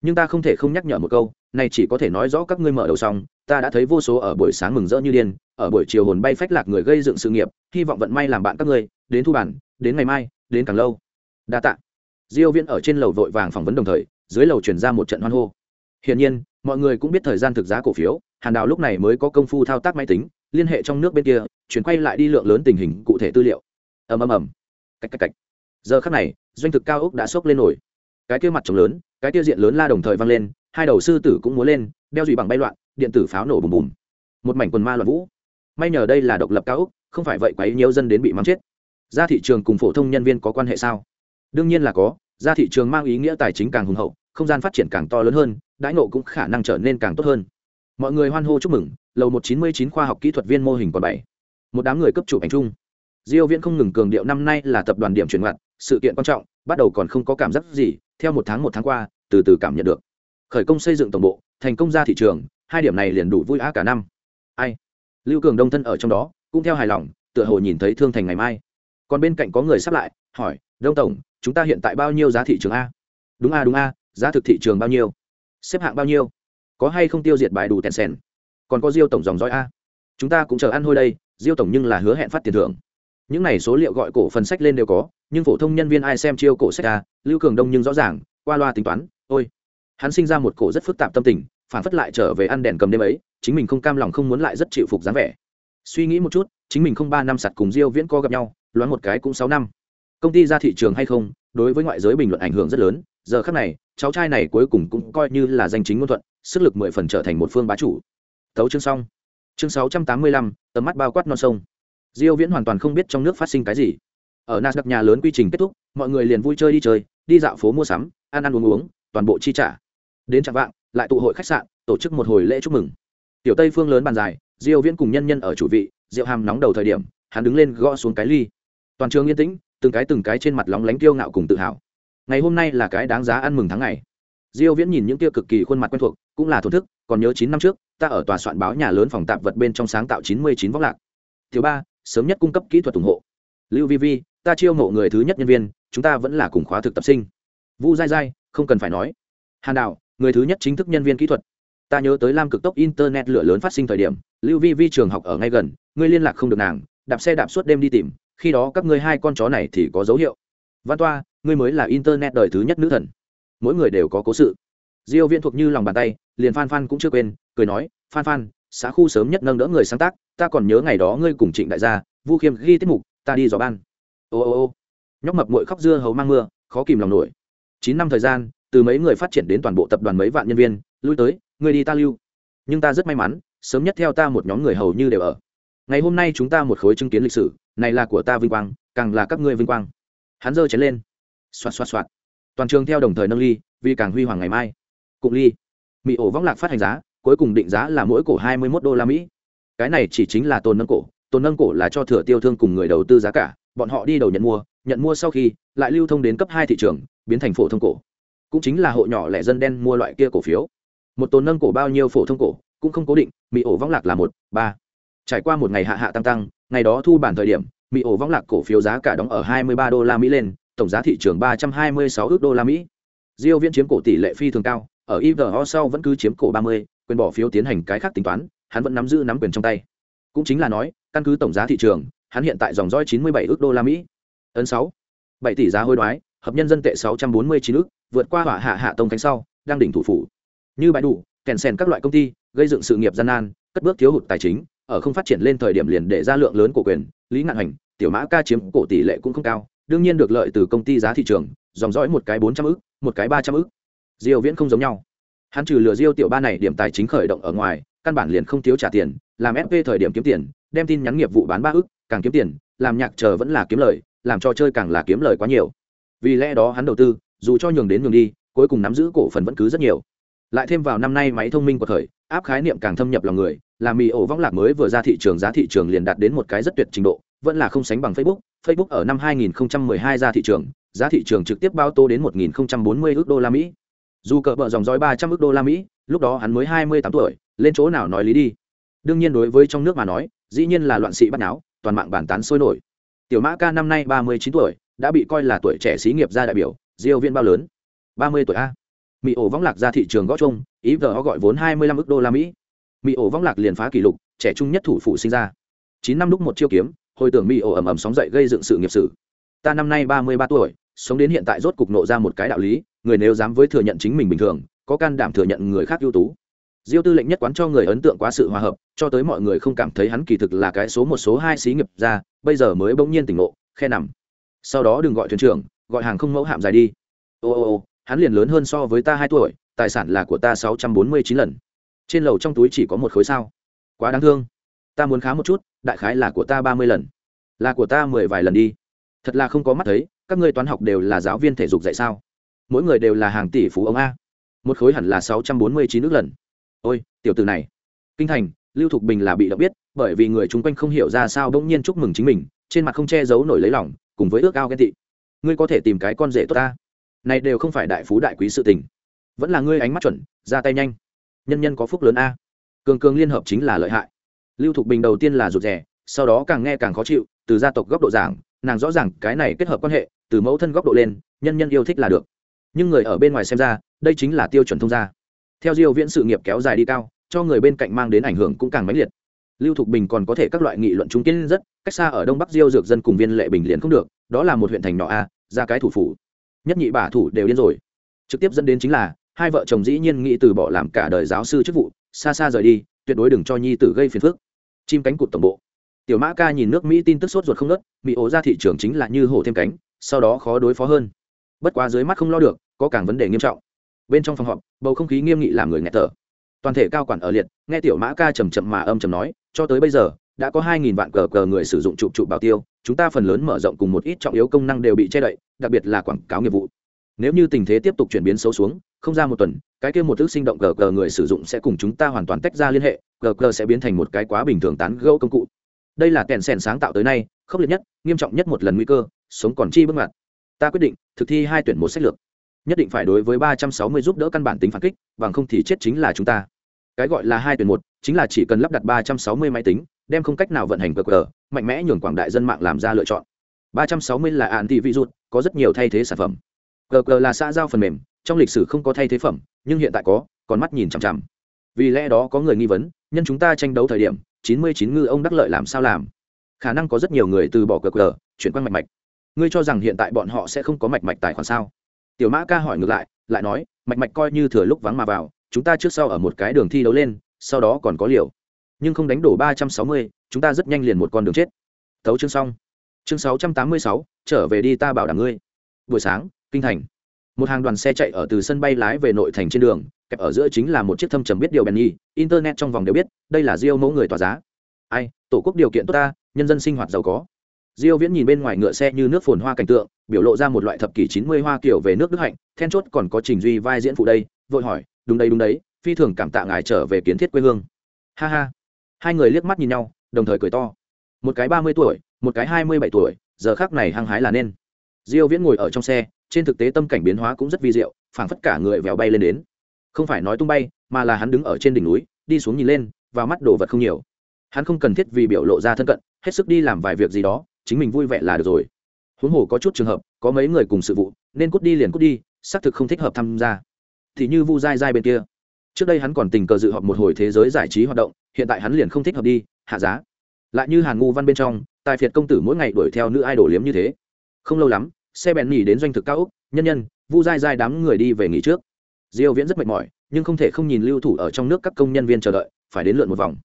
Nhưng ta không thể không nhắc nhở một câu, này chỉ có thể nói rõ các ngươi mở đầu xong, ta đã thấy vô số ở buổi sáng mừng rỡ như điên, ở buổi chiều hồn bay phách lạc người gây dựng sự nghiệp, hy vọng vận may làm bạn các ngươi, đến thu bản, đến ngày mai, đến càng lâu. Đa tạ. Diêu viễn ở trên lầu vội vàng phỏng vấn đồng thời, dưới lầu truyền ra một trận hoan hô. Hiển nhiên mọi người cũng biết thời gian thực giá cổ phiếu, hàn đào lúc này mới có công phu thao tác máy tính, liên hệ trong nước bên kia, chuyển quay lại đi lượng lớn tình hình cụ thể tư liệu. Ầm ầm ầm. Cách cách cách. Giờ khắc này, doanh thực cao ốc đã sốc lên nổi. Cái kia mặt trống lớn, cái kia diện lớn la đồng thời vang lên, hai đầu sư tử cũng múa lên, đeo dùy bằng bay loạn, điện tử pháo nổ bùm bùm. Một mảnh quần ma loạn vũ. May nhờ đây là độc lập cao ốc, không phải vậy quấy nhiều dân đến bị mắng chết. Ra thị trường cùng phổ thông nhân viên có quan hệ sao? Đương nhiên là có, ra thị trường mang ý nghĩa tài chính càng hùng hậu, không gian phát triển càng to lớn hơn đãi nộ cũng khả năng trở nên càng tốt hơn. Mọi người hoan hô chúc mừng, lầu một chín mươi chín khoa học kỹ thuật viên mô hình còn bảy. Một đám người cấp chủ ảnh chung. Diêu viễn không ngừng cường điệu năm nay là tập đoàn điểm chuyển ngoặt, sự kiện quan trọng, bắt đầu còn không có cảm giác gì, theo một tháng một tháng qua, từ từ cảm nhận được. Khởi công xây dựng tổng bộ, thành công ra thị trường, hai điểm này liền đủ vui á cả năm. Ai? Lưu cường đông thân ở trong đó, cũng theo hài lòng, tựa hồ nhìn thấy thương thành ngày mai. Còn bên cạnh có người sắp lại, hỏi, đông tổng, chúng ta hiện tại bao nhiêu giá thị trường a? Đúng a đúng a, giá thực thị trường bao nhiêu? Xếp hạng bao nhiêu? Có hay không tiêu diệt bài đủ tèn sèn? Còn có diêu tổng dòng dõi a. Chúng ta cũng chờ ăn hôi đây, diêu tổng nhưng là hứa hẹn phát tiền thưởng. Những này số liệu gọi cổ phần sách lên đều có, nhưng phổ thông nhân viên ai xem chiêu cổ sách a, lưu cường đông nhưng rõ ràng, qua loa tính toán, ôi, hắn sinh ra một cổ rất phức tạp tâm tình, phản phất lại trở về ăn đèn cầm đêm ấy, chính mình không cam lòng không muốn lại rất chịu phục dáng vẻ. Suy nghĩ một chút, chính mình không ba năm sặt cùng diêu viễn co gặp nhau, loáng một cái cũng sáu năm. Công ty ra thị trường hay không, đối với ngoại giới bình luận ảnh hưởng rất lớn giờ khắc này, cháu trai này cuối cùng cũng coi như là danh chính ngôn thuận, sức lực mười phần trở thành một phương bá chủ. Tấu chương xong. Chương sáu trăm tám mươi lăm, tầm mắt bao quát non sông. Diêu viễn hoàn toàn không biết trong nước phát sinh cái gì. Ở nasdaq nhà lớn quy trình kết thúc, mọi người liền vui chơi đi chơi, đi dạo phố mua sắm, ăn ăn uống uống, toàn bộ chi trả. Đến trạng vạng, lại tụ hội khách sạn, tổ chức một hồi lễ chúc mừng. Tiểu tây phương lớn bàn dài, diêu viễn cùng nhân nhân ở chủ vị, rượu hàm nóng đầu thời điểm, hắn đứng lên gõ xuống cái ly. Toàn trường yên tĩnh, từng cái từng cái trên mặt lóng lánh kiêu ngạo cùng tự hào ngày hôm nay là cái đáng giá ăn mừng tháng ngày. Diêu viễn nhìn những kia cực kỳ khuôn mặt quen thuộc, cũng là thổn thức, còn nhớ 9 năm trước, ta ở tòa soạn báo nhà lớn phòng tạp vật bên trong sáng tạo 99 vóc lạc. Thứ ba, sớm nhất cung cấp kỹ thuật ủng hộ. Lưu vi vi, ta chiêu mộ người thứ nhất nhân viên, chúng ta vẫn là cùng khóa thực tập sinh. Vu dai dai không cần phải nói. Hàn đạo người thứ nhất chính thức nhân viên kỹ thuật. Ta nhớ tới lam cực tốc internet lửa lớn phát sinh thời điểm, lưu vi vi trường học ở ngay gần, ngươi liên lạc không được nàng, đạp xe đạp suốt đêm đi tìm, khi đó các ngươi hai con chó này thì có dấu hiệu. Văn toa ngươi mới là internet đời thứ nhất nữ thần. Mỗi người đều có cố sự. Diêu viễn thuộc như lòng bàn tay, liền phan phan cũng chưa quên, cười nói, phan phan, xã khu sớm nhất nâng đỡ người sáng tác, ta còn nhớ ngày đó ngươi cùng trịnh đại gia, vu khiêm ghi tiết mục, ta đi dò ban. Ô ô ô. Nhóc mập muội khóc dưa hầu mang mưa, khó kìm lòng nổi. Chín năm thời gian, từ mấy người phát triển đến toàn bộ tập đoàn mấy vạn nhân viên, lui tới người đi ta lưu. Nhưng ta rất may mắn, sớm nhất theo ta một nhóm người hầu như đều ở. Ngày hôm nay chúng ta một khối chứng kiến lịch sử, này là của ta vinh quang, càng là các ngươi vinh quang. Hắn giơ chén lên xoạt xoạt xoạt. Toàn trường theo đồng thời nâng ly, vì càng huy hoàng ngày mai. Cụng ly. Mỹ ổ vong lạc phát hành giá, cuối cùng định giá là mỗi cổ hai mươi một đô la mỹ. Cái này chỉ chính là tồn nâng cổ, tồn nâng cổ là cho thừa tiêu thương cùng người đầu tư giá cả, bọn họ đi đầu nhận mua nhận mua sau khi, lại lưu thông đến cấp hai thị trường, biến thành phổ thông cổ. Cũng chính là hộ nhỏ lẻ dân đen mua loại kia cổ phiếu. Một tồn nâng cổ bao nhiêu phổ thông cổ, cũng không cố định mỹ ổ vong lạc là một, ba. Trải qua một ngày hạ hạ tăng tăng, ngày đó thu bản thời điểm mỹ ổ vong lạc cổ phiếu giá cả đóng ở hai mươi ba đô la mỹ lên tổng giá thị trường ba trăm hai mươi sáu ước đô la mỹ. Diêu viễn chiếm cổ tỷ lệ phi thường cao, ở ivo sau vẫn cứ chiếm cổ ba mươi, quyền bỏ phiếu tiến hành cái khác tính toán, hắn vẫn nắm giữ nắm quyền trong tay. Cũng chính là nói, căn cứ tổng giá thị trường, hắn hiện tại dòng dõi chín mươi bảy ước đô la mỹ. Ấn sáu, bảy tỷ giá hối đoái, hợp nhân dân tệ sáu trăm bốn mươi chín ước, vượt qua hỏa hạ hạ tông cánh sau, đang đỉnh thủ phủ. Như bãi đủ, kèn sen các loại công ty, gây dựng sự nghiệp gian nan, cất bước thiếu hụt tài chính, ở không phát triển lên thời điểm liền để ra lượng lớn cổ quyền, lý ngạn hành tiểu mã ca chiếm cổ tỷ lệ cũng không cao đương nhiên được lợi từ công ty giá thị trường, dòng dõi một cái bốn trăm ức, một cái ba trăm ức. Diêu viễn không giống nhau. Hắn trừ lừa diêu tiểu ba này điểm tài chính khởi động ở ngoài, căn bản liền không thiếu trả tiền, làm fp thời điểm kiếm tiền, đem tin nhắn nghiệp vụ bán ba ức, càng kiếm tiền, làm nhạc chờ vẫn là kiếm lời, làm cho chơi càng là kiếm lời quá nhiều. Vì lẽ đó hắn đầu tư, dù cho nhường đến nhường đi, cuối cùng nắm giữ cổ phần vẫn cứ rất nhiều. Lại thêm vào năm nay máy thông minh của thời, áp khái niệm càng thâm nhập lòng người làm mì ổ vong lạc mới vừa ra thị trường, giá thị trường liền đạt đến một cái rất tuyệt trình độ vẫn là không sánh bằng facebook. Facebook ở năm 2012 ra thị trường, giá thị trường trực tiếp bao tô đến 1040 ước đô la mỹ. Dù cỡ bờ dòng dõi 300 ước đô la mỹ, lúc đó hắn mới 28 tuổi, lên chỗ nào nói lý đi. Đương nhiên đối với trong nước mà nói, dĩ nhiên là loạn sĩ bắt náo, toàn mạng bản tán sôi nổi. Tiểu mã ca năm nay 39 tuổi, đã bị coi là tuổi trẻ xí nghiệp gia đại biểu, diêu viên bao lớn? 30 tuổi a. Mỹ ổ vong lạc ra thị trường gõ chung ý vờ gọi vốn 25 ước đô la mỹ. Mỹ ổ vong lạc liền phá kỷ lục, trẻ trung nhất thủ phụ sinh ra. chín năm lúc một chiêu kiếm hồi tưởng mỹ ổ ầm ầm sóng dậy gây dựng sự nghiệp sử. Ta năm nay 33 tuổi, sống đến hiện tại rốt cục nộ ra một cái đạo lý, người nếu dám với thừa nhận chính mình bình thường, có can đảm thừa nhận người khác ưu tú. Diêu tư lệnh nhất quán cho người ấn tượng quá sự hòa hợp, cho tới mọi người không cảm thấy hắn kỳ thực là cái số một, số hai xí nghiệp ra, bây giờ mới bỗng nhiên tỉnh ngộ, khe nằm. Sau đó đừng gọi thuyền trưởng, gọi hàng không mẫu hạm dài đi. Ô ô ô, hắn liền lớn hơn so với ta hai tuổi, tài sản là của ta sáu trăm bốn mươi chín lần. Trên lầu trong túi chỉ có một khối sao. Quá đáng thương. Ta muốn khá một chút đại khái là của ta ba mươi lần. Là của ta mười vài lần đi. Thật là không có mắt thấy, các ngươi toán học đều là giáo viên thể dục dạy sao? Mỗi người đều là hàng tỷ phú ông a. Một khối hẳn là sáu trăm bốn mươi chín nước lần. Ôi, tiểu từ này. Kinh thành, lưu thục bình là bị động biết, bởi vì người chung quanh không hiểu ra sao bỗng nhiên chúc mừng chính mình, trên mặt không che giấu nổi lấy lòng, cùng với ước ao ghen tị. Ngươi có thể tìm cái con rể tốt ta. Này đều không phải đại phú đại quý sự tình. Vẫn là ngươi ánh mắt chuẩn, ra tay nhanh. Nhân nhân có phúc lớn a. Cường cường liên hợp chính là lợi hại lưu thục bình đầu tiên là rụt rè, sau đó càng nghe càng khó chịu, từ gia tộc góc độ giảng, nàng rõ ràng cái này kết hợp quan hệ, từ mẫu thân góc độ lên, nhân nhân yêu thích là được. Nhưng người ở bên ngoài xem ra, đây chính là tiêu chuẩn thông gia. Theo diêu viễn sự nghiệp kéo dài đi cao, cho người bên cạnh mang đến ảnh hưởng cũng càng mãnh liệt. Lưu thục bình còn có thể các loại nghị luận trung kiến rất, cách xa ở đông bắc diêu dược dân cùng viên lệ bình liền không được, đó là một huyện thành nhỏ a, ra cái thủ phủ. Nhất nhị bả thủ đều điên rồi. Trực tiếp dẫn đến chính là, hai vợ chồng dĩ nhiên nghĩ từ bỏ làm cả đời giáo sư chức vụ, xa xa rời đi, tuyệt đối đừng cho nhi tử gây phiền phức chim cánh cụt tổng bộ. Tiểu mã ca nhìn nước mỹ tin tức sốt ruột không nớt mỹ ố ra thị trường chính là như hổ thêm cánh, sau đó khó đối phó hơn. Bất quá dưới mắt không lo được, có càng vấn đề nghiêm trọng. Bên trong phòng họp, bầu không khí nghiêm nghị làm người nghe thở. Toàn thể cao quản ở liệt, nghe tiểu mã ca trầm chậm mà âm trầm nói, cho tới bây giờ, đã có hai nghìn vạn cờ cờ người sử dụng trụ trụ bảo tiêu, chúng ta phần lớn mở rộng cùng một ít trọng yếu công năng đều bị che đậy, đặc biệt là quảng cáo nghiệp vụ nếu như tình thế tiếp tục chuyển biến xấu xuống, không ra một tuần, cái kia một thứ sinh động gờ gờ người sử dụng sẽ cùng chúng ta hoàn toàn tách ra liên hệ, gờ gờ sẽ biến thành một cái quá bình thường tán gẫu công cụ. Đây là kèn sèn sáng tạo tới nay, khốc liệt nhất, nghiêm trọng nhất một lần nguy cơ, sống còn chi bước ngoặt ta quyết định thực thi hai tuyển một sách lược. Nhất định phải đối với ba trăm sáu mươi giúp đỡ căn bản tính phản kích, bằng không thì chết chính là chúng ta. Cái gọi là hai tuyển một, chính là chỉ cần lắp đặt ba trăm sáu mươi máy tính, đem không cách nào vận hành cờ cờ mạnh mẽ nhường quảng đại dân mạng làm ra lựa chọn. ba trăm sáu mươi là anti virus có rất nhiều thay thế sản phẩm cờ là xã giao phần mềm, trong lịch sử không có thay thế phẩm, nhưng hiện tại có, còn mắt nhìn chằm chằm. Vì lẽ đó có người nghi vấn, nhân chúng ta tranh đấu thời điểm, chín mươi chín ngư ông đắc lợi làm sao làm? Khả năng có rất nhiều người từ bỏ cờ, chuyển qua mạch mạch. Ngươi cho rằng hiện tại bọn họ sẽ không có mạch mạch tài khoản sao? Tiểu mã ca hỏi ngược lại lại nói, mạch mạch coi như thừa lúc vắng mà vào, chúng ta trước sau ở một cái đường thi đấu lên, sau đó còn có liều. Nhưng không đánh đổ ba trăm sáu mươi, chúng ta rất nhanh liền một con đường chết. Tấu chương xong. Chương sáu trăm tám mươi sáu, trở về đi ta bảo đảm ngươi. Buổi sáng kinh thành. Một hàng đoàn xe chạy ở từ sân bay lái về nội thành trên đường, kẹp ở giữa chính là một chiếc thâm trầm biết điều bèn nhi internet trong vòng đều biết, đây là diêu mẫu người tỏa giá. Ai, tổ quốc điều kiện tốt ta, nhân dân sinh hoạt giàu có. Diêu viễn nhìn bên ngoài ngựa xe như nước phồn hoa cảnh tượng, biểu lộ ra một loại thập kỷ 90 hoa kiểu về nước đức hạnh, then chốt còn có trình duy vai diễn phụ đây, vội hỏi, đúng đấy đúng đấy, phi thường cảm tạ ngài trở về kiến thiết quê hương. Ha ha. Hai người liếc mắt nhìn nhau, đồng thời cười to. Một cái ba mươi tuổi, một cái hai mươi bảy tuổi, giờ khác này hăng hái là nên. Diêu viễn ngồi ở trong xe trên thực tế tâm cảnh biến hóa cũng rất vi diệu, phảng phất cả người vèo bay lên đến. Không phải nói tung bay, mà là hắn đứng ở trên đỉnh núi, đi xuống nhìn lên và mắt đồ vật không nhiều. Hắn không cần thiết vì biểu lộ ra thân cận, hết sức đi làm vài việc gì đó, chính mình vui vẻ là được rồi. Huống hồ có chút trường hợp, có mấy người cùng sự vụ, nên cút đi liền cút đi, xác thực không thích hợp tham gia. Thì như vu dai dai bên kia. Trước đây hắn còn tình cờ dự họp một hồi thế giới giải trí hoạt động, hiện tại hắn liền không thích hợp đi, hạ giá. Lại như hàn ngu văn bên trong, tài phiệt công tử mỗi ngày đuổi theo nữ idol liếm như thế. Không lâu lắm xe bèn nghỉ đến doanh thực cao úc, nhân nhân, vu dai dai đám người đi về nghỉ trước. Diêu viễn rất mệt mỏi, nhưng không thể không nhìn lưu thủ ở trong nước các công nhân viên chờ đợi, phải đến lượn một vòng.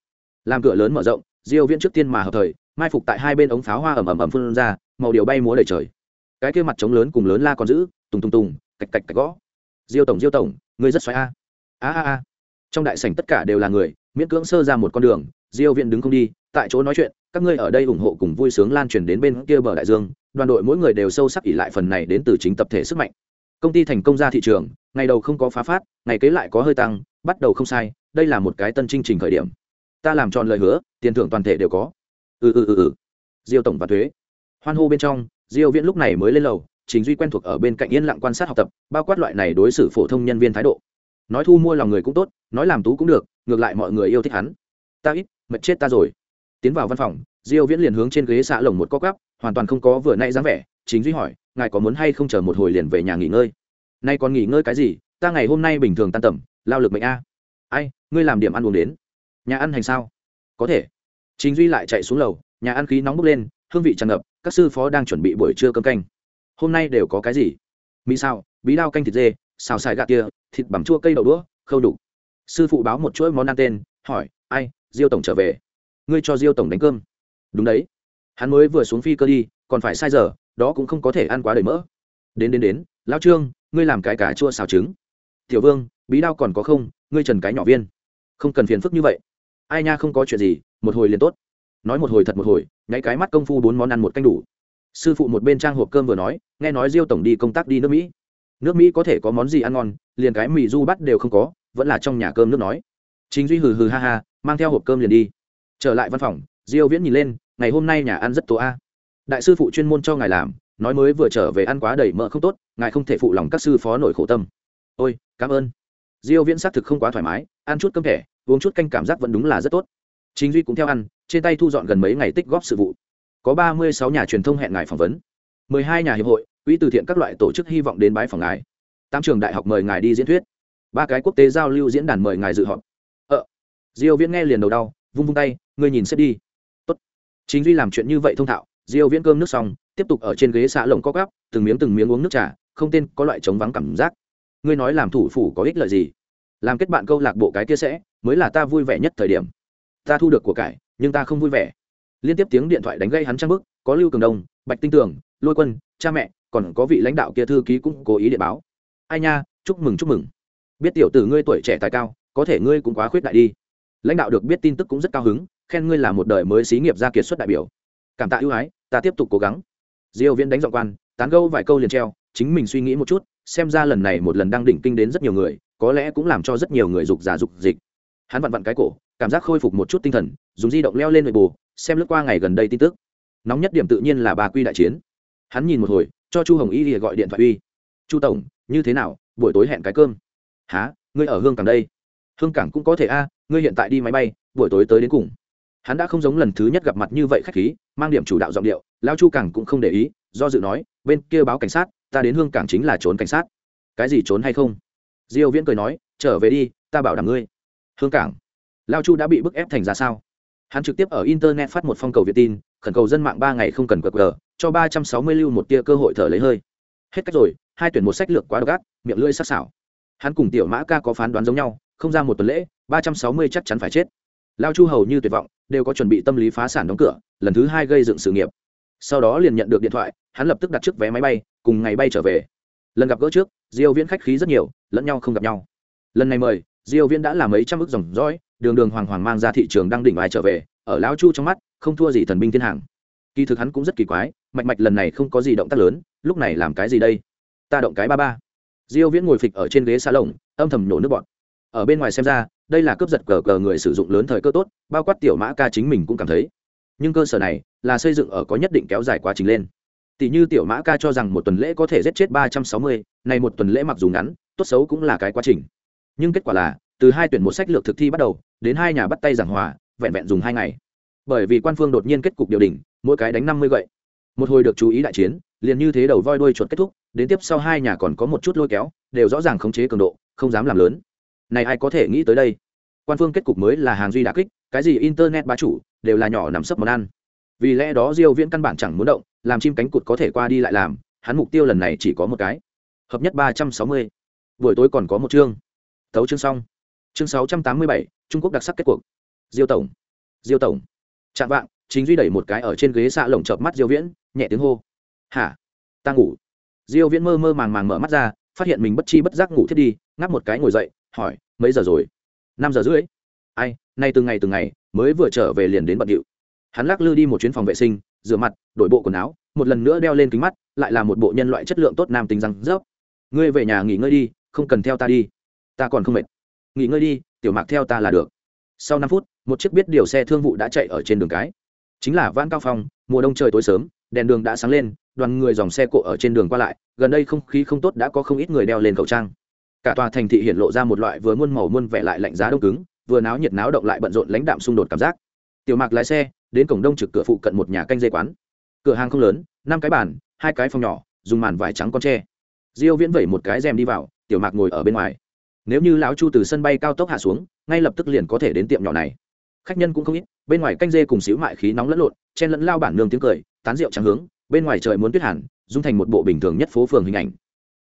Làm cửa lớn mở rộng, diêu viễn trước tiên mà hợp thời, mai phục tại hai bên ống pháo hoa ầm ầm ầm phun ra, màu điều bay múa đầy trời. Cái kia mặt trống lớn cùng lớn la còn giữ, tùng tùng tùng, cạch cạch cạch gõ. Diêu tổng diêu tổng, ngươi rất xoáy a. A a a. Trong đại sảnh tất cả đều là người, miễn cưỡng sơ ra một con đường diêu viện đứng không đi, tại chỗ nói chuyện, các ngươi ở đây ủng hộ cùng vui sướng lan truyền đến bên kia bờ đại dương, đoàn đội mỗi người đều sâu sắc ỉ lại phần này đến từ chính tập thể sức mạnh. Công ty thành công ra thị trường, ngày đầu không có phá phát, ngày kế lại có hơi tăng, bắt đầu không sai, đây là một cái tân chương trình khởi điểm. Ta làm tròn lời hứa, tiền thưởng toàn thể đều có. Ừ ừ ừ ừ. Diêu tổng và thuế. Hoan hô bên trong, diêu viễn lúc này mới lên lầu, chính duy quen thuộc ở bên cạnh yên lặng quan sát học tập, bao quát loại này đối xử phổ thông nhân viên thái độ. Nói thu mua lòng người cũng tốt, nói làm tú cũng được, ngược lại mọi người yêu thích hắn. Ta ít mệt chết ta rồi. Tiến vào văn phòng, diêu viễn liền hướng trên ghế xạ lồng một co cắp hoàn toàn không có vừa nãy dáng vẻ, chính duy hỏi, ngài có muốn hay không chờ một hồi liền về nhà nghỉ ngơi? Nay còn nghỉ ngơi cái gì? Ta ngày hôm nay bình thường tan tầm, lao lực mệnh a. Ai, ngươi làm điểm ăn uống đến. Nhà ăn hành sao? Có thể. Chính duy lại chạy xuống lầu, nhà ăn khí nóng bốc lên, hương vị tràn ngập, các sư phó đang chuẩn bị buổi trưa cơm canh. Hôm nay đều có cái gì? Mỹ sao bí đao canh thịt dê, xào xài gà tia thịt bằm chua cây đậu đũa, khâu đủ sư phụ báo một chuỗi món ăn tên, hỏi, ai diêu tổng trở về. Ngươi cho diêu tổng đánh cơm. Đúng đấy. Hắn mới vừa xuống phi cơ đi, còn phải sai giờ, đó cũng không có thể ăn quá đầy mỡ. Đến đến đến, lão trương, ngươi làm cái cà chua xào trứng. Tiểu vương, bí đao còn có không? Ngươi trần cái nhỏ viên. Không cần phiền phức như vậy. Ai nha không có chuyện gì, một hồi liền tốt. Nói một hồi thật một hồi, nháy cái mắt công phu bốn món ăn một canh đủ. Sư phụ một bên trang hộp cơm vừa nói, nghe nói diêu tổng đi công tác đi nước mỹ. Nước mỹ có thể có món gì ăn ngon, liền cái mì du bắt đều không có, vẫn là trong nhà cơm nước nói. Chính duy hừ hừ ha ha mang theo hộp cơm liền đi. Trở lại văn phòng, diêu viễn nhìn lên, ngày hôm nay nhà ăn rất tố a. Đại sư phụ chuyên môn cho ngài làm, nói mới vừa trở về ăn quá đầy mỡ không tốt, ngài không thể phụ lòng các sư phó nổi khổ tâm. Ôi, cảm ơn. Diêu viễn xác thực không quá thoải mái, ăn chút cơm thẻ, uống chút canh cảm giác vẫn đúng là rất tốt. Chính duy cũng theo ăn, trên tay thu dọn gần mấy ngày tích góp sự vụ. Có 36 nhà truyền thông hẹn ngài phỏng vấn. 12 nhà hiệp hội, quỹ từ thiện các loại tổ chức hy vọng đến bái phòng ngài. Tám trường đại học mời ngài đi diễn thuyết. Ba cái quốc tế giao lưu diễn đàn mời ngài dự họp diêu viễn nghe liền đầu đau, vung vung tay, ngươi nhìn xếp đi. Tốt. Chính duy làm chuyện như vậy thông thạo, diêu viễn cơm nước xong, tiếp tục ở trên ghế xạ lồng co gắp từng miếng từng miếng uống nước trà, không tên có loại chống vắng cảm giác. Ngươi nói làm thủ phủ có ích lợi gì? Làm kết bạn câu lạc bộ cái kia sẽ, mới là ta vui vẻ nhất thời điểm. Ta thu được của cải, nhưng ta không vui vẻ. Liên tiếp tiếng điện thoại đánh gây hắn trang bức có lưu cường đông, bạch tinh tường, lôi quân, cha mẹ, còn có vị lãnh đạo kia thư ký cũng cố ý để báo. Ai nha, chúc mừng chúc mừng. Biết tiểu tử ngươi tuổi trẻ tài cao, có thể ngươi cũng quá khuyết đại đi lãnh đạo được biết tin tức cũng rất cao hứng, khen ngươi là một đời mới xí nghiệp ra kiệt xuất đại biểu. Cảm tạ ưu ái, ta tiếp tục cố gắng. Diêu viễn đánh giọng quan, tán gâu vài câu liền treo, chính mình suy nghĩ một chút, xem ra lần này một lần đang đỉnh kinh đến rất nhiều người, có lẽ cũng làm cho rất nhiều người dục giả dục dịch. Hắn vặn vặn cái cổ, cảm giác khôi phục một chút tinh thần, dùng di động leo lên nội bù xem lướt qua ngày gần đây tin tức. Nóng nhất điểm tự nhiên là bà quy đại chiến. Hắn nhìn một hồi, cho chu hồng y thì gọi điện thoại uy. Chu tổng, như thế nào? Buổi tối hẹn cái cơm. Há ngươi ở hương cảng đây? Hương cảng cũng có thể a, ngươi hiện tại đi máy bay, buổi tối tới đến cùng. Hắn đã không giống lần thứ nhất gặp mặt như vậy khách khí, mang điểm chủ đạo giọng điệu, lao chu cảng cũng không để ý, do dự nói, bên kia báo cảnh sát, ta đến hương cảng chính là trốn cảnh sát. Cái gì trốn hay không? Diêu viễn cười nói, trở về đi, ta bảo đảm ngươi. Hương cảng. Lao chu đã bị bức ép thành ra sao? Hắn trực tiếp ở internet phát một phong cầu việt tin, khẩn cầu dân mạng ba ngày không cần qr cho ba trăm sáu mươi lưu một tia cơ hội thở lấy hơi. Hết cách rồi, hai tuyển một sách lược quá độc ác, miệng lưỡi sắc sảo. Hắn cùng tiểu mã ca có phán đoán giống nhau không ra một tuần lễ, ba trăm sáu mươi chắc chắn phải chết. Lao chu hầu như tuyệt vọng, đều có chuẩn bị tâm lý phá sản đóng cửa, lần thứ hai gây dựng sự nghiệp. Sau đó liền nhận được điện thoại, hắn lập tức đặt trước vé máy bay, cùng ngày bay trở về. Lần gặp gỡ trước, diêu viễn khách khí rất nhiều, lẫn nhau không gặp nhau. Lần này mời, diêu viễn đã làm mấy trăm ức dòng dõi, đường đường hoàng hoàng mang ra thị trường đang đỉnh bài trở về, ở lão chu trong mắt, không thua gì thần binh thiên hàng. Kỳ thực hắn cũng rất kỳ quái, mạch mạch lần này không có gì động tác lớn, lúc này làm cái gì đây? Ta động cái ba ba. Diêu viễn ngồi phịch ở trên ghế xa lồng âm thầm nổ nước bọt ở bên ngoài xem ra, đây là cướp giật cờ cờ người sử dụng lớn thời cơ tốt, bao quát tiểu mã ca chính mình cũng cảm thấy. Nhưng cơ sở này là xây dựng ở có nhất định kéo dài quá trình lên. Tỷ như tiểu mã ca cho rằng một tuần lễ có thể giết chết ba trăm sáu mươi, này một tuần lễ mặc dù ngắn, tốt xấu cũng là cái quá trình. Nhưng kết quả là, từ hai tuyển một sách lược thực thi bắt đầu, đến hai nhà bắt tay giảng hòa, vẹn vẹn dùng hai ngày. Bởi vì quan phương đột nhiên kết cục điều đỉnh, mỗi cái đánh năm mươi gậy. Một hồi được chú ý đại chiến, liền như thế đầu voi đuôi chuột kết thúc, đến tiếp sau hai nhà còn có một chút lôi kéo, đều rõ ràng khống chế cường độ, không dám làm lớn này ai có thể nghĩ tới đây? Quan phương kết cục mới là hàng duy đà kích cái gì internet bá chủ đều là nhỏ nằm sấp món ăn. Vì lẽ đó diêu viễn căn bản chẳng muốn động làm chim cánh cụt có thể qua đi lại làm hắn mục tiêu lần này chỉ có một cái. Hợp nhất 360. buổi tối còn có một chương. Thấu chương xong. Chương 687, trung quốc đặc sắc kết cuộc. Diêu tổng. Diêu tổng. Chạm vạng chính duy đẩy một cái ở trên ghế xạ lồng chợp mắt diêu viễn nhẹ tiếng hô. Hả? Ta ngủ. Diêu viễn mơ mơ màng màng mở mắt ra phát hiện mình bất chi bất giác ngủ thiết đi ngáp một cái ngồi dậy hỏi mấy giờ rồi? Năm giờ rưỡi. Ai, nay từng ngày từng ngày, mới vừa trở về liền đến bận điệu. Hắn lắc lư đi một chuyến phòng vệ sinh, rửa mặt, đổi bộ quần áo, một lần nữa đeo lên kính mắt, lại là một bộ nhân loại chất lượng tốt nam tính răng rớp. Ngươi về nhà nghỉ ngơi đi, không cần theo ta đi. Ta còn không mệt. Nghỉ ngơi đi, tiểu mạc theo ta là được. Sau năm phút, một chiếc biết điều xe thương vụ đã chạy ở trên đường cái. Chính là van cao phong, mùa đông trời tối sớm, đèn đường đã sáng lên, đoàn người dòng xe cộ ở trên đường qua lại, gần đây không khí không tốt đã có không ít người đeo lên khẩu trang cả tòa thành thị hiện lộ ra một loại vừa muôn màu muôn vẻ lại lạnh giá đông cứng, vừa náo nhiệt náo động lại bận rộn lãnh đạm xung đột cảm giác. Tiểu mạc lái xe, đến cổng đông trực cửa phụ cận một nhà canh dây quán. Cửa hàng không lớn, năm cái bàn, hai cái phòng nhỏ, dùng màn vải trắng con tre. Diêu viễn vẩy một cái rèm đi vào, tiểu mạc ngồi ở bên ngoài. Nếu như lão chu từ sân bay cao tốc hạ xuống, ngay lập tức liền có thể đến tiệm nhỏ này. Khách nhân cũng không ít, bên ngoài canh dê cùng xíu mại khí nóng lẫn lộn, chen lẫn lao bản nương tiếng cười, tán rượu trắng hướng, bên ngoài trời muốn tuyết hẳn, dung thành một bộ bình thường nhất phố phường hình ảnh.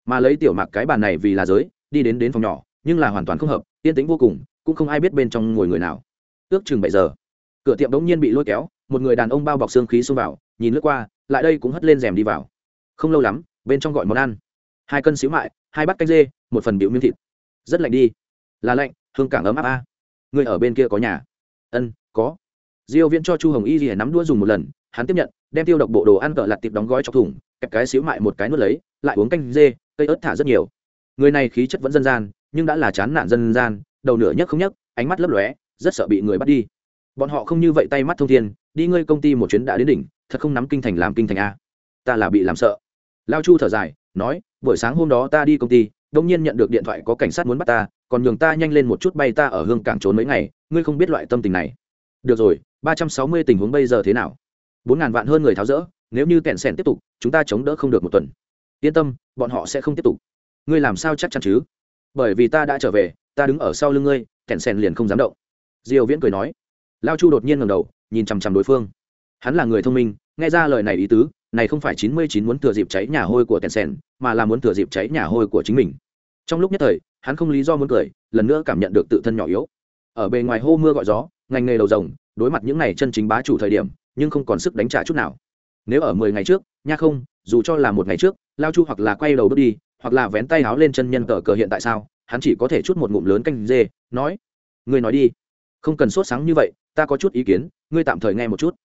Mà lấy tiểu mạc cái bàn này vì là giới đi đến đến phòng nhỏ, nhưng là hoàn toàn không hợp, yên tĩnh vô cùng, cũng không ai biết bên trong ngồi người nào. Ước chừng bảy giờ, cửa tiệm đống nhiên bị lôi kéo, một người đàn ông bao bọc xương khí xông vào, nhìn lướt qua, lại đây cũng hất lên rèm đi vào. Không lâu lắm, bên trong gọi món ăn. Hai cân xíu mại, hai bát canh dê, một phần biểu miếng thịt. Rất lạnh đi. Là lạnh, hương cảng ấm áp a. Người ở bên kia có nhà. Ân, có. Diêu viễn cho chu hồng y gì nắm đũa dùng một lần, hắn tiếp nhận, đem tiêu độc bộ đồ ăn cỡ lặt tiệp đóng gói trong thùng, kẹp cái xíu mại một cái nuốt lấy, lại uống canh dê, cây ớt thả rất nhiều người này khí chất vẫn dân gian, nhưng đã là chán nản dân gian, đầu nửa nhấc không nhấc ánh mắt lấp lóe, rất sợ bị người bắt đi. Bọn họ không như vậy tay mắt thông thiên, đi ngơi công ty một chuyến đã đến đỉnh, thật không nắm kinh thành làm kinh thành a. Ta là bị làm sợ. Lao chu thở dài, nói, buổi sáng hôm đó ta đi công ty, đông nhiên nhận được điện thoại có cảnh sát muốn bắt ta, còn nhường ta nhanh lên một chút bay ta ở hương cảng trốn mấy ngày, ngươi không biết loại tâm tình này. Được rồi, ba trăm sáu mươi tình huống bây giờ thế nào? Bốn ngàn vạn hơn người tháo rỡ, nếu như kẹn sẻn tiếp tục, chúng ta chống đỡ không được một tuần. Yên tâm, bọn họ sẽ không tiếp tục ngươi làm sao chắc chắn chứ? Bởi vì ta đã trở về, ta đứng ở sau lưng ngươi, kẹn sẻn liền không dám động. Diều viễn cười nói. Lao chu đột nhiên ngầm đầu, nhìn chằm chằm đối phương. Hắn là người thông minh, nghe ra lời này ý tứ, này không phải chín mươi chín muốn thừa dịp cháy nhà hôi của kẹn sẻn mà là muốn thừa dịp cháy nhà hôi của chính mình. Trong lúc nhất thời, hắn không lý do muốn cười, lần nữa cảm nhận được tự thân nhỏ yếu. Ở bề ngoài hô mưa gọi gió, ngành nghề đầu rồng, đối mặt những này chân chính bá chủ thời điểm, nhưng không còn sức đánh trả chút nào. Nếu ở mười ngày trước, nha không, dù cho là một ngày trước, lao chu hoặc là quay đầu bước đi hoặc là vén tay háo lên chân nhân cờ cờ hiện tại sao? Hắn chỉ có thể chút một ngụm lớn canh dê, nói, ngươi nói đi. Không cần sốt sáng như vậy, ta có chút ý kiến, ngươi tạm thời nghe một chút.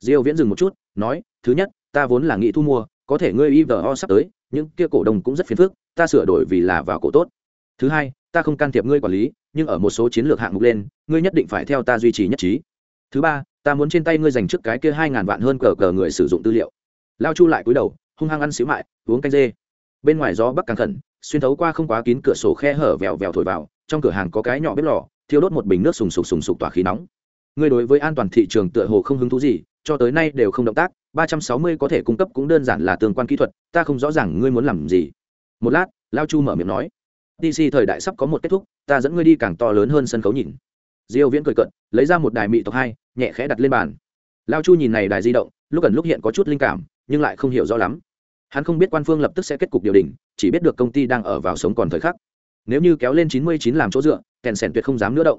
Diêu viễn dừng một chút, nói, thứ nhất, ta vốn là nghĩ thu mua, có thể ngươi ivo sắp tới, những kia cổ đông cũng rất phiền phức, ta sửa đổi vì là vào cổ tốt. Thứ hai, ta không can thiệp ngươi quản lý, nhưng ở một số chiến lược hạng mục lên, ngươi nhất định phải theo ta duy trì nhất trí. Thứ ba, ta muốn trên tay ngươi dành trước cái kia hai ngàn vạn hơn cờ cờ người sử dụng tư liệu. Lao chu lại cúi đầu, hung hăng ăn xíu mại, uống canh dê bên ngoài gió bắc càng khẩn, xuyên thấu qua không quá kín cửa sổ khe hở vèo vèo thổi vào, trong cửa hàng có cái nhỏ bếp lò, thiêu đốt một bình nước sùng sục sùng sục tỏa khí nóng. Ngươi đối với an toàn thị trường tựa hồ không hứng thú gì, cho tới nay đều không động tác, ba trăm sáu mươi có thể cung cấp cũng đơn giản là tương quan kỹ thuật, ta không rõ ràng ngươi muốn làm gì. Một lát, lao chu mở miệng nói dc thời đại sắp có một kết thúc, ta dẫn ngươi đi càng to lớn hơn sân khấu nhìn. Diêu viễn cười cận lấy ra một đài mỹ tộc hai, nhẹ khẽ đặt lên bàn. Lao chu nhìn này đài di động, lúc gần lúc hiện có chút linh cảm, nhưng lại không hiểu rõ lắm hắn không biết quan phương lập tức sẽ kết cục điều đình chỉ biết được công ty đang ở vào sống còn thời khắc. Nếu như kéo lên 99 làm chỗ dựa, kèn sèn tuyệt không dám nữa động.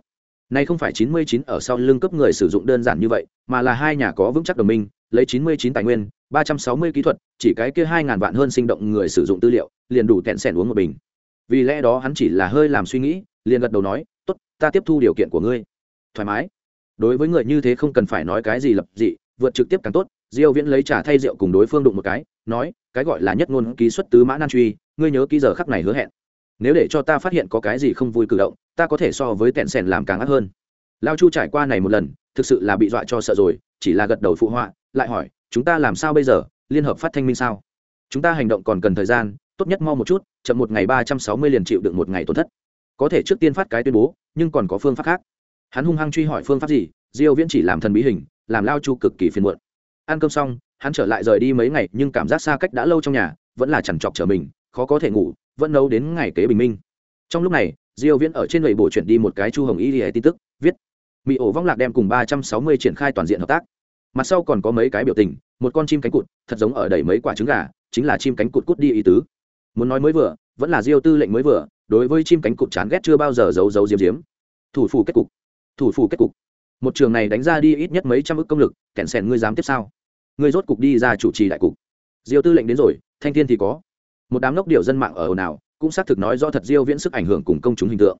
Nay không phải 99 ở sau lưng cấp người sử dụng đơn giản như vậy, mà là hai nhà có vững chắc đồng minh, lấy 99 tài nguyên 360 kỹ thuật, chỉ cái kia hai ngàn vạn hơn sinh động người sử dụng tư liệu, liền đủ kẹn sèn uống một bình. Vì lẽ đó hắn chỉ là hơi làm suy nghĩ, liền gật đầu nói, tốt, ta tiếp thu điều kiện của ngươi. Thoải mái. Đối với người như thế không cần phải nói cái gì lập dị, vượt trực tiếp càng tốt, diêu viễn lấy trà thay rượu cùng đối phương đụng một cái, nói cái gọi là nhất ngôn ký xuất tứ mã nan truy, ngươi nhớ ký giờ khắc này hứa hẹn. Nếu để cho ta phát hiện có cái gì không vui cử động, ta có thể so với tẹn sèn làm càng ác hơn. Lao chu trải qua này một lần, thực sự là bị dọa cho sợ rồi, chỉ là gật đầu phụ họa, lại hỏi, chúng ta làm sao bây giờ? Liên hợp phát thanh minh sao? Chúng ta hành động còn cần thời gian, tốt nhất mau một chút, chậm một ngày ba trăm sáu mươi liền chịu được một ngày tổn thất. Có thể trước tiên phát cái tuyên bố, nhưng còn có phương pháp khác. Hắn hung hăng truy hỏi phương pháp gì, diêu viễn chỉ làm thần bí hình, làm lao chu cực kỳ phiền muộn. Ăn cơm xong hắn trở lại rời đi mấy ngày nhưng cảm giác xa cách đã lâu trong nhà, vẫn là chằn trọc trở mình, khó có thể ngủ, vẫn nấu đến ngày kế bình minh. Trong lúc này, diêu viễn ở trên lầy bổ chuyển đi một cái chu hồng y lìa tin tức, viết. Mỹ ổ vong lạc đem cùng 360 triển khai toàn diện hợp tác. Mặt sau còn có mấy cái biểu tình, một con chim cánh cụt, thật giống ở đầy mấy quả trứng gà, chính là chim cánh cụt cút đi ý tứ. Muốn nói mới vừa, vẫn là diêu tư lệnh mới vừa, đối với chim cánh cụt chán ghét chưa bao giờ giấu giấu diếm diếm thủ phủ kết cục, thủ phủ kết cục. Một trường này đánh ra đi ít nhất mấy trăm ức công lực, kẹn sèn ngươi dám tiếp sao? Ngươi rốt cục đi ra chủ trì đại cục. Diêu tư lệnh đến rồi, thanh thiên thì có. Một đám lốc điệu dân mạng ở ồn ào, cũng xác thực nói do thật diêu viễn sức ảnh hưởng cùng công chúng hình tượng.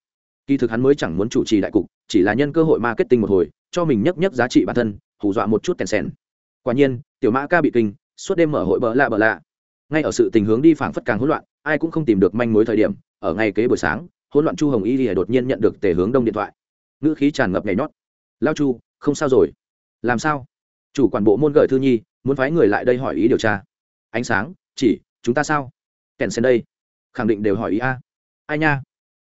Kỳ thực hắn mới chẳng muốn chủ trì đại cục, chỉ là nhân cơ hội marketing một hồi, cho mình nhấc nhấc giá trị bản thân, hù dọa một chút kèn sèn. Quả nhiên, tiểu mã ca bị kinh, suốt đêm mở hội bờ lạ bờ lạ. Ngay ở sự tình hướng đi phảng phất càng hỗn loạn, ai cũng không tìm được manh mối thời điểm, ở ngay kế buổi sáng, hỗn loạn chu hồng y lìa đột nhiên nhận được tề hướng đông điện thoại. Ngữ khí tràn ngập nhảy nhót. Lao chu, không sao rồi. Làm sao? Chủ quản bộ môn gửi thư nhi muốn phái người lại đây hỏi ý điều tra. Ánh sáng, chỉ, chúng ta sao? Kèn sen đây. Khẳng định đều hỏi ý a. Ai nha?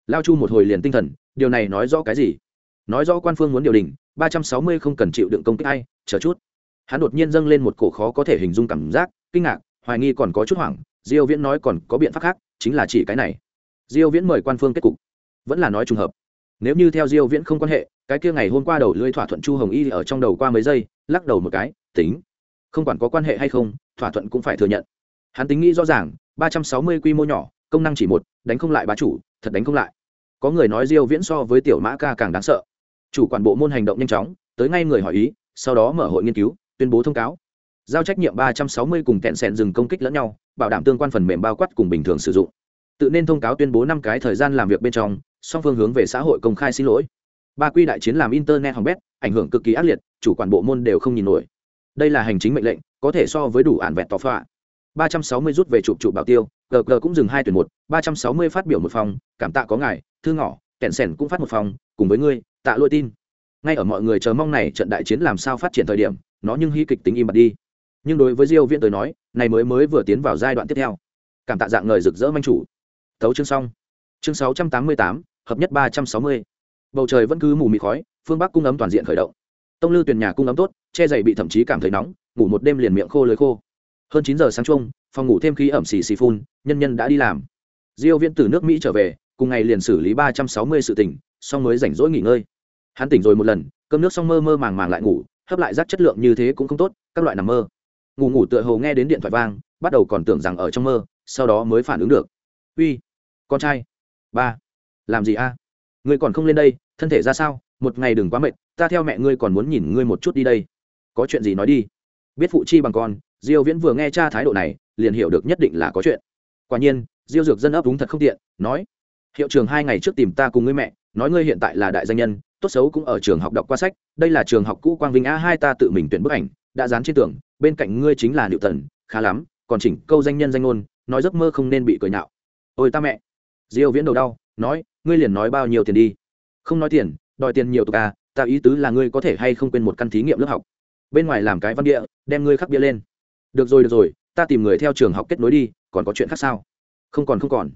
Lao chu một hồi liền tinh thần, điều này nói rõ cái gì? Nói rõ quan phương muốn điều đình, ba trăm sáu mươi không cần chịu đựng công kích ai, chờ chút. Hắn đột nhiên dâng lên một cổ khó có thể hình dung cảm giác, kinh ngạc, hoài nghi còn có chút hoảng, diêu viễn nói còn có biện pháp khác, chính là chỉ cái này. Diêu viễn mời quan phương kết cục. Vẫn là nói trùng hợp. Nếu như theo diêu viễn không quan hệ, cái kia ngày hôm qua đầu lưỡi thỏa thuận chu hồng y ở trong đầu qua mấy giây, lắc đầu một cái, tính không quản có quan hệ hay không, thỏa thuận cũng phải thừa nhận. Hắn tính nghĩ rõ ràng 360 quy mô nhỏ, công năng chỉ một, đánh không lại bá chủ, thật đánh không lại. Có người nói diêu viễn so với tiểu mã ca càng đáng sợ. Chủ quản bộ môn hành động nhanh chóng, tới ngay người hỏi ý, sau đó mở hội nghiên cứu, tuyên bố thông cáo. Giao trách nhiệm 360 cùng tẹn sẹn dừng công kích lẫn nhau, bảo đảm tương quan phần mềm bao quát cùng bình thường sử dụng. Tự nên thông cáo tuyên bố năm cái thời gian làm việc bên trong, song phương hướng về xã hội công khai xin lỗi. Ba quy đại chiến làm internet hỏng bét, ảnh hưởng cực kỳ ác liệt, chủ quản bộ môn đều không nhìn nổi đây là hành chính mệnh lệnh có thể so với đủ ản vẹn tỏ phạ. 360 rút về chụp trụ bảo tiêu gg cũng dừng hai tuyển một 360 phát biểu một phòng cảm tạ có ngài thư ngỏ kẹn sẻn cũng phát một phòng cùng với ngươi tạ lôi tin. Ngay ở mọi người chờ mong này trận đại chiến làm sao phát triển thời điểm nó nhưng hy kịch tính im bặt đi. Nhưng đối với diêu viễn tới nói này mới mới vừa tiến vào giai đoạn tiếp theo. Cảm tạ dạng người rực rỡ manh chủ. Tấu chương xong. Chương 688, hợp nhất 360. bầu trời vẫn cứ mù mịt khói phương bắc cung ấm toàn diện khởi động. Tông lư tuyển nhà cung ấm tốt che dày bị thậm chí cảm thấy nóng, ngủ một đêm liền miệng khô lưới khô. Hơn chín giờ sáng chung, phòng ngủ thêm khí ẩm xì xì phun, nhân nhân đã đi làm. Diêu viễn từ nước mỹ trở về, cùng ngày liền xử lý 360 sự tình, xong mới rảnh rỗi nghỉ ngơi. Hắn tỉnh rồi một lần, cơm nước xong mơ mơ màng màng lại ngủ, hấp lại rác chất lượng như thế cũng không tốt, các loại nằm mơ. Ngủ ngủ tựa hồ nghe đến điện thoại vang, bắt đầu còn tưởng rằng ở trong mơ, sau đó mới phản ứng được. Uy, con trai. Ba, làm gì a? Ngươi còn không lên đây, thân thể ra sao? Một ngày đừng quá mệt, ta theo mẹ ngươi còn muốn nhìn ngươi một chút đi đây có chuyện gì nói đi. Biết phụ chi bằng con, diêu viễn vừa nghe cha thái độ này, liền hiểu được nhất định là có chuyện. Quả nhiên, diêu dược dân ấp đúng thật không tiện, nói, hiệu trường hai ngày trước tìm ta cùng ngươi mẹ, nói ngươi hiện tại là đại danh nhân, tốt xấu cũng ở trường học đọc qua sách, đây là trường học cũ quang vinh a hai ta tự mình tuyển bức ảnh, đã dán trên tường, bên cạnh ngươi chính là liệu tần, khá lắm, còn chỉnh câu danh nhân danh ngôn, nói giấc mơ không nên bị cười nhạo. Ôi ta mẹ. Diêu viễn đầu đau, nói, ngươi liền nói bao nhiêu tiền đi? Không nói tiền, đòi tiền nhiều tục à ta ý tứ là ngươi có thể hay không quên một căn thí nghiệm lớp học bên ngoài làm cái văn địa, đem ngươi khắc bia lên. Được rồi được rồi, ta tìm người theo trường học kết nối đi, còn có chuyện khác sao? Không còn không còn.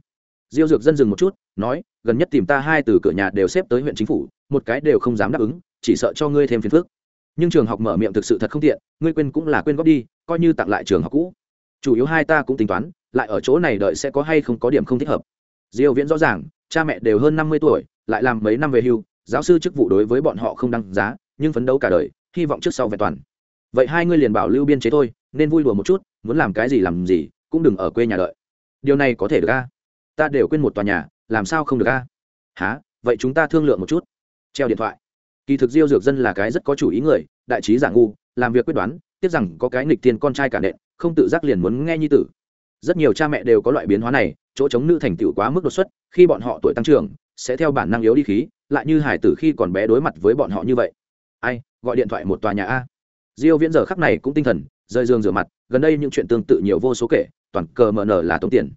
Diêu dược dân dừng một chút, nói, gần nhất tìm ta hai từ cửa nhà đều xếp tới huyện chính phủ, một cái đều không dám đáp ứng, chỉ sợ cho ngươi thêm phiền phức. Nhưng trường học mở miệng thực sự thật không tiện, ngươi quên cũng là quên góp đi, coi như tặng lại trường học cũ. Chủ yếu hai ta cũng tính toán, lại ở chỗ này đợi sẽ có hay không có điểm không thích hợp. Diêu viễn rõ ràng, cha mẹ đều hơn 50 tuổi, lại làm mấy năm về hưu, giáo sư chức vụ đối với bọn họ không đăng giá, nhưng phấn đấu cả đời, hy vọng trước sau vẹn toàn vậy hai ngươi liền bảo lưu biên chế thôi, nên vui đùa một chút, muốn làm cái gì làm gì, cũng đừng ở quê nhà đợi. Điều này có thể được a? Ta đều quên một tòa nhà, làm sao không được a? Há vậy chúng ta thương lượng một chút. Treo điện thoại. Kỳ thực diêu dược dân là cái rất có chủ ý người, đại trí giả ngu, làm việc quyết đoán, tiếc rằng có cái nghịch tiền con trai cả nện, không tự giác liền muốn nghe nhi tử. Rất nhiều cha mẹ đều có loại biến hóa này, chỗ chống nữ thành tựu quá mức đột xuất, khi bọn họ tuổi tăng trưởng, sẽ theo bản năng yếu đi khí, lại như hải tử khi còn bé đối mặt với bọn họ như vậy. Ai, gọi điện thoại một tòa nhà a? Diêu viễn giờ khắc này cũng tinh thần rơi giường rửa mặt, gần đây những chuyện tương tự nhiều vô số kể, toàn cờ mở nở là tốn tiền.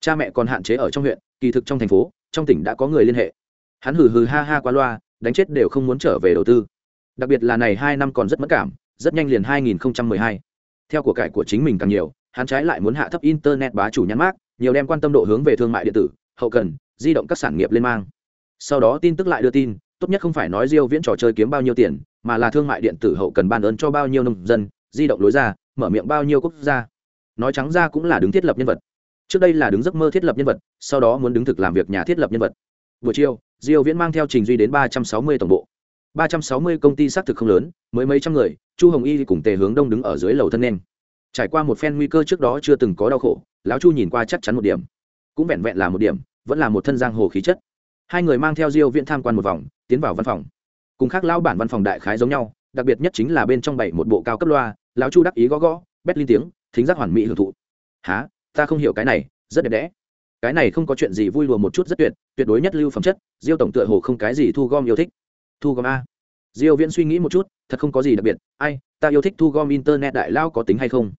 Cha mẹ còn hạn chế ở trong huyện, kỳ thực trong thành phố, trong tỉnh đã có người liên hệ. Hắn hừ hừ ha ha qua loa, đánh chết đều không muốn trở về đầu tư. Đặc biệt là này hai năm còn rất mất cảm, rất nhanh liền 2012. theo của cải của chính mình càng nhiều, hắn trái lại muốn hạ thấp internet bá chủ nhãn mác, nhiều đem quan tâm độ hướng về thương mại điện tử, hậu cần, di động các sản nghiệp lên mang. Sau đó tin tức lại đưa tin tốt nhất không phải nói diêu viễn trò chơi kiếm bao nhiêu tiền, mà là thương mại điện tử hậu cần ban ơn cho bao nhiêu nông dân, di động lối ra, mở miệng bao nhiêu quốc gia. Nói trắng ra cũng là đứng thiết lập nhân vật. Trước đây là đứng giấc mơ thiết lập nhân vật, sau đó muốn đứng thực làm việc nhà thiết lập nhân vật. Buổi chiều, diêu viễn mang theo trình duy đến 360 tổng bộ. 360 công ty xác thực không lớn, mới mấy trăm người, chu hồng y cùng tề hướng đông đứng ở dưới lầu thân nên trải qua một phen nguy cơ trước đó chưa từng có đau khổ, lão chu nhìn qua chắc chắn một điểm. Cũng vẹn vẹn là một điểm, vẫn là một thân giang hồ khí chất hai người mang theo diêu viễn tham quan một vòng, tiến vào văn phòng. Cùng khác lão bản văn phòng đại khái giống nhau, đặc biệt nhất chính là bên trong bảy một bộ cao cấp loa, lão chu đắc ý gõ gõ, bét lên tiếng, thính giác hoàn mỹ hưởng thụ. Há ta không hiểu cái này, rất đẹp đẽ. Cái này không có chuyện gì vui lùa một chút rất tuyệt tuyệt đối nhất lưu phẩm chất, diêu tổng tựa hồ không cái gì thu gom yêu thích. Thu gom a? Diêu viễn suy nghĩ một chút, thật không có gì đặc biệt. Ai, ta yêu thích thu gom internet đại lao có tính hay không?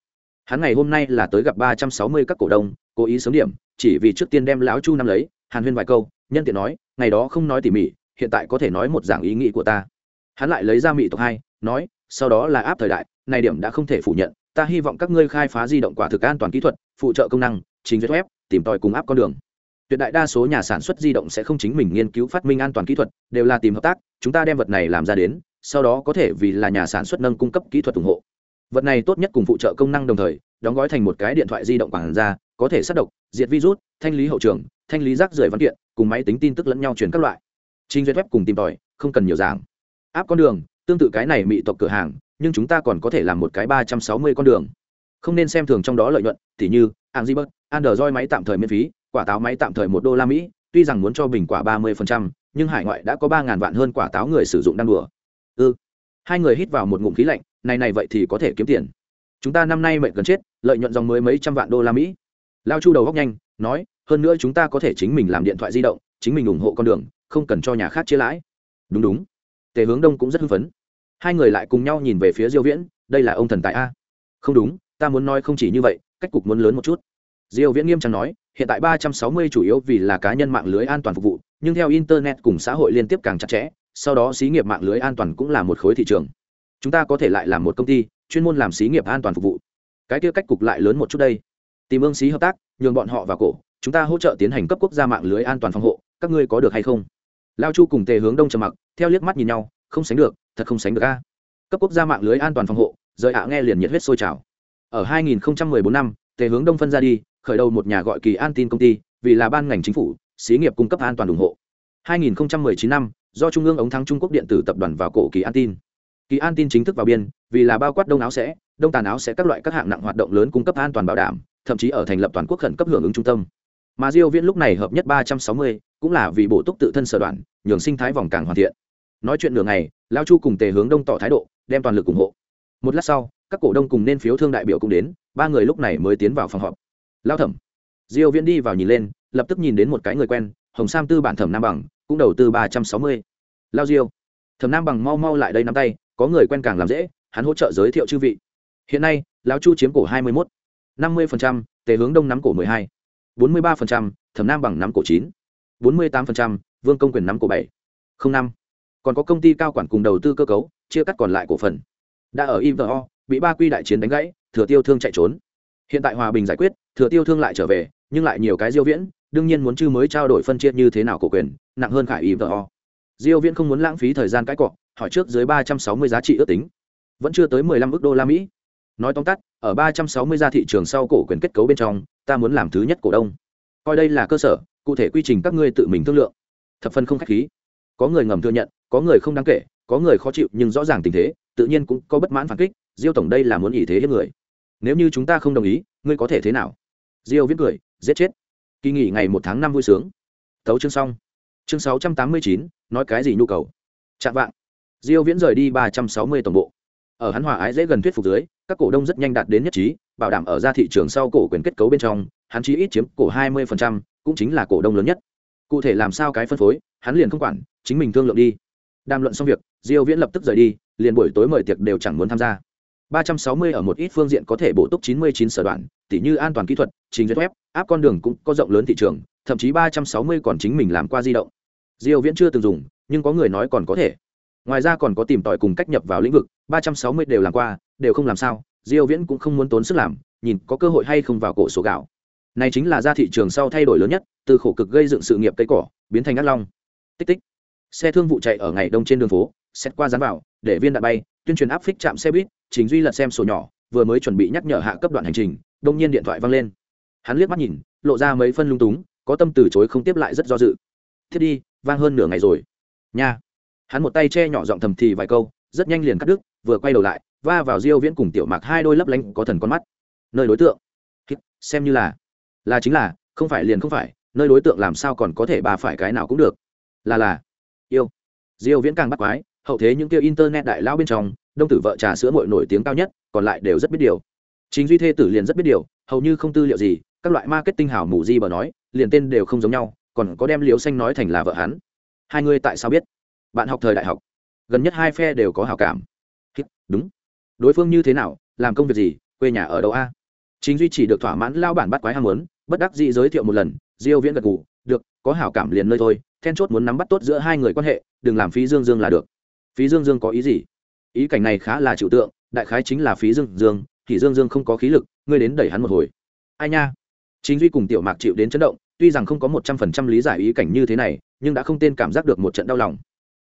Hắn ngày hôm nay là tới gặp 360 các cổ đông, cố ý sớm điểm, chỉ vì trước tiên đem lão chu năm lấy, hàn huyên vài câu nhân tiện nói, ngày đó không nói tỉ mỉ, hiện tại có thể nói một dạng ý nghĩ của ta. Hắn lại lấy ra mỹ tộc hai, nói, sau đó là áp thời đại, này điểm đã không thể phủ nhận, ta hy vọng các ngươi khai phá di động quả thực an toàn kỹ thuật, phụ trợ công năng chính duyệt web, tìm tòi cùng áp con đường. Tuyệt đại đa số nhà sản xuất di động sẽ không chính mình nghiên cứu phát minh an toàn kỹ thuật, đều là tìm hợp tác, chúng ta đem vật này làm ra đến, sau đó có thể vì là nhà sản xuất nâng cung cấp kỹ thuật ủng hộ. Vật này tốt nhất cùng phụ trợ công năng đồng thời, đóng gói thành một cái điện thoại di động quảng ra, có thể sát độc, diệt virus, thanh lý hậu trường, thanh lý rác rưởi văn kiện cùng máy tính tin tức lẫn nhau truyền các loại. Trình duyệt web cùng tìm tòi, không cần nhiều giảng. Áp con đường, tương tự cái này mỹ tộc cửa hàng, nhưng chúng ta còn có thể làm một cái ba trăm sáu mươi con đường. Không nên xem thường trong đó lợi nhuận, tỉ như ang di bớt android máy tạm thời miễn phí, quả táo máy tạm thời một đô la mỹ, tuy rằng muốn cho bình quả ba mươi nhưng hải ngoại đã có ba ngàn vạn hơn quả táo người sử dụng đang đùa. Ư ừ. hai người hít vào một ngụm khí lạnh, này này vậy thì có thể kiếm tiền. Chúng ta năm nay mệnh gần chết, lợi nhuận dòng mới mấy trăm vạn đô la mỹ. Lao chu đầu góc nhanh, nói hơn nữa chúng ta có thể chính mình làm điện thoại di động, chính mình ủng hộ con đường, không cần cho nhà khác chia lãi. Đúng đúng. Tề hướng đông cũng rất hưng phấn. Hai người lại cùng nhau nhìn về phía diêu viễn, đây là ông thần tài a. Không đúng, ta muốn nói không chỉ như vậy, cách cục muốn lớn một chút. Diêu viễn nghiêm trang nói, hiện tại 360 chủ yếu vì là cá nhân mạng lưới an toàn phục vụ, nhưng theo internet cùng xã hội liên tiếp càng chặt chẽ, sau đó xí nghiệp mạng lưới an toàn cũng là một khối thị trường. Chúng ta có thể lại làm một công ty, chuyên môn làm xí nghiệp an toàn phục vụ. Cái kia cách cục lại lớn một chút đây. Tìm ương xí hợp tác, nhường bọn họ vào cổ chúng ta hỗ trợ tiến hành cấp quốc gia mạng lưới an toàn phòng hộ, các ngươi có được hay không? Lao chu cùng tề hướng đông trầm mặc, theo liếc mắt nhìn nhau, không sánh được, thật không sánh được a. Cấp quốc gia mạng lưới an toàn phòng hộ, rời ạ nghe liền nhiệt huyết sôi trào. Ở 2014 năm, tề hướng đông phân ra đi, khởi đầu một nhà gọi kỳ an tin công ty, vì là ban ngành chính phủ, xí nghiệp cung cấp an toàn ủng hộ. 2019 năm, do trung ương ống thắng trung quốc điện tử tập đoàn vào cổ kỳ an tin. Kỳ an tin chính thức vào biên, vì là bao quát đông áo sẽ, đông tàn áo sẽ các loại các hạng nặng hoạt động lớn cung cấp an toàn bảo đảm, thậm chí ở thành lập toàn quốc khẩn cấp hưởng ứng trung tâm mà diêu viễn lúc này hợp nhất 360, cũng là vì bổ túc tự thân sở đoạn nhường sinh thái vòng càng hoàn thiện. Nói chuyện nửa ngày lao chu cùng tề hướng đông tỏ thái độ đem toàn lực ủng hộ. Một lát sau các cổ đông cùng nên phiếu thương đại biểu cũng đến ba người lúc này mới tiến vào phòng họp. Lao thẩm. Diêu viễn đi vào nhìn lên lập tức nhìn đến một cái người quen hồng sam tư bản thẩm nam bằng cũng đầu tư 360. lao diêu. Thẩm nam bằng mau mau lại đây nắm tay có người quen càng làm dễ hắn hỗ trợ giới thiệu chư vị. Hiện nay lão chu chiếm cổ 21, 50%, tề hướng đông nắm cổ 12, 43%, thẩm nam bằng nắm cổ 9, 48%, vương công quyền nắm cổ 7, 05. còn có công ty cao quản cùng đầu tư cơ cấu chia cắt còn lại cổ phần. Đã ở ivo bị ba quy đại chiến đánh gãy thừa tiêu thương chạy trốn. Hiện tại hòa bình giải quyết thừa tiêu thương lại trở về nhưng lại nhiều cái diêu viễn đương nhiên muốn chư mới trao đổi phân chia như thế nào cổ quyền nặng hơn khải ivo diêu viễn không muốn lãng phí thời gian cãi cọ hỏi trước dưới 360 giá trị ước tính. Vẫn chưa tới 15 ức đô la mỹ. Nói tóm tắt ở 360 gia thị trường sau cổ quyền kết cấu bên trong, ta muốn làm thứ nhất cổ đông. Coi đây là cơ sở, cụ thể quy trình các ngươi tự mình thương lượng. Thập phân không khách khí. Có người ngầm thừa nhận, có người không đáng kể, có người khó chịu, nhưng rõ ràng tình thế, tự nhiên cũng có bất mãn phản kích, diêu tổng đây là muốn ý thế hiếp người. Nếu như chúng ta không đồng ý, ngươi có thể thế nào? Diêu viết cười, giết chết. Kỳ nghỉ ngày một tháng năm vui sướng. Tấu chương xong. Chương sáu trăm tám mươi chín, nói cái gì nhu cầu? Chặn vạng. Diêu viễn rời đi ba trăm sáu mươi tổng bộ. Ở hắn hòa ái dễ gần thuyết phục dưới các cổ đông rất nhanh đạt đến nhất trí bảo đảm ở ra thị trường sau cổ quyền kết cấu bên trong hắn chỉ ít chiếm cổ hai 20%, cũng chính là cổ đông lớn nhất. Cụ thể làm sao cái phân phối hắn liền không quản chính mình thương lượng đi. Đàm luận xong việc diêu viễn lập tức rời đi liền buổi tối mời tiệc đều chẳng muốn tham gia. 360 ở một ít phương diện có thể bổ túc 99 sở đoạn tỉ như an toàn kỹ thuật trình duyệt web áp con đường cũng có rộng lớn thị trường thậm chí 360 còn chính mình làm qua di động. Diêu viễn chưa từng dùng nhưng có người nói còn có thể. Ngoài ra còn có tìm tòi cùng cách nhập vào lĩnh vực 360 đều làm qua đều không làm sao, diêu viễn cũng không muốn tốn sức làm, nhìn có cơ hội hay không vào cổ số gạo. Này chính là ra thị trường sau thay đổi lớn nhất, từ khổ cực gây dựng sự nghiệp cây cỏ, biến thành ngắt long. Tích tích. Xe thương vụ chạy ở ngày đông trên đường phố, xét qua dán vào, để viên đạn bay, tuyên truyền áp phích chạm xe buýt chính duy lật xem sổ nhỏ, vừa mới chuẩn bị nhắc nhở hạ cấp đoạn hành trình, đông nhiên điện thoại văng lên. Hắn liếc mắt nhìn, lộ ra mấy phân lung túng, có tâm từ chối không tiếp lại rất do dự. Thiết đi, vang hơn nửa ngày rồi. Nha. Hắn một tay che nhỏ giọng thầm thì vài câu, rất nhanh liền cắt đứt, vừa quay đầu lại va vào diêu viễn cùng tiểu mạc hai đôi lấp lánh có thần con mắt. Nơi đối tượng? Xem như là là chính là, không phải liền không phải, nơi đối tượng làm sao còn có thể bà phải cái nào cũng được. Là là, yêu. Diêu viễn càng bắt quái, hậu thế những kia internet đại lao bên trong, đông tử vợ trà sữa muội nổi tiếng cao nhất, còn lại đều rất biết điều. Chính duy thê tử liền rất biết điều, hầu như không tư liệu gì, các loại marketing hảo mù di bờ nói, liền tên đều không giống nhau, còn có đem liếu xanh nói thành là vợ hắn. Hai người tại sao biết? Bạn học thời đại học, gần nhất hai phe đều có hảo cảm. Đúng đối phương như thế nào, làm công việc gì, quê nhà ở đâu a? Chính duy chỉ được thỏa mãn lao bản bắt quái ham muốn, bất đắc dĩ giới thiệu một lần, diêu viễn gật gù, được, có hảo cảm liền nơi thôi, then chốt muốn nắm bắt tốt giữa hai người quan hệ, đừng làm phí dương dương là được. Phí dương dương có ý gì? Ý cảnh này khá là chịu tượng, đại khái chính là phí dương dương, thì dương dương không có khí lực, ngươi đến đẩy hắn một hồi. Ai nha? Chính duy cùng tiểu mạc chịu đến chấn động, tuy rằng không có một trăm phần trăm lý giải ý cảnh như thế này, nhưng đã không tên cảm giác được một trận đau lòng.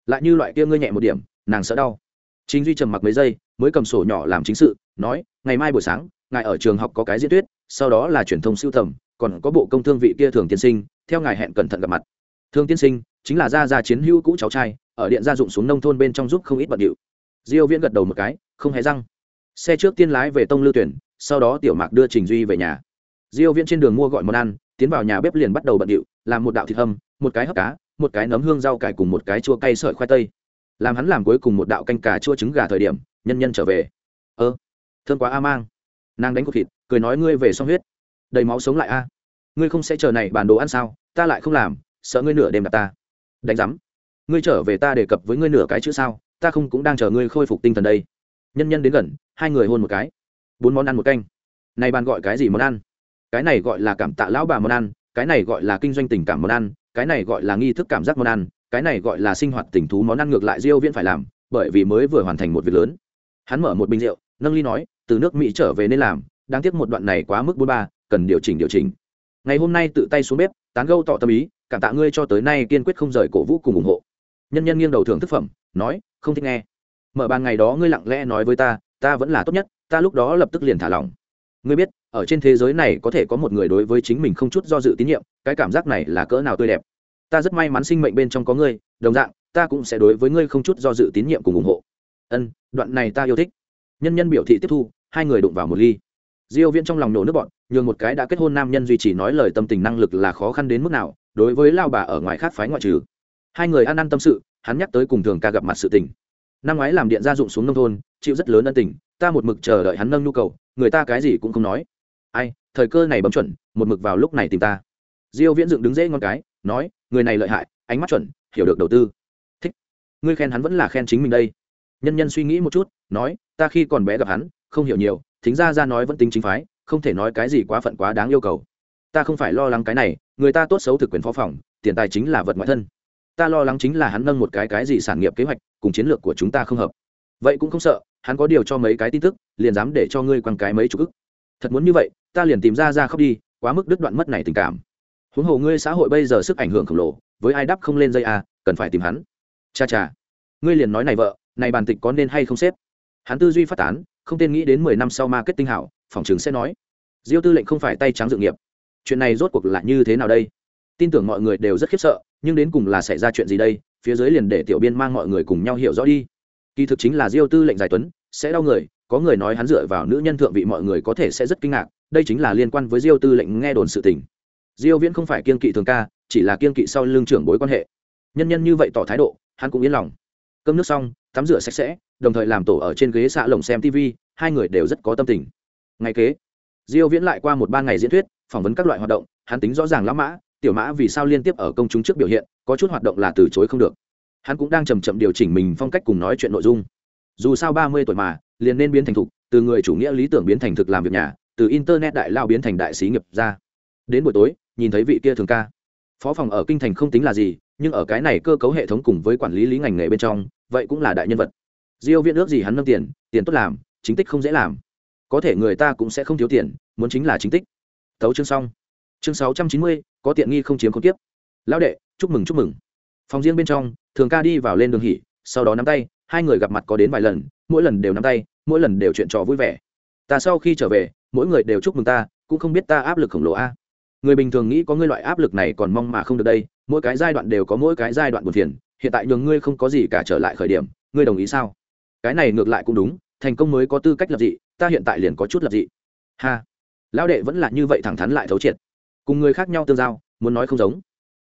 Lại như loại kia ngươi nhẹ một điểm, nàng sợ đau chính duy trầm mặc mấy giây, mới cầm sổ nhỏ làm chính sự, nói, ngày mai buổi sáng, ngài ở trường học có cái diễn thuyết, sau đó là truyền thông siêu tầm, còn có bộ công thương vị kia thường tiên sinh, theo ngài hẹn cẩn thận gặp mặt. Thương tiên sinh, chính là gia gia chiến hữu cũ cháu trai, ở điện gia dụng xuống nông thôn bên trong giúp không ít bận điệu. Diêu viễn gật đầu một cái, không hề răng. Xe trước tiên lái về tông lưu tuyển, sau đó tiểu mạc đưa trình duy về nhà. Diêu viễn trên đường mua gọi món ăn, tiến vào nhà bếp liền bắt đầu bận điệu, làm một đạo thịt hầm, một cái hấp cá, một cái nấm hương rau cải cùng một cái chua cay sợi khoai tây làm hắn làm cuối cùng một đạo canh cà chua trứng gà thời điểm, nhân nhân trở về. Ơ thương quá a mang. Nàng đánh cột thịt, cười nói ngươi về xong huyết. Đầy máu sống lại a. Ngươi không sẽ chờ này bản đồ ăn sao, ta lại không làm, sợ ngươi nửa đêm đặt ta. Đánh giám ngươi trở về ta đề cập với ngươi nửa cái chữ sao, ta không cũng đang chờ ngươi khôi phục tinh thần đây. Nhân nhân đến gần, hai người hôn một cái. Bốn món ăn một canh. Này bàn gọi cái gì món ăn? Cái này gọi là cảm tạ lão bà món ăn, cái này gọi là kinh doanh tình cảm món ăn, cái này gọi là nghi thức cảm giác món ăn cái này gọi là sinh hoạt tình thú món ăn ngược lại diêu viễn phải làm, bởi vì mới vừa hoàn thành một việc lớn. Hắn mở một bình rượu, nâng ly nói, từ nước mỹ trở về nên làm, đáng tiếc một đoạn này quá mức bốn ba, cần điều chỉnh điều chỉnh. Ngày hôm nay tự tay xuống bếp, tán gâu tỏ tâm ý, cảm tạ ngươi cho tới nay kiên quyết không rời cổ vũ cùng ủng hộ. Nhân nhân nghiêng đầu thưởng thức phẩm, nói, không thích nghe. Mở bàn ngày đó ngươi lặng lẽ nói với ta ta vẫn là tốt nhất, ta lúc đó lập tức liền thả lỏng. Ngươi biết, ở trên thế giới này có thể có một người đối với chính mình không chút do dự tín nhiệm, cái cảm giác này là cỡ nào tươi đẹp ta rất may mắn sinh mệnh bên trong có ngươi, đồng dạng, ta cũng sẽ đối với ngươi không chút do dự tín nhiệm cùng ủng hộ. Ân, đoạn này ta yêu thích. Nhân nhân biểu thị tiếp thu, hai người đụng vào một ly. Diêu viễn trong lòng nổ nước bọn nhường một cái đã kết hôn nam nhân duy trì nói lời tâm tình năng lực là khó khăn đến mức nào, đối với lao bà ở ngoài khác phái ngoại trừ. Hai người ăn ăn tâm sự, hắn nhắc tới cùng thường ca gặp mặt sự tình. Năm ngoái làm điện gia dụng xuống nông thôn, chịu rất lớn ân tình, ta một mực chờ đợi hắn nâng nhu cầu, người ta cái gì cũng không nói. Ai, thời cơ này bấm chuẩn, một mực vào lúc này tìm ta. Diêu viễn dựng đứng dễ ngon cái, nói người này lợi hại, ánh mắt chuẩn, hiểu được đầu tư. Thích. Ngươi khen hắn vẫn là khen chính mình đây. Nhân nhân suy nghĩ một chút, nói, ta khi còn bé gặp hắn, không hiểu nhiều, thính ra ra nói vẫn tính chính phái, không thể nói cái gì quá phận quá đáng yêu cầu. Ta không phải lo lắng cái này, người ta tốt xấu thực quyền phó phòng, tiền tài chính là vật ngoại thân. Ta lo lắng chính là hắn nâng một cái cái gì sản nghiệp kế hoạch, cùng chiến lược của chúng ta không hợp. Vậy cũng không sợ, hắn có điều cho mấy cái tin tức, liền dám để cho ngươi quăng cái mấy chục ức. Thật muốn như vậy, ta liền tìm ra ra khóc đi, quá mức đứt đoạn mất này tình cảm huống hồ ngươi xã hội bây giờ sức ảnh hưởng khổng lồ, với ai đắp không lên dây à cần phải tìm hắn. Cha cha, ngươi liền nói này vợ, này bàn tịch có nên hay không xếp? Hắn tư duy phát tán, không tên nghĩ đến mười năm sau marketing hảo, phòng chứng sẽ nói. Diêu tư lệnh không phải tay trắng dự nghiệp. Chuyện này rốt cuộc là như thế nào đây? Tin tưởng mọi người đều rất khiếp sợ, nhưng đến cùng là xảy ra chuyện gì đây? Phía dưới liền để tiểu biên mang mọi người cùng nhau hiểu rõ đi. Kỳ thực chính là diêu tư lệnh giải tuấn, sẽ đau người, có người nói hắn dựa vào nữ nhân thượng vị mọi người có thể sẽ rất kinh ngạc, đây chính là liên quan với diêu tư lệnh nghe đồn sự tình diêu viễn không phải kiên kỵ thường ca, chỉ là kiên kỵ sau lương trưởng bối quan hệ. Nhân nhân như vậy tỏ thái độ, hắn cũng yên lòng. Cơm nước xong, tắm rửa sạch sẽ, đồng thời làm tổ ở trên ghế xạ lồng xem tv hai người đều rất có tâm tình. Ngày kế, diêu viễn lại qua một ba ngày diễn thuyết, phỏng vấn các loại hoạt động, hắn tính rõ ràng lắm mã, tiểu mã vì sao liên tiếp ở công chúng trước biểu hiện, có chút hoạt động là từ chối không được. Hắn cũng đang chầm chậm điều chỉnh mình phong cách cùng nói chuyện nội dung. Dù sao ba mươi tuổi mà, liền nên biến thành thục, từ người chủ nghĩa lý tưởng biến thành thực làm việc nhà, từ internet đại lao biến thành đại sĩ nghiệp ra đến buổi tối nhìn thấy vị kia thường ca. Phó phòng ở kinh thành không tính là gì, nhưng ở cái này cơ cấu hệ thống cùng với quản lý lý ngành nghề bên trong, vậy cũng là đại nhân vật. Diêu viện ước gì hắn nâng tiền tiền tốt làm, chính tích không dễ làm. Có thể người ta cũng sẽ không thiếu tiền, muốn chính là chính tích. Tấu chương xong. Chương sáu trăm chín mươi, có tiện nghi không chiếm không tiếp lão đệ, chúc mừng chúc mừng. Phòng riêng bên trong, thường ca đi vào lên đường hỉ, sau đó nắm tay, hai người gặp mặt có đến vài lần, mỗi lần đều nắm tay, mỗi lần đều chuyện trò vui vẻ. Ta sau khi trở về, mỗi người đều chúc mừng ta, cũng không biết ta áp lực khổng lồ a người bình thường nghĩ có ngươi loại áp lực này còn mong mà không được đây, mỗi cái giai đoạn đều có mỗi cái giai đoạn buồn phiền, hiện tại nhường ngươi không có gì cả trở lại khởi điểm, ngươi đồng ý sao? Cái này ngược lại cũng đúng, thành công mới có tư cách lập dị, ta hiện tại liền có chút lập dị. Ha. Lão đệ vẫn là như vậy thẳng thắn lại thấu triệt. Cùng người khác nhau tương giao, muốn nói không giống.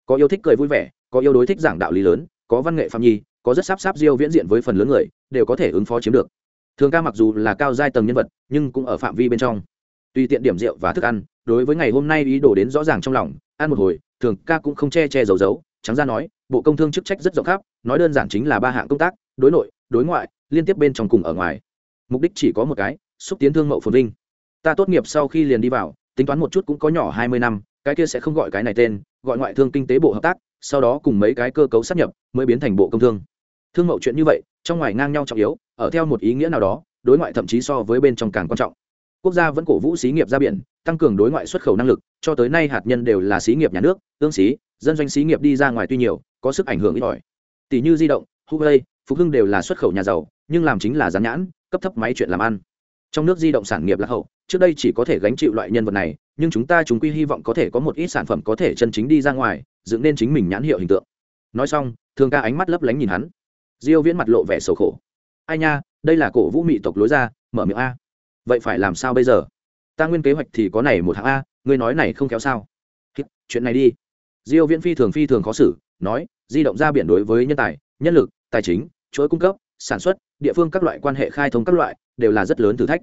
Có yêu thích cười vui vẻ, có yêu đối thích giảng đạo lý lớn, có văn nghệ phạm nhi, có rất sắp sáp diêu viễn diện với phần lớn người, đều có thể ứng phó chiếm được. Thường ca mặc dù là cao giai tầng nhân vật, nhưng cũng ở phạm vi bên trong. Tùy tiện điểm rượu và thức ăn đối với ngày hôm nay ý đồ đến rõ ràng trong lòng, ăn một hồi, thường ca cũng không che che giấu giấu, trắng ra nói, bộ công thương chức trách rất rộng khắp, nói đơn giản chính là ba hạng công tác, đối nội, đối ngoại, liên tiếp bên trong cùng ở ngoài. Mục đích chỉ có một cái, xúc tiến thương mậu phồn vinh. Ta tốt nghiệp sau khi liền đi vào, tính toán một chút cũng có nhỏ hai mươi năm, cái kia sẽ không gọi cái này tên, gọi ngoại thương kinh tế bộ hợp tác, sau đó cùng mấy cái cơ cấu sắp nhập, mới biến thành bộ công thương. Thương mậu chuyện như vậy, trong ngoài ngang nhau trọng yếu, ở theo một ý nghĩa nào đó, đối ngoại thậm chí so với bên trong càng quan trọng quốc gia vẫn cổ vũ xí nghiệp ra biển, tăng cường đối ngoại xuất khẩu năng lực, cho tới nay hạt nhân đều là xí nghiệp nhà nước, tương xí, dân doanh xí nghiệp đi ra ngoài tuy nhiều, có sức ảnh hưởng ít ỏi. Tỷ như di động, huawei, phục hưng đều là xuất khẩu nhà giàu, nhưng làm chính là gián nhãn, cấp thấp máy chuyện làm ăn. Trong nước di động sản nghiệp lạc hậu, trước đây chỉ có thể gánh chịu loại nhân vật này, nhưng chúng ta chúng quy hy vọng có thể có một ít sản phẩm có thể chân chính đi ra ngoài, dựng nên chính mình nhãn hiệu hình tượng. Nói xong, thường ca ánh mắt lấp lánh nhìn hắn. Diêu viễn mặt lộ vẻ sầu khổ. Ai nha, đây là cổ vũ mị tộc lối ra, mở miệng a vậy phải làm sao bây giờ? Ta nguyên kế hoạch thì có này một tháng a, ngươi nói này không kéo sao? Chuyện này đi. Diêu viễn phi thường phi thường khó xử, nói, di động ra biển đối với nhân tài, nhân lực, tài chính, chuỗi cung cấp, sản xuất, địa phương các loại quan hệ khai thông các loại, đều là rất lớn thử thách.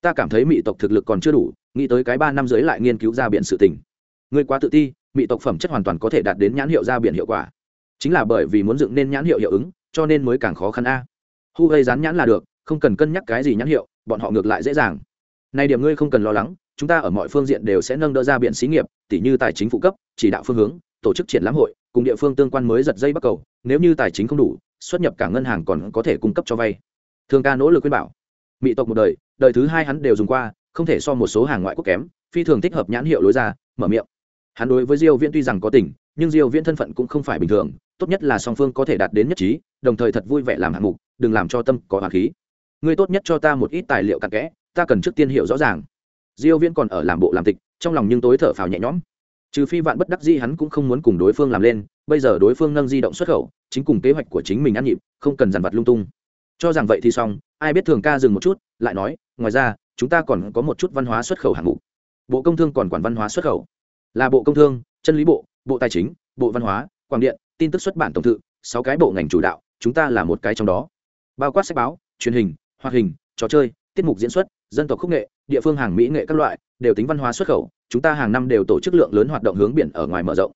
Ta cảm thấy mỹ tộc thực lực còn chưa đủ, nghĩ tới cái ba năm dưới lại nghiên cứu ra biển sự tình. Ngươi quá tự ti mỹ tộc phẩm chất hoàn toàn có thể đạt đến nhãn hiệu ra biển hiệu quả. Chính là bởi vì muốn dựng nên nhãn hiệu hiệu ứng, cho nên mới càng khó khăn a. Hu gây dán nhãn là được, không cần cân nhắc cái gì nhãn hiệu bọn họ ngược lại dễ dàng. Này điểm ngươi không cần lo lắng, chúng ta ở mọi phương diện đều sẽ nâng đỡ ra biện xí nghiệp tỷ như tài chính phụ cấp, chỉ đạo phương hướng, tổ chức triển lãm hội, cùng địa phương tương quan mới giật dây bắt cầu, nếu như tài chính không đủ, xuất nhập cả ngân hàng còn có thể cung cấp cho vay. Thường ca nỗ lực khuyên bảo. Mỹ tộc một đời đời thứ hai hắn đều dùng qua, không thể so một số hàng ngoại quốc kém, phi thường thích hợp nhãn hiệu lối ra, mở miệng. Hắn đối với diêu viễn tuy rằng có tình, nhưng diêu viễn thân phận cũng không phải bình thường, tốt nhất là song phương có thể đạt đến nhất trí, đồng thời thật vui vẻ làm hạng mục, đừng làm cho tâm có hỏa khí ngươi tốt nhất cho ta một ít tài liệu cặn kẽ, ta cần trước tiên hiểu rõ ràng. Diêu viễn còn ở làm bộ làm tịch, trong lòng nhưng tối thở phào nhẹ nhõm. Trừ phi vạn bất đắc dĩ hắn cũng không muốn cùng đối phương làm lên, bây giờ đối phương nâng di động xuất khẩu, chính cùng kế hoạch của chính mình ăn nhịp, không cần dằn vặt lung tung. Cho rằng vậy thì xong, ai biết thường ca dừng một chút, lại nói, ngoài ra, chúng ta còn có một chút văn hóa xuất khẩu hạng mục. Bộ công thương còn quản văn hóa xuất khẩu. Là bộ công thương, chân lý bộ bộ tài chính, bộ văn hóa, quảng điện, tin tức xuất bản tổng thự, sáu cái bộ ngành chủ đạo, chúng ta là một cái trong đó. Bao quát sách báo, truyền hình hoạt hình, trò chơi, tiết mục diễn xuất, dân tộc khúc nghệ, địa phương hàng mỹ nghệ các loại, đều tính văn hóa xuất khẩu, chúng ta hàng năm đều tổ chức lượng lớn hoạt động hướng biển ở ngoài mở rộng.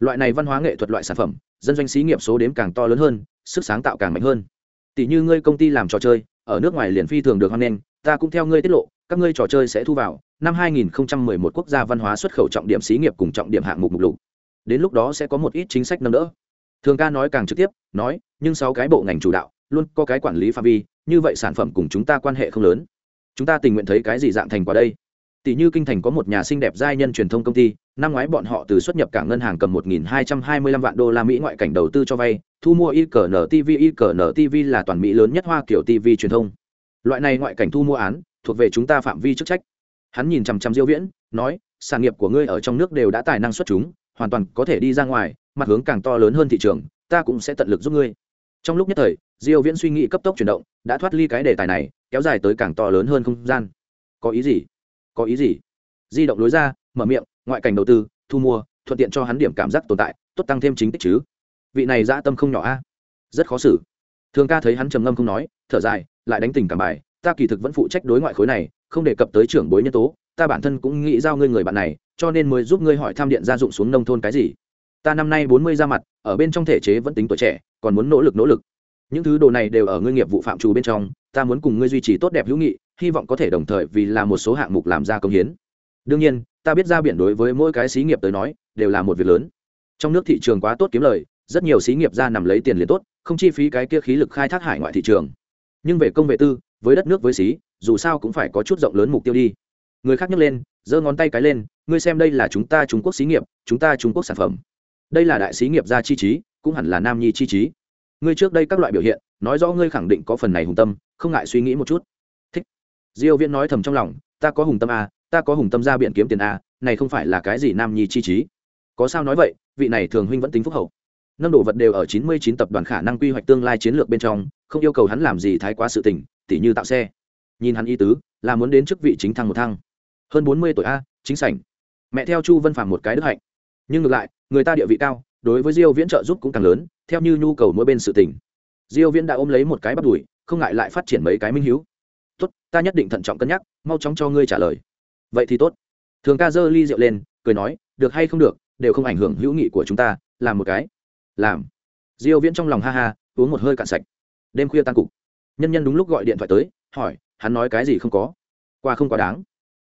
Loại này văn hóa nghệ thuật loại sản phẩm, dân doanh xí nghiệp số đếm càng to lớn hơn, sức sáng tạo càng mạnh hơn. Tỷ như ngươi công ty làm trò chơi, ở nước ngoài liền phi thường được hoan nghênh, ta cũng theo ngươi tiết lộ, các ngươi trò chơi sẽ thu vào, năm 2011 quốc gia văn hóa xuất khẩu trọng điểm xí nghiệp cùng trọng điểm hạng mục mục lục. Đến lúc đó sẽ có một ít chính sách nâng đỡ. Thường ca nói càng trực tiếp, nói, nhưng sáu cái bộ ngành chủ đạo luôn có cái quản lý phạm vi, như vậy sản phẩm cùng chúng ta quan hệ không lớn. Chúng ta tình nguyện thấy cái gì dạng thành quả đây? Tỷ như kinh thành có một nhà xinh đẹp giai nhân truyền thông công ty, năm ngoái bọn họ từ xuất nhập cảng ngân hàng cầm 1.225 vạn đô la mỹ ngoại cảnh đầu tư cho vay, thu mua ICN TV ICN TV là toàn mỹ lớn nhất hoa kiểu TV truyền thông. Loại này ngoại cảnh thu mua án, thuộc về chúng ta phạm vi chức trách. Hắn nhìn chằm chằm diêu viễn, nói, sản nghiệp của ngươi ở trong nước đều đã tài năng xuất chúng, hoàn toàn có thể đi ra ngoài, mặt hướng càng to lớn hơn thị trường, ta cũng sẽ tận lực giúp ngươi. Trong lúc nhất thời diêu viễn suy nghĩ cấp tốc chuyển động, đã thoát ly cái đề tài này, kéo dài tới càng to lớn hơn không gian. Có ý gì? Có ý gì? Di động lối ra, mở miệng, ngoại cảnh đầu tư, thu mua, thuận tiện cho hắn điểm cảm giác tồn tại, tốt tăng thêm chính tích chứ. Vị này dã tâm không nhỏ a. Rất khó xử. Thường ca thấy hắn trầm ngâm không nói, thở dài, lại đánh tình cảm bài, ta kỳ thực vẫn phụ trách đối ngoại khối này, không đề cập tới trưởng bối nhân tố, ta bản thân cũng nghĩ giao ngươi người bạn này, cho nên mới giúp ngươi hỏi tham điện gia dụng xuống nông thôn cái gì. Ta năm nay bốn mươi ra mặt, ở bên trong thể chế vẫn tính tuổi trẻ, còn muốn nỗ lực nỗ lực những thứ đồ này đều ở ngươi nghiệp vụ phạm trù bên trong, ta muốn cùng ngươi duy trì tốt đẹp hữu nghị, hy vọng có thể đồng thời vì là một số hạng mục làm ra công hiến. Đương nhiên, ta biết ra biển đối với mỗi cái xí nghiệp tới nói, đều là một việc lớn. Trong nước thị trường quá tốt kiếm lời, rất nhiều xí nghiệp ra nằm lấy tiền liền tốt, không chi phí cái kia khí lực khai thác hải ngoại thị trường. Nhưng về công vệ tư, với đất nước với xí, dù sao cũng phải có chút rộng lớn mục tiêu đi. Người khác nhấc lên, giơ ngón tay cái lên, ngươi xem đây là chúng ta trung quốc xí nghiệp, chúng ta trung quốc sản phẩm. Đây là đại xí nghiệp gia chi trí, cũng hẳn là nam nhi chi trí ngươi trước đây các loại biểu hiện, nói rõ ngươi khẳng định có phần này hùng tâm, không ngại suy nghĩ một chút. Thích. Diêu viễn nói thầm trong lòng, ta có hùng tâm a, ta có hùng tâm ra biển kiếm tiền a, này không phải là cái gì nam nhi chi trí. Có sao nói vậy, vị này thường huynh vẫn tính phúc hậu. Nâng đồ vật đều ở 99 tập đoàn khả năng quy hoạch tương lai chiến lược bên trong, không yêu cầu hắn làm gì thái quá sự tình, tỉ như tạo xe. Nhìn hắn ý tứ, là muốn đến chức vị chính thăng một thăng. Hơn 40 tuổi a, chính sảnh. Mẹ theo chu vân phàm một cái đức hạnh. Nhưng ngược lại, người ta địa vị cao, đối với diêu viễn trợ giúp cũng càng lớn theo như nhu cầu mỗi bên sự tình. Diêu viễn đã ôm lấy một cái bắt đuổi không ngại lại phát triển mấy cái minh hiếu. Tốt, ta nhất định thận trọng cân nhắc, mau chóng cho ngươi trả lời. Vậy thì tốt. Thường ca dơ ly rượu lên, cười nói, được hay không được, đều không ảnh hưởng hữu nghị của chúng ta, làm một cái. Làm. Diêu viễn trong lòng ha ha, uống một hơi cạn sạch. Đêm khuya tan cục. Nhân nhân đúng lúc gọi điện thoại tới, hỏi, hắn nói cái gì không có? Qua không quá đáng.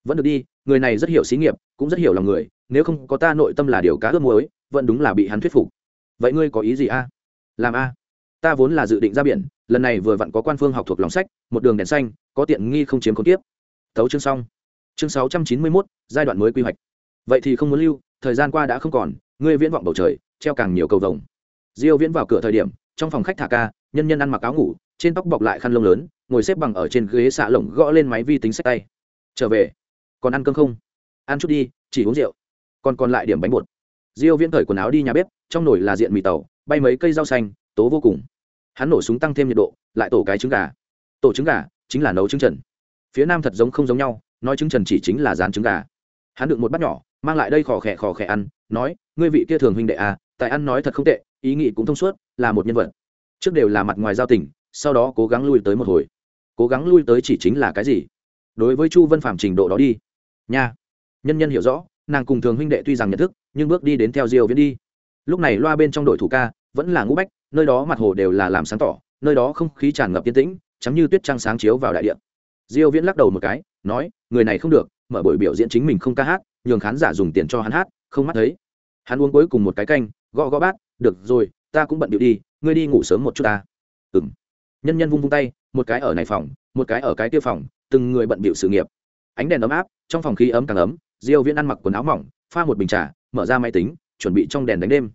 Vẫn được đi, người này rất hiểu xí nghiệp, cũng rất hiểu lòng người, nếu không có ta nội tâm là điều cá ướp muối, vẫn đúng là bị hắn thuyết phục vậy ngươi có ý gì a? Làm a? Ta vốn là dự định ra biển, lần này vừa vặn có quan phương học thuộc lòng sách, một đường đèn xanh, có tiện nghi không chiếm không tiếp tấu chương xong. Chương sáu trăm chín mươi mốt, giai đoạn mới quy hoạch. Vậy thì không muốn lưu, thời gian qua đã không còn, ngươi viễn vọng bầu trời, treo càng nhiều cầu vồng. Diêu viễn vào cửa thời điểm, trong phòng khách thả ca, nhân nhân ăn mặc áo ngủ, trên tóc bọc lại khăn lông lớn, ngồi xếp bằng ở trên ghế xạ lồng gõ lên máy vi tính sách tay. Trở về. Còn ăn cơm không? Ăn chút đi, chỉ uống rượu. Còn còn lại điểm bánh bột. Diêu viễn cởi quần áo đi nhà bếp trong nồi là diện mì tàu, bay mấy cây rau xanh, tố vô cùng. Hắn nổ súng tăng thêm nhiệt độ, lại tổ cái trứng gà. Tổ trứng gà chính là nấu trứng trần. Phía nam thật giống không giống nhau, nói trứng trần chỉ chính là rán trứng gà. Hắn đựng một bát nhỏ, mang lại đây khò khẽ khò khẽ ăn, nói, ngươi vị kia thường huynh đệ à tại ăn nói thật không tệ, ý nghĩ cũng thông suốt, là một nhân vật. Trước đều là mặt ngoài giao tình, sau đó cố gắng lui tới một hồi. Cố gắng lui tới chỉ chính là cái gì? Đối với chu vân phạm trình độ đó đi. Nha. Nhân nhân hiểu rõ, nàng cùng thường huynh đệ tuy rằng nhận thức, nhưng bước đi đến theo diều viễn đi lúc này loa bên trong đội thủ ca vẫn là ngũ bách, nơi đó mặt hồ đều là làm sáng tỏ, nơi đó không khí tràn ngập yên tĩnh chắm như tuyết trăng sáng chiếu vào đại địa. Diêu viễn lắc đầu một cái, nói, người này không được, mở buổi biểu diễn chính mình không ca hát, nhường khán giả dùng tiền cho hắn hát, không mắt thấy. Hắn uống cuối cùng một cái canh, gõ gõ bát, được rồi, ta cũng bận điệu đi, ngươi đi ngủ sớm một chút ta. Ừm. Nhân nhân vung vung tay, một cái ở này phòng, một cái ở cái kia phòng, từng người bận bịu sự nghiệp. Ánh đèn ấm áp, trong phòng khí ấm càng ấm, diêu viễn ăn mặc quần áo mỏng, pha một bình trà, mở ra máy tính, chuẩn bị trong đèn đánh đêm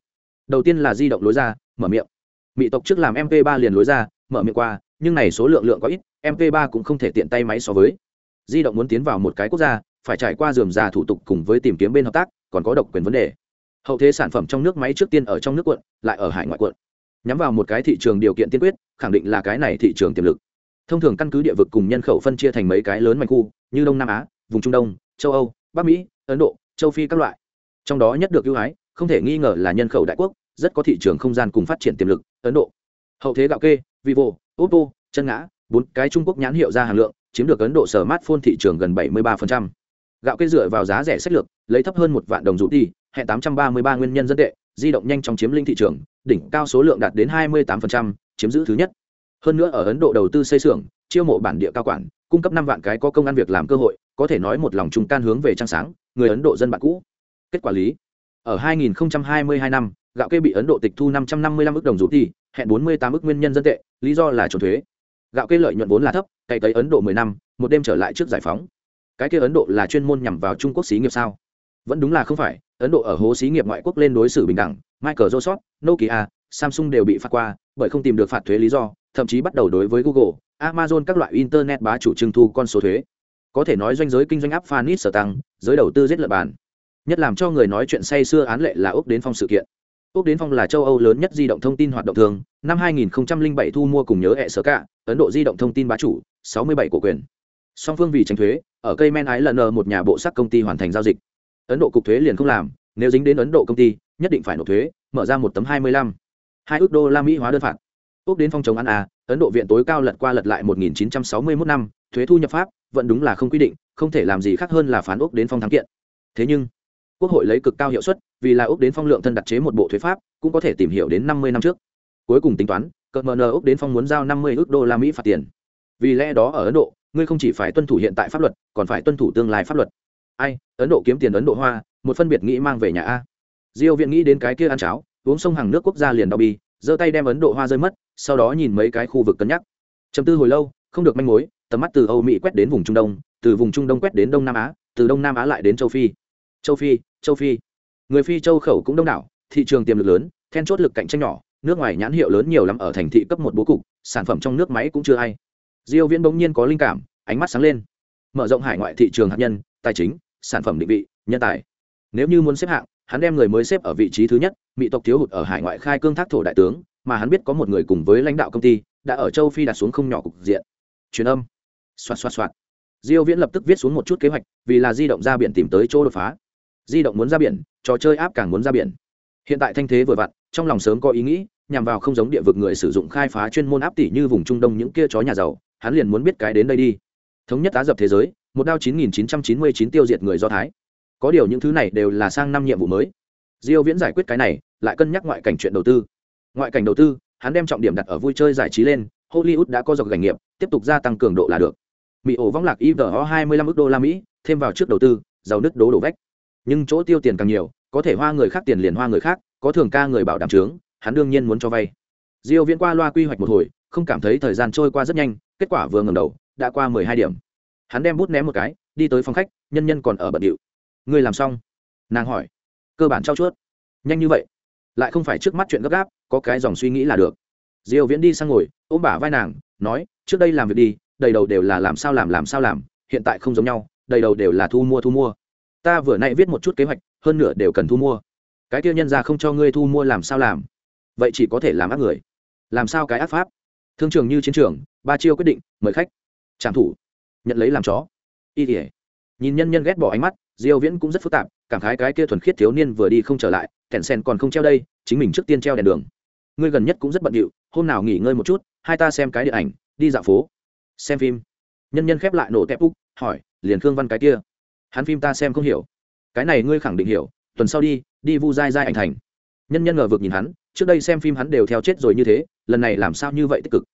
đầu tiên là di động lối ra, mở miệng. Mỹ tộc trước làm mp 3 liền lối ra, mở miệng qua, nhưng này số lượng lượng có ít mp 3 cũng không thể tiện tay máy so với. Di động muốn tiến vào một cái quốc gia, phải trải qua dườm già thủ tục cùng với tìm kiếm bên hợp tác, còn có độc quyền vấn đề. Hậu thế sản phẩm trong nước máy trước tiên ở trong nước quận, lại ở hải ngoại quận. Nhắm vào một cái thị trường điều kiện tiên quyết, khẳng định là cái này thị trường tiềm lực. Thông thường căn cứ địa vực cùng nhân khẩu phân chia thành mấy cái lớn mạnh khu, như đông nam á, vùng trung đông, châu âu, bắc mỹ, ấn độ, châu phi các loại. Trong đó nhất được ưu ái không thể nghi ngờ là nhân khẩu đại quốc rất có thị trường không gian cùng phát triển tiềm lực ấn độ. Hậu thế gạo kê vivo oppo chân ngã bốn cái trung quốc nhãn hiệu ra hàng lượng chiếm được ấn độ sở smartphone thị trường gần 73%. gạo kê dựa vào giá rẻ sách lược lấy thấp hơn một vạn đồng rút đi hẹn 833 nguyên nhân dân tệ di động nhanh trong chiếm lĩnh thị trường đỉnh cao số lượng đạt đến 28%, chiếm giữ thứ nhất. Hơn nữa ở ấn độ đầu tư xây xưởng chiêu mộ bản địa cao quản cung cấp năm vạn cái có công ăn việc làm cơ hội có thể nói một lòng trung can hướng về trang sáng người ấn độ dân bạn cũ. Kết quả lý ở 2022 năm, gạo kê bị ấn độ tịch thu 555 ức đồng rút đi, hẹn 48 ức nguyên nhân dân tệ, lý do là trốn thuế. Gạo kê lợi nhuận vốn là thấp, cày tới ấn độ 10 năm, một đêm trở lại trước giải phóng. Cái kia ấn độ là chuyên môn nhằm vào trung quốc xí nghiệp sao? Vẫn đúng là không phải, ấn độ ở hố xí nghiệp ngoại quốc lên đối xử bình đẳng microsoft nokia, samsung đều bị phạt qua, bởi không tìm được phạt thuế lý do, thậm chí bắt đầu đối với google, amazon các loại internet bá chủ trưng thu con số thuế. Có thể nói doanh giới kinh doanh áp phanit sở tăng, giới đầu tư giết lợi bàn nhất làm cho người nói chuyện say xưa án lệ là úc đến phong sự kiện. Úc đến phong là châu âu lớn nhất di động thông tin hoạt động thường. Năm 2007 thu mua cùng nhớ hệ sở cả, ấn độ di động thông tin bá chủ 67 cổ quyền. Song phương vì tránh thuế, ở cây men ái lần một nhà bộ sắc công ty hoàn thành giao dịch. Ấn độ cục thuế liền không làm, nếu dính đến ấn độ công ty, nhất định phải nộp thuế, mở ra một tấm 25. hai ước đô la mỹ hóa đơn phạt. Úc đến phong chống ăn à ấn độ viện tối cao lật qua lật lại 1961 năm, thuế thu nhập pháp, vẫn đúng là không quy định, không thể làm gì khác hơn là phán úc đến phong thắng kiện. Thế nhưng quốc hội lấy cực cao hiệu suất, vì là úc đến phong lượng thân đặt chế một bộ thuế pháp, cũng có thể tìm hiểu đến 50 năm trước. Cuối cùng tính toán cợt mờ nờ úc đến phong muốn giao 50 ước đô la mỹ phạt tiền. Vì lẽ đó ở ấn độ, ngươi không chỉ phải tuân thủ hiện tại pháp luật, còn phải tuân thủ tương lai pháp luật. Ai, ấn độ kiếm tiền ấn độ hoa, một phân biệt nghĩ mang về nhà a. Diêu viện nghĩ đến cái kia ăn cháo, uống sông hàng nước quốc gia liền đau bi, giơ tay đem ấn độ hoa rơi mất, sau đó nhìn mấy cái khu vực cân nhắc. Chấm tư hồi lâu, không được manh mối, tầm mắt từ âu mỹ quét đến vùng trung đông, từ vùng trung đông quét đến đông nam á, từ đông nam á lại đến châu phi. Châu phi châu phi người phi châu khẩu cũng đông đảo thị trường tiềm lực lớn then chốt lực cạnh tranh nhỏ nước ngoài nhãn hiệu lớn nhiều lắm ở thành thị cấp một bố cục sản phẩm trong nước máy cũng chưa ai diêu viễn bỗng nhiên có linh cảm ánh mắt sáng lên mở rộng hải ngoại thị trường hạt nhân tài chính sản phẩm định vị nhân tài nếu như muốn xếp hạng hắn đem người mới xếp ở vị trí thứ nhất mỹ tộc thiếu hụt ở hải ngoại khai cương thác thổ đại tướng mà hắn biết có một người cùng với lãnh đạo công ty đã ở châu phi đặt xuống không nhỏ cục diện truyền âm xoạt xoạt xoạt diêu viễn lập tức viết xuống một chút kế hoạch vì là di động ra biển tìm tới chỗ đột phá di động muốn ra biển, trò chơi áp càng muốn ra biển. Hiện tại thanh thế vừa vặn, trong lòng sớm có ý nghĩ, nhằm vào không giống địa vực người sử dụng khai phá chuyên môn áp tỷ như vùng trung đông những kia chó nhà giàu, hắn liền muốn biết cái đến đây đi. Thống nhất á dập thế giới, một đao 9999 tiêu diệt người do thái. Có điều những thứ này đều là sang năm nhiệm vụ mới. Diêu viễn giải quyết cái này, lại cân nhắc ngoại cảnh chuyện đầu tư. Ngoại cảnh đầu tư, hắn đem trọng điểm đặt ở vui chơi giải trí lên, hollywood đã có dọc gành nghiệp, tiếp tục gia tăng cường độ là được. Mỹ ổ vong lạc ivo 25 ức đô la mỹ, thêm vào trước đầu tư, giàu nứt đố đổ vách nhưng chỗ tiêu tiền càng nhiều, có thể hoa người khác tiền liền hoa người khác, có thường ca người bảo đảm trướng, hắn đương nhiên muốn cho vay. Diêu viễn qua loa quy hoạch một hồi, không cảm thấy thời gian trôi qua rất nhanh, kết quả vừa ngẩng đầu, đã qua 12 điểm. Hắn đem bút ném một cái, đi tới phòng khách, nhân nhân còn ở bận điệu. Người làm xong? nàng hỏi. Cơ bản trao chuốt. Nhanh như vậy? Lại không phải trước mắt chuyện gấp gáp, có cái dòng suy nghĩ là được. Diêu viễn đi sang ngồi, ôm bả vai nàng, nói, trước đây làm việc đi, đầy đầu đều là làm sao làm làm sao làm, hiện tại không giống nhau, đầy đầu đều là thu mua thu mua ta vừa nay viết một chút kế hoạch, hơn nửa đều cần thu mua. Cái kia nhân ra không cho ngươi thu mua làm sao làm? Vậy chỉ có thể làm ác người. Làm sao cái ác pháp? Thương trường như chiến trường, ba chiêu quyết định, mời khách. Trảm thủ. Nhận lấy làm chó. Y tỉa nhìn nhân nhân ghét bỏ ánh mắt, diêu viễn cũng rất phức tạp, cảm khái cái kia thuần khiết thiếu niên vừa đi không trở lại kẹn sen còn không treo đây, chính mình trước tiên treo đèn đường. Ngươi gần nhất cũng rất bận rộn hôm nào nghỉ ngơi một chút, hai ta xem cái điện ảnh, đi dạo phố, xem phim. Nhân nhân khép lại nổ tép úc, hỏi, liền khương văn cái kia hắn phim ta xem không hiểu. Cái này ngươi khẳng định hiểu, tuần sau đi đi vu dai dai ảnh thành. Nhân nhân ngờ vực nhìn hắn, trước đây xem phim hắn đều theo chết rồi như thế, lần này làm sao như vậy tích cực.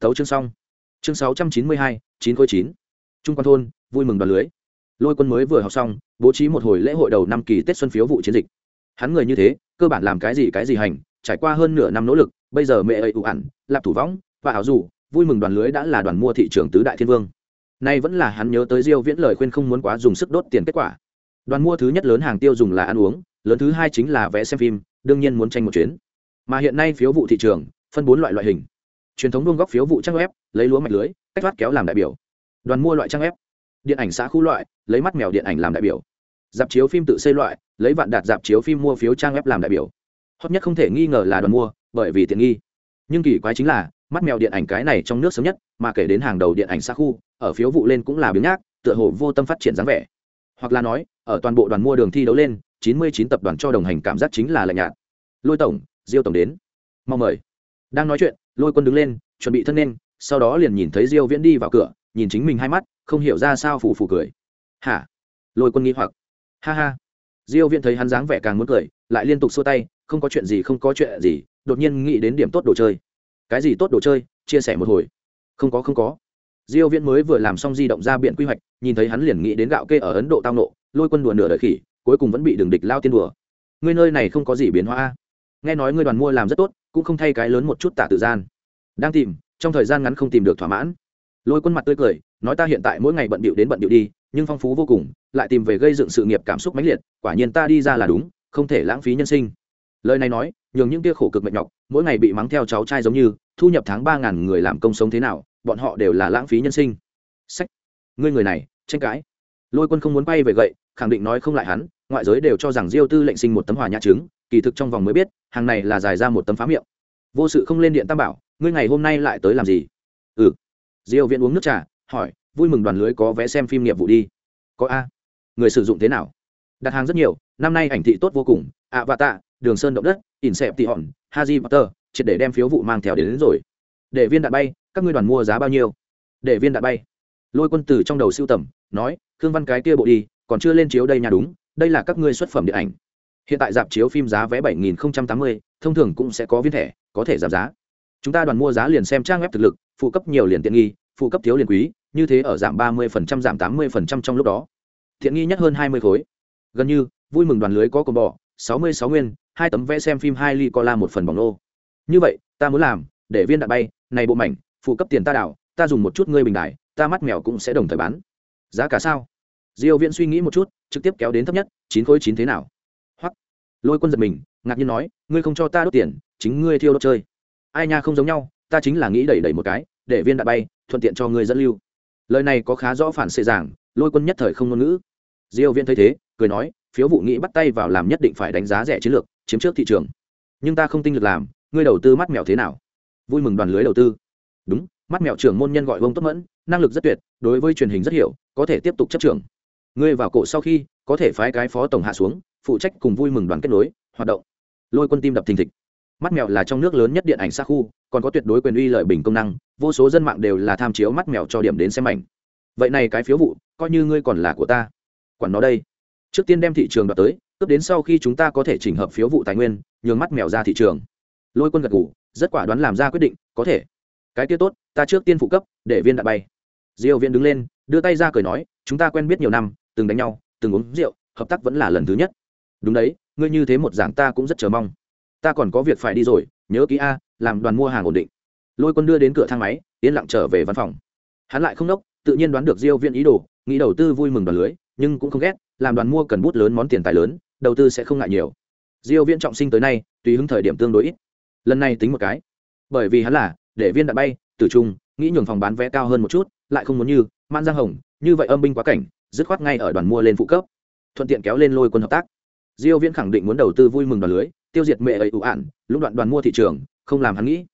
Tấu chương xong. Chương sáu trăm chín mươi hai, chín khối chín. Trung quan thôn, vui mừng đoàn lưới. Lôi quân mới vừa học xong, bố trí một hồi lễ hội đầu năm kỳ tết xuân phiếu vụ chiến dịch. Hắn người như thế, cơ bản làm cái gì cái gì hành, trải qua hơn nửa năm nỗ lực, bây giờ mẹ ấy ủ ẩn lạp thủ võng, và ảo dù, vui mừng đoàn lưới đã là đoàn mua thị trường tứ đại thiên vương nay vẫn là hắn nhớ tới diêu viễn lời khuyên không muốn quá dùng sức đốt tiền kết quả. Đoàn mua thứ nhất lớn hàng tiêu dùng là ăn uống, lớn thứ hai chính là vé xem phim, đương nhiên muốn tranh một chuyến. Mà hiện nay phiếu vụ thị trường, phân bốn loại loại hình. Truyền thống buông góc phiếu vụ trang web, lấy lúa mạch lưới, cách thoát kéo làm đại biểu. Đoàn mua loại trang web, điện ảnh xã khu loại, lấy mắt mèo điện ảnh làm đại biểu. Dạp chiếu phim tự xây loại, lấy vạn đạt dạp chiếu phim mua phiếu trang web làm đại biểu. Hot nhất không thể nghi ngờ là đoàn mua, bởi vì tiện nghi. Nhưng kỳ quái chính là, mắt mèo điện ảnh cái này trong nước sớm nhất, mà kể đến hàng đầu điện ảnh xa khu ở phiếu vụ lên cũng là biếng nhác, tựa hồ vô tâm phát triển dáng vẻ. Hoặc là nói, ở toàn bộ đoàn mua đường thi đấu lên, chín mươi chín tập đoàn cho đồng hành cảm giác chính là lạnh nhạt. Lôi tổng, diêu tổng đến. Mong mời. Đang nói chuyện, lôi quân đứng lên, chuẩn bị thân lên sau đó liền nhìn thấy diêu viễn đi vào cửa, nhìn chính mình hai mắt, không hiểu ra sao phủ phủ cười. Hả? Lôi quân nghi hoặc. Ha ha. Diêu viễn thấy hắn dáng vẻ càng muốn cười, lại liên tục xua tay, không có chuyện gì, không có chuyện gì, đột nhiên nghĩ đến điểm tốt đồ chơi. Cái gì tốt đồ chơi? Chia sẻ một hồi. Không có không có diêu viễn mới vừa làm xong di động ra biện quy hoạch, nhìn thấy hắn liền nghĩ đến gạo kê ở ấn độ tao nộ, lôi quân đùa nửa đời khỉ, cuối cùng vẫn bị đường địch lao tiên đùa. Ngươi nơi này không có gì biến hóa nghe nói ngươi đoàn mua làm rất tốt, cũng không thay cái lớn một chút tạ tự gian. Đang tìm, trong thời gian ngắn không tìm được thỏa mãn. Lôi quân mặt tươi cười, nói ta hiện tại mỗi ngày bận bịu đến bận bịu đi, nhưng phong phú vô cùng, lại tìm về gây dựng sự nghiệp cảm xúc mãnh liệt, quả nhiên ta đi ra là đúng, không thể lãng phí nhân sinh. Lời này nói, nhường những kia khổ cực mệt nhọc, mỗi ngày bị mắng theo cháu trai giống như, thu nhập tháng ba ngàn người làm công sống thế nào bọn họ đều là lãng phí nhân sinh. Sách. Ngươi người này tranh cãi. Lôi quân không muốn bay về gậy khẳng định nói không lại hắn ngoại giới đều cho rằng diêu tư lệnh sinh một tấm hòa nhã trứng kỳ thực trong vòng mới biết hàng này là dài ra một tấm phá miệng. Vô sự không lên điện tam bảo ngươi ngày hôm nay lại tới làm gì? Ừ. Diêu viện uống nước trà hỏi vui mừng đoàn lưới có vé xem phim nghiệp vụ đi. Có a. Người sử dụng thế nào? Đặt hàng rất nhiều năm nay ảnh thị tốt vô cùng ạ và tạ đường sơn động đất ỉn xẹp tị hòn haji potter triệt để đem phiếu vụ mang theo đến, đến rồi để viên đạn bay, các ngươi đoàn mua giá bao nhiêu? Để viên đạn bay. Lôi quân tử trong đầu siêu tầm, nói, khương văn cái kia bộ đi, còn chưa lên chiếu đây nhà đúng, đây là các ngươi xuất phẩm điện ảnh. Hiện tại dạp chiếu phim giá vé bảy nghìn tám mươi, thông thường cũng sẽ có viên thẻ, có thể giảm giá. Chúng ta đoàn mua giá liền xem trang web thực lực, phụ cấp nhiều liền tiện nghi, phụ cấp thiếu liền quý, như thế ở giảm ba mươi giảm tám mươi trong lúc đó. Thiện nghi nhất hơn hai mươi khối. Gần như, vui mừng đoàn lưới có cồn bò sáu mươi sáu nguyên, hai tấm vé xem phim hai ly cola một phần bóng lô. Như vậy, ta muốn làm, để viên đạn bay này bộ mảnh, phụ cấp tiền ta đảo ta dùng một chút ngươi bình đại ta mắt mèo cũng sẽ đồng thời bán. Giá cả sao? Diêu viễn suy nghĩ một chút, trực tiếp kéo đến thấp nhất, chín khối chín thế nào? Hoặc lôi quân giật mình, ngạc nhiên nói, ngươi không cho ta đốt tiền, chính ngươi thiêu đốt chơi. Ai nha không giống nhau, ta chính là nghĩ đẩy đẩy một cái, để viên đạn bay, thuận tiện cho ngươi dẫn lưu. Lời này có khá rõ phản xệ giảng, lôi quân nhất thời không ngôn ngữ. Diêu viễn thấy thế, cười nói, phiếu vụ nghĩ bắt tay vào làm nhất định phải đánh giá rẻ chiến lược, chiếm trước thị trường. Nhưng ta không tinh lực làm, ngươi đầu tư mắt mèo thế nào? Vui mừng đoàn lưới đầu tư. Đúng, mắt mèo trưởng môn nhân gọi vông tốt mẫn, năng lực rất tuyệt, đối với truyền hình rất hiểu, có thể tiếp tục chấp trưởng. Ngươi vào cổ sau khi, có thể phái cái phó tổng hạ xuống, phụ trách cùng vui mừng đoàn kết nối, hoạt động. Lôi quân tim đập thình thịch. Mắt mèo là trong nước lớn nhất điện ảnh xa khu, còn có tuyệt đối quyền uy lợi bình công năng, vô số dân mạng đều là tham chiếu mắt mèo cho điểm đến xem ảnh. Vậy này cái phiếu vụ, coi như ngươi còn là của ta. Quản nó đây. Trước tiên đem thị trường đoạt tới, cướp đến sau khi chúng ta có thể chỉnh hợp phiếu vụ tài nguyên, nhường mắt mèo ra thị trường. Lôi quân gật ngủ rất quả đoán làm ra quyết định, có thể. Cái kia tốt, ta trước tiên phụ cấp, để viên đã bay. Diêu viên đứng lên, đưa tay ra cười nói, chúng ta quen biết nhiều năm, từng đánh nhau, từng uống rượu, hợp tác vẫn là lần thứ nhất. Đúng đấy, ngươi như thế một dạng ta cũng rất chờ mong. Ta còn có việc phải đi rồi, nhớ ký a, làm đoàn mua hàng ổn định. Lôi quân đưa đến cửa thang máy, yên lặng trở về văn phòng. Hắn lại không đốc tự nhiên đoán được diêu viên ý đồ, nghĩ đầu tư vui mừng đoàn lưới, nhưng cũng không ghét, làm đoàn mua cần bút lớn món tiền tài lớn, đầu tư sẽ không ngại nhiều. Diêu viên trọng sinh tới nay, tùy hứng thời điểm tương đối ít lần này tính một cái. Bởi vì hắn là, để viên đạn bay, tử trung, nghĩ nhường phòng bán vé cao hơn một chút, lại không muốn như man giang hồng, như vậy âm binh quá cảnh, dứt khoát ngay ở đoàn mua lên phụ cấp. Thuận tiện kéo lên lôi quân hợp tác. Diêu viễn khẳng định muốn đầu tư vui mừng đoàn lưới, tiêu diệt mẹ ấy ủ ạn lúc đoạn đoàn mua thị trường, không làm hắn nghĩ.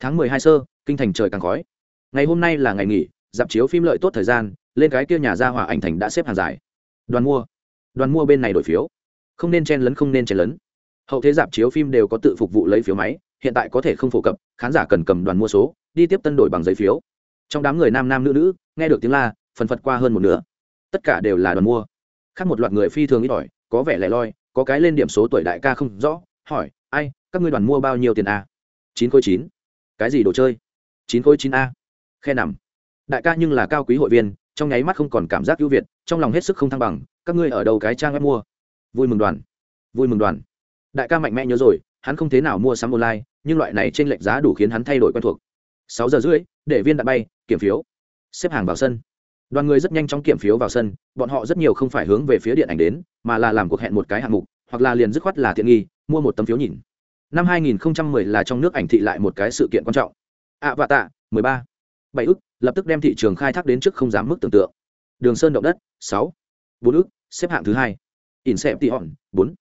Tháng 12 sơ, kinh thành trời càng khói. Ngày hôm nay là ngày nghỉ, dạp chiếu phim lợi tốt thời gian, lên cái kia nhà gia hỏa ảnh thành đã xếp hàng dài. Đoàn mua. Đoàn mua bên này đổi phiếu. Không nên chen lấn, không nên chen lấn. Hậu thế dạp chiếu phim đều có tự phục vụ lấy phiếu máy hiện tại có thể không phổ cập, khán giả cần cầm đoàn mua số, đi tiếp tân đổi bằng giấy phiếu. Trong đám người nam nam nữ nữ, nghe được tiếng la, phần phật qua hơn một nửa. Tất cả đều là đoàn mua. Khác một loạt người phi thường ít ỏi, có vẻ lẻ loi, có cái lên điểm số tuổi đại ca không rõ, hỏi, ai, các ngươi đoàn mua bao nhiêu tiền a chín khối chín. Cái gì đồ chơi? Chín khối chín a. Khe nằm. Đại ca nhưng là cao quý hội viên, trong nháy mắt không còn cảm giác ưu việt, trong lòng hết sức không thăng bằng, các ngươi ở đầu cái trang web mua? Vui mừng đoàn. Vui mừng đoàn. Đại ca mạnh mẽ nhớ rồi, hắn không thế nào mua sắm online nhưng loại này trên lệch giá đủ khiến hắn thay đổi quen thuộc. Sáu giờ rưỡi, để viên đạn bay, kiểm phiếu. Xếp hàng vào sân. Đoàn người rất nhanh chóng kiểm phiếu vào sân, bọn họ rất nhiều không phải hướng về phía điện ảnh đến, mà là làm cuộc hẹn một cái hạng mục, hoặc là liền dứt khoát là tiện nghi, mua một tấm phiếu nhìn. Năm 2010 là trong nước ảnh thị lại một cái sự kiện quan trọng. Ạ và tạ 13. bảy ức, lập tức đem thị trường khai thác đến trước không dám mức tưởng tượng. Đường sơn động đất 6. bốn ức, xếp hạng thứ hai. Ỉn xẹp tị hòn, bốn.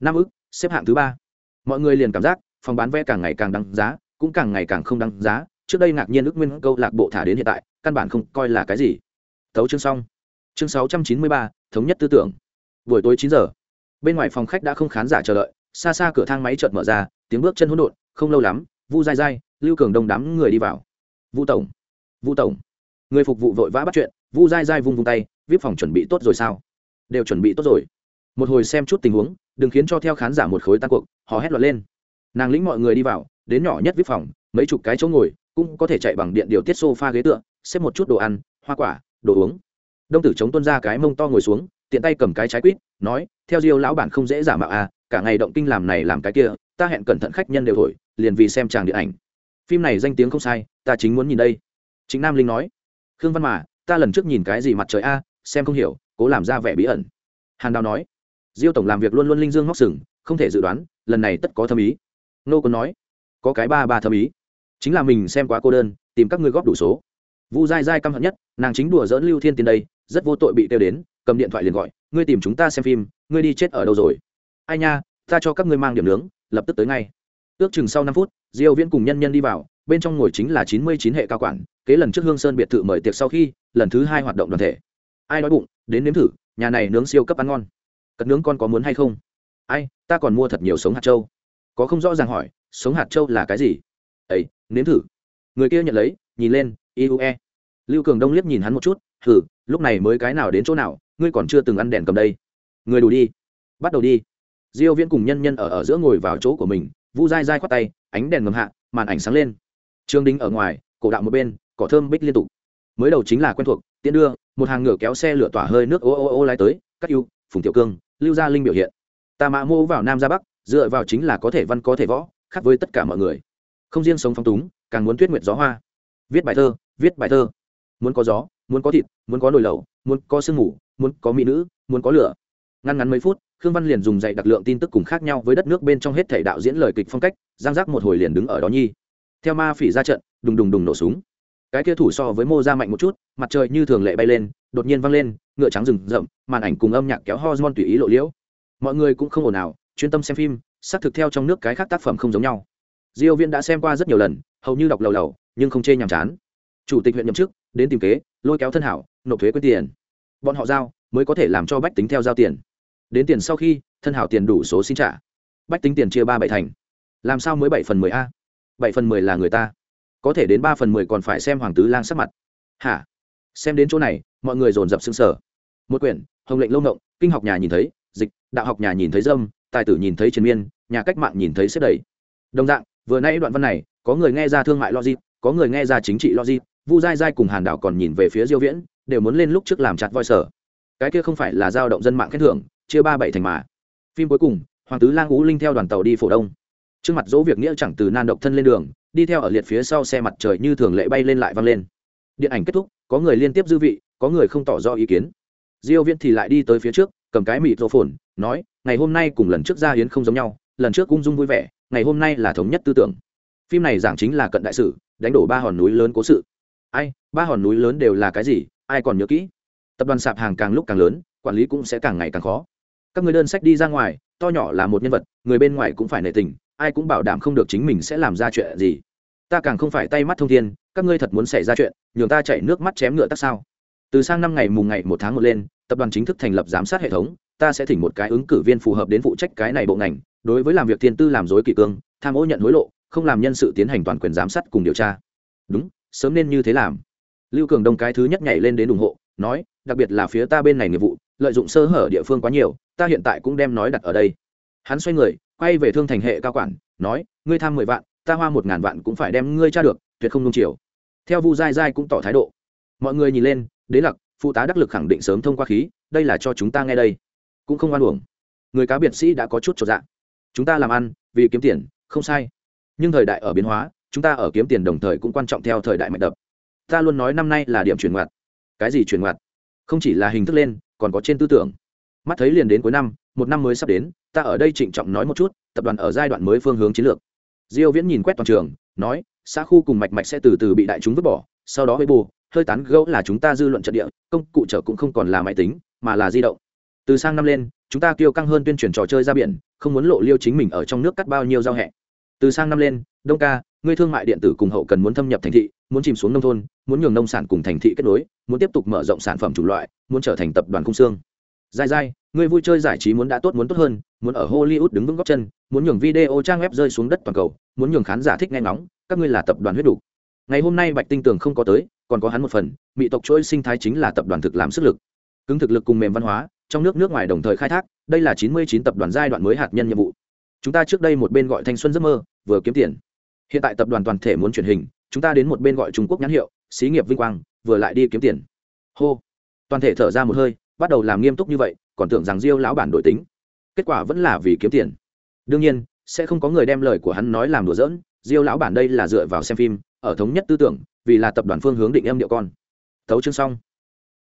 Năm ức, xếp hạng thứ ba. Mọi người liền cảm giác phòng bán vé càng ngày càng đăng giá, cũng càng ngày càng không đăng giá. Trước đây ngạc nhiên ước nguyên câu lạc bộ thả đến hiện tại, căn bản không coi là cái gì. Tấu chương xong. Chương sáu trăm chín mươi ba, thống nhất tư tưởng. Buổi tối chín giờ. Bên ngoài phòng khách đã không khán giả chờ đợi, xa xa cửa thang máy chợt mở ra, tiếng bước chân hỗn độn, không lâu lắm, vu dai dai lưu cường đông đám người đi vào. Vu tổng vu tổng. Người phục vụ vội vã bắt chuyện, vu dai dai vung vung tay viết phòng chuẩn bị tốt rồi sao? Đều chuẩn bị tốt rồi. Một hồi xem chút tình huống, đừng khiến cho theo khán giả một khối tan cuộc họ hét loạt lên nàng lĩnh mọi người đi vào, đến nhỏ nhất vip phòng, mấy chục cái chỗ ngồi, cũng có thể chạy bằng điện điều tiết sofa ghế tựa, xếp một chút đồ ăn, hoa quả, đồ uống. Đông tử chống tuân ra cái mông to ngồi xuống, tiện tay cầm cái trái quýt, nói, theo diêu lão bản không dễ giả mạo à cả ngày động kinh làm này làm cái kia, ta hẹn cẩn thận khách nhân đều thổi, liền vì xem tràng điện ảnh. Phim này danh tiếng không sai, ta chính muốn nhìn đây. Chính nam linh nói, khương văn mà, ta lần trước nhìn cái gì mặt trời a, xem không hiểu, cố làm ra vẻ bí ẩn. Hàn đào nói, diêu tổng làm việc luôn luôn linh dương ngóc sừng, không thể dự đoán, lần này tất có thâm ý nô còn nói, có cái ba ba thâm ý. Chính là mình xem quá cô đơn, tìm các ngươi góp đủ số. Vu dai dai căm hận nhất, nàng chính đùa dỡn lưu thiên tiền đây, rất vô tội bị kêu đến, cầm điện thoại liền gọi, ngươi tìm chúng ta xem phim, ngươi đi chết ở đâu rồi? Ai nha, ta cho các ngươi mang điểm nướng, lập tức tới ngay. Ước chừng sau năm phút, diêu viễn cùng nhân nhân đi vào, bên trong ngồi chính là chín mươi chín hệ cao quản, kế lần trước hương sơn biệt thự mời tiệc sau khi, lần thứ hai hoạt động đoàn thể. Ai đói bụng, đến nếm thử, nhà này nướng siêu cấp ăn ngon. Cất nướng con có muốn hay không? Ai, ta còn mua thật nhiều sống hạt châu có không rõ ràng hỏi, sống hạt châu là cái gì? Ấy nếm thử. Người kia nhận lấy, nhìn lên iue lưu cường đông liếc nhìn hắn một chút thử lúc này mới cái nào đến chỗ nào, ngươi còn chưa từng ăn đèn cầm đây. Người đủ đi. Bắt đầu đi. Diêu viễn cùng nhân nhân ở ở giữa ngồi vào chỗ của mình, vu dai dai khoát tay, ánh đèn ngầm hạ, màn ảnh sáng lên. Trương đinh ở ngoài, cổ đạo một bên, cỏ thơm bích liên tục. Mới đầu chính là quen thuộc, tiện đưa, một hàng ngựa kéo xe lửa tỏa hơi nước ô ô ô lái tới, cắt ưu phùng tiểu cương, lưu gia linh biểu hiện. Ta mã mô vào nam ra bắc dựa vào chính là có thể văn có thể võ, khác với tất cả mọi người. Không riêng sống phong túng, càng muốn tuyết nguyệt gió hoa. Viết bài thơ, viết bài thơ. Muốn có gió, muốn có thịt, muốn có nồi lẩu, muốn có sương mù, muốn có mỹ nữ, muốn có lửa. Ngăn ngắn mấy phút, khương văn liền dùng dạy đặc lượng tin tức cùng khác nhau với đất nước bên trong hết thể đạo diễn lời kịch phong cách, giang giác một hồi liền đứng ở đó nhi. Theo ma phỉ ra trận, đùng đùng đùng nổ súng. Cái kia thủ so với mô ra mạnh một chút, mặt trời như thường lệ bay lên, đột nhiên văng lên, ngựa trắng rừng rậm, màn ảnh cùng âm nhạc kéo hormone tùy ý lộ liễu. Mọi người cũng không ồn ào chuyên tâm xem phim, xác thực theo trong nước cái khác tác phẩm không giống nhau. Diêu viên đã xem qua rất nhiều lần, hầu như đọc lầu lầu, nhưng không chê nhàm chán. Chủ tịch huyện nhậm chức, đến tìm kế, lôi kéo thân hảo, nộp thuế quyết tiền. Bọn họ giao, mới có thể làm cho bách tính theo giao tiền. Đến tiền sau khi, thân hảo tiền đủ số xin trả. Bách tính tiền chia ba bảy thành. Làm sao mới bảy phần mười a? Bảy phần mười là người ta. Có thể đến ba phần mười còn phải xem hoàng tứ lang sắc mặt. Hả? Xem đến chỗ này, mọi người dồn dập xương sở một quyển, hồng lệnh lâu ngộng, kinh học nhà nhìn thấy, dịch, đạo học nhà nhìn thấy dâm tài tử nhìn thấy triền miên, nhà cách mạng nhìn thấy xếp đầy. Đồng dạng, vừa nay đoạn văn này, có người nghe ra thương mại logic, có người nghe ra chính trị logic, vu dai dai cùng hàn Đảo còn nhìn về phía diêu viễn, đều muốn lên lúc trước làm chặt voi sở. Cái kia không phải là giao động dân mạng khen thưởng, chia ba bảy thành mà. Phim cuối cùng, hoàng tứ lang ú linh theo đoàn tàu đi phổ đông. Trước mặt dỗ việc nghĩa chẳng từ nan độc thân lên đường, đi theo ở liệt phía sau xe mặt trời như thường lệ bay lên lại văng lên. Điện ảnh kết thúc, có người liên tiếp dư vị, có người không tỏ rõ ý kiến. Diêu viễn thì lại đi tới phía trước, cầm cái mịt rô phồn nói, ngày hôm nay cùng lần trước ra hiến không giống nhau, lần trước cung dung vui vẻ, ngày hôm nay là thống nhất tư tưởng. Phim này giảng chính là cận đại sử đánh đổ ba hòn núi lớn cố sự. Ai, ba hòn núi lớn đều là cái gì, ai còn nhớ kỹ? Tập đoàn sạp hàng càng lúc càng lớn, quản lý cũng sẽ càng ngày càng khó. Các người đơn sách đi ra ngoài, to nhỏ là một nhân vật, người bên ngoài cũng phải nể tình, ai cũng bảo đảm không được chính mình sẽ làm ra chuyện gì. Ta càng không phải tay mắt thông thiên, các ngươi thật muốn xảy ra chuyện, nhường ta chạy nước mắt chém ngựa tắc sao? Từ sang năm ngày mùng ngày một tháng một lên, tập đoàn chính thức thành lập giám sát hệ thống ta sẽ thỉnh một cái ứng cử viên phù hợp đến phụ trách cái này bộ ngành, đối với làm việc thiên tư làm dối kỷ cương, tham ô nhận hối lộ, không làm nhân sự tiến hành toàn quyền giám sát cùng điều tra. Đúng, sớm nên như thế làm. Lưu cường đông cái thứ nhất nhảy lên đến ủng hộ, nói, đặc biệt là phía ta bên này nghiệp vụ, lợi dụng sơ hở địa phương quá nhiều, ta hiện tại cũng đem nói đặt ở đây. Hắn xoay người, quay về thương thành hệ cao quản, nói, ngươi tham mười vạn, ta hoa một ngàn vạn cũng phải đem ngươi tra được, tuyệt không nung chiều. Theo vu dai dai cũng tỏ thái độ. Mọi người nhìn lên, đế lặc, phụ tá đắc lực khẳng định sớm thông qua khí, đây là cho chúng ta nghe đây cũng không oan uổng. Người cá biệt sĩ đã có chút trọn dạng chúng ta làm ăn vì kiếm tiền, không sai. Nhưng thời đại ở biến hóa, chúng ta ở kiếm tiền đồng thời cũng quan trọng theo thời đại mạnh đập. Ta luôn nói năm nay là điểm chuyển ngoặt. Cái gì chuyển ngoặt? Không chỉ là hình thức lên, còn có trên tư tưởng. Mắt thấy liền đến cuối năm, một năm mới sắp đến, ta ở đây trịnh trọng nói một chút, tập đoàn ở giai đoạn mới phương hướng chiến lược. Diêu viễn nhìn quét toàn trường, nói, xã khu cùng mạch mạch sẽ từ từ bị đại chúng vứt bỏ, sau đó với bù hơi tán gẫu là chúng ta dư luận trận địa, công cụ trở cũng không còn là máy tính, mà là di động từ sang năm lên, chúng ta kêu căng hơn tuyên truyền trò chơi ra biển, không muốn lộ liêu chính mình ở trong nước cắt bao nhiêu giao hẹ. Từ sang năm lên, đông ca, ngươi thương mại điện tử cùng hậu cần muốn thâm nhập thành thị, muốn chìm xuống nông thôn, muốn nhường nông sản cùng thành thị kết nối, muốn tiếp tục mở rộng sản phẩm chủng loại, muốn trở thành tập đoàn cung xương. Dai dai ngươi vui chơi giải trí muốn đã tốt muốn tốt hơn, muốn ở hollywood đứng vững góc chân, muốn nhường video trang web rơi xuống đất toàn cầu, muốn nhường khán giả thích nghe ngóng, các ngươi là tập đoàn huyết đủ. Ngày hôm nay bạch tinh tường không có tới, còn có hắn một phần, mỹ tộc chuỗi sinh thái chính là tập đoàn thực làm sức lực. Cứng thực lực cùng mềm văn hóa trong nước nước ngoài đồng thời khai thác, đây là chín mươi chín tập đoàn giai đoạn mới hạt nhân nhiệm vụ. Chúng ta trước đây một bên gọi thanh xuân giấc mơ, vừa kiếm tiền. Hiện tại tập đoàn toàn thể muốn chuyển hình, chúng ta đến một bên gọi trung quốc nhãn hiệu, xí nghiệp vinh quang, vừa lại đi kiếm tiền. Hô. Toàn thể thở ra một hơi, bắt đầu làm nghiêm túc như vậy, còn tưởng rằng diêu lão bản đổi tính. Kết quả vẫn là vì kiếm tiền. Đương nhiên, sẽ không có người đem lời của hắn nói làm đùa giỡn, diêu lão bản đây là dựa vào xem phim, ở thống nhất tư tưởng, vì là tập đoàn phương hướng định em điệu con. Thấu chương xong.